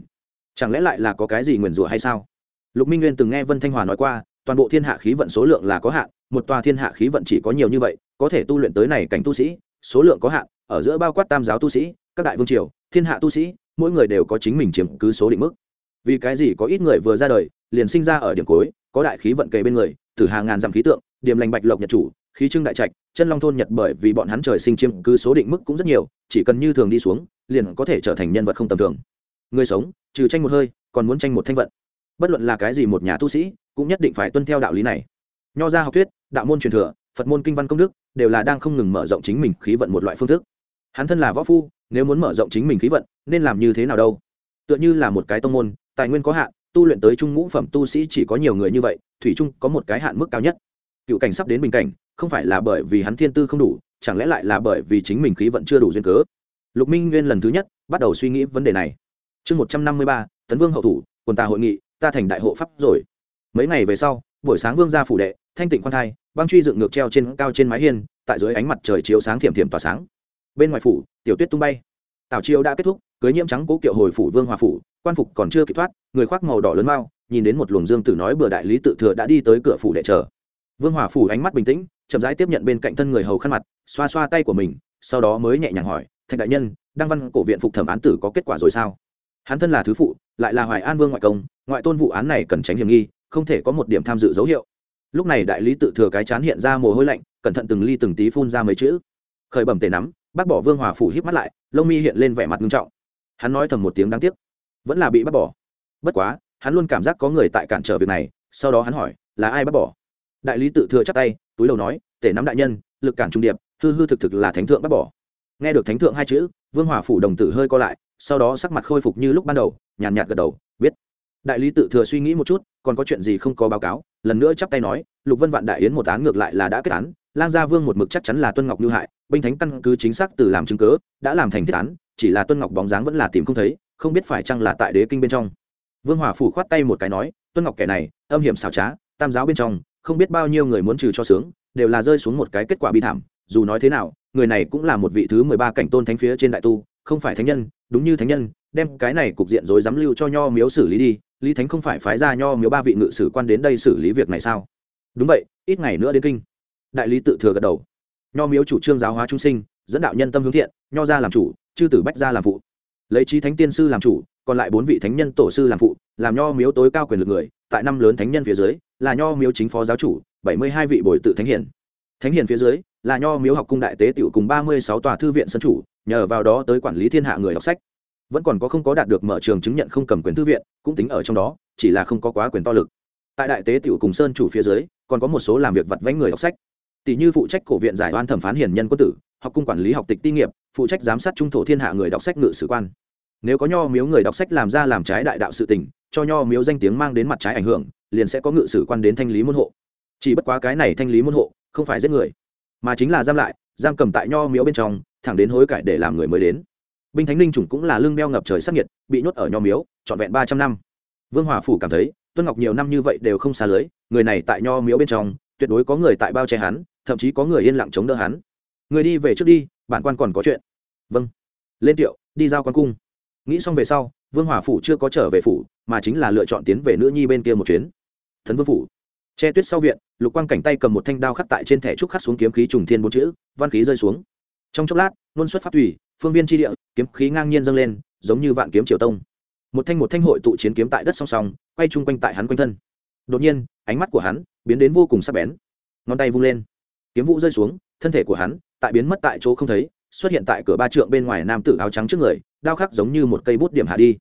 Chẳng lẽ lại là có cái gì nguyền rủa hay sao? Lục minh nguyên từng nghe vân thanh hòa nói qua, toàn bộ thiên hạ khí vận số lượng là có hạn, một tòa thiên hạ khí vận chỉ có nhiều như vậy, có thể tu luyện tới này cảnh tu sĩ, số lượng có hạn, ở giữa bao quát tam giáo tu sĩ, các đại vương triều, thiên hạ tu sĩ mỗi người đều có chính mình chiếm cứ số định mức. Vì cái gì có ít người vừa ra đời, liền sinh ra ở điểm cuối, có đại khí vận kề bên người từ hàng ngàn dặm khí tượng, điểm lành bạch lộc nhật chủ, khí trưng đại trạch, chân long thôn nhật bởi vì bọn hắn trời sinh chiếm cứ số định mức cũng rất nhiều, chỉ cần như thường đi xuống, liền có thể trở thành nhân vật không tầm thường. Người sống, trừ tranh một hơi, còn muốn tranh một thanh vận. Bất luận là cái gì một nhà tu sĩ, cũng nhất định phải tuân theo đạo lý này. Nho gia học thuyết, đạo môn truyền thừa, phật môn kinh văn công đức, đều là đang không ngừng mở rộng chính mình khí vận một loại phương thức. Hắn thân là võ phu nếu muốn mở rộng chính mình khí vận, nên làm như thế nào đâu? Tựa như là một cái tông môn, tài nguyên có hạn, tu luyện tới trung ngũ phẩm tu sĩ chỉ có nhiều người như vậy, thủy trung có một cái hạn mức cao nhất. Cựu cảnh sắp đến bình cảnh, không phải là bởi vì hắn thiên tư không đủ, chẳng lẽ lại là bởi vì chính mình khí vận chưa đủ duyên cớ? Lục minh nguyên lần thứ nhất bắt đầu suy nghĩ vấn đề này. Chương một trăm năm mươi ba, tấn vương hậu thủ, quần ta hội nghị, ta thành đại hộ pháp rồi. Mấy ngày về sau, buổi sáng vương ra phủ đệ, thanh tịnh quan thai, băng truy dựng ngược treo trên cao trên mái hiên, tại dưới ánh mặt trời chiếu sáng thiểm thiểm tỏa sáng bên ngoài phủ, tiểu tuyết tung bay. Tào chiêu đã kết thúc, cưới nhiễm trắng cố kiệu hồi phủ vương hòa phủ, quan phục còn chưa kịp thoát, người khoác màu đỏ lớn mau nhìn đến một luồng dương tử nói bừa đại lý tự thừa đã đi tới cửa phủ để chờ vương hòa phủ ánh mắt bình tĩnh, chậm rãi tiếp nhận bên cạnh thân người hầu khăn mặt, xoa xoa tay của mình, sau đó mới nhẹ nhàng hỏi, thạch đại nhân, đăng văn cổ viện phục thẩm án tử có kết quả rồi sao? Hắn thân là thứ phụ, lại là hoài an vương ngoại công, ngoại tôn vụ án này cần tránh hiểm nghi, không thể có một điểm tham dự dấu hiệu. Lúc này đại lý tự thừa cái chán hiện ra mồ hôi lạnh, cẩn thận từng ly từng tí phun ra mấy chữ. Khởi bẩm tề nắm bác bỏ vương hòa phủ híp mắt lại, lông mi hiện lên vẻ mặt nghiêm trọng. Hắn nói thầm một tiếng đáng tiếc. Vẫn là bị bác bỏ. Bất quá, hắn luôn cảm giác có người tại cản trở việc này, sau đó hắn hỏi, là ai bác bỏ? Đại lý tự thừa chắc tay, túi đầu nói, tể nắm đại nhân, lực cản trung điệp, hư hư thực thực là thánh thượng bác bỏ. Nghe được thánh thượng hai chữ, vương hòa phủ đồng tử hơi co lại, sau đó sắc mặt khôi phục như lúc ban đầu, nhàn nhạt gật đầu, biết. Đại lý tự thừa suy nghĩ một chút, còn có chuyện gì không có báo cáo? Lần nữa chắp tay nói, lục vân vạn đại yến một án ngược lại là đã kết án lang gia vương một mực chắc chắn là tuân ngọc lưu hại, binh thánh căn cứ chính xác từ làm chứng cớ đã làm thành thiết án, chỉ là tuân ngọc bóng dáng vẫn là tìm không thấy, không biết phải chăng là tại đế kinh bên trong. Vương hòa phủ khoát tay một cái nói, tuân ngọc kẻ này, âm hiểm xảo trá, tam giáo bên trong, không biết bao nhiêu người muốn trừ cho sướng, đều là rơi xuống một cái kết quả bi thảm, dù nói thế nào, người này cũng là một vị thứ mười ba cảnh tôn thánh phía trên đại tu, không phải thánh nhân, đúng như thánh nhân, đem cái này cục diện rối dám lưu cho nho miếu xử lý đi, lý thánh không phải phái ra nho miếu ba vị ngự sử quan đến đây xử lý việc này sao? Đúng vậy, ít ngày nữa đến kinh đại lý tự thừa gật đầu. Nho miếu chủ trương giáo hóa trung sinh, dẫn đạo nhân tâm hướng thiện, nho ra làm chủ, chư tử bách ra làm phụ. Lấy trí thánh tiên sư làm chủ, còn lại bốn vị thánh nhân tổ sư làm phụ, làm nho miếu tối cao quyền lực người, tại năm lớn thánh nhân phía dưới, là nho miếu chính phó giáo chủ, bảy mươi hai vị bồi tự thánh hiển thánh hiển phía dưới, là nho miếu học cung đại tế tiểu cùng ba mươi sáu tòa thư viện sân chủ, nhờ vào đó tới quản lý thiên hạ người đọc sách. Vẫn còn có không có đạt được mở trường chứng nhận không cầm quyền thư viện, cũng tính ở trong đó, chỉ là không có quá quyền to lực. Tại đại tế tiểu cùng sơn chủ phía dưới, còn có một số làm việc vặt vãnh người đọc sách tỷ như phụ trách cổ viện giải oan thẩm phán hiền nhân quân tử, học cung quản lý học tịch ti nghiệp, phụ trách giám sát trung thổ thiên hạ người đọc sách ngự sử quan. Nếu có nho miếu người đọc sách làm ra làm trái đại đạo sự tình, cho nho miếu danh tiếng mang đến mặt trái ảnh hưởng, liền sẽ có ngự sử quan đến thanh lý môn hộ. Chỉ bất quá cái này thanh lý môn hộ, không phải giết người, mà chính là giam lại, giam cầm tại nho miếu bên trong, thẳng đến hối cải để làm người mới đến. Binh thánh linh chủng cũng là lương beo ngập trời sắc nhiệt, bị nhốt ở nho miếu, trọn vẹn ba trăm năm. Vương hòa phủ cảm thấy, tuân ngọc nhiều năm như vậy đều không xa lưới, người này tại nho miếu bên trong, tuyệt đối có người tại bao che hắn thậm chí có người yên lặng chống đỡ hắn. Người đi về trước đi, bản quan còn có chuyện. Vâng. Lên tiệu, đi giao quan cung. Nghĩ xong về sau, vương hòa phủ chưa có trở về phủ, mà chính là lựa chọn tiến về nữ nhi bên kia một chuyến. Thần vương phủ. Che tuyết sau viện, lục quang cảnh tay cầm một thanh đao khắc tại trên thẻ trúc khắc xuống kiếm khí trùng thiên bốn chữ, văn khí rơi xuống. Trong chốc lát luân xuất phát thủy, phương viên tri địa, kiếm khí ngang nhiên dâng lên, giống như vạn kiếm triều tông. Một thanh một thanh hội tụ chiến kiếm tại đất song song, quay chung quanh tại hắn quanh thân. Đột nhiên, ánh mắt của hắn biến đến vô cùng sắc bén. Ngón tay vung lên kiếm vũ rơi xuống, thân thể của hắn tại biến mất tại chỗ không thấy, xuất hiện tại cửa ba trượng bên ngoài nam tử áo trắng trước người, đao khắc giống như một cây bút điểm hạ đi.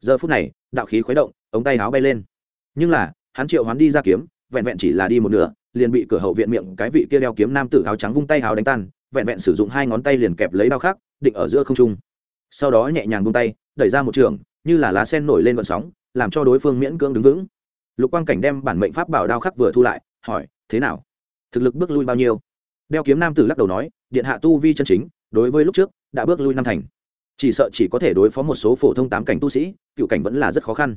Giờ phút này, đạo khí khuấy động, ống tay áo bay lên. Nhưng là, hắn triệu hắn đi ra kiếm, vẹn vẹn chỉ là đi một nửa, liền bị cửa hậu viện miệng cái vị kia đeo kiếm nam tử áo trắng vung tay áo đánh tan, vẹn vẹn sử dụng hai ngón tay liền kẹp lấy đao khắc, định ở giữa không trung. Sau đó nhẹ nhàng vung tay, đẩy ra một trường, như là lá sen nổi lên vận sóng, làm cho đối phương miễn cưỡng đứng vững. Lục quang cảnh đem bản mệnh pháp bảo đao khắc vừa thu lại, hỏi, thế nào? Thực lực bước lui bao nhiêu? Đeo kiếm nam tử lắc đầu nói, điện hạ tu vi chân chính, đối với lúc trước, đã bước lui năm thành. Chỉ sợ chỉ có thể đối phó một số phổ thông tám cảnh tu sĩ, cựu cảnh vẫn là rất khó khăn.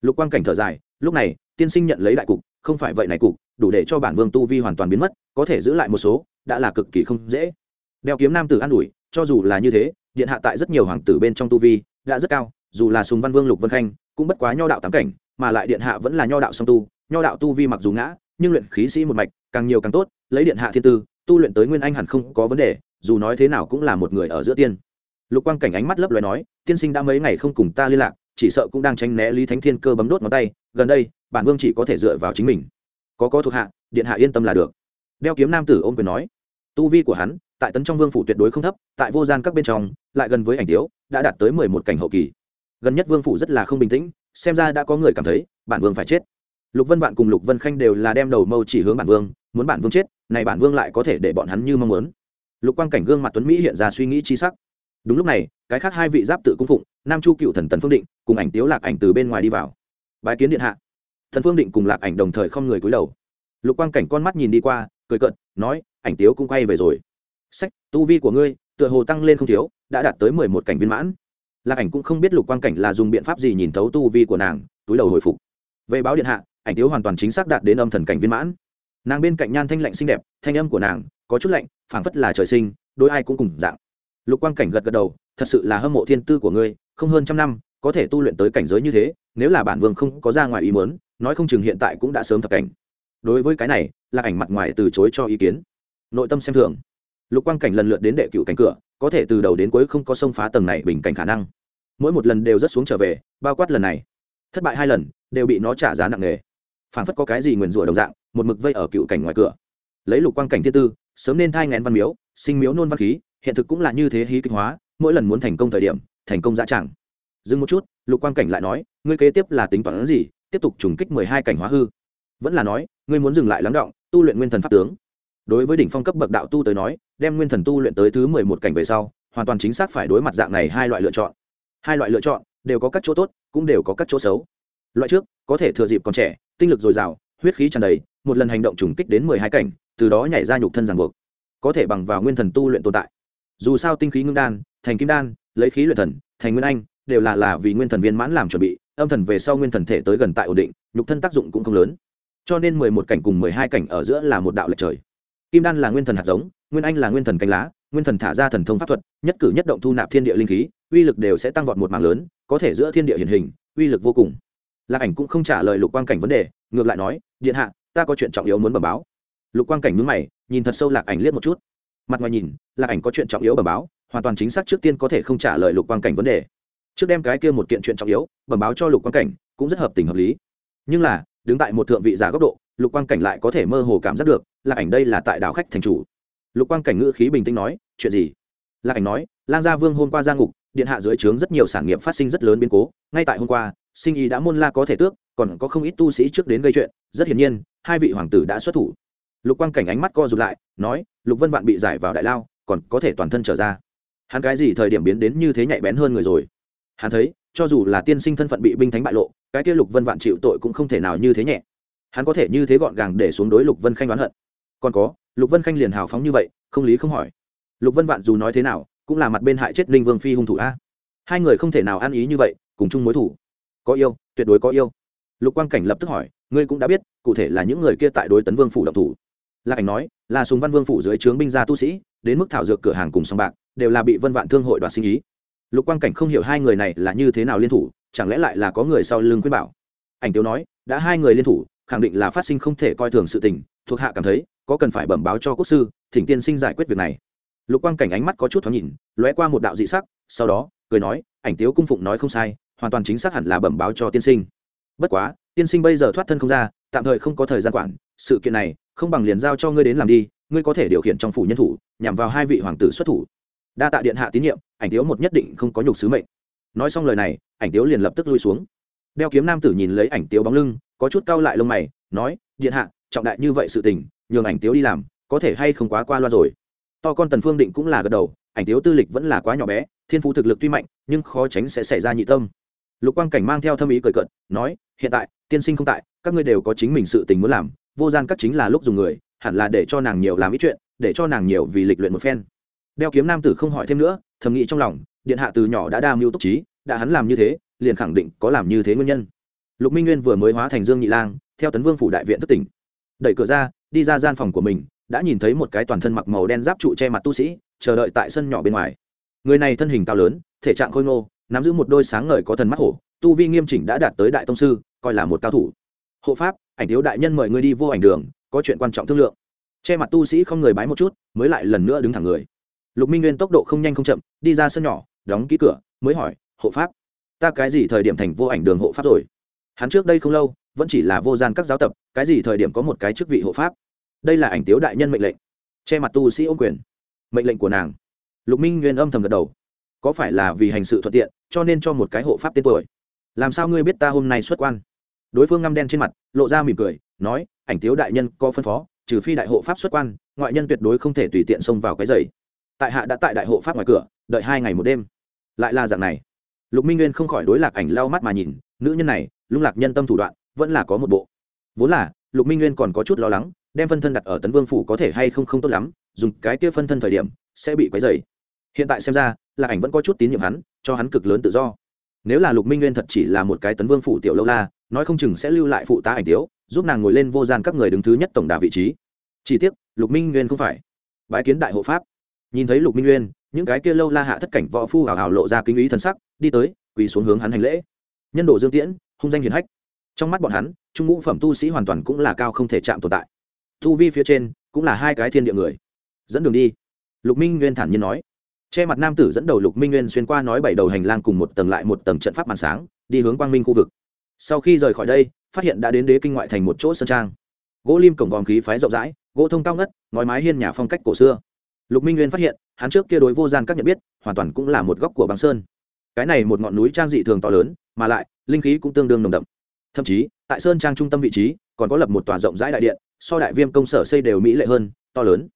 Lục quang cảnh thở dài, lúc này, tiên sinh nhận lấy đại cục, không phải vậy này cục, đủ để cho bản vương tu vi hoàn toàn biến mất, có thể giữ lại một số, đã là cực kỳ không dễ. Đeo kiếm nam tử an ủi, cho dù là như thế, điện hạ tại rất nhiều hoàng tử bên trong tu vi, đã rất cao, dù là sùng văn vương lục vân khanh, cũng bất quá nho đạo tám cảnh, mà lại điện hạ vẫn là nho đạo song tu, nho đạo tu vi mặc dù ngã nhưng luyện khí sĩ một mạch, càng nhiều càng tốt, lấy điện hạ thiên tư, tu luyện tới nguyên anh hẳn không có vấn đề, dù nói thế nào cũng là một người ở giữa tiên. Lục quang cảnh ánh mắt lấp loài nói, tiên sinh đã mấy ngày không cùng ta liên lạc, chỉ sợ cũng đang tranh né lý thánh thiên cơ bấm đốt ngón tay, gần đây, bản vương chỉ có thể dựa vào chính mình. Có có thuộc hạ, điện hạ yên tâm là được. Đeo kiếm nam tử ôm quyền nói, tu vi của hắn, tại tấn trong vương phủ tuyệt đối không thấp, tại vô gian các bên trong, lại gần với ảnh tiếu đã đạt tới mười một cảnh hậu kỳ. Gần nhất vương phủ rất là không bình tĩnh, xem ra đã có người cảm thấy, bản vương phải chết lục vân vạn cùng lục vân khanh đều là đem đầu mâu chỉ hướng bản vương, muốn bản vương chết, này bản vương lại có thể để bọn hắn như mong muốn. Lục quang cảnh gương mặt tuấn mỹ hiện ra suy nghĩ chi sắc. Đúng lúc này, cái khác hai vị giáp tự cung phụng, nam chu cựu thần tần phương định, cùng ảnh tiếu lạc ảnh từ bên ngoài đi vào. Bái kiến điện hạ. Thần phương định cùng lạc ảnh đồng thời không người cúi đầu. Lục quang cảnh con mắt nhìn đi qua, cười cận nói, ảnh tiếu cũng quay về rồi. Sách, tu vi của ngươi, tựa hồ tăng lên không thiếu, đã đạt tới mười một cảnh viên mãn. Lạc ảnh cũng không biết lục quang cảnh là dùng biện pháp gì nhìn thấu tu vi của nàng, túi đầu hồi phục. Về báo điện hạ ảnh tiếu hoàn toàn chính xác đạt đến âm thần cảnh viên mãn. Nàng bên cạnh nhan thanh lạnh xinh đẹp, thanh âm của nàng có chút lạnh, phảng phất là trời sinh đôi ai cũng cùng dạng. Lục quang cảnh gật gật đầu, thật sự là hâm mộ thiên tư của ngươi, không hơn trăm năm, có thể tu luyện tới cảnh giới như thế, nếu là bản vương không có ra ngoài ý muốn, nói không chừng hiện tại cũng đã sớm thập cảnh. Đối với cái này là ảnh mặt ngoài từ chối cho ý kiến. Nội tâm xem thường. Lục quang cảnh lần lượt đến đệ cựu cảnh cửa, có thể từ đầu đến cuối không có xông phá tầng này bình cảnh khả năng. Mỗi một lần đều rất xuống trở về, bao quát lần này. Thất bại hai lần, đều bị nó trả giá nặng nề phản phất có cái gì nguyền rủa đồng dạng, một mực vây ở cựu cảnh ngoài cửa. Lấy lục quang cảnh thiên tư, sớm nên thai ngén văn miếu, sinh miếu nôn văn khí, hiện thực cũng là như thế hí kịch hóa, mỗi lần muốn thành công thời điểm, thành công dã chẳng dừng một chút, lục quang cảnh lại nói, ngươi kế tiếp là tính toán gì, tiếp tục trùng kích mười hai cảnh hóa hư. Vẫn là nói, ngươi muốn dừng lại lắng động, tu luyện nguyên thần pháp tướng. Đối với đỉnh phong cấp bậc đạo tu tới nói, đem nguyên thần tu luyện tới thứ mười một cảnh về sau, hoàn toàn chính xác phải đối mặt dạng này hai loại lựa chọn. Hai loại lựa chọn đều có các chỗ tốt, cũng đều có các chỗ xấu. Loại trước, có thể thừa dịp còn trẻ tinh lực dồi dào, huyết khí tràn đầy, một lần hành động trùng kích đến mười hai cảnh, từ đó nhảy ra nhục thân ràng buộc. Có thể bằng vào nguyên thần tu luyện tồn tại. Dù sao tinh khí ngưng đan, thành kim đan, lấy khí luyện thần, thành nguyên anh, đều là là vì nguyên thần viên mãn làm chuẩn bị, âm thần về sau nguyên thần thể tới gần tại ổn định, nhục thân tác dụng cũng không lớn. Cho nên mười một cảnh cùng mười hai cảnh ở giữa là một đạo lệch trời. Kim đan là nguyên thần hạt giống, nguyên anh là nguyên thần cánh lá, nguyên thần thả ra thần thông pháp thuật, nhất cử nhất động thu nạp thiên địa linh khí, uy lực đều sẽ tăng vọt một mảng lớn, có thể giữa thiên địa hiển hình, uy lực vô cùng lạc ảnh cũng không trả lời lục quang cảnh vấn đề, ngược lại nói, điện hạ, ta có chuyện trọng yếu muốn bẩm báo. Lục quang cảnh nhướng mày, nhìn thật sâu lạc ảnh liếc một chút. Mặt ngoài nhìn, lạc ảnh có chuyện trọng yếu bẩm báo, hoàn toàn chính xác trước tiên có thể không trả lời lục quang cảnh vấn đề. Trước đem cái kia một kiện chuyện trọng yếu, bẩm báo cho lục quang cảnh, cũng rất hợp tình hợp lý. Nhưng là, đứng tại một thượng vị giả góc độ, lục quang cảnh lại có thể mơ hồ cảm giác được, lạc ảnh đây là tại đảo khách thành chủ. Lục quang cảnh ngữ khí bình tĩnh nói, chuyện gì? Lạc ảnh nói, lang gia vương hôm qua ra ngục, điện hạ dưới trướng rất nhiều sản nghiệp phát sinh rất lớn biến cố, ngay tại hôm qua sinh ý đã môn la có thể tước, còn có không ít tu sĩ trước đến gây chuyện, rất hiển nhiên, hai vị hoàng tử đã xuất thủ. Lục quang cảnh ánh mắt co rụt lại, nói, lục vân vạn bị giải vào đại lao, còn có thể toàn thân trở ra. Hắn cái gì thời điểm biến đến như thế nhạy bén hơn người rồi? Hắn thấy, cho dù là tiên sinh thân phận bị binh thánh bại lộ, cái kia lục vân vạn chịu tội cũng không thể nào như thế nhẹ. Hắn có thể như thế gọn gàng để xuống đối lục vân khanh oán hận. Còn có, lục vân khanh liền hào phóng như vậy, không lý không hỏi. Lục vân vạn dù nói thế nào, cũng là mặt bên hại chết ninh vương phi hung thủ a. Hai người không thể nào ăn ý như vậy, cùng chung mối thủ có yêu, tuyệt đối có yêu. Lục quang cảnh lập tức hỏi, ngươi cũng đã biết, cụ thể là những người kia tại đối tấn vương phủ độc thủ. Lạc ảnh nói, là Sùng văn vương phủ dưới trướng binh gia tu sĩ, đến mức thảo dược cửa hàng cùng sòng bạc, đều là bị vân vạn thương hội đoạt sinh ý. Lục quang cảnh không hiểu hai người này là như thế nào liên thủ, chẳng lẽ lại là có người sau lưng khuyên bảo. Ảnh tiếu nói, đã hai người liên thủ, khẳng định là phát sinh không thể coi thường sự tình, thuộc hạ cảm thấy, có cần phải bẩm báo cho quốc sư, thỉnh tiên sinh giải quyết việc này. Lục quang cảnh ánh mắt có chút thoáng nhìn, lóe qua một đạo dị sắc, sau đó, cười nói, ảnh tiếu cung phụng nói không sai hoàn toàn chính xác hẳn là bẩm báo cho tiên sinh. Bất quá, tiên sinh bây giờ thoát thân không ra, tạm thời không có thời gian quản. Sự kiện này, không bằng liền giao cho ngươi đến làm đi, ngươi có thể điều khiển trong phủ nhân thủ, nhằm vào hai vị hoàng tử xuất thủ. Đa tạ điện hạ tín nhiệm, ảnh tiếu một nhất định không có nhục sứ mệnh. Nói xong lời này, ảnh tiếu liền lập tức lui xuống. Đeo kiếm nam tử nhìn lấy ảnh tiếu bóng lưng, có chút cau lại lông mày, nói, điện hạ, trọng đại như vậy sự tình, nhường ảnh tiếu đi làm, có thể hay không quá qua loa rồi? To con tần phương định cũng là gật đầu, ảnh tiếu tư lịch vẫn là quá nhỏ bé, thiên phú thực lực tuy mạnh, nhưng khó tránh sẽ xảy ra nhị tâm lục quang cảnh mang theo thâm ý cười cận nói, hiện tại, tiên sinh không tại, các ngươi đều có chính mình sự tình muốn làm, vô gian các chính là lúc dùng người, hẳn là để cho nàng nhiều làm ít chuyện, để cho nàng nhiều vì lịch luyện một phen. Đeo kiếm nam tử không hỏi thêm nữa, thầm nghĩ trong lòng, điện hạ từ nhỏ đã đa mưu túc trí, đã hắn làm như thế, liền khẳng định có làm như thế nguyên nhân. Lục minh nguyên vừa mới hóa thành dương nhị lang, theo tấn vương phủ đại viện thất tỉnh. Đẩy cửa ra, đi ra gian phòng của mình, đã nhìn thấy một cái toàn thân mặc màu đen giáp trụ che mặt tu sĩ, chờ đợi tại sân nhỏ bên ngoài. Người này thân hình cao lớn, thể trạng khôi ngô nắm giữ một đôi sáng ngời có thần mắt hổ, tu vi nghiêm chỉnh đã đạt tới đại tông sư, coi là một cao thủ. Hộ pháp, ảnh thiếu đại nhân mời ngươi đi vô ảnh đường, có chuyện quan trọng thương lượng. Che mặt tu sĩ không người bái một chút, mới lại lần nữa đứng thẳng người. Lục minh nguyên tốc độ không nhanh không chậm, đi ra sân nhỏ, đóng ký cửa, mới hỏi, hộ pháp, ta cái gì thời điểm thành vô ảnh đường hộ pháp rồi? Hắn trước đây không lâu, vẫn chỉ là vô gian các giáo tập, cái gì thời điểm có một cái chức vị hộ pháp? Đây là ảnh tiếu đại nhân mệnh lệnh. Che mặt tu sĩ ôm quyền. Mệnh lệnh của nàng. Lục minh nguyên âm thầm gật đầu có phải là vì hành sự thuận tiện, cho nên cho một cái hộ pháp tên tuổi? Làm sao ngươi biết ta hôm nay xuất quan? Đối phương ngăm đen trên mặt, lộ ra mỉm cười, nói, ảnh tiếu đại nhân có phân phó, trừ phi đại hộ pháp xuất quan, ngoại nhân tuyệt đối không thể tùy tiện xông vào cái giày. Tại hạ đã tại đại hộ pháp ngoài cửa, đợi hai ngày một đêm. Lại là dạng này. Lục minh nguyên không khỏi đối lạc ảnh lau mắt mà nhìn, nữ nhân này, lung lạc nhân tâm thủ đoạn, vẫn là có một bộ. Vốn là, lục minh nguyên còn có chút lo lắng, đem phân thân đặt ở tấn vương phủ có thể hay không không tốt lắm, dùng cái kia phân thân thời điểm, sẽ bị quấy dày hiện tại xem ra, là ảnh vẫn có chút tín nhiệm hắn, cho hắn cực lớn tự do. Nếu là lục minh nguyên thật chỉ là một cái tấn vương phủ tiểu lâu la, nói không chừng sẽ lưu lại phụ tá ảnh tiếu, giúp nàng ngồi lên vô gian các người đứng thứ nhất tổng đà vị trí. Chỉ tiếc, lục minh nguyên không phải. Bãi kiến đại hộ pháp. Nhìn thấy lục minh nguyên, những cái kia lâu la hạ thất cảnh võ phu hào hào lộ ra kinh ý thân sắc, đi tới, quỳ xuống hướng hắn hành lễ. Nhân đồ dương tiễn, hung danh hiền hách. Trong mắt bọn hắn, trung ngũ phẩm tu sĩ hoàn toàn cũng là cao không thể chạm tồn tại. Tu vi phía trên, cũng là hai cái thiên địa người. Dẫn đường đi. Lục minh nguyên thản nhiên nói che mặt nam tử dẫn đầu lục minh nguyên xuyên qua nói bảy đầu hành lang cùng một tầng lại một tầng trận pháp màn sáng, đi hướng quang minh khu vực. Sau khi rời khỏi đây, phát hiện đã đến đế kinh ngoại thành một chỗ sơn trang. Gỗ lim cổng vòm khí phái rộng rãi, gỗ thông cao ngất ngói mái hiên nhà phong cách cổ xưa. Lục minh nguyên phát hiện, hắn trước kia đối vô gian các nhận biết, hoàn toàn cũng là một góc của băng sơn. Cái này một ngọn núi trang dị thường to lớn, mà lại, linh khí cũng tương đương nồng đậm. Thậm chí, tại sơn trang trung tâm vị trí, còn có lập một tòa rộng rãi đại điện, so đại viêm công sở xây đều mỹ lệ hơn, to lớn.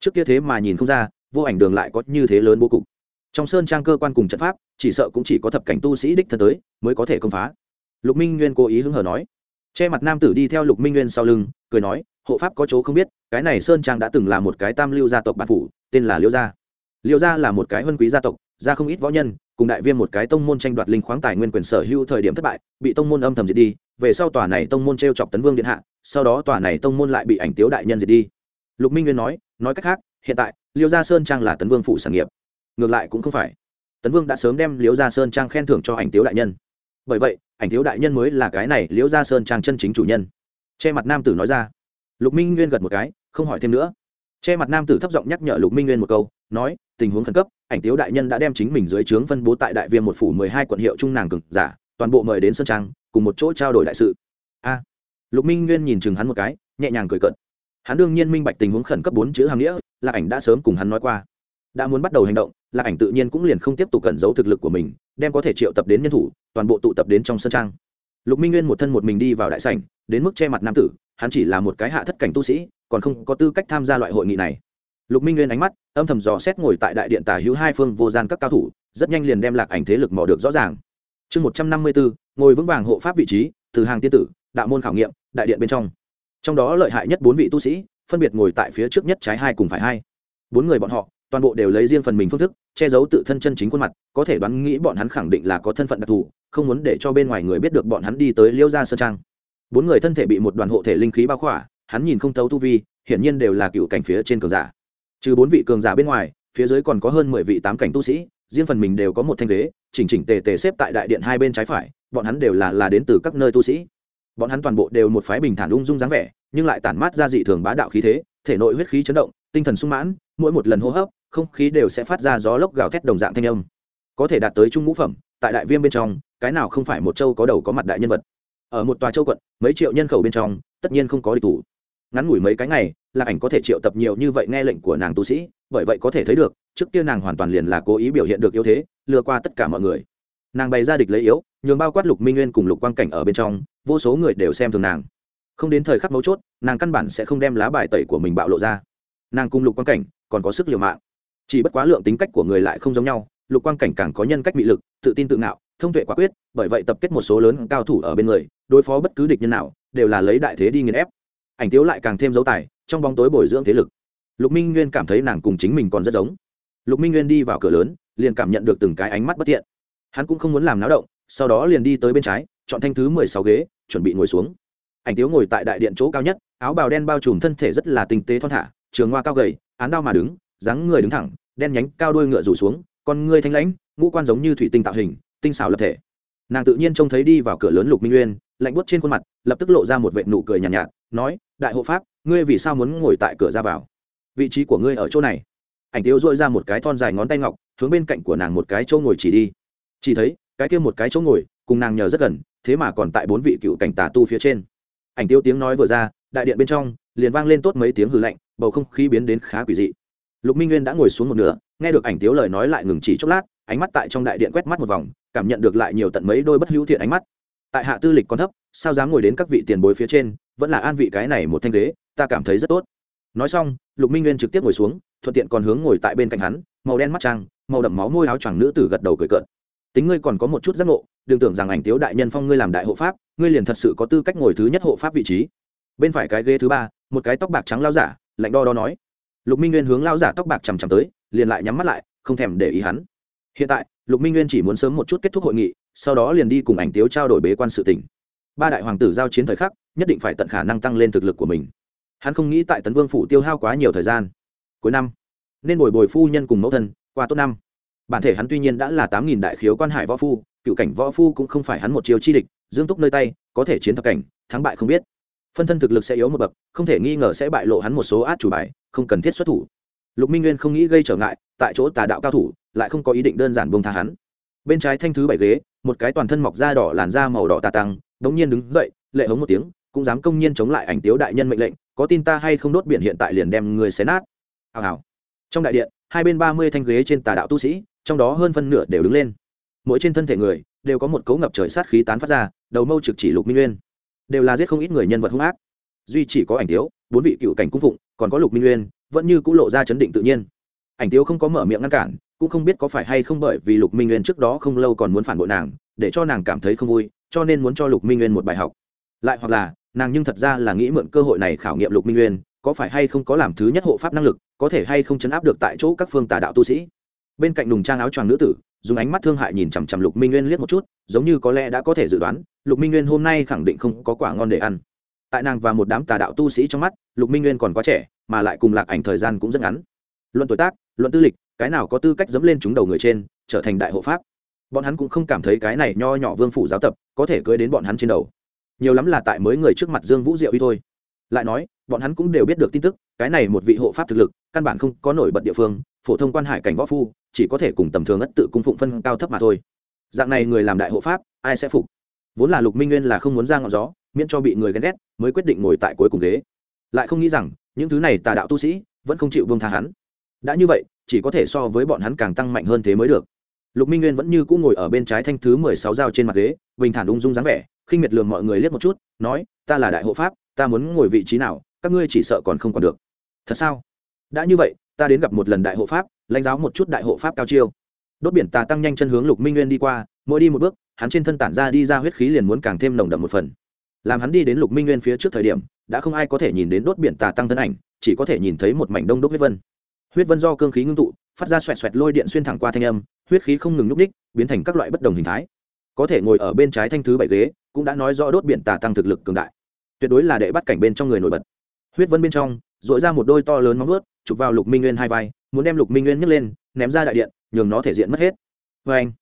Trước kia thế mà nhìn không ra vô ảnh đường lại có như thế lớn bố cục. Trong sơn trang cơ quan cùng trận pháp, chỉ sợ cũng chỉ có thập cảnh tu sĩ đích thân tới, mới có thể công phá. Lục minh nguyên cố ý hứng hở nói. Che mặt nam tử đi theo lục minh nguyên sau lưng, cười nói, hộ pháp có chỗ không biết, cái này sơn trang đã từng là một cái tam lưu gia tộc bản phủ, tên là liêu gia. Liêu gia là một cái huân quý gia tộc gia không ít võ nhân, cùng đại viêm một cái tông môn tranh đoạt linh khoáng tài nguyên quyền sở hữu thời điểm thất bại, bị tông môn âm thầm diệt đi, về sau tòa này tông môn t r e o chọc tấn vương điện hạ, sau đó tòa này tông môn lại bị ảnh tiếu đại nhân diệt đi. Lục minh nguyên nói nói cách khác, hiện tại liêu gia sơn trang là tấn vương phủ sản nghiệp. Ngược lại cũng không phải. Tấn vương đã sớm đem liễu gia sơn trang khen thưởng cho ảnh tiếu đại nhân. Bởi vậy, ảnh tiếu đại nhân mới là cái này liễu gia sơn trang chân chính chủ nhân. Che mặt nam tử nói ra. Lục minh nguyên gật một cái, không hỏi thêm nữa. Che mặt nam tử thấp giọng nhắc nhở lục minh nguyên một câu, nói, tình huống khẩn cấp, ảnh tiếu đại nhân đã đem chính mình dưới trướng phân bố tại đại viêm một phủ mười hai quận hiệu trung nàng cực giả, toàn bộ mời đến sơn trang, cùng một chỗ trao đổi đại sự. A. Lục minh nguyên nhìn chừng hắn một cái, nhẹ nhàng cười cận hắn đương nhiên minh bạch tình huống khẩn cấp bốn chữ hàm nghĩa là ảnh đã sớm cùng hắn nói qua. Đã muốn bắt đầu hành động, lạc ảnh tự nhiên cũng liền không tiếp tục cẩn giấu thực lực của mình, đem có thể triệu tập đến nhân thủ, toàn bộ tụ tập đến trong sân trang. Lục minh nguyên một thân một mình đi vào đại sảnh, đến mức che mặt nam tử, hắn chỉ là một cái hạ thất cảnh tu sĩ, còn không có tư cách tham gia loại hội nghị này. Lục minh nguyên ánh mắt, âm thầm dò xét ngồi tại đại điện tả hữu hai phương vô gian các cao thủ, rất nhanh liền đem lạc ảnh thế lực mò được rõ ràng. Chương một trăm năm mươi bốn, ngồi vững vàng hộ pháp vị trí, từ hàng tiên tử, đạo môn khảo nghiệm, đại điện bên trong. Trong đó lợi hại nhất bốn vị tu sĩ phân biệt ngồi tại phía trước nhất trái hai cùng phải hai. Bốn người bọn họ, toàn bộ đều lấy riêng phần mình phương thức, che giấu tự thân chân chính khuôn mặt, có thể đoán nghĩ bọn hắn khẳng định là có thân phận đặc thù, không muốn để cho bên ngoài người biết được bọn hắn đi tới liêu gia sơn trang. Bốn người thân thể bị một đoàn hộ thể linh khí bao khỏa, hắn nhìn không thấu tu vi, hiển nhiên đều là cựu cảnh phía trên cường giả. Trừ bốn vị cường giả bên ngoài, phía dưới còn có hơn mười vị tám cảnh tu sĩ, riêng phần mình đều có một thanh ghế, chỉnh chỉnh tề tề xếp tại đại điện hai bên trái phải, bọn hắn đều là là đến từ các nơi tu sĩ bọn hắn toàn bộ đều một phái bình thản ung dung dáng vẻ, nhưng lại tản mát ra dị thường bá đạo khí thế, thể nội huyết khí chấn động, tinh thần sung mãn, mỗi một lần hô hấp, không khí đều sẽ phát ra gió lốc gào thét đồng dạng thanh âm. Có thể đạt tới trung ngũ phẩm, tại đại viêm bên trong, cái nào không phải một châu có đầu có mặt đại nhân vật. Ở một tòa châu quận, mấy triệu nhân khẩu bên trong, tất nhiên không có địch thủ. Ngắn ngủi mấy cái ngày, lạc ảnh có thể triệu tập nhiều như vậy nghe lệnh của nàng tu sĩ, bởi vậy có thể thấy được, trước kia nàng hoàn toàn liền là cố ý biểu hiện được yếu thế, lừa qua tất cả mọi người. Nàng bày ra địch lấy yếu, nhường bao quát lục minh nguyên cùng lục quang cảnh ở bên trong vô số người đều xem thường nàng. Không đến thời khắc mấu chốt, nàng căn bản sẽ không đem lá bài tẩy của mình bạo lộ ra. Nàng cùng lục quang cảnh còn có sức liều mạng. Chỉ bất quá lượng tính cách của người lại không giống nhau, lục quang cảnh càng có nhân cách bị lực, tự tin tự ngạo, thông tuệ quả quyết, bởi vậy tập kết một số lớn cao thủ ở bên người, đối phó bất cứ địch nhân nào, đều là lấy đại thế đi nghiền ép. Ảnh tiếu lại càng thêm dấu tài, trong bóng tối bồi dưỡng thế lực. Lục minh nguyên cảm thấy nàng cùng chính mình còn rất giống. Lục minh nguyên đi vào cửa lớn, liền cảm nhận được từng cái ánh mắt bất thiện. Hắn cũng không muốn làm náo động, sau đó liền đi tới bên trái, chọn thanh thứ mười sáu ghế chuẩn bị ngồi xuống. Ảnh tiếu ngồi tại đại điện chỗ cao nhất áo bào đen bao trùm thân thể rất là tinh tế thon thả trường hoa cao gầy án đao mà đứng dáng người đứng thẳng đen nhánh cao đuôi ngựa rủ xuống con ngươi thanh lãnh ngũ quan giống như thủy tinh tạo hình tinh xảo lập thể. Nàng tự nhiên trông thấy đi vào cửa lớn lục minh nguyên lạnh buốt trên khuôn mặt lập tức lộ ra một vệ nụ cười nhàn nhạt, nhạt nói đại hộ pháp ngươi vì sao muốn ngồi tại cửa ra vào? Vị trí của ngươi ở chỗ này. Ảnh tiếu dội ra một cái thon dài ngón tay ngọc hướng bên cạnh của nàng một cái chỗ ngồi chỉ đi. Chỉ thấy cái kia một cái chỗ ngồi cùng nàng nhờ rất gần thế mà còn tại bốn vị cựu cảnh tà tu phía trên. Ảnh tiêu tiếng nói vừa ra, đại điện bên trong, liền vang lên tốt mấy tiếng hư lạnh, bầu không khí biến đến khá quỷ dị. Lục minh nguyên đã ngồi xuống một nửa, nghe được ảnh tiếu lời nói lại ngừng chỉ chốc lát, ánh mắt tại trong đại điện quét mắt một vòng, cảm nhận được lại nhiều tận mấy đôi bất hữu thiện ánh mắt. Tại hạ tư lịch còn thấp, sao dám ngồi đến các vị tiền bối phía trên, vẫn là an vị cái này một thanh ghế, ta cảm thấy rất tốt. Nói xong, lục minh nguyên trực tiếp ngồi xuống, thuận tiện còn hướng ngồi tại bên cạnh hắn, màu đen mắt trang, màu đậm máu môi áo choàng nữ tử gật đầu cười cợt tính ngươi còn có một chút giác ngộ, đừng tưởng rằng ảnh tiếu đại nhân phong ngươi làm đại hộ pháp, ngươi liền thật sự có tư cách ngồi thứ nhất hộ pháp vị trí. Bên phải cái ghế thứ ba, một cái tóc bạc trắng lao giả, lạnh đo đo nói. Lục minh nguyên hướng lao giả tóc bạc chằm chằm tới, liền lại nhắm mắt lại, không thèm để ý hắn. Hiện tại, lục minh nguyên chỉ muốn sớm một chút kết thúc hội nghị, sau đó liền đi cùng ảnh tiếu trao đổi bế quan sự tỉnh ba đại hoàng tử giao chiến thời khắc, nhất định phải tận khả năng tăng lên thực lực của mình. Hắn không nghĩ tại tấn vương phủ tiêu hao quá nhiều thời gian. Cuối năm, nên bồi bồi phu nhân cùng mẫu thân, qua tốt năm bản thể hắn tuy nhiên đã là tám nghìn đại khiếu quan hải võ phu, cựu cảnh võ phu cũng không phải hắn một chiều chi địch, dương túc nơi tay, có thể chiến thập cảnh, thắng bại không biết. Phân thân thực lực sẽ yếu một bậc, không thể nghi ngờ sẽ bại lộ hắn một số át chủ bài, không cần thiết xuất thủ. Lục minh nguyên không nghĩ gây trở ngại, tại chỗ tà đạo cao thủ, lại không có ý định đơn giản buông tha hắn. Bên trái thanh thứ bảy ghế, một cái toàn thân mọc da đỏ làn da màu đỏ tà tăng đ n g nhiên đứng dậy, lệ hống một tiếng, cũng dám công nhiên chống lại ảnh tiếu đại nhân mệnh lệnh, có tin ta hay không đốt biển hiện tại liền đem người xé nát. Hào hào. Trong đại điện, hai bên ba mươi thanh ghế trên tà đạo tu sĩ trong đó hơn phân nửa đều đứng lên. Mỗi trên thân thể người đều có một cấu ngập trời sát khí tán phát ra, đầu mâu trực chỉ lục minh nguyên. Đều là giết không ít người nhân vật hung ác. Duy chỉ có ảnh tiếu bốn vị cựu cảnh cung phụng, còn có lục minh nguyên, vẫn như cũng lộ ra chấn định tự nhiên. Ảnh tiếu không có mở miệng ngăn cản, cũng không biết có phải hay không bởi vì lục minh nguyên trước đó không lâu còn muốn phản bội nàng, để cho nàng cảm thấy không vui, cho nên muốn cho lục minh nguyên một bài học. Lại hoặc là, nàng nhưng thật ra là nghĩ mượn cơ hội này khảo nghiệm lục minh nguyên, có phải hay không có làm thứ nhất hộ pháp năng lực, có thể hay không chấn áp được tại chỗ các phương tà đạo tu sĩ bên cạnh đùng trang áo choàng nữ tử, dùng ánh mắt thương hại nhìn chằm chằm lục minh nguyên liếc một chút, giống như có lẽ đã có thể dự đoán, lục minh nguyên hôm nay khẳng định không có quả ngon để ăn. Tại nàng và một đám tà đạo tu sĩ trong mắt, lục minh nguyên còn quá trẻ, mà lại cùng lạc ảnh thời gian cũng rất ngắn. Luận tuổi tác, luận tư lịch, cái nào có tư cách dẫm lên chúng đầu người trên, trở thành đại hộ pháp. Bọn hắn cũng không cảm thấy cái này nho nhỏ vương phủ giáo tập có thể cưới đến bọn hắn trên đầu. Nhiều lắm là tại mới người trước mặt dương vũ diệu y thôi. Lại nói, bọn hắn cũng đều biết được tin tức, cái này một vị hộ pháp thực lực, căn bản không có nổi bật địa phương phổ thông quan hải cảnh võ phu, chỉ có thể cùng tầm thường ất tự cung phụng phân cao thấp mà thôi. Dạng này người làm đại hộ pháp, ai sẽ phục? Vốn là lục minh nguyên là không muốn ra ngọn gió, miễn cho bị người ghen ghét, mới quyết định ngồi tại cuối cùng ghế. Lại không nghĩ rằng, những thứ này tà đạo tu sĩ, vẫn không chịu vương tha hắn. Đã như vậy, chỉ có thể so với bọn hắn càng tăng mạnh hơn thế mới được. Lục minh nguyên vẫn như cũ ngồi ở bên trái thanh thứ mười sáu dao trên mặt ghế, bình thản ung dung dáng vẻ, khinh miệt lường mọi người liếc một chút, nói, ta là đại hộ pháp, ta muốn ngồi vị trí nào, các ngươi chỉ sợ còn không còn được. Thật sao? Đã như vậy ta đến gặp một lần đại hộ pháp, lãnh giáo một chút đại hộ pháp cao chiêu. Đốt biển tà tăng nhanh chân hướng lục minh nguyên đi qua, mỗi đi một bước, hắn trên thân tản ra đi ra huyết khí liền muốn càng thêm nồng đậm một phần. Làm hắn đi đến lục minh nguyên phía trước thời điểm, đã không ai có thể nhìn đến đốt biển tà tăng thân ảnh, chỉ có thể nhìn thấy một mảnh đông đúc huyết vân. Huyết vân do cương khí ngưng tụ, phát ra xoẹt xoẹt lôi điện xuyên thẳng qua thanh âm, huyết khí không ngừng nhúc ních, biến thành các loại bất đồng hình thái. Có thể ngồi ở bên trái thanh thứ bảy ghế, cũng đã nói rõ đốt biển tà tăng thực lực cường đại. Tuyệt đối là đệ bắt cảnh bên trong người nổi bật. Huyết vân bên trong dội ra một đôi to lớn móng vuốt chụp vào lục minh nguyên hai vai, muốn đem lục minh nguyên nhấc lên, ném ra đại điện, nhường nó thể diện mất hết. Vê anh,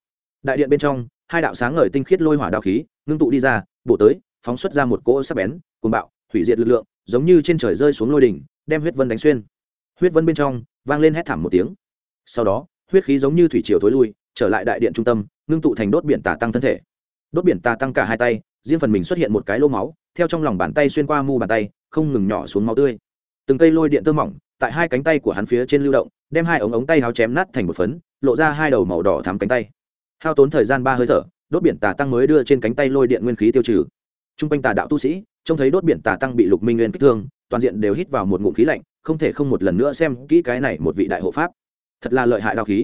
đại điện bên trong, hai đạo sáng ngời tinh khiết lôi hỏa đao khí ngưng tụ đi ra, bổ tới, phóng xuất ra một cỗ sắc bén, cuồng bạo, hủy diệt lực lượng, giống như trên trời rơi xuống lôi đỉnh, đem huyết vân đánh xuyên. Huyết vân bên trong, vang lên hét thảm một tiếng. Sau đó, huyết khí giống như thủy triều thối lui, trở lại đại điện trung tâm, ngưng tụ thành đốt biển tà tăng thân thể. Đốt biển tà tăng cả hai tay, riêng phần mình xuất hiện một cái lô máu, theo trong lòng bàn tay xuyên qua mu bàn tay, không ngừng nhỏ xuống máu tươi. Từng cây lôi điện tơ mỏng tại hai cánh tay của hắn phía trên lưu động, đem hai ống ống tay háo chém nát thành một phấn, lộ ra hai đầu màu đỏ thắm cánh tay. Hao tốn thời gian ba hơi thở, đốt biển tà tăng mới đưa trên cánh tay lôi điện nguyên khí tiêu trừ. T r u n g quanh tà đạo tu sĩ, trông thấy đốt biển tà tăng bị lục minh nguyên kích thương, toàn diện đều hít vào một ngụm khí lạnh, không thể không một lần nữa xem kỹ cái này một vị đại hộ pháp. Thật là lợi hại đao khí.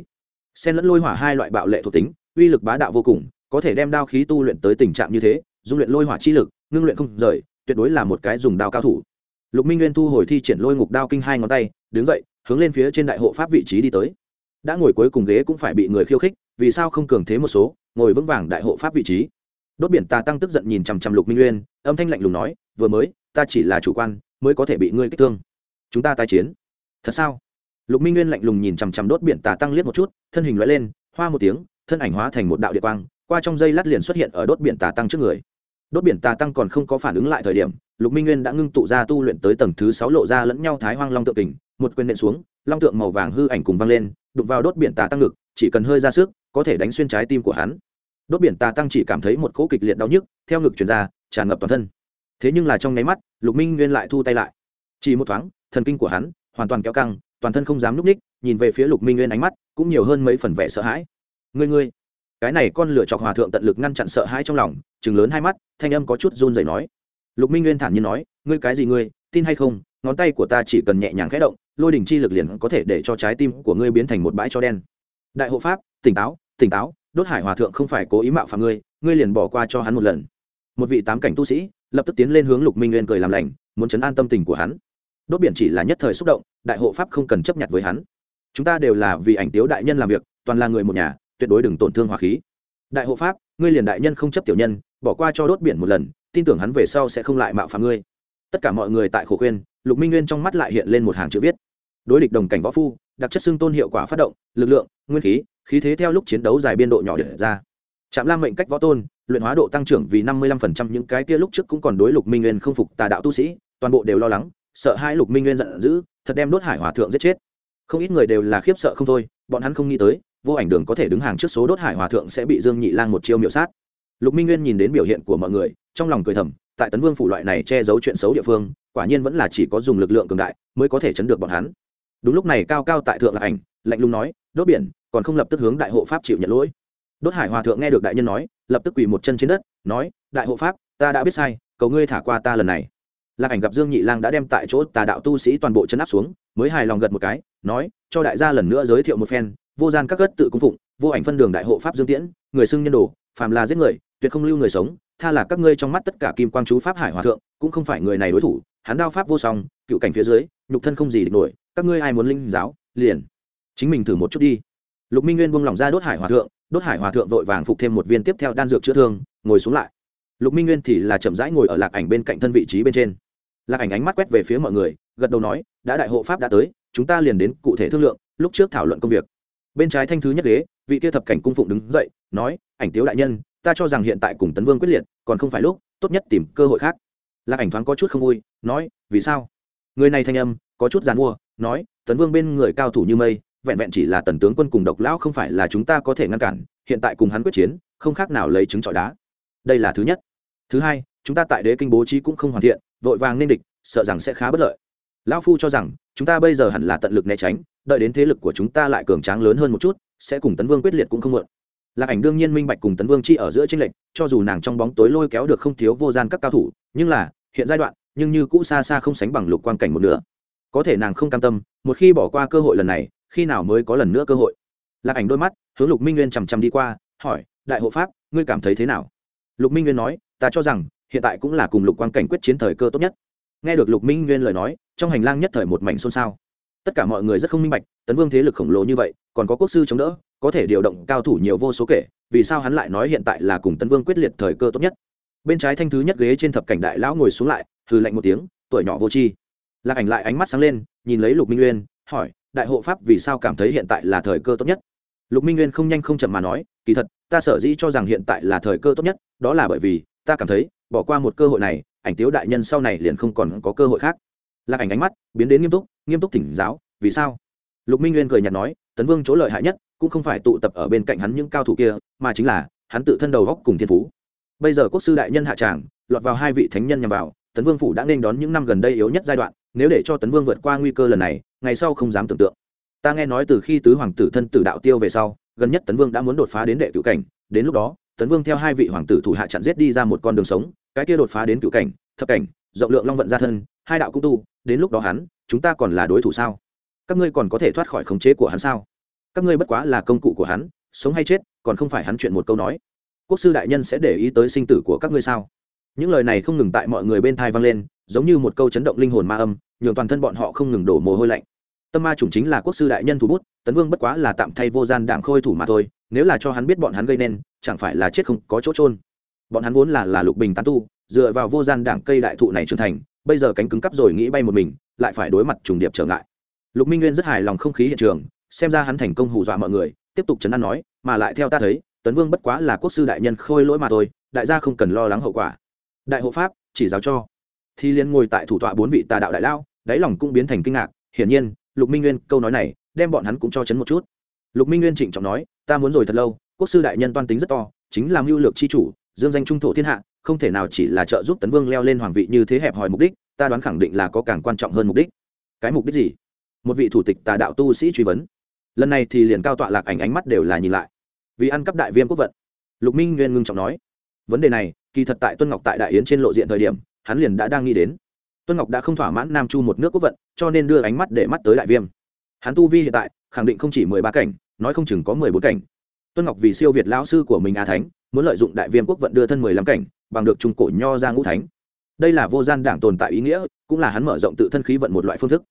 Xen lẫn lôi hỏa hai loại bạo lệ thuộc tính, uy lực bá đạo vô cùng, có thể đem đao khí tu luyện tới tình trạng như thế, dung luyện lôi hỏa chi lực, ngưng luyện không rời, tuyệt đối là một cái dùng đao cao thủ lục minh nguyên thu hồi thi triển lôi ngục đao kinh hai ngón tay, đứng dậy, hướng lên phía trên đại hộ pháp vị trí đi tới. Đã ngồi cuối cùng ghế cũng phải bị người khiêu khích, vì sao không cường thế một số, ngồi vững vàng đại hộ pháp vị trí. Đốt biển tà tăng tức giận nhìn chằm chằm lục minh nguyên, âm thanh lạnh lùng nói, vừa mới, ta chỉ là chủ quan, mới có thể bị ngươi kích thương. Chúng ta tái chiến. Thật sao? Lục minh nguyên lạnh lùng nhìn chằm chằm đốt biển tà tăng liếc một chút, thân hình loại lên, hoa một tiếng, thân ảnh hóa thành một đạo địa quang, qua trong dây lát liền xuất hiện ở đốt biển tà tăng trước người đốt biển tà tăng còn không có phản ứng lại thời điểm, lục minh nguyên đã ngưng tụ ra tu luyện tới tầng thứ sáu lộ ra lẫn nhau thái hoang long tượng kình, một quyền nện xuống, long tượng màu vàng hư ảnh cùng văng lên đục vào đốt biển tà tăng ngực, chỉ cần hơi ra sức, có thể đánh xuyên trái tim của hắn. Đốt biển tà tăng chỉ cảm thấy một cỗ kịch liệt đau nhức, theo ngực chuyển ra, tràn ngập toàn thân. Thế nhưng là trong nháy mắt, lục minh nguyên lại thu tay lại. Chỉ một thoáng, thần kinh của hắn hoàn toàn kéo căng, toàn thân không dám núp ních, nhìn về phía lục minh nguyên ánh mắt cũng nhiều hơn mấy phần vẻ sợ hãi. Ngươi ngươi cái này con lửa chọc hòa thượng tận lực ngăn chặn sợ hãi trong lòng, chừng lớn hai mắt, thanh âm có chút run rẩy nói. Lục minh nguyên thản nhiên nói, ngươi cái gì ngươi, tin hay không, ngón tay của ta chỉ cần nhẹ nhàng khẽ động, lôi đỉnh chi lực liền có thể để cho trái tim của ngươi biến thành một bãi cho đen. Đại hộ pháp, tỉnh táo tỉnh táo, đốt hải hòa thượng không phải cố ý mạo phạm ngươi ngươi liền bỏ qua cho hắn một lần. Một vị tám cảnh tu sĩ, lập tức tiến lên hướng lục minh nguyên cười làm lành, muốn chấn an tâm tình của hắn. Đốt biển chỉ là nhất thời xúc động, đại hộ pháp không cần chấp nhận với hắn. Chúng ta đều là vì ảnh tiếu đại nhân làm việc, toàn là người một nhà tuyệt đối đừng tổn thương hòa khí. Đại hộ pháp, ngươi liền đại nhân không chấp tiểu nhân, bỏ qua cho đốt biển một lần, tin tưởng hắn về sau sẽ không lại mạo phạm ngươi. Tất cả mọi người tại khổ khuyên, lục minh nguyên trong mắt lại hiện lên một hàng chữ viết. Đối địch đồng cảnh võ phu, đặc chất xưng tôn hiệu quả phát động, lực lượng, nguyên khí khí thế theo lúc chiến đấu dài biên độ nhỏ để ra. Trạm lam mệnh cách võ tôn, luyện hóa độ tăng trưởng vì năm mươi lăm phần trăm, những cái kia lúc trước cũng còn đối lục minh nguyên không phục tà đạo tu sĩ, toàn bộ đều lo lắng, sợ hai lục minh nguyên giận dữ, thật đem đốt hải hòa thượng giết chết. Không ít người đều là khiếp sợ không thôi, bọn hắn không nghĩ tới vô ảnh đường có thể đứng hàng trước số đốt hải hòa thượng sẽ bị dương nhị lang một chiêu miểu sát. Lục minh nguyên nhìn đến biểu hiện của mọi người, trong lòng cười thầm, tại tấn vương phủ loại này che giấu chuyện xấu địa phương, quả nhiên vẫn là chỉ có dùng lực lượng cường đại mới có thể chấn được bọn hắn. Đúng lúc này cao cao tại thượng là ảnh, lạnh lùng nói, đốt biển, còn không lập tức hướng đại hộ pháp chịu nhận lỗi. Đốt hải hòa thượng nghe được đại nhân nói, lập tức quỳ một chân trên đất, nói, đại hộ pháp, ta đã biết sai, cầu ngươi thả qua ta lần này. Lạc ảnh gặp dương nhị lang đã đem tại chỗ tà đạo tu sĩ toàn bộ chân áp xuống, mới hài lòng gật một cái, nói, cho đại gia lần nữa giới thiệu một phen vô gian các cất tự cung phụng, vô ảnh phân đường đại hộ pháp dương tiễn, người xưng nhân đồ, phàm là giết người, tuyệt không lưu người sống, tha là các ngươi trong mắt tất cả kim quang chú pháp hải hòa thượng, cũng không phải người này đối thủ, hắn đao pháp vô song, cựu cảnh phía dưới, nhục thân không gì địch nổi, các ngươi ai muốn linh giáo, liền chính mình thử một chút đi. Lục minh nguyên buông lỏng ra đốt hải hòa thượng, đốt hải hòa thượng vội vàng phục thêm một viên tiếp theo đan dược chữa thương, ngồi xuống lại. Lục minh nguyên thì là chậm rãi ngồi ở lạc ảnh bên cạnh thân vị trí bên trên. Lạc ảnh ánh mắt quét về phía mọi người, gật đầu nói, đã đại hộ pháp đã tới, chúng ta liền đến cụ thể thương lượng, lúc trước thảo luận công việc bên trái thanh thứ nhất ghế, vị kia thập cảnh cung phụng đứng dậy, nói, ảnh tiếu đại nhân, ta cho rằng hiện tại cùng tấn vương quyết liệt, còn không phải lúc, tốt nhất tìm cơ hội khác. Lạc ảnh thoáng có chút không vui, nói, vì sao? Người này thanh âm, có chút giàn mua, nói, tấn vương bên người cao thủ như mây, vẹn vẹn chỉ là tần tướng quân cùng độc lão không phải là chúng ta có thể ngăn cản, hiện tại cùng hắn quyết chiến, không khác nào lấy trứng trọi đá. Đây là thứ nhất. Thứ hai, chúng ta tại đế kinh bố trí cũng không hoàn thiện, vội vàng nên địch, sợ rằng sẽ khá bất lợi lão phu cho rằng, chúng ta bây giờ hẳn là tận lực né tránh, đợi đến thế lực của chúng ta lại cường tráng lớn hơn một chút, sẽ cùng tấn vương quyết liệt cũng không mượn lạc ảnh đương nhiên minh bạch cùng tấn vương chi ở giữa tranh lệch, cho dù nàng trong bóng tối lôi kéo được không thiếu vô gian các cao thủ, nhưng là, hiện giai đoạn, nhưng như cũ xa xa không sánh bằng lục quan cảnh một nữa có thể nàng không cam tâm, một khi bỏ qua cơ hội lần này, khi nào mới có lần nữa cơ hội? Lạc ảnh đôi mắt, hướng lục minh nguyên chằm chằm đi qua, hỏi, đại hộ pháp, ngươi cảm thấy thế nào? Lục minh nguyên nói, ta cho rằng, hiện tại cũng là cùng lục quan cảnh quyết chiến thời cơ tốt nhất. Nghe được lục minh nguyên lời nói trong hành lang nhất thời một mảnh xôn xao. Tất cả mọi người rất không minh bạch, tấn vương thế lực khổng lồ như vậy, còn có quốc sư chống đỡ, có thể điều động cao thủ nhiều vô số kể, vì sao hắn lại nói hiện tại là cùng tấn vương quyết liệt thời cơ tốt nhất? Bên trái thanh thứ nhất ghế trên thập cảnh đại lão ngồi xuống lại, hừ lạnh một tiếng, tuổi nhỏ vô tri. Lạc ảnh lại ánh mắt sáng lên, nhìn lấy lục minh nguyên, hỏi, đại hộ pháp vì sao cảm thấy hiện tại là thời cơ tốt nhất? Lục minh nguyên không nhanh không chậm mà nói, kỳ thật, ta sở dĩ cho rằng hiện tại là thời cơ tốt nhất, đó là bởi vì ta cảm thấy, bỏ qua một cơ hội này, ảnh tiếu đại nhân sau này liền không còn có cơ hội khác lạc ảnh ánh mắt biến đến nghiêm túc nghiêm túc thỉnh giáo, vì sao? Lục minh nguyên cười nhạt nói, tấn vương chỗ lợi hại nhất cũng không phải tụ tập ở bên cạnh hắn những cao thủ kia, mà chính là hắn tự thân đầu góc cùng thiên phú. Bây giờ quốc sư đại nhân hạ tràng, lọt vào hai vị thánh nhân nhằm vào, tấn vương phủ đã nên đón những năm gần đây yếu nhất giai đoạn, nếu để cho tấn vương vượt qua nguy cơ lần này, ngày sau không dám tưởng tượng. Ta nghe nói từ khi tứ hoàng tử thân tử đạo tiêu về sau, gần nhất tấn vương đã muốn đột phá đến đệ cựu cảnh, đến lúc đó, tấn vương theo hai vị hoàng tử thủ hạ chặn giết đi ra một con đường sống, cái kia đột phá đến cựu cảnh, thập cảnh, rộng lượng long vận gia thân, hai đạo cũng tu đến lúc đó hắn, chúng ta còn là đối thủ sao? Các ngươi còn có thể thoát khỏi khống chế của hắn sao? Các ngươi bất quá là công cụ của hắn, sống hay chết, còn không phải hắn chuyện một câu nói. Quốc sư đại nhân sẽ để ý tới sinh tử của các ngươi sao? Những lời này không ngừng tại mọi người bên thai vang lên, giống như một câu chấn động linh hồn ma âm, nhường toàn thân bọn họ không ngừng đổ mồ hôi lạnh. Tâm ma chủng chính là quốc sư đại nhân thủ bút, tấn vương bất quá là tạm thay vô gian đảng khôi thủ mà thôi, nếu là cho hắn biết bọn hắn gây nên, chẳng phải là chết không có chỗ trôn bọn hắn vốn là là lục bình tán tu, dựa vào vô gian đảng cây đại thụ này trưởng thành bây giờ cánh cứng cắp rồi nghĩ bay một mình, lại phải đối mặt trùng điệp trở ngại. Lục minh nguyên rất hài lòng không khí hiện trường, xem ra hắn thành công hù dọa mọi người, tiếp tục chấn an nói, mà lại theo ta thấy, tấn vương bất quá là quốc sư đại nhân khôi lỗi mà thôi, đại gia không cần lo lắng hậu quả. Đại hộ pháp, chỉ giáo cho. Thi liên ngồi tại thủ tọa bốn vị tà đạo đại lao đáy lòng cũng biến thành kinh ngạc, hiển nhiên, lục minh nguyên, câu nói này, đem bọn hắn cũng cho chấn một chút. Lục minh nguyên trịnh trọng nói, ta muốn rồi thật lâu, quốc sư đại nhân toan tính rất to, chính là mưu lược chi chủ, dương danh trung thổ thiên hạ không thể nào chỉ là trợ giúp tấn vương leo lên hoàng vị như thế hẹp hòi mục đích, ta đoán khẳng định là có càng quan trọng hơn mục đích. Cái mục đích gì? Một vị thủ tịch tà đạo tu sĩ truy vấn. Lần này thì liền cao tọa lạc ảnh ánh mắt đều là nhìn lại. Vì ăn cắp đại viêm quốc vận. Lục minh nguyên ngưng trọng nói, vấn đề này, kỳ thật tại tuân ngọc tại đại yến trên lộ diện thời điểm, hắn liền đã đang nghĩ đến. Tuân ngọc đã không thỏa mãn nam chu một nước quốc vận, cho nên đưa ánh mắt để mắt tới đại viêm. Hắn tu vi hiện tại, khẳng định không chỉ mười ba cảnh, nói không chừng có mười bốn cảnh tuân ngọc vì siêu việt lão sư của mình a thánh, muốn lợi dụng đại viêm quốc vận đưa thân mười lăm cảnh, bằng được trung cổ nho ra ngũ thánh. Đây là vô gian đảng tồn tại ý nghĩa, cũng là hắn mở rộng tự thân khí vận một loại phương thức.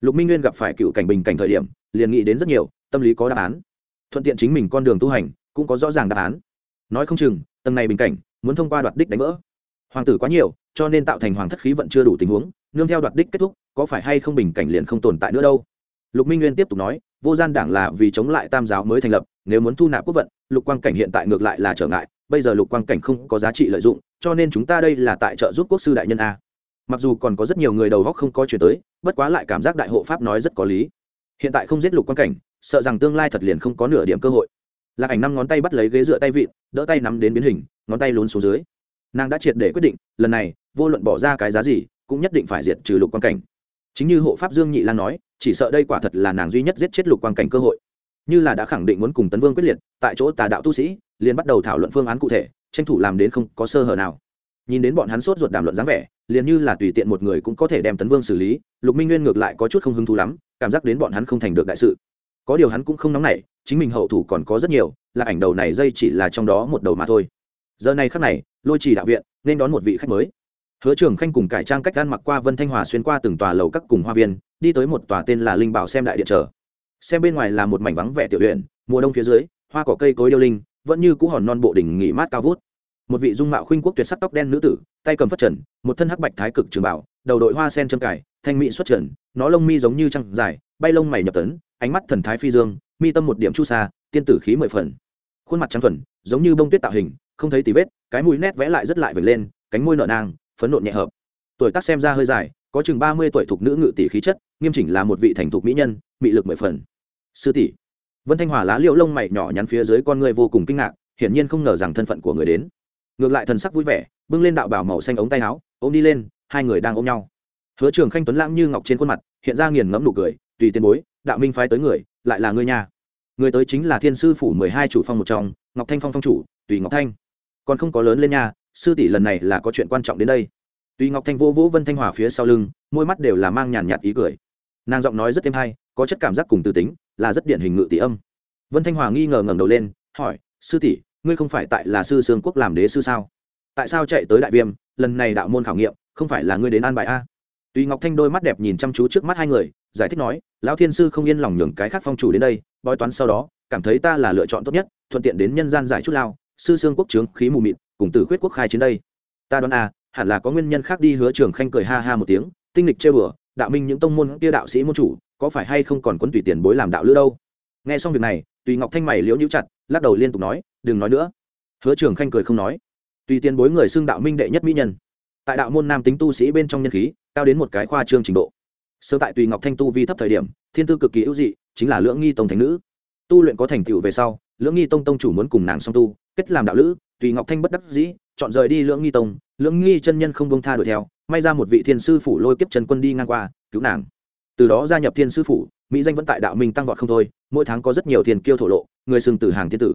Lục minh nguyên gặp phải cựu cảnh bình cảnh thời điểm, liền nghĩ đến rất nhiều, tâm lý có đáp án. Thuận tiện chính mình con đường tu hành, cũng có rõ ràng đáp án. Nói không chừng, tầng này bình cảnh, muốn thông qua đoạt đích đánh vỡ. Hoàng tử quá nhiều, cho nên tạo thành hoàng thất khí vận chưa đủ tình huống, nương theo đoạt đích kết thúc, có phải hay không bình cảnh liền không tồn tại nữa đâu? Lục minh nguyên tiếp tục nói vô gian đảng là vì chống lại tam giáo mới thành lập, nếu muốn thu nạp quốc vận, lục quang cảnh hiện tại ngược lại là trở ngại, bây giờ lục quang cảnh không có giá trị lợi dụng, cho nên chúng ta đây là tại trợ giúp quốc sư đại nhân a. Mặc dù còn có rất nhiều người đầu góc không có chuyển tới, bất quá lại cảm giác đại hộ pháp nói rất có lý. Hiện tại không giết lục quang cảnh, sợ rằng tương lai thật liền không có nửa điểm cơ hội. Lạc ảnh năm ngón tay bắt lấy ghế dựa tay vịn, đỡ tay nắm đến biến hình, ngón tay lún xuống dưới. Nàng đã triệt để quyết định, lần này, vô luận bỏ ra cái giá gì, cũng nhất định phải diệt trừ lục quan cảnh. Chính như hộ pháp dương nhị lan nói chỉ sợ đây quả thật là nàng duy nhất giết chết lục quang cảnh cơ hội. Như là đã khẳng định muốn cùng tấn vương quyết liệt, tại chỗ tà đạo tu sĩ, liền bắt đầu thảo luận phương án cụ thể, tranh thủ làm đến không có sơ hở nào. Nhìn đến bọn hắn sốt ruột đàm luận dáng vẻ, liền như là tùy tiện một người cũng có thể đem tấn vương xử lý, lục minh nguyên ngược lại có chút không hứng thú lắm, cảm giác đến bọn hắn không thành được đại sự. Có điều hắn cũng không nóng nảy, chính mình hậu thủ còn có rất nhiều, là ảnh đầu này dây chỉ là trong đó một đầu mà thôi. Giờ này khắc này, lôi trì đạo viện, nên đón một vị khách mới hứa trường khanh cùng cải trang cách gan mặc qua vân thanh hòa xuyên qua từng tòa lầu các cùng hoa viên, đi tới một tòa tên là linh bảo xem đại điện trở xem bên ngoài là một mảnh vắng vẻ tiểu huyện mùa đông phía dưới, hoa cỏ cây cối điêu linh, vẫn như cũ hòn non bộ đỉnh nghỉ mát cao vút. Một vị dung mạo khuynh quốc tuyệt sắc tóc đen nữ tử, tay cầm phất trần, một thân hắc bạch thái cực trường bảo, đầu đội hoa sen trâm cải, thanh mỹ xuất trần, nó lông mi giống như trăng dài, bay lông mày nhập tấn, ánh mắt thần thái phi dương, mi tâm một điểm chu xa tiên tử khí mười phần. Khuôn mặt trắng thuần, giống như bông tuyết tạo hình, không thấy tí vết, cái mũi nét vẽ lại rất lại vệt lên, cánh môi nợ nang phấn nộn nhẹ hợp. Tuổi tác xem ra hơi dài, có chừng ba mươi tuổi thuộc nữ ngự tỷ khí chất, nghiêm chỉnh là một vị thành thục mỹ nhân, mị lực mười phần. Sư tỷ, vân thanh hòa lá liệu lông mày nhỏ nhắn phía dưới con người vô cùng kinh ngạc, hiển nhiên không ngờ rằng thân phận của người đến. Ngược lại thần sắc vui vẻ, bưng lên đạo bảo màu xanh ống tay áo, ôm đi lên, hai người đang ôm nhau. Hứa trường khanh tuấn lãng như ngọc trên khuôn mặt, hiện ra nghiền ngẫm nụ cười, tùy tiền bối, đạo minh phái tới người, lại là ngươi nhà. Người tới chính là thiên sư phủ mười hai chủ phong một trong, ngọc thanh phong phong chủ, tùy ngọc thanh. Còn không có lớn lên nha sư tỷ lần này là có chuyện quan trọng đến đây. Tuy ngọc thanh vô vũ vân thanh hòa phía sau lưng, môi mắt đều là mang nhàn nhạt ý cười. Nàng giọng nói rất êm hay, có chất cảm giác cùng từ tính, là rất điển hình ngự tỷ âm. Vân thanh hòa nghi ngờ ngẩng đầu lên, hỏi, sư tỷ, ngươi không phải tại là sư sương quốc làm đế sư sao? Tại sao chạy tới đại viêm, lần này đạo môn khảo nghiệm, không phải là ngươi đến an bài a? Tuy ngọc thanh đôi mắt đẹp nhìn chăm chú trước mắt hai người, giải thích nói, lão thiên sư không yên lòng nhường cái khác phong chủ đến đây, bói toán sau đó, cảm thấy ta là lựa chọn tốt nhất, thuận tiện đến nhân gian giải chút lao, sư sương quốc trướng khí mù mịt cùng tử khuyết quốc khai chiến đây. Ta đoán a hẳn là có nguyên nhân khác đi, hứa trường khanh cười ha ha một tiếng, tinh lịch chơi bừa đạo minh những tông môn kia đạo sĩ môn chủ, có phải hay không còn quấn tùy tiền bối làm đạo lữ đâu? Nghe xong việc này, tùy ngọc thanh mày liễu nhũ chặt, lắc đầu liên tục nói, đừng nói nữa. Hứa trường khanh cười không nói. Tùy tiền bối người xưng đạo minh đệ nhất mỹ nhân. Tại đạo môn nam tính tu sĩ bên trong nhân khí, cao đến một cái khoa trương trình độ. Sơ tại tùy ngọc thanh tu vi thấp thời điểm, thiên tư cực kỳ ưu dị, chính là lưỡng nghi tông thánh nữ. Tu luyện có thành tựu về sau, lưỡng nghi tông tông chủ muốn cùng nàng song tu, kết làm đạo lữ tùy ngọc thanh bất đắc dĩ, chọn rời đi lưỡng nghi tông, lưỡng nghi chân nhân không bông tha đuổi theo, may ra một vị thiên sư phủ lôi kiếp trần quân đi ngang qua, cứu nàng. Từ đó gia nhập thiên sư phủ, mỹ danh vẫn tại đạo minh tăng vọt không thôi, mỗi tháng có rất nhiều tiền kiêu thổ lộ, người sừng từ hàng thiên tử.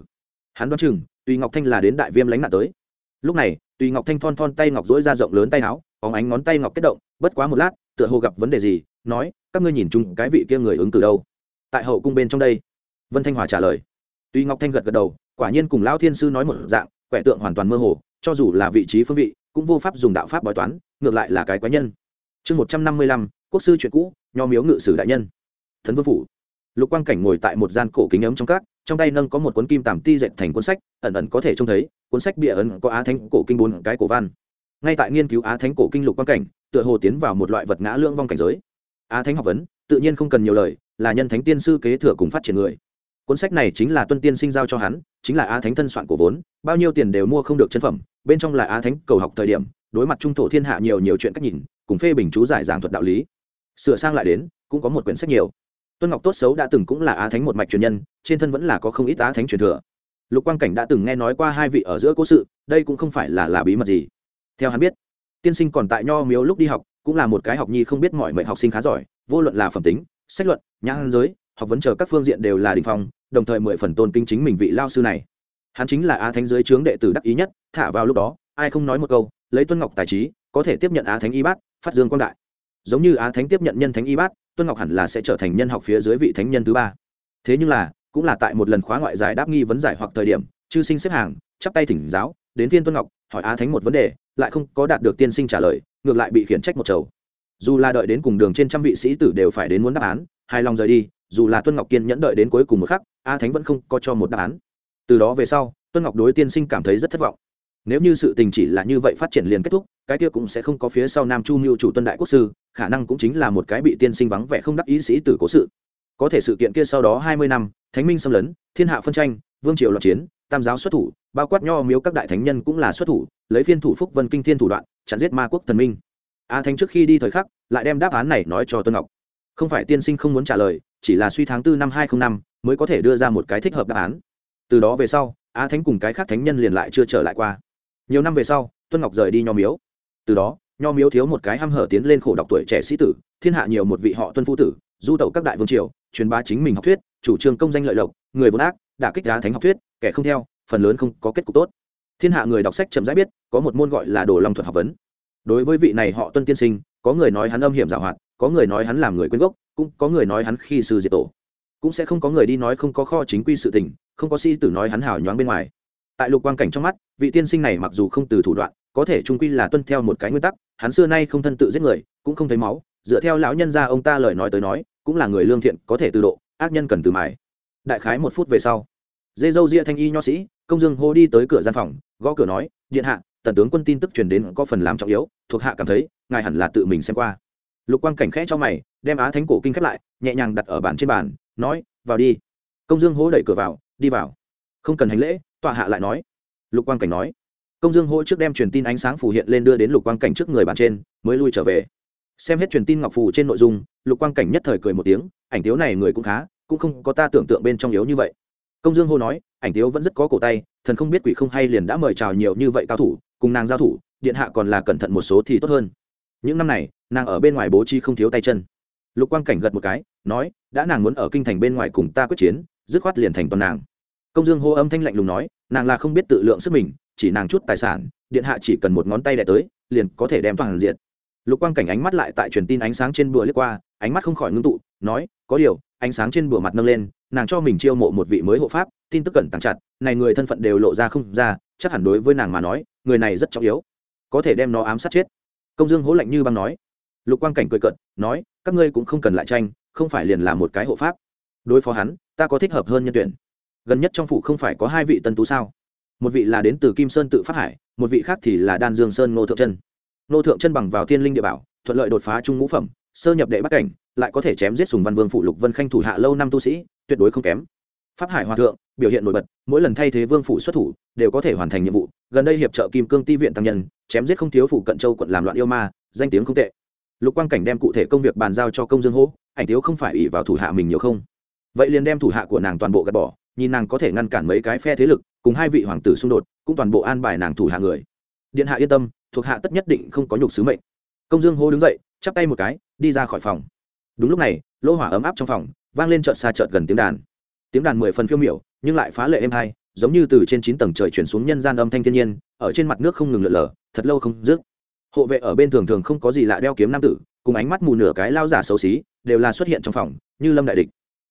Hắn đoán chừng, tùy ngọc thanh là đến đại viêm lánh nạn tới. Lúc này, tùy ngọc thanh thon thon tay ngọc dỗi ra rộng lớn tay áo, có ánh ngón tay ngọc kết động, bất quá một lát, tựa hồ gặp vấn đề gì, nói, các ngươi nhìn chung cái vị kia người ứng từ đâu? Tại hậu cung bên trong đây, vân thanh hòa trả lời. Tùy ngọc thanh gật gật đầu, quả nhiên cùng lão thiên sư nói một dạng quẻ tượng hoàn toàn mơ hồ, cho dù là vị trí phương vị, cũng vô pháp dùng đạo pháp bói toán, ngược lại là cái quái nhân. Chương một trăm năm mươi lăm, quốc sư chuyện cũ, nho miếu ngự sử đại nhân. Thần vương phủ. Lục quang cảnh ngồi tại một gian cổ kính ấm trong các, trong tay nâng có một cuốn kim tàm ti dệt thành cuốn sách, ẩn ẩn có thể trông thấy, cuốn sách bìa ấn có á thánh cổ kinh bốn cái cổ văn. Ngay tại nghiên cứu á thánh cổ kinh lục quang cảnh, tựa hồ tiến vào một loại vật ngã lưỡng vong cảnh giới. Á thánh học vấn, tự nhiên không cần nhiều lời, là nhân thánh tiên sư kế thừa cùng phát triển người cuốn sách này chính là tuân tiên sinh giao cho hắn, chính là á thánh thân soạn của vốn, bao nhiêu tiền đều mua không được chân phẩm, bên trong là á thánh cầu học thời điểm, đối mặt trung thổ thiên hạ nhiều nhiều chuyện cách nhìn, cùng phê bình chú giải giảng thuật đạo lý. Sửa sang lại đến, cũng có một quyển sách nhiều. Tuân ngọc tốt xấu đã từng cũng là á thánh một mạch truyền nhân, trên thân vẫn là có không ít á thánh truyền thừa. Lục quang cảnh đã từng nghe nói qua hai vị ở giữa cố sự, đây cũng không phải là là bí mật gì. Theo hắn biết, tiên sinh còn tại nho miếu lúc đi học, cũng là một cái học nhi không biết mọi mệnh học sinh khá giỏi, vô luận là phẩm tính, sách luận, nhãn giới, học vấn chờ các phương diện đều là đình phong đồng thời mười phần tôn kinh chính mình vị lao sư này. Hắn chính là á thánh dưới trướng đệ tử đắc ý nhất, thả vào lúc đó, ai không nói một câu, lấy tuân ngọc tài trí, có thể tiếp nhận á thánh y bát, phát dương quang đại. Giống như á thánh tiếp nhận nhân thánh y bát, tuân ngọc hẳn là sẽ trở thành nhân học phía dưới vị thánh nhân thứ ba. Thế nhưng là, cũng là tại một lần khóa ngoại giải đáp nghi vấn giải hoặc thời điểm, chư sinh xếp hàng, chắp tay thỉnh giáo, đến viên tuân ngọc, hỏi á thánh một vấn đề, lại không có đạt được tiên sinh trả lời, ngược lại bị khiển trách một chầu. Dù là đợi đến cùng đường trên trăm vị sĩ tử đều phải đến muốn đáp án, hài lòng rời đi, dù là tuân ngọc kiên nhẫn đợi đến cuối cùng một khắc a thánh vẫn không có cho một đáp án. Từ đó về sau, tuân ngọc đối tiên sinh cảm thấy rất thất vọng. Nếu như sự tình chỉ là như vậy phát triển liền kết thúc, cái kia cũng sẽ không có phía sau nam chu mưu chủ tuân đại quốc sư, khả năng cũng chính là một cái bị tiên sinh vắng vẻ không đắc ý sĩ tử cố sự. Có thể sự kiện kia sau đó hai mươi năm, thánh minh xâm lấn, thiên hạ phân tranh, vương triều loạn chiến, tam giáo xuất thủ, bao quát nho miếu các đại thánh nhân cũng là xuất thủ, lấy phiên thủ phúc vân kinh thiên thủ đoạn, chặn giết ma quốc thần minh. A thánh trước khi đi thời khắc, lại đem đáp án này nói cho tuân ngọc. Không phải tiên sinh không muốn trả lời, chỉ là suy tháng tư năm hai nghìn năm mới có thể đưa ra một cái thích hợp đáp án. Từ đó về sau a thánh cùng cái khác thánh nhân liền lại chưa trở lại qua. Nhiều năm về sau, tuân ngọc rời đi nho miếu. Từ đó, nho miếu thiếu một cái h hở tiến lên khổ đọc tuổi trẻ sĩ tử, thiên hạ nhiều một vị họ tuân phu tử, du tẩu các đại vương triều, truyền bá chính mình học thuyết, chủ trương công danh lợi lộc, người vốn ác, đả kích đá thánh học thuyết, kẻ không theo, phần lớn không có kết cục tốt. Thiên hạ người đọc sách chậm rãi biết, có một môn gọi là đồ long thuật học vấn. Đối với vị này họ tuân tiên sinh, có người nói hắn âm hiểm giảo hoạt, có người nói hắn làm người quyên gốc, cũng có người nói hắn khi sư diệt tổ cũng sẽ không có người đi nói không có kho chính quy sự tình, không có sĩ tử nói hắn hào nhoáng bên ngoài. Tại lục quang cảnh trong mắt, vị tiên sinh này mặc dù không từ thủ đoạn, có thể trung quy là tuân theo một cái nguyên tắc, hắn xưa nay không thân tự giết người, cũng không thấy máu, dựa theo lão nhân gia ông ta lời nói tới nói, cũng là người lương thiện, có thể từ độ, ác nhân cần từ mài. Đại khái một phút về sau, dê dâu ria thanh y nho sĩ, công dương hô đi tới cửa gian phòng, gõ cửa nói, điện hạ, tần tướng quân tin tức truyền đến có phần làm trọng yếu, thuộc hạ cảm thấy, ngài hẳn là tự mình xem qua. Lục quang cảnh khẽ cho mày, đem á thánh cổ kinh khép lại, nhẹ nhàng đặt ở bàn trên bàn nói, vào đi. Công dương Hỗ đẩy cửa vào, đi vào. Không cần hành lễ, tọa hạ lại nói. Lục quang cảnh nói. Công dương Hỗ trước đem truyền tin ánh sáng phủ hiện lên đưa đến lục quang cảnh trước người bàn trên, mới lui trở về. Xem hết truyền tin ngọc phù trên nội dung, lục quang cảnh nhất thời cười một tiếng, ảnh tiếu này người cũng khá, cũng không có ta tưởng tượng bên trong yếu như vậy. Công dương hô nói, ảnh tiếu vẫn rất có cổ tay, thần không biết quỷ không hay liền đã mời chào nhiều như vậy cao thủ, cùng nàng giao thủ, điện hạ còn là cẩn thận một số thì tốt hơn. Những năm này, nàng ở bên ngoài bố trí không thiếu tay chân. Lục quang cảnh gật một cái nói, đã nàng muốn ở kinh thành bên ngoài cùng ta quyết chiến, dứt khoát liền thành toàn nàng. Công dương hô âm thanh lạnh lùng nói, nàng là không biết tự lượng sức mình, chỉ nàng chút tài sản, điện hạ chỉ cần một ngón tay đẻ tới, liền có thể đem toàn diện. Lục quang cảnh ánh mắt lại tại truyền tin ánh sáng trên bùa liếc qua, ánh mắt không khỏi ngưng tụ, nói, có điều, ánh sáng trên bùa mặt nâng lên, nàng cho mình chiêu mộ một vị mới hộ pháp, tin tức cẩn tàng chặt, này người thân phận đều lộ ra không ra, chắc hẳn đối với nàng mà nói, người này rất trọng yếu, có thể đem nó ám sát chết. Công dương hố lạnh như băng nói. Lục quang cảnh cười cận nói, các ngươi cũng không cần lại tranh không phải liền là một cái hộ pháp. Đối phó hắn, ta có thích hợp hơn nhân tuyển. Gần nhất trong phủ không phải có hai vị tân tú sao? Một vị là đến từ kim sơn tự phát hải, một vị khác thì là đan dương sơn ngô thượng chân. Ngô thượng chân bằng vào thiên linh địa bảo, thuận lợi đột phá trung ngũ phẩm, sơ nhập đệ bắc cảnh, lại có thể chém giết sùng văn vương phụ lục vân khanh thủ hạ lâu năm tu sĩ, tuyệt đối không kém. Pháp hải hòa thượng, biểu hiện nổi bật, mỗi lần thay thế vương phủ xuất thủ, đều có thể hoàn thành nhiệm vụ. Gần đây hiệp trợ kim cương ti viện tăng nhân, chém giết không thiếu phủ cận châu quận làm loạn yêu ma, danh tiếng không tệ. Lục quang cảnh đem cụ thể công việc bàn giao cho công dương hỗ ảnh tiếu không phải ỷ vào thủ hạ mình nhiều không? Vậy liền đem thủ hạ của nàng toàn bộ gạt bỏ, nhìn nàng có thể ngăn cản mấy cái phe thế lực, cùng hai vị hoàng tử xung đột, cũng toàn bộ an bài nàng thủ hạ người. Điện hạ yên tâm, thuộc hạ tất nhất định không có nhục sứ mệnh. Công dương hô đứng dậy, chắp tay một cái, đi ra khỏi phòng. Đúng lúc này lô hỏa ấm áp trong phòng, vang lên trợt xa trợt gần tiếng đàn. Tiếng đàn mười phần phiêu miểu, nhưng lại phá lệ êm hai giống như từ trên chín tầng trời chuyển xuống nhân gian âm thanh thiên nhiên, ở trên mặt nước không ngừng lượn lờ, thật lâu không dứt. Hộ vệ ở bên thường thường không có gì lạ đeo kiếm nam tử cùng ánh mắt mù nửa cái lao giả xấu xí, đều là xuất hiện trong phòng, như lâm đại địch.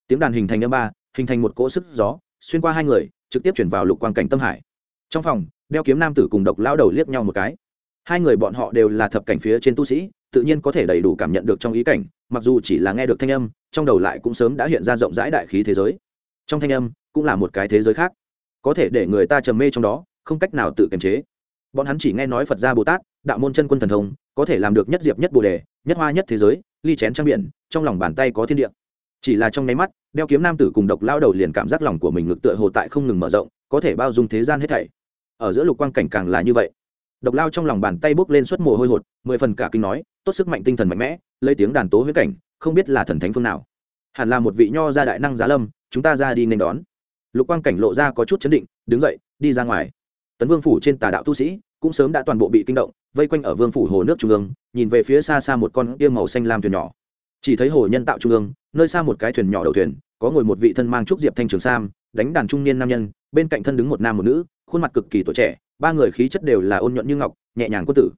Tiếng đàn hình thành âm ba, hình thành một cỗ sức gió, xuyên qua hai người, trực tiếp chuyển vào lục quang cảnh tâm hải. Trong phòng, đeo kiếm nam tử cùng độc lao đầu liếc nhau một cái. Hai người bọn họ đều là thập cảnh phía trên tu sĩ, tự nhiên có thể đầy đủ cảm nhận được trong ý cảnh, mặc dù chỉ là nghe được thanh âm, trong đầu lại cũng sớm đã hiện ra rộng rãi đại khí thế giới. Trong thanh âm, cũng là một cái thế giới khác. Có thể để người ta trầm mê trong đó, không cách nào tự kiềm chế. Bọn hắn chỉ nghe nói phật gia bồ tát, đạo môn chân quân thần thông, có thể làm được nhất diệp nhất bồ đề nhất hoa nhất thế giới, ly chén trang biển, trong lòng bàn tay có thiên địa. Chỉ là trong nháy mắt, đeo kiếm nam tử cùng độc lao đầu liền cảm giác lòng của mình ngực tựa hồ tại không ngừng mở rộng, có thể bao dung thế gian hết thảy. Ở giữa lục quang cảnh càng là như vậy. Độc lao trong lòng bàn tay bốc lên suất mồ hôi hột, mười phần cả kinh nói, tốt sức mạnh tinh thần mạnh mẽ, lấy tiếng đàn tố huyết cảnh, không biết là thần thánh phương nào. Hẳn là một vị nho gia đại năng giá lâm, chúng ta ra đi nên đón. Lục quang cảnh lộ ra có chút chấn định, đứng dậy, đi ra ngoài. Tấn vương phủ trên tà đạo tu sĩ cũng sớm đã toàn bộ bị kinh động, vây quanh ở vương phủ hồ nước trung ương, nhìn về phía xa xa một con tiêm màu xanh lam thuyền nhỏ. Chỉ thấy hồ nhân tạo trung ương, nơi xa một cái thuyền nhỏ đầu thuyền, có ngồi một vị thân mang trúc diệp thanh trường sam, đánh đàn trung niên nam nhân, bên cạnh thân đứng một nam một nữ, khuôn mặt cực kỳ tuổi trẻ, ba người khí chất đều là ôn nhuận như ngọc, nhẹ nhàng quân tử.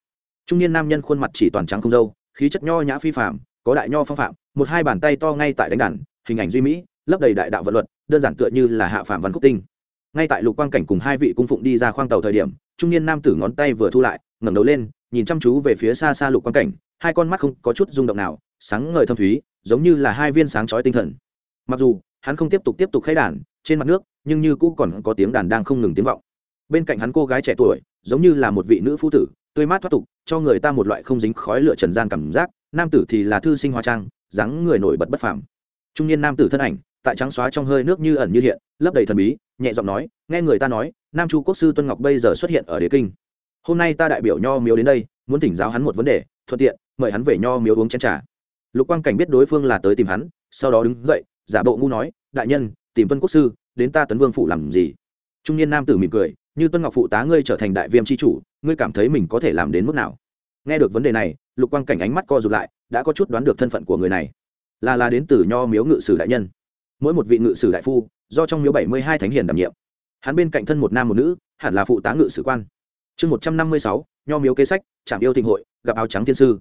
Trung niên nam nhân khuôn mặt chỉ toàn trắng không dâu, khí chất nho nhã phi phạm có đại nho phong phạm, một hai bàn tay to ngay tại đánh đàn, hình ảnh duy mỹ, lấp đầy đại đạo vận luật, đơn giản tựa như là hạ phạm văn khúc tinh. Ngay tại lục quang cảnh cùng hai vị cung phụng đi ra khoang tàu thời điểm trung niên nam tử ngón tay vừa thu lại, ngẩng đầu lên, nhìn chăm chú về phía xa xa lục quan cảnh, hai con mắt không có chút rung động nào, sáng ngời thâm thúy, giống như là hai viên sáng chói tinh thần. Mặc dù, hắn không tiếp tục tiếp tục khai đàn, trên mặt nước, nhưng như cũ còn có tiếng đàn đang không ngừng tiếng vọng. Bên cạnh hắn cô gái trẻ tuổi, giống như là một vị nữ phú tử, tươi mát thoát tục, cho người ta một loại không dính khói lửa trần gian cảm giác, nam tử thì là thư sinh hoa trang, dáng người nổi bật bất phàm. Trung niên nam tử thân ảnh, tại trắng xóa trong hơi nước như ẩn như hiện, lấp đầy thần bí, nhẹ giọng nói, nghe người ta nói nam chu quốc sư tuân ngọc bây giờ xuất hiện ở đế kinh. Hôm nay ta đại biểu nho miếu đến đây, muốn thỉnh giáo hắn một vấn đề, thuận tiện, mời hắn về nho miếu uống chén trà. Lục quang cảnh biết đối phương là tới tìm hắn, sau đó đứng dậy, giả bộ ngu nói, đại nhân, tìm tuân quốc sư, đến ta tấn vương phủ làm gì? Trung niên nam tử mỉm cười, như tuân ngọc phụ tá ngươi trở thành đại viêm c h i chủ, ngươi cảm thấy mình có thể làm đến mức nào? Nghe được vấn đề này, lục quang cảnh ánh mắt co r ụ t lại, đã có chút đoán được thân phận của người này. Là là đến từ nho miếu ngự sử đại nhân. Mỗi một vị ngự sử đại phu, do trong miếu bảy mươi hai thánh hiền đảm nhiệm hắn bên cạnh thân một nam một nữ, hẳn là phụ tá ngự sử quan. Chương một trăm năm mươi sáu, nho miếu kế sách trạm yêu thịnh hội, gặp áo trắng thiên sư.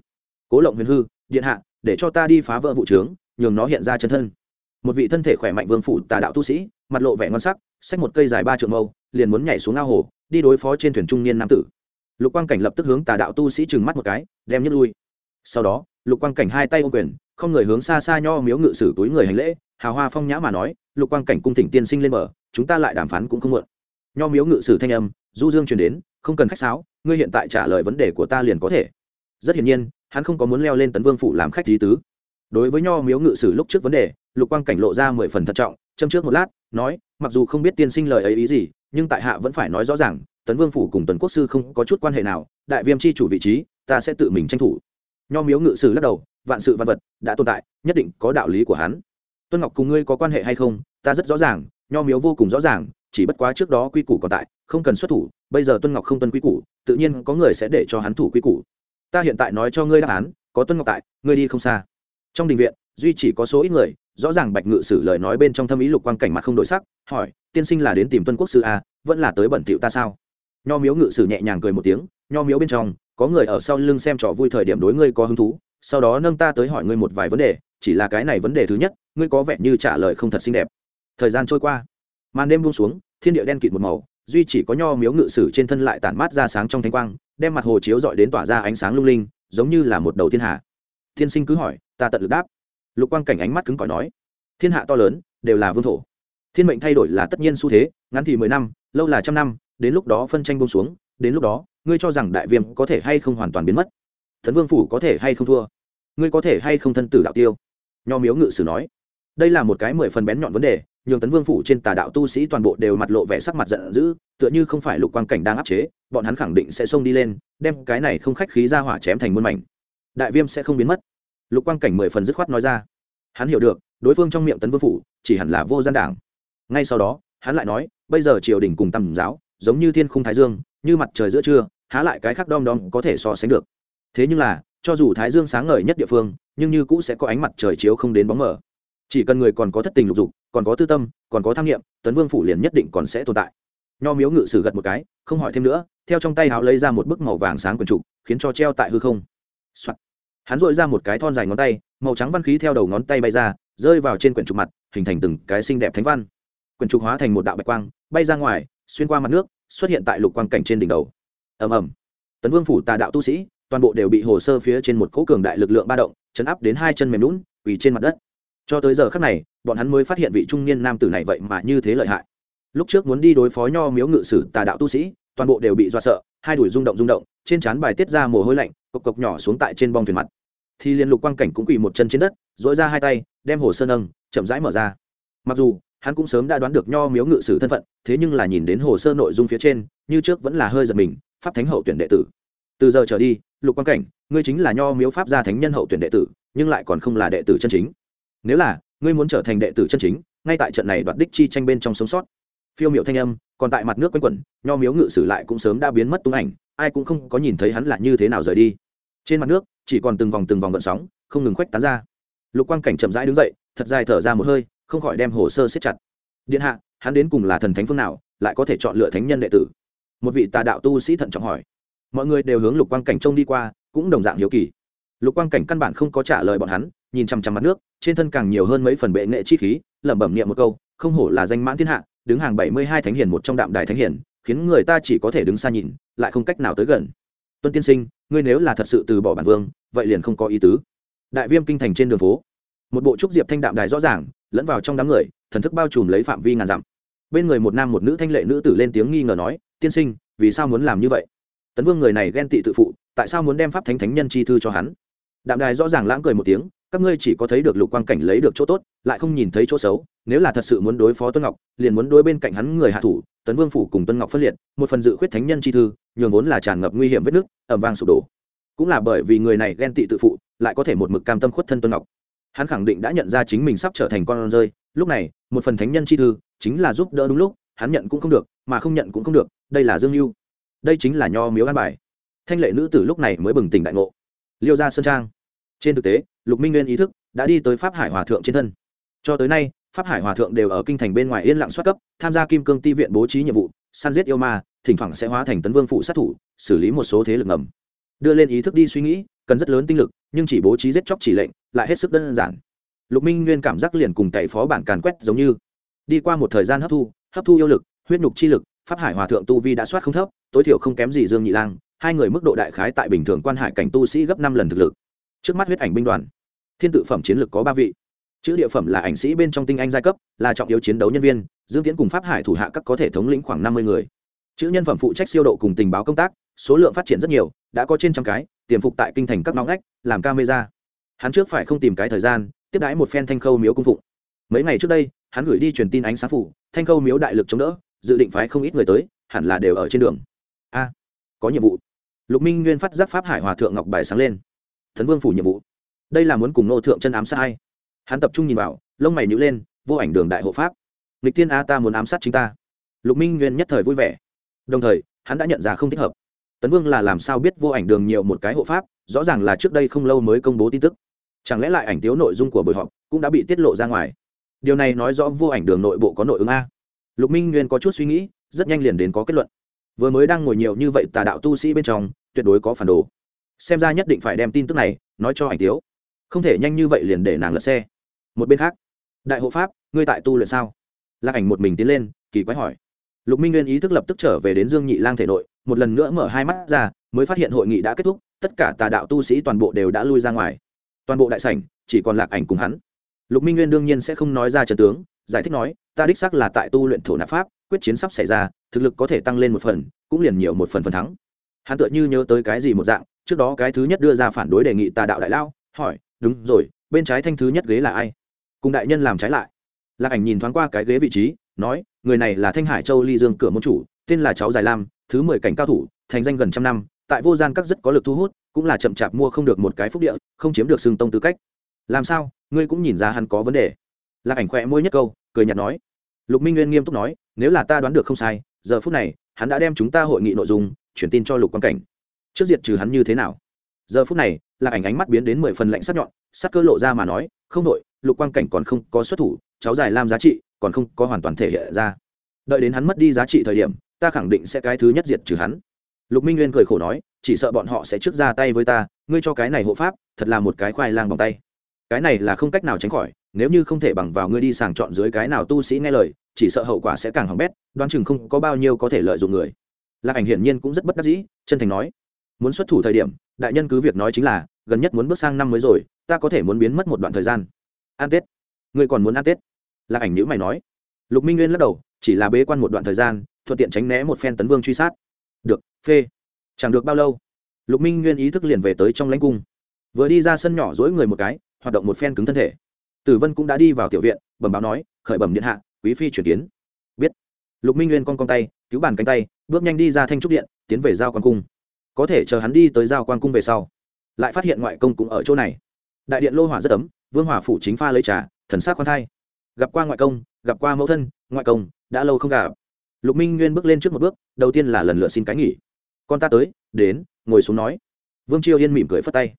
Cố lộng huyền hư, điện hạ, để cho ta đi phá vỡ vụ trướng, nhường nó hiện ra chân thân. Một vị thân thể khỏe mạnh vương phủ tà đạo tu sĩ, mặt lộ vẻ ngon sắc, xách một cây dài ba trượng mâu, liền muốn nhảy xuống ao hồ, đi đối phó trên thuyền trung niên nam tử. Lục quang cảnh lập tức hướng tà đạo tu sĩ trừng mắt một cái, đem nhấc lui. Sau đó, lục quang cảnh hai tay ô quyền, không người hướng xa xa nho miếu ngự sử túi người hành lễ hào hoa phong nhã mà nói, lục quang cảnh cung thỉnh tiên sinh lên mở chúng ta lại đàm phán cũng không muộn. Nho miếu ngự sử thanh âm, du dương truyền đến, không cần khách sáo, ngươi hiện tại trả lời vấn đề của ta liền có thể. Rất hiển nhiên, hắn không có muốn leo lên tấn vương phủ làm khách lý tứ. Đối với nho miếu ngự sử lúc trước vấn đề, lục quang cảnh lộ ra mười phần thận trọng, châm trước một lát, nói, mặc dù không biết tiên sinh lời ấy ý gì, nhưng tại hạ vẫn phải nói rõ ràng, tấn vương phủ cùng tuần quốc sư không có chút quan hệ nào, đại viêm c h i chủ vị trí, ta sẽ tự mình tranh thủ. Nho miếu ngự sử lắc đầu, vạn sự văn vật đã tồn tại, nhất định có đạo lý của hắn tuân ngọc cùng ngươi có quan hệ hay không? Ta rất rõ ràng, nho miếu vô cùng rõ ràng, chỉ bất quá trước đó quy củ còn tại, không cần xuất thủ, bây giờ tuân ngọc không tuân quy củ, tự nhiên có người sẽ để cho hắn thủ quy củ. Ta hiện tại nói cho ngươi đáp án, có tuân ngọc tại, ngươi đi không xa. Trong đình viện, duy chỉ có số ít người, rõ ràng bạch ngự sử lời nói bên trong thâm ý lục quang cảnh mặt không đổi sắc, hỏi, tiên sinh là đến tìm tuân quốc sư a vẫn là tới bẩn tiệu ta sao? Nho miếu ngự sử nhẹ nhàng cười một tiếng, nho miếu bên trong, có người ở sau lưng xem trò vui thời điểm đối ngươi có hứng thú, sau đó nâng ta tới hỏi ngươi một vài vấn đề, chỉ là cái này vấn đề thứ nhất ngươi có vẻ như trả lời không thật xinh đẹp. Thời gian trôi qua, màn đêm buông xuống, thiên địa đen kịt một màu, duy chỉ có nho miếu ngự sử trên thân lại tản mát ra sáng trong thanh quang, đem mặt hồ chiếu dọi đến tỏa ra ánh sáng lung linh, giống như là một đầu thiên hạ. Thiên sinh cứ hỏi, ta tận lực đáp. Lục quang cảnh ánh mắt cứng cỏi nói, thiên hạ to lớn, đều là vương thổ. Thiên mệnh thay đổi là tất nhiên xu thế, ngắn thì mười năm, lâu là trăm năm, đến lúc đó phân tranh bông xuống, đến lúc đó, ngươi cho rằng đại viêm có thể hay không hoàn toàn biến mất? Thần vương phủ có thể hay không thua? Ngươi có thể hay không thân tử đạo tiêu? Nho miếu ngự sử nói đây là một cái mười phần bén nhọn vấn đề, nhường tấn vương phủ trên tà đạo tu sĩ toàn bộ đều mặt lộ vẻ sắc mặt giận dữ, tựa như không phải lục quang cảnh đang áp chế, bọn hắn khẳng định sẽ xông đi lên, đem cái này không khách khí ra hỏa chém thành muôn mảnh. Đại viêm sẽ không biến mất. Lục quang cảnh mười phần dứt khoát nói ra. Hắn hiểu được, đối phương trong miệng tấn vương phủ, chỉ hẳn là vô gian đảng. Ngay sau đó, hắn lại nói, bây giờ triều đình cùng tầm giáo, giống như thiên khung thái dương, như mặt trời giữa trưa, há lại cái khác đom đom có thể so sánh được. Thế nhưng là, cho dù thái dương sáng ngời nhất địa phương, nhưng như cũ sẽ có ánh mặt trời chiếu không đến bóng mờ chỉ cần người còn có thất tình lục dục, còn có tư tâm, còn có tham nghiệm tấn vương phủ liền nhất định còn sẽ tồn tại. Nho miếu ngự sử gật một cái, không hỏi thêm nữa, theo trong tay háo lấy ra một bức màu vàng sáng quần trục, khiến cho treo tại hư không、Soạn. hắn dội ra một cái thon dài ngón tay, màu trắng văn khí theo đầu ngón tay bay ra, rơi vào trên quyển trục mặt, hình thành từng cái xinh đẹp thánh văn. Quyển trục hóa thành một đạo bạch quang, bay ra ngoài, xuyên qua mặt nước, xuất hiện tại lục quang cảnh trên đỉnh đầu. Ầm ầm. Tấn vương phủ tà đạo tu sĩ, toàn bộ đều bị hồ sơ phía trên một cỗ cường đại lực lượng ba động, chấn áp đến hai chân mềm lún quỳ trên mặt đất cho tới giờ khắc này, bọn hắn mới phát hiện vị trung niên nam tử này vậy mà như thế lợi hại. Lúc trước muốn đi đối phó nho miếu ngự sử tà đạo tu sĩ, toàn bộ đều bị do sợ, hai đuổi rung động rung động, trên trán bài tiết ra mồ hôi lạnh, cộc cộc nhỏ xuống tại trên bong thuyền mặt. Thì liên lục quang cảnh cũng quỳ một chân trên đất dỗi ra hai tay, đem hồ sơ nâng, chậm rãi mở ra. Mặc dù, hắn cũng sớm đã đoán được nho miếu ngự sử thân phận, thế nhưng là nhìn đến hồ sơ nội dung phía trên, như trước vẫn là hơi giật mình, pháp thánh hậu tuyển đệ tử. Từ giờ trở đi, lục quang cảnh, ngươi chính là nho miếu pháp gia thánh nhân hậu tuyển đệ tử, nhưng lại còn không là đệ tử chân chính nếu là, ngươi muốn trở thành đệ tử chân chính, ngay tại trận này đoạt đích chi tranh bên trong sống sót. Phiêu miệu thanh âm, còn tại mặt nước quanh quẩn, nho miếu ngự sử lại cũng sớm đã biến mất tung ảnh, ai cũng không có nhìn thấy hắn là như thế nào rời đi. Trên mặt nước, chỉ còn từng vòng từng vòng gợn sóng, không ngừng khuếch tán ra. Lục quang cảnh chậm rãi đứng dậy, thật dài thở ra một hơi, không khỏi đem hồ sơ siết chặt. Điện hạ, hắn đến cùng là thần thánh phương nào, lại có thể chọn lựa thánh nhân đệ tử? Một vị tà đạo tu sĩ thận trọng hỏi. Mọi người đều hướng lục quang cảnh trông đi qua, cũng đồng dạng hiếu kỳ. Lục quang cảnh căn bản không có trả lời bọn hắn, nhìn chằm chằm mặt nước trên thân càng nhiều hơn mấy phần bệ nghệ chi khí, lẩm bẩm niệm một câu, không hổ là danh mãn thiên hạ, đứng hàng bảy mươi hai thánh hiền một trong đạm đài thánh hiền, khiến người ta chỉ có thể đứng xa nhìn, lại không cách nào tới gần. Tuân tiên sinh, ngươi nếu là thật sự từ bỏ bản vương, vậy liền không có ý tứ. Đại viêm kinh thành trên đường phố, một bộ trúc diệp thanh đạm đài rõ ràng, lẫn vào trong đám người, thần thức bao trùm lấy phạm vi ngàn dặm. Bên người một nam một nữ thanh lệ nữ tử lên tiếng nghi ngờ nói, tiên sinh, vì sao muốn làm như vậy? Tấn vương người này ghen tị tự phụ, tại sao muốn đem pháp thánh thánh nhân chi thư cho hắn? Đạm đài rõ ràng lãng cười một tiếng các ngươi chỉ có thấy được lục quang cảnh lấy được chỗ tốt, lại không nhìn thấy chỗ xấu, nếu là thật sự muốn đối phó tuân ngọc, liền muốn đối bên cạnh hắn người hạ thủ, tấn vương phủ cùng tuân ngọc phân liệt, một phần dự khuyết thánh nhân chi thư, nhường vốn là tràn ngập nguy hiểm vết nước ẩm vang sụp đổ. Cũng là bởi vì người này ghen tị tự phụ, lại có thể một mực cam tâm khuất thân tuân ngọc. Hắn khẳng định đã nhận ra chính mình sắp trở thành con rơi, lúc này, một phần thánh nhân chi thư, chính là giúp đỡ đúng lúc, hắn nhận cũng không được, mà không nhận cũng không được, đây là dương mưu đây chính là nho miếu an bài. Thanh lệ nữ tử lúc này mới bừng tỉnh đại ngộ. Liêu ra sơn trang. Trên thực tế lục minh nguyên ý thức đã đi tới pháp hải hòa thượng trên thân. Cho tới nay, pháp hải hòa thượng đều ở kinh thành bên ngoài yên lặng xuất cấp, tham gia kim cương ti viện bố trí nhiệm vụ, săn giết yêu ma, thỉnh thoảng sẽ hóa thành tấn vương phụ sát thủ, xử lý một số thế lực ngầm. Đưa lên ý thức đi suy nghĩ, cần rất lớn tinh lực, nhưng chỉ bố trí giết chóc chỉ lệnh, lại hết sức đơn giản. Lục minh nguyên cảm giác liền cùng cậy phó bản càn quét giống như. Đi qua một thời gian hấp thu hấp thu yêu lực, huyết nhục chi lực, pháp hải hòa thượng tu vi đã soát không thấp, tối thiểu không kém gì dương nhị lang, hai người mức độ đại khái tại bình thường quan hải cảnh tu sĩ gấp năm lần thực lực. Trước mắt huyết ảnh binh đoàn thiên tự phẩm chiến lược có ba vị. Chữ địa phẩm là ảnh sĩ bên trong tinh anh giai cấp, là trọng yếu chiến đấu nhân viên, dương tiến cùng pháp hải thủ hạ các có thể thống lĩnh khoảng năm mươi người. Chữ nhân phẩm phụ trách siêu độ cùng tình báo công tác, số lượng phát triển rất nhiều, đã có trên trăm cái, tiềm phục tại kinh thành các ngõ ngách, làm camera. Hắn trước phải không tìm cái thời gian, tiếp đãi một phen thanh khâu miếu cung phụng. Mấy ngày trước đây, hắn gửi đi truyền tin ánh sáng phủ, thanh khâu miếu đại lực chống đỡ, dự định phái không ít người tới, hẳn là đều ở trên đường. A, có nhiệm vụ. Lục minh nguyên phát giác pháp hải hòa thượng ngọc bài sáng lên. Thần vương phủ nhiệm vụ đây là muốn cùng nô thượng chân ám sát ai? Hắn tập trung nhìn vào, lông mày nhữ lên, vô ảnh đường đại hộ pháp. Lịch tiên a ta muốn ám sát chính ta. Lục minh nguyên nhất thời vui vẻ. Đồng thời, hắn đã nhận ra không thích hợp. Tấn vương là làm sao biết vô ảnh đường nhiều một cái hộ pháp, rõ ràng là trước đây không lâu mới công bố tin tức. Chẳng lẽ lại ảnh tiếu nội dung của buổi họp cũng đã bị tiết lộ ra ngoài? Điều này nói rõ vô ảnh đường nội bộ có nội ứng a. Lục minh nguyên có chút suy nghĩ, rất nhanh liền đến có kết luận. Vừa mới đang ngồi nhiều như vậy tà đạo tu sĩ bên trong, tuyệt đối có phản đồ. Xem ra nhất định phải đem tin tức này nói cho ảnh tiếu không thể nhanh như vậy liền để nàng lật xe. Một bên khác, đại hộ pháp, ngươi tại tu luyện sao? Lạc ảnh một mình tiến lên, kỳ quái hỏi. Lục minh nguyên ý thức lập tức trở về đến dương nhị lang thể nội, một lần nữa mở hai mắt ra, mới phát hiện hội nghị đã kết thúc, tất cả tà đạo tu sĩ toàn bộ đều đã lui ra ngoài. Toàn bộ đại sảnh, chỉ còn lạc ảnh cùng hắn. Lục minh nguyên đương nhiên sẽ không nói ra trần tướng, giải thích nói, ta đích xác là tại tu luyện thổ nạp pháp, quyết chiến sắp xảy ra, thực lực có thể tăng lên một phần, cũng liền nhiều một phần phần thắng. Hắn tựa như nhớ tới cái gì một dạng, trước đó cái thứ nhất đưa ra phản đối đề nghị tà đạo đại lao, hỏi đúng rồi, bên trái thanh thứ nhất ghế là ai? Cùng đại nhân làm trái lại. Lạc ảnh nhìn thoáng qua cái ghế vị trí, nói, người này là thanh hải châu ly dương cửa môn chủ, tên là cháu dài lam, thứ mười cảnh cao thủ, thành danh gần trăm năm, tại vô gian các rất có lực thu hút, cũng là chậm chạp mua không được một cái phúc địa, không chiếm được xương tông tư cách. Làm sao? Ngươi cũng nhìn ra hắn có vấn đề? Lạc ảnh khỏe môi nhất câu, cười nhạt nói. Lục minh nguyên nghiêm túc nói, nếu là ta đoán được không sai, giờ phút này, hắn đã đem chúng ta hội nghị nội dung chuyển tin cho lục quan cảnh. Trước diệt trừ hắn như thế nào? Giờ phút này, lạc ảnh ánh mắt biến đến mười phần lạnh sắc nhọn, sắc cơ lộ ra mà nói, không đội lục quang cảnh còn không có xuất thủ, cháu dài lam giá trị còn không có hoàn toàn thể hiện ra. Đợi đến hắn mất đi giá trị thời điểm, ta khẳng định sẽ cái thứ nhất diệt trừ hắn. Lục minh nguyên cười khổ nói, chỉ sợ bọn họ sẽ trước ra tay với ta, ngươi cho cái này hộ pháp, thật là một cái khoai lang bằng tay. Cái này là không cách nào tránh khỏi, nếu như không thể bằng vào ngươi đi sàng chọn dưới cái nào tu sĩ nghe lời, chỉ sợ hậu quả sẽ càng hỏng bét, đoán chừng không có bao nhiêu có thể lợi dụng người. Lạc ảnh hiển nhiên cũng rất bất đắc dĩ, chân thành nói, muốn xuất thủ thời điểm đại nhân cứ việc nói chính là, gần nhất muốn bước sang năm mới rồi, ta có thể muốn biến mất một đoạn thời gian. Ăn tết. Ngươi còn muốn ăn tết? Lạc ảnh nhữ mày nói. Lục minh nguyên lắc đầu, chỉ là bế quan một đoạn thời gian, thuận tiện tránh né một phen tấn vương truy sát. Được, phê. Chẳng được bao lâu, lục minh nguyên ý thức liền về tới trong lãnh cung. Vừa đi ra sân nhỏ dỗi người một cái, hoạt động một phen cứng thân thể. Tử vân cũng đã đi vào tiểu viện, bẩm báo nói, khởi bẩm điện hạ, quý phi chuyển kiến. Biết. Lục minh nguyên con con tay, cứu bàn cánh tay, bước nhanh đi ra thanh trúc điện, tiến về giao quan cung có thể chờ hắn đi tới giao quan cung về sau, lại phát hiện ngoại công cũng ở chỗ này. Đại điện lô hỏa rất ấm, vương hỏa phủ chính pha lấy trà, thần sắc quan thai. Gặp qua ngoại công, gặp qua mẫu thân, ngoại công, đã lâu không gặp. Lục minh nguyên bước lên trước một bước, đầu tiên là lần lượt xin cái nghỉ. Con ta tới, đến, ngồi xuống nói. Vương chiêu yên mỉm cười phất tay.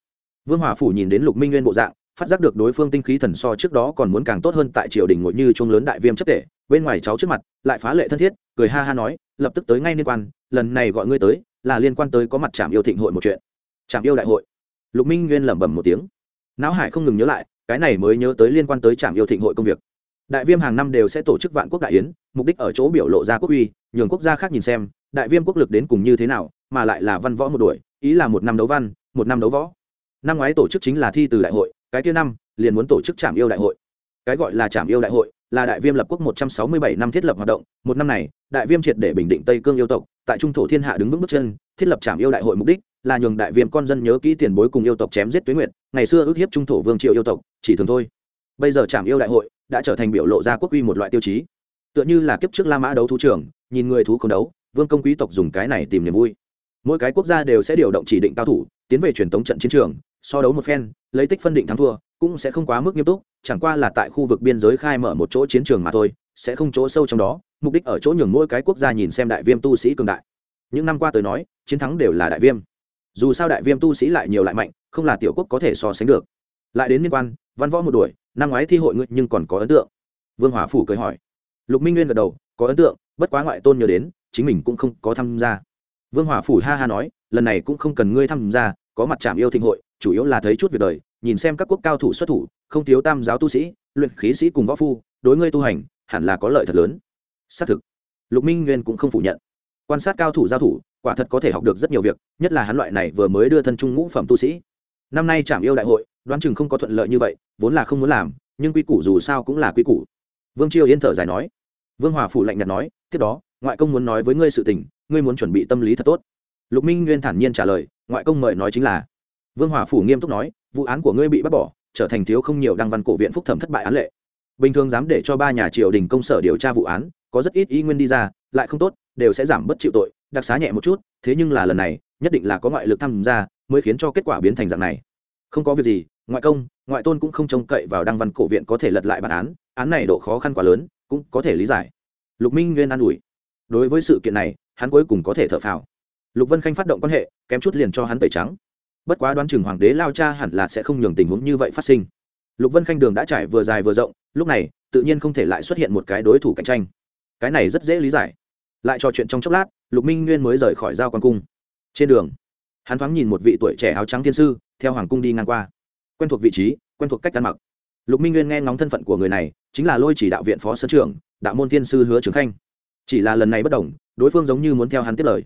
Vương hỏa phủ nhìn đến lục minh nguyên bộ dạng, phát giác được đối phương tinh khí thần so trước đó còn muốn càng tốt hơn tại triều đình ngồi như chuông lớn đại viêm chấp tể, bên ngoài cháu trước mặt, lại phá lệ thân thiết, cười ha ha nói, lập tức tới ngay liên quan, lần này gọi ngươi tới là liên quan tới có mặt trạm yêu thịnh hội một chuyện. Trạm yêu đại hội. Lục minh nguyên lẩm bẩm một tiếng. Não hải không ngừng nhớ lại, cái này mới nhớ tới liên quan tới trạm yêu thịnh hội công việc. Đại viêm hàng năm đều sẽ tổ chức vạn quốc đại yến, mục đích ở chỗ biểu lộ ra quốc uy, nhường quốc gia khác nhìn xem, đại viêm quốc lực đến cùng như thế nào, mà lại là văn võ một đuổi, ý là một năm đấu văn, một năm đấu võ. Năm ngoái tổ chức chính là thi từ đại hội, cái kia năm, liền muốn tổ chức trạm yêu đại hội. Cái gọi là trạm yêu đại hội là đại viêm lập quốc một trăm sáu mươi bảy năm thiết lập hoạt động một năm này đại viêm triệt để bình định tây cương yêu tộc tại trung thổ thiên hạ đứng vững bước chân thiết lập trạm yêu đại hội mục đích là nhường đại viêm con dân nhớ kỹ tiền bối cùng yêu tộc chém giết tuyến nguyệt ngày xưa ước hiếp trung thổ vương triệu yêu tộc chỉ thường thôi. Bây giờ trạm yêu đại hội đã trở thành biểu lộ ra quốc uy một loại tiêu chí. Tựa như là kiếp trước la mã đấu thú trưởng, nhìn người thú không đấu vương công quý tộc dùng cái này tìm niềm vui. Mỗi cái quốc gia đều sẽ điều động chỉ định cao thủ tiến về truyền thống trận chiến trường so đấu một phen lấy tích phân định thắng thua cũng sẽ không quá mức nghiêm túc chẳng qua là tại khu vực biên giới khai mở một chỗ chiến trường mà thôi, sẽ không chỗ sâu trong đó, mục đích ở chỗ nhường mỗi cái quốc gia nhìn xem đại viêm tu sĩ cường đại. Những năm qua tới nói, chiến thắng đều là đại viêm. Dù sao đại viêm tu sĩ lại nhiều lại mạnh, không là tiểu quốc có thể so sánh được. Lại đến liên quan, văn võ một đuổi, năm ngoái thi hội ngươi nhưng còn có ấn tượng? Vương hòa phủ cười hỏi. Lục minh nguyên gật đầu, có ấn tượng, bất quá ngoại tôn nhớ đến, chính mình cũng không có tham gia. Vương hòa phủ ha ha nói, lần này cũng không cần ngươi tham gia, có mặt trạm yêu thịnh hội, chủ yếu là thấy chút việc đời nhìn xem các quốc cao thủ xuất thủ, không thiếu tam giáo tu sĩ, luyện khí sĩ cùng võ phu, đối ngươi tu hành, hẳn là có lợi thật lớn. Xác thực, lục minh nguyên cũng không phủ nhận. Quan sát cao thủ giao thủ, quả thật có thể học được rất nhiều việc, nhất là hắn loại này vừa mới đưa thân trung ngũ phẩm tu sĩ. Năm nay trảm yêu đại hội, đoán chừng không có thuận lợi như vậy, vốn là không muốn làm, nhưng quy củ dù sao cũng là quy củ. Vương chiêu yên thở dài nói. Vương hòa phủ lạnh nhạt nói, tiếp đó, ngoại công muốn nói với ngươi sự tình, ngươi muốn chuẩn bị tâm lý thật tốt. Lục minh nguyên thản nhiên trả lời, ngoại công mời nói chính là. Vương hòa phủ nghiêm túc nói vụ án của ngươi bị bắt bỏ, trở thành thiếu không nhiều đăng văn cổ viện phúc thẩm thất bại án lệ. Bình thường dám để cho ba nhà triều đình công sở điều tra vụ án, có rất ít ý nguyên đi ra, lại không tốt, đều sẽ giảm bất chịu tội, đặc xá nhẹ một chút, thế nhưng là lần này, nhất định là có ngoại lực tham gia, mới khiến cho kết quả biến thành dạng này. Không có việc gì, ngoại công, ngoại tôn cũng không trông cậy vào đăng văn cổ viện có thể lật lại bản án án này độ khó khăn quá lớn, cũng có thể lý giải. Lục minh nguyên an ủi. Đối với sự kiện này, hắn cuối cùng có thể thở phào. Lục vân khanh phát động quan hệ, kém chút liền cho hắn tẩy trắng bất quá đoán chừng hoàng đế lao cha hẳn là sẽ không nhường tình huống như vậy phát sinh. Lục vân khanh đường đã trải vừa dài vừa rộng, lúc này, tự nhiên không thể lại xuất hiện một cái đối thủ cạnh tranh. Cái này rất dễ lý giải. Lại trò chuyện trong chốc lát, lục minh nguyên mới rời khỏi giao quan cung. Trên đường, hắn thoáng nhìn một vị tuổi trẻ áo trắng thiên sư, theo hoàng cung đi ngang qua. Quen thuộc vị trí, quen thuộc cách ăn mặc. Lục minh nguyên nghe ngóng thân phận của người này, chính là lôi chỉ đạo viện phó sân trưởng, đạo môn thiên sư hứa trường khanh. Chỉ là lần này bất đồng, đối phương giống như muốn theo hắn tiếp lời.